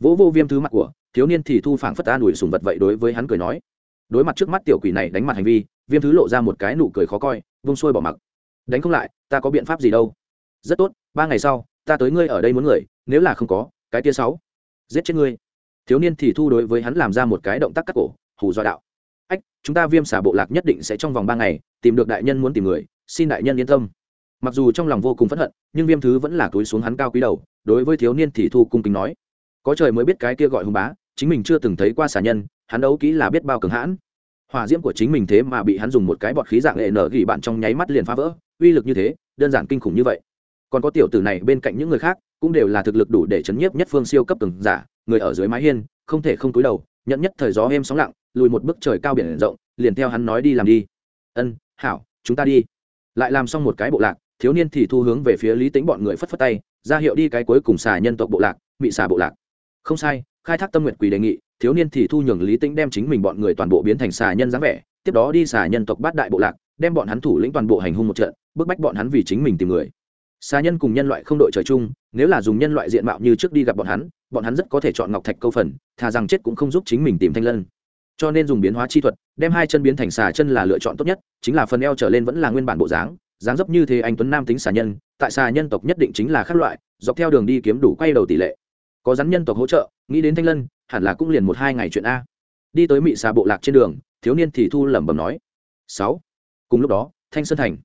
Vỗ vô viêm thứ mặt của, thiếu niên thì thu phảng phất ta đuổi sùng vật vậy đối với hắn cười nói. Đối mặt trước mắt tiểu quỷ này đánh mặt hành vi, viêm thứ lộ ra một cái nụ cười khó coi, vung xuôi bỏ mặc. Đánh không lại, ta có biện pháp gì đâu. Rất tốt, ba ngày sau, ta tới ngươi ở đây muốn người, nếu là không có, cái tia sáu. Giết chết ngươi. Thiếu niên thì thu đối với hắn làm ra một cái động tác cắt cổ, hù do đạo chúng ta viêm xả bộ lạc nhất định sẽ trong vòng ba ngày tìm được đại nhân muốn tìm người, xin đại nhân yên tâm. Mặc dù trong lòng vô cùng phẫn hận, nhưng viêm thứ vẫn là túi xuống hắn cao quý đầu, đối với thiếu niên thì thu cung kính nói. Có trời mới biết cái kia gọi hùng bá, chính mình chưa từng thấy qua xả nhân, hắn đấu kỹ là biết bao cường hãn. Hỏa diễm của chính mình thế mà bị hắn dùng một cái bọt khí dạng hệ nở gỉ bạn trong nháy mắt liền phá vỡ, uy lực như thế, đơn giản kinh khủng như vậy. Còn có tiểu tử này bên cạnh những người khác, cũng đều là thực lực đủ để chấn nhiếp nhất phương siêu cấp từng giả, người ở dưới mái hiên, không thể không túi đầu nhận nhất thời gió êm sóng lặng lùi một bước trời cao biển rộng, liền theo hắn nói đi làm đi. Ân, hảo, chúng ta đi. Lại làm xong một cái bộ lạc, thiếu niên thì thu hướng về phía lý tính bọn người phất phất tay, ra hiệu đi cái cuối cùng xà nhân tộc bộ lạc bị xà bộ lạc. Không sai, khai thác tâm nguyện quỳ đề nghị, thiếu niên thì thu nhường lý tính đem chính mình bọn người toàn bộ biến thành xà nhân dáng vẻ, tiếp đó đi xà nhân tộc bát đại bộ lạc, đem bọn hắn thủ lĩnh toàn bộ hành hung một trận, bức bách bọn hắn vì chính mình tìm người. Xà nhân cùng nhân loại không đội trời chung, nếu là dùng nhân loại diện mạo như trước đi gặp bọn hắn bọn hắn rất có thể chọn ngọc thạch câu phần, thà rằng chết cũng không giúp chính mình tìm thanh lân cho nên dùng biến hóa chi thuật, đem hai chân biến thành xà chân là lựa chọn tốt nhất, chính là phần eo trở lên vẫn là nguyên bản bộ dáng dáng dấp như thế anh tuấn nam tính xà nhân, tại xà nhân tộc nhất định chính là khác loại, dọc theo đường đi kiếm đủ quay đầu tỷ lệ. Có rắn nhân tộc hỗ trợ, nghĩ đến thanh lân, hẳn là cũng liền một hai ngày chuyện a. Đi tới mị xà bộ lạc trên đường, thiếu niên thì thu lẩm bẩm nói. Sáu. Cùng lúc đó, thanh sơn thành.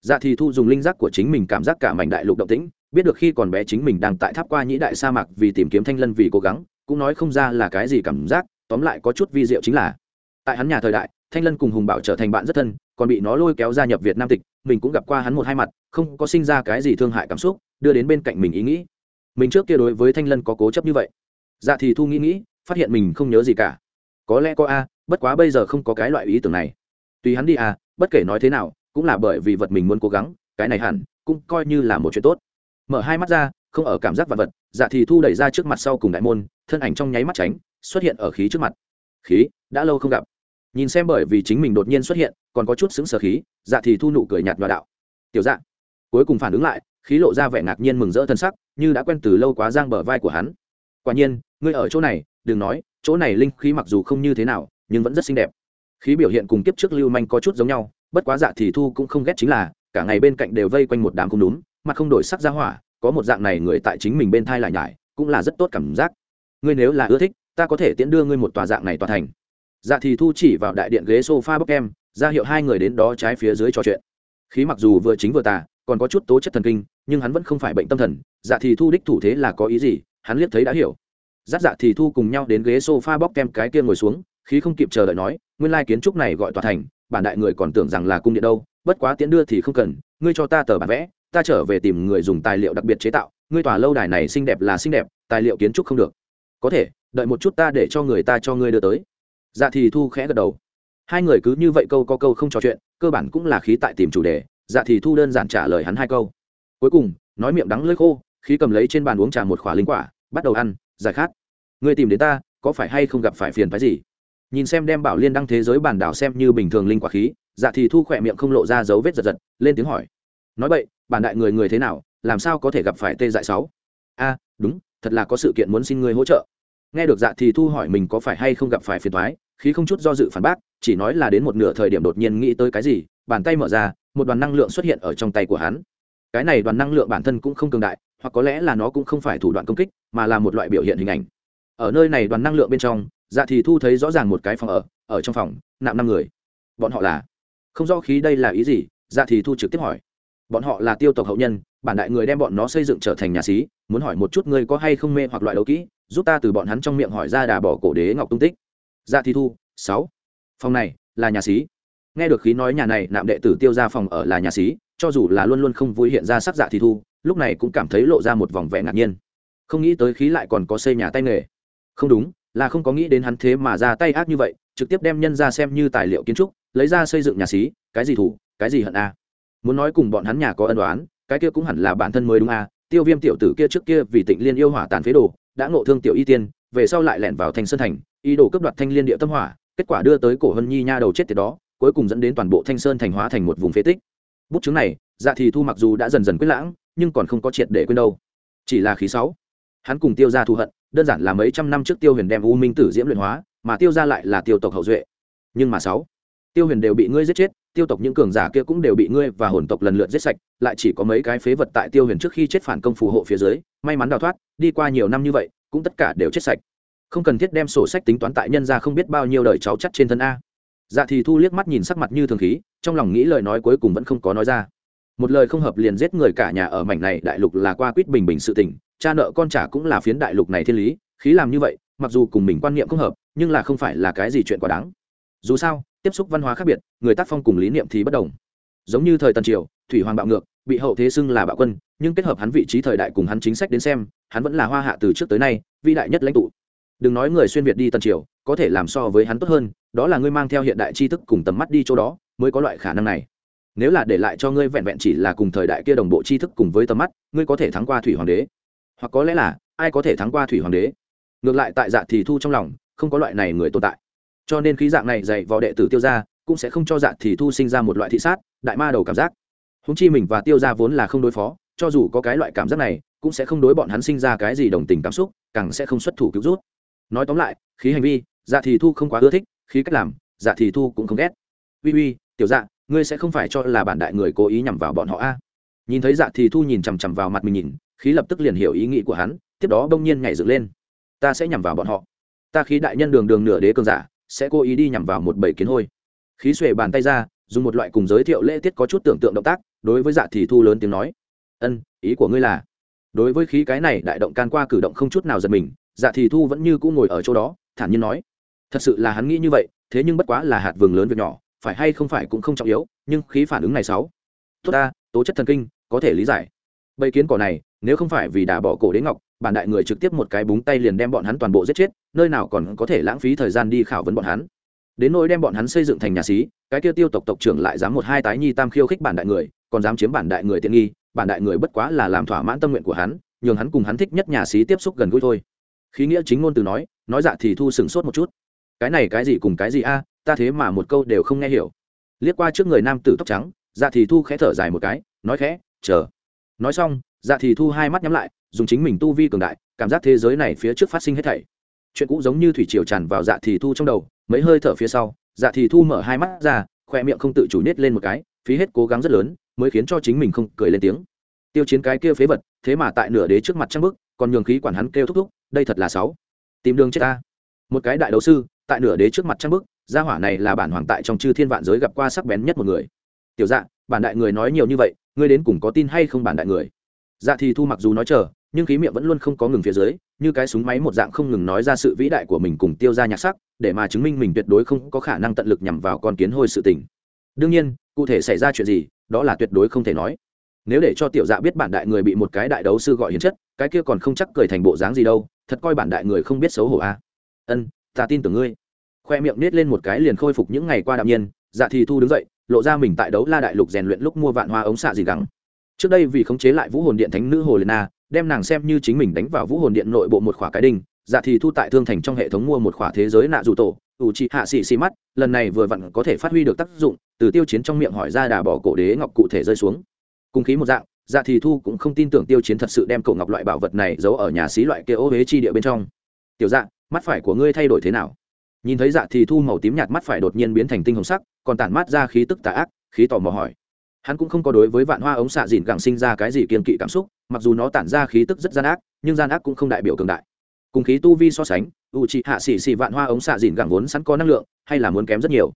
Dạ thì thu dùng linh giác của chính mình cảm giác cả mảnh đại lục động tĩnh, biết được khi còn bé chính mình đang tại tháp qua nhĩ đại sa mạc vì tìm kiếm thanh lân vì cố gắng, cũng nói không ra là cái gì cảm giác tóm lại có chút vi diệu chính là, tại hắn nhà thời đại, thanh lân cùng hùng bảo trở thành bạn rất thân, còn bị nó lôi kéo gia nhập việt nam tịch, mình cũng gặp qua hắn một hai mặt, không có sinh ra cái gì thương hại cảm xúc, đưa đến bên cạnh mình ý nghĩ. Mình trước kia đối với thanh lân có cố chấp như vậy. Dạ thì thu nghĩ nghĩ, phát hiện mình không nhớ gì cả. Có lẽ có a, bất quá bây giờ không có cái loại ý tưởng này. Tùy hắn đi a bất kể nói thế nào, cũng là bởi vì vật mình muốn cố gắng, cái này hẳn cũng coi như là một chuyện tốt. Mở hai mắt ra, không ở cảm giác vật vật dạ thì thu đẩy ra trước mặt sau cùng đại môn, thân ảnh trong nháy mắt tránh xuất hiện ở khí trước mặt. Khí, đã lâu không gặp. Nhìn xem bởi vì chính mình đột nhiên xuất hiện, còn có chút xứng sở khí dạ thì thu nụ cười nhạt nhòa đạo. Tiểu dạ. Cuối cùng phản ứng lại, khí lộ ra vẻ ngạc nhiên mừng rỡ thân sắc, như đã quen từ lâu quá giang bờ vai của hắn. Quả nhiên, ngươi ở chỗ này, đừng nói, chỗ này linh khí mặc dù không như thế nào, nhưng vẫn rất xinh đẹp. Khí biểu hiện cùng kiếp trước lưu manh có chút giống nhau, bất quá dạ thì thu cũng không ghét chính là, cả ngày bên cạnh đều vây quanh một đám không đúng mặt không đổi sắc ra hỏa, có một dạng này người tại chính mình bên thai lại nhải, cũng là rất tốt cảm giác. Ngươi nếu là ưa thích ta có thể tiễn đưa ngươi một tòa dạng này tòa thành. Dạ thì thu chỉ vào đại điện ghế sofa bốc em, ra hiệu hai người đến đó trái phía dưới trò chuyện. Khí mặc dù vừa chính vừa tà, còn có chút tố chất thần kinh, nhưng hắn vẫn không phải bệnh tâm thần. Dạ thì thu đích thủ thế là có ý gì, hắn liếc thấy đã hiểu. Dắt dạ thì thu cùng nhau đến ghế sofa bóc kem cái kia ngồi xuống, khí không kịp chờ đợi nói, nguyên lai kiến trúc này gọi tòa thành, bản đại người còn tưởng rằng là cung điện đâu, bất quá tiễn đưa thì không cần, ngươi cho ta tờ bản vẽ, ta trở về tìm người dùng tài liệu đặc biệt chế tạo, ngươi tòa lâu đài này xinh đẹp là xinh đẹp, tài liệu kiến trúc không được. Có thể đợi một chút ta để cho người ta cho ngươi đưa tới. Dạ thì thu khẽ gật đầu. Hai người cứ như vậy câu có câu không trò chuyện, cơ bản cũng là khí tại tìm chủ đề dạ thì thu đơn giản trả lời hắn hai câu. Cuối cùng, nói miệng đắng lơi khô, khí cầm lấy trên bàn uống trà một khỏa linh quả, bắt đầu ăn, giải khát. Người tìm đến ta, có phải hay không gặp phải phiền phái gì? Nhìn xem đem bảo liên đăng thế giới bản đảo xem như bình thường linh quả khí dạ thì thu khỏe miệng không lộ ra dấu vết giật giật, lên tiếng hỏi. Nói vậy bản đại người người thế nào, làm sao có thể gặp phải tê dại sáu? A, đúng, thật là có sự kiện muốn xin người hỗ trợ nghe được dạ thì thu hỏi mình có phải hay không gặp phải phiền thoái khí không chút do dự phản bác, chỉ nói là đến một nửa thời điểm đột nhiên nghĩ tới cái gì, bàn tay mở ra, một đoàn năng lượng xuất hiện ở trong tay của hắn. Cái này đoàn năng lượng bản thân cũng không cường đại, hoặc có lẽ là nó cũng không phải thủ đoạn công kích, mà là một loại biểu hiện hình ảnh. Ở nơi này đoàn năng lượng bên trong dạ thì thu thấy rõ ràng một cái phòng ở ở trong phòng, nạm năm người. Bọn họ là? Không rõ khí đây là ý gì? Dạ thì thu trực tiếp hỏi. Bọn họ là tiêu tộc hậu nhân, bản đại người đem bọn nó xây dựng trở thành nhà sĩ muốn hỏi một chút ngươi có hay không mê hoặc loại đấu kỹ giúp ta từ bọn hắn trong miệng hỏi ra đà bỏ cổ đế ngọc tung tích. Dạ thi thu, sáu. Phòng này, là nhà sĩ nghe được khí nói nhà này, nạm đệ tử tiêu ra phòng ở là nhà sĩ cho dù là luôn luôn không vui hiện ra sắc dạ thi thu, lúc này cũng cảm thấy lộ ra một vòng vẻ ngạc nhiên. Không nghĩ tới khí lại còn có xây nhà tay nghề. Không đúng, là không có nghĩ đến hắn thế mà ra tay ác như vậy, trực tiếp đem nhân ra xem như tài liệu kiến trúc, lấy ra xây dựng nhà xí, cái gì thủ, cái gì hận a. Muốn nói cùng bọn hắn nhà có ân đoán cái kia cũng hẳn là bản thân mới đúng a, tiêu viêm tiểu tử kia trước kia vì tịnh liên yêu hỏa tàn phế đồ đã ngộ thương tiểu y tiên, về sau lại lẻn vào thành sơn thành, ý đồ cấp đoạt thanh liên địa tâm hỏa, kết quả đưa tới cổ hân nhi nha đầu chết tiệt đó, cuối cùng dẫn đến toàn bộ thanh sơn thành hóa thành một vùng phế tích. Bút chứng này dạ thì thu mặc dù đã dần dần quyết lãng, nhưng còn không có triệt để quên đâu. Chỉ là khí sáu. Hắn cùng tiêu ra thù hận, đơn giản là mấy trăm năm trước tiêu huyền đem u minh tử diễm luyện hóa, mà tiêu ra lại là tiêu tộc hậu duệ. Nhưng mà sáu, tiêu huyền đều bị ngươi giết chết tiêu tộc những cường giả kia cũng đều bị ngươi và hồn tộc lần lượt giết sạch, lại chỉ có mấy cái phế vật tại tiêu huyền trước khi chết phản công phù hộ phía dưới, may mắn đào thoát, đi qua nhiều năm như vậy, cũng tất cả đều chết sạch. Không cần thiết đem sổ sách tính toán tại nhân ra không biết bao nhiêu đời cháu chắc trên thân a. Dạ thì thu liếc mắt nhìn sắc mặt như thường khí, trong lòng nghĩ lời nói cuối cùng vẫn không có nói ra. Một lời không hợp liền giết người cả nhà ở mảnh này đại lục là qua quýt bình bình sự tình, cha nợ con trả cũng là phiến đại lục này thiên lý, khí làm như vậy, mặc dù cùng mình quan niệm không hợp, nhưng là không phải là cái gì chuyện quá đáng dù sao, tiếp xúc văn hóa khác biệt, người tác phong cùng lý niệm thì bất đồng. Giống như thời tần triều, thủy hoàng bạo ngược, bị hậu thế xưng là bạo quân, nhưng kết hợp hắn vị trí thời đại cùng hắn chính sách đến xem, hắn vẫn là hoa hạ từ trước tới nay, vĩ đại nhất lãnh tụ. Đừng nói người xuyên việt đi tần triều, có thể làm so với hắn tốt hơn, đó là ngươi mang theo hiện đại tri thức cùng tầm mắt đi chỗ đó, mới có loại khả năng này. Nếu là để lại cho ngươi vẹn vẹn chỉ là cùng thời đại kia đồng bộ tri thức cùng với tầm mắt, ngươi có thể thắng qua thủy hoàng đế. Hoặc có lẽ là, ai có thể thắng qua thủy hoàng đế? Ngược lại tại dạ thì thu trong lòng, không có loại này người tồn tại cho nên khí dạng này dạy vò đệ tử tiêu ra cũng sẽ không cho dạ thì thu sinh ra một loại thị sát, đại ma đầu cảm giác. Húng chi mình và tiêu ra vốn là không đối phó, cho dù có cái loại cảm giác này, cũng sẽ không đối bọn hắn sinh ra cái gì đồng tình cảm xúc, càng sẽ không xuất thủ cứu rút. Nói tóm lại, khí hành vi dạ thì thu không quá ưa thích, khí cách làm dạ thì thu cũng không ghét. Uy uy, tiểu dạ ngươi sẽ không phải cho là bản đại người cố ý nhằm vào bọn họ a? Nhìn thấy dạ thì thu nhìn chằm chằm vào mặt mình nhìn, khí lập tức liền hiểu ý nghĩ của hắn, tiếp đó bỗng nhiên nhảy dựng lên. Ta sẽ nhằm vào bọn họ. Ta khí đại nhân đường đường nửa đế cơn giả sẽ cố ý đi nhằm vào một bầy kiến hôi. Khí xuề bàn tay ra, dùng một loại cùng giới thiệu lễ tiết có chút tưởng tượng động tác, đối với dạ thì thu lớn tiếng nói. Ân, ý của ngươi là? Đối với khí cái này, đại động can qua cử động không chút nào giật mình dạ thì thu vẫn như cũng ngồi ở chỗ đó, thản nhiên nói. Thật sự là hắn nghĩ như vậy, thế nhưng bất quá là hạt vừng lớn việc nhỏ, phải hay không phải cũng không trọng yếu, nhưng khí phản ứng này sáu. Tốt ta, tố chất thần kinh, có thể lý giải. Bầy kiến cỏ này nếu không phải vì đả bỏ cổ đế ngọc, bản đại người trực tiếp một cái búng tay liền đem bọn hắn toàn bộ giết chết, nơi nào còn có thể lãng phí thời gian đi khảo vấn bọn hắn. Đến nỗi đem bọn hắn xây dựng thành nhà xí, cái kia tiêu tộc tộc trưởng lại dám một hai tái nhi tam khiêu khích bản đại người, còn dám chiếm bản đại người tiện nghi, bản đại người bất quá là làm thỏa mãn tâm nguyện của hắn, nhường hắn cùng hắn thích nhất nhà xí tiếp xúc gần gũi thôi. Khí nghĩa chính ngôn từ nói nói dạ thì thu sừng sốt một chút. Cái này cái gì cùng cái gì a, ta thế mà một câu đều không nghe hiểu. Liếc qua trước người nam tử tóc trắng dạ thì thu khẽ thở dài một cái, nói khẽ, chờ. Nói xong dạ thì thu hai mắt nhắm lại, dùng chính mình tu vi cường đại, cảm giác thế giới này phía trước phát sinh hết thảy. Chuyện cũ giống như thủy triều tràn vào dạ thì thu trong đầu, mấy hơi thở phía sau dạ thì thu mở hai mắt ra, khoe miệng không tự chủ nết lên một cái, phí hết cố gắng rất lớn, mới khiến cho chính mình không cười lên tiếng. Tiêu chiến cái kia phế vật, thế mà tại nửa đế trước mặt trăng bức còn nhường khí quản hắn kêu thúc thúc, đây thật là sáu. Tìm đường chết ta. Một cái đại đấu sư, tại nửa đế trước mặt trăng bức gia hỏa này là bản hoàng tại trong chư thiên vạn giới gặp qua sắc bén nhất một người. Tiểu dạ bản đại người nói nhiều như vậy, ngươi đến cùng có tin hay không bản đại người? Dạ thì thu mặc dù nói chờ, nhưng khí miệng vẫn luôn không có ngừng phía dưới, như cái súng máy một dạng không ngừng nói ra sự vĩ đại của mình cùng tiêu ra nhạc sắc, để mà chứng minh mình tuyệt đối không có khả năng tận lực nhằm vào con kiến hôi sự tình. Đương nhiên, cụ thể xảy ra chuyện gì, đó là tuyệt đối không thể nói. Nếu để cho tiểu dạ biết bản đại người bị một cái đại đấu sư gọi hiến chất, cái kia còn không chắc cười thành bộ dáng gì đâu, thật coi bản đại người không biết xấu hổ a à? ân, ta tin tưởng ngươi. Khoe miệng nết lên một cái liền khôi phục những ngày qua đạm nhiên dạ thì thu đứng dậy, lộ ra mình tại đấu la đại lục rèn luyện lúc mua vạn hoa ống xạ gì gắng trước đây vì khống chế lại vũ hồn điện thánh nữ hồ lê na, đem nàng xem như chính mình đánh vào vũ hồn điện nội bộ một khỏa cái đinh dạ thì thu tại thương thành trong hệ thống mua một khỏa thế giới nạ dù tổ, ủ trị hạ xì xì mắt, lần này vừa vặn có thể phát huy được tác dụng, từ tiêu chiến trong miệng hỏi ra đà bỏ cổ đế ngọc cụ thể rơi xuống. Cùng khí một dạng dạ thì thu cũng không tin tưởng tiêu chiến thật sự đem cổ ngọc loại bảo vật này giấu ở nhà xí loại kia ô huế chi địa bên trong. Tiểu dạ mắt phải của ngươi thay đổi thế nào? Nhìn thấy dạ thì thu màu tím nhạt mắt phải đột nhiên biến thành tinh hồng sắc, còn tản mát ra khí tức tà ác, khí tò mò hỏi hắn cũng không có đối với vạn hoa ống xạ dìn gẳng sinh ra cái gì kiên kỵ cảm xúc, mặc dù nó tản ra khí tức rất gian ác, nhưng gian ác cũng không đại biểu cường đại. Cùng khí tu vi so sánh, u c hạ xỉ xỉ vạn hoa ống xạ dìn gẳng vốn sẵn có năng lượng, hay là muốn kém rất nhiều.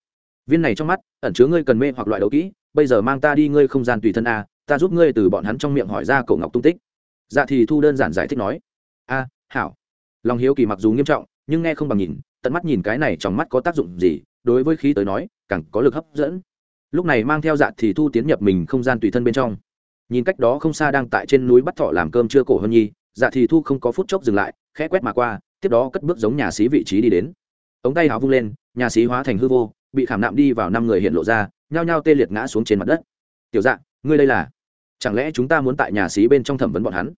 Viên này trong mắt, ẩn chứa ngươi cần mê hoặc loại đấu kỹ, bây giờ mang ta đi ngươi không gian tùy thân a, ta giúp ngươi từ bọn hắn trong miệng hỏi ra cổ ngọc tung tích. Dạ thì thu đơn giản giải thích nói. A, hảo. Lòng hiếu kỳ mặc dù nghiêm trọng, nhưng nghe không bằng nhìn, tận mắt nhìn cái này trong mắt có tác dụng gì, đối với khí tới nói, càng có lực hấp dẫn lúc này mang theo dạ thì thu tiến nhập mình không gian tùy thân bên trong. Nhìn cách đó không xa đang tại trên núi bắt thọ làm cơm chưa cổ hơn nhi dạ thì thu không có phút chốc dừng lại, khẽ quét mà qua, tiếp đó cất bước giống nhà sĩ vị trí đi đến. Ống tay hào vung lên, nhà sĩ hóa thành hư vô, bị khảm nạm đi vào năm người hiện lộ ra, nhao nhao tê liệt ngã xuống trên mặt đất. Tiểu dạ ngươi đây là? Chẳng lẽ chúng ta muốn tại nhà sĩ bên trong thẩm vấn bọn hắn?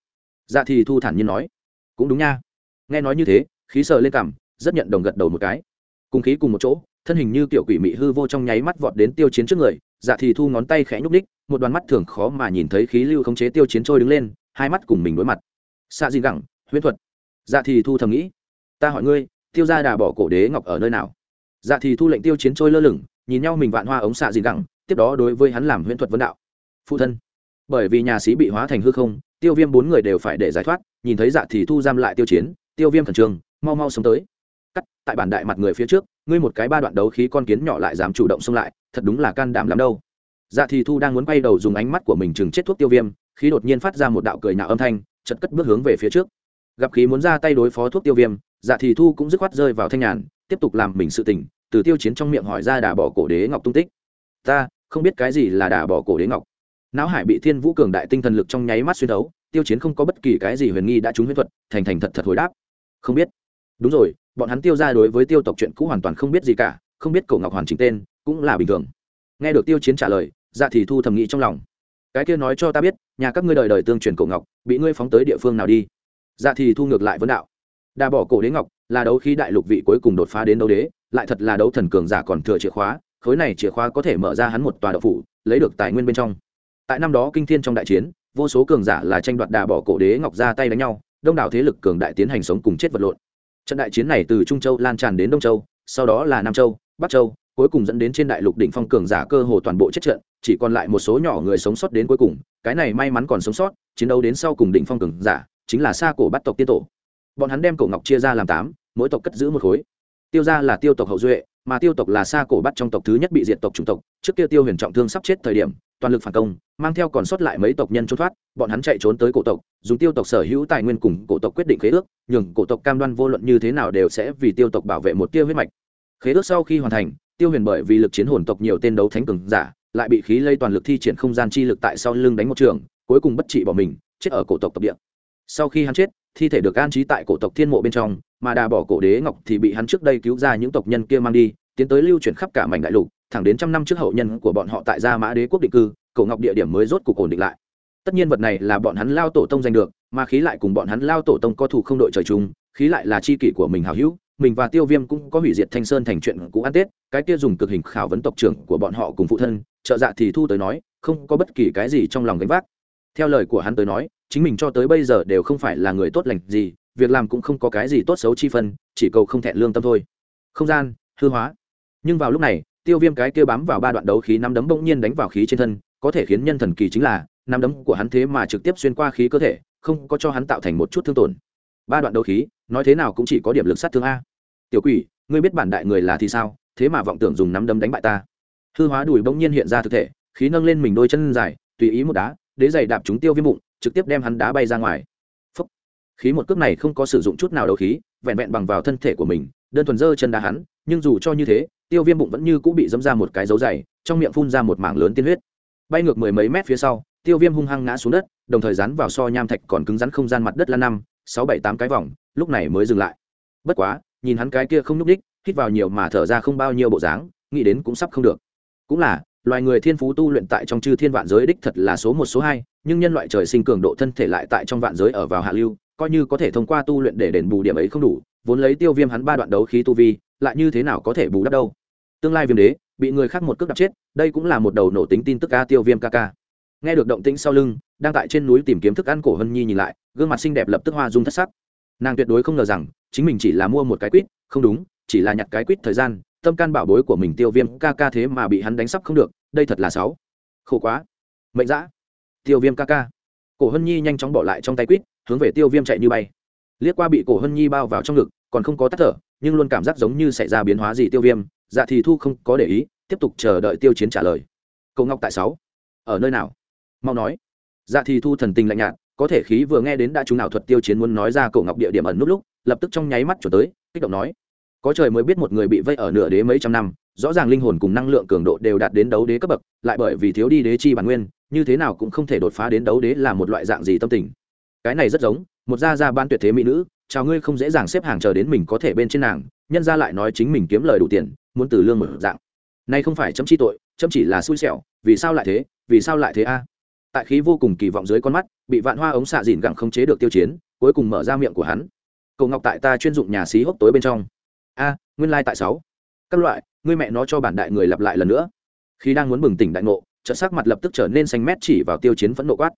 Dạ thì thu thản nhiên nói. Cũng đúng nha. Nghe nói như thế, khí sờ lên cằm, rất nhận đồng gật đầu một cái. Cùng khí cùng một chỗ thân hình như kiểu quỷ mị hư vô trong nháy mắt vọt đến tiêu chiến trước người dạ thì thu ngón tay khẽ nhúc ních một đoàn mắt thường khó mà nhìn thấy khí lưu khống chế tiêu chiến trôi đứng lên, hai mắt cùng mình đối mặt. Xạ gì gẳng, huyễn thuật. Dạ thì thu thầm nghĩ, ta hỏi ngươi, tiêu ra đà bỏ cổ đế ngọc ở nơi nào? Dạ thì thu lệnh tiêu chiến trôi lơ lửng, nhìn nhau mình vạn hoa ống xạ gì gẳng, tiếp đó đối với hắn làm huyễn thuật vấn đạo. Phụ thân, bởi vì nhà sĩ bị hóa thành hư không, tiêu viêm bốn người đều phải để giải thoát, nhìn thấy dạ thì thu giam lại tiêu chiến, tiêu viêm khẩn trương, mau mau sống tới. Cắt, tại bản đại mặt người phía trước ngươi một cái ba đoạn đấu khí con kiến nhỏ lại dám chủ động xông lại, thật đúng là can đảm lắm đâu. Dạ thì thu đang muốn quay đầu dùng ánh mắt của mình chừng chết thuốc tiêu viêm, khí đột nhiên phát ra một đạo cười nhạo âm thanh chật cất bước hướng về phía trước. Gặp khí muốn ra tay đối phó thuốc tiêu viêm dạ thì thu cũng dứt khoát rơi vào thanh nhàn, tiếp tục làm mình sự tỉnh từ tiêu chiến trong miệng hỏi ra đà bỏ cổ đế ngọc tung tích. Ta, không biết cái gì là đà bỏ cổ đế ngọc. Não hải bị thiên vũ cường đại tinh thần lực trong nháy mắt xuyên thấu, tiêu chiến không có bất kỳ cái gì huyền nghi đã trúng huyền thuật, thành thành thật thật hồi đáp. Không biết. Đúng rồi bọn hắn tiêu ra đối với tiêu tộc chuyện cũ hoàn toàn không biết gì cả, không biết cổ ngọc hoàn chỉnh tên, cũng là bình thường. Nghe được tiêu chiến trả lời dạ thì thu thầm nghĩ trong lòng. Cái kia nói cho ta biết, nhà các ngươi đời đời tương truyền cổ ngọc, bị ngươi phóng tới địa phương nào đi? Dạ thì thu ngược lại vấn đạo. Đa bỏ cổ đế ngọc, là đấu khi đại lục vị cuối cùng đột phá đến đấu đế, lại thật là đấu thần cường giả còn thừa chìa khóa, khối này chìa khóa có thể mở ra hắn một tòa đậu phủ, lấy được tài nguyên bên trong. Tại năm đó kinh thiên trong đại chiến, vô số cường giả là tranh đoạt đà bỏ cổ đế ngọc ra tay đánh nhau, đông đảo thế lực cường đại tiến hành sống cùng chết vật lộn trận đại chiến này từ trung châu lan tràn đến đông châu, sau đó là nam châu, bắc châu, cuối cùng dẫn đến trên đại lục đỉnh phong cường giả cơ hồ toàn bộ chết trận, chỉ còn lại một số nhỏ người sống sót đến cuối cùng, cái này may mắn còn sống sót, chiến đấu đến sau cùng đỉnh phong cường giả, chính là xa cổ bắt tộc tiên tổ. Bọn hắn đem cổ ngọc chia ra làm tám, mỗi tộc cất giữ một khối. Tiêu ra là tiêu tộc hậu duệ mà tiêu tộc là xa cổ bắt trong tộc thứ nhất bị diệt tộc chủng tộc, trước kia tiêu huyền trọng thương sắp chết thời điểm, toàn lực phản công, mang theo còn sót lại mấy tộc nhân trốn thoát, bọn hắn chạy trốn tới cổ tộc, dùng tiêu tộc sở hữu tài nguyên cùng cổ tộc quyết định khế ước, nhường cổ tộc cam đoan vô luận như thế nào đều sẽ vì tiêu tộc bảo vệ một tia huyết mạch. Khế ước sau khi hoàn thành, tiêu huyền bởi vì lực chiến hồn tộc nhiều tên đấu thánh cường giả, lại bị khí lây toàn lực thi triển không gian chi lực tại sau lưng đánh một trường, cuối cùng bất trị bỏ mình, chết ở cổ tộc tộc địa. Sau khi hắn chết, thi thể được an trí tại cổ tộc thiên mộ bên trong mà đà bỏ cổ đế ngọc thì bị hắn trước đây cứu ra những tộc nhân kia mang đi, tiến tới lưu chuyển khắp cả mảnh đại lục, thẳng đến trăm năm trước hậu nhân của bọn họ tại gia mã đế quốc định cư, cổ ngọc địa điểm mới rốt cục ổn định lại. Tất nhiên vật này là bọn hắn lao tổ tông giành được, mà khí lại cùng bọn hắn lao tổ tông có thủ không đội trời chung, khí lại là c h i kỷ của mình hào hữu, mình và tiêu viêm cũng có hủy diệt thanh sơn thành chuyện cũ ăn tết, cái kia dùng cực hình khảo vấn tộc trưởng của bọn họ cùng phụ thân, trợ dạ thì thu tới nói, không có bất kỳ cái gì trong lòng gánh vác. Theo lời của hắn tới nói, chính mình cho tới bây giờ đều không phải là người tốt lành gì việc làm cũng không có cái gì tốt xấu chi phân, chỉ cầu không thẹn lương tâm thôi. Không gian, hư hóa. Nhưng vào lúc này, tiêu viêm cái kia bám vào ba đoạn đấu khí năm đấm bỗng nhiên đánh vào khí trên thân, có thể khiến nhân thần kỳ chính là năm đấm của hắn thế mà trực tiếp xuyên qua khí cơ thể, không có cho hắn tạo thành một chút thương tổn. Ba đoạn đấu khí, nói thế nào cũng chỉ có điểm lực sát thương a. Tiểu quỷ, ngươi biết bản đại người là thì sao, thế mà vọng tưởng dùng nắm đấm đánh bại ta. Hư hóa đùi bỗng nhiên hiện ra thực thể, khí nâng lên mình đôi chân dài, tùy ý một đá, đế giày đạp chúng tiêu viêm bụng, trực tiếp đem hắn đá bay ra ngoài khí một cước này không có sử dụng chút nào đầu khí, vẹn vẹn bằng vào thân thể của mình, đơn thuần dơ chân đá hắn, nhưng dù cho như thế, tiêu viêm bụng vẫn như cũng bị dẫm ra một cái dấu dày, trong miệng phun ra một mảng lớn tiên huyết. Bay ngược mười mấy mét phía sau, tiêu viêm hung hăng ngã xuống đất, đồng thời rắn vào so nham thạch còn cứng rắn không gian mặt đất là năm, sáu, bảy, tám cái vòng, lúc này mới dừng lại. Bất quá, nhìn hắn cái kia không nhúc đích hít vào nhiều mà thở ra không bao nhiêu bộ dáng, nghĩ đến cũng sắp không được. Cũng là, loài người thiên phú tu luyện tại trong chư thiên vạn giới đích thật là số một, số hai, nhưng nhân loại trời sinh cường độ thân thể lại tại trong vạn giới ở vào hạ lưu coi như có thể thông qua tu luyện để đền bù điểm ấy không đủ, vốn lấy tiêu viêm hắn ba đoạn đấu khí tu vi, lại như thế nào có thể bù đắp đâu? Tương lai viêm đế, bị người khác một cước đập chết, đây cũng là một đầu nổ tính tin tức ca tiêu viêm ca ca. Nghe được động tĩnh sau lưng, đang tại trên núi tìm kiếm thức ăn cổ hân nhi nhìn lại, gương mặt xinh đẹp lập tức hoa dung thất sắc. Nàng tuyệt đối không ngờ rằng, chính mình chỉ là mua một cái quýt, không đúng, chỉ là nhặt cái quýt thời gian, tâm can bảo bối của mình tiêu viêm ca ca thế mà bị hắn đánh sắp không được, đây thật là sáu khổ quá. Mệnh dã. Tiêu viêm ca ca cổ hân nhi nhanh chóng bỏ lại trong tay quýt, hướng về tiêu viêm chạy như bay. Liếc qua bị cổ hân nhi bao vào trong ngực, còn không có tắt thở, nhưng luôn cảm giác giống như xảy ra biến hóa gì tiêu viêm. Dạ thì thu không có để ý, tiếp tục chờ đợi tiêu chiến trả lời. Cậu ngọc tại sáu. Ở nơi nào? Mau nói. Dạ thì thu thần tình lạnh nhạt, có thể khí vừa nghe đến đã chúng nào thuật tiêu chiến muốn nói ra cậu ngọc địa điểm ẩn nút lúc, lập tức trong nháy mắt trở tới, kích động nói có trời mới biết một người bị vây ở nửa đế mấy trăm năm, rõ ràng linh hồn cùng năng lượng cường độ đều đạt đến đấu đế cấp bậc, lại bởi vì thiếu đi đế chi bản nguyên, như thế nào cũng không thể đột phá đến đấu đế là một loại dạng gì tâm tình. Cái này rất giống, một gia gia ban tuyệt thế mỹ nữ, chào ngươi không dễ dàng xếp hàng chờ đến mình có thể bên trên nàng, nhân ra lại nói chính mình kiếm lời đủ tiền, muốn từ lương một dạng. Nay không phải chấm chi tội, chấm chỉ là xui xẻo, vì sao lại thế? Vì sao lại thế a? Tại khí vô cùng kỳ vọng dưới con mắt, bị vạn hoa ống xạ dìn gẳng không chế được tiêu chiến, cuối cùng mở ra miệng của hắn. Cậu ngọc tại ta chuyên dụng nhà xí hốc tối bên trong a, nguyên lai tại sáu. Các loại, ngươi mẹ nó cho bản đại người lặp lại lần nữa. Khi đang muốn bừng tỉnh đại ngộ trợ sắc mặt lập tức trở nên xanh mét chỉ vào tiêu chiến phẫn nộ quát.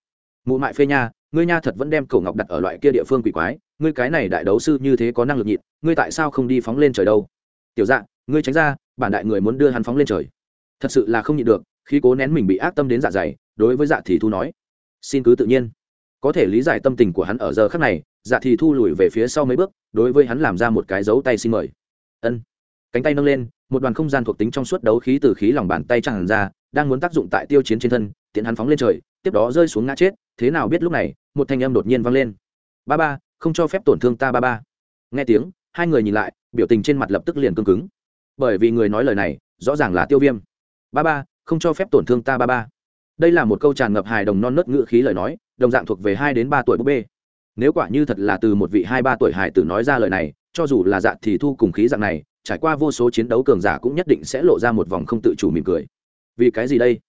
Mụ mại phê nha, ngươi nha thật vẫn đem cổ ngọc đặt ở loại kia địa phương quỷ quái, ngươi cái này đại đấu sư như thế có năng lực nhịn, ngươi tại sao không đi phóng lên trời đâu? Tiểu dạng ngươi tránh ra, bản đại người muốn đưa hắn phóng lên trời. Thật sự là không nhịn được khi cố nén mình bị ác tâm đến dạ dày, đối với dạ thì thu nói. Xin cứ tự nhiên. Có thể lý giải tâm tình của hắn ở giờ khắc này dạ thì thu lùi về phía sau mấy bước, đối với hắn làm ra một cái dấu tay xin mời ân. Cánh tay nâng lên, một đoàn không gian thuộc tính trong suốt đấu khí từ khí lòng bàn tay tràn ra, đang muốn tác dụng tại tiêu chiến trên thân, tiện hắn phóng lên trời, tiếp đó rơi xuống ngã chết, thế nào biết lúc này, một thanh âm đột nhiên vang lên. Ba ba, không cho phép tổn thương ta ba ba. Nghe tiếng, hai người nhìn lại, biểu tình trên mặt lập tức liền cương cứng. Bởi vì người nói lời này, rõ ràng là tiêu viêm. Ba ba, không cho phép tổn thương ta ba ba. Đây là một câu tràn ngập hài đồng non nớt ngữ khí lời nói, đồng dạng thuộc về hai đến ba tuổi búp bê. Nếu quả như thật là từ một vị hai ba tuổi hài tử nói ra lời này cho dù là dạ thì thu cùng khí dạng này, trải qua vô số chiến đấu cường giả cũng nhất định sẽ lộ ra một vòng không tự chủ mỉm cười. Vì cái gì đây?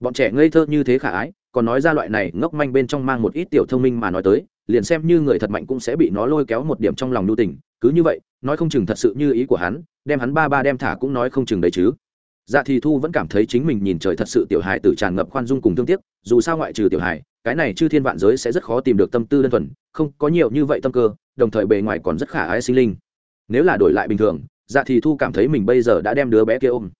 Bọn trẻ ngây thơ như thế khả ái, còn nói ra loại này ngốc manh bên trong mang một ít tiểu thông minh mà nói tới, liền xem như người thật mạnh cũng sẽ bị nó lôi kéo một điểm trong lòng nhu tình. Cứ như vậy, nói không chừng thật sự như ý của hắn, đem hắn ba ba đem thả cũng nói không chừng đấy chứ dạ thì thu vẫn cảm thấy chính mình nhìn trời thật sự tiểu hài tử tràn ngập khoan dung cùng thương tiếc, dù sao ngoại trừ tiểu hài, cái này chư thiên vạn giới sẽ rất khó tìm được tâm tư đơn thuần, không có nhiều như vậy tâm cơ, đồng thời bề ngoài còn rất khả ái sinh linh. Nếu là đổi lại bình thường dạ thì thu cảm thấy mình bây giờ đã đem đứa bé kia ôm.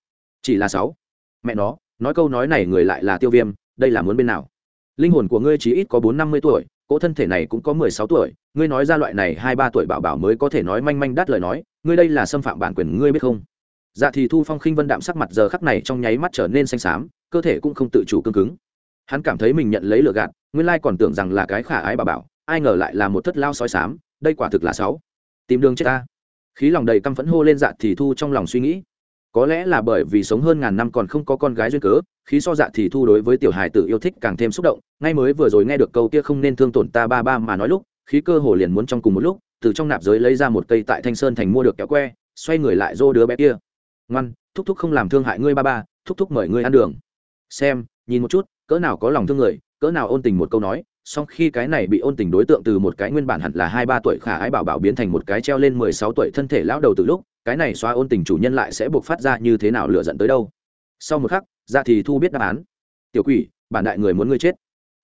Chỉ là sáu. Mẹ nó, nói câu nói này người lại là tiêu viêm, đây là muốn bên nào? Linh hồn của ngươi chỉ ít có bốn năm mươi tuổi, cỗ thân thể này cũng có mười sáu tuổi, ngươi nói ra loại này hai ba tuổi bảo bảo mới có thể nói manh manh đắt lời nói, ngươi đây là xâm phạm bản quyền, ngươi biết không? Dạ thì thu phong khinh vân đạm sắc mặt giờ khắc này trong nháy mắt trở nên xanh xám, cơ thể cũng không tự chủ cương cứng. Hắn cảm thấy mình nhận lấy lựa gạt, nguyên lai còn tưởng rằng là cái khả ái bà bảo, ai ngờ lại là một thất lao sói xám, đây quả thực là sáu tìm đường chết ta. Khí lòng đầy căm phẫn hô lên dạ thì thu trong lòng suy nghĩ. Có lẽ là bởi vì sống hơn ngàn năm còn không có con gái duyên cớ, khí so dạ thì thu đối với tiểu hài tử yêu thích càng thêm xúc động, ngay mới vừa rồi nghe được câu kia không nên thương tổn ta ba ba mà nói lúc, khí cơ hồ liền muốn trong cùng một lúc, từ trong nạp giới lấy ra một cây tại thanh sơn thành mua được kéo que, xoay người lại dô đứa bé kia ngoan, thúc thúc không làm thương hại ngươi ba ba, thúc thúc mời ngươi ăn đường. Xem, nhìn một chút, cỡ nào có lòng thương người, cỡ nào ôn tình một câu nói, song khi cái này bị ôn tình đối tượng từ một cái nguyên bản hẳn là hai ba tuổi khả ái bảo bảo biến thành một cái treo lên mười sáu tuổi thân thể lão đầu từ lúc, cái này xóa ôn tình chủ nhân lại sẽ buộc phát ra như thế nào lựa dẫn tới đâu. Sau một khắc, ra thì thu biết đáp án. Tiểu quỷ, bản đại người muốn ngươi chết.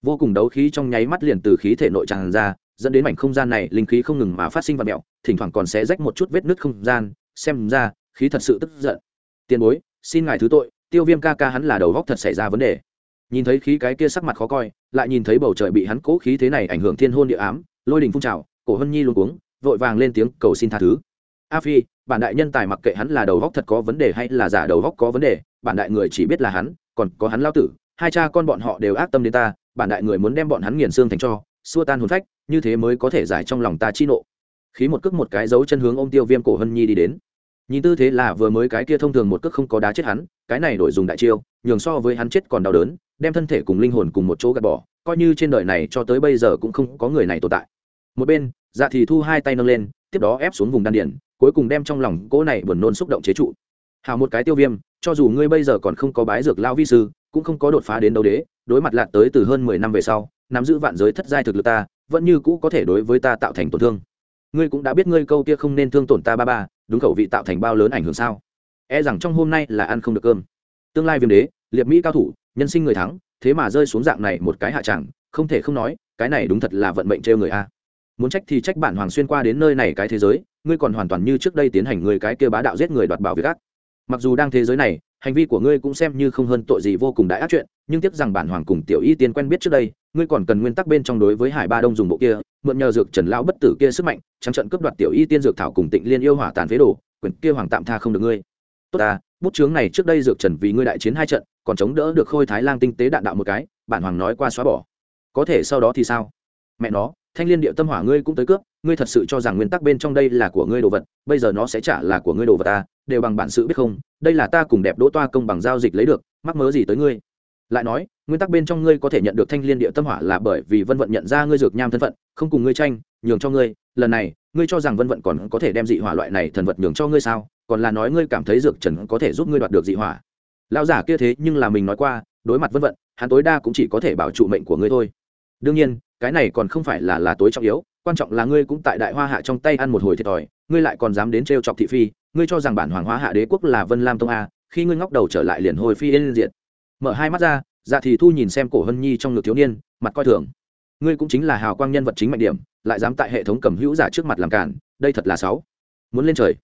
Vô cùng đấu khí trong nháy mắt liền từ khí thể nội tràn ra, dẫn đến mảnh không gian này linh khí không ngừng mà phát sinh vật mẹo, thỉnh thoảng còn sẽ rách một chút vết nứt không gian. Xem ra khí thật sự tức giận. Tiền bối, xin ngài thứ tội, tiêu viêm ca ca hắn là đầu góc thật xảy ra vấn đề. Nhìn thấy khí cái kia sắc mặt khó coi, lại nhìn thấy bầu trời bị hắn cố khí thế này ảnh hưởng thiên hôn địa ám, lôi đình phun trào, cổ hân nhi luôn cuống, vội vàng lên tiếng cầu xin tha thứ. A phi, bản đại nhân tài mặc kệ hắn là đầu góc thật có vấn đề hay là giả đầu góc có vấn đề, bản đại người chỉ biết là hắn, còn có hắn lao tử, hai cha con bọn họ đều ác tâm đến ta, bản đại người muốn đem bọn hắn nghiền xương thành cho, xua tan hồn phách, như thế mới có thể giải trong lòng ta chi nộ. Khí một cước một cái dấu chân hướng ô m tiêu viêm cổ hân nhi đi đến nhìn tư thế là vừa mới cái kia thông thường một cước không có đá chết hắn, cái này đổi dùng đại chiêu, nhường so với hắn chết còn đau đớn, đem thân thể cùng linh hồn cùng một chỗ gạt bỏ, coi như trên đời này cho tới bây giờ cũng không có người này tồn tại. Một bên dạ thì thu hai tay nâng lên, tiếp đó ép xuống vùng đan điển cuối cùng đem trong lòng cỗ này buồn nôn xúc động chế trụ. Hào một cái tiêu viêm, cho dù ngươi bây giờ còn không có bái dược lao vi sư, cũng không có đột phá đến đấu đế, đối mặt lạc tới từ hơn mười năm về sau, nắm giữ vạn giới thất giai thực lực ta, vẫn như cũ có thể đối với ta tạo thành tổn thương. Ngươi cũng đã biết ngươi câu kia không nên thương tổn ta ba ba đúng khẩu vị tạo thành bao lớn ảnh hưởng sao? E rằng trong hôm nay là ăn không được cơm. Tương lai viêm đế, liệt mỹ cao thủ, nhân sinh người thắng, thế mà rơi xuống dạng này một cái hạ chẳng, không thể không nói, cái này đúng thật là vận mệnh trêu người a. Muốn trách thì trách bản hoàng xuyên qua đến nơi này cái thế giới, ngươi còn hoàn toàn như trước đây tiến hành người cái kia bá đạo giết người đoạt bảo việc ác. Mặc dù đang thế giới này, hành vi của ngươi cũng xem như không hơn tội gì vô cùng đại ác chuyện nhưng tiếc rằng bản hoàng cùng tiểu y tiên quen biết trước đây, ngươi còn cần nguyên tắc bên trong đối với hải ba đông dùng bộ kia, mượn nhờ dược trần lão bất tử kia sức mạnh, trắng trận cướp đoạt tiểu y tiên dược thảo cùng tịnh liên yêu hỏa tàn phế đồ, quyền kia hoàng tạm tha không được ngươi. Tốt ta, bút chướng này trước đây dược trần vì ngươi đại chiến hai trận, còn chống đỡ được khôi thái lang tinh tế đạn đạo một cái, bản hoàng nói qua xóa bỏ. Có thể sau đó thì sao? Mẹ nó, thanh liên điệu tâm hỏa ngươi cũng tới cướp, ngươi thật sự cho rằng nguyên tắc bên trong đây là của ngươi đồ vật, bây giờ nó sẽ trả là của ngươi đồ vật ta, đều bằng bản sự biết không, đây là ta cùng đẹp đỗ toa công bằng giao dịch lấy được, mắc mớ gì tới ngươi? Lại nói, nguyên tắc bên trong ngươi có thể nhận được thanh liên địa tâm hỏa là bởi vì vân vận nhận ra ngươi dược nham thân phận, không cùng ngươi tranh, nhường cho ngươi. Lần này, ngươi cho rằng vân vận còn có thể đem dị hỏa loại này thần vật nhường cho ngươi sao? Còn là nói ngươi cảm thấy dược trần có thể giúp ngươi đoạt được dị hỏa. Lão giả kia thế nhưng là mình nói qua, đối mặt vân vận, hắn tối đa cũng chỉ có thể bảo trụ mệnh của ngươi thôi. Đương nhiên, cái này còn không phải là là tối trọng yếu, quan trọng là ngươi cũng tại đại hoa hạ trong tay ăn một hồi thiệt thòi, ngươi lại còn dám đến trêu chọc thị phi, ngươi cho rằng bản hoàng hoa hạ đế quốc là vân lam tông a, khi ngươi ngóc đầu trở lại liền hồi phi yên diệt mở hai mắt ra dạ thì thu nhìn xem cổ hân nhi trong ngực thiếu niên, mặt coi thường. Ngươi cũng chính là hào quang nhân vật chính mạnh điểm, lại dám tại hệ thống cầm hữu giả trước mặt làm cản, đây thật là sáu muốn lên trời.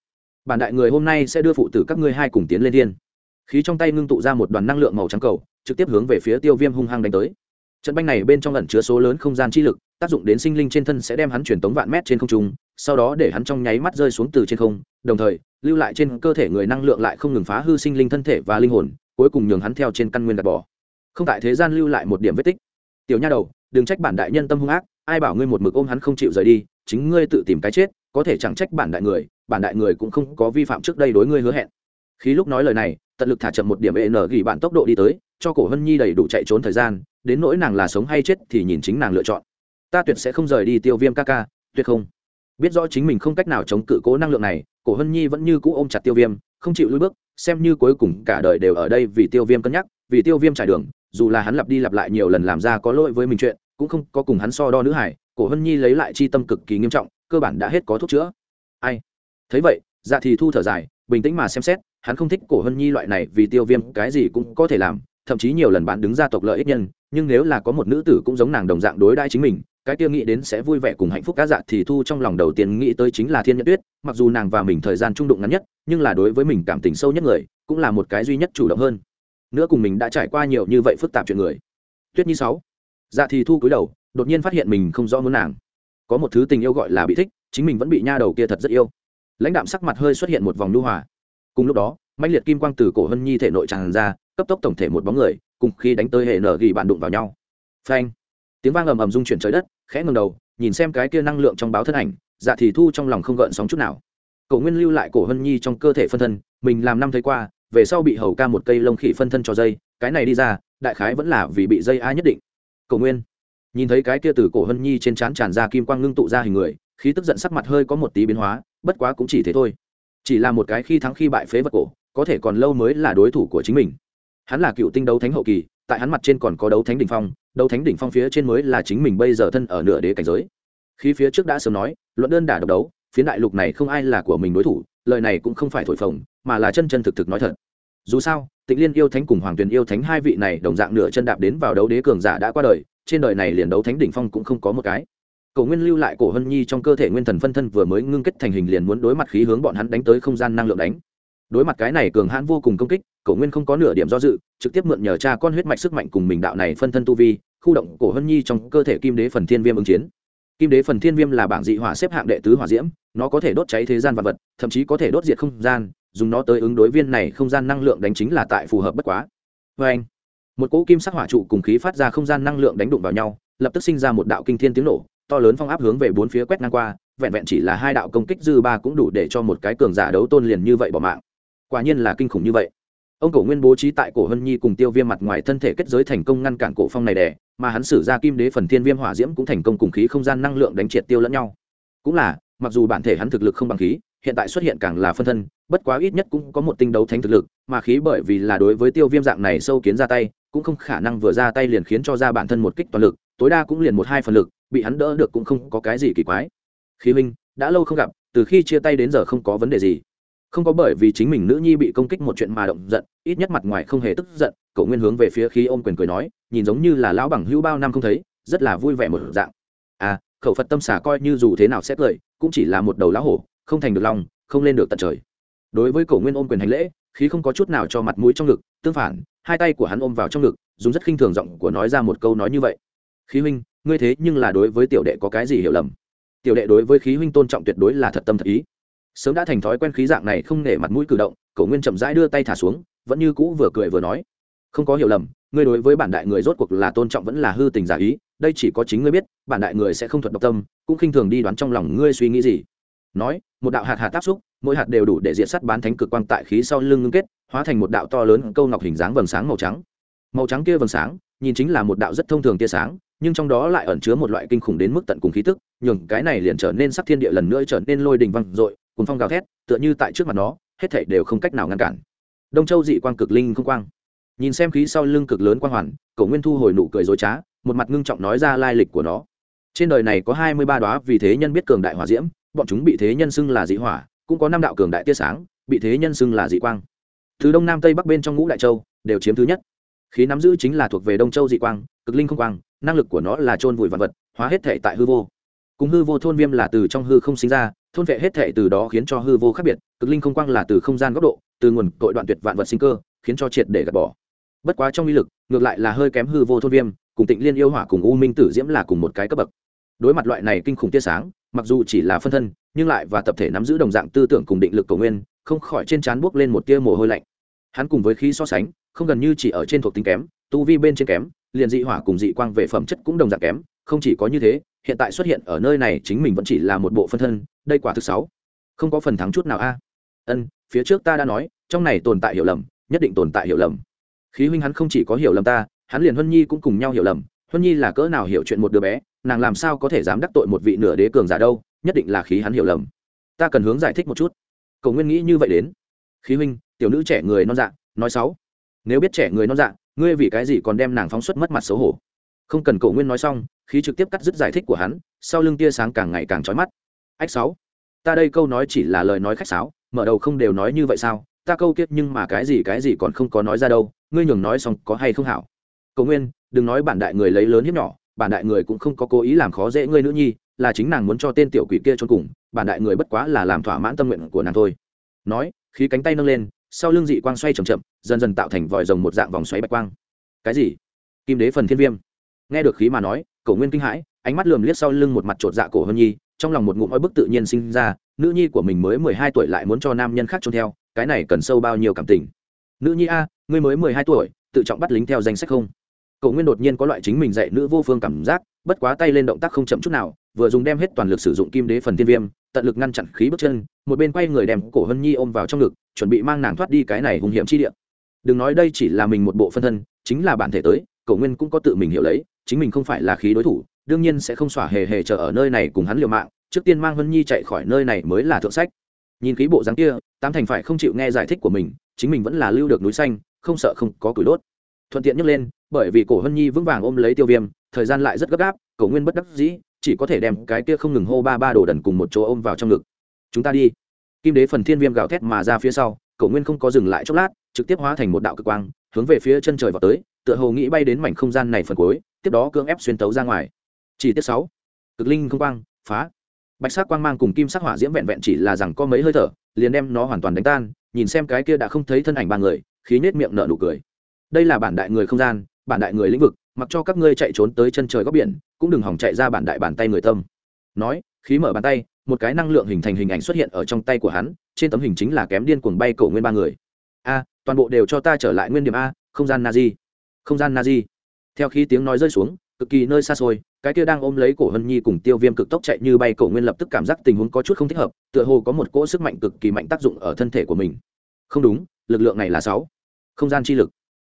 Bản đại người hôm nay sẽ đưa phụ tử các ngươi hai cùng tiến lên thiên. Khí trong tay ngưng tụ ra một đoàn năng lượng màu trắng cầu, trực tiếp hướng về phía tiêu viêm hung hăng đánh tới. Trận banh này bên trong ẩn chứa số lớn không gian chi lực, tác dụng đến sinh linh trên thân sẽ đem hắn truyền tống vạn mét trên không trung, sau đó để hắn trong nháy mắt rơi xuống từ trên không, đồng thời, lưu lại trên cơ thể người năng lượng lại không ngừng phá hư sinh linh thân thể và linh hồn cuối cùng nhường hắn theo trên căn nguyên gạt bỏ. Không tại thế gian lưu lại một điểm vết tích. Tiểu nha đầu, đừng trách bản đại nhân tâm hung ác, ai bảo ngươi một mực ôm hắn không chịu rời đi, chính ngươi tự tìm cái chết, có thể chẳng trách bản đại người, bản đại người cũng không có vi phạm trước đây đối ngươi hứa hẹn. Khi lúc nói lời này, tận lực thả chậm một điểm n gỉ bản tốc độ đi tới, cho cổ hân nhi đầy đủ chạy trốn thời gian, đến nỗi nàng là sống hay chết thì nhìn chính nàng lựa chọn. Ta tuyệt sẽ không rời đi tiêu viêm ca ca, tuyệt không. Biết rõ chính mình không cách nào chống cự cố năng lượng này, cổ hân nhi vẫn như cũ ôm chặt tiêu viêm, không chịu lui bước xem như cuối cùng cả đời đều ở đây vì tiêu viêm cân nhắc, vì tiêu viêm trải đường, dù là hắn lặp đi lặp lại nhiều lần làm ra có lỗi với mình chuyện, cũng không có cùng hắn so đo nữ hải cổ hân nhi lấy lại chi tâm cực kỳ nghiêm trọng, cơ bản đã hết có thuốc chữa. Ai? Thấy vậy dạ thì thu thở dài, bình tĩnh mà xem xét, hắn không thích cổ hân nhi loại này vì tiêu viêm cái gì cũng có thể làm, thậm chí nhiều lần bạn đứng ra tộc lợi ích nhân, nhưng nếu là có một nữ tử cũng giống nàng đồng dạng đối đãi chính mình cái kia nghĩ đến sẽ vui vẻ cùng hạnh phúc cá dạ thì thu trong lòng đầu tiên nghĩ tới chính là thiên nhận tuyết, mặc dù nàng và mình thời gian trung đụng ngắn nhất, nhưng là đối với mình cảm tình sâu nhất người, cũng là một cái duy nhất chủ động hơn. Nữa cùng mình đã trải qua nhiều như vậy phức tạp chuyện người. Tuyết nhi sáu. Dạ thì thu cúi đầu, đột nhiên phát hiện mình không rõ muốn nàng. Có một thứ tình yêu gọi là bị thích, chính mình vẫn bị nha đầu kia thật rất yêu. Lãnh đạm sắc mặt hơi xuất hiện một vòng lưu hòa. Cùng lúc đó mạnh liệt kim quang từ cổ hân nhi thể nội tràn ra, cấp tốc tổng thể một bóng người, cùng khi đánh tới hệ nở ghi bạn đụng vào nhau. Phanh tiếng vang ầm ầm rung chuyển trời đất, khẽ ngầm đầu, nhìn xem cái kia năng lượng trong báo thân ảnh dạ thì thu trong lòng không gợn sóng chút nào. Cổ nguyên lưu lại cổ hân nhi trong cơ thể phân thân, mình làm năm thấy qua, về sau bị hầu ca một cây lông khỉ phân thân cho dây, cái này đi ra, đại khái vẫn là vì bị dây a nhất định. Cổ nguyên, nhìn thấy cái kia từ cổ hân nhi trên trán tràn ra kim quang ngưng tụ ra hình người, khí tức giận sắc mặt hơi có một tí biến hóa, bất quá cũng chỉ thế thôi. Chỉ là một cái khi thắng khi bại phế vật cổ, có thể còn lâu mới là đối thủ của chính mình. Hắn là cựu tinh đấu thánh hậu kỳ, tại hắn mặt trên còn có đấu thánh đỉnh phong đấu thánh đỉnh phong phía trên mới là chính mình bây giờ thân ở nửa đế cảnh giới. Khi phía trước đã sớm nói, luận đơn đả độc đấu, phiến đại lục này không ai là của mình đối thủ, lời này cũng không phải thổi phồng, mà là chân chân thực thực nói thật. Dù sao, tịnh liên yêu thánh cùng hoàng tuyền yêu thánh hai vị này đồng dạng nửa chân đạp đến vào đấu đế cường giả đã qua đời, trên đời này liền đấu thánh đỉnh phong cũng không có một cái. Cổ nguyên lưu lại cổ hân nhi trong cơ thể nguyên thần phân thân vừa mới ngưng kết thành hình liền muốn đối mặt khí hướng bọn hắn đánh tới không gian năng lượng đánh đối mặt cái này cường hãn vô cùng công kích, cổ nguyên không có nửa điểm do dự, trực tiếp mượn nhờ cha con huyết mạch sức mạnh cùng mình đạo này phân thân tu vi, khu động cổ hân nhi trong cơ thể kim đế phần thiên viêm ứng chiến. Kim đế phần thiên viêm là bảng dị hỏa xếp hạng đệ tứ hỏa diễm, nó có thể đốt cháy thế gian vật vật, thậm chí có thể đốt diệt không gian, dùng nó tới ứng đối viên này không gian năng lượng đánh chính là tại phù hợp bất quá. Vê anh, một cỗ kim sắc hỏa trụ cùng khí phát ra không gian năng lượng đánh đụng vào nhau, lập tức sinh ra một đạo kinh thiên tiếng nổ, to lớn phong áp hướng về bốn phía quét ngang qua, vẹn vẹn chỉ là hai đạo công kích dư ba cũng đủ để cho một cái cường giả đấu tôn liền như vậy bỏ mạng quả nhiên là kinh khủng như vậy. Ông cổ nguyên bố trí tại cổ hân nhi cùng tiêu viêm mặt ngoài thân thể kết giới thành công ngăn cản cổ phong này đẻ mà hắn sử ra kim đế phần thiên viêm hỏa diễm cũng thành công cùng khí không gian năng lượng đánh triệt tiêu lẫn nhau. Cũng là, mặc dù bản thể hắn thực lực không bằng khí, hiện tại xuất hiện càng là phân thân, bất quá ít nhất cũng có một tinh đấu thánh thực lực, mà khí bởi vì là đối với tiêu viêm dạng này sâu kiến ra tay, cũng không khả năng vừa ra tay liền khiến cho ra bản thân một kích toàn lực, tối đa cũng liền một hai phần lực, bị hắn đỡ được cũng không có cái gì kỳ quái. Khí minh đã lâu không gặp, từ khi chia tay đến giờ không có vấn đề gì không có bởi vì chính mình nữ nhi bị công kích một chuyện mà động giận, ít nhất mặt ngoài không hề tức giận, cậu nguyên hướng về phía khí ôm quyền cười nói, nhìn giống như là lão bằng hữu bao năm không thấy, rất là vui vẻ một dạng. À khẩu phật tâm xả coi như dù thế nào xét cười, cũng chỉ là một đầu lão hổ, không thành được lòng, không lên được tận trời. Đối với cổ nguyên ôm quyền hành lễ, khí không có chút nào cho mặt mũi trong ngực, tương phản, hai tay của hắn ôm vào trong ngực, dùng rất khinh thường giọng của nói ra một câu nói như vậy. Khí huynh, ngươi thế nhưng là đối với tiểu đệ có cái gì hiểu lầm? Tiểu đệ đối với khí huynh tôn trọng tuyệt đối là thật tâm thật ý sớm đã thành thói quen khí dạng này không nể mặt mũi cử động, cổ nguyên chậm rãi đưa tay thả xuống, vẫn như cũ vừa cười vừa nói, không có hiểu lầm, ngươi đối với bản đại người rốt cuộc là tôn trọng vẫn là hư tình giả ý, đây chỉ có chính ngươi biết, bản đại người sẽ không thuật độc tâm, cũng khinh thường đi đoán trong lòng ngươi suy nghĩ gì. Nói, một đạo hạt hạt tác xúc, mỗi hạt đều đủ để diện sắt bán thánh cực quang tại khí sau lưng ngưng kết, hóa thành một đạo to lớn câu ngọc hình dáng vầng sáng màu trắng. Màu trắng kia vầng sáng, nhìn chính là một đạo rất thông thường tia sáng nhưng trong đó lại ẩn chứa một loại kinh khủng đến mức tận cùng khí tức, nhường cái này liền trở nên sắc thiên địa lần nữa trở nên lôi đình văng dội cùng phong gào thét, tựa như tại trước mặt nó, hết thảy đều không cách nào ngăn cản. Đông châu dị quang cực linh không quang. Nhìn xem khí sau lưng cực lớn quang hoàn, cổ nguyên thu hồi nụ cười dối trá, một mặt ngưng trọng nói ra lai lịch của nó. Trên đời này có hai mươi ba đoá vì thế nhân biết cường đại hỏa diễm, bọn chúng bị thế nhân xưng là dị hỏa, cũng có năm đạo cường đại tia sáng, bị thế nhân xưng là dị quang. Từ đông nam tây bắc bên trong ngũ đại châu đều chiếm thứ nhất. Khí nắm giữ chính là thuộc về đông châu dị quang, cực linh không quang năng lực của nó là trôn vùi vạn vật, hóa hết thể tại hư vô. Cùng hư vô thôn viêm là từ trong hư không sinh ra, thôn vệ hết thể từ đó khiến cho hư vô khác biệt, cực linh không quang là từ không gian góc độ, từ nguồn cội đoạn tuyệt vạn vật sinh cơ, khiến cho triệt để gạt bỏ. Bất quá trong uy lực, ngược lại là hơi kém hư vô thôn viêm, cùng tịnh liên yêu hỏa cùng u minh tử diễm là cùng một cái cấp bậc. Đối mặt loại này kinh khủng tia sáng, mặc dù chỉ là phân thân, nhưng lại và tập thể nắm giữ đồng dạng tư tưởng cùng định lực cầu nguyên, không khỏi trên trán buốc lên một tia mồ hôi lạnh. Hắn cùng với khí so sánh, không gần như chỉ ở trên thuộc tính kém, tu vi bên trên kém liền dị hỏa cùng dị quang về phẩm chất cũng đồng dạng kém, không chỉ có như thế, hiện tại xuất hiện ở nơi này chính mình vẫn chỉ là một bộ phân thân, đây quả thứ sáu không có phần thắng chút nào a. Ân, phía trước ta đã nói, trong này tồn tại hiểu lầm, nhất định tồn tại hiểu lầm. Khí huynh hắn không chỉ có hiểu lầm ta, hắn liền huân nhi cũng cùng nhau hiểu lầm. Huân nhi là cỡ nào hiểu chuyện một đứa bé, nàng làm sao có thể dám đắc tội một vị nửa đế cường giả đâu, nhất định là khí hắn hiểu lầm. Ta cần hướng giải thích một chút. Cầu nguyên nghĩ như vậy đến. Khí huynh, tiểu nữ trẻ người non dạ nói sáu nếu biết trẻ người non dạ ngươi vì cái gì còn đem nàng phóng xuất mất mặt xấu hổ? Không cần cầu nguyên nói xong, khí trực tiếp cắt dứt giải thích của hắn, sau lưng tia sáng càng ngày càng trói mắt. Ách sáu, ta đây câu nói chỉ là lời nói khách sáo, mở đầu không đều nói như vậy sao? Ta câu kiết nhưng mà cái gì cái gì còn không có nói ra đâu, ngươi nhường nói xong có hay không hảo? Cầu nguyên, đừng nói bản đại người lấy lớn hiếp nhỏ, bản đại người cũng không có cố ý làm khó dễ ngươi nữ nhi, là chính nàng muốn cho tên tiểu quỷ kia trốn cùng, bản đại người bất quá là làm thỏa mãn tâm nguyện của nàng thôi. Nói, khí cánh tay nâng lên sau lưng dị quang xoay chậm chậm, dần dần tạo thành vòi rồng một dạng vòng xoáy bạch quang. Cái gì? Kim đế phần thiên viêm. Nghe được khí mà nói, cổ nguyên kinh hãi, ánh mắt lườm liếc sau lưng một mặt trột dạ cổ hơn nhi, trong lòng một ngụm oi bức tự nhiên sinh ra, nữ nhi của mình mới mười hai tuổi lại muốn cho nam nhân khác trốn theo, cái này cần sâu bao nhiêu cảm tình? Nữ nhi a, ngươi mới mười hai tuổi, tự trọng bắt lính theo danh sách không? Cổ nguyên đột nhiên có loại chính mình dạy nữ vô phương cảm giác bất quá tay lên động tác không chậm chút nào, vừa dùng đem hết toàn lực sử dụng kim đế phần thiên viêm, tận lực ngăn chặn khí bước chân, một bên quay người đem cổ hân nhi ôm vào trong ngực, chuẩn bị mang nàng thoát đi cái này hùng hiểm chi địa. Đừng nói đây chỉ là mình một bộ phân thân, chính là bản thể tới, cổ nguyên cũng có tự mình hiểu lấy, chính mình không phải là khí đối thủ, đương nhiên sẽ không xỏa hề hề chờ ở nơi này cùng hắn liều mạng, trước tiên mang hân nhi chạy khỏi nơi này mới là thượng sách. Nhìn khí bộ dáng kia, tám thành phải không chịu nghe giải thích của mình, chính mình vẫn là lưu được núi xanh, không sợ không có củi đốt. Thuận tiện nhấc lên, bởi vì cổ hân nhi vững vàng ôm lấy tiêu viêm thời gian lại rất gấp gáp, cổ nguyên bất đắc dĩ, chỉ có thể đem cái kia không ngừng hô ba ba đồ đần cùng một chỗ ôm vào trong ngực. Chúng ta đi. Kim đế phần thiên viêm gào thét mà ra phía sau, cổ nguyên không có dừng lại chốc lát, trực tiếp hóa thành một đạo cực quang, hướng về phía chân trời vào tới, tựa hồ nghĩ bay đến mảnh không gian này phần cuối, tiếp đó cưỡng ép xuyên tấu ra ngoài. Chỉ tiết sáu. Cực linh không quang, phá. Bạch sắc quang mang cùng kim sắc hỏa diễm vẹn vẹn chỉ là rằng có mấy hơi thở, liền đem nó hoàn toàn đánh tan, nhìn xem cái kia đã không thấy thân ảnh ba người, khí nết miệng nở nụ cười. Đây là bản đại người không gian, bản đại người lĩnh vực mặc cho các ngươi chạy trốn tới chân trời góc biển, cũng đừng hỏng chạy ra bản đại bàn tay người tâm. Nói, khí mở bàn tay, một cái năng lượng hình thành hình ảnh xuất hiện ở trong tay của hắn, trên tấm hình chính là kém điên cuồng bay cổ nguyên ba người. A, toàn bộ đều cho ta trở lại nguyên điểm a, không gian na di không gian na di theo khi tiếng nói rơi xuống, cực kỳ nơi xa xôi, cái kia đang ôm lấy cổ hân nhi cùng tiêu viêm cực tốc chạy như bay cổ nguyên lập tức cảm giác tình huống có chút không thích hợp, tựa hồ có một cỗ sức mạnh cực kỳ mạnh tác dụng ở thân thể của mình. Không đúng, lực lượng này là sáu. Không gian chi lực.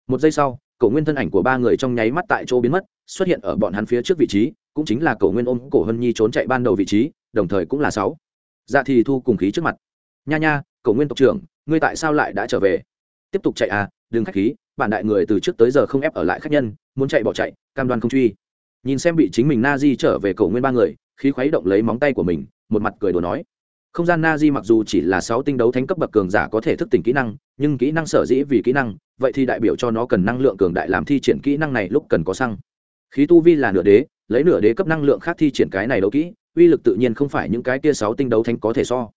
Một giây sau cổ nguyên thân ảnh của ba người trong nháy mắt tại chỗ biến mất, xuất hiện ở bọn hắn phía trước vị trí, cũng chính là cổ nguyên ôm cổ hân nhi trốn chạy ban đầu vị trí, đồng thời cũng là sáu. Dạ thì thu cùng khí trước mặt. Nha nha, cổ nguyên tộc trưởng, ngươi tại sao lại đã trở về? Tiếp tục chạy à đừng khách khí, bản đại người từ trước tới giờ không ép ở lại khách nhân, muốn chạy bỏ chạy, cam đoan không truy. Nhìn xem bị chính mình na di trở về cổ nguyên ba người, khí khuấy động lấy móng tay của mình, một mặt cười đồ nói. Không gian na di mặc dù chỉ là sáu tinh đấu thánh cấp bậc cường giả có thể thức tỉnh kỹ năng nhưng kỹ năng sở dĩ vì kỹ năng, vậy thì đại biểu cho nó cần năng lượng cường đại làm thi triển kỹ năng này lúc cần có xăng. Khí tu vi là nửa đế, lấy nửa đế cấp năng lượng khác thi triển cái này đấu kỹ, uy lực tự nhiên không phải những cái tia sáu tinh đấu thánh có thể so.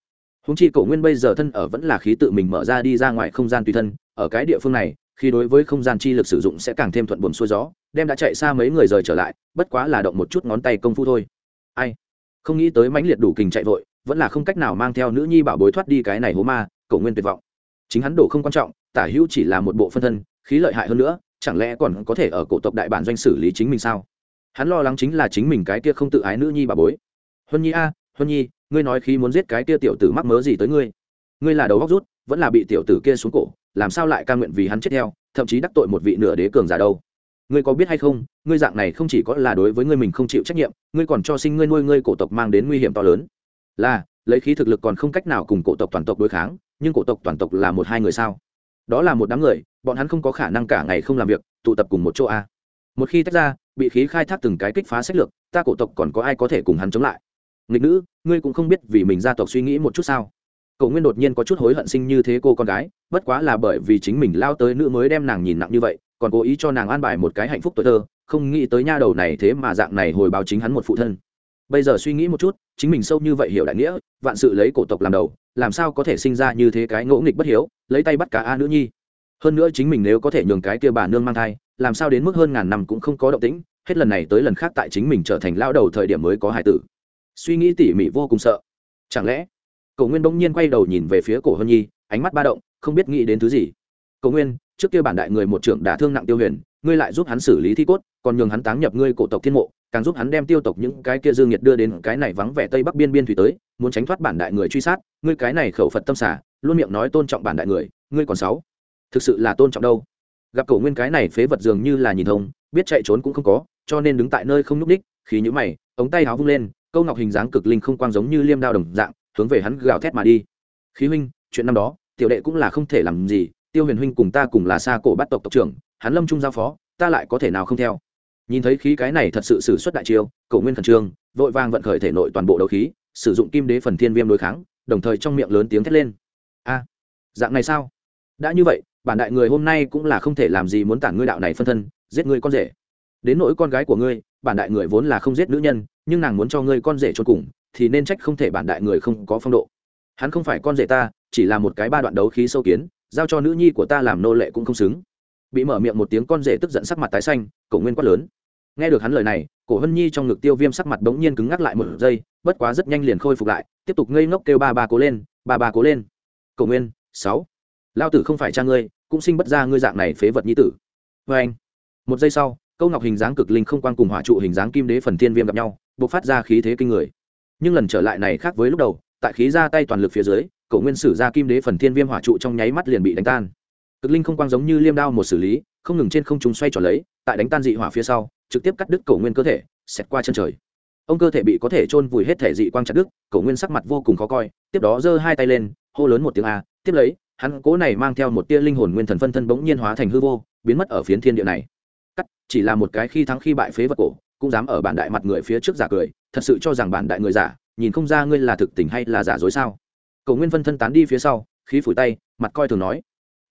Húng chi cổ nguyên bây giờ thân ở vẫn là khí tự mình mở ra đi ra ngoài không gian tùy thân, ở cái địa phương này, khi đối với không gian chi lực sử dụng sẽ càng thêm thuận buồm xuôi gió, đem đã chạy xa mấy người rời trở lại, bất quá là động một chút ngón tay công phu thôi. Ai? Không nghĩ tới mãnh liệt đủ kình chạy vội, vẫn là không cách nào mang theo nữ nhi bảo bối thoát đi cái này hố ma cổ nguyên tuyệt vọng chính hắn đổ không quan trọng, tả hữu chỉ là một bộ phân thân, khí lợi hại hơn nữa, chẳng lẽ còn có thể ở cổ tộc đại bản doanh xử lý chính mình sao? Hắn lo lắng chính là chính mình cái kia không tự ái nữ nhi bà bối. Huân nhi a, huân nhi, ngươi nói khi muốn giết cái kia tiểu tử mắc mớ gì tới ngươi? Ngươi là đầu góc rút, vẫn là bị tiểu tử kia xuống cổ, làm sao lại ca nguyện vì hắn chết theo, thậm chí đắc tội một vị nửa đế cường giả đâu? Ngươi có biết hay không, ngươi dạng này không chỉ có là đối với ngươi mình không chịu trách nhiệm, ngươi còn cho sinh ngươi nuôi ngươi cổ tộc mang đến nguy hiểm to lớn. Là, lấy khí thực lực còn không cách nào cùng cổ tộc toàn tộc đối kháng nhưng cổ tộc toàn tộc là một hai người sao? Đó là một đám người, bọn hắn không có khả năng cả ngày không làm việc, tụ tập cùng một chỗ a. Một khi tách ra, bị khí khai thác từng cái kích phá sách lược, ta cổ tộc còn có ai có thể cùng hắn chống lại? Nghịch nữ, ngươi cũng không biết vì mình gia tộc suy nghĩ một chút sao? Cậu nguyên đột nhiên có chút hối hận sinh như thế cô con gái, bất quá là bởi vì chính mình lao tới nữ mới đem nàng nhìn nặng như vậy, còn cố ý cho nàng an bài một cái hạnh phúc tuổi thơ, không nghĩ tới nha đầu này thế mà dạng này hồi báo chính hắn một phụ thân bây giờ suy nghĩ một chút, chính mình sâu như vậy hiểu đại nghĩa, vạn sự lấy cổ tộc làm đầu, làm sao có thể sinh ra như thế cái ngỗ nghịch bất hiếu, lấy tay bắt cả a nữ nhi. Hơn nữa chính mình nếu có thể nhường cái kia bà nương mang thai, làm sao đến mức hơn ngàn năm cũng không có động tĩnh, hết lần này tới lần khác tại chính mình trở thành lao đầu thời điểm mới có hải tử. Suy nghĩ tỉ mỉ vô cùng sợ. Chẳng lẽ, cổ nguyên bỗng nhiên quay đầu nhìn về phía cổ hân nhi, ánh mắt ba động, không biết nghĩ đến thứ gì. Cổ nguyên, trước kia bản đại người một trưởng đả thương nặng tiêu huyền ngươi lại giúp hắn xử lý thi cốt, còn nhường hắn táng nhập ngươi cổ tộc thiên mộ, càng giúp hắn đem tiêu tộc những cái kia dương nhiệt đưa đến cái này vắng vẻ tây bắc biên biên thủy tới, muốn tránh thoát bản đại người truy sát, ngươi cái này khẩu phật tâm xả, luôn miệng nói tôn trọng bản đại người, ngươi còn sáu thực sự là tôn trọng đâu? Gặp cổ nguyên cái này phế vật dường như là nhìn thông, biết chạy trốn cũng không có, cho nên đứng tại nơi không nhúc ních khí nhũ mày, ống tay áo vung lên, câu ngọc hình dáng cực linh không quang giống như liêm đao đồng dạng, hướng về hắn gào thét mà đi. Khí huynh, chuyện năm đó, tiểu đệ cũng là không thể làm gì, tiêu huyền huynh cùng ta cùng là xa cổ bắt tộc tộc trưởng hắn lâm trung giao phó, ta lại có thể nào không theo? Nhìn thấy khí cái này thật sự xử suất đại chiêu, cổ nguyên khẩn trương, vội vàng vận khởi thể nội toàn bộ đấu khí, sử dụng kim đế phần thiên viêm đối kháng, đồng thời trong miệng lớn tiếng thét lên. A, dạng này sao? Đã như vậy, bản đại người hôm nay cũng là không thể làm gì muốn tản ngươi đạo này phân thân, giết ngươi con rể. Đến nỗi con gái của ngươi, bản đại người vốn là không giết nữ nhân, nhưng nàng muốn cho ngươi con rể cho cùng, thì nên trách không thể bản đại người không có phong độ. Hắn không phải con rể ta, chỉ là một cái ba đoạn đấu khí sâu kiến, giao cho nữ nhi của ta làm nô lệ cũng không xứng bị mở miệng một tiếng con rể tức giận sắc mặt tái xanh, cổ nguyên quát lớn. Nghe được hắn lời này, cổ hân nhi trong ngực tiêu viêm sắc mặt bỗng nhiên cứng ngắc lại một giây, bất quá rất nhanh liền khôi phục lại, tiếp tục ngây ngốc kêu ba ba cố lên, ba ba cố lên. Cổ nguyên, sáu. Lao tử không phải cha ngươi, cũng sinh bất ra ngươi dạng này phế vật nhi tử. Vê anh. Một giây sau, câu ngọc hình dáng cực linh không quan cùng hỏa trụ hình dáng kim đế phần thiên viêm gặp nhau b ộ c phát ra khí thế kinh người. Nhưng lần trở lại này khác với lúc đầu, tại khí ra tay toàn lực phía dưới cậu nguyên sử ra kim đế phần thiên viêm hỏa trụ trong nháy mắt liền bị đánh tan cực linh không quang giống như liêm đao một xử lý, không ngừng trên không trung xoay tròn lấy, tại đánh tan dị hỏa phía sau, trực tiếp cắt đứt cổ nguyên cơ thể, xẹt qua chân trời. Ông cơ thể bị có thể chôn vùi hết thể dị quang chặt đứt, cổ nguyên sắc mặt vô cùng khó coi, tiếp đó giơ hai tay lên, hô lớn một tiếng a, tiếp lấy, hắn cố này mang theo một tia linh hồn nguyên thần phân thân bỗng nhiên hóa thành hư vô, biến mất ở phiến thiên địa này. Cắt, chỉ là một cái khi thắng khi bại phế vật cổ, cũng dám ở bản đại mặt người phía trước giả cười, thật sự cho rằng bản đại người giả, nhìn không ra ngươi là thực tình hay là giả dối sao. Cầu nguyên phân thân tán đi phía sau, khí phủi tay, mặt coi thường nói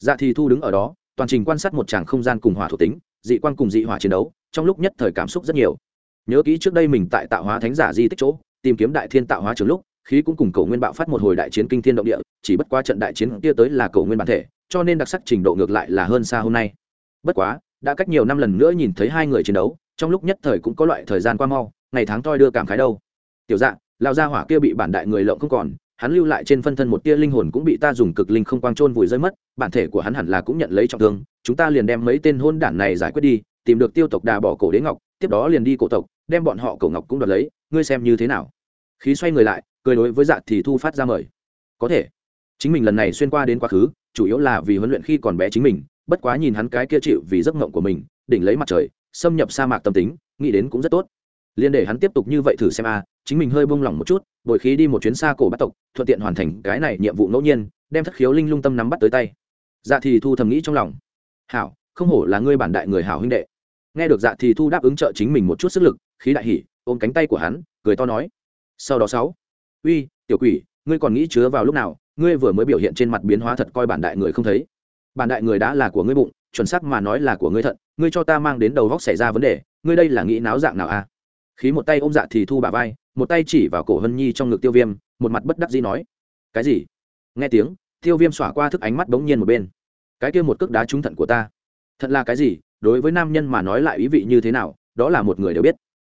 dạ thì thu đứng ở đó, toàn trình quan sát một tràng không gian cùng hỏa thuộc tính, dị quan cùng dị hỏa chiến đấu, trong lúc nhất thời cảm xúc rất nhiều. Nhớ kỹ trước đây mình tại tạo hóa thánh giả di tích chỗ, tìm kiếm đại thiên tạo hóa trường lúc, khí cũng cùng cầu nguyên bạo phát một hồi đại chiến kinh thiên động địa, chỉ bất qua trận đại chiến kia tới là cầu nguyên bản thể, cho nên đặc sắc trình độ ngược lại là hơn xa hôm nay. Bất quá, đã cách nhiều năm lần nữa nhìn thấy hai người chiến đấu, trong lúc nhất thời cũng có loại thời gian qua mau, ngày tháng toi đưa cảm khái đâu. Tiểu dạng lao ra hỏa kia bị bản đại người lộng không còn hắn lưu lại trên phân thân một tia linh hồn cũng bị ta dùng cực linh không quang trôn vùi rơi mất, bản thể của hắn hẳn là cũng nhận lấy trọng thương, chúng ta liền đem mấy tên hôn đản này giải quyết đi, tìm được tiêu tộc đà bỏ cổ đế ngọc, tiếp đó liền đi cổ tộc, đem bọn họ cổ ngọc cũng đoạt lấy, ngươi xem như thế nào? Khí xoay người lại, cười đối với dạ thì thu phát ra mời. Có thể. Chính mình lần này xuyên qua đến quá khứ, chủ yếu là vì huấn luyện khi còn bé chính mình, bất quá nhìn hắn cái kia chịu vì giấc mộng của mình, đỉnh lấy mặt trời, xâm nhập sa mạc tâm tính, nghĩ đến cũng rất tốt liên để hắn tiếp tục như vậy thử xem a, chính mình hơi bông lỏng một chút, bồi khí đi một chuyến xa cổ bắt tộc, thuận tiện hoàn thành cái này nhiệm vụ ngẫu nhiên, đem thất khiếu linh lung tâm nắm bắt tới tay. Dạ thì thu thầm nghĩ trong lòng. Hảo, không hổ là ngươi bản đại người hảo huynh đệ. Nghe được dạ thì thu đáp ứng trợ chính mình một chút sức lực, khí đại hỉ, ôm cánh tay của hắn, cười to nói, sau đó sáu, uy, tiểu quỷ, ngươi còn nghĩ chứa vào lúc nào? Ngươi vừa mới biểu hiện trên mặt biến hóa thật coi bản đại người không thấy. Bản đại người đã là của ngươi bụng, chuẩn xác mà nói là của ngươi thận, ngươi cho ta mang đến đầu góc xảy ra vấn đề, ngươi đây là nghĩ náo dạng nào a? à? Khí một tay ôm dạ thì thu bà vai, một tay chỉ vào cổ hân nhi trong ngực tiêu viêm, một mặt bất đắc dĩ nói, cái gì? Nghe tiếng, tiêu viêm xỏa qua thức ánh mắt bỗng nhiên một bên. Cái kia một cước đá trúng thận của ta. Thận là cái gì? Đối với nam nhân mà nói lại ý vị như thế nào, đó là một người đều biết.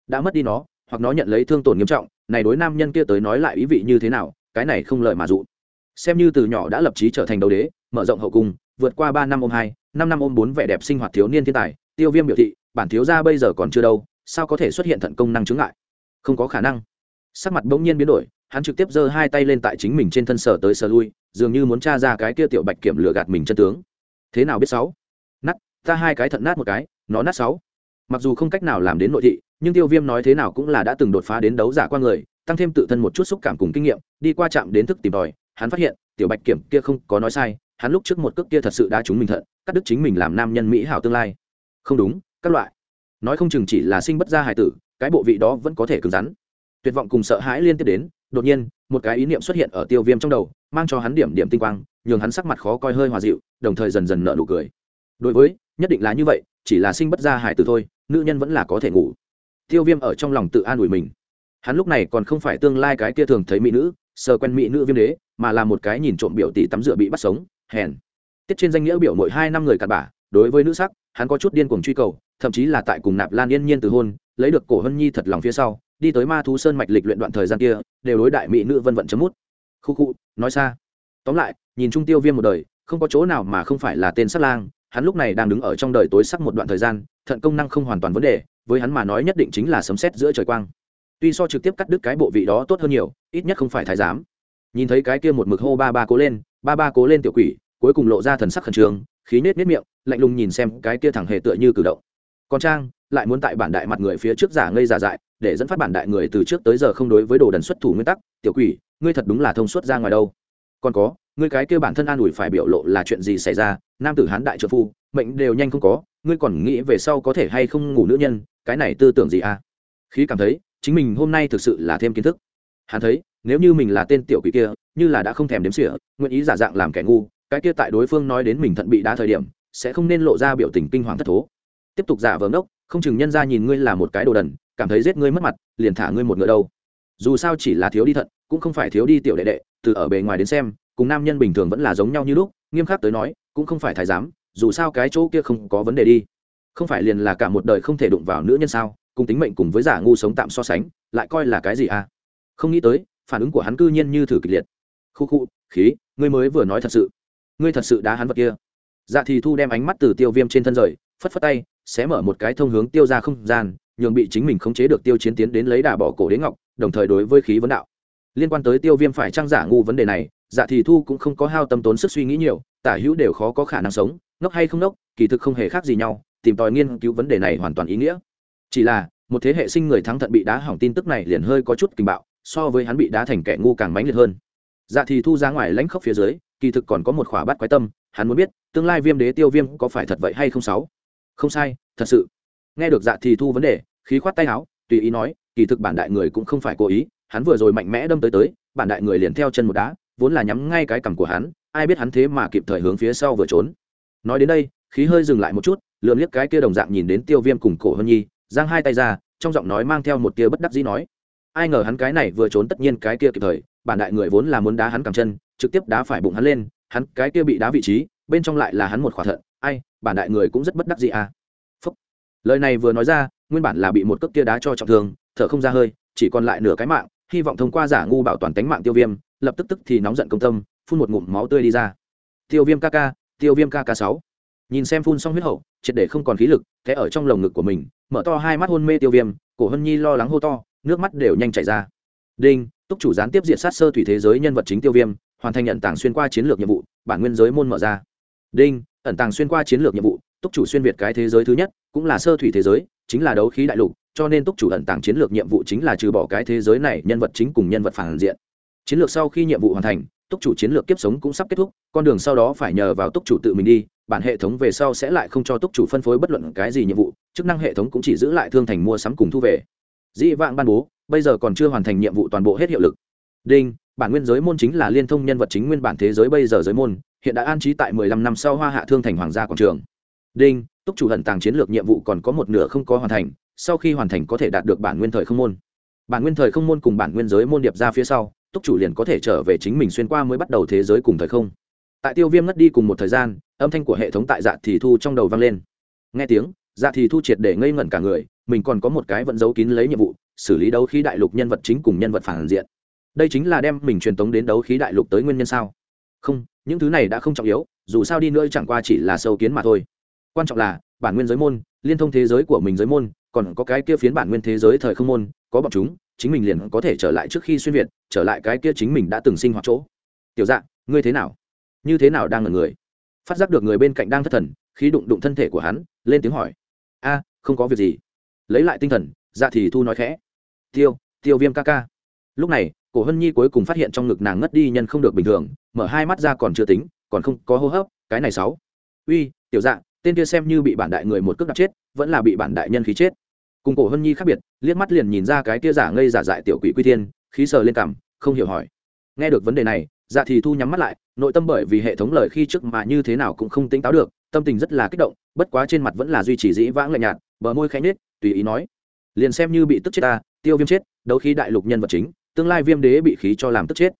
Đã mất đi nó, hoặc nó nhận lấy thương tổn nghiêm trọng, này đối nam nhân kia tới nói lại ý vị như thế nào, cái này không lợi mà dụ. Xem như từ nhỏ đã lập trí trở thành đầu đế, mở rộng hậu cung, vượt qua ba năm ôm hai, năm năm ôm bốn vẻ đẹp sinh hoạt thiếu niên thiên tài, tiêu viêm biểu thị, bản thiếu gia bây giờ còn chưa đâu sao có thể xuất hiện thận công năng chứng ngại? Không có khả năng. Sắc mặt bỗng nhiên biến đổi, hắn trực tiếp giơ hai tay lên tại chính mình trên thân sở tới sở lui, dường như muốn t r a ra cái kia tiểu bạch kiểm lừa gạt mình chân tướng. Thế nào biết sáu? Nát, ta hai cái thận nát một cái, nó nát sáu. Mặc dù không cách nào làm đến nội thị, nhưng tiêu viêm nói thế nào cũng là đã từng đột phá đến đấu giả qua người, tăng thêm tự thân một chút xúc cảm cùng kinh nghiệm, đi qua trạm đến thức tìm tòi, hắn phát hiện, tiểu bạch kiểm kia không có nói sai, hắn lúc trước một cước kia thật sự đã trúng mình thận, cắt đứt chính mình làm nam nhân mỹ hảo tương lai. Không đúng, các loại nói không chừng chỉ là sinh bất gia hài tử, cái bộ vị đó vẫn có thể cứng rắn. Tuyệt vọng cùng sợ hãi liên tiếp đến, đột nhiên, một cái ý niệm xuất hiện ở tiêu viêm trong đầu, mang cho hắn điểm điểm tinh quang, nhường hắn sắc mặt khó coi hơi hòa dịu, đồng thời dần dần nợ nụ cười. Đối với, nhất định là như vậy, chỉ là sinh bất gia hài tử thôi, nữ nhân vẫn là có thể ngủ. Tiêu viêm ở trong lòng tự an ủi mình. Hắn lúc này còn không phải tương lai cái kia thường thấy mỹ nữ, sờ quen mỹ nữ viêm đế, mà là một cái nhìn trộm biểu tỷ tắm rửa bị bắt sống, hèn. Tiết trên danh nghĩa biểu mỗi hai năm người cặn bả đối với nữ sắc, hắn có chút điên cuồng truy cầu thậm chí là tại cùng nạp lan yên nhiên từ hôn, lấy được cổ hân nhi thật lòng phía sau, đi tới ma thú sơn mạch lịch luyện đoạn thời gian kia, đều đối đại mỹ nữ vân vận chấm mút. Khu khu, nói xa. Tóm lại, nhìn trung tiêu viêm một đời, không có chỗ nào mà không phải là tên sát lang, hắn lúc này đang đứng ở trong đời tối sắc một đoạn thời gian, thận công năng không hoàn toàn vấn đề, với hắn mà nói nhất định chính là sấm xét giữa trời quang. Tuy so trực tiếp cắt đứt cái bộ vị đó tốt hơn nhiều, ít nhất không phải thái giám. Nhìn thấy cái kia một mực hô ba ba cố lên, ba ba cố lên tiểu quỷ, cuối cùng lộ ra thần sắc khẩn trương, khí nết nết miệng, lạnh lùng nhìn xem cái kia thẳng hề tựa như cử động còn trang lại muốn tại bản đại mặt người phía trước giả ngây giả dại, để dẫn phát bản đại người từ trước tới giờ không đối với đồ đần xuất thủ nguyên tắc. Tiểu quỷ, ngươi thật đúng là thông suốt ra ngoài đâu. Còn có, ngươi cái kia bản thân an ủi phải biểu lộ là chuyện gì xảy ra? Nam tử hán đại trợ phu, mệnh đều nhanh không có, ngươi còn nghĩ về sau có thể hay không ngủ nữ nhân? Cái này tư tưởng gì à? Khí cảm thấy, chính mình hôm nay thực sự là thêm kiến thức. Hắn thấy, nếu như mình là tên tiểu quỷ kia, như là đã không thèm đếm xỉa, nguyện ý giả dạng làm kẻ ngu, cái kia tại đối phương nói đến mình thận bị đá thời điểm, sẽ không nên lộ ra biểu tình kinh hoàng thất thố tiếp tục giả vờ ngốc, không chừng nhân ra nhìn ngươi là một cái đồ đần, cảm thấy giết ngươi mất mặt, liền thả ngươi một ngựa đâu. Dù sao chỉ là thiếu đi thận, cũng không phải thiếu đi tiểu đệ đệ, từ ở bề ngoài đến xem, cùng nam nhân bình thường vẫn là giống nhau như lúc, nghiêm khắc tới nói, cũng không phải thái giám, dù sao cái chỗ kia không có vấn đề đi. Không phải liền là cả một đời không thể đụng vào nữ nhân sao, cùng tính mệnh cùng với giả ngu sống tạm so sánh, lại coi là cái gì à? Không nghĩ tới, phản ứng của hắn cư nhiên như thử kịch liệt. Khu khu, khí, ngươi mới vừa nói thật sự. Ngươi thật sự đá hắn vật kia. Dạ thì thu đem ánh mắt từ tiêu viêm trên thân rời, phất phất tay sẽ mở một cái thông hướng tiêu ra không gian, nhường bị chính mình khống chế được tiêu chiến tiến đến lấy đà bỏ cổ đế ngọc, đồng thời đối với khí vấn đạo. Liên quan tới tiêu viêm phải trang giả ngu vấn đề này dạ thì thu cũng không có hao tâm tốn sức suy nghĩ nhiều, tả hữu đều khó có khả năng sống, ngốc hay không ngốc, kỳ thực không hề khác gì nhau, tìm tòi nghiên cứu vấn đề này hoàn toàn ý nghĩa. Chỉ là, một thế hệ sinh người thắng thận bị đá hỏng tin tức này liền hơi có chút kinh bạo, so với hắn bị đá thành kẻ ngu càng mãnh liệt hơn. Dạ thì thu ra ngoài lãnh khốc phía dưới, kỳ thực còn có một khỏa bắt quái tâm, hắn muốn biết, tương lai viêm đế tiêu viêm có phải thật vậy hay không sáu? Không sai, thật sự. Nghe được dạ thì thu vấn đề, khí khoát tay áo, tùy ý nói, kỳ thực bản đại người cũng không phải cố ý, hắn vừa rồi mạnh mẽ đâm tới tới, bản đại người liền theo chân một đá, vốn là nhắm ngay cái cằm của hắn, ai biết hắn thế mà kịp thời hướng phía sau vừa trốn. Nói đến đây, khí hơi dừng lại một chút, lượm liếc cái kia đồng dạng nhìn đến tiêu viêm cùng cổ hân nhi, giang hai tay ra, trong giọng nói mang theo một tia bất đắc dĩ nói, ai ngờ hắn cái này vừa trốn tất nhiên cái kia kịp thời, bản đại người vốn là muốn đá hắn cầm chân, trực tiếp đá phải bụng hắn lên, hắn cái kia bị đá vị trí, bên trong lại là hắn một khỏa thận, ai bản đại người cũng rất bất đắc dĩ à. Phúc. lời này vừa nói ra, nguyên bản là bị một cước kia đá cho trọng thương, thở không ra hơi, chỉ còn lại nửa cái mạng, hy vọng thông qua giả ngu bảo toàn tánh mạng tiêu viêm, lập tức tức thì nóng giận công tâm, phun một ngụm máu tươi đi ra. Tiêu viêm kk tiêu viêm kk sáu. Nhìn xem phun xong huyết hậu, triệt để không còn khí lực thế ở trong lồng ngực của mình, mở to hai mắt hôn mê tiêu viêm, cổ hân nhi lo lắng hô to, nước mắt đều nhanh chảy ra. Đinh, túc chủ gián tiếp diện sát sơ thủy thế giới nhân vật chính tiêu viêm, hoàn thành nhận tảng xuyên qua chiến lược nhiệm vụ, bản nguyên giới môn mở ra. Đinh ẩn tàng xuyên qua chiến lược nhiệm vụ, túc chủ xuyên việt cái thế giới thứ nhất, cũng là sơ thủy thế giới, chính là đấu khí đại lục, cho nên túc chủ ẩn tàng chiến lược nhiệm vụ chính là trừ bỏ cái thế giới này nhân vật chính cùng nhân vật phản diện. Chiến lược sau khi nhiệm vụ hoàn thành, túc chủ chiến lược kiếp sống cũng sắp kết thúc, con đường sau đó phải nhờ vào túc chủ tự mình đi, bản hệ thống về sau sẽ lại không cho túc chủ phân phối bất luận cái gì nhiệm vụ, chức năng hệ thống cũng chỉ giữ lại thương thành mua sắm cùng thu về. Dĩ vãng ban bố, bây giờ còn chưa hoàn thành nhiệm vụ toàn bộ hết hiệu lực. Đinh, bản nguyên giới môn chính là liên thông nhân vật chính nguyên bản thế giới bây giờ giới môn hiện đã an trí tại mười lăm năm sau hoa hạ thương thành hoàng gia quảng trường. Đinh, túc chủ hận tàng chiến lược nhiệm vụ còn có một nửa không có hoàn thành, sau khi hoàn thành có thể đạt được bản nguyên thời không môn. Bản nguyên thời không môn cùng bản nguyên giới môn điệp ra phía sau, túc chủ liền có thể trở về chính mình xuyên qua mới bắt đầu thế giới cùng thời không. Tại tiêu viêm ngất đi cùng một thời gian, âm thanh của hệ thống tại dạ thì thu trong đầu vang lên. Nghe tiếng dạ thì thu triệt để ngây ngẩn cả người, mình còn có một cái vẫn giấu kín lấy nhiệm vụ, xử lý đấu khí đại lục nhân vật chính cùng nhân vật phản diện. Đây chính là đem mình truyền tống đến đấu khí đại lục tới nguyên nhân sao? Không những thứ này đã không trọng yếu, dù sao đi nữa chẳng qua chỉ là sâu kiến mà thôi. Quan trọng là, bản nguyên giới môn, liên thông thế giới của mình giới môn, còn có cái kia phiến bản nguyên thế giới thời không môn, có bọn chúng, chính mình liền có thể trở lại trước khi xuyên việt, trở lại cái kia chính mình đã từng sinh hoạt chỗ. Tiểu dạ ngươi thế nào? Như thế nào đang ở người? Phát giác được người bên cạnh đang thất thần khi đụng đụng thân thể của hắn, lên tiếng hỏi. A, không có việc gì. Lấy lại tinh thần dạ thì thu nói khẽ. Tiêu tiêu viêm ca ca. Lúc này, cổ hân nhi cuối cùng phát hiện trong ngực nàng ngất đi nhân không được bình thường mở hai mắt ra còn chưa tính còn không có hô hấp cái này sáu. Uy tiểu dạ tên kia xem như bị bản đại người một cước đặt chết vẫn là bị bản đại nhân khí chết. Cùng cổ hân nhi khác biệt liếc mắt liền nhìn ra cái kia giả ngây giả dại tiểu quỷ quy thiên khí sờ lên cằm không hiểu hỏi. Nghe được vấn đề này dạ thì thu nhắm mắt lại nội tâm bởi vì hệ thống lời khi trước mà như thế nào cũng không tính táo được tâm tình rất là kích động bất quá trên mặt vẫn là duy trì dĩ vãng lạnh nhạt bờ môi khẽ nhếch, tùy ý nói. Liền xem như bị tức chết ta tiêu viêm chết đấu khí đại lục nhân vật chính tương lai viêm đế bị khí cho làm tức chết.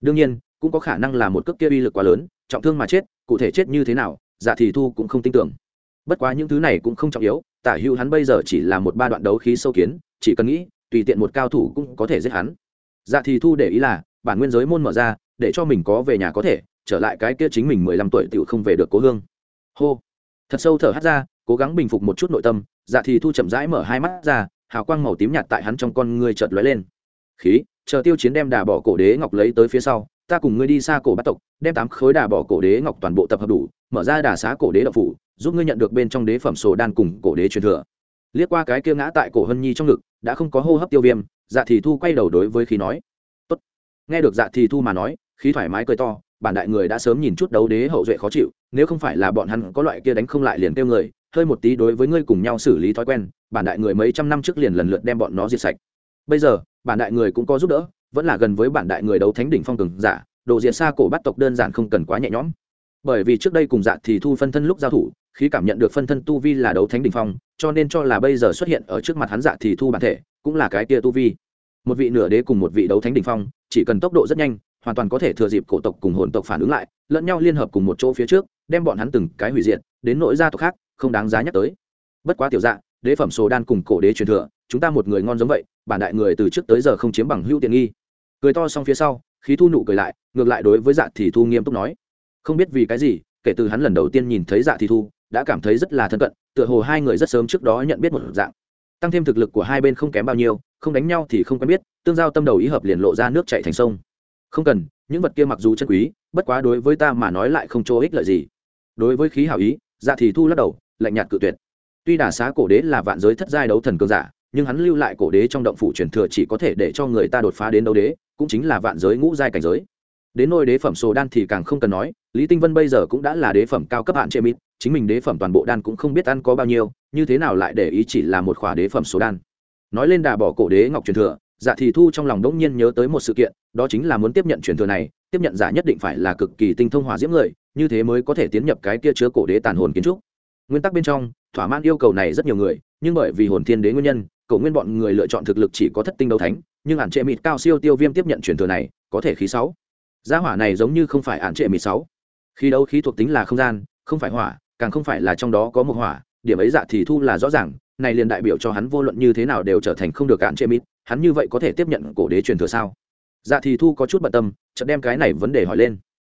Đương nhiên cũng có khả năng là một cước kia uy lực quá lớn, trọng thương mà chết, cụ thể chết như thế nào dạ thì thu cũng không tin tưởng. Bất quá những thứ này cũng không trọng yếu, tả hữu hắn bây giờ chỉ là một ba đoạn đấu khí sâu kiến, chỉ cần nghĩ, tùy tiện một cao thủ cũng có thể giết hắn. Dạ thì thu để ý là, bản nguyên giới môn mở ra, để cho mình có về nhà có thể, trở lại cái kia chính mình mười lăm tuổi tựu không về được cố hương. Hô. Thật sâu thở hắt ra, cố gắng bình phục một chút nội tâm dạ thì thu chậm rãi mở hai mắt ra, hào quang màu tím nhạt tại hắn trong con ngươi chợt lóe lên. Khí, chờ tiêu chiến đem đà bỏ cổ đế ngọc lấy tới phía sau ta cùng ngươi đi xa cổ bắt tộc, đem tám khối đà bỏ cổ đế ngọc toàn bộ tập hợp đủ, mở ra đà xá cổ đế đậu phủ, giúp ngươi nhận được bên trong đế phẩm sổ đan cùng cổ đế truyền thừa. Liếc qua cái kia ngã tại cổ hân nhi trong ngực, đã không có hô hấp tiêu viêm dạ thì thu quay đầu đối với khí nói. Tốt. nghe được dạ thì thu mà nói, khí thoải mái cười to, bản đại người đã sớm nhìn chút đấu đế hậu duệ khó chịu, nếu không phải là bọn hắn có loại kia đánh không lại liền tiêu người, hơi một tí đối với ngươi cùng nhau xử lý thói quen, bản đại người mấy trăm năm trước liền lần lượt đem bọn nó diệt sạch. Bây giờ, bản đại người cũng có giúp đỡ vẫn là gần với bản đại người đấu thánh đỉnh phong cường giả độ diện xa cổ bắt tộc đơn giản không cần quá nhẹ nhõm. Bởi vì trước đây cùng dạ thì thu phân thân lúc giao thủ, khi cảm nhận được phân thân tu vi là đấu thánh đỉnh phong, cho nên cho là bây giờ xuất hiện ở trước mặt hắn dạ thì thu bản thể, cũng là cái kia tu vi. Một vị nửa đế cùng một vị đấu thánh đỉnh phong, chỉ cần tốc độ rất nhanh, hoàn toàn có thể thừa dịp cổ tộc cùng hồn tộc phản ứng lại, lẫn nhau liên hợp cùng một chỗ phía trước, đem bọn hắn từng cái hủy diệt, đến nỗi gia tộc khác, không đáng giá nhắc tới. Bất quá tiểu dạ đế phẩm số đan cùng cổ đế truyền thừa, chúng ta một người ngon giống vậy, bản đại người từ trước tới giờ không chiếm bằng hữu tiện nghi cười to xong phía sau, khí thu nụ cười lại, ngược lại đối với dạ thì thu nghiêm túc nói. Không biết vì cái gì, kể từ hắn lần đầu tiên nhìn thấy dạ thì thu, đã cảm thấy rất là thân cận, tựa hồ hai người rất sớm trước đó nhận biết một dạng. Tăng thêm thực lực của hai bên không kém bao nhiêu, không đánh nhau thì không quen biết, tương giao tâm đầu ý hợp liền lộ ra nước chạy thành sông. Không cần, những vật kia mặc dù chân quý, bất quá đối với ta mà nói lại không chỗ ích lợi gì. Đối với khí hảo ý dạ thì thu lắc đầu, lạnh nhạt cự tuyệt. Tuy đà xá cổ đế là vạn giới thất giai đấu thần cường giả, nhưng hắn lưu lại cổ đế trong động phủ truyền thừa chỉ có thể để cho người ta đột phá đến đấu đế cũng chính là vạn giới ngũ giai cảnh giới. Đến nôi đế phẩm sổ đan thì càng không cần nói, lý tinh vân bây giờ cũng đã là đế phẩm cao cấp hạn chế mít chính mình đế phẩm toàn bộ đan cũng không biết ăn có bao nhiêu, như thế nào lại để ý chỉ là một khỏa đế phẩm số đan. Nói lên đà bỏ cổ đế ngọc truyền thừa dạ thì thu trong lòng đỗng nhiên nhớ tới một sự kiện, đó chính là muốn tiếp nhận truyền thừa này, tiếp nhận giả nhất định phải là cực kỳ tinh thông hòa diễm người, như thế mới có thể tiến nhập cái kia chứa cổ đế tàn hồn kiến trúc. Nguyên tắc bên trong, thỏa mãn yêu cầu này rất nhiều người, nhưng bởi vì hồn thiên đế nguyên nhân Cổ nguyên bọn người lựa chọn thực lực chỉ có thất tinh đấu thánh, nhưng ản trệ mịt cao siêu tiêu viêm tiếp nhận truyền thừa này, có thể khí sáu. Gia hỏa này giống như không phải ản trệ mịt sáu. Khi đấu khí thuộc tính là không gian, không phải hỏa, càng không phải là trong đó có một hỏa. Điểm ấy dạ thì thu là rõ ràng, này liền đại biểu cho hắn vô luận như thế nào đều trở thành không được ản trệ mịt, hắn như vậy có thể tiếp nhận cổ đế truyền thừa sao? Dạ thì thu có chút bận tâm, chợt đem cái này vấn đề hỏi lên.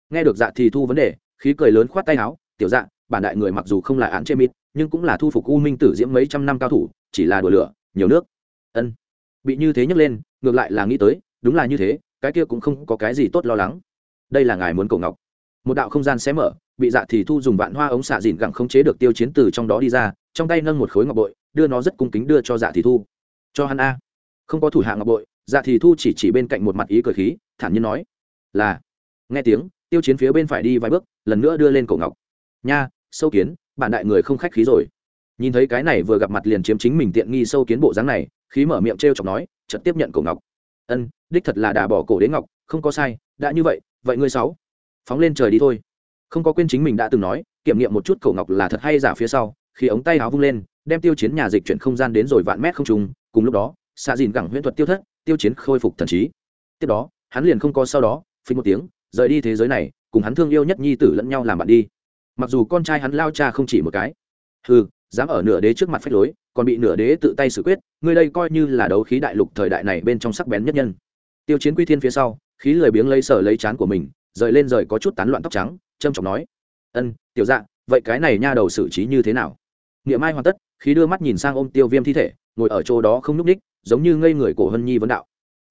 Nghe được dạ thì thu vấn đề, khí cười lớn khoát tay áo, tiểu dạ bản đại người mặc dù không là án chê mít nhưng cũng là thu phục u minh tử diễm mấy trăm năm cao thủ, chỉ là đùa lửa nhiều nước. Ân. Bị như thế nhấc lên, ngược lại là nghĩ tới, đúng là như thế, cái kia cũng không có cái gì tốt lo lắng. Đây là ngài muốn cầu ngọc. Một đạo không gian xé mở, bị dạ thì thu dùng vạn hoa ống xạ dìn gặng không chế được tiêu chiến từ trong đó đi ra, trong tay nâng một khối ngọc bội, đưa nó rất cung kính đưa cho dạ thì thu. Cho hắn a. Không có thủ hạ ngọc bội dạ thì thu chỉ chỉ bên cạnh một mặt ý cười khí, thản nhiên nói, là. Nghe tiếng, tiêu chiến phía bên phải đi vài bước, lần nữa đưa lên cổ ngọc. Nha, sâu kiến bạn đại người không khách khí rồi nhìn thấy cái này vừa gặp mặt liền chiếm chính mình tiện nghi sâu kiến bộ dáng này, khí mở miệng t r e o chọc nói, chợt tiếp nhận cổ ngọc. Ân, đích thật là đà bỏ cổ đế ngọc, không có sai, đã như vậy vậy ngươi sáu, phóng lên trời đi thôi. Không có quên chính mình đã từng nói, kiểm nghiệm một chút cổ ngọc là thật hay giả phía sau, khi ống tay áo vung lên, đem tiêu chiến nhà dịch chuyển không gian đến rồi vạn mét không trùng cùng lúc đó, xạ dìn gẳng huyễn thuật tiêu thất, tiêu chiến khôi phục thần trí. Tiếp đó, hắn liền không có sau đó phí một tiếng, rời đi thế giới này, cùng hắn thương yêu nhất nhi tử lẫn nhau làm bạn đi. Mặc dù con trai hắn lao cha không chỉ một cái. Ừ dám ở nửa đế trước mặt phách lối, còn bị nửa đế tự tay xử quyết người đây coi như là đấu khí đại lục thời đại này bên trong sắc bén nhất nhân. Tiêu chiến quy thiên phía sau, khí lười biếng lấy sở lấy chán của mình, rời lên rời có chút tán loạn tóc trắng trâm trọng nói, ân, tiểu dạ vậy cái này nha đầu xử trí như thế nào? Nghĩa mai hoàn tất, khí đưa mắt nhìn sang ôm tiêu viêm thi thể, ngồi ở chỗ đó không nhúc ních, giống như ngây người cổ hân nhi vấn đạo,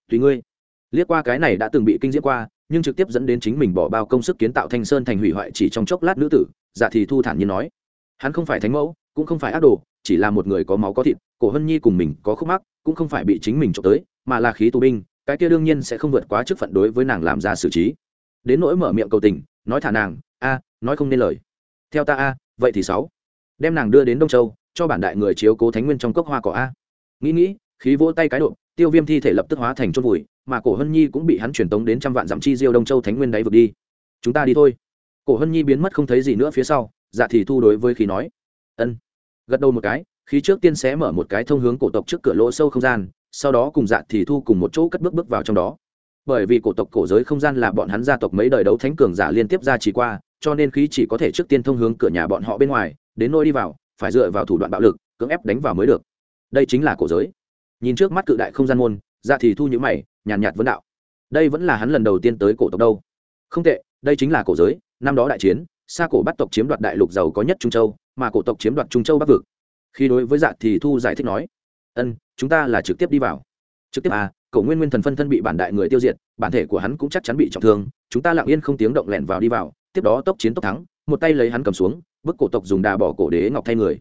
tùy ngươi. Liếc qua cái này đã từng bị kinh diễm qua, nhưng trực tiếp dẫn đến chính mình bỏ bao công sức kiến tạo thanh sơn thành hủy hoại chỉ trong chốc lát nữ tử dạ thì thu thản nhiên nói, hắn không phải thánh mẫu cũng không phải ác đồ, chỉ là một người có máu có thịt, cổ hân nhi cùng mình có khúc mắc, cũng không phải bị chính mình trộm tới, mà là khí tù binh, cái kia đương nhiên sẽ không vượt quá chức phận đối với nàng làm ra xử trí. Đến nỗi mở miệng cầu tình, nói thả nàng, a, nói không nên lời. Theo ta a, vậy thì sáu. Đem nàng đưa đến đông châu, cho bản đại người chiếu cố thánh nguyên trong cốc hoa cỏ a. Nghĩ nghĩ, khí vỗ tay cái độ, tiêu viêm thi thể lập tức hóa thành chôn vùi, mà cổ hân nhi cũng bị hắn truyền tống đến trăm vạn dặm chi diêu đông châu thánh nguyên đáy vực đi. Chúng ta đi thôi. Cổ hân nhi biến mất không thấy gì nữa phía sau dạ thì thu đối với khí nói, ân gật đầu một cái, khí trước tiên sẽ mở một cái thông hướng cổ tộc trước cửa lỗ sâu không gian, sau đó cùng dạ thì thu cùng một chỗ cất bước bước vào trong đó. Bởi vì cổ tộc cổ giới không gian là bọn hắn gia tộc mấy đời đấu thánh cường giả liên tiếp ra chỉ qua, cho nên khí chỉ có thể trước tiên thông hướng cửa nhà bọn họ bên ngoài, đến nơi đi vào, phải dựa vào thủ đoạn bạo lực, cưỡng ép đánh vào mới được. Đây chính là cổ giới. Nhìn trước mắt cự đại không gian môn dạ thì thu nhữ mày, nhàn nhạt vấn đạo. Đây vẫn là hắn lần đầu tiên tới cổ tộc đâu? Không tệ, đây chính là cổ giới, năm đó đại chiến xa cổ bắt tộc chiếm đoạt đại lục giàu có nhất trung châu mà cổ tộc chiếm đoạt trung châu bắc vực. Khi đối với dạ thì thu giải thích nói, ân, chúng ta là trực tiếp đi vào. Trực tiếp à? Cổ nguyên nguyên thần phân thân bị bản đại người tiêu diệt, bản thể của hắn cũng chắc chắn bị trọng thương, chúng ta lặng yên không tiếng động lẻn vào đi vào, tiếp đó tốc chiến tốc thắng, một tay lấy hắn cầm xuống, bức cổ tộc dùng đà bỏ cổ đế ngọc thay người.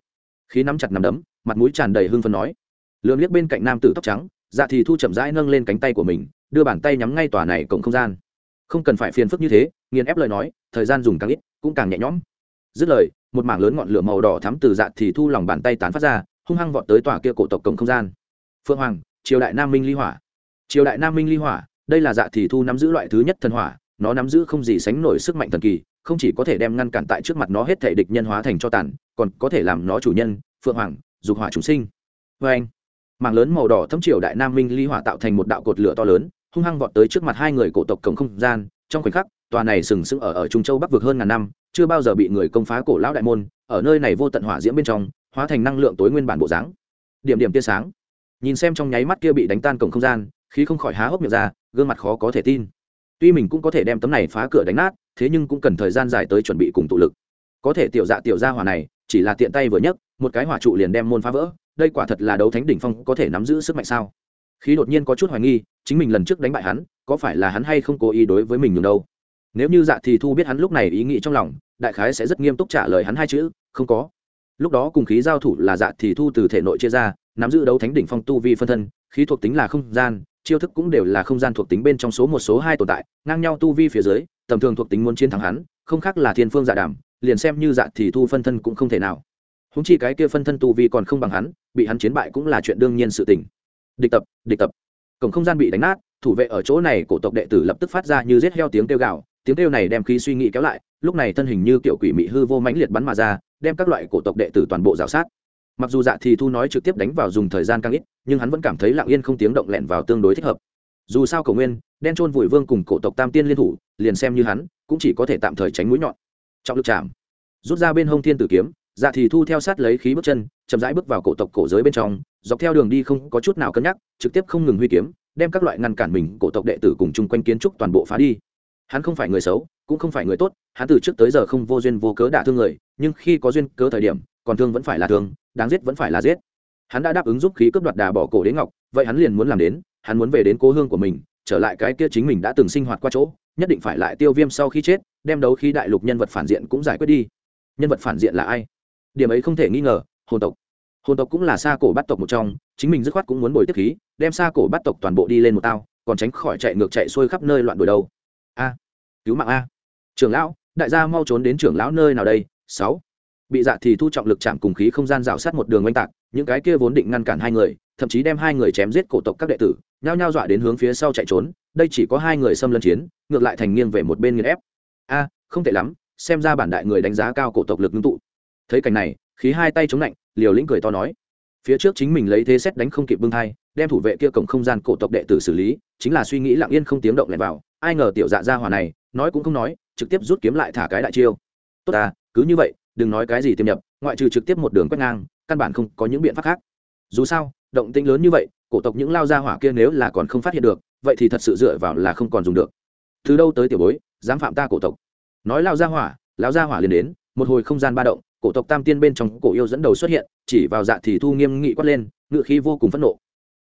Khí nắm chặt nắm đấm, mặt mũi tràn đầy hưng phấn nói lượm liếc bên cạnh nam tử tóc trắng dạ thì thu chậm rãi nâng lên cánh tay của mình, đưa bàn tay nhắm ngay tòa này cổng không gian. Không cần phải phiền phức như thế, nghiền ép lời nói, thời gian dùng càng ít, cũng càng nhẹ nhõm. Dứt lời một mảng lớn ngọn lửa màu đỏ thắm từ dạ thì thu lòng bàn tay tán phát ra, hung hăng vọt tới tòa kia cổ tộc cổng không gian. Phương hoàng, triều đại nam minh ly hỏa. Triều đại nam minh ly hỏa, đây là dạ thì thu nắm giữ loại thứ nhất thần hỏa, nó nắm giữ không gì sánh nổi sức mạnh thần kỳ, không chỉ có thể đem ngăn cản tại trước mặt nó hết thể địch nhân hóa thành cho tàn, còn có thể làm nó chủ nhân, phượng hoàng, dục hỏa chúng sinh. Vê anh. Mảng lớn màu đỏ thấm triều đại nam minh ly hỏa tạo thành một đạo cột lửa to lớn, hung hăng vọt tới trước mặt hai người cổ tộc cổng không gian, trong khoảnh khắc tòa này sừng sững ở ở trung châu bắc vực hơn ngàn năm, chưa bao giờ bị người công phá cổ lão đại môn, ở nơi này vô tận hỏa diễm bên trong, hóa thành năng lượng tối nguyên bản bộ dáng. Điểm điểm tia sáng. Nhìn xem trong nháy mắt kia bị đánh tan cổng không gian, khí không khỏi há hốc miệng ra, gương mặt khó có thể tin. Tuy mình cũng có thể đem tấm này phá cửa đánh nát, thế nhưng cũng cần thời gian dài tới chuẩn bị cùng tụ lực. Có thể tiểu dạ tiểu gia hỏa này, chỉ là tiện tay vừa nhấc, một cái hỏa trụ liền đem môn phá vỡ, đây quả thật là đấu thánh đỉnh phong, có thể nắm giữ sức mạnh sao? Khí đột nhiên có chút hoài nghi, chính mình lần trước đánh bại hắn, có phải là hắn hay không cố ý đối với mình nhường đâu? Nếu như dạ thì thu biết hắn lúc này ý nghĩ trong lòng, đại khái sẽ rất nghiêm túc trả lời hắn hai chữ, không có. Lúc đó cùng khí giao thủ là dạ thì thu từ thể nội chia ra, nắm giữ đấu thánh đỉnh phong tu vi phân thân, khí thuộc tính là không gian, chiêu thức cũng đều là không gian thuộc tính bên trong số một, số hai tồn tại, ngang nhau tu vi phía dưới, tầm thường thuộc tính muốn chiến thắng hắn, không khác là thiên phương dạ đảm liền xem như dạ thì thu phân thân cũng không thể nào. Húng chi cái kia phân thân tu vi còn không bằng hắn, bị hắn chiến bại cũng là chuyện đương nhiên sự tình. Địch tập địch tập. Cổng không gian bị đánh nát, thủ vệ ở chỗ này, cổ tộc đệ tử lập tức phát ra như rết heo tiếng kêu gạo tiếng kêu này đem khí suy nghĩ kéo lại, lúc này thân hình như kiểu quỷ mị hư vô mãnh liệt bắn mà ra, đem các loại cổ tộc đệ tử toàn bộ rào sát. Mặc dù dạ thì thu nói trực tiếp đánh vào dùng thời gian càng ít, nhưng hắn vẫn cảm thấy lặng yên không tiếng động lẹn vào tương đối thích hợp. Dù sao cầu nguyên, đen trôn vùi vương cùng cổ tộc tam tiên liên thủ, liền xem như hắn, cũng chỉ có thể tạm thời tránh mũi nhọn. Trọng lực chạm. Rút ra bên hông thiên tử kiếm dạ thì thu theo sát lấy khí bước chân, chậm rãi bước vào cổ tộc cổ giới bên trong, dọc theo đường đi không có chút nào cân nhắc, trực tiếp không ngừng huy kiếm, đem các loại ngăn cản mình, cổ tộc đệ tử cùng chung quanh kiến trúc toàn bộ phá đi hắn không phải người xấu, cũng không phải người tốt, hắn từ trước tới giờ không vô duyên vô cớ đả thương người, nhưng khi có duyên cớ thời điểm, còn thương vẫn phải là thương, đáng giết vẫn phải là giết. Hắn đã đáp ứng giúp khí cướp đoạt đà bỏ cổ đế ngọc, vậy hắn liền muốn làm đến, hắn muốn về đến cố hương của mình, trở lại cái kia chính mình đã từng sinh hoạt qua chỗ, nhất định phải lại tiêu viêm sau khi chết, đem đấu khí đại lục nhân vật phản diện cũng giải quyết đi. Nhân vật phản diện là ai? Điểm ấy không thể nghi ngờ, hồn tộc. Hồn tộc cũng là xa cổ bắt tộc một trong, chính mình dứt khoát cũng muốn bồi tiếp khí, đem xa cổ bắt tộc toàn bộ đi lên một tao, còn tránh khỏi chạy ngược chạy xuôi khắp nơi loạn đuổi đâu a. Cứu mạng a. Trưởng lão, đại gia mau trốn đến trưởng lão nơi nào đây? Sáu. Bị dạ thì thu trọng lực chạm cùng khí không gian rào sát một đường oanh tạc, những cái kia vốn định ngăn cản hai người, thậm chí đem hai người chém giết cổ tộc các đệ tử, nhao nhao dọa đến hướng phía sau chạy trốn, đây chỉ có hai người xâm lân chiến, ngược lại thành nghiêng về một bên nghiền ép. A, không tệ lắm, xem ra bản đại người đánh giá cao cổ tộc lực ngưng tụ. Thấy cảnh này, khí hai tay chống lạnh, liều lĩnh cười to nói. Phía trước chính mình lấy thế xét đánh không kịp bưng thai, đem thủ vệ kia cổng không gian cổ tộc đệ tử xử lý, chính là suy nghĩ lặng yên không tiếng động lẻn vào ai ngờ tiểu dạ gia hỏa này, nói cũng không nói, trực tiếp rút kiếm lại thả cái đại chiêu. Tốt à cứ như vậy, đừng nói cái gì tiêm nhập, ngoại trừ trực tiếp một đường quét ngang, căn bản không có những biện pháp khác. Dù sao, động tĩnh lớn như vậy, cổ tộc những lao gia hỏa kia nếu là còn không phát hiện được, vậy thì thật sự dựa vào là không còn dùng được. Từ đâu tới tiểu bối, dám phạm ta cổ tộc? Nói lao gia hỏa, lao gia hỏa liền đến, một hồi không gian ba động, cổ tộc tam tiên bên trong cổ yêu dẫn đầu xuất hiện, chỉ vào dạ thì thu nghiêm nghị quát lên, ngựa khí vô cùng phẫn nộ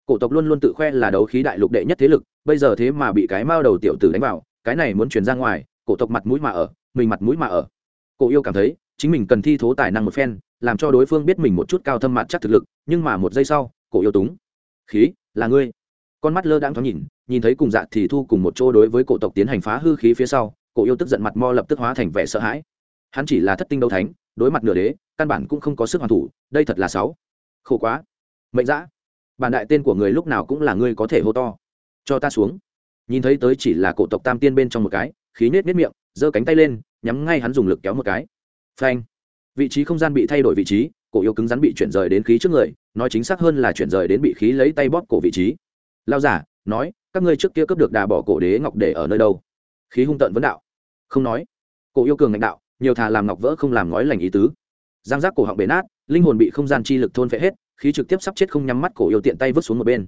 cổ tộc luôn luôn tự khoe là đấu khí đại lục đệ nhất thế lực, bây giờ thế mà bị cái mao đầu tiểu tử đánh vào, cái này muốn chuyển ra ngoài, cổ tộc mặt mũi mà ở, mình mặt mũi mà ở. Cổ yêu cảm thấy, chính mình cần thi thố tài năng một phen, làm cho đối phương biết mình một chút cao thâm mặt chắc thực lực, nhưng mà một giây sau, cổ yêu túng. Khí, là ngươi. Con mắt lơ đãng thoáng nhìn nhìn thấy cùng dạ thì thu cùng một chỗ đối với cổ tộc tiến hành phá hư khí phía sau, cổ yêu tức giận mặt mo lập tức hóa thành vẻ sợ hãi. Hắn chỉ là thất tinh đấu thánh, đối mặt nửa đế, căn bản cũng không có sức hoàn thủ, đây thật là sáu khổ quá. Mệnh dã bản đại tên của người lúc nào cũng là ngươi có thể hô to. Cho ta xuống. Nhìn thấy tới chỉ là cổ tộc tam tiên bên trong một cái, khí nết nết miệng, giơ cánh tay lên, nhắm ngay hắn dùng lực kéo một cái. Phanh. Vị trí không gian bị thay đổi vị trí, cổ yêu cứng rắn bị chuyển rời đến khí trước người, nói chính xác hơn là chuyển rời đến bị khí lấy tay bóp cổ vị trí. Lao giả, nói, các ngươi trước kia cướp được đà bỏ cổ đế ngọc để ở nơi đâu? Khí hung tận vấn đạo. Không nói. Cổ yêu cường lãnh đạo, nhiều thà làm ngọc vỡ không làm ngói lành ý tứ. Giang giác cổ họng bể nát, linh hồn bị không gian chi lực thôn phệ hết khí trực tiếp sắp chết không nhắm mắt cổ yêu tiện tay vứt xuống một bên.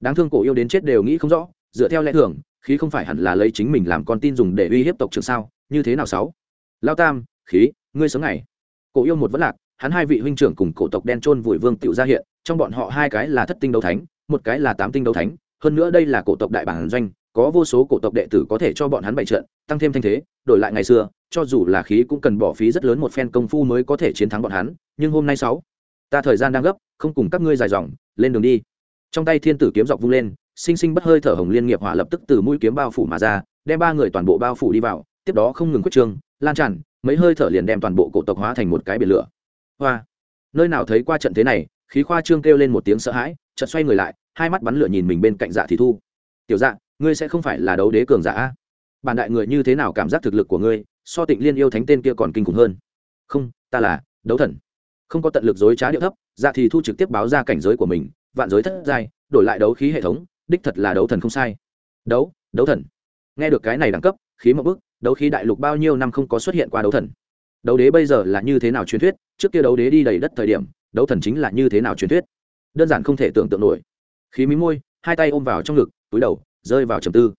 Đáng thương cổ yêu đến chết đều nghĩ không rõ, dựa theo lẽ thường, khí không phải hẳn là lấy chính mình làm con tin dùng để uy hiếp tộc trưởng sao? Như thế nào sáu? Lao tam, khí, ngươi sống ngày. Cổ yêu một vẫn lạc, hắn hai vị huynh trưởng cùng cổ tộc đen trôn vùi vương tựu ra hiện, trong bọn họ hai cái là thất tinh đấu thánh, một cái là tám tinh đấu thánh, hơn nữa đây là cổ tộc đại bản doanh, có vô số cổ tộc đệ tử có thể cho bọn hắn bày trận, tăng thêm thanh thế, đổi lại ngày xưa, cho dù là khí cũng cần bỏ phí rất lớn một phen công phu mới có thể chiến thắng bọn hắn, nhưng hôm nay sáu ta thời gian đang gấp, không cùng các ngươi dài dòng, lên đường đi. Trong tay thiên tử kiếm dọc vung lên, sinh sinh bất hơi thở hồng liên nghiệp hỏa lập tức từ mũi kiếm bao phủ mà ra, đem ba người toàn bộ bao phủ đi vào, tiếp đó không ngừng quyết trương lan tràn, mấy hơi thở liền đem toàn bộ cổ tộc hóa thành một cái biển lửa. Hoa! Nơi nào thấy qua trận thế này, khí khoa trương kêu lên một tiếng sợ hãi, chợt xoay người lại, hai mắt bắn lửa nhìn mình bên cạnh dạ thì thu. Tiểu dạ ngươi sẽ không phải là đấu đế cường giả a? Bản đại người như thế nào cảm giác thực lực của ngươi, so tịnh liên yêu thánh tên kia còn kinh khủng hơn? Không, ta là đấu thần không có tận lực dối trá điệu thấp dạ thì thu trực tiếp báo ra cảnh giới của mình, vạn giới thất giai, đổi lại đấu khí hệ thống, đích thật là đấu thần không sai. Đấu đấu thần. Nghe được cái này đẳng cấp, khí một bức, đấu khí đại lục bao nhiêu năm không có xuất hiện qua đấu thần. Đấu đế bây giờ là như thế nào truyền thuyết, trước kia đấu đế đi đầy đất thời điểm, đấu thần chính là như thế nào truyền thuyết? Đơn giản không thể tưởng tượng nổi. Khí mí môi, hai tay ôm vào trong ngực, túi đầu, rơi vào trầm tư.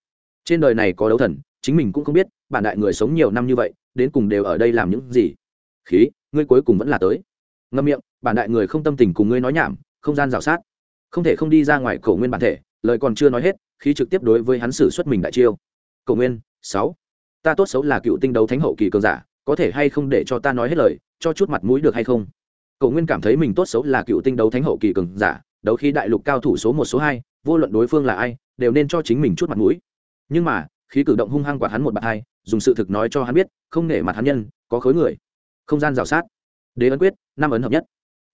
Trên đời này có đấu thần, chính mình cũng không biết, bản đại người sống nhiều năm như vậy, đến cùng đều ở đây làm những gì? Khí, ngươi cuối cùng vẫn là tới ngâm miệng, bản đại người không tâm tình cùng ngươi nói nhảm, không gian rào sát. Không thể không đi ra ngoài cổ nguyên bản thể, lời còn chưa nói hết, khí trực tiếp đối với hắn xử xuất mình đại chiêu. Cổ nguyên, sáu. Ta tốt xấu là cựu tinh đấu thánh hậu kỳ cường giả, có thể hay không để cho ta nói hết lời, cho chút mặt mũi được hay không? Cổ nguyên cảm thấy mình tốt xấu là cựu tinh đấu thánh hậu kỳ cường giả, đấu khi đại lục cao thủ số một, số hai, vô luận đối phương là ai, đều nên cho chính mình chút mặt mũi. Nhưng mà, khí cử động hung hăng quả hắn một bạt hai, dùng sự thực nói cho hắn biết, không nể mặt hắn nhân, có khối người, không gian rào sát đế ấn quyết, năm ấn hợp nhất.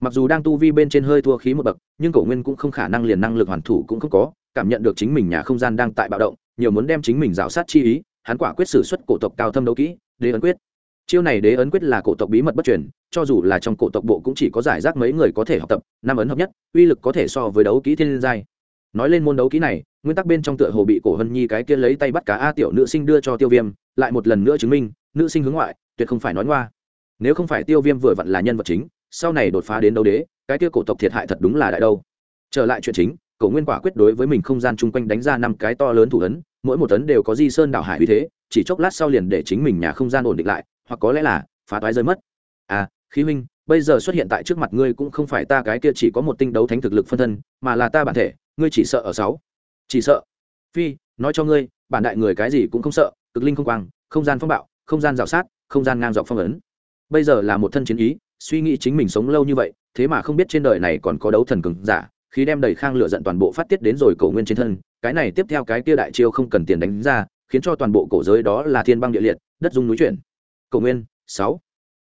Mặc dù đang tu vi bên trên hơi thua khí một bậc, nhưng cổ nguyên cũng không khả năng liền năng lực hoàn thủ cũng không có, cảm nhận được chính mình nhà không gian đang tại bạo động, nhiều muốn đem chính mình rào sát chi ý, hắn quả quyết xử xuất cổ tộc cao thâm đấu kỹ, đế ấn quyết. Chiêu này đế ấn quyết là cổ tộc bí mật bất truyền, cho dù là trong cổ tộc bộ cũng chỉ có giải rác mấy người có thể học tập, năm ấn hợp nhất, uy lực có thể so với đấu kỹ thiên giai. Nói lên môn đấu kỹ này, nguyên tắc bên trong tựa hồ bị cổ hân nhi cái kia lấy tay bắt cả a tiểu nữ sinh đưa cho tiêu viêm, lại một lần nữa chứng minh, nữ sinh hướng ngoại, tuyệt không phải nói ngoa nếu không phải tiêu viêm vừa vặn là nhân vật chính, sau này đột phá đến đấu đế, cái kia cổ tộc thiệt hại thật đúng là đại đâu. Trở lại chuyện chính, cổ nguyên quả quyết đối với mình không gian chung quanh đánh ra năm cái to lớn thủ ấn, mỗi một tấn đều có di sơn đảo hải uy thế, chỉ chốc lát sau liền để chính mình nhà không gian ổn định lại, hoặc có lẽ là phá toái rơi mất. À khí huynh, bây giờ xuất hiện tại trước mặt ngươi cũng không phải ta cái kia chỉ có một tinh đấu thánh thực lực phân thân, mà là ta bản thể, ngươi chỉ sợ ở sáu. Chỉ sợ. Phi, nói cho ngươi, bản đại người cái gì cũng không sợ, cực linh không quang, không gian phong bạo, không gian rào sát, không gian ngang dọc phong ấn bây giờ là một thân chiến ý, suy nghĩ chính mình sống lâu như vậy, thế mà không biết trên đời này còn có đấu thần cường giả, khi đem đầy khang lửa giận toàn bộ phát tiết đến rồi cổ nguyên trên thân, cái này tiếp theo cái kia đại chiêu không cần tiền đánh ra, khiến cho toàn bộ cổ giới đó là thiên băng địa liệt, đất dung núi chuyển. Cổ nguyên, sáu.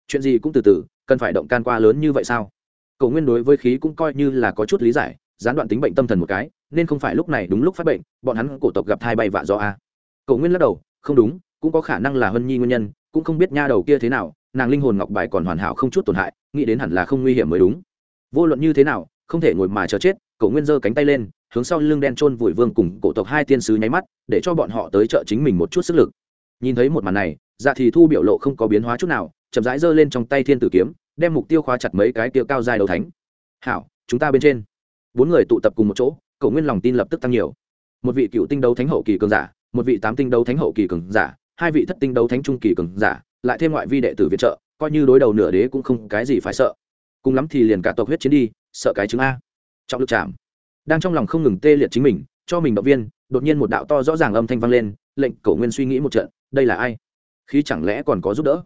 Chuyện gì cũng từ từ, cần phải động can qua lớn như vậy sao? Cổ nguyên đối với khí cũng coi như là có chút lý giải, gián đoạn tính bệnh tâm thần một cái, nên không phải lúc này đúng lúc phát bệnh, bọn hắn cổ tộc gặp thai bay vạ do a. Cổ nguyên lắc đầu, không đúng, cũng có khả năng là hân nhi nguyên nhân, cũng không biết nha đầu kia thế nào nàng linh hồn ngọc bài còn hoàn hảo không chút tổn hại, nghĩ đến hẳn là không nguy hiểm mới đúng. Vô luận như thế nào, không thể ngồi mà chờ chết, cậu nguyên giơ cánh tay lên, hướng sau lưng đen chôn vùi vương cùng cổ tộc hai tiên sứ nháy mắt, để cho bọn họ tới trợ chính mình một chút sức lực. Nhìn thấy một màn này dạ thì thu biểu lộ không có biến hóa chút nào, chậm rãi giơ lên trong tay thiên tử kiếm, đem mục tiêu khóa chặt mấy cái tiêu cao dài đầu thánh. Hảo, chúng ta bên trên. Bốn người tụ tập cùng một chỗ, cậu nguyên lòng tin lập tức tăng nhiều. Một vị cựu tinh đấu thánh hậu kỳ cường giả, một vị tám tinh đấu thánh hậu kỳ cường giả, hai vị thất tinh đấu thánh trung kỳ cường giả lại thêm ngoại vi đệ tử viện trợ, coi như đối đầu nửa đế cũng không cái gì phải sợ. Cùng lắm thì liền cả tộc huyết chiến đi, sợ cái chứng a. Trọng lực chạm. Đang trong lòng không ngừng tê liệt chính mình, cho mình động viên, đột nhiên một đạo to rõ ràng âm thanh vang lên, lệnh cổ nguyên suy nghĩ một trận, đây là ai? Khí chẳng lẽ còn có giúp đỡ?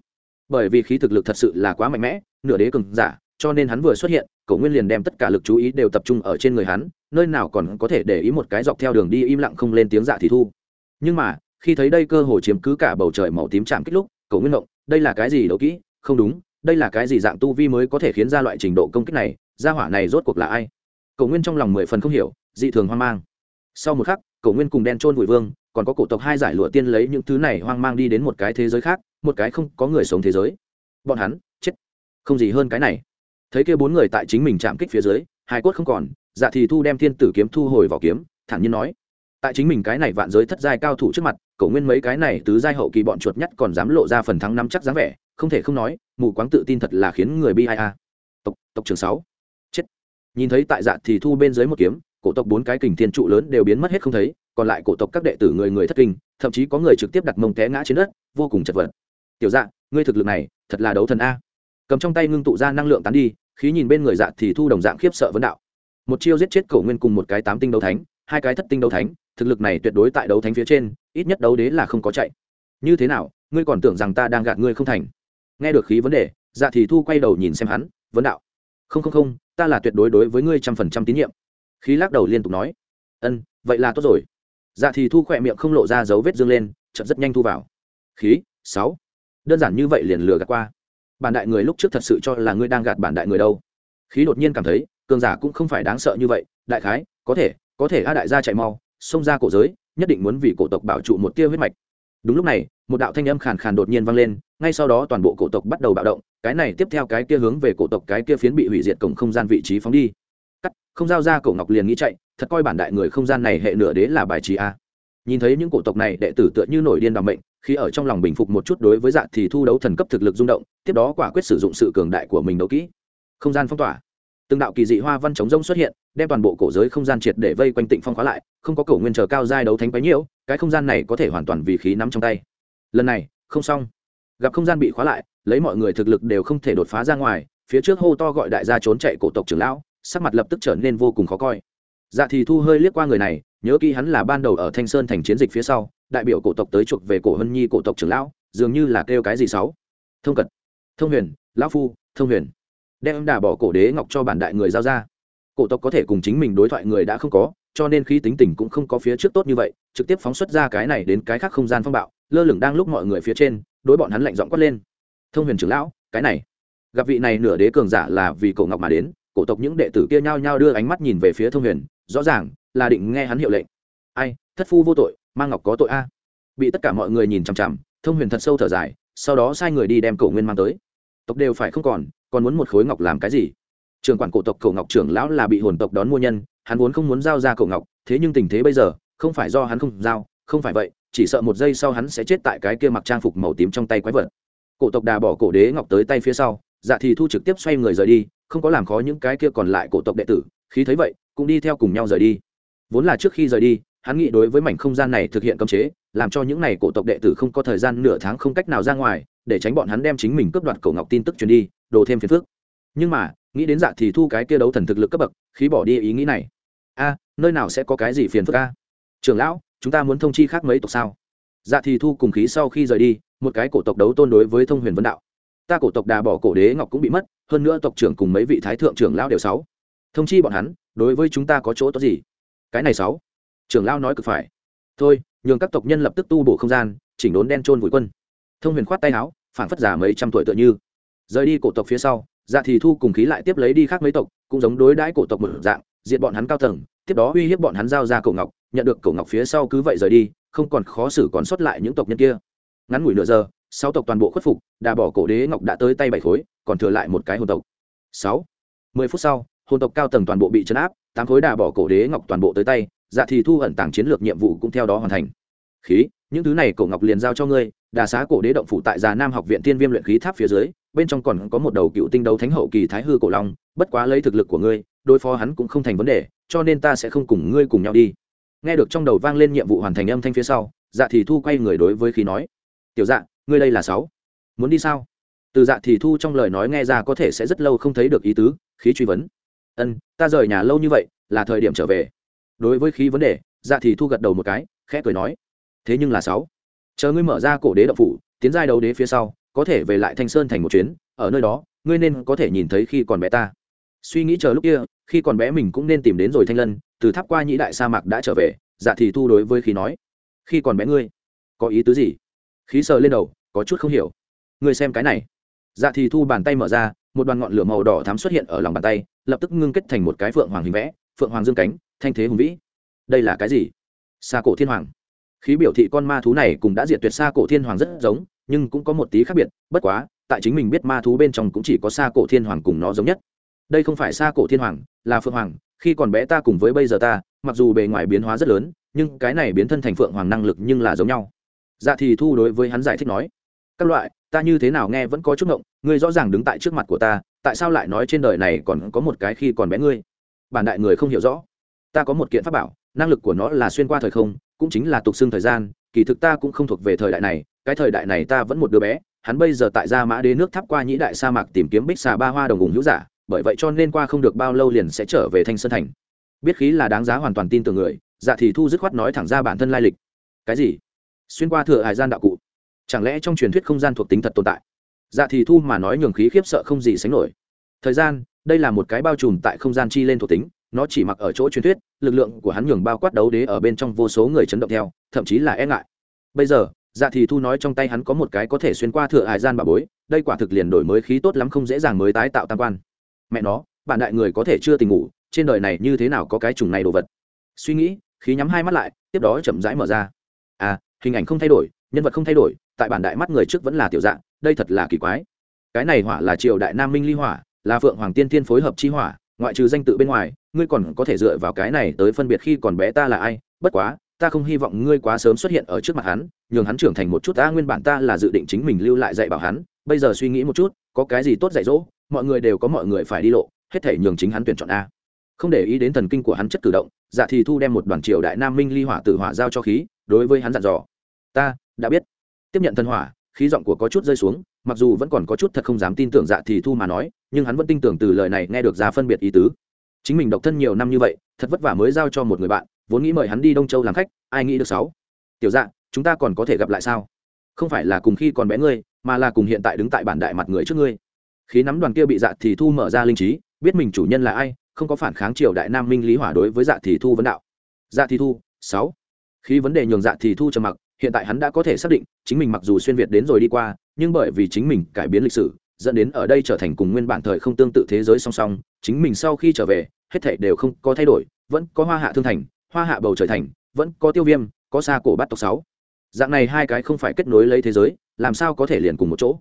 Bởi vì khí thực lực thật sự là quá mạnh mẽ, nửa đế cường giả, cho nên hắn vừa xuất hiện, cổ nguyên liền đem tất cả lực chú ý đều tập trung ở trên người hắn, nơi nào còn có thể để ý một cái dọc theo đường đi im lặng không lên tiếng dạ thì thu. Nhưng mà, khi thấy đây cơ hồ chiếm cứ cả bầu trời màu tím chạm kích lúc cổ nguyên động đây là cái gì đấu kỹ? Không đúng, đây là cái gì dạng tu vi mới có thể khiến ra loại trình độ công kích này? Gia hỏa này rốt cuộc là ai? Cổ nguyên trong lòng mười phần không hiểu, dị thường hoang mang. Sau một khắc, cổ nguyên cùng đen trôn vùi vương, còn có cổ tộc hai giải lụa tiên lấy những thứ này hoang mang đi đến một cái thế giới khác, một cái không có người sống thế giới. Bọn hắn, chết. Không gì hơn cái này. Thấy kia bốn người tại chính mình chạm kích phía dưới hai cốt không còn dạ thì thu đem thiên tử kiếm thu hồi vào kiếm, thản nhiên nói. Tại chính mình cái này vạn giới thất giai cao thủ trước mặt cổ nguyên mấy cái này tứ giai hậu kỳ bọn chuột nhất còn dám lộ ra phần thắng nắm chắc dáng vẻ, không thể không nói, mù quáng tự tin thật là khiến người bi ai a. Tộc tộc trưởng sáu. Chết. Nhìn thấy tại dạ thì thu bên dưới một kiếm, cổ tộc bốn cái kình thiên trụ lớn đều biến mất hết không thấy, còn lại cổ tộc các đệ tử người người thất kinh, thậm chí có người trực tiếp đặt mông té ngã trên đất, vô cùng chật vật. Tiểu dạ ngươi thực lực này, thật là đấu thần a. Cầm trong tay ngưng tụ ra năng lượng tán đi, khí nhìn bên người dạ thì thu đồng dạng khiếp sợ vấn đạo. Một chiêu giết chết cổ nguyên cùng một cái tám tinh đấu thánh, hai cái thất tinh đấu thánh thực lực này tuyệt đối tại đấu thánh phía trên, ít nhất đấu đế là không có chạy. Như thế nào, ngươi còn tưởng rằng ta đang gạt ngươi không thành? Nghe được khí vấn đề dạ thì thu quay đầu nhìn xem hắn, vấn đạo. Không không không, ta là tuyệt đối đối với ngươi trăm phần trăm tín nhiệm. Khí lắc đầu liên tục nói. Ân, vậy là tốt rồi. Dạ thì thu khỏe miệng không lộ ra dấu vết dương lên chậm rất nhanh thu vào. Khí, sáu. Đơn giản như vậy liền lừa gạt qua. Bản đại người lúc trước thật sự cho là ngươi đang gạt bản đại người đâu. Khí đột nhiên cảm thấy, cường giả cũng không phải đáng sợ như vậy, đại khái, có thể có thể a đại gia chạy mau xông ra cổ giới, nhất định muốn vì cổ tộc bảo trụ một tia huyết mạch. Đúng lúc này, một đạo thanh âm khàn khàn đột nhiên vang lên, ngay sau đó toàn bộ cổ tộc bắt đầu bạo động, cái này tiếp theo cái kia hướng về cổ tộc cái kia phiến bị hủy diệt cổng không gian vị trí phóng đi. Cắt, không giao ra, cổ ngọc liền nghĩ chạy, thật coi bản đại người không gian này hệ nửa đế là bài trí a. Nhìn thấy những cổ tộc này, đệ tử tựa như nổi điên đ mệnh, khi ở trong lòng bình phục một chút đối với dạ thì thu đấu thần cấp thực lực rung động, tiếp đó quả quyết sử dụng sự cường đại của mình đấu kỹ. Không gian phong tỏa từng đạo kỳ dị hoa văn chống rông xuất hiện, đem toàn bộ cổ giới không gian triệt để vây quanh tịnh phong khóa lại, không có cổ nguyên chờ cao giai đấu thánh quấy nhiễu, cái không gian này có thể hoàn toàn vì khí nắm trong tay. Lần này, không xong. Gặp không gian bị khóa lại, lấy mọi người thực lực đều không thể đột phá ra ngoài, phía trước hô to gọi đại gia trốn chạy cổ tộc trưởng lão, sắc mặt lập tức trở nên vô cùng khó coi. Dạ thì thu hơi liếc qua người này, nhớ kỹ hắn là ban đầu ở thanh sơn thành chiến dịch phía sau, đại biểu cổ tộc tới chuộc về cổ hân nhi cổ tộc trưởng lão, dường như là kêu cái gì sáu. Thông cật, thông huyền, lão phu, thông huyền đem đà bỏ cổ đế ngọc cho bản đại người giao ra. Cổ tộc có thể cùng chính mình đối thoại người đã không có, cho nên khi tính tình cũng không có phía trước tốt như vậy, trực tiếp phóng xuất ra cái này đến cái khác không gian phong bạo, lơ lửng đang lúc mọi người phía trên, đối bọn hắn lạnh giọng quát lên. Thông huyền trưởng lão, cái này. Gặp vị này nửa đế cường giả là vì cổ ngọc mà đến, cổ tộc những đệ tử kia nhao nhao đưa ánh mắt nhìn về phía thông huyền, rõ ràng là định nghe hắn hiệu lệnh. Ai, thất phu vô tội mang ngọc có tội a. Bị tất cả mọi người nhìn chằm chằm, thông huyền thật sâu thở dài, sau đó sai người đi đem cổ nguyên mang tới. Tộc đều phải không còn còn muốn một khối ngọc làm cái gì? Trường quản cổ tộc cổ ngọc trưởng lão là bị hồn tộc đón mua nhân, hắn vốn không muốn giao ra cổ ngọc, thế nhưng tình thế bây giờ, không phải do hắn không giao, không phải vậy, chỉ sợ một giây sau hắn sẽ chết tại cái kia mặc trang phục màu tím trong tay quái vật. Cổ tộc đà bỏ cổ đế ngọc tới tay phía sau dạ thì thu trực tiếp xoay người rời đi, không có làm khó những cái kia còn lại cổ tộc đệ tử khi thấy vậy, cũng đi theo cùng nhau rời đi. Vốn là trước khi rời đi, hắn nghĩ đối với mảnh không gian này thực hiện cấm chế, làm cho những này cổ tộc đệ tử không có thời gian nửa tháng không cách nào ra ngoài để tránh bọn hắn đem chính mình cướp đoạt cổ ngọc tin tức truyền đi, đồ thêm phiền phức. Nhưng mà, nghĩ đến dạ thì thu cái kia đấu thần thực lực cấp bậc, khí bỏ đi ý nghĩ này. A, nơi nào sẽ có cái gì phiền phức a? Trưởng lão, chúng ta muốn thông chi khác mấy tộc sao? Dạ thì thu cùng khí sau khi rời đi, một cái cổ tộc đấu tôn đối với thông huyền vân đạo. Ta cổ tộc đà bỏ cổ đế ngọc cũng bị mất, hơn nữa tộc trưởng cùng mấy vị thái thượng trưởng lão đều sáu. Thông chi bọn hắn, đối với chúng ta có chỗ tốt gì? Cái này sáu. Trưởng lão nói cực phải. Thôi, nhường các tộc nhân lập tức tu bổ không gian, chỉnh đốn đen trôn vùi quân thông huyền khoát tay áo phản phất giả mấy trăm tuổi tựa như. Rời đi cổ tộc phía sau dạ thì thu cùng khí lại tiếp lấy đi khác mấy tộc, cũng giống đối đãi cổ tộc một dạng, diệt bọn hắn cao tầng, tiếp đó uy hiếp bọn hắn giao ra cổ ngọc, nhận được cổ ngọc phía sau cứ vậy rời đi, không còn khó xử còn sót lại những tộc nhân kia. Ngắn ngủi nửa giờ, sáu tộc toàn bộ khuất phục, đà bỏ cổ đế ngọc đã tới tay bảy khối, còn thừa lại một cái hồn tộc. Sáu. Mười phút sau, hồn tộc cao tầng toàn bộ bị chấn áp, tám khối đà bỏ cổ đế ngọc toàn bộ tới tay dạ thì thu ẩn tàng chiến lược nhiệm vụ cũng theo đó hoàn thành. Khí, những thứ này cổ ngọc liền giao cho ngươi đà xá cổ đế động phủ tại già nam học viện tiên viêm luyện khí tháp phía dưới, bên trong còn có một đầu cựu tinh đấu thánh hậu kỳ thái hư cổ long, bất quá lấy thực lực của ngươi, đối phó hắn cũng không thành vấn đề, cho nên ta sẽ không cùng ngươi cùng nhau đi. Nghe được trong đầu vang lên nhiệm vụ hoàn thành âm thanh phía sau dạ thì thu quay người đối với khí nói, tiểu dạ ngươi đây là sáu. Muốn đi sao? Từ dạ thì thu trong lời nói nghe ra có thể sẽ rất lâu không thấy được ý tứ, khí truy vấn. Ân, ta rời nhà lâu như vậy, là thời điểm trở về. Đối với khí vấn đề dạ thì thu gật đầu một cái, khẽ cười nói, thế nhưng là sáu chờ ngươi mở ra cổ đế đậu phủ, tiến giai đấu đế phía sau, có thể về lại thanh sơn thành một chuyến, ở nơi đó, ngươi nên có thể nhìn thấy khi còn bé ta. Suy nghĩ chờ lúc kia, khi còn bé mình cũng nên tìm đến rồi thanh lân, từ tháp qua nhĩ đại sa mạc đã trở về dạ thì thu đối với khí nói. Khi còn bé ngươi, có ý tứ gì? Khí sờ lên đầu, có chút không hiểu. Ngươi xem cái này. Dạ thì thu bàn tay mở ra, một đoàn ngọn lửa màu đỏ thắm xuất hiện ở lòng bàn tay, lập tức ngưng kết thành một cái phượng hoàng hình vẽ, phượng hoàng dương cánh, thanh thế hùng vĩ. Đây là cái gì? Xa cổ thiên hoàng khí biểu thị con ma thú này cũng đã diệt tuyệt xa cổ thiên hoàng rất giống, nhưng cũng có một tí khác biệt, bất quá, tại chính mình biết ma thú bên trong cũng chỉ có xa cổ thiên hoàng cùng nó giống nhất. Đây không phải xa cổ thiên hoàng, là phượng hoàng, khi còn bé ta cùng với bây giờ ta, mặc dù bề ngoài biến hóa rất lớn, nhưng cái này biến thân thành phượng hoàng năng lực nhưng là giống nhau. Dạ thì thu đối với hắn giải thích nói, các loại, ta như thế nào nghe vẫn có chút ngộng, ngươi rõ ràng đứng tại trước mặt của ta, tại sao lại nói trên đời này còn có một cái khi còn bé ngươi? Bản đại người không hiểu rõ. Ta có một kiện pháp bảo, năng lực của nó là xuyên qua thời không cũng chính là tục xưng thời gian, kỳ thực ta cũng không thuộc về thời đại này, cái thời đại này ta vẫn một đứa bé, hắn bây giờ tại gia mã đế nước tháp qua nhĩ đại sa mạc tìm kiếm bích xà ba hoa đồng ủng hữu giả, bởi vậy cho nên qua không được bao lâu liền sẽ trở về thanh sơn thành. Biết khí là đáng giá hoàn toàn tin tưởng người dạ thì thu dứt khoát nói thẳng ra bản thân lai lịch. Cái gì? Xuyên qua thừa hải gian đạo cụ. Chẳng lẽ trong truyền thuyết không gian thuộc tính thật tồn tại? Dạ thì thu mà nói nhường khí khiếp sợ không gì sánh nổi. Thời gian, đây là một cái bao trùm tại không gian chi lên thuộc tính, nó chỉ mặc ở chỗ truyền thuyết lực lượng của hắn nhường bao quát đấu đế ở bên trong vô số người chấn động theo, thậm chí là e ngại. Bây giờ dạ thì thu nói trong tay hắn có một cái có thể xuyên qua thừa hải gian bà bối, đây quả thực liền đổi mới khí tốt lắm không dễ dàng mới tái tạo tam quan. Mẹ nó, bạn đại người có thể chưa tình ngủ, trên đời này như thế nào có cái chủng này đồ vật? Suy nghĩ, khí nhắm hai mắt lại, tiếp đó chậm rãi mở ra. À hình ảnh không thay đổi, nhân vật không thay đổi, tại bản đại mắt người trước vẫn là tiểu dạng, đây thật là kỳ quái. Cái này hỏa là triều đại nam minh ly hỏa, là phượng hoàng tiên thiên phối hợp chi hỏa ngoại trừ danh tự bên ngoài, ngươi còn có thể dựa vào cái này tới phân biệt khi còn bé ta là ai, bất quá, ta không hy vọng ngươi quá sớm xuất hiện ở trước mặt hắn, nhường hắn trưởng thành một chút, ta nguyên bản ta là dự định chính mình lưu lại dạy bảo hắn, bây giờ suy nghĩ một chút, có cái gì tốt dạy dỗ, mọi người đều có mọi người phải đi lộ, hết thể nhường chính hắn tuyển chọn a. Không để ý đến thần kinh của hắn chất cử động dạ thì thu đem một đoàn triều đại nam minh ly hỏa tử hỏa giao cho khí, đối với hắn dặn dò. Ta, đã biết. Tiếp nhận thần hỏa, khí giọng của có chút rơi xuống mặc dù vẫn còn có chút thật không dám tin tưởng dạ thì thu mà nói, nhưng hắn vẫn tin tưởng từ lời này nghe được ra phân biệt ý tứ. Chính mình độc thân nhiều năm như vậy, thật vất vả mới giao cho một người bạn, vốn nghĩ mời hắn đi đông châu làm khách, ai nghĩ được sáu? Tiểu dạ chúng ta còn có thể gặp lại sao? Không phải là cùng khi còn bé ngươi, mà là cùng hiện tại đứng tại bản đại mặt người trước ngươi. Khí nắm đoàn kia bị dạ thì thu mở ra linh trí, biết mình chủ nhân là ai, không có phản kháng triều đại nam minh lý hỏa đối với dạ thì thu vấn đạo. Dạ thì thu, sáu. Khí vấn đề nhường dạ thì thu trầm mặc, hiện tại hắn đã có thể xác định, chính mình mặc dù xuyên việt đến rồi đi qua nhưng bởi vì chính mình cải biến lịch sử, dẫn đến ở đây trở thành cùng nguyên bản thời không tương tự thế giới song song, chính mình sau khi trở về, hết thảy đều không có thay đổi, vẫn có hoa hạ thương thành, hoa hạ bầu trời thành, vẫn có tiêu viêm, có xa cổ bát tộc sáu. Dạng này hai cái không phải kết nối lấy thế giới, làm sao có thể liền cùng một chỗ?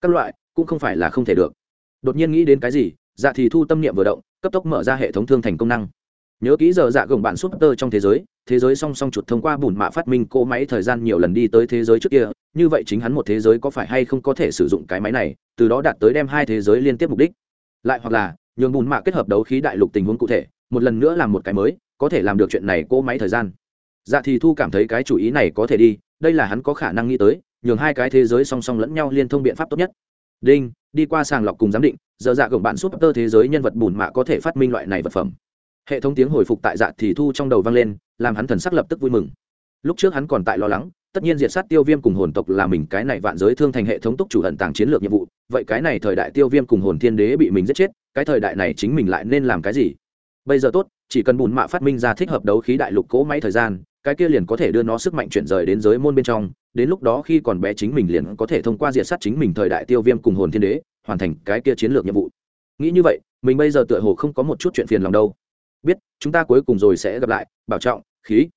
Các loại, cũng không phải là không thể được. Đột nhiên nghĩ đến cái gì dạ thì thu tâm niệm vừa động, cấp tốc mở ra hệ thống thương thành công năng nhớ kỹ giờ dạ gồng bạn súp tơ trong thế giới thế giới song song chuột thông qua bùn mạ phát minh cỗ máy thời gian nhiều lần đi tới thế giới trước kia, như vậy chính hắn một thế giới có phải hay không có thể sử dụng cái máy này, từ đó đạt tới đem hai thế giới liên tiếp mục đích. Lại hoặc là, nhường bùn mạ kết hợp đấu khí đại lục tình huống cụ thể, một lần nữa làm một cái mới, có thể làm được chuyện này cỗ máy thời gian. Dạ thì thu cảm thấy cái chủ ý này có thể đi, đây là hắn có khả năng nghĩ tới, nhường hai cái thế giới song song lẫn nhau liên thông biện pháp tốt nhất. Đinh, đi qua sàng lọc cùng giám định, giờ dạ gồng bạn súp tơ thế giới nhân vật bùn mạ có thể phát minh loại này vật phẩm hệ thống tiếng hồi phục tại dạ thì thu trong đầu vang lên, làm hắn thần sắc lập tức vui mừng. Lúc trước hắn còn tại lo lắng, tất nhiên diệt sát tiêu viêm cùng hồn tộc là mình, cái này vạn giới thương thành hệ thống túc chủ hận tàng chiến lược nhiệm vụ, vậy cái này thời đại tiêu viêm cùng hồn thiên đế bị mình giết chết, cái thời đại này chính mình lại nên làm cái gì? Bây giờ tốt, chỉ cần bùn mạ phát minh ra thích hợp đấu khí đại lục cỗ máy thời gian, cái kia liền có thể đưa nó sức mạnh chuyển rời đến giới môn bên trong, đến lúc đó khi còn bé chính mình liền có thể thông qua diệt sát chính mình thời đại tiêu viêm cùng hồn thiên đế, hoàn thành cái kia chiến lược nhiệm vụ. Nghĩ như vậy, mình bây giờ tựa hồ không có một chút chuyện phiền lòng đâu biết, chúng ta cuối cùng rồi sẽ gặp lại, bảo trọng, khí.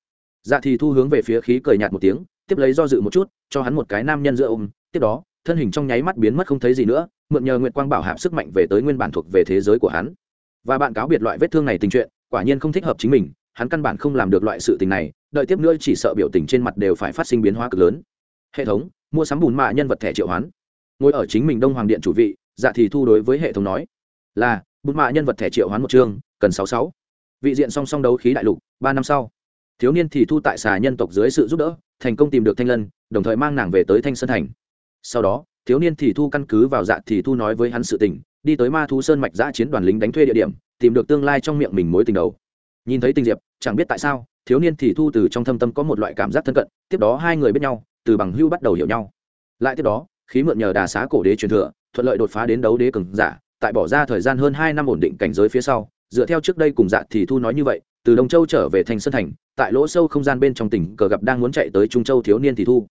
Dạ thì thu hướng về phía khí cười nhạt một tiếng, tiếp lấy do dự một chút, cho hắn một cái nam nhân giữa ôm. Tiếp đó, thân hình trong nháy mắt biến mất không thấy gì nữa, mượn nhờ nguyệt quang bảo hạp sức mạnh về tới nguyên bản thuộc về thế giới của hắn. Và bạn cáo biệt loại vết thương này tình chuyện, quả nhiên không thích hợp chính mình, hắn căn bản không làm được loại sự tình này, đợi tiếp nữa chỉ sợ biểu tình trên mặt đều phải phát sinh biến hóa cực lớn. Hệ thống, mua sắm bùn mạ nhân vật thẻ triệu hoán. Ngồi ở chính mình đông hoàng điện chủ vị dạ thì thu đối với hệ thống nói, là, bùn mạ nhân vật thẻ triệu hoán một chương, cần sáu sáu vị diện song song đấu khí đại lục, ba năm sau, thiếu niên thì thu tại xà nhân tộc dưới sự giúp đỡ, thành công tìm được thanh lân, đồng thời mang nàng về tới thanh sơn thành. Sau đó, thiếu niên thì thu căn cứ vào dạ thì thu nói với hắn sự tình, đi tới ma thu sơn mạch giã chiến đoàn lính đánh thuê địa điểm, tìm được tương lai trong miệng mình mối tình đầu. Nhìn thấy tình diệp, chẳng biết tại sao, thiếu niên thì thu từ trong thâm tâm có một loại cảm giác thân cận, tiếp đó hai người biết nhau, từ bằng hưu bắt đầu hiểu nhau. Lại tiếp đó, khí mượn nhờ đà xá cổ đế truyền thừa, thuận lợi đột phá đến đấu đế cường giả, tại bỏ ra thời gian hơn hai năm ổn định cảnh giới phía sau dựa theo trước đây cùng dạ thì thu nói như vậy, từ đông châu trở về thành sơn thành, tại lỗ sâu không gian bên trong tỉnh cờ gặp đang muốn chạy tới trung châu thiếu niên thì thu.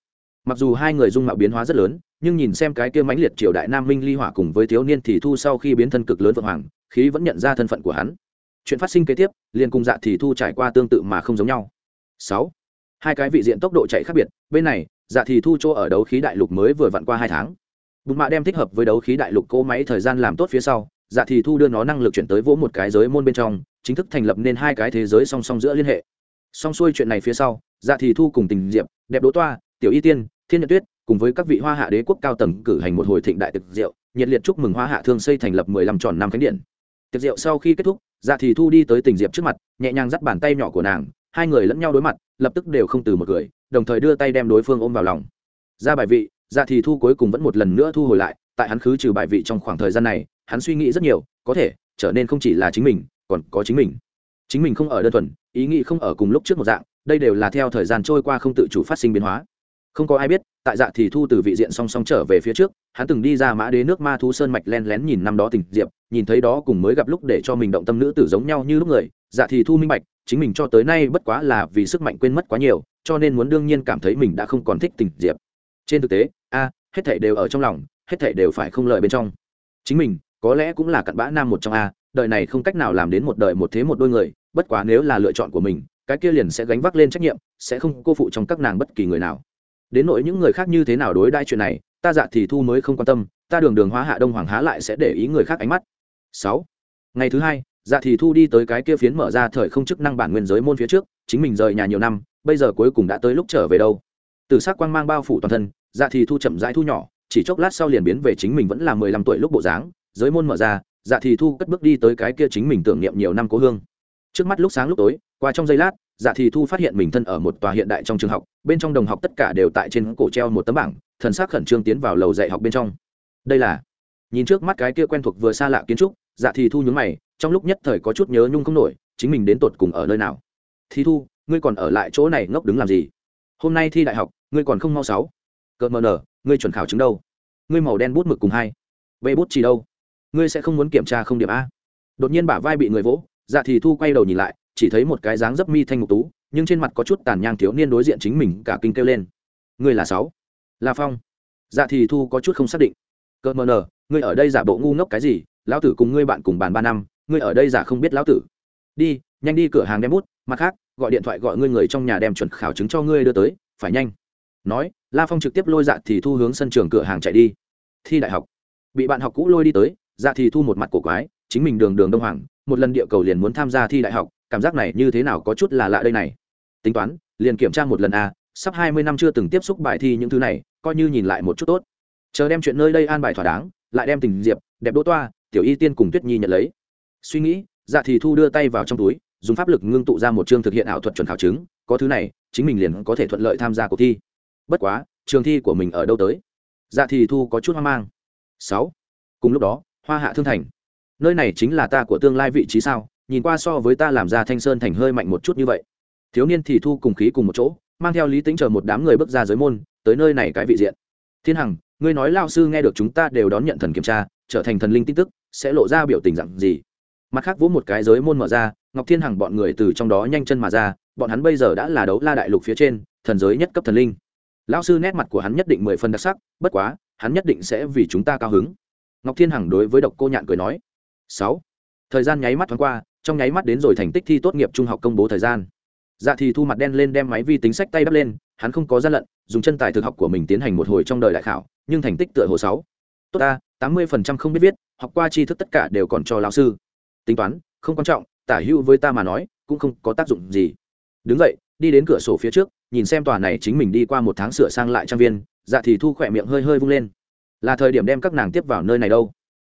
Mặc dù hai người dung mạo biến hóa rất lớn, nhưng nhìn xem cái kia mãnh liệt triều đại nam minh ly hỏa cùng với thiếu niên thì thu sau khi biến thân cực lớn vượng hoàng, khí vẫn nhận ra thân phận của hắn. Chuyện phát sinh kế tiếp, liền cùng dạ thì thu trải qua tương tự mà không giống nhau. Sáu, hai cái vị diện tốc độ chạy khác biệt, bên này dạ thì thu chỗ ở đấu khí đại lục mới vừa vặn qua hai tháng. Bùn mạ đem thích hợp với đấu khí đại lục cỗ máy thời gian làm tốt phía sau dạ thì thu đưa nó năng lực chuyển tới vỗ một cái giới môn bên trong, chính thức thành lập nên hai cái thế giới song song giữa liên hệ. Song xuôi chuyện này phía sau dạ thì thu cùng tình diệp, đẹp đỗ toa, tiểu y tiên, thiên nhật tuyết cùng với các vị hoa hạ đế quốc cao tầng cử hành một hồi thịnh đại tiệc diệu nhiệt liệt chúc mừng hoa hạ thương xây thành lập mười lăm tròn năm khánh điện. Tiệc rượu sau khi kết thúc dạ thì thu đi tới tình diệp trước mặt, nhẹ nhàng dắt bàn tay nhỏ của nàng, hai người lẫn nhau đối mặt, lập tức đều không từ một cười đồng thời đưa tay đem đối phương ôm vào lòng. Ra bài vị dạ thì thu cuối cùng vẫn một lần nữa thu hồi lại, tại hắn khứ trừ bài vị trong khoảng thời gian này hắn suy nghĩ rất nhiều, có thể trở nên không chỉ là chính mình, còn có chính mình. Chính mình không ở đơn thuần, ý nghĩ không ở cùng lúc trước một dạng, đây đều là theo thời gian trôi qua không tự chủ phát sinh biến hóa. Không có ai biết, tại dạ thì thu từ vị diện song song trở về phía trước, hắn từng đi ra mã đế nước ma thú sơn mạch len lén nhìn năm đó tình diệp, nhìn thấy đó cùng mới gặp lúc để cho mình động tâm nữ tử giống nhau như lúc người. Dạ thì thu minh bạch, chính mình cho tới nay bất quá là vì sức mạnh quên mất quá nhiều, cho nên muốn đương nhiên cảm thấy mình đã không còn thích tình diệp. Trên thực tế, a, hết thảy đều ở trong lòng, hết thảy đều phải không lợi bên trong. Chính mình có lẽ cũng là cặn bã nam một trong a, đời này không cách nào làm đến một đời một thế một đôi người, bất quá nếu là lựa chọn của mình, cái kia liền sẽ gánh vác lên trách nhiệm, sẽ không cô phụ trong các nàng bất kỳ người nào. Đến nỗi những người khác như thế nào đối đãi chuyện này, ta dạ thì thu mới không quan tâm, ta đường đường hóa hạ đông hoàng há lại sẽ để ý người khác ánh mắt. Sáu. Ngày thứ hai dạ thì thu đi tới cái kia phiến mở ra thời không chức năng bản nguyên giới môn phía trước, chính mình rời nhà nhiều năm, bây giờ cuối cùng đã tới lúc trở về đâu. Từ s ắ c quang mang bao phủ toàn thân dạ thì thu chậm rãi thu nhỏ, chỉ chốc lát sau liền biến về chính mình vẫn là mười lăm tuổi lúc bộ dáng giới môn mở ra dạ thì thu cất bước đi tới cái kia chính mình tưởng niệm nhiều năm cố hương. Trước mắt lúc sáng lúc tối, qua trong giây lát dạ thì thu phát hiện mình thân ở một tòa hiện đại trong trường học, bên trong đồng học tất cả đều tại trên cổ treo một tấm bảng, thần sắc khẩn trương tiến vào lầu dạy học bên trong. Đây là, nhìn trước mắt cái kia quen thuộc vừa xa lạ kiến trúc dạ thì thu nhướng mày, trong lúc nhất thời có chút nhớ nhung không nổi, chính mình đến tột cùng ở nơi nào? Thì thu, ngươi còn ở lại chỗ này ngốc đứng làm gì? Hôm nay thi đại học, ngươi còn không mau sáu. Cợt mờ nở, ngươi chuẩn khảo chứng đâu? Ngươi màu đen bút mực cùng hai. Vê bút chỉ đâu? Ngươi sẽ không muốn kiểm tra không điểm a. Đột nhiên bả vai bị người vỗ dạ thì thu quay đầu nhìn lại, chỉ thấy một cái dáng dấp mi thanh ngục tú, nhưng trên mặt có chút tàn nhang thiếu niên đối diện chính mình cả kinh kêu lên. Ngươi là sáu. La phong. Dạ thì thu có chút không xác định. Cơ mờ nở ngươi ở đây giả bộ ngu ngốc cái gì? Lão tử cùng ngươi bạn cùng bàn ba năm, ngươi ở đây giả không biết lão tử. Đi, nhanh đi cửa hàng đem bút, mặt khác, gọi điện thoại gọi ngươi người trong nhà đem chuẩn khảo chứng cho ngươi đưa tới, phải nhanh. Nói, la phong trực tiếp lôi dạ thì thu hướng sân trường cửa hàng chạy đi. Thi đại học. Bị bạn học cũ lôi đi tới dạ thì thu một mặt cổ quái, chính mình đường đường đông hoàng, một lần địa cầu liền muốn tham gia thi đại học, cảm giác này như thế nào có chút là lạ đây này. Tính toán, liền kiểm tra một lần a sắp hai mươi năm chưa từng tiếp xúc bài thi những thứ này, coi như nhìn lại một chút tốt. Chờ đem chuyện nơi đây an bài thỏa đáng, lại đem tình diệp, đẹp đỗ toa, tiểu y tiên cùng tuyết nhi nhận lấy. Suy nghĩ dạ thì thu đưa tay vào trong túi, dùng pháp lực ngưng tụ ra một chương thực hiện ảo thuật chuẩn khảo chứng, có thứ này, chính mình liền có thể thuận lợi tham gia cuộc thi. Bất quá, trường thi của mình ở đâu tới? Dạ thì thu có chút hoang mang. Sáu. Cùng lúc đó hoa hạ thương thành. Nơi này chính là ta của tương lai vị trí sao? Nhìn qua so với ta làm ra thanh sơn thành hơi mạnh một chút như vậy. Thiếu niên thì thu cùng khí cùng một chỗ, mang theo lý tính chờ một đám người bước ra giới môn, tới nơi này cái vị diện. Thiên hằng, ngươi nói lao sư nghe được chúng ta đều đón nhận thần kiểm tra, trở thành thần linh tin tức, sẽ lộ ra biểu tình dặn gì? Mặt khác vỗ một cái giới môn mở ra, ngọc thiên hằng bọn người từ trong đó nhanh chân mà ra, bọn hắn bây giờ đã là đấu la đại lục phía trên, thần giới nhất cấp thần linh. Lão sư nét mặt của hắn nhất định mười phần đặc sắc, bất quá, hắn nhất định sẽ vì chúng ta cao hứng ngọc thiên hằng đối với độc cô nhạn cười nói, sáu. Thời gian nháy mắt thoáng qua, trong nháy mắt đến rồi thành tích thi tốt nghiệp trung học công bố thời gian. Dạ thì thu mặt đen lên đem máy vi tính sách tay đắp lên, hắn không có gian lận, dùng chân tài thực học của mình tiến hành một hồi trong đời đại khảo, nhưng thành tích tựa hồ sáu. Tốt ta, tám mươi phần trăm không biết viết, học qua tri thức tất cả đều còn cho lão sư. Tính toán, không quan trọng, tả hữu với ta mà nói, cũng không có tác dụng gì. Đứng vậy đi đến cửa sổ phía trước, nhìn xem tòa này chính mình đi qua một tháng sửa sang lại trang viên dạ thì thu khỏe miệng hơi hơi vung lên là thời điểm đem các nàng tiếp vào nơi này đâu.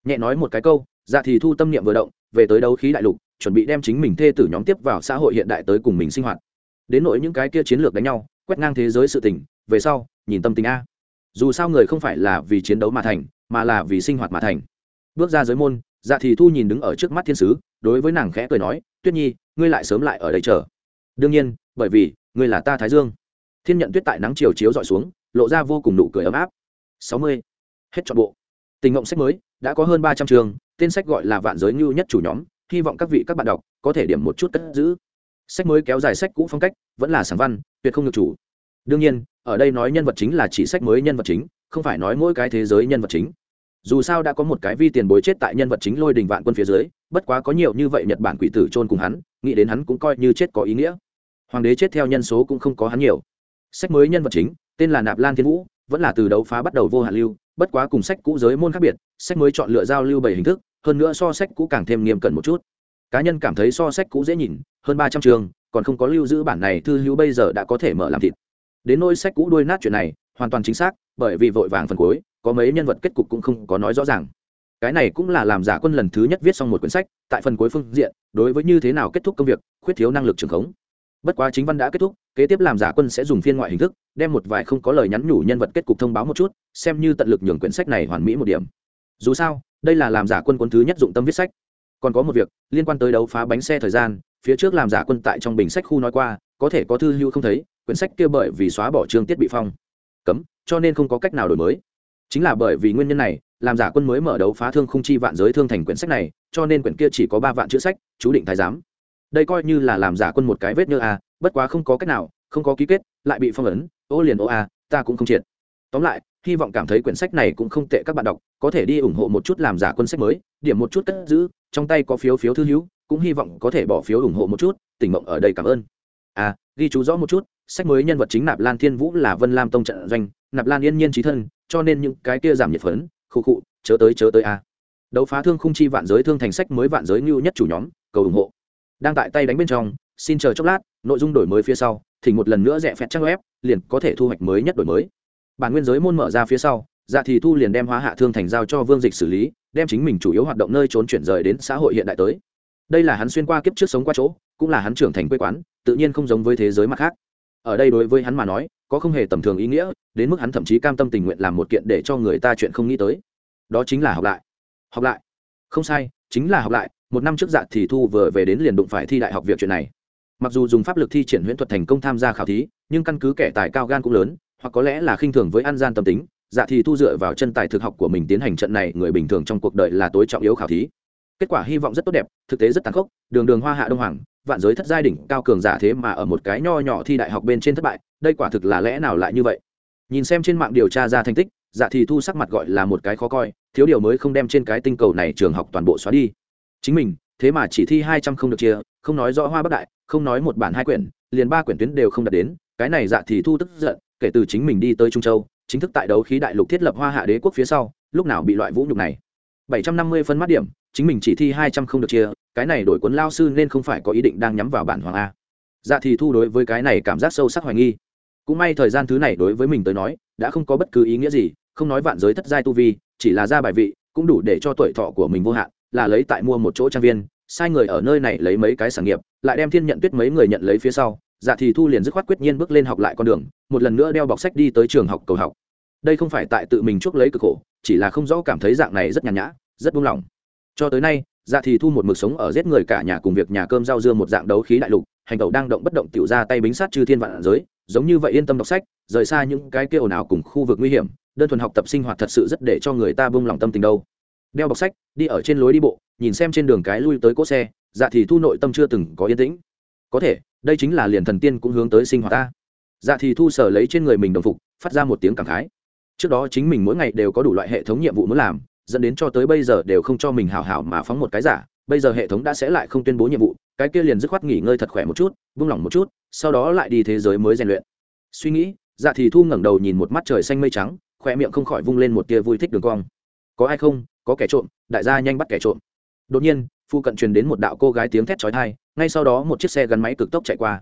Nhẹ nói một cái câu dạ thì thu tâm niệm vừa động, về tới đấu khí đại lục, chuẩn bị đem chính mình thê tử nhóm tiếp vào xã hội hiện đại tới cùng mình sinh hoạt. Đến nỗi những cái kia chiến lược đánh nhau, quét ngang thế giới sự tình, về sau, nhìn tâm tình a. Dù sao người không phải là vì chiến đấu mà thành, mà là vì sinh hoạt mà thành. Bước ra giới môn dạ thì thu nhìn đứng ở trước mắt thiên sứ, đối với nàng khẽ cười nói, tuyết nhi, ngươi lại sớm lại ở đây chờ. Đương nhiên, bởi vì, ngươi là ta thái dương. Thiên nhận tuyết tại nắng chiều chiếu dọi xuống, lộ ra vô cùng nụ cười ấm áp. Sáu mươi hết chọn bộ. Tình ngộng sách mới, đã có hơn ba trăm trường, tên sách gọi là vạn giới ngưu nhất chủ nhóm, hy vọng các vị các bạn đọc, có thể điểm một chút cất giữ. Sách mới kéo dài sách cũ phong cách, vẫn là sáng văn, tuyệt không được chủ. Đương nhiên, ở đây nói nhân vật chính là chỉ sách mới nhân vật chính, không phải nói mỗi cái thế giới nhân vật chính. Dù sao đã có một cái vi tiền bối chết tại nhân vật chính lôi đình vạn quân phía dưới, bất quá có nhiều như vậy nhật bản quỷ tử trôn cùng hắn, nghĩ đến hắn cũng coi như chết có ý nghĩa. Hoàng đế chết theo nhân số cũng không có hắn nhiều. Sách mới nhân vật chính, tên là nạp lan thiên vũ, vẫn là từ đấu phá bắt đầu vô hạn lưu bất quá cùng sách cũ giới môn khác biệt, sách mới chọn lựa giao lưu bảy hình thức, hơn nữa so sách cũ càng thêm nghiêm cẩn một chút. Cá nhân cảm thấy so sách cũ dễ nhìn, hơn ba trăm trường, còn không có lưu giữ bản này thư hữu bây giờ đã có thể mở làm thịt. Đến nỗi sách cũ đuôi nát chuyện này, hoàn toàn chính xác, bởi vì vội vàng phần cuối, có mấy nhân vật kết cục cũng không có nói rõ ràng. Cái này cũng là làm giả quân lần thứ nhất viết xong một quyển sách, tại phần cuối phương diện, đối với như thế nào kết thúc công việc, khuyết thiếu năng lực trường khống bất quá chính văn đã kết thúc, kế tiếp làm giả quân sẽ dùng phiên ngoại hình thức, đem một vài không có lời nhắn nhủ nhân vật kết cục thông báo một chút, xem như tận lực nhường quyển sách này hoàn mỹ một điểm. Dù sao, đây là làm giả quân quân thứ nhất dụng tâm viết sách. Còn có một việc, liên quan tới đấu phá bánh xe thời gian, phía trước làm giả quân tại trong bình sách khu nói qua, có thể có thư hữu không thấy, quyển sách kia bởi vì xóa bỏ chương tiết bị phong, cấm, cho nên không có cách nào đổi mới. Chính là bởi vì nguyên nhân này, làm giả quân mới mở đấu phá thương không chi vạn giới thương thành quyển sách này, cho nên quyển kia chỉ có ba vạn chữ sách, chú định thái giám đây coi như là làm giả quân một cái vết nhơ a bất quá không có cách nào, không có ký kết, lại bị phong ấn, ô liền ô a ta cũng không triệt. Tóm lại, hy vọng cảm thấy quyển sách này cũng không tệ các bạn đọc, có thể đi ủng hộ một chút làm giả quân sách mới, điểm một chút cất giữ, trong tay có phiếu phiếu thư hữu, cũng hy vọng có thể bỏ phiếu ủng hộ một chút, tỉnh mộng ở đây cảm ơn. À ghi chú rõ một chút, sách mới nhân vật chính nạp lan thiên vũ là vân lam tông trận doanh, nạp lan yên nhiên trí thân, cho nên những cái kia giảm nhiệt phấn khu khụ, chớ tới chớ tới a đấu phá thương khung chi vạn giới thương thành sách mới vạn giới ngưu nhất chủ nhóm, cầu ủng hộ đang tại tay đánh bên trong, xin chờ chốc lát, nội dung đổi mới phía sau thì một lần nữa rẽ phẹt trang web, liền có thể thu hoạch mới nhất đổi mới. Bản nguyên giới môn mở ra phía sau dạ thì thu liền đem hóa hạ thương thành giao cho vương dịch xử lý, đem chính mình chủ yếu hoạt động nơi trốn chuyển rời đến xã hội hiện đại tới. Đây là hắn xuyên qua kiếp trước sống qua chỗ, cũng là hắn trưởng thành quê quán, tự nhiên không giống với thế giới mặt khác. Ở đây đối với hắn mà nói, có không hề tầm thường ý nghĩa, đến mức hắn thậm chí cam tâm tình nguyện làm một kiện để cho người ta chuyện không nghĩ tới. Đó chính là học lại. Học lại. Không sai, chính là học lại một năm trước dạ thì thu vừa về đến liền đụng phải thi đại học việc chuyện này. Mặc dù dùng pháp lực thi triển huyễn thuật thành công tham gia khảo thí, nhưng căn cứ kẻ tài cao gan cũng lớn, hoặc có lẽ là khinh thường với ăn gian tâm tính dạ thì thu dựa vào chân tài thực học của mình tiến hành trận này người bình thường trong cuộc đời là tối trọng yếu khảo thí. Kết quả hy vọng rất tốt đẹp, thực tế rất tàn khốc, đường đường hoa hạ đông hoàng, vạn giới thất giai đỉnh, cao cường giả thế mà ở một cái nho nhỏ thi đại học bên trên thất bại, đây quả thực là lẽ nào lại như vậy? Nhìn xem trên mạng điều tra ra thành tích dạ thì thu sắc mặt gọi là một cái khó coi, thiếu điều mới không đem trên cái tinh cầu này trường học toàn bộ xóa đi chính mình, thế mà chỉ thi hai trăm không được chia, không nói rõ hoa bắc đại, không nói một bản hai quyển, liền ba quyển tuyến đều không đạt đến, cái này dạ thì thu tức giận, kể từ chính mình đi tới trung châu, chính thức tại đấu khí đại lục thiết lập hoa hạ đế quốc phía sau, lúc nào bị loại vũ nhục này. Bảy trăm năm mươi phân mắt điểm, chính mình chỉ thi hai trăm không được chia, cái này đổi cuốn lao sư nên không phải có ý định đang nhắm vào bản hoàng a. Dạ thì thu đối với cái này cảm giác sâu sắc hoài nghi. Cũng may thời gian thứ này đối với mình tới nói, đã không có bất cứ ý nghĩa gì, không nói vạn giới thất giai tu vi, chỉ là ra bài vị, cũng đủ để cho tuổi thọ của mình vô hạn là lấy tại mua một chỗ trang viên, sai người ở nơi này lấy mấy cái sản nghiệp, lại đem thiên nhận tuyết mấy người nhận lấy phía sau dạ thì thu liền dứt khoát quyết nhiên bước lên học lại con đường, một lần nữa đeo bọc sách đi tới trường học cầu học. Đây không phải tại tự mình chuốc lấy cực khổ, chỉ là không rõ cảm thấy dạng này rất nhàn nhã, rất buông lỏng. Cho tới nay dạ thì thu một mực sống ở giết người cả nhà cùng việc nhà cơm rau dưa một dạng đấu khí đại lục, hành tẩu đang động bất động tiểu ra tay bính sát chư thiên vạn giới, giống như vậy yên tâm đọc sách, rời xa những cái kia nào cùng khu vực nguy hiểm, đơn thuần học tập sinh hoạt thật sự rất để cho người ta buông lòng tâm tình đâu đeo bọc sách, đi ở trên lối đi bộ, nhìn xem trên đường cái lui tới cỗ xe dạ thì thu nội tâm chưa từng có yên tĩnh. Có thể, đây chính là liền thần tiên cũng hướng tới sinh hoạt ta. Dạ thì thu sở lấy trên người mình đồng phục, phát ra một tiếng cảm khái. Trước đó chính mình mỗi ngày đều có đủ loại hệ thống nhiệm vụ muốn làm, dẫn đến cho tới bây giờ đều không cho mình hảo hảo mà phóng một cái giả, bây giờ hệ thống đã sẽ lại không tuyên bố nhiệm vụ, cái kia liền dứt khoát nghỉ ngơi thật khỏe một chút buông lỏng một chút, sau đó lại đi thế giới mới rèn luyện. Suy nghĩ dạ thì thu ngẩng đầu nhìn một mắt trời xanh mây trắng khỏe miệng không khỏi vung lên một tia vui thích đường cong. Có ai không? Có kẻ trộm, đại gia nhanh bắt kẻ trộm. Đột nhiên, phu cận truyền đến một đạo cô gái tiếng thét chói tai, ngay sau đó một chiếc xe gắn máy cực tốc chạy qua.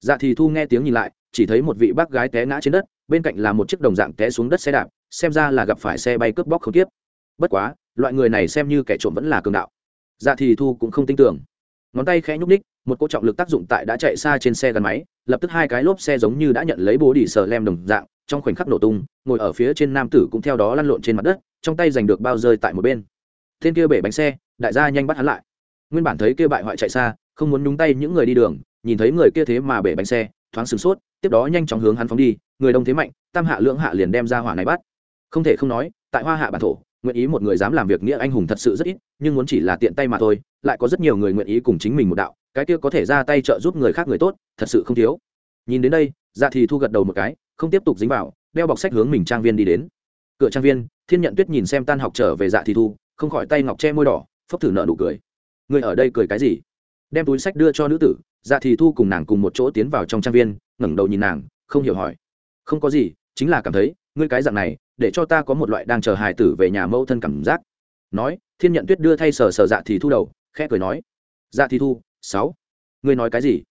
Dạ thì thu nghe tiếng nhìn lại, chỉ thấy một vị bác gái té ngã trên đất, bên cạnh là một chiếc đồng dạng té xuống đất xe đạp, xem ra là gặp phải xe bay cướp bóc không tiếp. Bất quá, loại người này xem như kẻ trộm vẫn là cường đạo. Dạ thì thu cũng không tin tưởng. Ngón tay khẽ nhúc ních một cô trọng lực tác dụng tại đã chạy xa trên xe gắn máy, lập tức hai cái lốp xe giống như đã nhận lấy bố đi sờ lem đồng dạng, trong khoảnh khắc nổ tung, ngồi ở phía trên nam tử cũng theo đó lăn lộn trên mặt đất trong tay giành được bao rơi tại một bên. Tên kia bể bánh xe, đại gia nhanh bắt hắn lại. Nguyên bản thấy kia bại hoại chạy xa, không muốn nhúng tay những người đi đường, nhìn thấy người kia thế mà bể bánh xe, thoáng sửng sốt, tiếp đó nhanh chóng hướng hắn phóng đi, người đông thế mạnh, tam hạ lưỡng hạ liền đem ra hỏa này bắt. Không thể không nói, tại hoa hạ bản thổ, nguyện ý một người dám làm việc nghĩa anh hùng thật sự rất ít, nhưng muốn chỉ là tiện tay mà thôi, lại có rất nhiều người nguyện ý cùng chính mình một đạo, cái kia có thể ra tay trợ giúp người khác người tốt, thật sự không thiếu. Nhìn đến đây dạ thì thu gật đầu một cái, không tiếp tục dính vào, đeo bọc sách hướng mình trang viên đi đến. Cửa trang viên thiên nhận tuyết nhìn xem tan học trở về dạ thì thu, không khỏi tay ngọc che môi đỏ, phốc thử nợ nụ cười. Người ở đây cười cái gì? Đem túi sách đưa cho nữ tử dạ thì thu cùng nàng cùng một chỗ tiến vào trong trang viên, ngẩng đầu nhìn nàng, không hiểu hỏi. Không có gì, chính là cảm thấy, ngươi cái dạng này, để cho ta có một loại đang chờ hài tử về nhà mẫu thân cảm giác. Nói, thiên nhận tuyết đưa thay sờ sờ dạ thì thu đầu, khẽ cười nói. Dạ thì thu, sáu. Ngươi nói cái gì?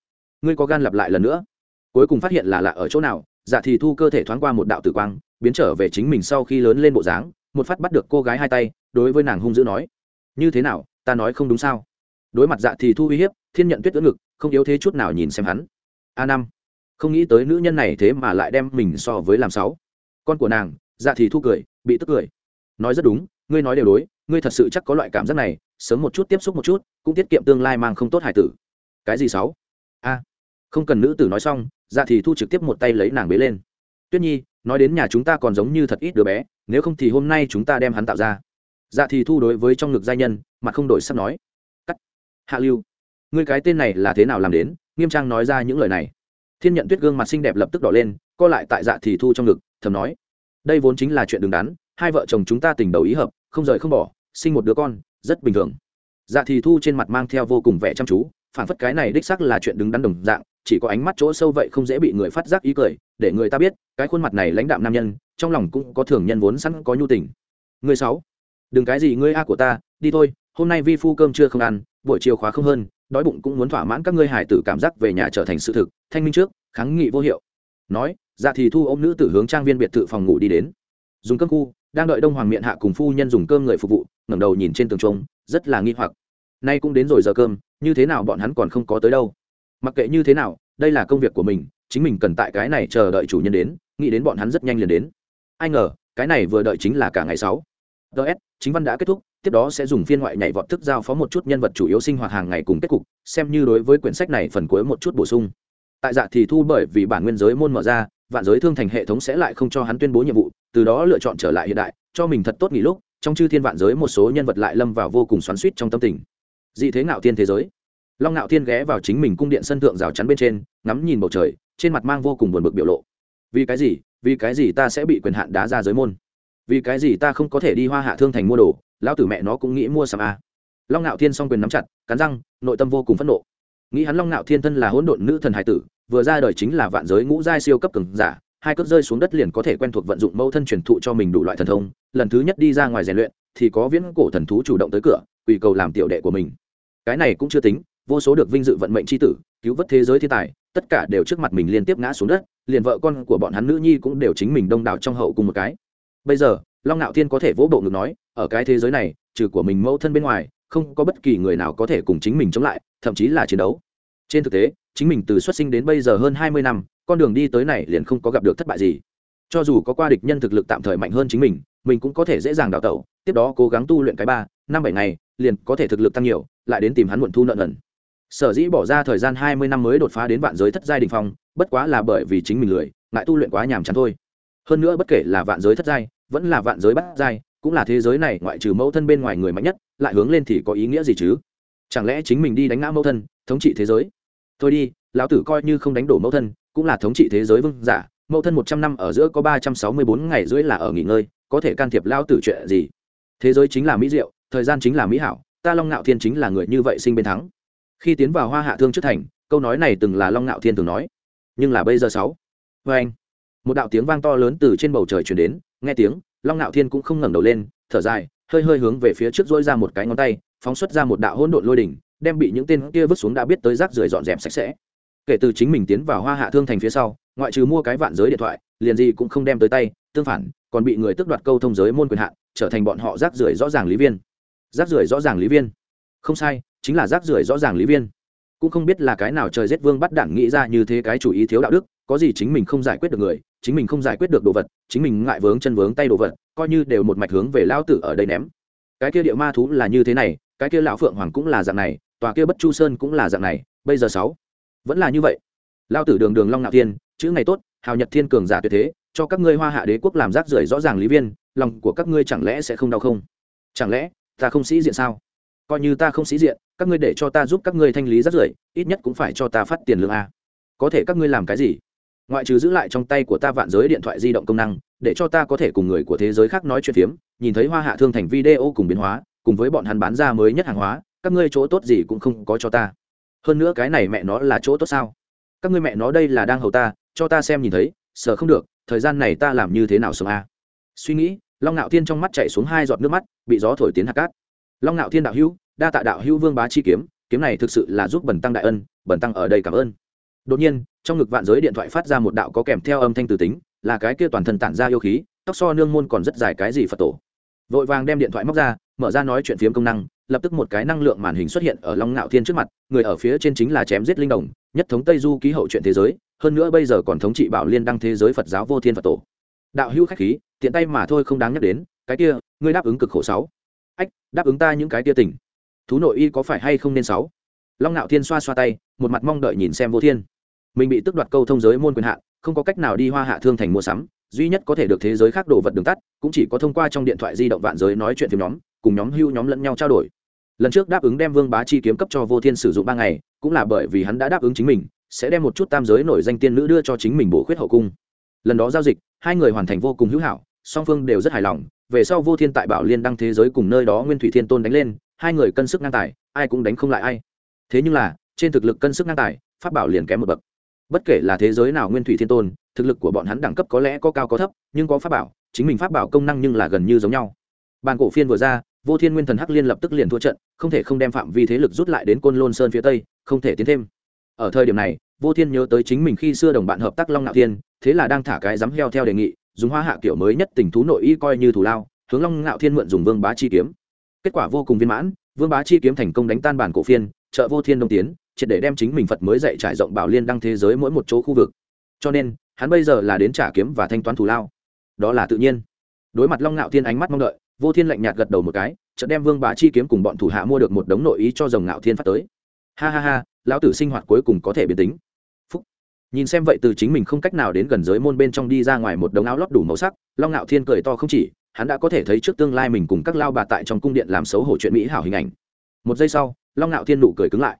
Ngươi có gan lặp lại lần nữa. Cuối cùng phát hiện là lạ ở chỗ nào dạ thì thu cơ thể thoáng qua một đạo tử quang biến trở về chính mình sau khi lớn lên bộ dáng, một phát bắt được cô gái hai tay, đối với nàng hung dữ nói, như thế nào, ta nói không đúng sao? Đối mặt dạ thì thu uy hiếp, thiên nhận tuyết ưỡn ngực, không yếu thế chút nào nhìn xem hắn. A năm, không nghĩ tới nữ nhân này thế mà lại đem mình so với làm sáu. Con của nàng dạ thì thu cười, bị tức cười. Nói rất đúng, ngươi nói đều đối, ngươi thật sự chắc có loại cảm giác này, sớm một chút tiếp xúc một chút, cũng tiết kiệm tương lai mang không tốt hải tử. Cái gì sáu? A, không cần nữ tử nói xong dạ thì thu trực tiếp một tay lấy nàng bế lên tuyết nhi, nói đến nhà chúng ta còn giống như thật ít đứa bé, nếu không thì hôm nay chúng ta đem hắn tạo ra. Dạ thì thu đối với trong ngực giai nhân mà không đổi sắp nói. Cắt. Hạ lưu. Ngươi cái tên này là thế nào làm đến? Nghiêm trang nói ra những lời này. Thiên nhận tuyết gương mặt xinh đẹp lập tức đỏ lên, co lại tại dạ thì thu trong ngực, thầm nói. Đây vốn chính là chuyện đứng đắn, hai vợ chồng chúng ta tình đầu ý hợp, không rời không bỏ, sinh một đứa con, rất bình thường. Dạ thì thu trên mặt mang theo vô cùng vẻ chăm chú, phản phất cái này đích sắc là chuyện đứng đắn đồng dạng chỉ có ánh mắt chỗ sâu vậy không dễ bị người phát giác ý cười, để người ta biết, cái khuôn mặt này lãnh đạm nam nhân, trong lòng cũng có thường nhân vốn sẵn có nhu tình. Người sáu, đừng cái gì ngươi a của ta, đi thôi, hôm nay vi phu cơm chưa không ăn, buổi chiều khóa không hơn, đói bụng cũng muốn thỏa mãn các ngươi hải tử cảm giác về nhà trở thành sự thực, thanh minh trước, kháng nghị vô hiệu. Nói dạ thì thu ôm nữ tử hướng trang viên biệt thự phòng ngủ đi đến. Dùng cơm khu, đang đợi đông hoàng miệng hạ cùng phu nhân dùng cơm người phục vụ, ngẩng đầu nhìn trên tường trống, rất là nghi hoặc. Nay cũng đến rồi giờ cơm, như thế nào bọn hắn còn không có tới đâu? Mặc kệ như thế nào, đây là công việc của mình, chính mình cần tại cái này chờ đợi chủ nhân đến, nghĩ đến bọn hắn rất nhanh liền đến. Ai ngờ, cái này vừa đợi chính là cả ngày sáu. Ts chính văn đã kết thúc, tiếp đó sẽ dùng phiên ngoại nhảy vọt thức giao phó một chút nhân vật chủ yếu sinh hoạt hàng ngày cùng kết cục, xem như đối với quyển sách này phần cuối một chút bổ sung. Tại dạ thì thu bởi vì bản nguyên giới môn mở ra, vạn giới thương thành hệ thống sẽ lại không cho hắn tuyên bố nhiệm vụ, từ đó lựa chọn trở lại hiện đại, cho mình thật tốt nghỉ lúc, trong chư thiên vạn giới một số nhân vật lại lâm vào vô cùng xoắn suýt trong tâm tình. Dị thế ngạo tiên thế giới long ngạo thiên ghé vào chính mình cung điện sân thượng rào chắn bên trên, ngắm nhìn bầu trời, trên mặt mang vô cùng buồn bực biểu lộ. Vì cái gì? Vì cái gì ta sẽ bị quyền hạn đá ra giới môn? Vì cái gì ta không có thể đi hoa hạ thương thành mua đồ? Lão tử mẹ nó cũng nghĩ mua sắm a long ngạo thiên s quyền nắm chặt, cắn răng, nội tâm vô cùng phẫn nộ. Nghĩ hắn long ngạo thiên thân là hỗn độn nữ thần hải tử, vừa ra đời chính là vạn giới ngũ giai siêu cấp cường giả, hai cất rơi xuống đất liền có thể quen thuộc vận dụng mẫu thân truyền thụ cho mình đủ loại thần thông, lần thứ nhất đi ra ngoài rèn luyện, thì có viễn cổ thần thú chủ động tới cửa, quỳ cầu làm tiểu đệ của mình. Cái này cũng chưa tính vô số được vinh dự vận mệnh c h i tử, cứu vớt thế giới thiên tài, tất cả đều trước mặt mình liên tiếp ngã xuống đất, liền vợ con của bọn hắn nữ nhi cũng đều chính mình đông đảo trong hậu cùng một cái. Bây giờ, long ngạo thiên có thể vỗ bộ ngực nói, ở cái thế giới này, trừ của mình mẫu thân bên ngoài, không có bất kỳ người nào có thể cùng chính mình chống lại, thậm chí là chiến đấu. Trên thực tế, chính mình từ xuất sinh đến bây giờ hơn hai mươi năm, con đường đi tới này liền không có gặp được thất bại gì. Cho dù có qua địch nhân thực lực tạm thời mạnh hơn chính mình mình cũng có thể dễ dàng đào tẩu, tiếp đó cố gắng tu luyện cái ba, năm bảy ngày, liền có thể thực lực tăng nhiều, lại đến tìm hắn muộn thu nợ nần sở dĩ bỏ ra thời gian hai mươi năm mới đột phá đến vạn giới thất giai đình phong, bất quá là bởi vì chính mình lười, ngại tu luyện quá nhàm chán thôi. Hơn nữa bất kể là vạn giới thất giai, vẫn là vạn giới bát giai, cũng là thế giới này ngoại trừ mẫu thân bên ngoài người mạnh nhất, lại hướng lên thì có ý nghĩa gì chứ? Chẳng lẽ chính mình đi đánh ngã mẫu thân, thống trị thế giới? Thôi đi, lão tử coi như không đánh đổ mẫu thân, cũng là thống trị thế giới vương giả, mẫu thân một trăm năm ở giữa có ba trăm sáu mươi bốn ngày rưỡi là ở nghỉ ngơi, có thể can thiệp lao tử chuyện gì? Thế giới chính là mỹ diệu, thời gian chính là mỹ hảo, ta long ngạo thiên chính là người như vậy sinh bên thắng khi tiến vào hoa hạ thương trước thành, câu nói này từng là long ngạo thiên từng nói. Nhưng là bây giờ sáu. Vê anh. Một đạo tiếng vang to lớn từ trên bầu trời chuyển đến, nghe tiếng, long ngạo thiên cũng không ngẩng đầu lên, thở dài, hơi hơi hướng về phía trước dỗi ra một cái ngón tay, phóng xuất ra một đạo hỗn độn lôi đỉnh, đem bị những tên kia vứt xuống đã biết tới rác rưởi dọn dẹp sạch sẽ. Kể từ chính mình tiến vào hoa hạ thương thành phía sau, ngoại trừ mua cái vạn giới điện thoại, liền gì cũng không đem tới tay, tương phản, còn bị người tước đoạt câu thông giới môn quyền hạn, trở thành bọn họ rác rưởi rõ ràng lý viên. Rác rưởi rõ ràng lý viên. Không sai chính là rác rưởi rõ ràng lý viên. Cũng không biết là cái nào trời giết vương bắt đảng nghĩ ra như thế cái chủ ý thiếu đạo đức, có gì chính mình không giải quyết được người, chính mình không giải quyết được đồ vật, chính mình ngại vướng chân vướng tay đồ vật, coi như đều một mạch hướng về lao tử ở đây ném. Cái kia địa ma thú là như thế này, cái kia lão phượng hoàng cũng là dạng này, tòa kia bất chu sơn cũng là dạng này, bây giờ sáu, vẫn là như vậy. Lao tử đường đường long ngạo thiên, chữ ngày tốt, hào nhật thiên cường giả tuyệt thế, cho các ngươi hoa hạ đế quốc làm rác rưởi rõ ràng lý viên, lòng của các ngươi chẳng lẽ sẽ không đau không? Chẳng lẽ ta không sĩ diện sao? Coi như ta không sĩ diện các ngươi để cho ta giúp các ngươi thanh lý rác rưởi, ít nhất cũng phải cho ta phát tiền lương a. Có thể các ngươi làm cái gì? Ngoại trừ giữ lại trong tay của ta vạn giới điện thoại di động công năng, để cho ta có thể cùng người của thế giới khác nói chuyện phiếm, nhìn thấy hoa hạ thương thành video cùng biến hóa, cùng với bọn hắn bán ra mới nhất hàng hóa, các ngươi chỗ tốt gì cũng không có cho ta. Hơn nữa cái này mẹ nó là chỗ tốt sao? Các ngươi mẹ nó đây là đang hầu ta, cho ta xem nhìn thấy, sợ không được, thời gian này ta làm như thế nào sống a? Suy nghĩ, long ngạo thiên trong mắt chạy xuống hai giọt nước mắt, bị gió thổi tiến hạt cát. Long ngạo thiên đạo hữu đa tạ đạo hữu vương bá chi kiếm kiếm này thực sự là giúp Bần tăng đại ân, Bần tăng ở đây cảm ơn. Đột nhiên, trong ngực vạn giới điện thoại phát ra một đạo có kèm theo âm thanh từ tính, là cái kia toàn thân tản ra yêu khí, tóc so nương môn còn rất dài cái gì phật tổ. Vội vàng đem điện thoại móc ra, mở ra nói chuyện phiếm công năng, lập tức một cái năng lượng màn hình xuất hiện ở long ngạo thiên trước mặt, người ở phía trên chính là chém giết linh đồng, nhất thống tây du ký hậu chuyện thế giới, hơn nữa bây giờ còn thống trị bảo liên đăng thế giới phật giáo vô thiên phật tổ. Đạo hữu khách khí, tiện tay mà thôi không đáng nhắc đến, cái kia, ngươi đáp ứng cực khổ sáu. Ách, đáp ứng ta những cái kia tỉnh thú nội y có phải hay không nên sáu? Long ngạo thiên xoa xoa tay, một mặt mong đợi nhìn xem vô thiên. Mình bị tước đoạt câu thông giới môn quyền hạn không có cách nào đi hoa hạ thương thành mua sắm, duy nhất có thể được thế giới khác đồ vật đường tắt, cũng chỉ có thông qua trong điện thoại di động vạn giới nói chuyện phim nhóm, cùng nhóm hưu nhóm lẫn nhau trao đổi. Lần trước đáp ứng đem vương bá chi kiếm cấp cho vô thiên sử dụng ba ngày, cũng là bởi vì hắn đã đáp ứng chính mình, sẽ đem một chút tam giới nổi danh tiên nữ đưa cho chính mình bổ khuyết hậu cung. Lần đó giao dịch, hai người hoàn thành vô cùng hữu hảo, song phương đều rất hài lòng, về sau vô thiên tại bảo liên đăng thế giới cùng nơi đó nguyên thủy thiên tôn đánh lên hai người cân sức ngang tài, ai cũng đánh không lại ai. Thế nhưng là, trên thực lực cân sức ngang tài, pháp bảo liền kém một bậc. Bất kể là thế giới nào nguyên thủy thiên tôn, thực lực của bọn hắn đẳng cấp có lẽ có cao có thấp, nhưng có pháp bảo, chính mình pháp bảo công năng nhưng là gần như giống nhau. Bàn cổ phiên vừa ra, vô thiên nguyên thần hắc liên lập tức liền thua trận, không thể không đem phạm vi thế lực rút lại đến côn lôn sơn phía tây, không thể tiến thêm. Ở thời điểm này, vô thiên nhớ tới chính mình khi xưa đồng bạn hợp tác long ngạo thiên, thế là đang thả cái dám heo theo đề nghị, dùng hoa hạ kiểu mới nhất tình thú nội y coi như thủ lao, hướng long ngạo thiên mượn dùng vương bá chi kiếm kết quả vô cùng viên mãn, vương bá chi kiếm thành công đánh tan bản cổ phiên, trợ vô thiên đông tiến, triệt để đem chính mình phật mới dạy trải rộng bảo liên đăng thế giới mỗi một chỗ khu vực. Cho nên, hắn bây giờ là đến trả kiếm và thanh toán thù lao. Đó là tự nhiên. Đối mặt long ngạo thiên ánh mắt mong đợi, vô thiên lạnh nhạt gật đầu một cái, chợt đem vương bá chi kiếm cùng bọn thủ hạ mua được một đống nội ý cho dòng ngạo thiên phát tới. Ha ha ha, lão tử sinh hoạt cuối cùng có thể biến tính. Phúc. Nhìn xem vậy từ chính mình không cách nào đến gần giới môn bên trong đi ra ngoài một đống áo lót đủ màu sắc, long ngạo thiên cười to không chỉ hắn đã có thể thấy trước tương lai mình cùng các lao bà tại trong cung điện làm xấu hổ chuyện mỹ hảo hình ảnh. Một giây sau long ngạo thiên nụ cười cứng lại.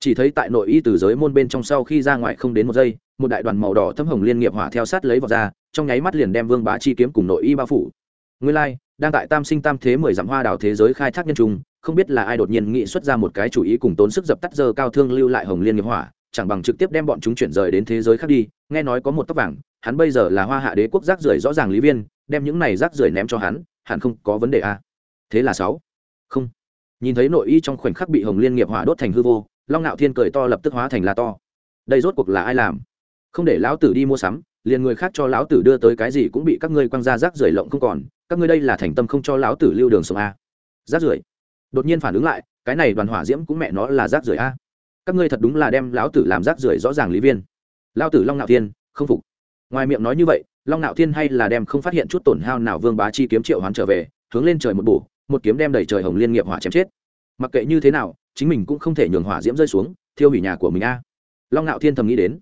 Chỉ thấy tại nội y từ giới môn bên trong sau khi ra ngoài không đến một giây một đại đoàn màu đỏ thâm hồng liên nghiệp hỏa theo sát lấy vào ra trong nháy mắt liền đem vương bá chi kiếm cùng nội y bao phủ. Nguyên lai、like, đang tại tam sinh tam thế mười dặm hoa đào thế giới khai thác nhân trung không biết là ai đột nhiên nghĩ xuất ra một cái chủ ý cùng tốn sức dập tắt giờ cao thương lưu lại hồng liên nghiệp hỏa chẳng bằng trực tiếp đem bọn chúng chuyển rời đến thế giới khác đi. Nghe nói có một tóc vàng hắn bây giờ là hoa hạ đế quốc rác rưởi rõ ràng lý viên đem những này rác rưởi ném cho hắn, hẳn không có vấn đề a à. thế là sáu. Không. Nhìn thấy nội y trong khoảnh khắc bị hồng liên nghiệp hỏa đốt thành hư vô, long ngạo thiên cười to lập tức hóa thành là to. Đây rốt cuộc là ai làm? Không để lão tử đi mua sắm, liền người khác cho lão tử đưa tới cái gì cũng bị các ngươi quăng ra rác rưởi lộng không còn, các ngươi đây là thành tâm không cho lão tử lưu đường sông a à? rác rưởi. Đột nhiên phản ứng lại, cái này đoàn hỏa diễm cũng mẹ nó là rác rưởi a các ngươi thật đúng là đem lão tử làm rác rưởi rõ ràng lý viên. Lão tử long ngạo thiên, không phục. Ngoài miệng nói như vậy long Nạo thiên hay là đem không phát hiện chút tổn hao nào vương bá chi kiếm triệu hoán trở về, hướng lên trời một bổ, một kiếm đem đẩy trời hồng liên nghiệp hỏa chém chết. Mặc kệ như thế nào, chính mình cũng không thể nhường hỏa diễm rơi xuống, thiêu hủy nhà của mình a. Long Nạo thiên thầm nghĩ đến.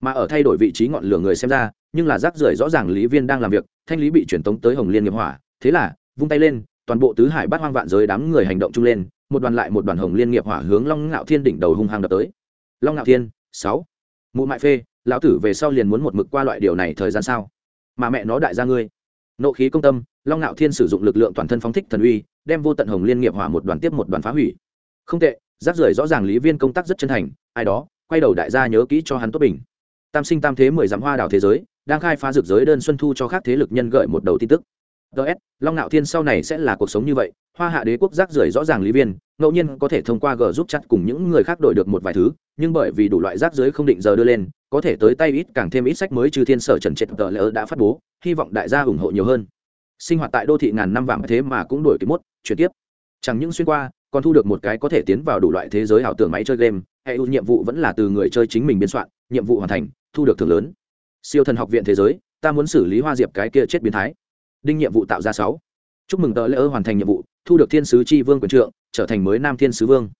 Mà ở thay đổi vị trí ngọn lửa người xem ra, nhưng là rác rưởi rõ ràng lý viên đang làm việc, thanh lý bị truyền tống tới hồng liên nghiệp hỏa, thế là, vung tay lên, toàn bộ tứ hải bát hoang vạn giới đám người hành động chung lên, một đoàn lại một đoàn hồng liên nghiệp hỏa hướng long ngạo thiên đỉnh đầu hung hăng đập tới. Long ngạo thiên, sáu. Mụ mại phê, lão tử về sau liền muốn một mực qua loại điều này thời gian sao? Mà mẹ nó đại gia ngươi. Nộ khí công tâm, long ngạo thiên sử dụng lực lượng toàn thân phóng thích thần uy, đem vô tận hồng liên nghiệp hỏa một đoàn tiếp một đoàn phá hủy. Không tệ, rác rưởi rõ ràng lý viên công tác rất chân thành, ai đó, quay đầu đại gia nhớ kỹ cho hắn tốt bình. Tam sinh tam thế mười dặm hoa đảo thế giới, đang khai phá dược giới đơn xuân thu cho các thế lực nhân gợi một đầu tin tức ts long ngạo thiên sau này sẽ là cuộc sống như vậy, hoa hạ đế quốc rác rưởi rõ ràng lý viên, ngẫu nhiên có thể thông qua g giúp chặt cùng những người khác đổi được một vài thứ, nhưng bởi vì đủ loại rác rưởi không định giờ đưa lên, có thể tới tay ít càng thêm ít sách mới trừ thiên sở trần trệt tờ lỡ đã phát bố, hy vọng đại gia ủng hộ nhiều hơn. Sinh hoạt tại đô thị ngàn năm vàng thế mà cũng đổi kịp mốt, chuyển tiếp. Chẳng những xuyên qua, còn thu được một cái có thể tiến vào đủ loại thế giới ảo tưởng máy chơi game, hệ ưu nhiệm vụ vẫn là từ người chơi chính mình biên soạn, nhiệm vụ hoàn thành, thu được thưởng lớn. Siêu thần học viện thế giới, ta muốn xử lý hoa diệp cái kia chết biến thái đinh nhiệm vụ tạo ra sáu. Chúc mừng tờ lễ ơ hoàn thành nhiệm vụ, thu được thiên sứ tri vương quyền trượng, trở thành mới nam thiên sứ vương.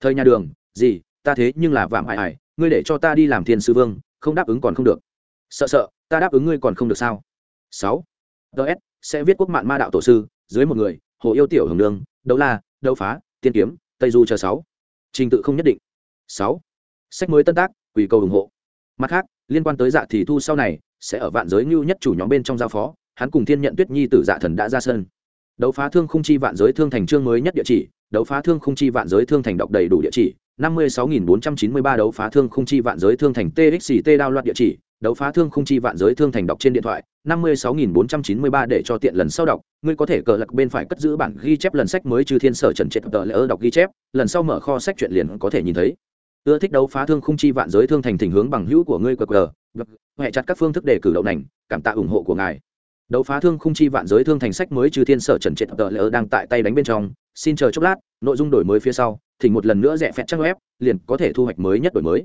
Thời nhà đường, gì, ta thế nhưng là vạm ải ải, ngươi để cho ta đi làm thiên sứ vương, không đáp ứng còn không được. Sợ sợ, ta đáp ứng ngươi còn không được sao? Sáu. Ts sẽ viết quốc mạng ma đạo tổ sư, dưới một người, hồ yêu tiểu hưởng đường đấu la, đấu phá, tiên kiếm, tây du chờ sáu. Trình tự không nhất định. Sáu. Sách mới tân tác, quỳ cầu ủng hộ. Mặt khác, liên quan tới dạ thì thu sau này, sẽ ở vạn giới ngưu nhất chủ nhóm bên trong giao phó hắn cùng thiên nhận tuyết nhi tử dạ thần đã ra sân đấu phá thương không chi vạn giới thương thành chương mới nhất địa chỉ đấu phá thương không chi vạn giới thương thành đọc đầy đủ địa chỉ năm mươi sáu nghìn bốn trăm chín mươi ba đấu phá thương không chi vạn giới thương thành txt đao loạt địa chỉ đấu phá thương không chi vạn giới thương thành đọc trên điện thoại năm mươi sáu nghìn bốn trăm chín mươi ba để cho tiện lần sau đọc ngươi có thể cờ lật bên phải cất giữ bản ghi chép lần sách mới trừ thiên sở trần Triệt tờ lỡ đọc ghi chép lần sau mở kho sách chuyện liền có thể nhìn thấy ưa thích đấu phá thương không chi vạn giới thương thành thỉnh hướng bằng hữu của ngươi qr hệ chặt các phương thức để cử đậu nành cảm tạ ủng hộ của ngài đấu phá thương khung chi vạn giới thương thành sách mới trừ thiên sở trần triệt tờ lỡ đang tại tay đánh bên trong. Xin chờ chốc lát, nội dung đổi mới phía sau, thỉnh một lần nữa rẻ phẹt trang web, liền có thể thu hoạch mới nhất đổi mới.